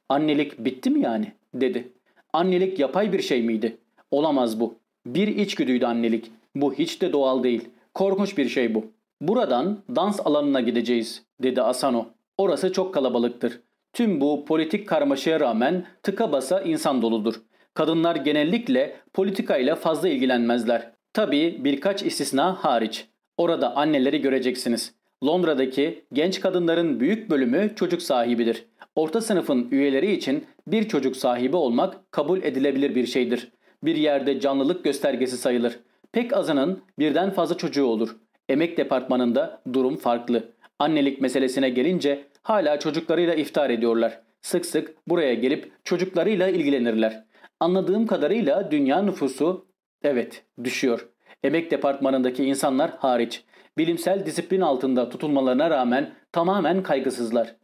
Annelik bitti mi yani? dedi. Annelik yapay bir şey miydi? Olamaz bu. Bir içgüdüydü annelik. Bu hiç de doğal değil. Korkunç bir şey bu. Buradan dans alanına gideceğiz dedi Asano. Orası çok kalabalıktır. Tüm bu politik karmaşaya rağmen tıka basa insan doludur. Kadınlar genellikle politikayla fazla ilgilenmezler. Tabii birkaç istisna hariç. Orada anneleri göreceksiniz. Londra'daki genç kadınların büyük bölümü çocuk sahibidir. Orta sınıfın üyeleri için bir çocuk sahibi olmak kabul edilebilir bir şeydir. Bir yerde canlılık göstergesi sayılır. Pek azının birden fazla çocuğu olur. Emek departmanında durum farklı. Annelik meselesine gelince hala çocuklarıyla iftar ediyorlar. Sık sık buraya gelip çocuklarıyla ilgilenirler. Anladığım kadarıyla dünya nüfusu evet düşüyor. Emek departmanındaki insanlar hariç. Bilimsel disiplin altında tutulmalarına rağmen tamamen kaygısızlar.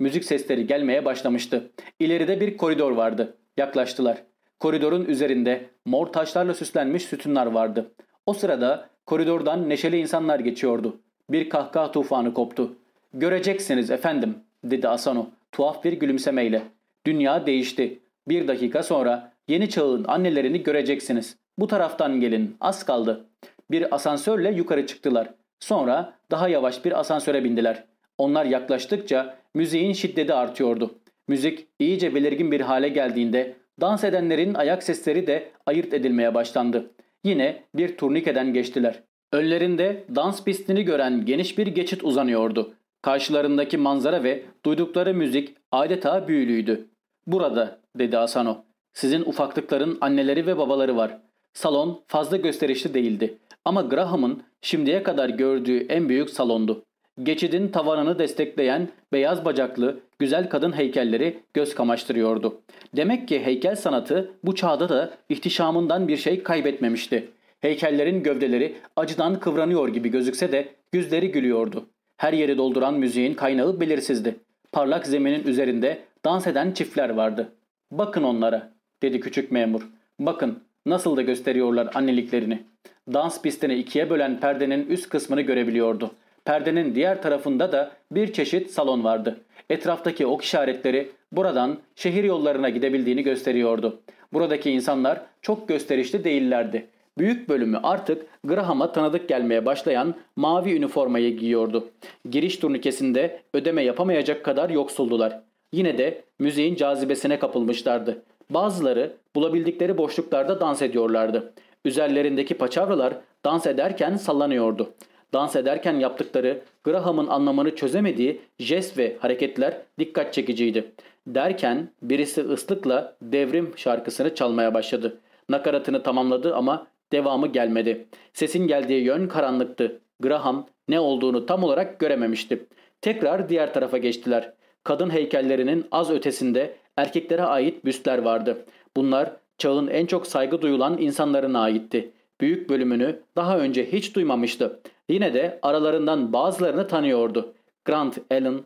Müzik sesleri gelmeye başlamıştı. İleride bir koridor vardı. Yaklaştılar. Koridorun üzerinde mor taşlarla süslenmiş sütunlar vardı. O sırada koridordan neşeli insanlar geçiyordu. Bir kahkaha tufanı koptu. Göreceksiniz efendim dedi Asano tuhaf bir gülümsemeyle. Dünya değişti. Bir dakika sonra yeni çağın annelerini göreceksiniz. Bu taraftan gelin az kaldı. Bir asansörle yukarı çıktılar. Sonra daha yavaş bir asansöre bindiler. Onlar yaklaştıkça müziğin şiddeti artıyordu. Müzik iyice belirgin bir hale geldiğinde dans edenlerin ayak sesleri de ayırt edilmeye başlandı. Yine bir turnikeden geçtiler. Önlerinde dans pistini gören geniş bir geçit uzanıyordu. Karşılarındaki manzara ve duydukları müzik adeta büyülüydü. Burada, dedi Asano. Sizin ufaklıkların anneleri ve babaları var. Salon fazla gösterişli değildi. Ama Graham'ın şimdiye kadar gördüğü en büyük salondu. Geçidin tavanını destekleyen beyaz bacaklı, güzel kadın heykelleri göz kamaştırıyordu. Demek ki heykel sanatı bu çağda da ihtişamından bir şey kaybetmemişti. Heykellerin gövdeleri acıdan kıvranıyor gibi gözükse de yüzleri gülüyordu. Her yeri dolduran müziğin kaynağı belirsizdi. Parlak zeminin üzerinde dans eden çiftler vardı. Bakın onlara, dedi küçük memur. Bakın nasıl da gösteriyorlar anneliklerini. Dans pistini ikiye bölen perdenin üst kısmını görebiliyordu. Perdenin diğer tarafında da bir çeşit salon vardı. Etraftaki ok işaretleri buradan şehir yollarına gidebildiğini gösteriyordu. Buradaki insanlar çok gösterişli değillerdi. Büyük bölümü artık Graham'a tanıdık gelmeye başlayan mavi üniformayı giyiyordu. Giriş turnikesinde ödeme yapamayacak kadar yoksuldular. Yine de müziğin cazibesine kapılmışlardı. Bazıları bulabildikleri boşluklarda dans ediyorlardı. Üzerlerindeki paçavralar dans ederken sallanıyordu. Dans ederken yaptıkları Graham'ın anlamını çözemediği jest ve hareketler dikkat çekiciydi. Derken birisi ıslıkla devrim şarkısını çalmaya başladı. Nakaratını tamamladı ama devamı gelmedi. Sesin geldiği yön karanlıktı. Graham ne olduğunu tam olarak görememişti. Tekrar diğer tarafa geçtiler. Kadın heykellerinin az ötesinde erkeklere ait büstler vardı. Bunlar çağın en çok saygı duyulan insanlarına aitti. Büyük bölümünü daha önce hiç duymamıştı. Yine de aralarından bazılarını tanıyordu. Grant Allen,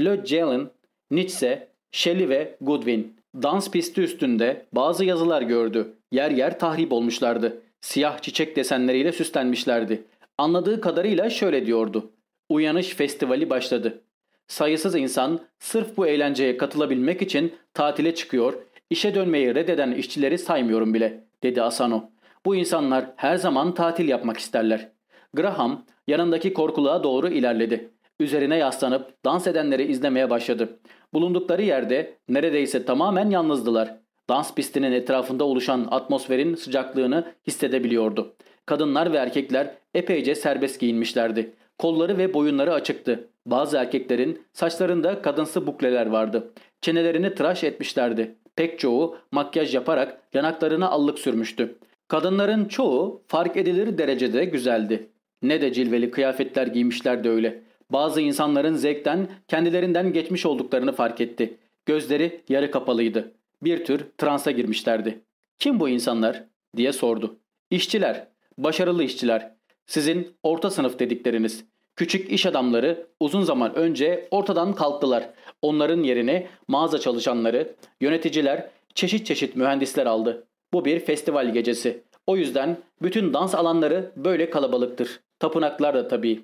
Le Jalen, Nietzsche, Shelley ve Goodwin. Dans pisti üstünde bazı yazılar gördü. Yer yer tahrip olmuşlardı. Siyah çiçek desenleriyle süslenmişlerdi. Anladığı kadarıyla şöyle diyordu. Uyanış festivali başladı. Sayısız insan sırf bu eğlenceye katılabilmek için tatile çıkıyor, işe dönmeyi reddeden işçileri saymıyorum bile, dedi Asano. Bu insanlar her zaman tatil yapmak isterler. Graham yanındaki korkuluğa doğru ilerledi. Üzerine yaslanıp dans edenleri izlemeye başladı. Bulundukları yerde neredeyse tamamen yalnızdılar. Dans pistinin etrafında oluşan atmosferin sıcaklığını hissedebiliyordu. Kadınlar ve erkekler epeyce serbest giyinmişlerdi. Kolları ve boyunları açıktı. Bazı erkeklerin saçlarında kadınsı bukleler vardı. Çenelerini tıraş etmişlerdi. Pek çoğu makyaj yaparak yanaklarına allık sürmüştü. Kadınların çoğu fark edilir derecede güzeldi. Ne de cilveli kıyafetler giymişlerdi öyle. Bazı insanların zevkten kendilerinden geçmiş olduklarını fark etti. Gözleri yarı kapalıydı. Bir tür transa girmişlerdi. Kim bu insanlar? diye sordu. İşçiler, başarılı işçiler. Sizin orta sınıf dedikleriniz. Küçük iş adamları uzun zaman önce ortadan kalktılar. Onların yerine mağaza çalışanları, yöneticiler, çeşit çeşit mühendisler aldı. Bu bir festival gecesi. O yüzden bütün dans alanları böyle kalabalıktır. Tapınaklar da tabii.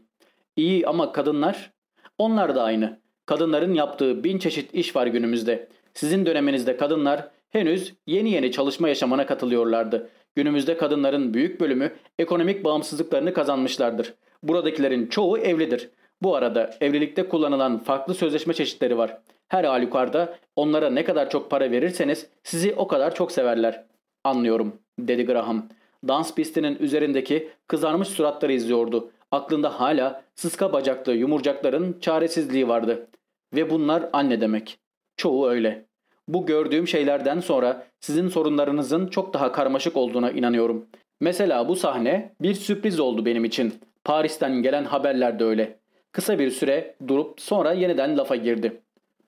İyi ama kadınlar? Onlar da aynı. Kadınların yaptığı bin çeşit iş var günümüzde. Sizin döneminizde kadınlar henüz yeni yeni çalışma yaşamına katılıyorlardı. Günümüzde kadınların büyük bölümü ekonomik bağımsızlıklarını kazanmışlardır. Buradakilerin çoğu evlidir. Bu arada evlilikte kullanılan farklı sözleşme çeşitleri var. Her halükarda onlara ne kadar çok para verirseniz sizi o kadar çok severler. Anlıyorum, dedi Graham. Dans pistinin üzerindeki kızarmış suratları izliyordu. Aklında hala sıska bacaklı yumurcakların çaresizliği vardı. Ve bunlar anne demek. Çoğu öyle. Bu gördüğüm şeylerden sonra sizin sorunlarınızın çok daha karmaşık olduğuna inanıyorum. Mesela bu sahne bir sürpriz oldu benim için. Paris'ten gelen haberler de öyle. Kısa bir süre durup sonra yeniden lafa girdi.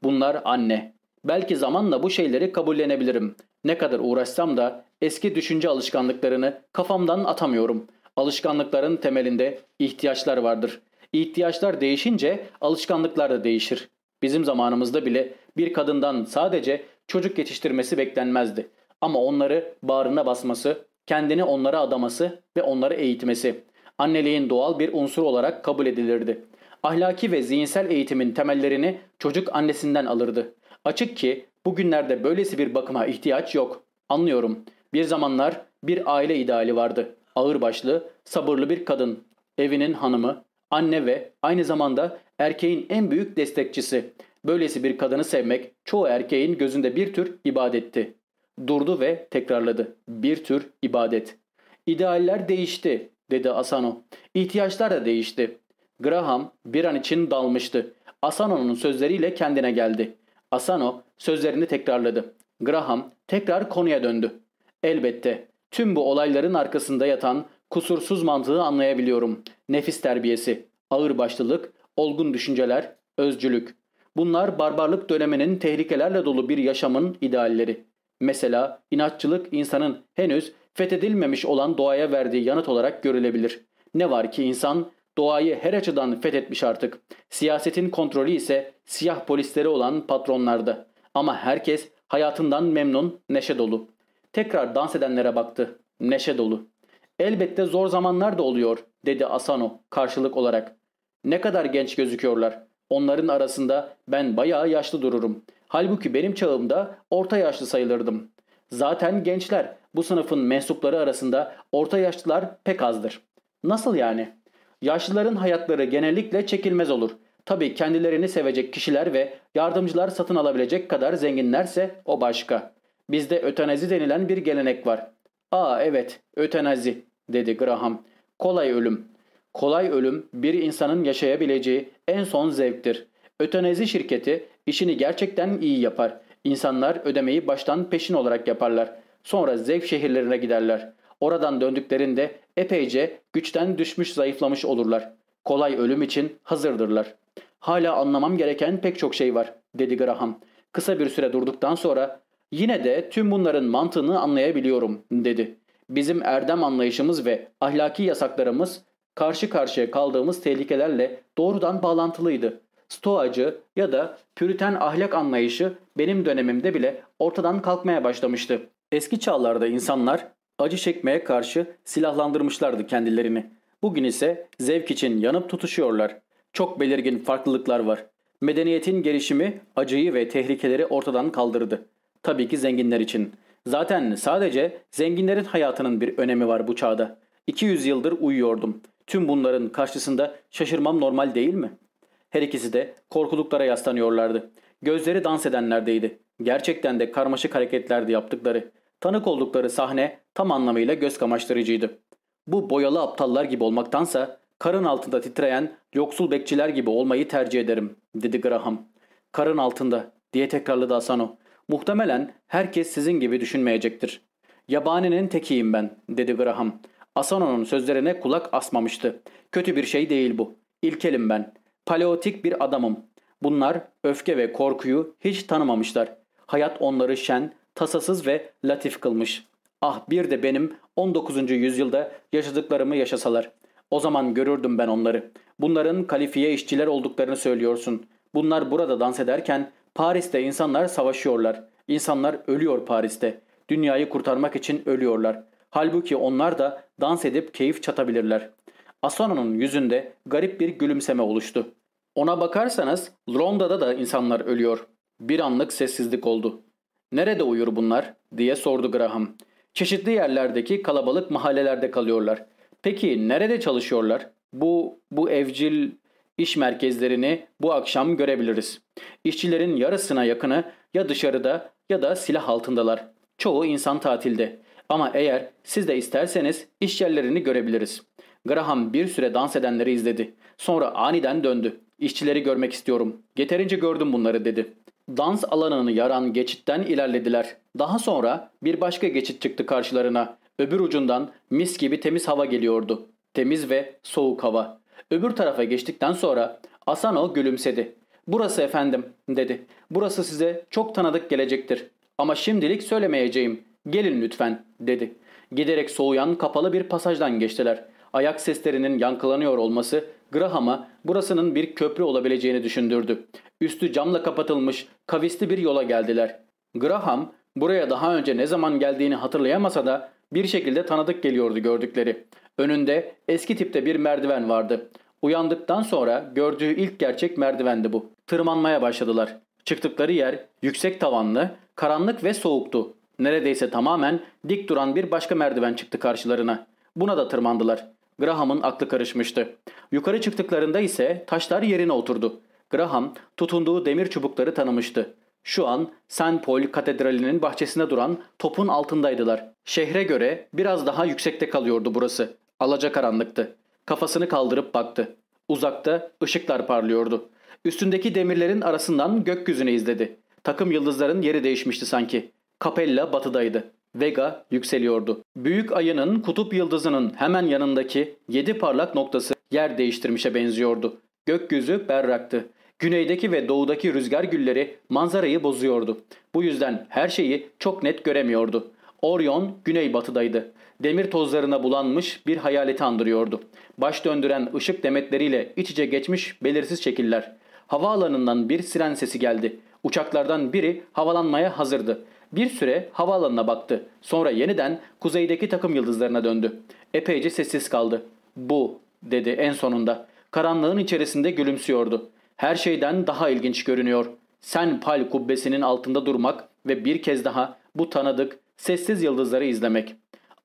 Bunlar anne. Belki zamanla bu şeyleri kabullenebilirim. Ne kadar uğraşsam da eski düşünce alışkanlıklarını kafamdan atamıyorum. Alışkanlıkların temelinde ihtiyaçlar vardır. İhtiyaçlar değişince alışkanlıklar da değişir. Bizim zamanımızda bile bir kadından sadece çocuk yetiştirmesi beklenmezdi. Ama onları bağrına basması, kendini onlara adaması ve onları eğitmesi anneliğin doğal bir unsur olarak kabul edilirdi. Ahlaki ve zihinsel eğitimin temellerini çocuk annesinden alırdı. Açık ki bugünlerde böylesi bir bakıma ihtiyaç yok. Anlıyorum. Bir zamanlar bir aile ideali vardı. Ağırbaşlı, sabırlı bir kadın, evinin hanımı, anne ve aynı zamanda erkeğin en büyük destekçisi. Böylesi bir kadını sevmek çoğu erkeğin gözünde bir tür ibadetti. Durdu ve tekrarladı. Bir tür ibadet. İdealler değişti. dedi Asano. İhtiyaçlar da değişti. Graham bir an için dalmıştı. Asano'nun sözleriyle kendine geldi. Asano sözlerini tekrarladı. Graham tekrar konuya döndü. Elbette tüm bu olayların arkasında yatan kusursuz mantığı anlayabiliyorum. Nefis terbiyesi, ağırbaşlılık, olgun düşünceler, özcülük. Bunlar barbarlık döneminin tehlikelerle dolu bir yaşamın idealleri. Mesela inatçılık insanın henüz fethedilmemiş olan doğaya verdiği yanıt olarak görülebilir. Ne var ki insan doğayı her açıdan fethetmiş artık. Siyasetin kontrolü ise siyah polisleri olan patronlarda. Ama herkes hayatından memnun, neşe dolu. Tekrar dans edenlere baktı. Neşe dolu. Elbette zor zamanlar da oluyor dedi Asano karşılık olarak. Ne kadar genç gözüküyorlar. Onların arasında ben bayağı yaşlı dururum. Halbuki benim çağımda orta yaşlı sayılırdım. Zaten gençler bu sınıfın mensupları arasında orta yaşlılar pek azdır. Nasıl yani? Yaşlıların hayatları genellikle çekilmez olur. Tabii kendilerini sevecek kişiler ve yardımcılar satın alabilecek kadar zenginlerse o başka. Bizde ötenazi denilen bir gelenek var. Aa evet ötenazi dedi Graham. Kolay ölüm. Kolay ölüm bir insanın yaşayabileceği en son zevktir. Ötenazi şirketi işini gerçekten iyi yapar. İnsanlar ödemeyi baştan peşin olarak yaparlar. Sonra zevk şehirlerine giderler. Oradan döndüklerinde epeyce güçten düşmüş zayıflamış olurlar. Kolay ölüm için hazırdırlar. Hala anlamam gereken pek çok şey var dedi Graham. Kısa bir süre durduktan sonra yine de tüm bunların mantığını anlayabiliyorum dedi. Bizim erdem anlayışımız ve ahlaki yasaklarımız karşı karşıya kaldığımız tehlikelerle doğrudan bağlantılıydı. Stoacı ya da püriten ahlak anlayışı benim dönemimde bile ortadan kalkmaya başlamıştı. Eski çağlarda insanlar acı çekmeye karşı silahlandırmışlardı kendilerini. Bugün ise zevk için yanıp tutuşuyorlar. Çok belirgin farklılıklar var. Medeniyetin gelişimi acıyı ve tehlikeleri ortadan kaldırdı. Tabii ki zenginler için. Zaten sadece zenginlerin hayatının bir önemi var bu çağda. 200 yıldır uyuyordum. Tüm bunların karşısında şaşırmam normal değil mi? Her ikisi de korkuluklara yaslanıyorlardı. Gözleri dans edenlerdeydi. Gerçekten de karmaşık hareketlerdi yaptıkları. Tanık oldukları sahne tam anlamıyla göz kamaştırıcıydı. Bu boyalı aptallar gibi olmaktansa karın altında titreyen yoksul bekçiler gibi olmayı tercih ederim dedi Graham. Karın altında diye tekrarladı Asano. Muhtemelen herkes sizin gibi düşünmeyecektir. Yabaninin tekiyim ben dedi Graham. Asano'nun sözlerine kulak asmamıştı. Kötü bir şey değil bu. İlkelim ben. Paleotik bir adamım. Bunlar öfke ve korkuyu hiç tanımamışlar. Hayat onları şen, tasasız ve latif kılmış. Ah bir de benim 19. yüzyılda yaşadıklarımı yaşasalar. O zaman görürdüm ben onları. Bunların kalifiye işçiler olduklarını söylüyorsun. Bunlar burada dans ederken Paris'te insanlar savaşıyorlar. İnsanlar ölüyor Paris'te. Dünyayı kurtarmak için ölüyorlar. Halbuki onlar da dans edip keyif çatabilirler. Asano'nun yüzünde garip bir gülümseme oluştu. Ona bakarsanız Londa'da da insanlar ölüyor. Bir anlık sessizlik oldu. Nerede uyur bunlar diye sordu Graham. Çeşitli yerlerdeki kalabalık mahallelerde kalıyorlar. Peki nerede çalışıyorlar? Bu bu evcil iş merkezlerini bu akşam görebiliriz. İşçilerin yarısına yakını ya dışarıda ya da silah altındalar. Çoğu insan tatilde. Ama eğer siz de isterseniz iş yerlerini görebiliriz. Graham bir süre dans edenleri izledi. Sonra aniden döndü. İşçileri görmek istiyorum. Yeterince gördüm bunları dedi. Dans alanını yaran geçitten ilerlediler. Daha sonra bir başka geçit çıktı karşılarına. Öbür ucundan mis gibi temiz hava geliyordu. Temiz ve soğuk hava. Öbür tarafa geçtikten sonra Asano gülümsedi. Burası efendim dedi. Burası size çok tanıdık gelecektir. Ama şimdilik söylemeyeceğim. Gelin lütfen dedi. Giderek soğuyan kapalı bir pasajdan geçtiler. Ayak seslerinin yankılanıyor olması Graham'a burasının bir köprü olabileceğini düşündürdü. Üstü camla kapatılmış kavisli bir yola geldiler. Graham buraya daha önce ne zaman geldiğini hatırlayamasa da bir şekilde tanıdık geliyordu gördükleri. Önünde eski tipte bir merdiven vardı. Uyandıktan sonra gördüğü ilk gerçek merdivendi bu. Tırmanmaya başladılar. Çıktıkları yer yüksek tavanlı, karanlık ve soğuktu. Neredeyse tamamen dik duran bir başka merdiven çıktı karşılarına. Buna da tırmandılar. Graham'ın aklı karışmıştı. Yukarı çıktıklarında ise taşlar yerine oturdu. Graham tutunduğu demir çubukları tanımıştı. Şu an St. Paul Katedrali'nin bahçesinde duran topun altındaydılar. Şehre göre biraz daha yüksekte kalıyordu burası. Alacakaranlıktı. Kafasını kaldırıp baktı. Uzakta ışıklar parlıyordu. Üstündeki demirlerin arasından gökyüzünü izledi. Takım yıldızların yeri değişmişti sanki. Capella batıdaydı. Vega yükseliyordu. Büyük ayının kutup yıldızının hemen yanındaki yedi parlak noktası yer değiştirmişe benziyordu. Gökyüzü berraktı. Güneydeki ve doğudaki rüzgar gülleri manzarayı bozuyordu. Bu yüzden her şeyi çok net göremiyordu. Orion güneybatıdaydı. Demir tozlarına bulanmış bir hayaleti andırıyordu. Baş döndüren ışık demetleriyle iç içe geçmiş belirsiz şekiller. Havaalanından bir siren sesi geldi. Uçaklardan biri havalanmaya hazırdı. Bir süre havaalanına baktı. Sonra yeniden kuzeydeki takım yıldızlarına döndü. Epeyce sessiz kaldı. Bu dedi en sonunda. Karanlığın içerisinde gülümsüyordu. Her şeyden daha ilginç görünüyor. Sen pal kubbesinin altında durmak ve bir kez daha bu tanıdık, sessiz yıldızları izlemek.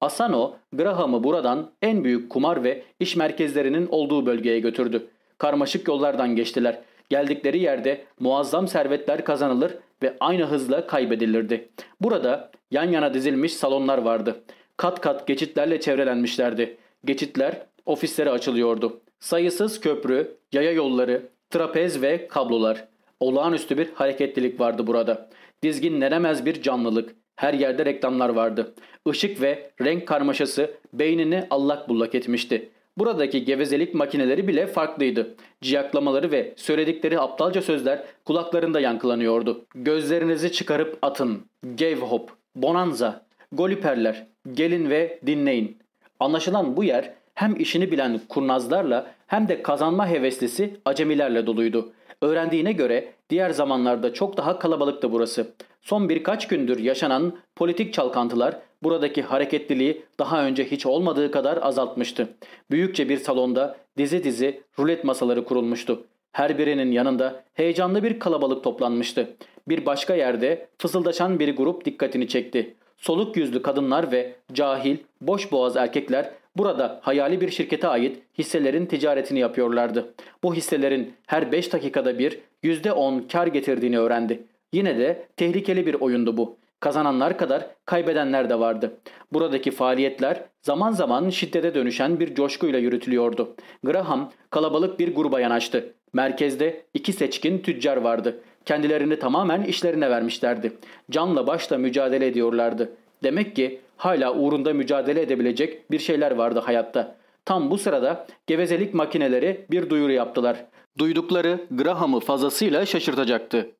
Asano, Graham'ı buradan en büyük kumar ve iş merkezlerinin olduğu bölgeye götürdü. Karmaşık yollardan geçtiler. Geldikleri yerde muazzam servetler kazanılır ve aynı hızla kaybedilirdi. Burada yan yana dizilmiş salonlar vardı. Kat kat geçitlerle çevrelenmişlerdi. Geçitler ofislere açılıyordu. Sayısız köprü, yaya yolları, trapez ve kablolar. Olağanüstü bir hareketlilik vardı burada. Dizginlenemez bir canlılık. Her yerde reklamlar vardı. Işık ve renk karmaşası beynini allak bullak etmişti. Buradaki gevezelik makineleri bile farklıydı. Ciyaklamaları ve söyledikleri aptalca sözler kulaklarında yankılanıyordu. Gözlerinizi çıkarıp atın. Gave hop, bonanza, goliperler, gelin ve dinleyin. Anlaşılan bu yer hem işini bilen kurnazlarla hem de kazanma heveslisi acemilerle doluydu. Öğrendiğine göre diğer zamanlarda çok daha kalabalıktı burası. Son birkaç gündür yaşanan politik çalkantılar buradaki hareketliliği daha önce hiç olmadığı kadar azaltmıştı. Büyükçe bir salonda dizi dizi rulet masaları kurulmuştu. Her birinin yanında heyecanlı bir kalabalık toplanmıştı. Bir başka yerde fısıldaşan bir grup dikkatini çekti. Soluk yüzlü kadınlar ve cahil, boş boğaz erkekler burada hayali bir şirkete ait hisselerin ticaretini yapıyorlardı. Bu hisselerin her 5 dakikada bir %10 kar getirdiğini öğrendi. Yine de tehlikeli bir oyundu bu. Kazananlar kadar kaybedenler de vardı. Buradaki faaliyetler zaman zaman şiddete dönüşen bir coşkuyla yürütülüyordu. Graham kalabalık bir gruba yanaştı. Merkezde iki seçkin tüccar vardı. Kendilerini tamamen işlerine vermişlerdi. Canla başla mücadele ediyorlardı. Demek ki hala uğrunda mücadele edebilecek bir şeyler vardı hayatta. Tam bu sırada gevezelik makineleri bir duyuru yaptılar. Duydukları Graham'ı fazlasıyla şaşırtacaktı.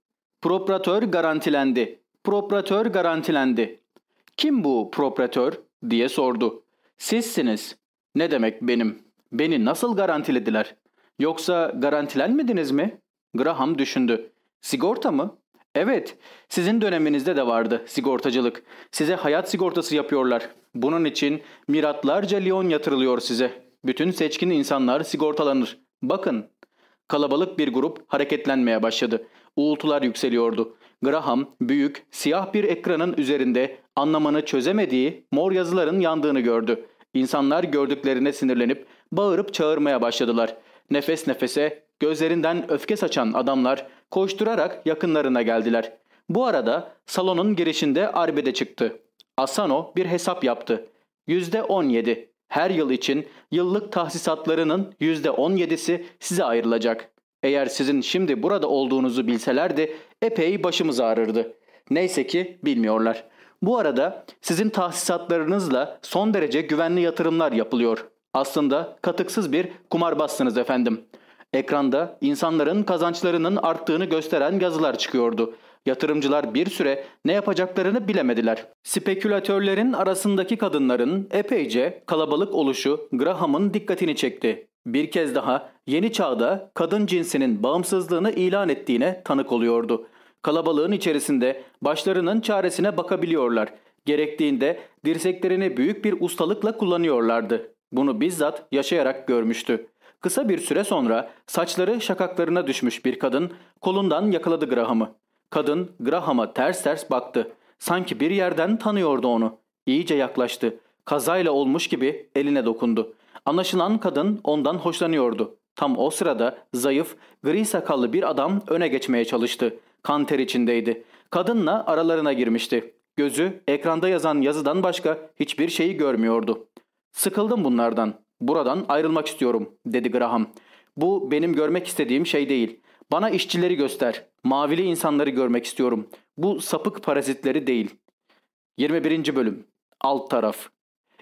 Propratör garantilendi. Propratör garantilendi. Kim bu propratör diye sordu. Sizsiniz. Ne demek benim? Beni nasıl garantilediler? Yoksa garantilenmediniz mi? Graham düşündü. Sigorta mı? Evet, sizin döneminizde de vardı sigortacılık. Size hayat sigortası yapıyorlar. Bunun için miratlarca lion yatırılıyor size. Bütün seçkin insanlar sigortalanır. Bakın. Kalabalık bir grup hareketlenmeye başladı. Uğultular yükseliyordu. Graham büyük, siyah bir ekranın üzerinde anlamanı çözemediği mor yazıların yandığını gördü. İnsanlar gördüklerine sinirlenip bağırıp çağırmaya başladılar. Nefes nefese gözlerinden öfke saçan adamlar koşturarak yakınlarına geldiler. Bu arada salonun girişinde arbede çıktı. Asano bir hesap yaptı. %17. Her yıl için yıllık tahsisatlarının %17'si size ayrılacak. Eğer sizin şimdi burada olduğunuzu bilselerdi epey başımız ağrırdı. Neyse ki bilmiyorlar. Bu arada sizin tahsisatlarınızla son derece güvenli yatırımlar yapılıyor. Aslında katıksız bir kumarbazsınız efendim. Ekranda insanların kazançlarının arttığını gösteren yazılar çıkıyordu. Yatırımcılar bir süre ne yapacaklarını bilemediler. Spekülatörlerin arasındaki kadınların epeyce kalabalık oluşu Graham'ın dikkatini çekti. Bir kez daha yeni çağda kadın cinsinin bağımsızlığını ilan ettiğine tanık oluyordu. Kalabalığın içerisinde başlarının çaresine bakabiliyorlar. Gerektiğinde dirseklerini büyük bir ustalıkla kullanıyorlardı. Bunu bizzat yaşayarak görmüştü. Kısa bir süre sonra saçları şakaklarına düşmüş bir kadın kolundan yakaladı Graham'ı. Kadın Graham'a ters ters baktı. Sanki bir yerden tanıyordu onu. İyice yaklaştı. Kazayla olmuş gibi eline dokundu. Anlaşılan kadın ondan hoşlanıyordu. Tam o sırada zayıf, gri sakallı bir adam öne geçmeye çalıştı. Kan ter içindeydi. Kadınla aralarına girmişti. Gözü ekranda yazan yazıdan başka hiçbir şeyi görmüyordu. Sıkıldım bunlardan. Buradan ayrılmak istiyorum dedi Graham. Bu benim görmek istediğim şey değil. Bana işçileri göster. Mavili insanları görmek istiyorum. Bu sapık parazitleri değil. 21. Bölüm Alt taraf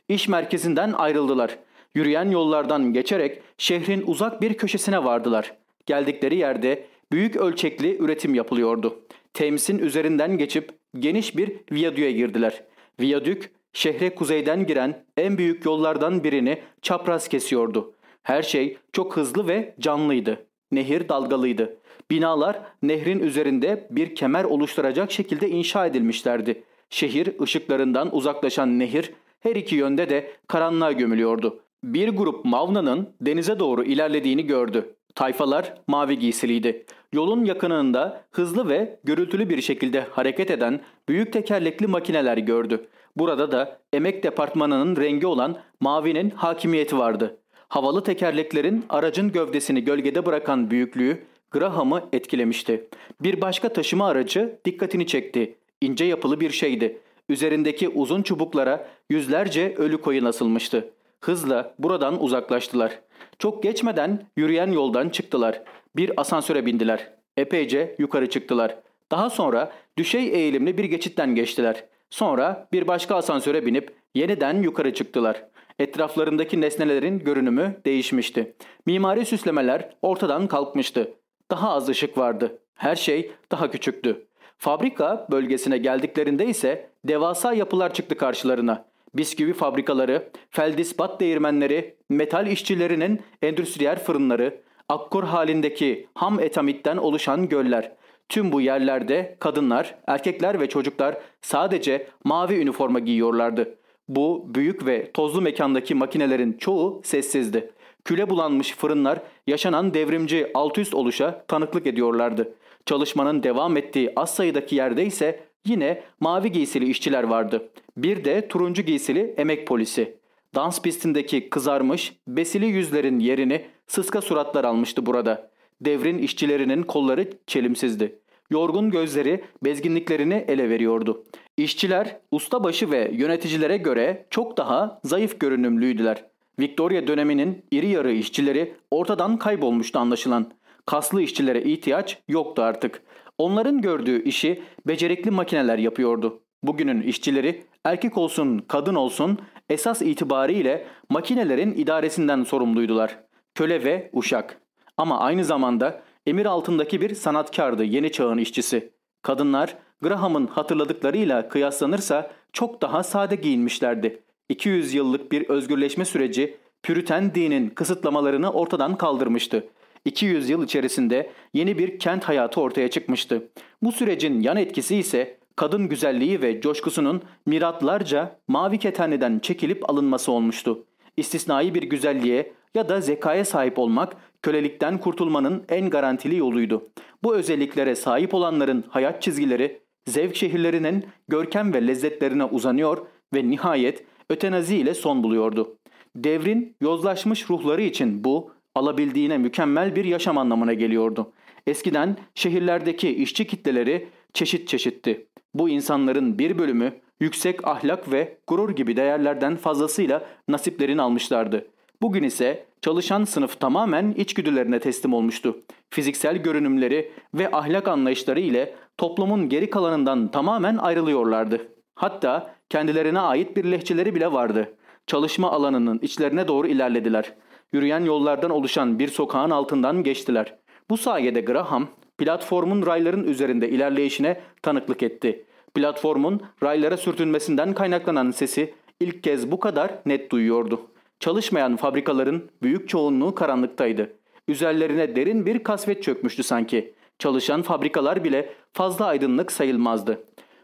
İş merkezinden ayrıldılar. Yürüyen yollardan geçerek şehrin uzak bir köşesine vardılar. Geldikleri yerde büyük ölçekli üretim yapılıyordu. Temsin üzerinden geçip geniş bir viyadüğe girdiler. Viyadük şehre kuzeyden giren en büyük yollardan birini çapraz kesiyordu. Her şey çok hızlı ve canlıydı. Nehir dalgalıydı. Binalar nehrin üzerinde bir kemer oluşturacak şekilde inşa edilmişlerdi. Şehir ışıklarından uzaklaşan nehir her iki yönde de karanlığa gömülüyordu. Bir grup Mavna'nın denize doğru ilerlediğini gördü. Tayfalar mavi giysiliydi. Yolun yakınında hızlı ve gürültülü bir şekilde hareket eden büyük tekerlekli makineler gördü. Burada da emek departmanının rengi olan mavinin hakimiyeti vardı. Havalı tekerleklerin aracın gövdesini gölgede bırakan büyüklüğü Graham'ı etkilemişti. Bir başka taşıma aracı dikkatini çekti. İnce yapılı bir şeydi. Üzerindeki uzun çubuklara yüzlerce ölü koyun asılmıştı. Hızla buradan uzaklaştılar. Çok geçmeden yürüyen yoldan çıktılar. Bir asansöre bindiler. Epeyce yukarı çıktılar. Daha sonra düşey eğilimli bir geçitten geçtiler. Sonra bir başka asansöre binip yeniden yukarı çıktılar. Etraflarındaki nesnelerin görünümü değişmişti. Mimari süslemeler ortadan kalkmıştı. Daha az ışık vardı. Her şey daha küçüktü. Fabrika bölgesine geldiklerinde ise devasa yapılar çıktı karşılarına. Bisküvi fabrikaları, feldispat değirmenleri, metal işçilerinin endüstriyel fırınları, akkor halindeki ham etamitten oluşan göller. Tüm bu yerlerde kadınlar, erkekler ve çocuklar sadece mavi üniforma giyiyorlardı. Bu büyük ve tozlu mekandaki makinelerin çoğu sessizdi. Küle bulanmış fırınlar yaşanan devrimci alt üst oluşa tanıklık ediyorlardı. Çalışmanın devam ettiği az sayıdaki yerde ise yine mavi giysili işçiler vardı. Bir de turuncu giysili emek polisi. Dans pistindeki kızarmış, besili yüzlerin yerini sıska suratlar almıştı burada. Devrin işçilerinin kolları çelimsizdi. Yorgun gözleri bezginliklerini ele veriyordu. İşçiler ustabaşı ve yöneticilere göre çok daha zayıf görünümlüydüler. Victoria döneminin iri yarı işçileri ortadan kaybolmuştu anlaşılan. Kaslı işçilere ihtiyaç yoktu artık. Onların gördüğü işi becerikli makineler yapıyordu. Bugünün işçileri erkek olsun kadın olsun esas itibariyle makinelerin idaresinden sorumluydular. Köle ve uşak. Ama aynı zamanda emir altındaki bir sanatkardı yeni çağın işçisi. Kadınlar Graham'ın hatırladıklarıyla kıyaslanırsa çok daha sade giyinmişlerdi. 200 yıllık bir özgürleşme süreci Püriten dinin kısıtlamalarını ortadan kaldırmıştı. 200 yıl içerisinde yeni bir kent hayatı ortaya çıkmıştı. Bu sürecin yan etkisi ise kadın güzelliği ve coşkusunun miratlarca mavi ketenliden çekilip alınması olmuştu. İstisnai bir güzelliğe ya da zekaya sahip olmak kölelikten kurtulmanın en garantili yoluydu. Bu özelliklere sahip olanların hayat çizgileri zevk şehirlerinin görkem ve lezzetlerine uzanıyor ve nihayet ötenazi ile son buluyordu. Devrin yozlaşmış ruhları için bu alabildiğine mükemmel bir yaşam anlamına geliyordu. Eskiden şehirlerdeki işçi kitleleri çeşit çeşitti. Bu insanların bir bölümü yüksek ahlak ve gurur gibi değerlerden fazlasıyla nasiplerini almışlardı. Bugün ise çalışan sınıf tamamen içgüdülerine teslim olmuştu. Fiziksel görünümleri ve ahlak anlayışları ile toplumun geri kalanından tamamen ayrılıyorlardı. Hatta kendilerine ait bir lehçeleri bile vardı. Çalışma alanının içlerine doğru ilerlediler. Yürüyen yollardan oluşan bir sokağın altından geçtiler. Bu sayede Graham platformun rayların üzerinde ilerleyişine tanıklık etti. Platformun raylara sürtünmesinden kaynaklanan sesi ilk kez bu kadar net duyuyordu. Çalışmayan fabrikaların büyük çoğunluğu karanlıktaydı. Üzerlerine derin bir kasvet çökmüştü sanki. Çalışan fabrikalar bile fazla aydınlık sayılmazdı.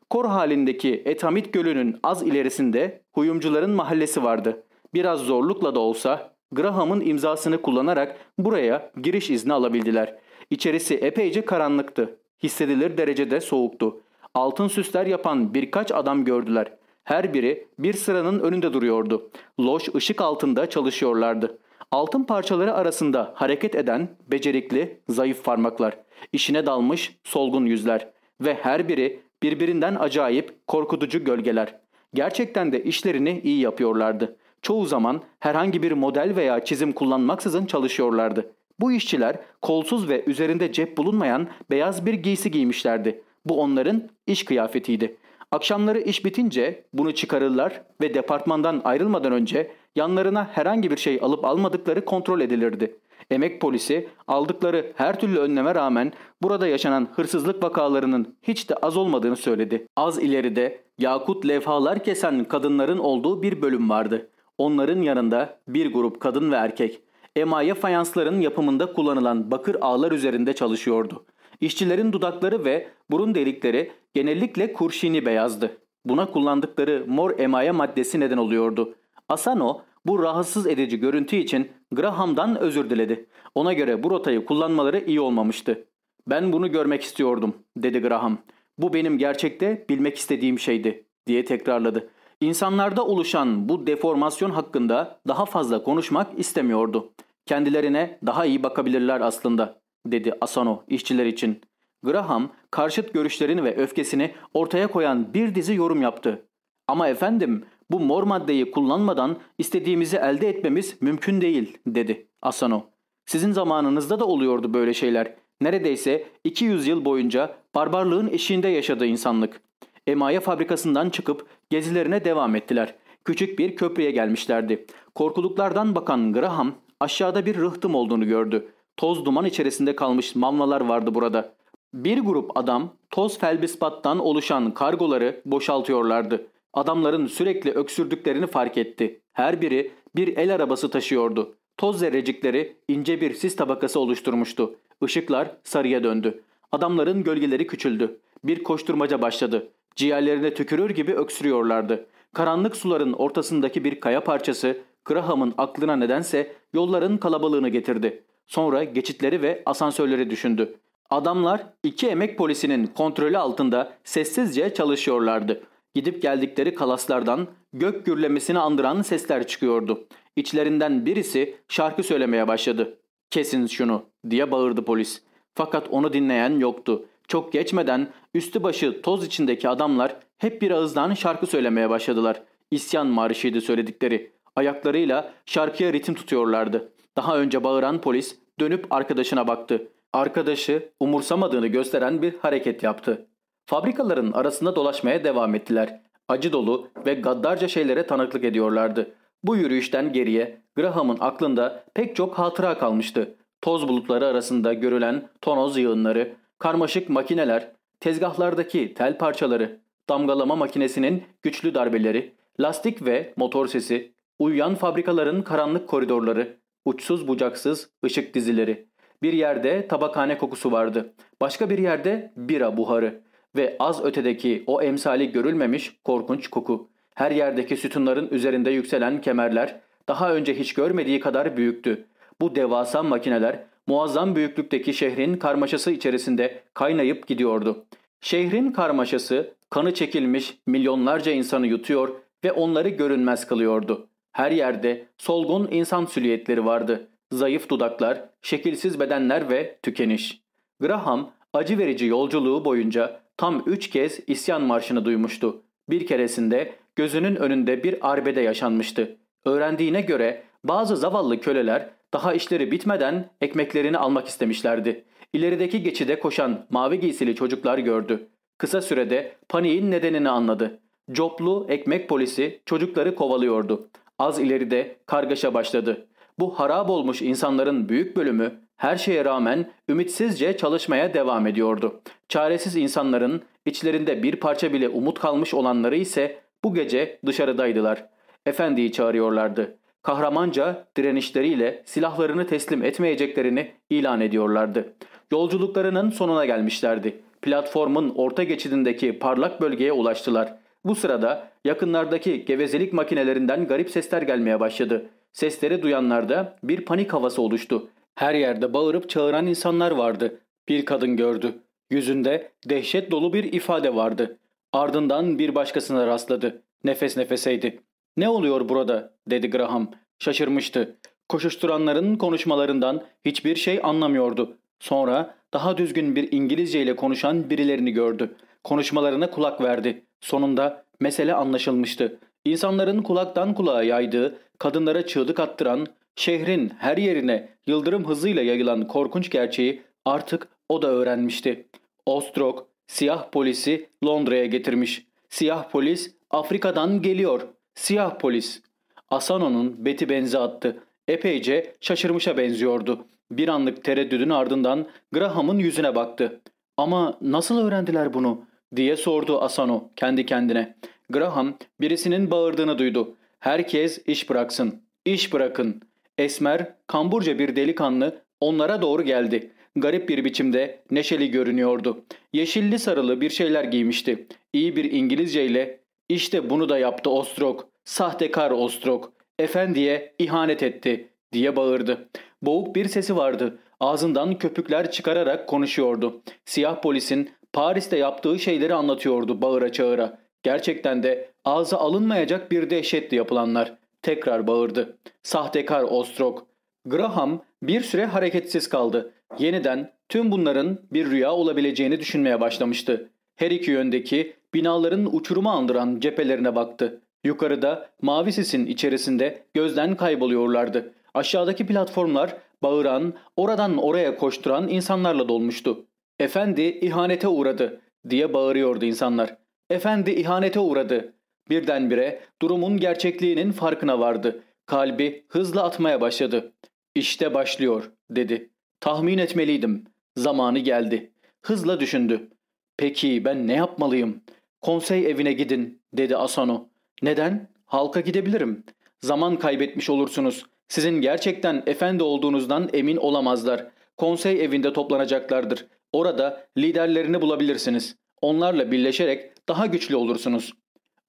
Kor halindeki Etamit Gölü'nün az ilerisinde huyumcuların mahallesi vardı. Biraz zorlukla da olsa Graham'ın imzasını kullanarak buraya giriş izni alabildiler. İçerisi epeyce karanlıktı. Hissedilir derecede soğuktu. Altın süsler yapan birkaç adam gördüler. Her biri bir sıranın önünde duruyordu. Loş ışık altında çalışıyorlardı. Altın parçaları arasında hareket eden becerikli, zayıf parmaklar, işine dalmış solgun yüzler ve her biri birbirinden acayip, korkutucu gölgeler. Gerçekten de işlerini iyi yapıyorlardı. Çoğu zaman herhangi bir model veya çizim kullanmaksızın çalışıyorlardı. Bu işçiler kolsuz ve üzerinde cep bulunmayan beyaz bir giysi giymişlerdi. Bu onların iş kıyafetiydi. Akşamları iş bitince bunu çıkarırlar ve departmandan ayrılmadan önce yanlarına herhangi bir şey alıp almadıkları kontrol edilirdi. Emek polisi aldıkları her türlü önleme rağmen burada yaşanan hırsızlık vakalarının hiç de az olmadığını söyledi. Az ileride yakut levhalar kesen kadınların olduğu bir bölüm vardı. Onların yanında bir grup kadın ve erkek emaye fayansların yapımında kullanılan bakır ağlar üzerinde çalışıyordu. İşçilerin dudakları ve burun delikleri genellikle kurşini beyazdı. Buna kullandıkları mor emaye maddesi neden oluyordu. Asano bu rahatsız edici görüntü için Graham'dan özür diledi. Ona göre bu rotayı kullanmaları iyi olmamıştı. Ben bunu görmek istiyordum dedi Graham. Bu benim gerçekte bilmek istediğim şeydi diye tekrarladı. İnsanlarda oluşan bu deformasyon hakkında daha fazla konuşmak istemiyordu. Kendilerine daha iyi bakabilirler aslında dedi Asano işçiler için. Graham karşıt görüşlerini ve öfkesini ortaya koyan bir dizi yorum yaptı. Ama efendim bu mor maddeyi kullanmadan istediğimizi elde etmemiz mümkün değil dedi Asano. Sizin zamanınızda da oluyordu böyle şeyler. Neredeyse 200 yıl boyunca barbarlığın eşiğinde yaşadı insanlık. Emaye fabrikasından çıkıp gezilerine devam ettiler. Küçük bir köprüye gelmişlerdi. Korkuluklardan bakan Graham aşağıda bir rıhtım olduğunu gördü. Toz duman içerisinde kalmış mamlalar vardı burada. Bir grup adam toz felbispattan oluşan kargoları boşaltıyorlardı. Adamların sürekli öksürdüklerini fark etti. Her biri bir el arabası taşıyordu. Toz zerrecikleri ince bir sis tabakası oluşturmuştu. Işıklar sarıya döndü. Adamların gölgeleri küçüldü. Bir koşturmaca başladı. Ciğerlerine tükürür gibi öksürüyorlardı. Karanlık suların ortasındaki bir kaya parçası Graham'ın aklına nedense yolların kalabalığını getirdi. Sonra geçitleri ve asansörleri düşündü. Adamlar iki emek polisinin kontrolü altında sessizce çalışıyorlardı. Gidip geldikleri kalaslardan gök gürlemesini andıran sesler çıkıyordu. İçlerinden birisi şarkı söylemeye başladı. Kesin şunu diye bağırdı polis. Fakat onu dinleyen yoktu. Çok geçmeden üstü başı toz içindeki adamlar hep bir ağızdan şarkı söylemeye başladılar. İsyan marşıydı söyledikleri. Ayaklarıyla şarkıya ritim tutuyorlardı. Daha önce bağıran polis dönüp arkadaşına baktı. Arkadaşı umursamadığını gösteren bir hareket yaptı. Fabrikaların arasında dolaşmaya devam ettiler. Acı dolu ve gaddarca şeylere tanıklık ediyorlardı. Bu yürüyüşten geriye Graham'ın aklında pek çok hatıra kalmıştı. Toz bulutları arasında görülen tonoz yığınları, karmaşık makineler, tezgahlardaki tel parçaları, damgalama makinesinin güçlü darbeleri, lastik ve motor sesi, uyuyan fabrikaların karanlık koridorları, uçsuz bucaksız ışık dizileri. Bir yerde tabakhane kokusu vardı. Başka bir yerde bira buharı ve az ötedeki o emsali görülmemiş korkunç koku. Her yerdeki sütunların üzerinde yükselen kemerler daha önce hiç görmediği kadar büyüktü. Bu devasa makineler muazzam büyüklükteki şehrin karmaşası içerisinde kaynayıp gidiyordu. Şehrin karmaşası kanı çekilmiş milyonlarca insanı yutuyor ve onları görünmez kılıyordu. Her yerde solgun insan süliyetleri vardı. Zayıf dudaklar, şekilsiz bedenler ve tükeniş. Graham acı verici yolculuğu boyunca tam üç kez isyan marşını duymuştu. Bir keresinde gözünün önünde bir arbede yaşanmıştı. Öğrendiğine göre bazı zavallı köleler daha işleri bitmeden ekmeklerini almak istemişlerdi. İlerideki geçide koşan mavi giysili çocuklar gördü. Kısa sürede paniğin nedenini anladı. Coplu ekmek polisi çocukları kovalıyordu. Az ileride kargaşa başladı. Bu harap olmuş insanların büyük bölümü her şeye rağmen ümitsizce çalışmaya devam ediyordu. Çaresiz insanların içlerinde bir parça bile umut kalmış olanları ise bu gece dışarıdaydılar. Efendiyi çağırıyorlardı. Kahramanca direnişleriyle silahlarını teslim etmeyeceklerini ilan ediyorlardı. Yolculuklarının sonuna gelmişlerdi. Platformun orta geçidindeki parlak bölgeye ulaştılar. Bu sırada yakınlardaki gevezelik makinelerinden garip sesler gelmeye başladı. Sesleri duyanlarda bir panik havası oluştu. Her yerde bağırıp çağıran insanlar vardı. Bir kadın gördü. Yüzünde dehşet dolu bir ifade vardı. Ardından bir başkasına rastladı. Nefes nefeseydi. ''Ne oluyor burada?'' dedi Graham. Şaşırmıştı. Koşuşturanların konuşmalarından hiçbir şey anlamıyordu. Sonra daha düzgün bir İngilizce ile konuşan birilerini gördü. Konuşmalarına kulak verdi. Sonunda mesele anlaşılmıştı. İnsanların kulaktan kulağa yaydığı kadınlara çığlık attıran, şehrin her yerine yıldırım hızıyla yayılan korkunç gerçeği artık o da öğrenmişti. Ostrog, siyah polisi Londra'ya getirmiş. Siyah polis Afrika'dan geliyor. Siyah polis. Asano'nun beti benzi attı. Epeyce şaşırmışa benziyordu. Bir anlık tereddüdün ardından Graham'ın yüzüne baktı. Ama nasıl öğrendiler bunu? Diye sordu Asano kendi kendine. Graham birisinin bağırdığını duydu. Herkes iş bıraksın. İş bırakın. Esmer, kamburca bir delikanlı onlara doğru geldi. Garip bir biçimde neşeli görünüyordu. Yeşilli sarılı bir şeyler giymişti. İyi bir İngilizce ile işte bunu da yaptı Ostrok. Sahtekar Ostrok. Efendiye ihanet etti diye bağırdı. Boğuk bir sesi vardı. Ağzından köpükler çıkararak konuşuyordu. Siyah polisin Paris'te yaptığı şeyleri anlatıyordu bağıra çağıra. Gerçekten de ağza alınmayacak bir dehşetti yapılanlar. Tekrar bağırdı. Sahtekar Ostrok. Graham bir süre hareketsiz kaldı. Yeniden tüm bunların bir rüya olabileceğini düşünmeye başlamıştı. Her iki yöndeki binaların uçuruma andıran cephelerine baktı. Yukarıda mavi sisin içerisinde gözden kayboluyorlardı. Aşağıdaki platformlar bağıran, oradan oraya koşturan insanlarla dolmuştu. Efendi ihanete uğradı diye bağırıyordu insanlar. Efendi ihanete uğradı. Birdenbire durumun gerçekliğinin farkına vardı. Kalbi hızla atmaya başladı. İşte başlıyor dedi. Tahmin etmeliydim. Zamanı geldi. Hızla düşündü. Peki ben ne yapmalıyım? Konsey evine gidin dedi Asano. Neden? Halka gidebilirim. Zaman kaybetmiş olursunuz. Sizin gerçekten efendi olduğunuzdan emin olamazlar. Konsey evinde toplanacaklardır. Orada liderlerini bulabilirsiniz. Onlarla birleşerek daha güçlü olursunuz.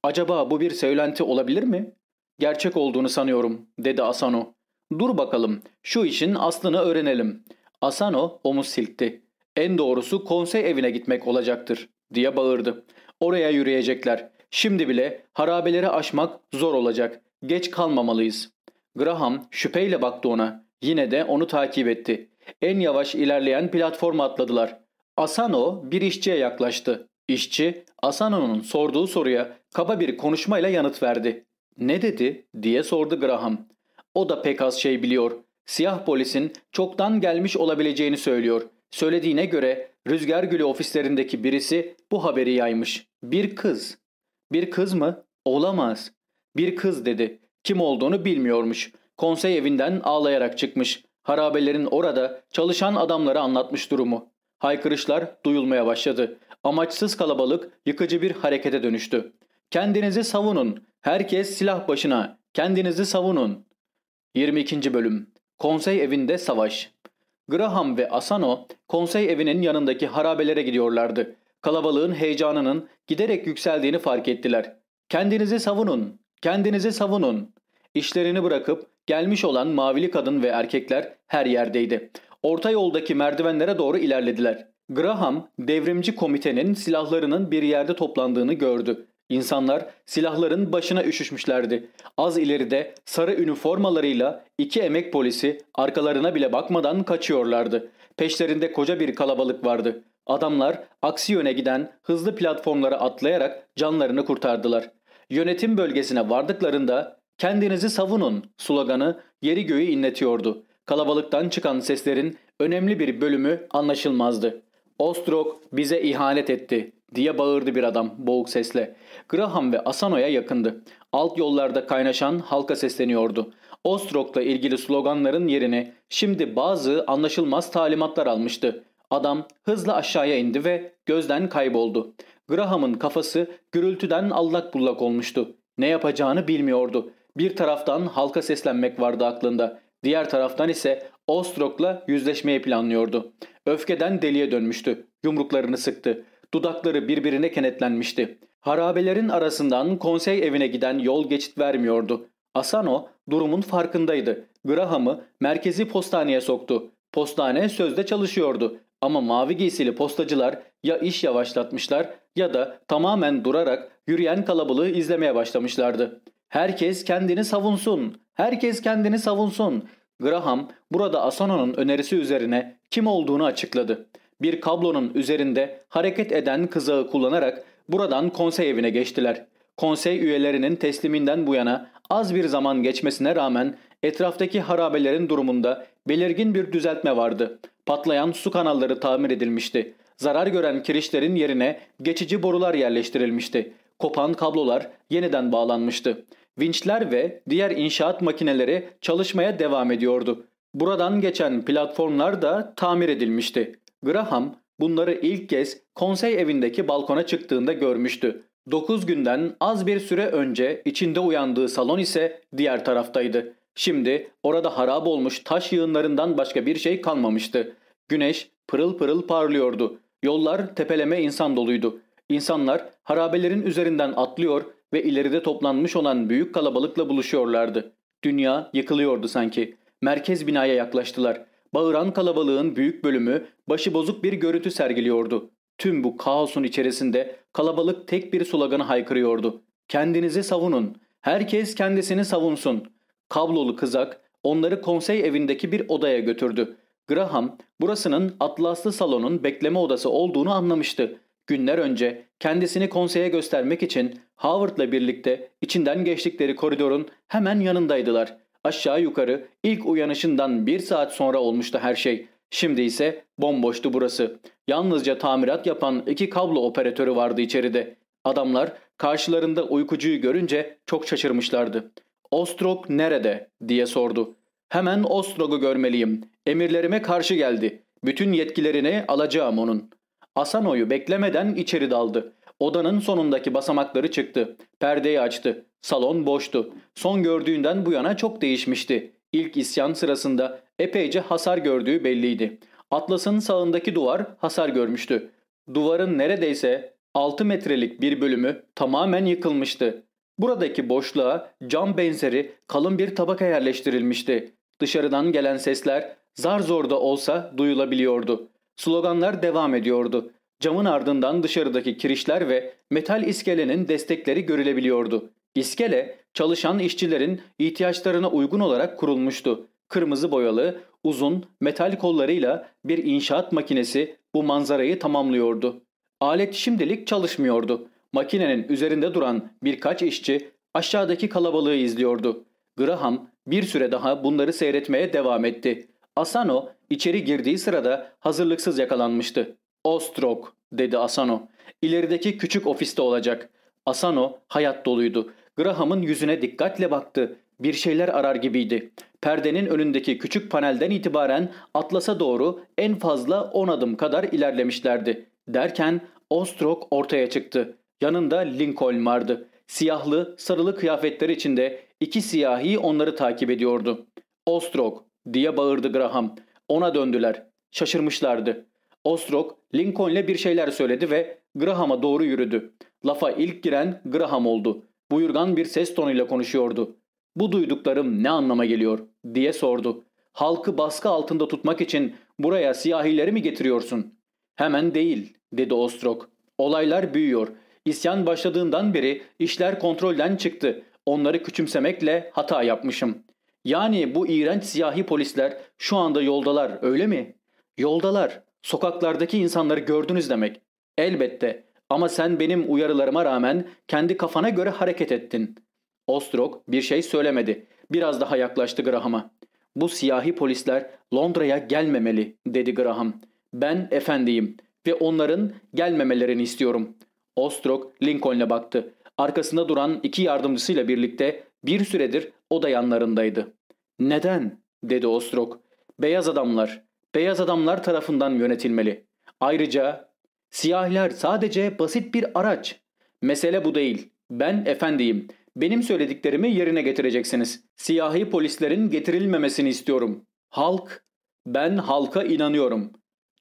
Acaba bu bir söylenti olabilir mi? Gerçek olduğunu sanıyorum, dedi Asano. Dur bakalım, şu işin aslını öğrenelim. Asano omuz silkti. En doğrusu konsey evine gitmek olacaktır, diye bağırdı. Oraya yürüyecekler. Şimdi bile harabeleri aşmak zor olacak. Geç kalmamalıyız. Graham şüpheyle baktı ona. Yine de onu takip etti. En yavaş ilerleyen platforma atladılar. Asano bir işçiye yaklaştı. İşçi Asano'nun sorduğu soruya kaba bir konuşmayla yanıt verdi. Ne dedi diye sordu Graham. O da pek az şey biliyor. Siyah polisin çoktan gelmiş olabileceğini söylüyor. Söylediğine göre Rüzgar Gülü ofislerindeki birisi bu haberi yaymış. Bir kız. Bir kız mı? Olamaz. Bir kız dedi. Kim olduğunu bilmiyormuş. Konsey evinden ağlayarak çıkmış. Harabelerin orada çalışan adamlara anlatmış durumu. Haykırışlar duyulmaya başladı. Amaçsız kalabalık yıkıcı bir harekete dönüştü. Kendinizi savunun. Herkes silah başına. Kendinizi savunun. 22. Bölüm Konsey evinde savaş. Graham ve Asano konsey evinin yanındaki harabelere gidiyorlardı. Kalabalığın heyecanının giderek yükseldiğini fark ettiler. Kendinizi savunun, kendinizi savunun. İşlerini bırakıp gelmiş olan mavili kadın ve erkekler her yerdeydi. Orta yoldaki merdivenlere doğru ilerlediler. Graham devrimci komitenin silahlarının bir yerde toplandığını gördü. İnsanlar silahların başına üşüşmüşlerdi. Az ileride sarı üniformalarıyla iki emek polisi arkalarına bile bakmadan kaçıyorlardı. Peşlerinde koca bir kalabalık vardı. Adamlar aksi yöne giden hızlı platformlara atlayarak canlarını kurtardılar. Yönetim bölgesine vardıklarında kendinizi savunun sloganı yeri göğü inletiyordu. Kalabalıktan çıkan seslerin önemli bir bölümü anlaşılmazdı. Ostrok bize ihanet etti diye bağırdı bir adam boğuk sesle. Graham ve Asano'ya yakındı. Alt yollarda kaynaşan halka sesleniyordu. Ostrok'la ilgili sloganların yerini şimdi bazı anlaşılmaz talimatlar almıştı. Adam hızla aşağıya indi ve gözden kayboldu. Graham'ın kafası gürültüden allak bullak olmuştu. Ne yapacağını bilmiyordu. Bir taraftan halka seslenmek vardı aklında. Diğer taraftan ise Ostrok'la yüzleşmeyi planlıyordu. Öfkeden deliye dönmüştü. Yumruklarını sıktı. Dudakları birbirine kenetlenmişti. Harabelerin arasından konsey evine giden yol geçit vermiyordu. Asano durumun farkındaydı. Graham'ı merkezi postaneye soktu. Postane sözde çalışıyordu. Ama mavi giysili postacılar ya iş yavaşlatmışlar ya da tamamen durarak yürüyen kalabalığı izlemeye başlamışlardı. Herkes kendini savunsun. Herkes kendini savunsun. Graham burada Asano'nun önerisi üzerine kim olduğunu açıkladı. Bir kablonun üzerinde hareket eden kızağı kullanarak buradan konsey evine geçtiler. Konsey üyelerinin tesliminden bu yana Az bir zaman geçmesine rağmen etraftaki harabelerin durumunda belirgin bir düzeltme vardı. Patlayan su kanalları tamir edilmişti. Zarar gören kirişlerin yerine geçici borular yerleştirilmişti. Kopan kablolar yeniden bağlanmıştı. Vinçler ve diğer inşaat makineleri çalışmaya devam ediyordu. Buradan geçen platformlar da tamir edilmişti. Graham bunları ilk kez konsey evindeki balkona çıktığında görmüştü. 9 günden az bir süre önce içinde uyandığı salon ise diğer taraftaydı. Şimdi orada harap olmuş taş yığınlarından başka bir şey kalmamıştı. Güneş pırıl pırıl parlıyordu. Yollar tepeleme insan doluydu. İnsanlar harabelerin üzerinden atlıyor ve ileride toplanmış olan büyük kalabalıkla buluşuyorlardı. Dünya yıkılıyordu sanki. Merkez binaya yaklaştılar. Bağıran kalabalığın büyük bölümü başıbozuk bir görüntü sergiliyordu. Tüm bu kaosun içerisinde kalabalık tek bir sloganı haykırıyordu. Kendinizi savunun. Herkes kendisini savunsun. Kablolu kızak onları konsey evindeki bir odaya götürdü. Graham burasının atlaslı salonun bekleme odası olduğunu anlamıştı. Günler önce kendisini konseye göstermek için Howard'la birlikte içinden geçtikleri koridorun hemen yanındaydılar. Aşağı yukarı ilk uyanışından bir saat sonra olmuştu her şey. Şimdi ise bomboştu burası. Yalnızca tamirat yapan iki kablo operatörü vardı içeride. Adamlar karşılarında uykucuyu görünce çok şaşırmışlardı. Ostrog nerede diye sordu. Hemen Ostrog'u görmeliyim. Emirlerime karşı geldi. Bütün yetkilerini alacağım onun. Asano'yu beklemeden içeri daldı. Odanın sonundaki basamakları çıktı. Perdeyi açtı. Salon boştu. Son gördüğünden bu yana çok değişmişti. İlk isyan sırasında epeyce hasar gördüğü belliydi. Atlas'ın sağındaki duvar hasar görmüştü. Duvarın neredeyse 6 metrelik bir bölümü tamamen yıkılmıştı. Buradaki boşluğa cam benzeri kalın bir tabaka yerleştirilmişti. Dışarıdan gelen sesler zar zor da olsa duyulabiliyordu. Sloganlar devam ediyordu. Camın ardından dışarıdaki kirişler ve metal iskelenin destekleri görülebiliyordu. İskele çalışan işçilerin ihtiyaçlarına uygun olarak kurulmuştu. Kırmızı boyalı, uzun, metal kollarıyla bir inşaat makinesi bu manzarayı tamamlıyordu. Alet şimdilik çalışmıyordu. Makinenin üzerinde duran birkaç işçi aşağıdaki kalabalığı izliyordu. Graham bir süre daha bunları seyretmeye devam etti. Asano içeri girdiği sırada hazırlıksız yakalanmıştı. Ostrok dedi Asano. İlerideki küçük ofiste olacak. Asano hayat doluydu. Graham'ın yüzüne dikkatle baktı. Bir şeyler arar gibiydi. Perdenin önündeki küçük panelden itibaren Atlas'a doğru en fazla 10 adım kadar ilerlemişlerdi. Derken Ostrok ortaya çıktı. Yanında Lincoln vardı. Siyahlı, sarılı kıyafetler içinde iki siyahi onları takip ediyordu. Ostrok diye bağırdı Graham. Ona döndüler. Şaşırmışlardı. Ostrok Lincoln'le bir şeyler söyledi ve Graham'a doğru yürüdü. Lafa ilk giren Graham oldu. Buyurgan bir ses tonuyla konuşuyordu. Bu duyduklarım ne anlama geliyor diye sordu. Halkı baskı altında tutmak için buraya siyahileri mi getiriyorsun? Hemen değil dedi Ostrok. Olaylar büyüyor. İsyan başladığından beri işler kontrolden çıktı. Onları küçümsemekle hata yapmışım. Yani bu iğrenç siyahi polisler şu anda yoldalar öyle mi? Yoldalar. Sokaklardaki insanları gördünüz demek. Elbette ama sen benim uyarılarıma rağmen kendi kafana göre hareket ettin. Ostrok bir şey söylemedi. Biraz daha yaklaştı Graham'a. Bu siyahi polisler Londra'ya gelmemeli dedi Graham. Ben efendiyim ve onların gelmemelerini istiyorum. Ostrok Lincoln'le baktı. Arkasında duran iki yardımcısıyla birlikte bir süredir o da yanlarındaydı. Neden? dedi Ostrok. Beyaz adamlar, beyaz adamlar tarafından yönetilmeli. Ayrıca siyahiler sadece basit bir araç. Mesele bu değil. Ben efendiyim. Benim söylediklerimi yerine getireceksiniz. Siyahi polislerin getirilmemesini istiyorum. Halk, ben halka inanıyorum.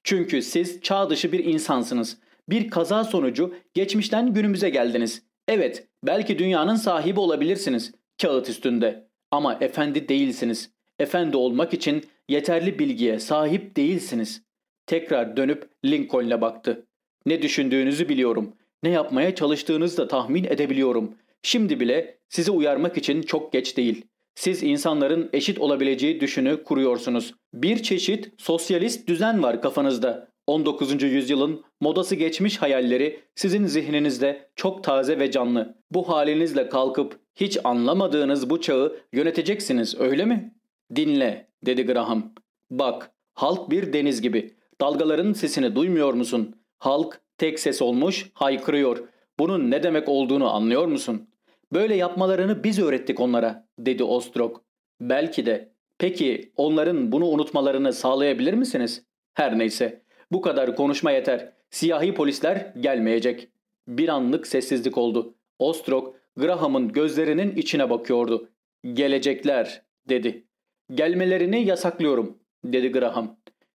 Çünkü siz çağ dışı bir insansınız. Bir kaza sonucu geçmişten günümüze geldiniz. Evet, belki dünyanın sahibi olabilirsiniz kağıt üstünde. Ama efendi değilsiniz. Efendi olmak için yeterli bilgiye sahip değilsiniz. Tekrar dönüp Lincoln'le baktı. Ne düşündüğünüzü biliyorum. Ne yapmaya çalıştığınızı da tahmin edebiliyorum. Şimdi bile sizi uyarmak için çok geç değil. Siz insanların eşit olabileceği düşünü kuruyorsunuz. Bir çeşit sosyalist düzen var kafanızda. 19. yüzyılın modası geçmiş hayalleri sizin zihninizde çok taze ve canlı. Bu halinizle kalkıp hiç anlamadığınız bu çağı yöneteceksiniz öyle mi? Dinle dedi Graham. Bak halk bir deniz gibi. Dalgaların sesini duymuyor musun? Halk tek ses olmuş haykırıyor. Bunun ne demek olduğunu anlıyor musun? Böyle yapmalarını biz öğrettik onlara dedi Ostrog. Belki de. Peki onların bunu unutmalarını sağlayabilir misiniz? Her neyse. Bu kadar konuşma yeter. Siyahi polisler gelmeyecek. Bir anlık sessizlik oldu. Ostrog, Graham'ın gözlerinin içine bakıyordu. Gelecekler, dedi. Gelmelerini yasaklıyorum, dedi Graham.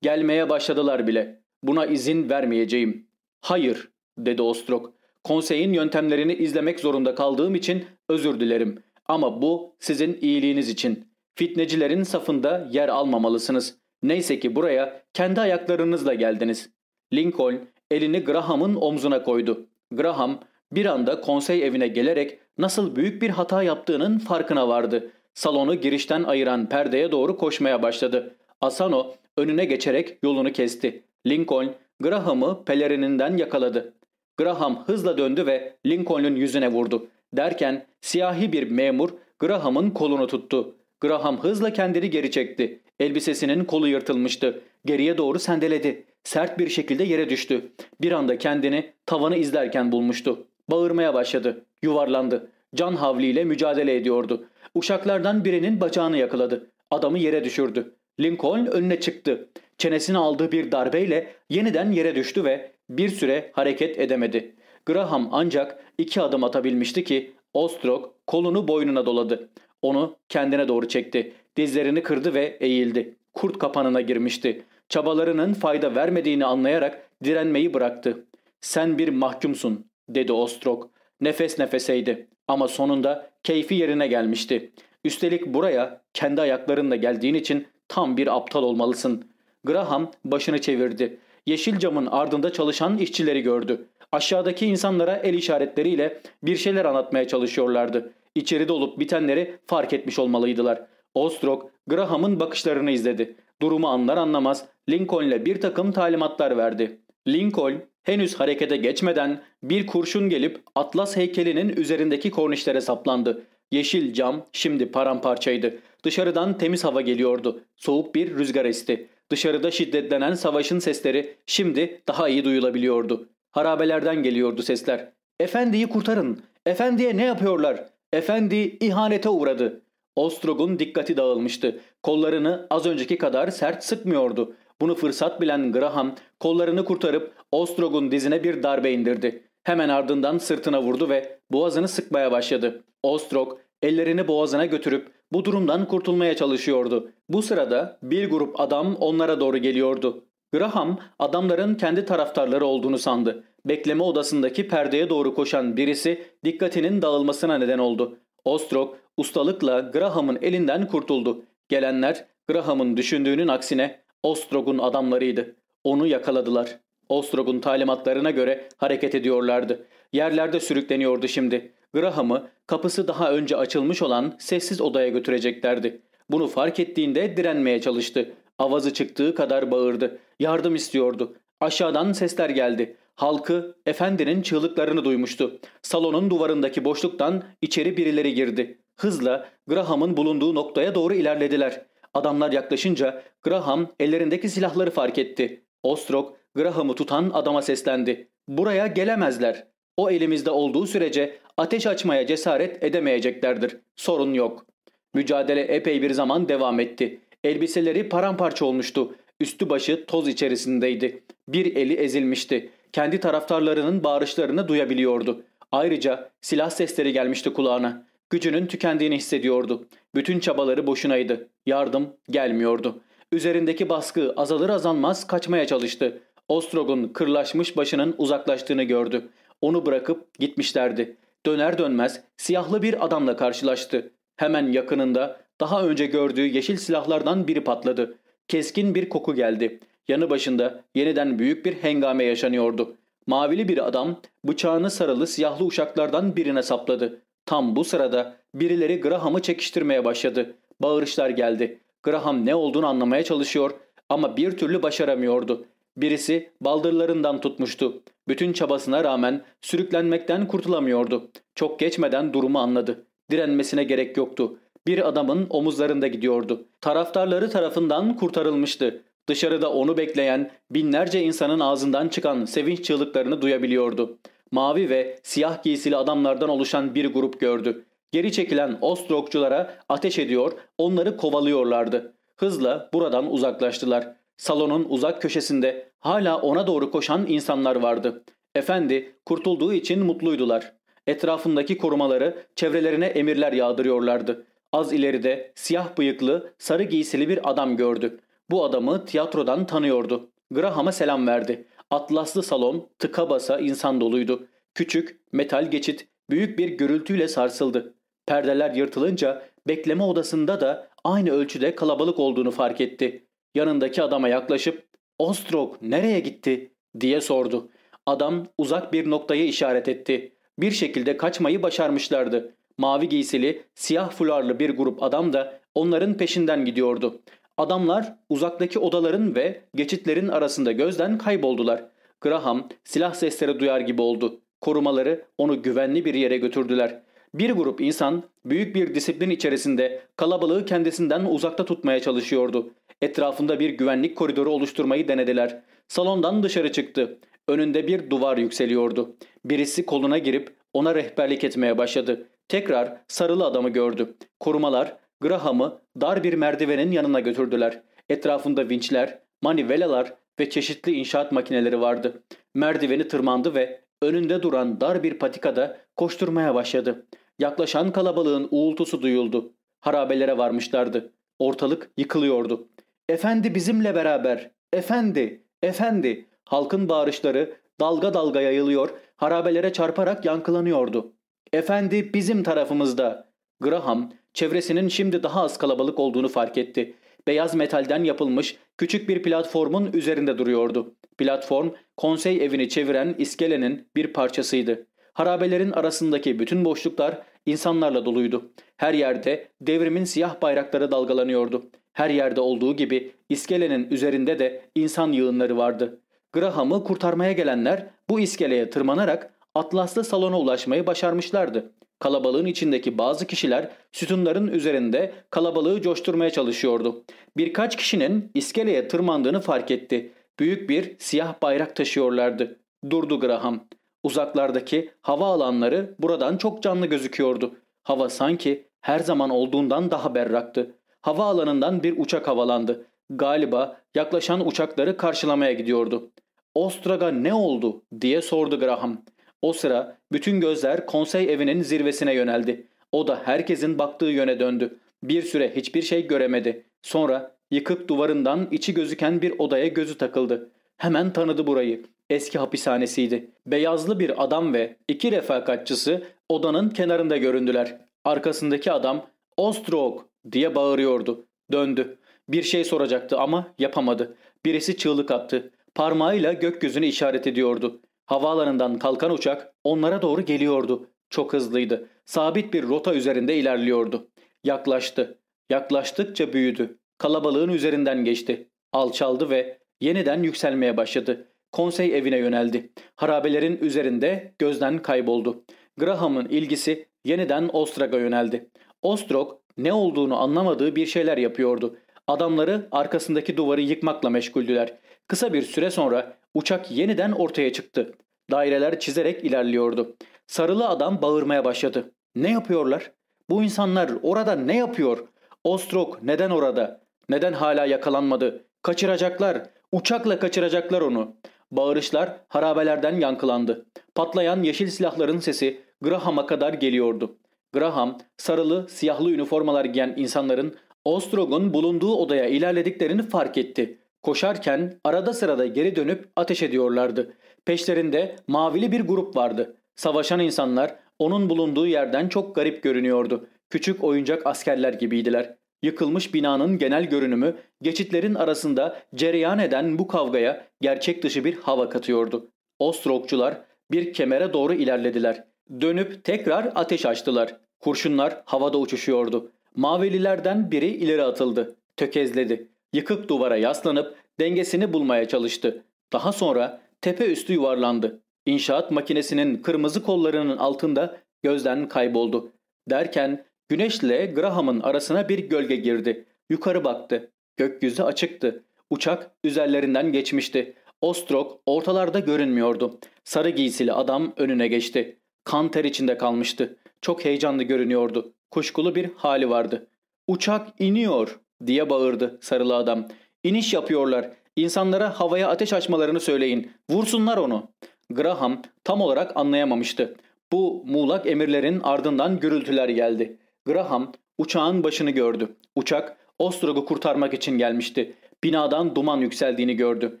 Gelmeye başladılar bile. Buna izin vermeyeceğim. Hayır, dedi Ostrog. Konseyin yöntemlerini izlemek zorunda kaldığım için özür dilerim. Ama bu sizin iyiliğiniz için. Fitnecilerin safında yer almamalısınız. Neyse ki buraya kendi ayaklarınızla geldiniz. Lincoln elini Graham'ın omzuna koydu. Graham bir anda konsey evine gelerek nasıl büyük bir hata yaptığının farkına vardı. Salonu girişten ayıran perdeye doğru koşmaya başladı. Asano önüne geçerek yolunu kesti. Lincoln Graham'ı pelerininden yakaladı. Graham hızla döndü ve Lincoln'un yüzüne vurdu. Derken siyahi bir memur Graham'ın kolunu tuttu. Graham hızla kendini geri çekti. Elbisesinin kolu yırtılmıştı. Geriye doğru sendeledi. Sert bir şekilde yere düştü. Bir anda kendini tavanı izlerken bulmuştu. Bağırmaya başladı. Yuvarlandı. Can havliyle mücadele ediyordu. Uşaklardan birinin bacağını yakaladı. Adamı yere düşürdü. Lincoln önüne çıktı. Çenesine aldığı bir darbeyle yeniden yere düştü ve bir süre hareket edemedi. Graham ancak iki adım atabilmişti ki Ostrog kolunu boynuna doladı. Onu kendine doğru çekti. Dizlerini kırdı ve eğildi. Kurt kapanına girmişti. Çabalarının fayda vermediğini anlayarak direnmeyi bıraktı. ''Sen bir mahkumsun.'' Dedi Ostrog. Nefes nefeseydi ama sonunda keyfi yerine gelmişti. Üstelik buraya kendi ayaklarınla geldiğin için tam bir aptal olmalısın. Graham başını çevirdi. Yeşil camın ardında çalışan işçileri gördü. Aşağıdaki insanlara el işaretleriyle bir şeyler anlatmaya çalışıyorlardı. İçeride olup bitenleri fark etmiş olmalıydılar. Ostrog, Graham'ın bakışlarını izledi. Durumu anlar anlamaz Lincoln'le bir takım talimatlar verdi. Lincoln henüz harekete geçmeden bir kurşun gelip Atlas heykelinin üzerindeki kornişlere saplandı. Yeşil cam şimdi paramparçaydı. Dışarıdan temiz hava geliyordu. Soğuk bir rüzgar esti. Dışarıda şiddetlenen savaşın sesleri şimdi daha iyi duyulabiliyordu. Harabelerden geliyordu sesler. Efendiyi kurtarın. Efendiye ne yapıyorlar? Efendi ihanete uğradı. Ostrog'un dikkati dağılmıştı. Kollarını az önceki kadar sert sıkmıyordu. Bunu fırsat bilen Graham kollarını kurtarıp Ostrog'un dizine bir darbe indirdi. Hemen ardından sırtına vurdu ve boğazını sıkmaya başladı. Ostrog ellerini boğazına götürüp bu durumdan kurtulmaya çalışıyordu. Bu sırada bir grup adam onlara doğru geliyordu. Graham adamların kendi taraftarları olduğunu sandı. Bekleme odasındaki perdeye doğru koşan birisi dikkatinin dağılmasına neden oldu. Ostrog ustalıkla Graham'ın elinden kurtuldu. Gelenler Graham'ın düşündüğünün aksine Ostrog'un adamlarıydı. Onu yakaladılar. Ostrog'un talimatlarına göre hareket ediyorlardı. Yerlerde sürükleniyordu şimdi. Graham'ı kapısı daha önce açılmış olan sessiz odaya götüreceklerdi. Bunu fark ettiğinde direnmeye çalıştı. Avazı çıktığı kadar bağırdı. Yardım istiyordu. Aşağıdan sesler geldi. Halkı efendinin çığlıklarını duymuştu. Salonun duvarındaki boşluktan içeri birileri girdi. Hızla Graham'ın bulunduğu noktaya doğru ilerlediler. Adamlar yaklaşınca Graham ellerindeki silahları fark etti. Ostrog Graham'ı tutan adama seslendi. Buraya gelemezler. O elimizde olduğu sürece ateş açmaya cesaret edemeyeceklerdir. Sorun yok. Mücadele epey bir zaman devam etti. Elbiseleri paramparça olmuştu. Üstü başı toz içerisindeydi. Bir eli ezilmişti. Kendi taraftarlarının bağırışlarını duyabiliyordu. Ayrıca silah sesleri gelmişti kulağına. Gücünün tükendiğini hissediyordu. Bütün çabaları boşunaydı. Yardım gelmiyordu. Üzerindeki baskı azalır azalmaz kaçmaya çalıştı. Ostrog'un kırlaşmış başının uzaklaştığını gördü. Onu bırakıp gitmişlerdi. Döner dönmez siyahlı bir adamla karşılaştı. Hemen yakınında daha önce gördüğü yeşil silahlardan biri patladı. Keskin bir koku geldi. Yanı başında yeniden büyük bir hengame yaşanıyordu. Mavili bir adam bıçağını sarılı siyahlı uşaklardan birine sapladı. Tam bu sırada birileri Graham'ı çekiştirmeye başladı. Bağırışlar geldi. Graham ne olduğunu anlamaya çalışıyor ama bir türlü başaramıyordu. Birisi baldırlarından tutmuştu. Bütün çabasına rağmen sürüklenmekten kurtulamıyordu. Çok geçmeden durumu anladı. Direnmesine gerek yoktu. Bir adamın omuzlarında gidiyordu. Taraftarları tarafından kurtarılmıştı. Dışarıda onu bekleyen binlerce insanın ağzından çıkan sevinç çığlıklarını duyabiliyordu. Mavi ve siyah giysili adamlardan oluşan bir grup gördü. Geri çekilen Ostrokçulara ateş ediyor, onları kovalıyorlardı. Hızla buradan uzaklaştılar. Salonun uzak köşesinde hala ona doğru koşan insanlar vardı. Efendi kurtulduğu için mutluydular. Etrafındaki korumaları çevrelerine emirler yağdırıyorlardı. Az ileride siyah bıyıklı, sarı giysili bir adam gördü. Bu adamı tiyatrodan tanıyordu. Graham'a selam verdi. Atlaslı salon tıka basa insan doluydu. Küçük, metal geçit büyük bir gürültüyle sarsıldı. Perdeler yırtılınca bekleme odasında da aynı ölçüde kalabalık olduğunu fark etti. Yanındaki adama yaklaşıp ''Ostrok nereye gitti?'' diye sordu. Adam uzak bir noktayı işaret etti. Bir şekilde kaçmayı başarmışlardı. Mavi giysili, siyah fularlı bir grup adam da onların peşinden gidiyordu. Adamlar uzaktaki odaların ve geçitlerin arasında gözden kayboldular. Graham silah sesleri duyar gibi oldu. Korumaları onu güvenli bir yere götürdüler. Bir grup insan büyük bir disiplin içerisinde kalabalığı kendisinden uzakta tutmaya çalışıyordu. Etrafında bir güvenlik koridoru oluşturmayı denediler. Salondan dışarı çıktı. Önünde bir duvar yükseliyordu. Birisi koluna girip ona rehberlik etmeye başladı. Tekrar sarılı adamı gördü. Korumalar Graham'ı dar bir merdivenin yanına götürdüler. Etrafında vinçler, manivelalar ve çeşitli inşaat makineleri vardı. Merdiveni tırmandı ve önünde duran dar bir patikada koşturmaya başladı. Yaklaşan kalabalığın uğultusu duyuldu. Harabelere varmışlardı. Ortalık yıkılıyordu. Efendi bizimle beraber. Efendi, efendi. Halkın bağırışları dalga dalga yayılıyor, harabelere çarparak yankılanıyordu. Efendi bizim tarafımızda. Graham çevresinin şimdi daha az kalabalık olduğunu fark etti. Beyaz metalden yapılmış küçük bir platformun üzerinde duruyordu. Platform konsey evini çeviren iskelenin bir parçasıydı. Harabelerin arasındaki bütün boşluklar insanlarla doluydu. Her yerde devrimin siyah bayrakları dalgalanıyordu. Her yerde olduğu gibi iskelenin üzerinde de insan yığınları vardı. Graham'ı kurtarmaya gelenler bu iskeleye tırmanarak atlaslı salona ulaşmayı başarmışlardı. Kalabalığın içindeki bazı kişiler sütunların üzerinde kalabalığı coşturmaya çalışıyordu. Birkaç kişinin iskeleye tırmandığını fark etti. Büyük bir siyah bayrak taşıyorlardı. Durdu Graham. Uzaklardaki hava alanları buradan çok canlı gözüküyordu. Hava sanki her zaman olduğundan daha berraktı. Hava alanından bir uçak havalandı. Galiba yaklaşan uçakları karşılamaya gidiyordu. Ostraga ne oldu diye sordu Graham. O sıra bütün gözler konsey evinin zirvesine yöneldi. O da herkesin baktığı yöne döndü. Bir süre hiçbir şey göremedi. Sonra yıkık duvarından içi gözüken bir odaya gözü takıldı. Hemen tanıdı burayı. Eski hapishanesiydi. Beyazlı bir adam ve iki refakatçısı odanın kenarında göründüler. Arkasındaki adam Ostrog diye bağırıyordu. Döndü. Bir şey soracaktı ama yapamadı. Birisi çığlık attı. Parmağıyla gökyüzünü işaret ediyordu. Havaalanından kalkan uçak onlara doğru geliyordu. Çok hızlıydı. Sabit bir rota üzerinde ilerliyordu. Yaklaştı. Yaklaştıkça büyüdü. Kalabalığın üzerinden geçti. Alçaldı ve yeniden yükselmeye başladı. Konsey evine yöneldi. Harabelerin üzerinde gözden kayboldu. Graham'ın ilgisi yeniden Ostrog'a yöneldi. Ostrog ne olduğunu anlamadığı bir şeyler yapıyordu. Adamları arkasındaki duvarı yıkmakla meşguldüler. Kısa bir süre sonra uçak yeniden ortaya çıktı. Daireler çizerek ilerliyordu. Sarılı adam bağırmaya başladı. Ne yapıyorlar? Bu insanlar orada ne yapıyor? Ostrok neden orada? Neden hala yakalanmadı? Kaçıracaklar. Uçakla kaçıracaklar onu. Bağırışlar harabelerden yankılandı. Patlayan yeşil silahların sesi Graham'a kadar geliyordu. Graham, sarılı, siyahlı üniformalar giyen insanların Ostrog'un bulunduğu odaya ilerlediklerini fark etti. Koşarken arada sırada geri dönüp ateş ediyorlardı. Peşlerinde mavili bir grup vardı. Savaşan insanlar onun bulunduğu yerden çok garip görünüyordu. Küçük oyuncak askerler gibiydiler. Yıkılmış binanın genel görünümü geçitlerin arasında cereyan eden bu kavgaya gerçek dışı bir hava katıyordu. Ostrokçular bir kemere doğru ilerlediler. Dönüp tekrar ateş açtılar. Kurşunlar havada uçuşuyordu. Mavililerden biri ileri atıldı. Tökezledi. Yıkık duvara yaslanıp dengesini bulmaya çalıştı. Daha sonra tepe üstü yuvarlandı. İnşaat makinesinin kırmızı kollarının altında gözden kayboldu. Derken güneşle Graham'ın arasına bir gölge girdi. Yukarı baktı. Gökyüzü açıktı. Uçak üzerlerinden geçmişti. Ostrok ortalarda görünmüyordu. Sarı giysili adam önüne geçti. Kan ter içinde kalmıştı. Çok heyecanlı görünüyordu. Kuşkulu bir hali vardı. Uçak iniyor diye bağırdı sarılı adam. İniş yapıyorlar. İnsanlara havaya ateş açmalarını söyleyin. Vursunlar onu. Graham tam olarak anlayamamıştı. Bu muğlak emirlerin ardından gürültüler geldi. Graham uçağın başını gördü. Uçak Ostrog'u kurtarmak için gelmişti. Binadan duman yükseldiğini gördü.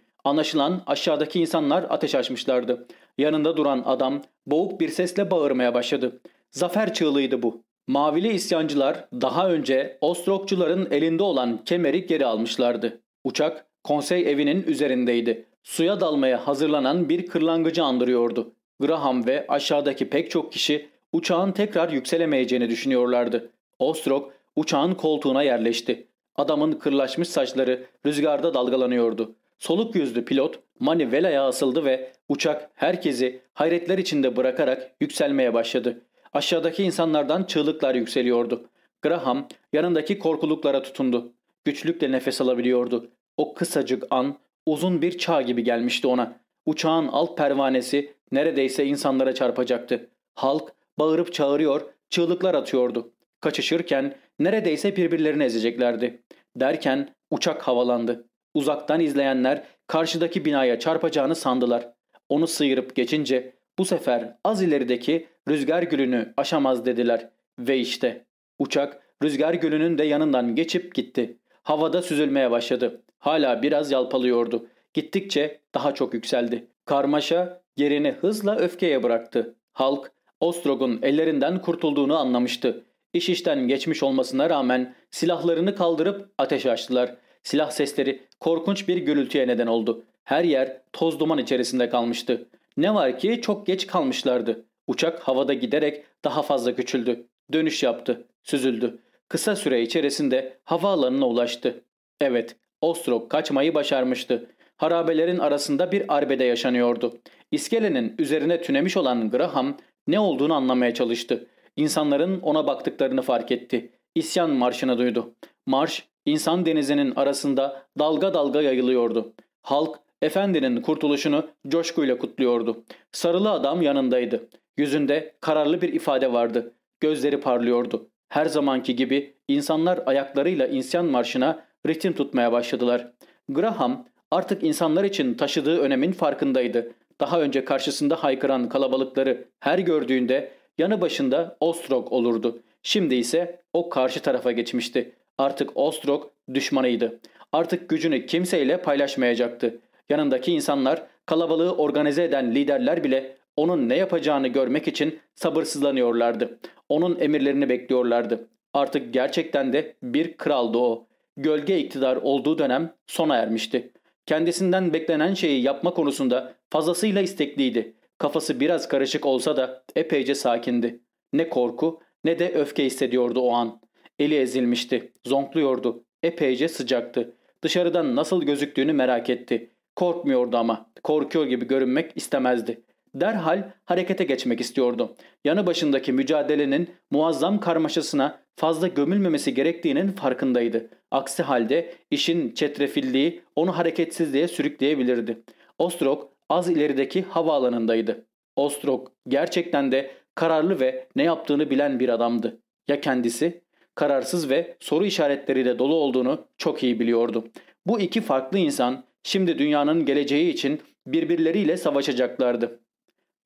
Anlaşılan aşağıdaki insanlar ateş açmışlardı. Yanında duran adam boğuk bir sesle bağırmaya başladı. Zafer çığlığıydı bu. Mavili isyancılar daha önce Ostrokçuların elinde olan kemeri geri almışlardı. Uçak konsey evinin üzerindeydi. Suya dalmaya hazırlanan bir kırlangıcı andırıyordu. Graham ve aşağıdaki pek çok kişi uçağın tekrar yükselemeyeceğini düşünüyorlardı. Ostrok uçağın koltuğuna yerleşti. Adamın kırlaşmış saçları rüzgarda dalgalanıyordu. Soluk yüzlü pilot manivelaya asıldı ve uçak herkesi hayretler içinde bırakarak yükselmeye başladı. Aşağıdaki insanlardan çığlıklar yükseliyordu. Graham yanındaki korkuluklara tutundu. Güçlükle nefes alabiliyordu. O kısacık an uzun bir çağ gibi gelmişti ona. Uçağın alt pervanesi neredeyse insanlara çarpacaktı. Halk bağırıp çağırıyor, çığlıklar atıyordu. Kaçışırken neredeyse birbirlerini ezeceklerdi. Derken uçak havalandı. Uzaktan izleyenler karşıdaki binaya çarpacağını sandılar. Onu sıyırıp geçince bu sefer az ilerideki rüzgar gülünü aşamaz dediler. Ve işte uçak rüzgar gölünün de yanından geçip gitti. Havada süzülmeye başladı. Hala biraz yalpalıyordu. Gittikçe daha çok yükseldi. Karmaşa yerini hızla öfkeye bıraktı. Halk Ostrog'un ellerinden kurtulduğunu anlamıştı. İş işten geçmiş olmasına rağmen silahlarını kaldırıp ateş açtılar. Silah sesleri korkunç bir gürültüye neden oldu. Her yer toz duman içerisinde kalmıştı. Ne var ki çok geç kalmışlardı. Uçak havada giderek daha fazla küçüldü. Dönüş yaptı. Süzüldü. Kısa süre içerisinde havaalanına ulaştı. Evet, Ostrog kaçmayı başarmıştı. Harabelerin arasında bir arbede yaşanıyordu. İskelenin üzerine tünemiş olan Graham ne olduğunu anlamaya çalıştı. İnsanların ona baktıklarını fark etti. İsyan marşını duydu. Marş insan denizinin arasında dalga dalga yayılıyordu. Halk efendinin kurtuluşunu coşkuyla kutluyordu. Sarılı adam yanındaydı. Yüzünde kararlı bir ifade vardı. Gözleri parlıyordu. Her zamanki gibi insanlar ayaklarıyla isyan marşına ritim tutmaya başladılar. Graham artık insanlar için taşıdığı önemin farkındaydı. Daha önce karşısında haykıran kalabalıkları her gördüğünde yanı başında Ostrog olurdu. Şimdi ise o karşı tarafa geçmişti. Artık Ostrog düşmanıydı. Artık gücünü kimseyle paylaşmayacaktı. Yanındaki insanlar, kalabalığı organize eden liderler bile onun ne yapacağını görmek için sabırsızlanıyorlardı. Onun emirlerini bekliyorlardı. Artık gerçekten de bir kraldı o. Gölge iktidar olduğu dönem sona ermişti. Kendisinden beklenen şeyi yapma konusunda fazlasıyla istekliydi. Kafası biraz karışık olsa da epeyce sakindi. Ne korku ne de öfke hissediyordu o an. Eli ezilmişti, zonkluyordu. Epeyce sıcaktı. Dışarıdan nasıl gözüktüğünü merak etti. Korkmuyordu ama, korkuyor gibi görünmek istemezdi. Derhal harekete geçmek istiyordu. Yanı başındaki mücadelenin muazzam karmaşasına fazla gömülmemesi gerektiğinin farkındaydı. Aksi halde işin çetrefilliği onu hareketsizliğe sürükleyebilirdi. Ostrog az ilerideki havaalanındaydı. Ostrog gerçekten de kararlı ve ne yaptığını bilen bir adamdı. Ya kendisi? Kararsız ve soru işaretleriyle dolu olduğunu çok iyi biliyordu. Bu iki farklı insan şimdi dünyanın geleceği için birbirleriyle savaşacaklardı.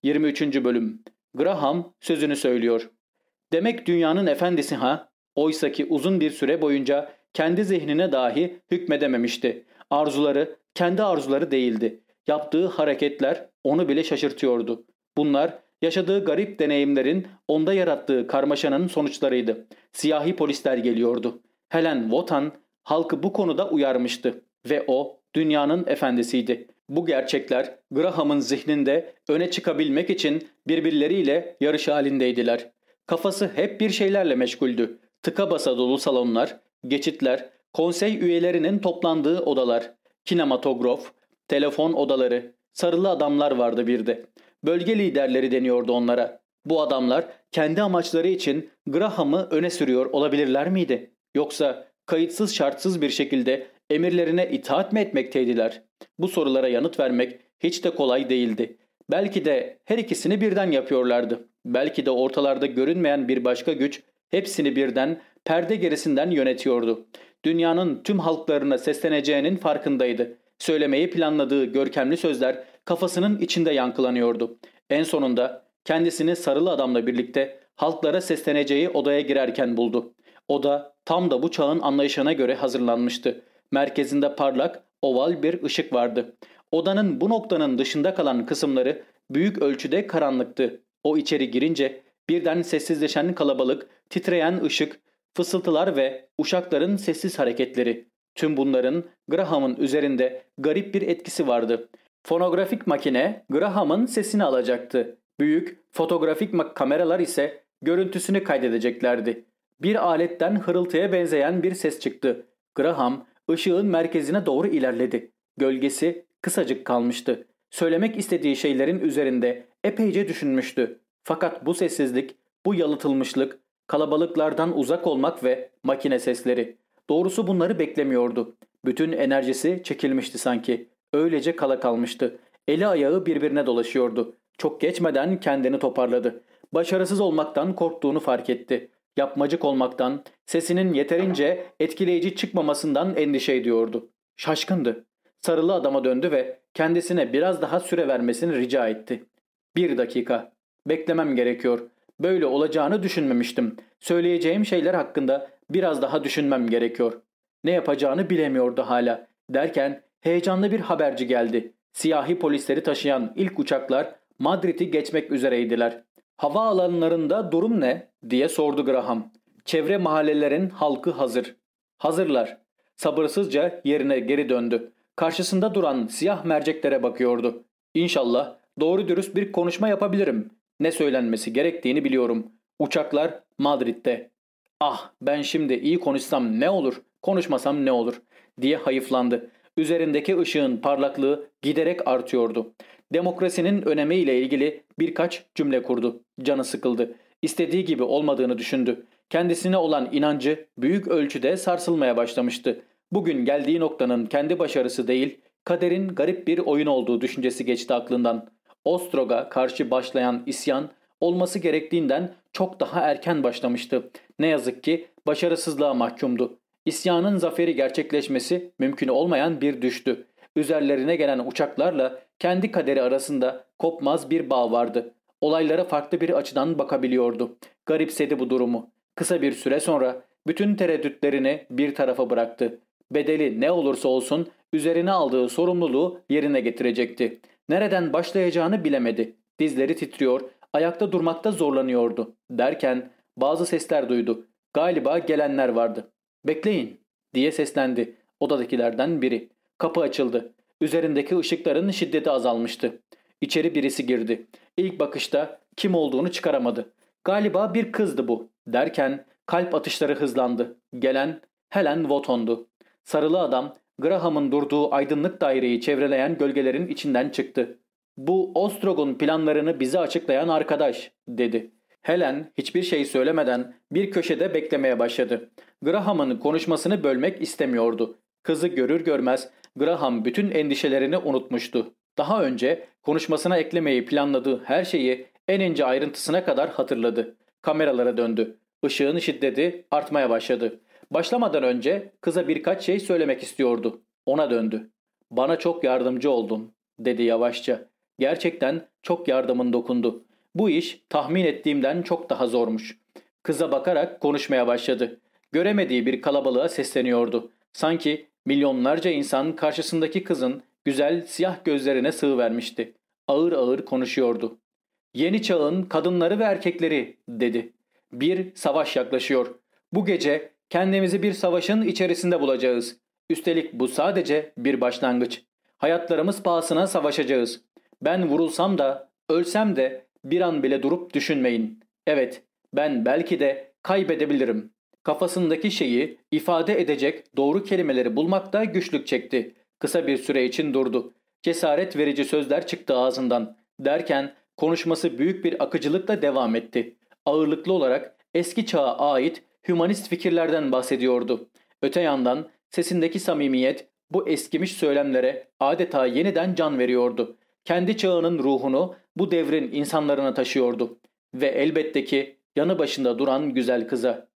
23. Bölüm Graham sözünü söylüyor. Demek dünyanın efendisi ha? Oysaki uzun bir süre boyunca kendi zihnine dahi hükmedememişti. Arzuları kendi arzuları değildi. Yaptığı hareketler onu bile şaşırtıyordu. Bunlar yaşadığı garip deneyimlerin onda yarattığı karmaşanın sonuçlarıydı. Siyahi polisler geliyordu. Helen Wotan halkı bu konuda uyarmıştı ve o dünyanın efendisiydi. Bu gerçekler Graham'ın zihninde öne çıkabilmek için birbirleriyle yarış halindeydiler. Kafası hep bir şeylerle meşguldü. Tıka basa dolu salonlar, geçitler, konsey üyelerinin toplandığı odalar, kinematograf, telefon odaları, sarılı adamlar vardı bir de. Bölge liderleri deniyordu onlara. Bu adamlar kendi amaçları için Graham'ı öne sürüyor olabilirler miydi? Yoksa kayıtsız şartsız bir şekilde emirlerine itaat mi etmekteydiler? Bu sorulara yanıt vermek hiç de kolay değildi. Belki de her ikisini birden yapıyorlardı. Belki de ortalarda görünmeyen bir başka güç hepsini birden perde gerisinden yönetiyordu. Dünyanın tüm halklarına sesleneceğinin farkındaydı. Söylemeyi planladığı görkemli sözler kafasının içinde yankılanıyordu. En sonunda kendisini sarılı adamla birlikte halklara sesleneceği odaya girerken buldu. Oda tam da bu çağın anlayışına göre hazırlanmıştı. Merkezinde parlak, oval bir ışık vardı. Odanın bu noktanın dışında kalan kısımları büyük ölçüde karanlıktı. O içeri girince birden sessizleşen kalabalık, titreyen ışık, fısıltılar ve uşakların sessiz hareketleri. Tüm bunların Graham'ın üzerinde garip bir etkisi vardı. Fonografik makine Graham'ın sesini alacaktı. Büyük fotoğrafik kameralar ise görüntüsünü kaydedeceklerdi. Bir aletten hırıltıya benzeyen bir ses çıktı. Graham ışığın merkezine doğru ilerledi. Gölgesi kısacık kalmıştı. Söylemek istediği şeylerin üzerinde epeyce düşünmüştü. Fakat bu sessizlik, bu yalıtılmışlık, kalabalıklardan uzak olmak ve makine sesleri. Doğrusu bunları beklemiyordu. Bütün enerjisi çekilmişti sanki. Öylece kala kalmıştı. Eli ayağı birbirine dolaşıyordu. Çok geçmeden kendini toparladı. Başarısız olmaktan korktuğunu fark etti. Yapmacık olmaktan, sesinin yeterince etkileyici çıkmamasından endişe ediyordu. Şaşkındı. Sarılı adama döndü ve kendisine biraz daha süre vermesini rica etti. Bir dakika. Beklemem gerekiyor. Böyle olacağını düşünmemiştim. Söyleyeceğim şeyler hakkında biraz daha düşünmem gerekiyor. Ne yapacağını bilemiyordu hala. Derken heyecanlı bir haberci geldi. Siyahi polisleri taşıyan ilk uçaklar Madrid'i geçmek üzereydiler. Hava alanlarında durum ne diye sordu Graham. Çevre mahallelerin halkı hazır. Hazırlar. Sabırsızca yerine geri döndü. Karşısında duran siyah merceklere bakıyordu. İnşallah doğru dürüst bir konuşma yapabilirim. Ne söylenmesi gerektiğini biliyorum. Uçaklar Madrid'de. Ah ben şimdi iyi konuşsam ne olur, konuşmasam ne olur diye hayıflandı. Üzerindeki ışığın parlaklığı giderek artıyordu. Demokrasinin önemiyle ilgili birkaç cümle kurdu. Canı sıkıldı. İstediği gibi olmadığını düşündü. Kendisine olan inancı büyük ölçüde sarsılmaya başlamıştı. Bugün geldiği noktanın kendi başarısı değil, kaderin garip bir oyun olduğu düşüncesi geçti aklından. Ostrog'a karşı başlayan isyan olması gerektiğinden çok daha erken başlamıştı. Ne yazık ki başarısızlığa mahkumdu. İsyanın zaferi gerçekleşmesi mümkün olmayan bir düştü. Üzerlerine gelen uçaklarla kendi kaderi arasında kopmaz bir bağ vardı. Olaylara farklı bir açıdan bakabiliyordu. Garipsedi bu durumu. Kısa bir süre sonra bütün tereddütlerini bir tarafa bıraktı. Bedeli ne olursa olsun üzerine aldığı sorumluluğu yerine getirecekti. Nereden başlayacağını bilemedi. Dizleri titriyor, ayakta durmakta zorlanıyordu. Derken bazı sesler duydu. Galiba gelenler vardı. Bekleyin diye seslendi odadakilerden biri. Kapı açıldı. Üzerindeki ışıkların şiddeti azalmıştı. İçeri birisi girdi. İlk bakışta kim olduğunu çıkaramadı. Galiba bir kızdı bu. Derken kalp atışları hızlandı. Gelen Helen Wotton'du. Sarılı adam Graham'ın durduğu aydınlık daireyi çevreleyen gölgelerin içinden çıktı. Bu Ostrog'un planlarını bize açıklayan arkadaş dedi. Helen hiçbir şey söylemeden bir köşede beklemeye başladı. Graham'ın konuşmasını bölmek istemiyordu. Kızı görür görmez Graham bütün endişelerini unutmuştu. Daha önce konuşmasına eklemeyi planladığı her şeyi en ince ayrıntısına kadar hatırladı. Kameralara döndü. Işığın şiddeti artmaya başladı. Başlamadan önce kıza birkaç şey söylemek istiyordu. Ona döndü. Bana çok yardımcı oldun dedi yavaşça. Gerçekten çok yardımın dokundu. Bu iş tahmin ettiğimden çok daha zormuş. Kıza bakarak konuşmaya başladı. Göremediği bir kalabalığa sesleniyordu. Sanki milyonlarca insan karşısındaki kızın güzel siyah gözlerine sığ vermişti. Ağır ağır konuşuyordu. Yeni çağın kadınları ve erkekleri dedi. Bir savaş yaklaşıyor. Bu gece kendimizi bir savaşın içerisinde bulacağız. Üstelik bu sadece bir başlangıç. Hayatlarımız pahasına savaşacağız. Ben vurulsam da, ölsem de bir an bile durup düşünmeyin. Evet, ben belki de kaybedebilirim. Kafasındaki şeyi ifade edecek doğru kelimeleri bulmakta güçlük çekti. Kısa bir süre için durdu. Cesaret verici sözler çıktı ağzından. Derken konuşması büyük bir akıcılıkla devam etti. Ağırlıklı olarak eski çağa ait hümanist fikirlerden bahsediyordu. Öte yandan sesindeki samimiyet bu eskimiş söylemlere adeta yeniden can veriyordu. Kendi çağının ruhunu bu devrin insanlarına taşıyordu. Ve elbette ki yanı başında duran güzel kıza.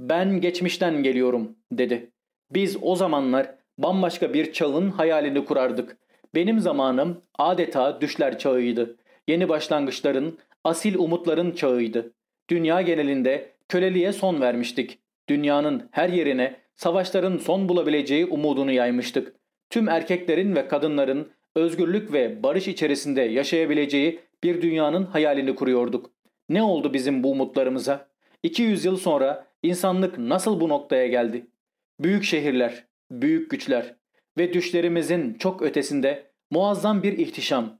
''Ben geçmişten geliyorum.'' dedi. ''Biz o zamanlar bambaşka bir çağın hayalini kurardık. Benim zamanım adeta düşler çağıydı. Yeni başlangıçların, asil umutların çağıydı. Dünya genelinde köleliğe son vermiştik. Dünyanın her yerine savaşların son bulabileceği umudunu yaymıştık. Tüm erkeklerin ve kadınların özgürlük ve barış içerisinde yaşayabileceği bir dünyanın hayalini kuruyorduk. Ne oldu bizim bu umutlarımıza? 200 yıl sonra insanlık nasıl bu noktaya geldi? Büyük şehirler, büyük güçler ve düşlerimizin çok ötesinde muazzam bir ihtişam.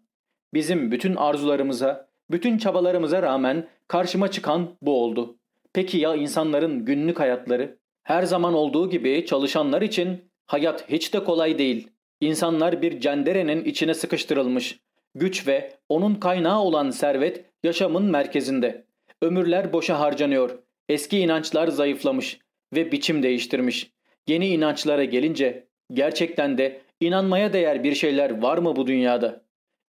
Bizim bütün arzularımıza, bütün çabalarımıza rağmen karşıma çıkan bu oldu. Peki ya insanların günlük hayatları? Her zaman olduğu gibi çalışanlar için hayat hiç de kolay değil. İnsanlar bir cenderenin içine sıkıştırılmış. Güç ve onun kaynağı olan servet yaşamın merkezinde. Ömürler boşa harcanıyor. Eski inançlar zayıflamış ve biçim değiştirmiş. Yeni inançlara gelince gerçekten de inanmaya değer bir şeyler var mı bu dünyada?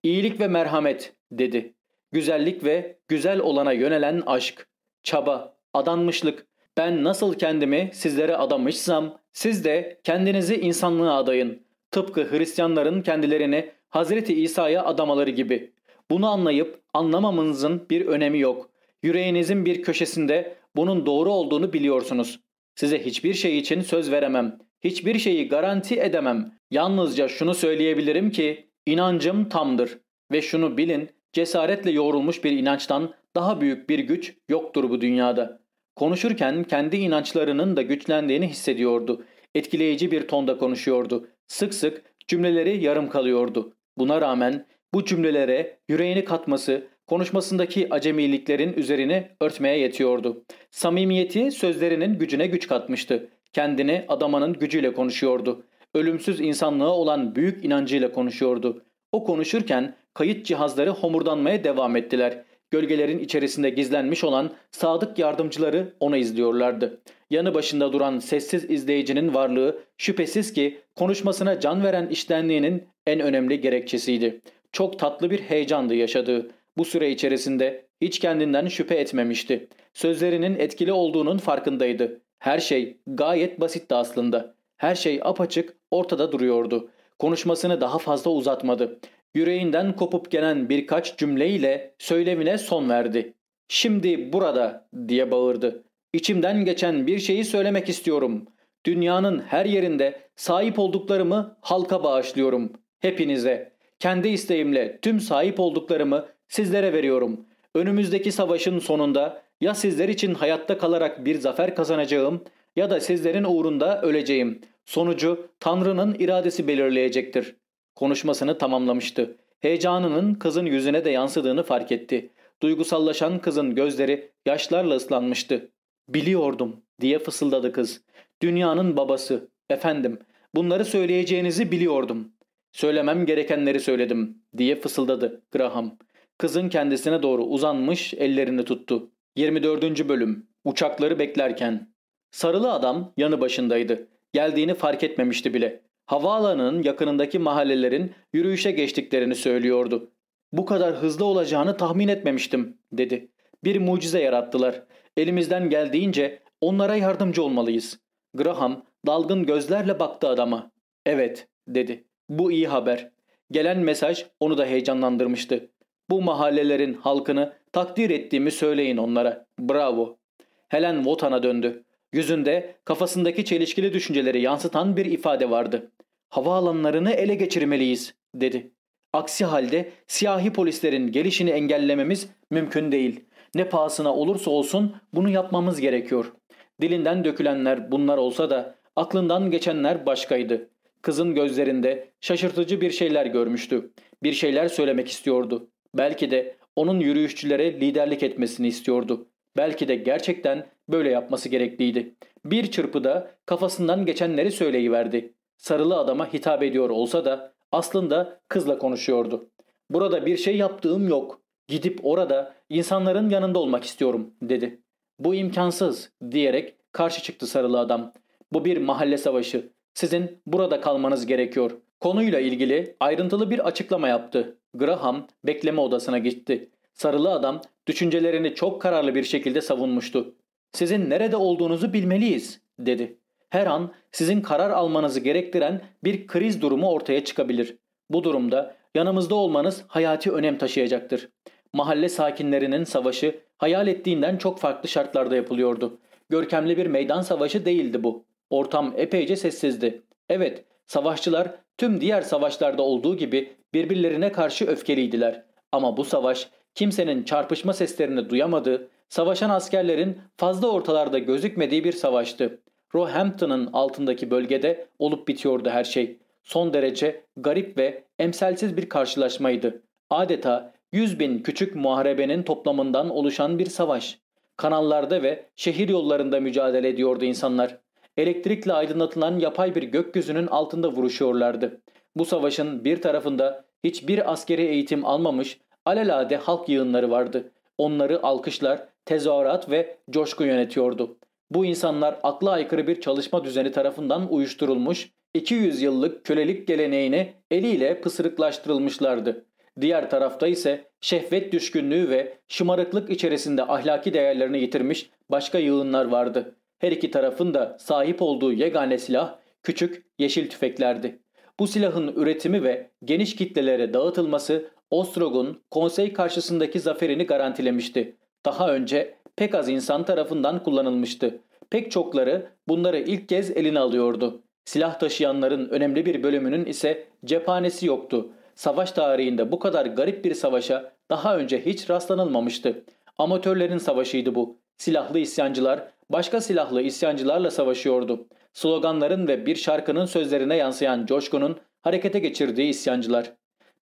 İyilik ve merhamet dedi. Güzellik ve güzel olana yönelen aşk, çaba, adanmışlık. Ben nasıl kendimi sizlere adamışsam siz de kendinizi insanlığa adayın. Tıpkı Hristiyanların kendilerini Hazreti İsa'ya adamaları gibi. Bunu anlayıp anlamamanızın bir önemi yok. Yüreğinizin bir köşesinde bunun doğru olduğunu biliyorsunuz. Size hiçbir şey için söz veremem. Hiçbir şeyi garanti edemem. Yalnızca şunu söyleyebilirim ki inancım tamdır. Ve şunu bilin cesaretle yoğrulmuş bir inançtan daha büyük bir güç yoktur bu dünyada. Konuşurken kendi inançlarının da güçlendiğini hissediyordu. Etkileyici bir tonda konuşuyordu. Sık sık cümleleri yarım kalıyordu. Buna rağmen bu cümlelere yüreğini katması, konuşmasındaki acemiliklerin üzerine örtmeye yetiyordu. Samimiyeti sözlerinin gücüne güç katmıştı. Kendini adamanın gücüyle konuşuyordu. Ölümsüz insanlığa olan büyük inancıyla konuşuyordu. O konuşurken kayıt cihazları homurdanmaya devam ettiler. Gölgelerin içerisinde gizlenmiş olan sadık yardımcıları onu izliyorlardı. Yanı başında duran sessiz izleyicinin varlığı şüphesiz ki konuşmasına can veren iştenliğinin en önemli gerekçesiydi. Çok tatlı bir heyecandı yaşadığı. Bu süre içerisinde hiç kendinden şüphe etmemişti. Sözlerinin etkili olduğunun farkındaydı. Her şey gayet basitti aslında. Her şey apaçık ortada duruyordu. Konuşmasını daha fazla uzatmadı. Yüreğinden kopup gelen birkaç cümleyle söylemine son verdi. ''Şimdi burada'' diye bağırdı. ''İçimden geçen bir şeyi söylemek istiyorum. Dünyanın her yerinde sahip olduklarımı halka bağışlıyorum. Hepinize. Kendi isteğimle tüm sahip olduklarımı sizlere veriyorum. Önümüzdeki savaşın sonunda ya sizler için hayatta kalarak bir zafer kazanacağım ya da sizlerin uğrunda öleceğim. Sonucu Tanrı'nın iradesi belirleyecektir. Konuşmasını tamamlamıştı. Heyecanının kızın yüzüne de yansıdığını fark etti. Duygusallaşan kızın gözleri yaşlarla ıslanmıştı. Biliyordum diye fısıldadı kız. Dünyanın babası. Efendim bunları söyleyeceğinizi biliyordum. Söylemem gerekenleri söyledim diye fısıldadı Graham. Kızın kendisine doğru uzanmış ellerini tuttu. 24. bölüm Uçakları beklerken Sarılı adam yanı başındaydı. Geldiğini fark etmemişti bile. Havaalanının yakınındaki mahallelerin yürüyüşe geçtiklerini söylüyordu. Bu kadar hızlı olacağını tahmin etmemiştim dedi. Bir mucize yarattılar. Elimizden geldiğince onlara yardımcı olmalıyız. Graham dalgın gözlerle baktı adama. Evet dedi. Bu iyi haber. Gelen mesaj onu da heyecanlandırmıştı. Bu mahallelerin halkını takdir ettiğimi söyleyin onlara. Bravo. Helen Wotan'a döndü. Yüzünde kafasındaki çelişkili düşünceleri yansıtan bir ifade vardı. Havaalanlarını ele geçirmeliyiz dedi. Aksi halde siyahi polislerin gelişini engellememiz mümkün değil. Ne pahasına olursa olsun bunu yapmamız gerekiyor. Dilinden dökülenler bunlar olsa da aklından geçenler başkaydı. Kızın gözlerinde şaşırtıcı bir şeyler görmüştü. Bir şeyler söylemek istiyordu. Belki de onun yürüyüşçülere liderlik etmesini istiyordu. Belki de gerçekten böyle yapması gerekliydi. Bir çırpıda kafasından geçenleri söyleyiverdi. Sarılı adama hitap ediyor olsa da Aslında kızla konuşuyordu. Burada bir şey yaptığım yok. Gidip orada insanların yanında olmak istiyorum dedi. Bu imkansız diyerek karşı çıktı sarılı adam. Bu bir mahalle savaşı. Sizin burada kalmanız gerekiyor. Konuyla ilgili ayrıntılı bir açıklama yaptı. Graham bekleme odasına gitti. Sarılı adam düşüncelerini çok kararlı bir şekilde savunmuştu. Sizin nerede olduğunuzu bilmeliyiz dedi. Her an sizin karar almanızı gerektiren bir kriz durumu ortaya çıkabilir. Bu durumda yanımızda olmanız hayati önem taşıyacaktır. Mahalle sakinlerinin savaşı hayal ettiğinden çok farklı şartlarda yapılıyordu. Görkemli bir meydan savaşı değildi bu. Ortam epeyce sessizdi. Evet, savaşçılar tüm diğer savaşlarda olduğu gibi birbirlerine karşı öfkeliydiler. Ama bu savaş kimsenin çarpışma seslerini duyamadığı, savaşan askerlerin fazla ortalarda gözükmediği bir savaştı. Roehampton'ın altındaki bölgede olup bitiyordu her şey. Son derece garip ve emsalsiz bir karşılaşmaydı. Adeta 100 bin küçük muharebenin toplamından oluşan bir savaş. Kanallarda ve şehir yollarında mücadele ediyordu insanlar. Elektrikle aydınlatılan yapay bir gökyüzünün altında vuruşuyorlardı. Bu savaşın bir tarafında hiçbir askeri eğitim almamış alelade halk yığınları vardı. Onları alkışlar, tezahürat ve coşku yönetiyordu. Bu insanlar akla aykırı bir çalışma düzeni tarafından uyuşturulmuş, 200 yıllık kölelik geleneğini eliyle pısırıklaştırılmışlardı. Diğer tarafta ise şehvet düşkünlüğü ve şımarıklık içerisinde ahlaki değerlerini yitirmiş başka yığınlar vardı. Her iki tarafın da sahip olduğu yegane silah küçük yeşil tüfeklerdi. Bu silahın üretimi ve geniş kitlelere dağıtılması Ostrog'un konsey karşısındaki zaferini garantilemişti. Daha önce pek az insan tarafından kullanılmıştı. Pek çokları bunları ilk kez eline alıyordu. Silah taşıyanların önemli bir bölümünün ise cephanesi yoktu. Savaş tarihinde bu kadar garip bir savaşa daha önce hiç rastlanılmamıştı. Amatörlerin savaşıydı bu. Silahlı isyancılar başka silahlı isyancılarla savaşıyordu. Sloganların ve bir şarkının sözlerine yansıyan coşkunun harekete geçirdiği isyancılar.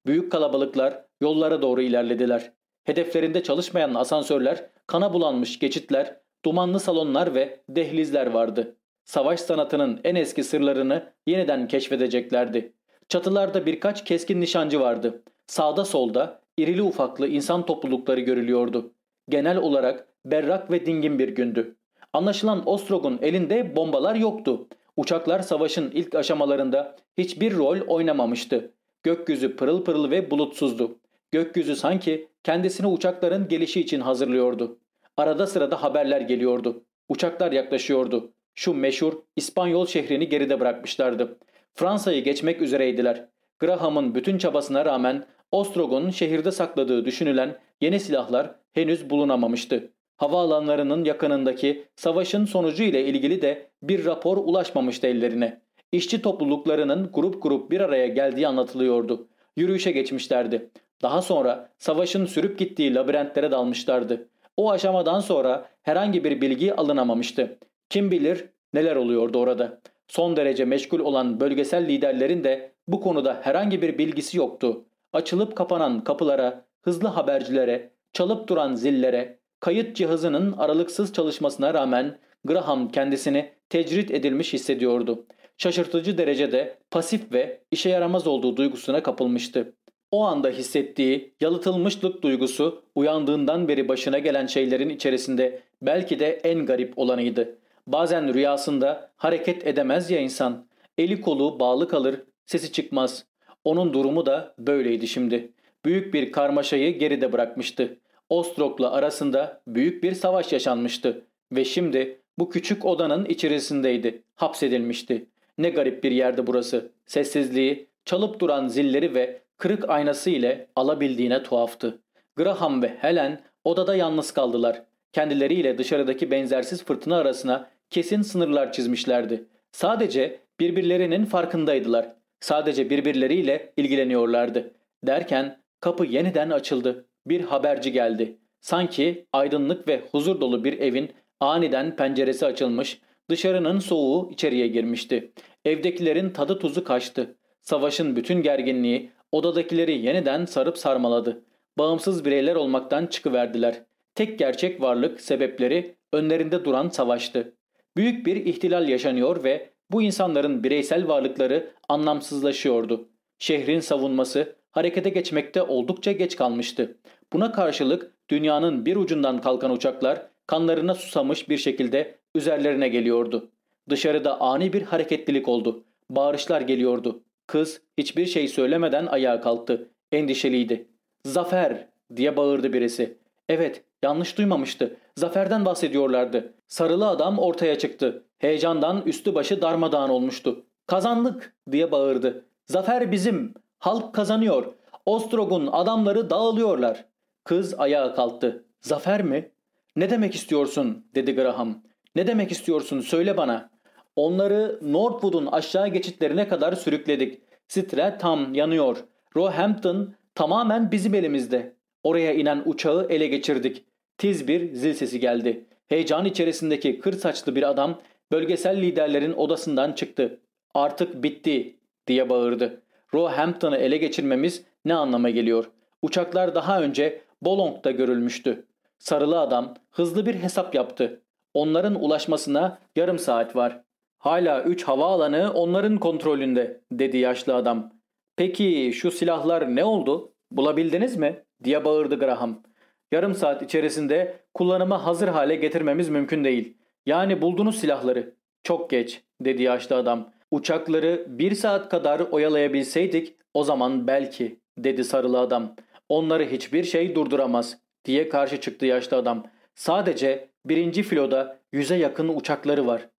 Büyük kalabalıklar yollara doğru ilerlediler. Hedeflerinde çalışmayan asansörler, kana bulanmış geçitler, dumanlı salonlar ve dehlizler vardı. Savaş sanatının en eski sırlarını yeniden keşfedeceklerdi. Çatılarda birkaç keskin nişancı vardı. Sağda solda irili ufaklı insan toplulukları görülüyordu. Genel olarak berrak ve dingin bir gündü. Anlaşılan Ostrog'un elinde bombalar yoktu. Uçaklar savaşın ilk aşamalarında hiçbir rol oynamamıştı. Gökyüzü pırıl pırıl ve bulutsuzdu. Gökyüzü sanki kendisini uçakların gelişi için hazırlıyordu. Arada sırada haberler geliyordu. Uçaklar yaklaşıyordu. Şu meşhur İspanyol şehrini geride bırakmışlardı. Fransa'yı geçmek üzereydiler. Graham'ın bütün çabasına rağmen Ostrog'un şehirde sakladığı düşünülen yeni silahlar henüz bulunamamıştı. Havaalanlarının yakınındaki savaşın sonucu ile ilgili de bir rapor ulaşmamıştı ellerine. İşçi topluluklarının grup grup bir araya geldiği anlatılıyordu. Yürüyüşe geçmişlerdi. Daha sonra savaşın sürüp gittiği labirentlere dalmışlardı. O aşamadan sonra herhangi bir bilgi alınamamıştı. Kim bilir neler oluyordu orada. Son derece meşgul olan bölgesel liderlerin de bu konuda herhangi bir bilgisi yoktu. Açılıp kapanan kapılara, hızlı habercilere, çalıp duran zillere, kayıt cihazının aralıksız çalışmasına rağmen Graham kendisini tecrit edilmiş hissediyordu. Şaşırtıcı derecede pasif ve işe yaramaz olduğu duygusuna kapılmıştı. O anda hissettiği yalıtılmışlık duygusu uyandığından beri başına gelen şeylerin içerisinde belki de en garip olanıydı. Bazen rüyasında hareket edemez ya insan. Eli kolu bağlı kalır, sesi çıkmaz. Onun durumu da böyleydi şimdi. Büyük bir karmaşayı geride bırakmıştı. Ostrok'la arasında büyük bir savaş yaşanmıştı. Ve şimdi bu küçük odanın içerisindeydi. Hapsedilmişti. Ne garip bir yerdi burası. Sessizliği, çalıp duran zilleri ve kırık aynası ile alabildiğine tuhaftı. Graham ve Helen odada yalnız kaldılar. Kendileriyle dışarıdaki benzersiz fırtına arasına kesin sınırlar çizmişlerdi. Sadece birbirlerinin farkındaydılar. Sadece birbirleriyle ilgileniyorlardı. Derken kapı yeniden açıldı. Bir haberci geldi. Sanki aydınlık ve huzur dolu bir evin aniden penceresi açılmış, dışarının soğuğu içeriye girmişti. Evdekilerin tadı tuzu kaçtı. Savaşın bütün gerginliği odadakileri yeniden sarıp sarmaladı. Bağımsız bireyler olmaktan çıkıverdiler. Tek gerçek varlık sebepleri önlerinde duran savaştı. Büyük bir ihtilal yaşanıyor ve bu insanların bireysel varlıkları anlamsızlaşıyordu. Şehrin savunması harekete geçmekte oldukça geç kalmıştı. Buna karşılık dünyanın bir ucundan kalkan uçaklar kanlarına susamış bir şekilde üzerlerine geliyordu. Dışarıda ani bir hareketlilik oldu. Bağırışlar geliyordu. Kız hiçbir şey söylemeden ayağa kalktı. Endişeliydi. Zafer diye bağırdı birisi. Evet yanlış duymamıştı. Zaferden bahsediyorlardı. Sarılı adam ortaya çıktı. Heyecandan üstü başı darmadağın olmuştu. Kazandık diye bağırdı. Zafer bizim. Halk kazanıyor. Ostrog'un adamları dağılıyorlar. Kız ayağa kalktı. Zafer mi? Ne demek istiyorsun dedi Graham. Ne demek istiyorsun söyle bana. Onları Northwood'un aşağı geçitlerine kadar sürükledik. Stratham yanıyor. Roehampton tamamen bizim elimizde. Oraya inen uçağı ele geçirdik. Tiz bir zil sesi geldi. Heyecan içerisindeki kır saçlı bir adam bölgesel liderlerin odasından çıktı. Artık bitti diye bağırdı. Roehampton'ı ele geçirmemiz ne anlama geliyor? Uçaklar daha önce Bolong'da görülmüştü. Sarılı adam hızlı bir hesap yaptı. Onların ulaşmasına yarım saat var. Hala üç havaalanı onların kontrolünde dedi yaşlı adam. Peki şu silahlar ne oldu? Bulabildiniz mi? diye bağırdı Graham. Yarım saat içerisinde kullanıma hazır hale getirmemiz mümkün değil. Yani buldunuz silahları. Çok geç dedi yaşlı adam. Uçakları bir saat kadar oyalayabilseydik o zaman belki dedi sarılı adam. Onları hiçbir şey durduramaz diye karşı çıktı yaşlı adam. Sadece birinci filoda yüze yakın uçakları var.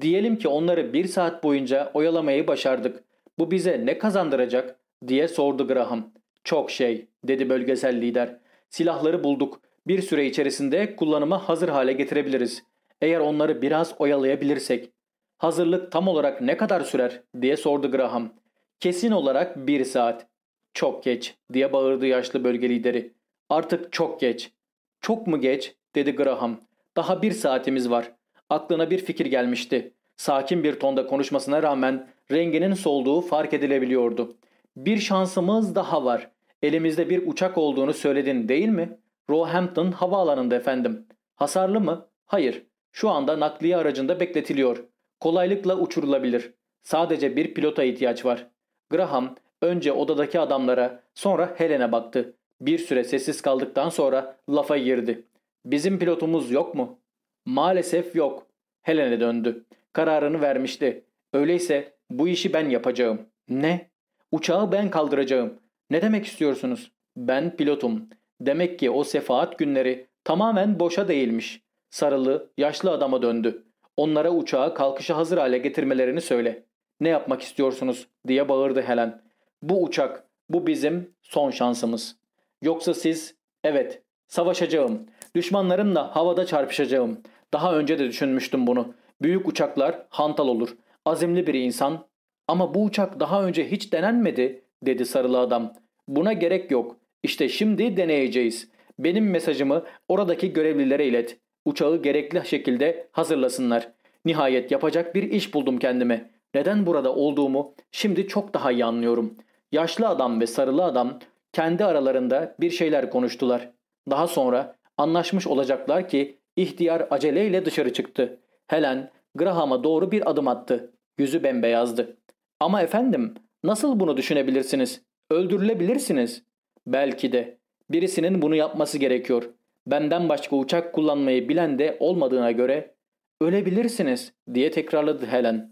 Diyelim ki onları bir saat boyunca oyalamayı başardık. Bu bize ne kazandıracak diye sordu Graham. Çok şey dedi bölgesel lider. Silahları bulduk. Bir süre içerisinde kullanıma hazır hale getirebiliriz. Eğer onları biraz oyalayabilirsek. Hazırlık tam olarak ne kadar sürer diye sordu Graham. Kesin olarak bir saat. Çok geç diye bağırdı yaşlı bölge lideri. Artık çok geç. Çok mu geç dedi Graham. Daha bir saatimiz var. Aklına bir fikir gelmişti. Sakin bir tonda konuşmasına rağmen renginin solduğu fark edilebiliyordu. Bir şansımız daha var. Elimizde bir uçak olduğunu söyledin değil mi? Roehampton havaalanında efendim. Hasarlı mı? Hayır. Şu anda nakliye aracında bekletiliyor. Kolaylıkla uçurulabilir. Sadece bir pilota ihtiyaç var. Graham önce odadaki adamlara sonra Helen'e baktı. Bir süre sessiz kaldıktan sonra lafa girdi. Bizim pilotumuz yok mu? Maalesef yok. Helen'e döndü. Kararını vermişti. Öyleyse bu işi ben yapacağım. Ne? Uçağı ben kaldıracağım. Ne demek istiyorsunuz? Ben pilotum. Demek ki o sefaat günleri tamamen boşa değilmiş. Sarılı, yaşlı adama döndü. Onlara uçağı kalkışa hazır hale getirmelerini söyle. Ne yapmak istiyorsunuz diye bağırdı Helen. Bu uçak, bu bizim son şansımız. Yoksa siz, evet, savaşacağım. Düşmanlarımla havada çarpışacağım. Daha önce de düşünmüştüm bunu. Büyük uçaklar hantal olur. Azimli bir insan. Ama bu uçak daha önce hiç denenmedi dedi sarılı adam. Buna gerek yok. İşte şimdi deneyeceğiz. Benim mesajımı oradaki görevlilere ilet. Uçağı gerekli şekilde hazırlasınlar. Nihayet yapacak bir iş buldum kendime. Neden burada olduğumu şimdi çok daha iyi anlıyorum. Yaşlı adam ve sarılı adam kendi aralarında bir şeyler konuştular. Daha sonra anlaşmış olacaklar ki ihtiyar aceleyle dışarı çıktı. Helen Graham'a doğru bir adım attı. Yüzü bembeyazdı. Ama efendim nasıl bunu düşünebilirsiniz? Öldürülebilirsiniz. Belki de. Birisinin bunu yapması gerekiyor. Benden başka uçak kullanmayı bilen de olmadığına göre ölebilirsiniz diye tekrarladı Helen.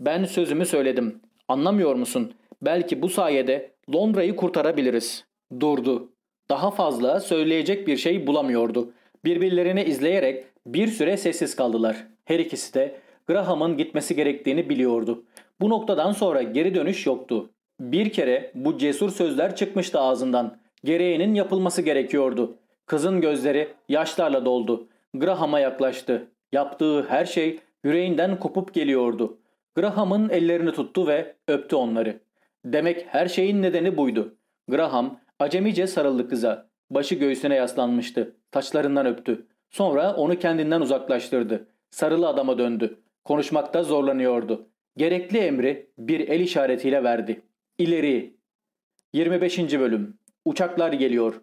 Ben sözümü söyledim. Anlamıyor musun? Belki bu sayede Londra'yı kurtarabiliriz. Durdu. Daha fazla söyleyecek bir şey bulamıyordu. Birbirlerini izleyerek bir süre sessiz kaldılar. Her ikisi de Graham'ın gitmesi gerektiğini biliyordu. Bu noktadan sonra geri dönüş yoktu. Bir kere bu cesur sözler çıkmıştı ağzından. Gereğinin yapılması gerekiyordu. Kızın gözleri yaşlarla doldu. Graham'a yaklaştı. Yaptığı her şey yüreğinden kopup geliyordu. Graham'ın ellerini tuttu ve öptü onları. Demek her şeyin nedeni buydu. Graham acemice sarıldı kıza. Başı göğsüne yaslanmıştı. Taçlarından öptü. Sonra onu kendinden uzaklaştırdı. Sarılı adama döndü. Konuşmakta zorlanıyordu. Gerekli emri bir el işaretiyle verdi. İleri. 25. Bölüm Uçaklar geliyor.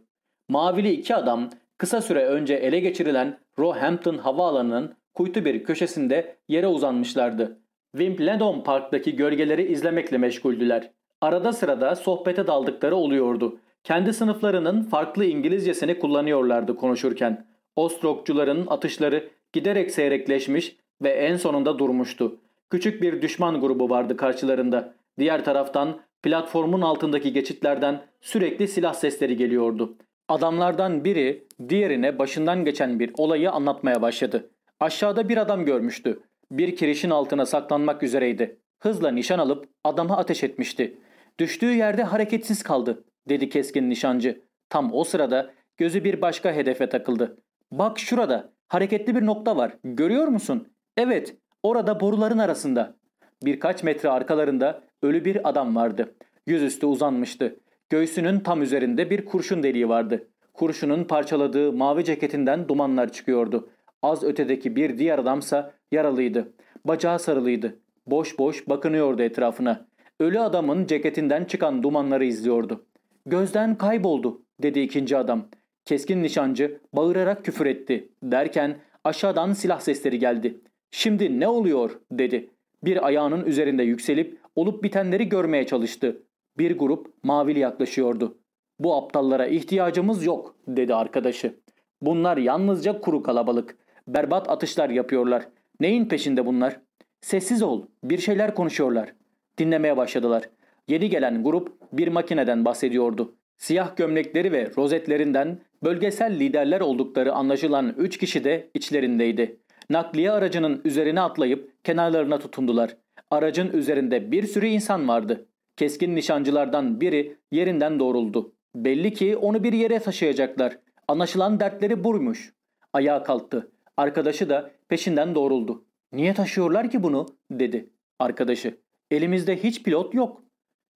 Mavili iki adam kısa süre önce ele geçirilen Roehampton havaalanının kuytu bir köşesinde yere uzanmışlardı. Wimbledon Park'taki gölgeleri izlemekle meşguldüler. Arada sırada sohbete daldıkları oluyordu. Kendi sınıflarının farklı İngilizcesini kullanıyorlardı konuşurken. Ostrokçuların atışları giderek seyrekleşmiş ve en sonunda durmuştu. Küçük bir düşman grubu vardı karşılarında. Diğer taraftan platformun altındaki geçitlerden sürekli silah sesleri geliyordu. Adamlardan biri diğerine başından geçen bir olayı anlatmaya başladı. Aşağıda bir adam görmüştü. Bir kirişin altına saklanmak üzereydi. Hızla nişan alıp adama ateş etmişti. Düştüğü yerde hareketsiz kaldı dedi keskin nişancı. Tam o sırada gözü bir başka hedefe takıldı. Bak şurada hareketli bir nokta var. Görüyor musun? Evet orada boruların arasında. Birkaç metre arkalarında ölü bir adam vardı. Yüzüstü uzanmıştı. Göğsünün tam üzerinde bir kurşun deliği vardı. Kurşunun parçaladığı mavi ceketinden dumanlar çıkıyordu. Az ötedeki bir diğer adamsa yaralıydı. Bacağı sarılıydı. Boş boş bakınıyordu etrafına. Ölü adamın ceketinden çıkan dumanları izliyordu. Gözden kayboldu dedi ikinci adam. Keskin nişancı bağırarak küfür etti. Derken aşağıdan silah sesleri geldi. Şimdi ne oluyor dedi. Bir ayağının üzerinde yükselip olup bitenleri görmeye çalıştı. Bir grup mavili yaklaşıyordu. Bu aptallara ihtiyacımız yok dedi arkadaşı. Bunlar yalnızca kuru kalabalık. Berbat atışlar yapıyorlar. Neyin peşinde bunlar? Sessiz ol. Bir şeyler konuşuyorlar. Dinlemeye başladılar. Yeni gelen grup bir makineden bahsediyordu. Siyah gömlekleri ve rozetlerinden bölgesel liderler oldukları anlaşılan üç kişi de içlerindeydi. Nakliye aracının üzerine atlayıp kenarlarına tutundular. Aracın üzerinde bir sürü insan vardı. Keskin nişancılardan biri yerinden doğruldu. Belli ki onu bir yere taşıyacaklar. Anlaşılan dertleri buymuş. Ayağa kalktı. Arkadaşı da peşinden doğruldu. Niye taşıyorlar ki bunu? dedi. Arkadaşı. Elimizde hiç pilot yok.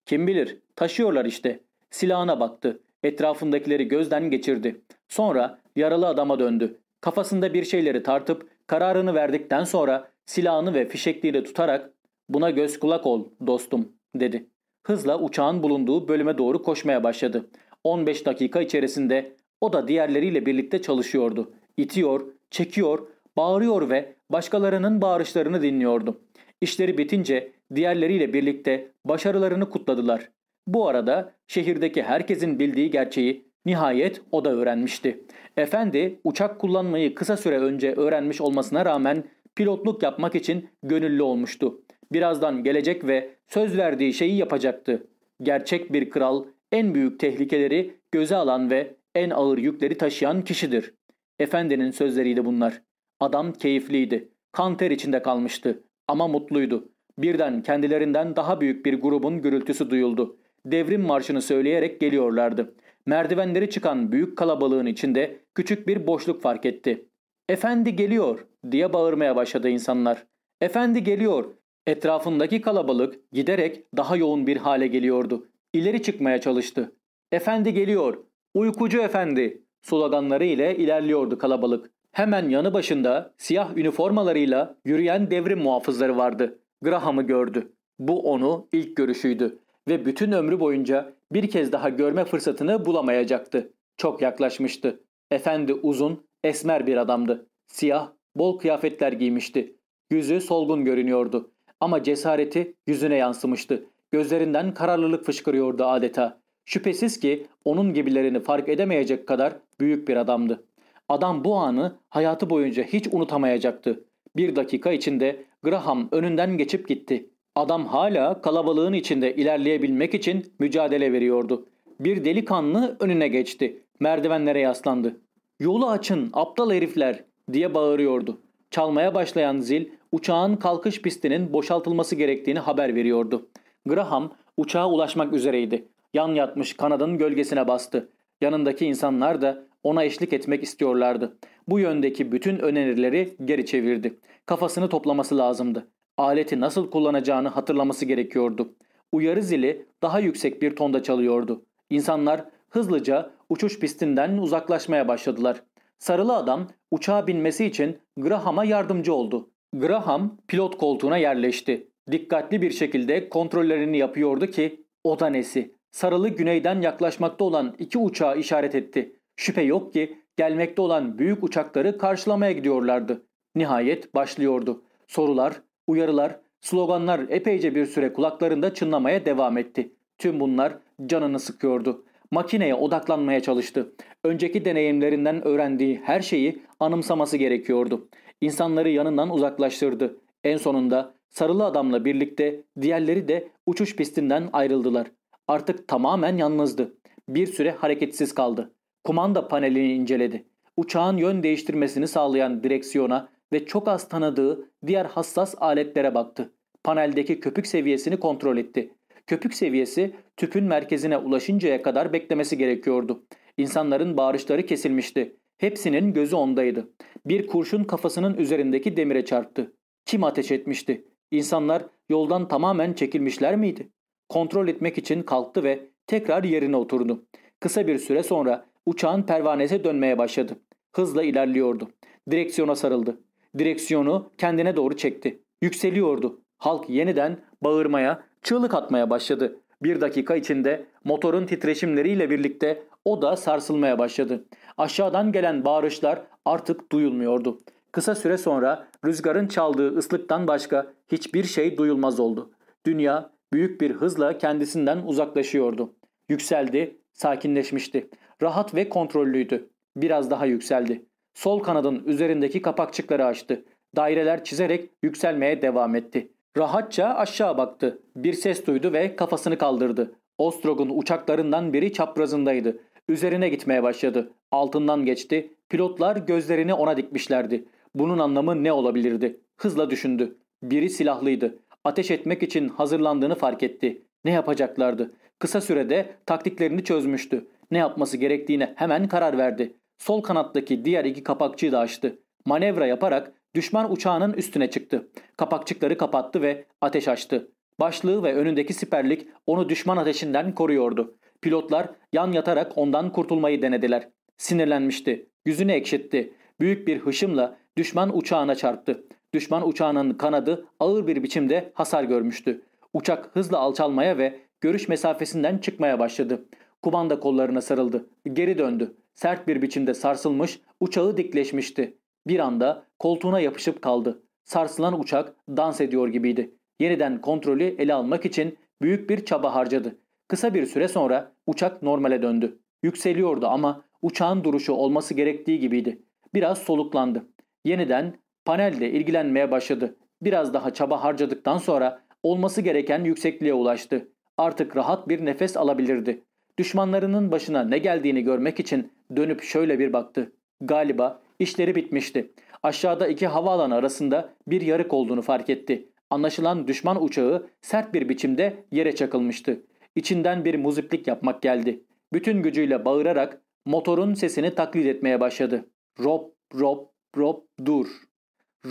Kim bilir taşıyorlar işte. Silahına baktı. Etrafındakileri gözden geçirdi. Sonra yaralı adama döndü. Kafasında bir şeyleri tartıp kararını verdikten sonra silahını ve fişekliğini tutarak ''Buna göz kulak ol dostum'' dedi. Hızla uçağın bulunduğu bölüme doğru koşmaya başladı. 15 dakika içerisinde o da diğerleriyle birlikte çalışıyordu. İtiyor, çekiyor, bağırıyor ve başkalarının bağırışlarını dinliyordu. İşleri bitince diğerleriyle birlikte başarılarını kutladılar. Bu arada şehirdeki herkesin bildiği gerçeği nihayet o da öğrenmişti. Efendi uçak kullanmayı kısa süre önce öğrenmiş olmasına rağmen pilotluk yapmak için gönüllü olmuştu. Birazdan gelecek ve söz verdiği şeyi yapacaktı. Gerçek bir kral en büyük tehlikeleri göze alan ve en ağır yükleri taşıyan kişidir. Efendinin sözleriydi bunlar. Adam keyifliydi. Kan ter içinde kalmıştı ama mutluydu. Birden kendilerinden daha büyük bir grubun gürültüsü duyuldu. Devrim marşını söyleyerek geliyorlardı. Merdivenleri çıkan büyük kalabalığın içinde küçük bir boşluk fark etti. ''Efendi geliyor!'' diye bağırmaya başladı insanlar. ''Efendi geliyor!'' Etrafındaki kalabalık giderek daha yoğun bir hale geliyordu. İleri çıkmaya çalıştı. ''Efendi geliyor! Uykucu efendi!'' sloganları ile ilerliyordu kalabalık. Hemen yanı başında siyah üniformalarıyla yürüyen devrim muhafızları vardı. Graham'ı gördü. Bu onu ilk görüşüydü ve bütün ömrü boyunca bir kez daha görme fırsatını bulamayacaktı. Çok yaklaşmıştı. Efendi uzun, esmer bir adamdı. Siyah, bol kıyafetler giymişti. Yüzü solgun görünüyordu. Ama cesareti yüzüne yansımıştı. Gözlerinden kararlılık fışkırıyordu adeta. Şüphesiz ki onun gibilerini fark edemeyecek kadar büyük bir adamdı. Adam bu anı hayatı boyunca hiç unutamayacaktı. Bir dakika içinde Graham önünden geçip gitti. Adam hala kalabalığın içinde ilerleyebilmek için mücadele veriyordu. Bir delikanlı önüne geçti. Merdivenlere yaslandı. ''Yolu açın aptal herifler!'' diye bağırıyordu. Çalmaya başlayan zil uçağın kalkış pistinin boşaltılması gerektiğini haber veriyordu. Graham uçağa ulaşmak üzereydi. Yan yatmış kanadın gölgesine bastı. Yanındaki insanlar da ona eşlik etmek istiyorlardı. Bu yöndeki bütün önerileri geri çevirdi. Kafasını toplaması lazımdı. Aleti nasıl kullanacağını hatırlaması gerekiyordu. Uyarı zili daha yüksek bir tonda çalıyordu. İnsanlar hızlıca uçuş pistinden uzaklaşmaya başladılar. Sarılı adam uçağa binmesi için Graham'a yardımcı oldu. Graham pilot koltuğuna yerleşti. Dikkatli bir şekilde kontrollerini yapıyordu ki o da nesi? Sarılı güneyden yaklaşmakta olan iki uçağı işaret etti. Şüphe yok ki gelmekte olan büyük uçakları karşılamaya gidiyorlardı. Nihayet başlıyordu. Sorular, uyarılar, sloganlar epeyce bir süre kulaklarında çınlamaya devam etti. Tüm bunlar canını sıkıyordu. Makineye odaklanmaya çalıştı. Önceki deneyimlerinden öğrendiği her şeyi anımsaması gerekiyordu. İnsanları yanından uzaklaştırdı. En sonunda sarılı adamla birlikte diğerleri de uçuş pistinden ayrıldılar. Artık tamamen yalnızdı. Bir süre hareketsiz kaldı. Kumanda panelini inceledi. Uçağın yön değiştirmesini sağlayan direksiyona ve çok az tanıdığı diğer hassas aletlere baktı. Paneldeki köpük seviyesini kontrol etti. Köpük seviyesi tüpün merkezine ulaşıncaya kadar beklemesi gerekiyordu. İnsanların bağırışları kesilmişti. Hepsinin gözü ondaydı. Bir kurşun kafasının üzerindeki demire çarptı. Kim ateş etmişti? İnsanlar yoldan tamamen çekilmişler miydi? Kontrol etmek için kalktı ve tekrar yerine oturdu. Kısa bir süre sonra uçağın pervanesi dönmeye başladı. Hızla ilerliyordu. Direksiyona sarıldı. Direksiyonu kendine doğru çekti. Yükseliyordu. Halk yeniden bağırmaya, çığlık atmaya başladı. Bir dakika içinde motorun titreşimleriyle birlikte o da sarsılmaya başladı. Aşağıdan gelen bağırışlar artık duyulmuyordu. Kısa süre sonra rüzgarın çaldığı ıslıktan başka hiçbir şey duyulmaz oldu. Dünya büyük bir hızla kendisinden uzaklaşıyordu. Yükseldi, sakinleşmişti. Rahat ve kontrollüydü. Biraz daha yükseldi. Sol kanadın üzerindeki kapakçıkları açtı. Daireler çizerek yükselmeye devam etti. Rahatça aşağı baktı. Bir ses duydu ve kafasını kaldırdı. Ostrog'un uçaklarından biri çaprazındaydı. Üzerine gitmeye başladı. Altından geçti. Pilotlar gözlerini ona dikmişlerdi. Bunun anlamı ne olabilirdi? Hızla düşündü. Biri silahlıydı. Ateş etmek için hazırlandığını fark etti. Ne yapacaklardı? Kısa sürede taktiklerini çözmüştü. Ne yapması gerektiğine hemen karar verdi. Sol kanattaki diğer iki kapakçıyı da açtı. Manevra yaparak düşman uçağının üstüne çıktı. Kapakçıkları kapattı ve ateş açtı. Başlığı ve önündeki siperlik onu düşman ateşinden koruyordu. Pilotlar yan yatarak ondan kurtulmayı denediler. Sinirlenmişti. Yüzünü ekşitti. Büyük bir hışımla düşman uçağına çarptı. Düşman uçağının kanadı ağır bir biçimde hasar görmüştü. Uçak hızla alçalmaya ve görüş mesafesinden çıkmaya başladı. Kumanda kollarına sarıldı. Geri döndü. Sert bir biçimde sarsılmış, uçağı dikleşmişti. Bir anda koltuğuna yapışıp kaldı. Sarsılan uçak dans ediyor gibiydi. Yeniden kontrolü ele almak için büyük bir çaba harcadı. Kısa bir süre sonra uçak normale döndü. Yükseliyordu ama uçağın duruşu olması gerektiği gibiydi. Biraz soluklandı. Yeniden panelle ilgilenmeye başladı. Biraz daha çaba harcadıktan sonra olması gereken yüksekliğe ulaştı. Artık rahat bir nefes alabilirdi. Düşmanlarının başına ne geldiğini görmek için dönüp şöyle bir baktı. Galiba işleri bitmişti. Aşağıda iki havaalanı arasında bir yarık olduğunu fark etti. Anlaşılan düşman uçağı sert bir biçimde yere çakılmıştı. İçinden bir muziplik yapmak geldi. Bütün gücüyle bağırarak motorun sesini taklit etmeye başladı. Rob, rob, rob, dur.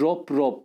Rob, rob.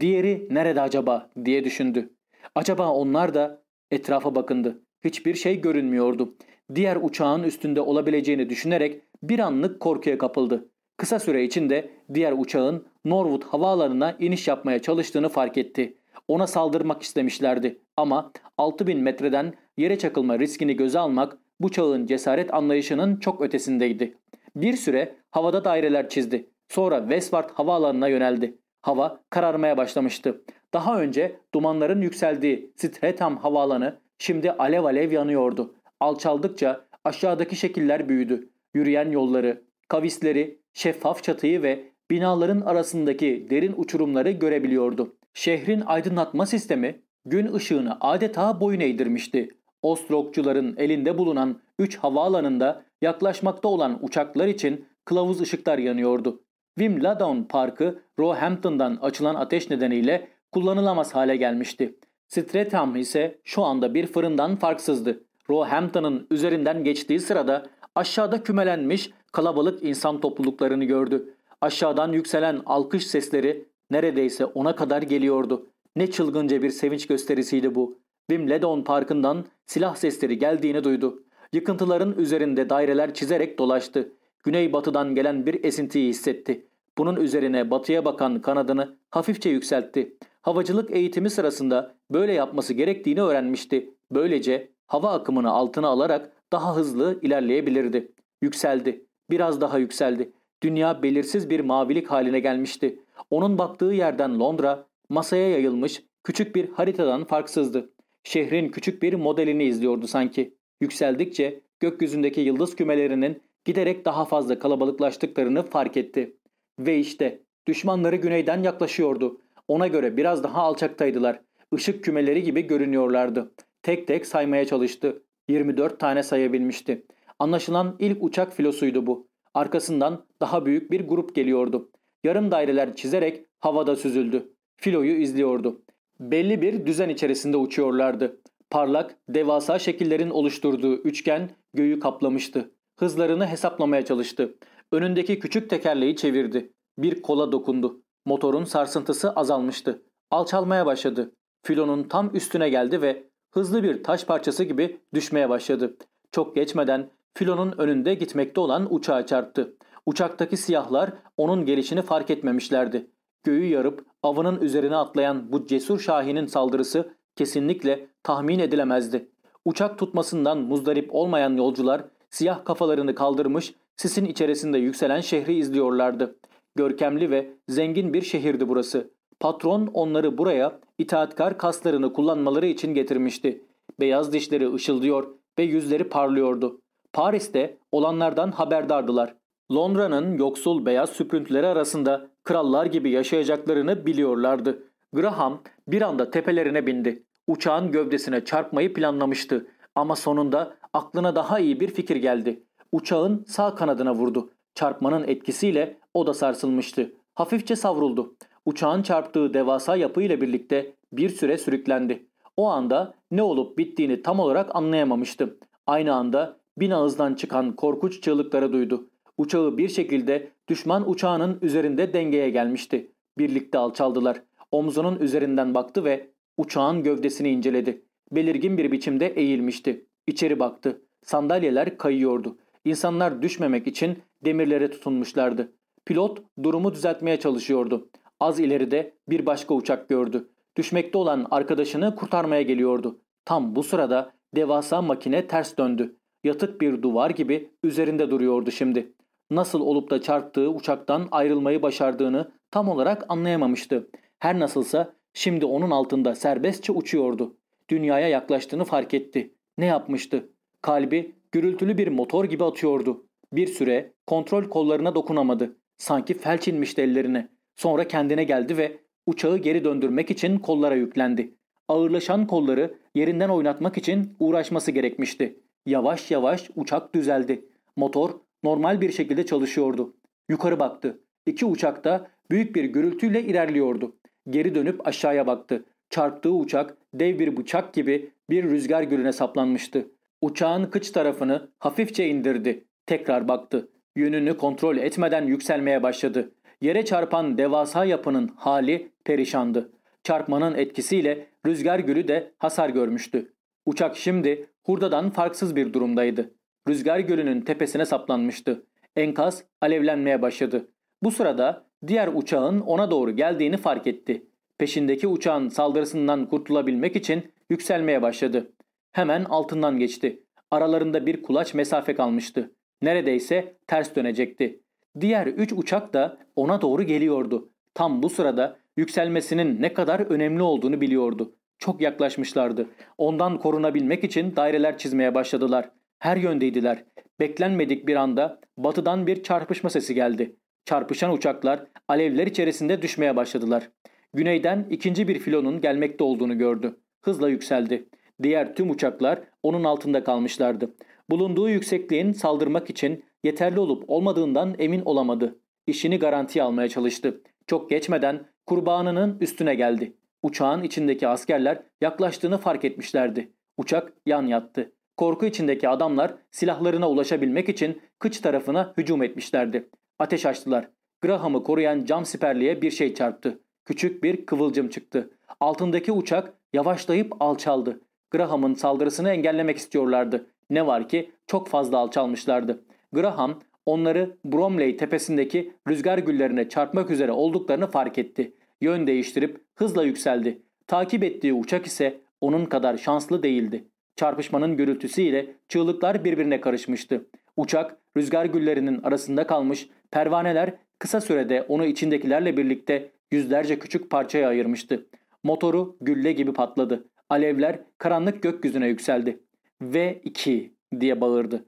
Diğeri nerede acaba diye düşündü. Acaba onlar da etrafa bakındı. Hiçbir şey görünmüyordu. Diğer uçağın üstünde olabileceğini düşünerek bir anlık korkuya kapıldı. Kısa süre içinde diğer uçağın Norwood havaalanına iniş yapmaya çalıştığını fark etti. Ona saldırmak istemişlerdi ama 6000 metreden yere çakılma riskini göze almak bu çağın cesaret anlayışının çok ötesindeydi. Bir süre havada daireler çizdi. Sonra Westward havaalanına yöneldi. Hava kararmaya başlamıştı. Daha önce dumanların yükseldiği Streatham havaalanı şimdi alev alev yanıyordu. Alçaldıkça aşağıdaki şekiller büyüdü. Yürüyen yolları, kavisleri, şeffaf çatıyı ve binaların arasındaki derin uçurumları görebiliyordu. Şehrin aydınlatma sistemi gün ışığını adeta boyun eğdirmişti. Ostrokçuların elinde bulunan 3 havaalanında yaklaşmakta olan uçaklar için kılavuz ışıklar yanıyordu. Wimbledon Parkı Roehampton'dan açılan ateş nedeniyle kullanılamaz hale gelmişti. Streatham ise şu anda bir fırından farksızdı. Roehampton'ın üzerinden geçtiği sırada aşağıda kümelenmiş kalabalık insan topluluklarını gördü. Aşağıdan yükselen alkış sesleri neredeyse ona kadar geliyordu. Ne çılgınca bir sevinç gösterisiydi bu. Wimbledon Parkı'ndan silah sesleri geldiğini duydu. Yıkıntıların üzerinde daireler çizerek dolaştı. Güneybatıdan gelen bir esintiyi hissetti. Bunun üzerine batıya bakan kanadını hafifçe yükseltti. Havacılık eğitimi sırasında böyle yapması gerektiğini öğrenmişti. Böylece hava akımını altına alarak daha hızlı ilerleyebilirdi. Yükseldi. Biraz daha yükseldi. Dünya belirsiz bir mavilik haline gelmişti. Onun baktığı yerden Londra masaya yayılmış küçük bir haritadan farksızdı. Şehrin küçük bir modelini izliyordu sanki. Yükseldikçe gökyüzündeki yıldız kümelerinin giderek daha fazla kalabalıklaştıklarını fark etti. Ve işte düşmanları güneyden yaklaşıyordu. Ona göre biraz daha alçaktaydılar. Işık kümeleri gibi görünüyorlardı. Tek tek saymaya çalıştı. 24 tane sayabilmişti. Anlaşılan ilk uçak filosuydu bu. Arkasından daha büyük bir grup geliyordu. Yarım daireler çizerek havada süzüldü. Filoyu izliyordu. Belli bir düzen içerisinde uçuyorlardı. Parlak, devasa şekillerin oluşturduğu üçgen göğü kaplamıştı. Hızlarını hesaplamaya çalıştı. Önündeki küçük tekerleği çevirdi. Bir kola dokundu. Motorun sarsıntısı azalmıştı. Alçalmaya başladı. Filonun tam üstüne geldi ve hızlı bir taş parçası gibi düşmeye başladı. Çok geçmeden filonun önünde gitmekte olan uçağa çarptı. Uçaktaki siyahlar onun gelişini fark etmemişlerdi. Göğü yarıp avının üzerine atlayan bu cesur şahinin saldırısı kesinlikle tahmin edilemezdi. Uçak tutmasından muzdarip olmayan yolcular siyah kafalarını kaldırmış sisin içerisinde yükselen şehri izliyorlardı. Görkemli ve zengin bir şehirdi burası. Patron onları buraya itaatkar kaslarını kullanmaları için getirmişti. Beyaz dişleri ışıldıyor ve yüzleri parlıyordu. Paris'te olanlardan haberdardılar. Londra'nın yoksul beyaz süprüntüleri arasında krallar gibi yaşayacaklarını biliyorlardı. Graham bir anda tepelerine bindi. Uçağın gövdesine çarpmayı planlamıştı. Ama sonunda aklına daha iyi bir fikir geldi. Uçağın sağ kanadına vurdu. Çarpmanın etkisiyle o da sarsılmıştı. Hafifçe savruldu. Uçağın çarptığı devasa yapıyla birlikte bir süre sürüklendi. O anda ne olup bittiğini tam olarak anlayamamıştı. Aynı anda bin ağızdan çıkan korkunç çığlıkları duydu. Uçağı bir şekilde düşman uçağının üzerinde dengeye gelmişti. Birlikte alçaldılar. Omzunun üzerinden baktı ve uçağın gövdesini inceledi. Belirgin bir biçimde eğilmişti. İçeri baktı. Sandalyeler kayıyordu. İnsanlar düşmemek için demirlere tutunmuşlardı. Pilot durumu düzeltmeye çalışıyordu. Az ileride bir başka uçak gördü. Düşmekte olan arkadaşını kurtarmaya geliyordu. Tam bu sırada devasa makine ters döndü. Yatık bir duvar gibi üzerinde duruyordu şimdi. Nasıl olup da çarptığı uçaktan ayrılmayı başardığını tam olarak anlayamamıştı. Her nasılsa şimdi onun altında serbestçe uçuyordu. Dünyaya yaklaştığını fark etti. Ne yapmıştı? Kalbi gürültülü bir motor gibi atıyordu. Bir süre kontrol kollarına dokunamadı. Sanki felç inmişti ellerine. Sonra kendine geldi ve uçağı geri döndürmek için kollara yüklendi. Ağırlaşan kolları yerinden oynatmak için uğraşması gerekmişti. Yavaş yavaş uçak düzeldi. Motor normal bir şekilde çalışıyordu. Yukarı baktı. İki uçak da büyük bir gürültüyle ilerliyordu. Geri dönüp aşağıya baktı. Çarptığı uçak dev bir bıçak gibi bir rüzgar gülüne saplanmıştı. Uçağın kıç tarafını hafifçe indirdi. Tekrar baktı. Yönünü kontrol etmeden yükselmeye başladı. Yere çarpan devasa yapının hali perişandı. Çarpmanın etkisiyle rüzgar gülü de hasar görmüştü. Uçak şimdi hurdadan farksız bir durumdaydı. Rüzgar gölünün tepesine saplanmıştı. Enkaz alevlenmeye başladı. Bu sırada diğer uçağın ona doğru geldiğini fark etti. Peşindeki uçağın saldırısından kurtulabilmek için yükselmeye başladı. Hemen altından geçti. Aralarında bir kulaç mesafe kalmıştı. Neredeyse ters dönecekti. Diğer üç uçak da ona doğru geliyordu. Tam bu sırada yükselmesinin ne kadar önemli olduğunu biliyordu. Çok yaklaşmışlardı. Ondan korunabilmek için daireler çizmeye başladılar. Her yöndeydiler. Beklenmedik bir anda batıdan bir çarpışma sesi geldi. Çarpışan uçaklar alevler içerisinde düşmeye başladılar. Güneyden ikinci bir filonun gelmekte olduğunu gördü. Hızla yükseldi. Diğer tüm uçaklar onun altında kalmışlardı. Bulunduğu yüksekliğin saldırmak için yeterli olup olmadığından emin olamadı. İşini garantiye almaya çalıştı. Çok geçmeden kurbanının üstüne geldi. Uçağın içindeki askerler yaklaştığını fark etmişlerdi. Uçak yan yattı. Korku içindeki adamlar silahlarına ulaşabilmek için kıç tarafına hücum etmişlerdi. Ateş açtılar. Graham'ı koruyan cam siperliğe bir şey çarptı. Küçük bir kıvılcım çıktı. Altındaki uçak yavaşlayıp alçaldı. Graham'ın saldırısını engellemek istiyorlardı. Ne var ki çok fazla alçalmışlardı. Graham onları Bromley tepesindeki rüzgar güllerine çarpmak üzere olduklarını fark etti. Yön değiştirip hızla yükseldi. Takip ettiği uçak ise onun kadar şanslı değildi. Çarpışmanın gürültüsüyle çığlıklar birbirine karışmıştı. Uçak rüzgar güllerinin arasında kalmış, pervaneler kısa sürede onu içindekilerle birlikte yüzlerce küçük parçaya ayırmıştı. Motoru gülle gibi patladı. Alevler karanlık gökyüzüne yükseldi. V2 diye bağırdı.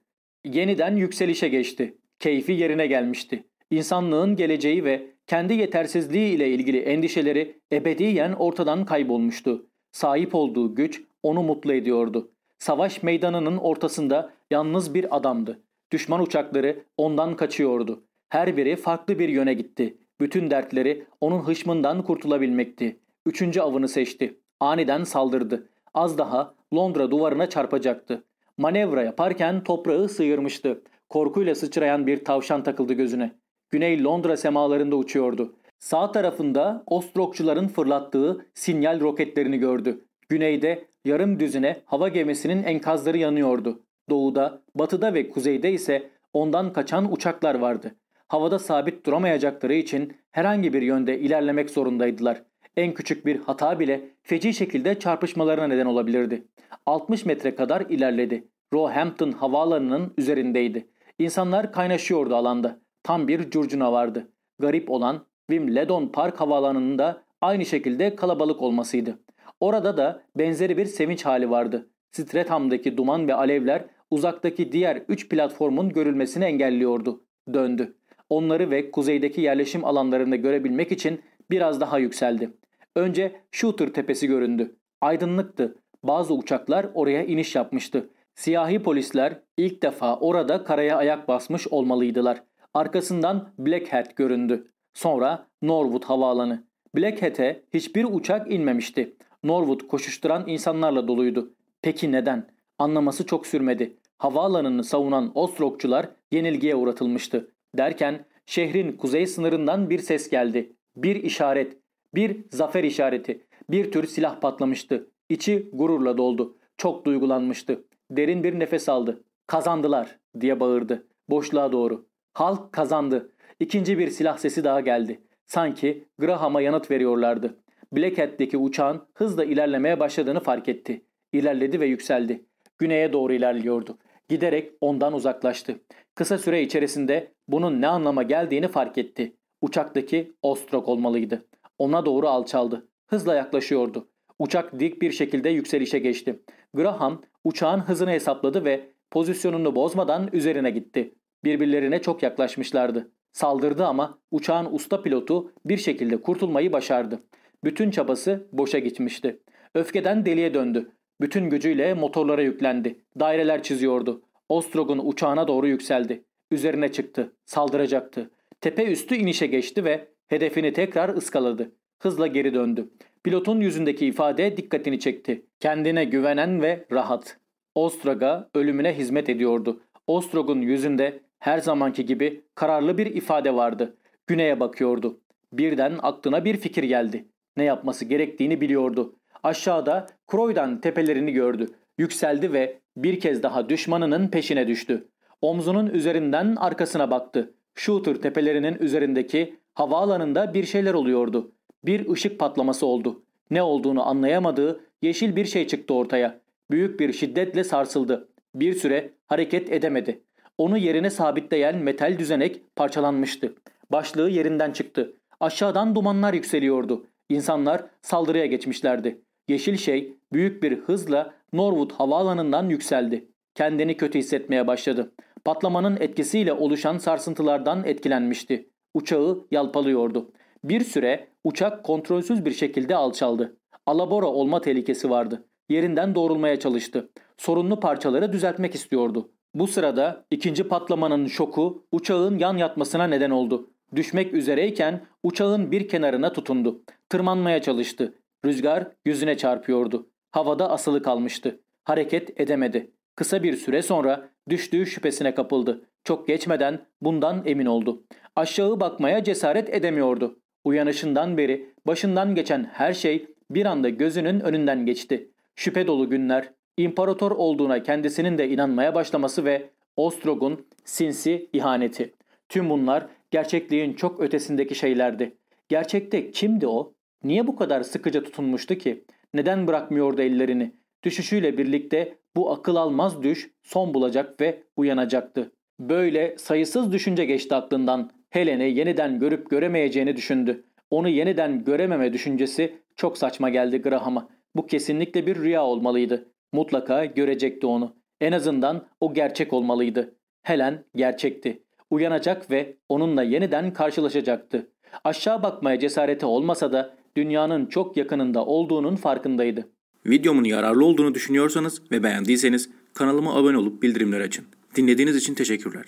Yeniden yükselişe geçti. Keyfi yerine gelmişti. İnsanlığın geleceği ve kendi yetersizliği ile ilgili endişeleri ebediyen ortadan kaybolmuştu. Sahip olduğu güç onu mutlu ediyordu. Savaş meydanının ortasında yalnız bir adamdı. Düşman uçakları ondan kaçıyordu. Her biri farklı bir yöne gitti. Bütün dertleri onun hışmından kurtulabilmekti. Üçüncü avını seçti. Aniden saldırdı. Az daha Londra duvarına çarpacaktı. Manevra yaparken toprağı sıyırmıştı. Korkuyla sıçrayan bir tavşan takıldı gözüne. Güney Londra semalarında uçuyordu. Sağ tarafında Ostrokçuların fırlattığı sinyal roketlerini gördü. Güneyde yarım düzine hava gemisinin enkazları yanıyordu. Doğuda, batıda ve kuzeyde ise ondan kaçan uçaklar vardı. Havada sabit duramayacakları için herhangi bir yönde ilerlemek zorundaydılar. En küçük bir hata bile feci şekilde çarpışmalarına neden olabilirdi. 60 metre kadar ilerledi. Roehampton havaalanının üzerindeydi. İnsanlar kaynaşıyordu alanda. Tam bir curcuna vardı. Garip olan Wimbledon Park havaalanında aynı şekilde kalabalık olmasıydı. Orada da benzeri bir sevinç hali vardı. Stratham'daki duman ve alevler uzaktaki diğer 3 platformun görülmesini engelliyordu. Döndü. Onları ve kuzeydeki yerleşim alanlarını görebilmek için biraz daha yükseldi. Önce Shooter tepesi göründü. Aydınlıktı. Bazı uçaklar oraya iniş yapmıştı. Siyahi polisler ilk defa orada karaya ayak basmış olmalıydılar. Arkasından Black Hat göründü. Sonra Norwood havaalanı. Black Hat'e hiçbir uçak inmemişti. Norwood koşuşturan insanlarla doluydu. Peki neden? Anlaması çok sürmedi. Havaalanını savunan Ostrokçular yenilgiye uğratılmıştı. Derken şehrin kuzey sınırından bir ses geldi. Bir işaret, bir zafer işareti, bir tür silah patlamıştı. İçi gururla doldu. Çok duygulanmıştı. Derin bir nefes aldı. Kazandılar diye bağırdı. Boşluğa doğru. Halk kazandı. İkinci bir silah sesi daha geldi. Sanki Graham'a yanıt veriyorlardı. Blackhead'deki uçağın hızla ilerlemeye başladığını fark etti. İlerledi ve yükseldi. Güneye doğru ilerliyordu. Giderek ondan uzaklaştı. Kısa süre içerisinde bunun ne anlama geldiğini fark etti. Uçaktaki Ostrok olmalıydı. Ona doğru alçaldı. Hızla yaklaşıyordu. Uçak dik bir şekilde yükselişe geçti. Graham uçağın hızını hesapladı ve pozisyonunu bozmadan üzerine gitti. Birbirlerine çok yaklaşmışlardı. Saldırdı ama uçağın usta pilotu bir şekilde kurtulmayı başardı. Bütün çabası boşa gitmişti. Öfkeden deliye döndü. Bütün gücüyle motorlara yüklendi. Daireler çiziyordu. Ostrog'un uçağına doğru yükseldi. Üzerine çıktı. Saldıracaktı. Tepe üstü inişe geçti ve hedefini tekrar ıskaladı. Hızla geri döndü. Pilotun yüzündeki ifade dikkatini çekti. Kendine güvenen ve rahat. Ostrog'a ölümüne hizmet ediyordu. Ostrog'un yüzünde her zamanki gibi kararlı bir ifade vardı. Güneye bakıyordu. Birden aklına bir fikir geldi. Ne yapması gerektiğini biliyordu. Aşağıda Croydon tepelerini gördü. Yükseldi ve bir kez daha düşmanının peşine düştü. Omzunun üzerinden arkasına baktı. Shooter tepelerinin üzerindeki havaalanında bir şeyler oluyordu. Bir ışık patlaması oldu. Ne olduğunu anlayamadığı yeşil bir şey çıktı ortaya. Büyük bir şiddetle sarsıldı. Bir süre hareket edemedi. Onu yerine sabitleyen metal düzenek parçalanmıştı. Başlığı yerinden çıktı. Aşağıdan dumanlar yükseliyordu. İnsanlar saldırıya geçmişlerdi. Yeşil şey büyük bir hızla Norwood havaalanından yükseldi. Kendini kötü hissetmeye başladı. Patlamanın etkisiyle oluşan sarsıntılardan etkilenmişti. Uçağı yalpalıyordu. Bir süre uçak kontrolsüz bir şekilde alçaldı. Alabora olma tehlikesi vardı. Yerinden doğrulmaya çalıştı. Sorunlu parçaları düzeltmek istiyordu. Bu sırada ikinci patlamanın şoku uçağın yan yatmasına neden oldu. Düşmek üzereyken uçağın bir kenarına tutundu. Tırmanmaya çalıştı. Rüzgar yüzüne çarpıyordu. Havada asılı kalmıştı. Hareket edemedi. Kısa bir süre sonra düştüğü şüphesine kapıldı. Çok geçmeden bundan emin oldu. Aşağı bakmaya cesaret edemiyordu. Uyanışından beri başından geçen her şey bir anda gözünün önünden geçti. Şüphe dolu günler, imparator olduğuna kendisinin de inanmaya başlaması ve Ostrog'un sinsi ihaneti. Tüm bunlar gerçekliğin çok ötesindeki şeylerdi. Gerçekte kimdi o? Niye bu kadar sıkıca tutunmuştu ki? Neden bırakmıyordu ellerini? Düşüşüyle birlikte bu akıl almaz düş son bulacak ve uyanacaktı. Böyle sayısız düşünce geçti aklından. Helen'i yeniden görüp göremeyeceğini düşündü. Onu yeniden görememe düşüncesi çok saçma geldi Graham'a. Bu kesinlikle bir rüya olmalıydı. Mutlaka görecekti onu. En azından o gerçek olmalıydı. Helen gerçekti. Uyanacak ve onunla yeniden karşılaşacaktı. Aşağı bakmaya cesareti olmasa da dünyanın çok yakınında olduğunun farkındaydı. Videomun yararlı olduğunu düşünüyorsanız ve beğendiyseniz kanalıma abone olup bildirimleri açın. Dinlediğiniz için teşekkürler.